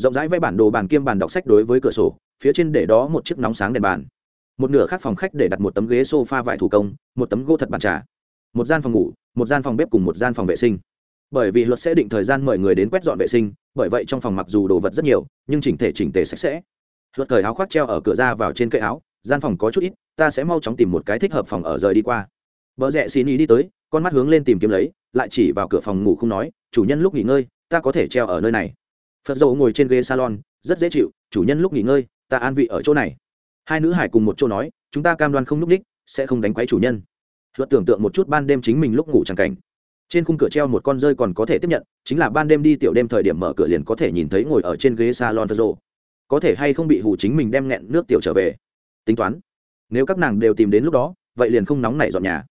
rộng rãi vẽ bản đồ bàn kiêm bàn đọc sách đối với cửa sổ, phía trên để đó một chiếc nóng sáng đèn bàn. Một nửa khác phòng khách để đặt một tấm ghế s o f a vải thủ công, một tấm gỗ thật bàn trà, một gian phòng ngủ, một gian phòng bếp cùng một gian phòng vệ sinh. Bởi vì luật sẽ định thời gian mời người đến quét dọn vệ sinh, bởi vậy trong phòng mặc dù đồ vật rất nhiều, nhưng chỉnh thể chỉnh tề sạch sẽ. Luật cởi áo khoác treo ở cửa ra vào trên cây áo, gian phòng có chút ít, ta sẽ mau chóng tìm một cái thích hợp phòng ở rời đi qua. Vợ rẽ xin ý đi tới, con mắt hướng lên tìm kiếm lấy, lại chỉ vào cửa phòng ngủ không nói, chủ nhân lúc nghỉ ngơi, ta có thể treo ở nơi này phật dầu ngồi trên ghế salon, rất dễ chịu, chủ nhân lúc nghỉ ngơi, ta an vị ở chỗ này. Hai nữ hải cùng một chỗ nói, chúng ta cam đoan không n ú c ních, sẽ không đánh quấy chủ nhân. Luật tưởng tượng một chút ban đêm chính mình lúc ngủ chẳng cảnh. Trên khung cửa treo một con rơi còn có thể tiếp nhận, chính là ban đêm đi tiểu đêm thời điểm mở cửa liền có thể nhìn thấy ngồi ở trên ghế salon phật dầu có thể hay không bị hù chính mình đem nghẹn nước tiểu trở về. Tính toán. Nếu các nàng đều tìm đến lúc đó, vậy liền không nóng nảy dọn nhà.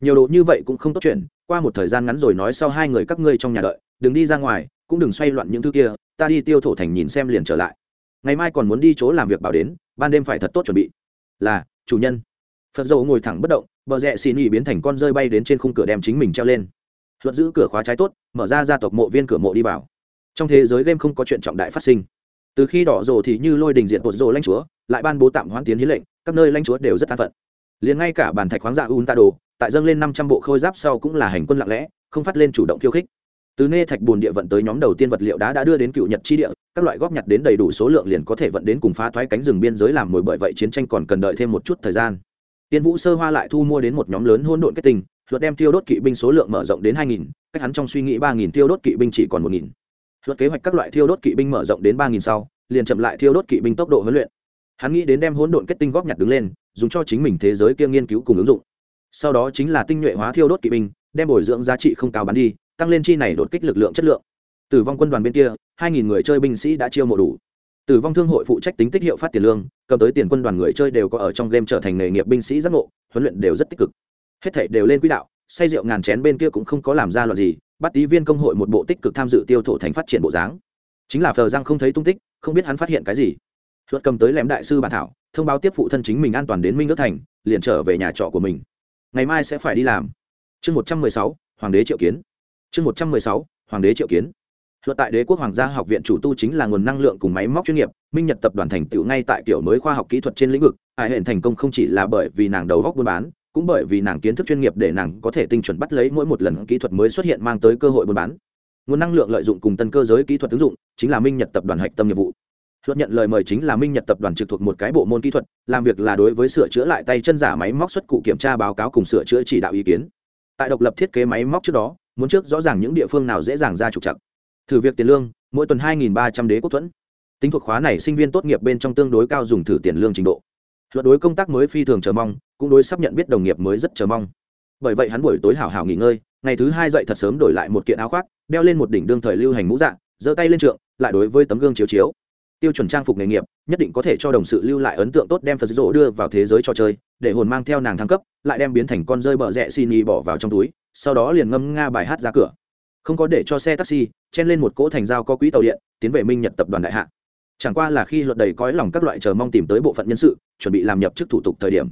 Nhiều đồ như vậy cũng không tốt chuyện, qua một thời gian ngắn rồi nói sau hai người các ngươi trong nhà đợi, đừng đi ra ngoài cũng đừng xoay loạn những thứ kia, ta đi tiêu thổ thành nhìn xem liền trở lại. Ngày mai còn muốn đi chỗ làm việc bảo đến, ban đêm phải thật tốt chuẩn bị. Là, chủ nhân. Phật dầu ngồi thẳng bất động, bờ rẽ xì nhì biến thành con rơi bay đến trên khung cửa đem chính mình treo lên. Luật giữ cửa khóa trái tốt, mở ra gia tộc mộ viên cửa mộ đi vào. Trong thế giới game không có chuyện trọng đại phát sinh. Từ khi đỏ rồ thì như lôi đình diện bột rồ lãnh chúa, lại ban bố tạm hoãn tiến hiến lệnh, các nơi lãnh chúa đều rất an phận. Liền ngay cả bàn thạch khoáng dạ un ta đồ tại dâng lên năm trăm bộ khôi giáp sau cũng là hành quân lặng lẽ, không phát lên chủ động khiêu khích từ nê thạch bùn địa vận tới nhóm đầu tiên vật liệu đá đã đưa đến cựu nhật chi địa, các loại góp nhặt đến đầy đủ số lượng liền có thể vận đến cùng phá thoái cánh rừng biên giới làm mồi bởi vậy chiến tranh còn cần đợi thêm một chút thời gian. Tiên vũ sơ hoa lại thu mua đến một nhóm lớn hôn độn kết tinh, luật đem tiêu đốt kỵ binh số lượng mở rộng đến hai nghìn, cách hắn trong suy nghĩ ba nghìn tiêu đốt kỵ binh chỉ còn một nghìn. Luật kế hoạch các loại tiêu đốt kỵ binh mở rộng đến ba nghìn sau, liền chậm lại tiêu đốt kỵ binh tốc độ huấn luyện. Hắn nghĩ đến đem hỗn độn kết tinh góp nhặt đứng lên, dùng cho chính mình thế giới kia nghiên cứu cùng ứng dụng. Sau đó chính là tinh nhuệ hóa thiêu đốt kỵ binh, đem bồi dưỡng giá trị không cao bán đi tăng lên chi này đột kích lực lượng chất lượng. Tử vong quân đoàn bên kia, hai nghìn người chơi binh sĩ đã chiêu mộ đủ. Tử vong thương hội phụ trách tính tích hiệu phát tiền lương, cầm tới tiền quân đoàn người chơi đều có ở trong game trở thành nghề nghiệp binh sĩ giác ngộ, huấn luyện đều rất tích cực. Hết thể đều lên quỹ đạo, say rượu ngàn chén bên kia cũng không có làm ra loạt gì, bắt tí viên công hội một bộ tích cực tham dự tiêu thụ thành phát triển bộ dáng. Chính là phờ giang không thấy tung tích, không biết hắn phát hiện cái gì. Luật cầm tới lém đại sư bản thảo, thông báo tiếp phụ thân chính mình an toàn đến minh ước thành, liền trở về nhà trọ của mình. Ngày mai sẽ phải đi làm. Chương một trăm mười sáu, hoàng đế triệu kiến chương một trăm mười sáu, hoàng đế triệu kiến. Luật tại đế quốc hoàng gia học viện chủ tu chính là nguồn năng lượng cùng máy móc chuyên nghiệp, minh nhật tập đoàn thành tựu ngay tại kiểu mới khoa học kỹ thuật trên lĩnh vực, ai hiện thành công không chỉ là bởi vì nàng đầu góc buôn bán, cũng bởi vì nàng kiến thức chuyên nghiệp để nàng có thể tinh chuẩn bắt lấy mỗi một lần kỹ thuật mới xuất hiện mang tới cơ hội buôn bán. Nguồn năng lượng lợi dụng cùng tân cơ giới kỹ thuật ứng dụng, chính là minh nhật tập đoàn hạch tâm nhiệm vụ. Luật nhận lời mời chính là minh nhật tập đoàn trực thuộc một cái bộ môn kỹ thuật, làm việc là đối với sửa chữa lại tay chân giả máy móc xuất cụ kiểm tra báo cáo cùng sửa chữa chỉ đạo ý kiến. Tại độc lập thiết kế máy móc trước đó muốn trước rõ ràng những địa phương nào dễ dàng ra trục chặt thử việc tiền lương, mỗi tuần hai ba trăm đế quốc thuẫn. Tính thuộc khóa này sinh viên tốt nghiệp bên trong tương đối cao dùng thử tiền lương trình độ. Luật đối công tác mới phi thường chờ mong, cũng đối sắp nhận biết đồng nghiệp mới rất chờ mong. Bởi vậy hắn buổi tối hảo hảo nghỉ ngơi, ngày thứ hai dậy thật sớm đổi lại một kiện áo khoác, đeo lên một đỉnh đương thời lưu hành mũ dạng giơ tay lên trượng, lại đối với tấm gương chiếu chiếu tiêu chuẩn trang phục nghề nghiệp, nhất định có thể cho đồng sự lưu lại ấn tượng tốt đem phật dỗ đưa vào thế giới trò chơi, để hồn mang theo nàng thăng cấp, lại đem biến thành con rơi bờ rẽ xin y bỏ vào trong túi, sau đó liền ngâm nga bài hát ra cửa. Không có để cho xe taxi, chen lên một cỗ thành giao có quỹ tàu điện, tiến về minh nhật tập đoàn đại hạ. Chẳng qua là khi luật đầy cõi lòng các loại chờ mong tìm tới bộ phận nhân sự, chuẩn bị làm nhập chức thủ tục thời điểm.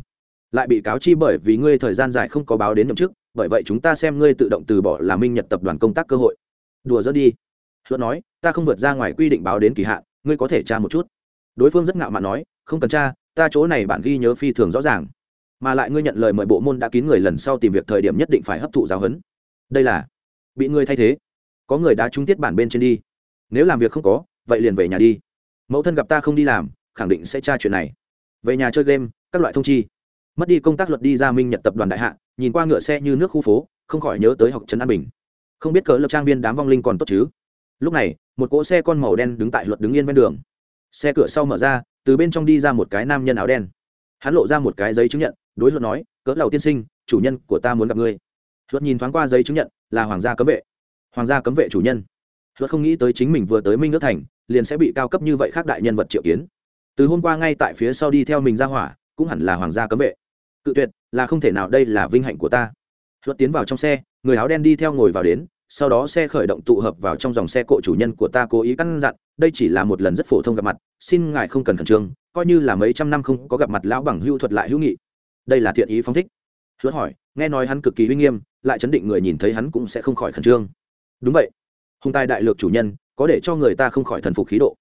Lại bị cáo chi bởi vì ngươi thời gian dài không có báo đến nhậm chức, bởi vậy chúng ta xem ngươi tự động từ bỏ là minh nhật tập đoàn công tác cơ hội. Đùa dỡ đi. Luật nói, ta không vượt ra ngoài quy định báo đến kỳ hạn ngươi có thể tra một chút. Đối phương rất ngạo mạn nói, không cần tra, ta chỗ này bạn ghi nhớ phi thường rõ ràng. Mà lại ngươi nhận lời mời bộ môn đã kín người lần sau tìm việc thời điểm nhất định phải hấp thụ giáo huấn. Đây là, bị ngươi thay thế. Có người đã trúng tiết bản bên trên đi. Nếu làm việc không có, vậy liền về nhà đi. Mẫu thân gặp ta không đi làm, khẳng định sẽ tra chuyện này. Về nhà chơi game, các loại thông chi. Mất đi công tác luật đi ra minh nhật tập đoàn đại hạ, nhìn qua ngựa xe như nước khu phố, không khỏi nhớ tới học trấn an bình. Không biết cỡ lập trang viên đám vong linh còn tốt chứ? Lúc này một cỗ xe con màu đen đứng tại luật đứng yên ven đường. Xe cửa sau mở ra, từ bên trong đi ra một cái nam nhân áo đen. Hắn lộ ra một cái giấy chứng nhận, đối luật nói, cỡ lầu tiên sinh, chủ nhân của ta muốn gặp ngươi. Luật nhìn thoáng qua giấy chứng nhận, là hoàng gia cấm vệ. Hoàng gia cấm vệ chủ nhân. Luật không nghĩ tới chính mình vừa tới minh nước thành, liền sẽ bị cao cấp như vậy khác đại nhân vật triệu kiến. Từ hôm qua ngay tại phía sau đi theo mình ra hỏa, cũng hẳn là hoàng gia cấm vệ. Cự tuyệt, là không thể nào đây là vinh hạnh của ta. Luật tiến vào trong xe, người áo đen đi theo ngồi vào đến sau đó xe khởi động tụ hợp vào trong dòng xe cộ chủ nhân của ta cố ý căn dặn, đây chỉ là một lần rất phổ thông gặp mặt, xin ngài không cần khẩn trương, coi như là mấy trăm năm không có gặp mặt lão bằng hưu thuật lại hữu nghị. Đây là thiện ý phóng thích. Hứa hỏi, nghe nói hắn cực kỳ uy nghiêm, lại chấn định người nhìn thấy hắn cũng sẽ không khỏi khẩn trương. Đúng vậy. Hùng tài đại lược chủ nhân, có để cho người ta không khỏi thần phục khí độ.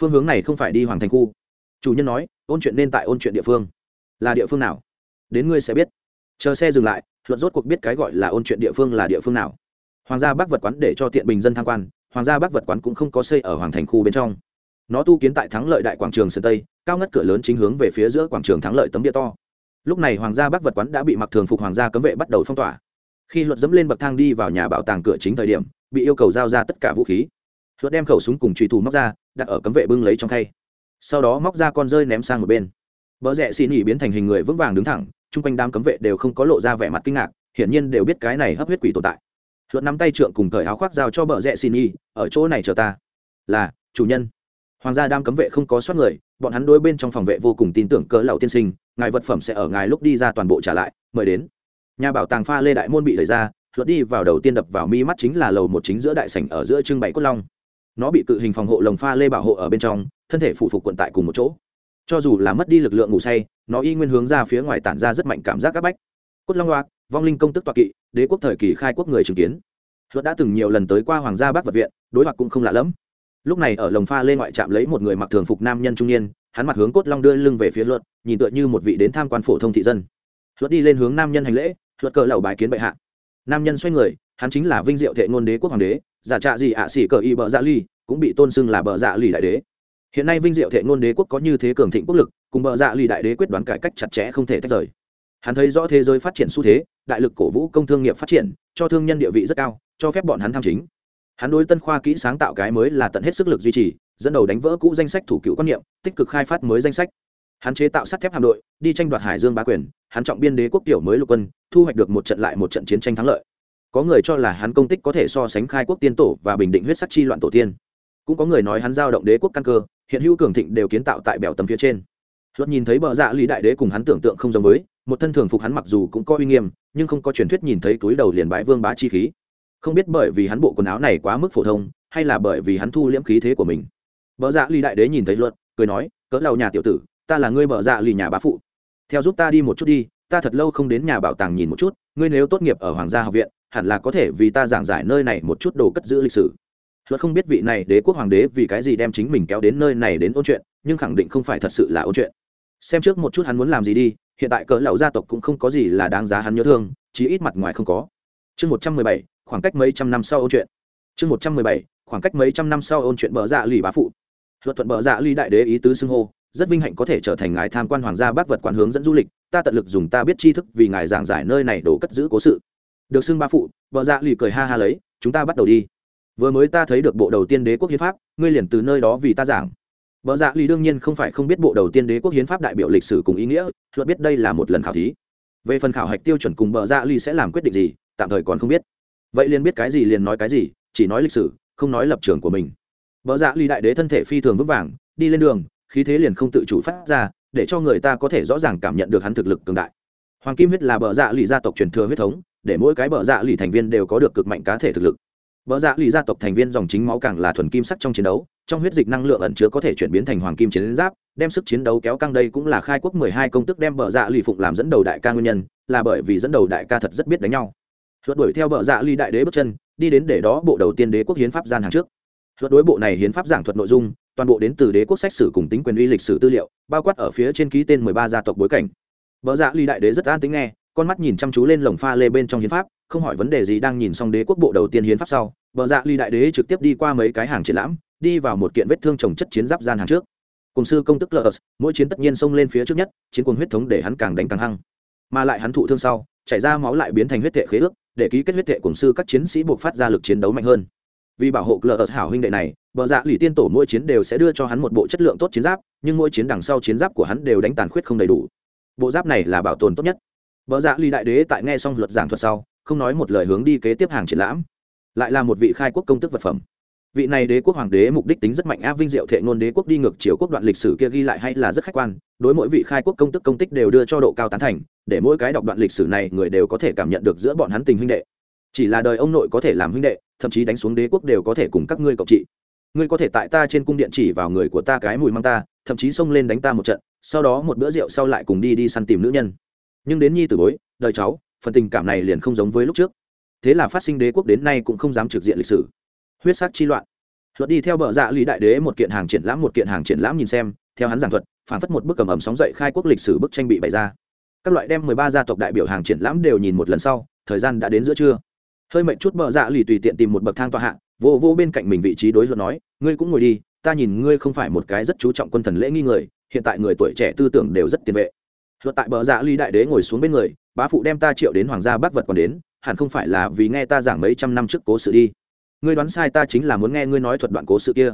Phương hướng này không phải đi hoàng thành khu. Chủ nhân nói, ôn chuyện nên tại ôn chuyện địa phương. Là địa phương nào? Đến ngươi sẽ biết. Chờ xe dừng lại, luật rốt cuộc biết cái gọi là ôn chuyện địa phương là địa phương nào hoàng gia bắc vật quán để cho tiện bình dân tham quan, hoàng gia bắc vật quán cũng không có xây ở hoàng thành khu bên trong. Nó tu kiến tại thắng lợi đại quảng trường sơn tây, cao ngất cửa lớn chính hướng về phía giữa quảng trường thắng lợi tấm địa to. Lúc này hoàng gia bắc vật quán đã bị mặc thường phục hoàng gia cấm vệ bắt đầu phong tỏa. Khi luật dẫm lên bậc thang đi vào nhà bảo tàng cửa chính thời điểm, bị yêu cầu giao ra tất cả vũ khí. Luật đem khẩu súng cùng trùy thủ móc ra, đặt ở cấm vệ bưng lấy trong khay. Sau đó móc ra con rơi ném sang một bên. Vợ rẽ xì nỉ biến thành hình người vững vàng đứng thẳng, chung quanh đám cấm vệ đều không có lộ ra vẻ mặt kinh ngạc, hiển nhiên đều biết cái này hấp huyết quỷ tồn tại luật nắm tay trượng cùng cởi áo khoác giao cho bờ rẽ xin y ở chỗ này chờ ta. Là, chủ nhân. Hoàng gia đam cấm vệ không có soát người, bọn hắn đôi bên trong phòng vệ vô cùng tin tưởng cỡ lậu tiên sinh, ngài vật phẩm sẽ ở ngài lúc đi ra toàn bộ trả lại, mời đến. Nhà bảo tàng pha lê đại môn bị đẩy ra luật đi vào đầu tiên đập vào mi mắt chính là lầu một chính giữa đại sảnh ở giữa trưng bày cốt long. Nó bị cự hình phòng hộ lồng pha lê bảo hộ ở bên trong, thân thể phụ phục quận tại cùng một chỗ. Cho dù là mất đi lực lượng ngủ say, nó y nguyên hướng ra phía ngoài tản ra rất mạnh cảm giác áp bách. Cốt long loạt vong linh công tức toạc kỵ, đế quốc thời kỳ khai quốc người chứng kiến. Luật đã từng nhiều lần tới qua hoàng gia bắc vật viện, đối mặt cũng không lạ lẫm. Lúc này ở lồng pha lê ngoại trạm lấy một người mặc thường phục nam nhân trung niên, hắn mặt hướng cốt long đưa lưng về phía luật, nhìn tựa như một vị đến tham quan phổ thông thị dân. Luật đi lên hướng nam nhân hành lễ, luật cờ lầu bài kiến bệ hạ. Nam nhân xoay người, hắn chính là vinh diệu thệ ngôn đế quốc hoàng đế, giả trạ gì ạ xỉ cờ y bờ dạ ly cũng bị tôn xưng là bờ dạ lì đại đế. Hiện nay vinh diệu thệ ngôn đế quốc có như thế cường thịnh quốc lực, cùng bờ dạ lì đại đế quyết đoán cải cách chặt chẽ không thể tách rời hắn thấy rõ thế giới phát triển xu thế, đại lực cổ vũ công thương nghiệp phát triển, cho thương nhân địa vị rất cao, cho phép bọn hắn tham chính. Hắn đối tân khoa kỹ sáng tạo cái mới là tận hết sức lực duy trì, dẫn đầu đánh vỡ cũ danh sách thủ cựu quan niệm, tích cực khai phát mới danh sách. Hắn chế tạo sắt thép hạm đội, đi tranh đoạt hải dương bá quyền, hắn trọng biên đế quốc tiểu mới lục quân, thu hoạch được một trận lại một trận chiến tranh thắng lợi. Có người cho là hắn công tích có thể so sánh khai quốc tiên tổ và bình định huyết sắc chi loạn tổ tiên. Cũng có người nói hắn giao động đế quốc căn cơ, hiện hữu cường thịnh đều kiến tạo tại bèo tầm phía trên. Luật nhìn thấy bờ dạ lý đại đế cùng hắn tưởng tượng không giống với một thân thường phục hắn mặc dù cũng có uy nghiêm, nhưng không có truyền thuyết nhìn thấy túi đầu liền bãi vương bá chi khí. Không biết bởi vì hắn bộ quần áo này quá mức phổ thông, hay là bởi vì hắn thu liễm khí thế của mình. Vợ dạ ly đại đế nhìn thấy luật, cười nói cỡ lầu nhà tiểu tử, ta là ngươi vợ dạ ly nhà bá phụ. Theo giúp ta đi một chút đi, ta thật lâu không đến nhà bảo tàng nhìn một chút, ngươi nếu tốt nghiệp ở hoàng gia học viện, hẳn là có thể vì ta giảng giải nơi này một chút đồ cất giữ lịch sử. Luật không biết vị này đế quốc hoàng đế vì cái gì đem chính mình kéo đến nơi này đến ôn chuyện, nhưng khẳng định không phải thật sự là ôn chuyện. Xem trước một chút hắn muốn làm gì đi hiện tại cỡ lậu gia tộc cũng không có gì là đáng giá hắn nhớ thương, chí ít mặt ngoài không có. Chương một trăm mười bảy, khoảng cách mấy trăm năm sau ôn chuyện. Chương một trăm mười bảy, khoảng cách mấy trăm năm sau ôn chuyện bờ dạ lì bá phụ. Luật thuận bờ dạ lì đại đế ý tứ xưng hô, rất vinh hạnh có thể trở thành ngài tham quan hoàng gia bác vật quản hướng dẫn du lịch, ta tận lực dùng ta biết tri thức vì ngài giảng giải nơi này đổ cất giữ cố sự. Được xưng ba phụ bờ dạ lì cười ha ha lấy, chúng ta bắt đầu đi. Vừa mới ta thấy được bộ đầu tiên đế quốc hiến pháp, ngươi liền từ nơi đó vì ta giảng. Bờ dạ Lì đương nhiên không phải không biết bộ đầu tiên đế quốc hiến pháp đại biểu lịch sử cùng ý nghĩa, luật biết đây là một lần khảo thí. Về phần khảo hạch tiêu chuẩn cùng bờ dạ Lì sẽ làm quyết định gì, tạm thời còn không biết. Vậy liền biết cái gì liền nói cái gì, chỉ nói lịch sử, không nói lập trường của mình. Bờ dạ Lì đại đế thân thể phi thường vững vàng, đi lên đường, khí thế liền không tự chủ phát ra, để cho người ta có thể rõ ràng cảm nhận được hắn thực lực cường đại. Hoàng kim huyết là bờ dạ Lì gia tộc truyền thừa huyết thống, để mỗi cái bờ dạ Lì thành viên đều có được cực mạnh cá thể thực lực. Bờ dạ Lì gia tộc thành viên dòng chính máu càng là thuần kim sắc trong chiến đấu, trong huyết dịch năng lượng ẩn chứa có thể chuyển biến thành hoàng kim chiến giáp, đem sức chiến đấu kéo căng đây cũng là khai quốc mười hai công tức đem bờ dạ lì phụng làm dẫn đầu đại ca nguyên nhân, là bởi vì dẫn đầu đại ca thật rất biết đánh nhau. Luật đuổi theo bờ dạ lì đại đế bước chân, đi đến để đó bộ đầu tiên đế quốc hiến pháp gian hàng trước. Luật đối bộ này hiến pháp giảng thuật nội dung, toàn bộ đến từ đế quốc sách sử cùng tính quyền uy lịch sử tư liệu, bao quát ở phía trên ký tên mười ba gia tộc bối cảnh. Bờ dạ lì đại đế rất an tính nghe, con mắt nhìn chăm chú lên lồng pha lê bên trong hiến pháp, không hỏi vấn đề gì đang nhìn xong đế quốc bộ đầu tiên hiến pháp sau, bờ dạ ly đại đế trực tiếp đi qua mấy cái hàng triển lãm đi vào một kiện vết thương trồng chất chiến giáp gian hàng trước. Cùng sư công tức lờ, mỗi chiến tất nhiên xông lên phía trước nhất, chiến cuồng huyết thống để hắn càng đánh càng hăng. Mà lại hắn thụ thương sau, chảy ra máu lại biến thành huyết thệ khế ước, để ký kết huyết thệ cùng sư các chiến sĩ buộc phát ra lực chiến đấu mạnh hơn. Vì bảo hộ lờ, hảo huynh đệ này, bờ dạ lì tiên tổ mỗi chiến đều sẽ đưa cho hắn một bộ chất lượng tốt chiến giáp, nhưng mỗi chiến đằng sau chiến giáp của hắn đều đánh tàn khuyết không đầy đủ. Bộ giáp này là bảo tồn tốt nhất. Bờ dạ lì đại đế tại nghe xong luật giảng thuật sau, không nói một lời hướng đi kế tiếp hàng triển lãm. Lại là một vị khai quốc công tức vật phẩm vị này đế quốc hoàng đế mục đích tính rất mạnh. A vinh diệu thệ ngôn đế quốc đi ngược chiều quốc đoạn lịch sử kia ghi lại hay là rất khách quan. Đối mỗi vị khai quốc công tức công tích đều đưa cho độ cao tán thành, để mỗi cái đọc đoạn lịch sử này, người đều có thể cảm nhận được giữa bọn hắn tình huynh đệ. Chỉ là đời ông nội có thể làm huynh đệ, thậm chí đánh xuống đế quốc đều có thể cùng các ngươi cộng trị. Ngươi có thể tại ta trên cung điện chỉ vào người của ta cái mùi mang ta, thậm chí xông lên đánh ta một trận, sau đó một bữa rượu sau lại cùng đi đi săn tìm nữ nhân. Nhưng đến nhi tử bối, đời cháu, phần tình cảm này liền không giống với lúc trước. Thế là phát sinh đế quốc đến nay cũng không dám trực diện lịch sử huyết sắc chi loạn. Luật đi theo bờ dạ lý đại đế một kiện hàng triển lãm một kiện hàng triển lãm nhìn xem theo hắn giảng thuật phản phất một bức cầm ẩm sóng dậy khai quốc lịch sử bức tranh bị bày ra. Các loại đem mười ba gia tộc đại biểu hàng triển lãm đều nhìn một lần sau thời gian đã đến giữa trưa. Hơi mệnh chút bờ dạ lì tùy tiện tìm một bậc thang tọa hạng, vô vô bên cạnh mình vị trí đối luật nói ngươi cũng ngồi đi ta nhìn ngươi không phải một cái rất chú trọng quân thần lễ nghi người hiện tại người tuổi trẻ tư tưởng đều rất tiền vệ. Luật tại bờ dạ ly đại đế ngồi xuống bên người bá phụ đem ta triệu đến hoàng gia bác vật còn đến hẳn không phải là vì nghe ta giảng mấy trăm năm trước cố sự đi ngươi đoán sai ta chính là muốn nghe ngươi nói thuật đoạn cố sự kia.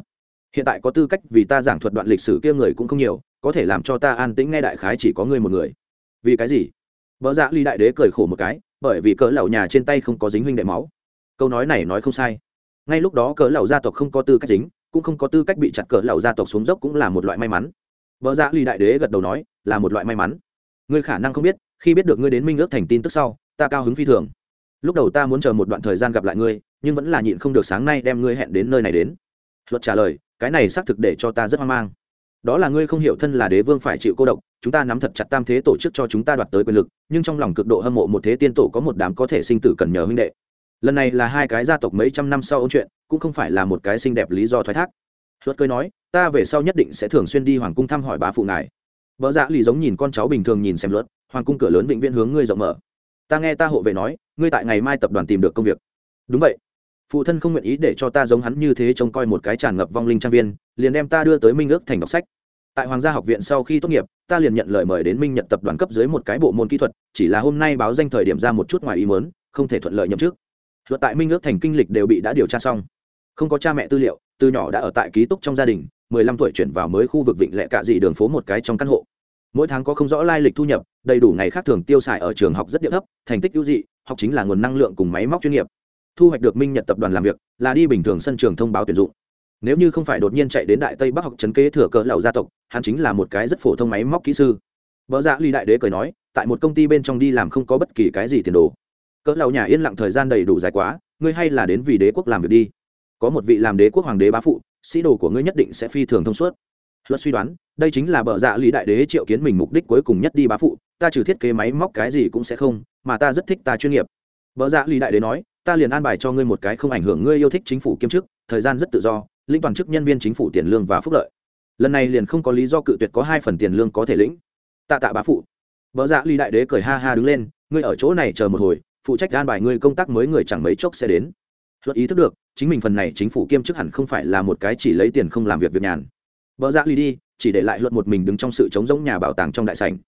Hiện tại có tư cách vì ta giảng thuật đoạn lịch sử kia người cũng không nhiều, có thể làm cho ta an tĩnh nghe đại khái chỉ có ngươi một người. Vì cái gì? Vợ dạ ly đại đế cười khổ một cái, bởi vì cỡ lầu nhà trên tay không có dính huynh đệ máu. Câu nói này nói không sai. Ngay lúc đó cỡ lầu gia tộc không có tư cách dính, cũng không có tư cách bị chặt cỡ lầu gia tộc xuống dốc cũng là một loại may mắn. Vợ dạ ly đại đế gật đầu nói, là một loại may mắn. Ngươi khả năng không biết, khi biết được ngươi đến minh ước thành tin tức sau, ta cao hứng phi thường lúc đầu ta muốn chờ một đoạn thời gian gặp lại ngươi, nhưng vẫn là nhịn không được sáng nay đem ngươi hẹn đến nơi này đến. Luật trả lời, cái này xác thực để cho ta rất hoang mang. Đó là ngươi không hiểu thân là đế vương phải chịu cô độc, chúng ta nắm thật chặt tam thế tổ chức cho chúng ta đoạt tới quyền lực, nhưng trong lòng cực độ hâm mộ một thế tiên tổ có một đám có thể sinh tử cần nhờ huynh đệ. Lần này là hai cái gia tộc mấy trăm năm sau ôn chuyện, cũng không phải là một cái xinh đẹp lý do thoái thác. Luật cười nói, ta về sau nhất định sẽ thường xuyên đi hoàng cung thăm hỏi bá phụ ngài. Vợ dạ lì giống nhìn con cháu bình thường nhìn xem luật, hoàng cung cửa lớn vĩnh viễn hướng ngươi rộng mở ta nghe ta hộ vệ nói, ngươi tại ngày mai tập đoàn tìm được công việc. Đúng vậy. Phụ thân không nguyện ý để cho ta giống hắn như thế trông coi một cái tràn ngập vong linh trang viên, liền đem ta đưa tới minh ước thành đọc sách. Tại hoàng gia học viện sau khi tốt nghiệp, ta liền nhận lời mời đến minh nhận tập đoàn cấp dưới một cái bộ môn kỹ thuật, chỉ là hôm nay báo danh thời điểm ra một chút ngoài ý mớn không thể thuận lợi nhậm chức. Luật tại minh ước thành kinh lịch đều bị đã điều tra xong. Không có cha mẹ tư liệu, từ nhỏ đã ở tại ký túc trong gia đình, mười lăm tuổi chuyển vào mới khu vực vịnh lệ cạ dị đường phố một cái trong căn hộ. Mỗi tháng có không rõ lai lịch thu nhập đầy đủ ngày khác thường tiêu xài ở trường học rất địa thấp, thành tích ưu dị, học chính là nguồn năng lượng cùng máy móc chuyên nghiệp. Thu hoạch được minh nhật tập đoàn làm việc, là đi bình thường sân trường thông báo tuyển dụng. Nếu như không phải đột nhiên chạy đến đại tây bắc học trấn kế thừa cỡ lầu gia tộc, hắn chính là một cái rất phổ thông máy móc kỹ sư. Vợ dạ ly đại đế cười nói, tại một công ty bên trong đi làm không có bất kỳ cái gì tiền đồ. Cỡ lầu nhà yên lặng thời gian đầy đủ dài quá, ngươi hay là đến vì đế quốc làm việc đi. Có một vị làm đế quốc hoàng đế bá phụ, sĩ đồ của ngươi nhất định sẽ phi thường thông suốt luật suy đoán, đây chính là bờ dạ lý đại đế triệu kiến mình mục đích cuối cùng nhất đi bá phụ, ta trừ thiết kế máy móc cái gì cũng sẽ không, mà ta rất thích ta chuyên nghiệp. Bờ dạ lý đại đế nói, ta liền an bài cho ngươi một cái không ảnh hưởng ngươi yêu thích chính phủ kiêm chức, thời gian rất tự do, lĩnh toàn chức nhân viên chính phủ tiền lương và phúc lợi. Lần này liền không có lý do cự tuyệt có hai phần tiền lương có thể lĩnh. Tạ tạ bá phụ. Vợ dạ ly đại đế cười ha ha đứng lên, ngươi ở chỗ này chờ một hồi, phụ trách an bài ngươi công tác mới người chẳng mấy chốc sẽ đến. Luật ý thức được, chính mình phần này chính phủ kiêm chức hẳn không phải là một cái chỉ lấy tiền không làm việc việc nhàn vợ dạ lì đi, chỉ để lại luật một mình đứng trong sự chống giống nhà bảo tàng trong đại sảnh.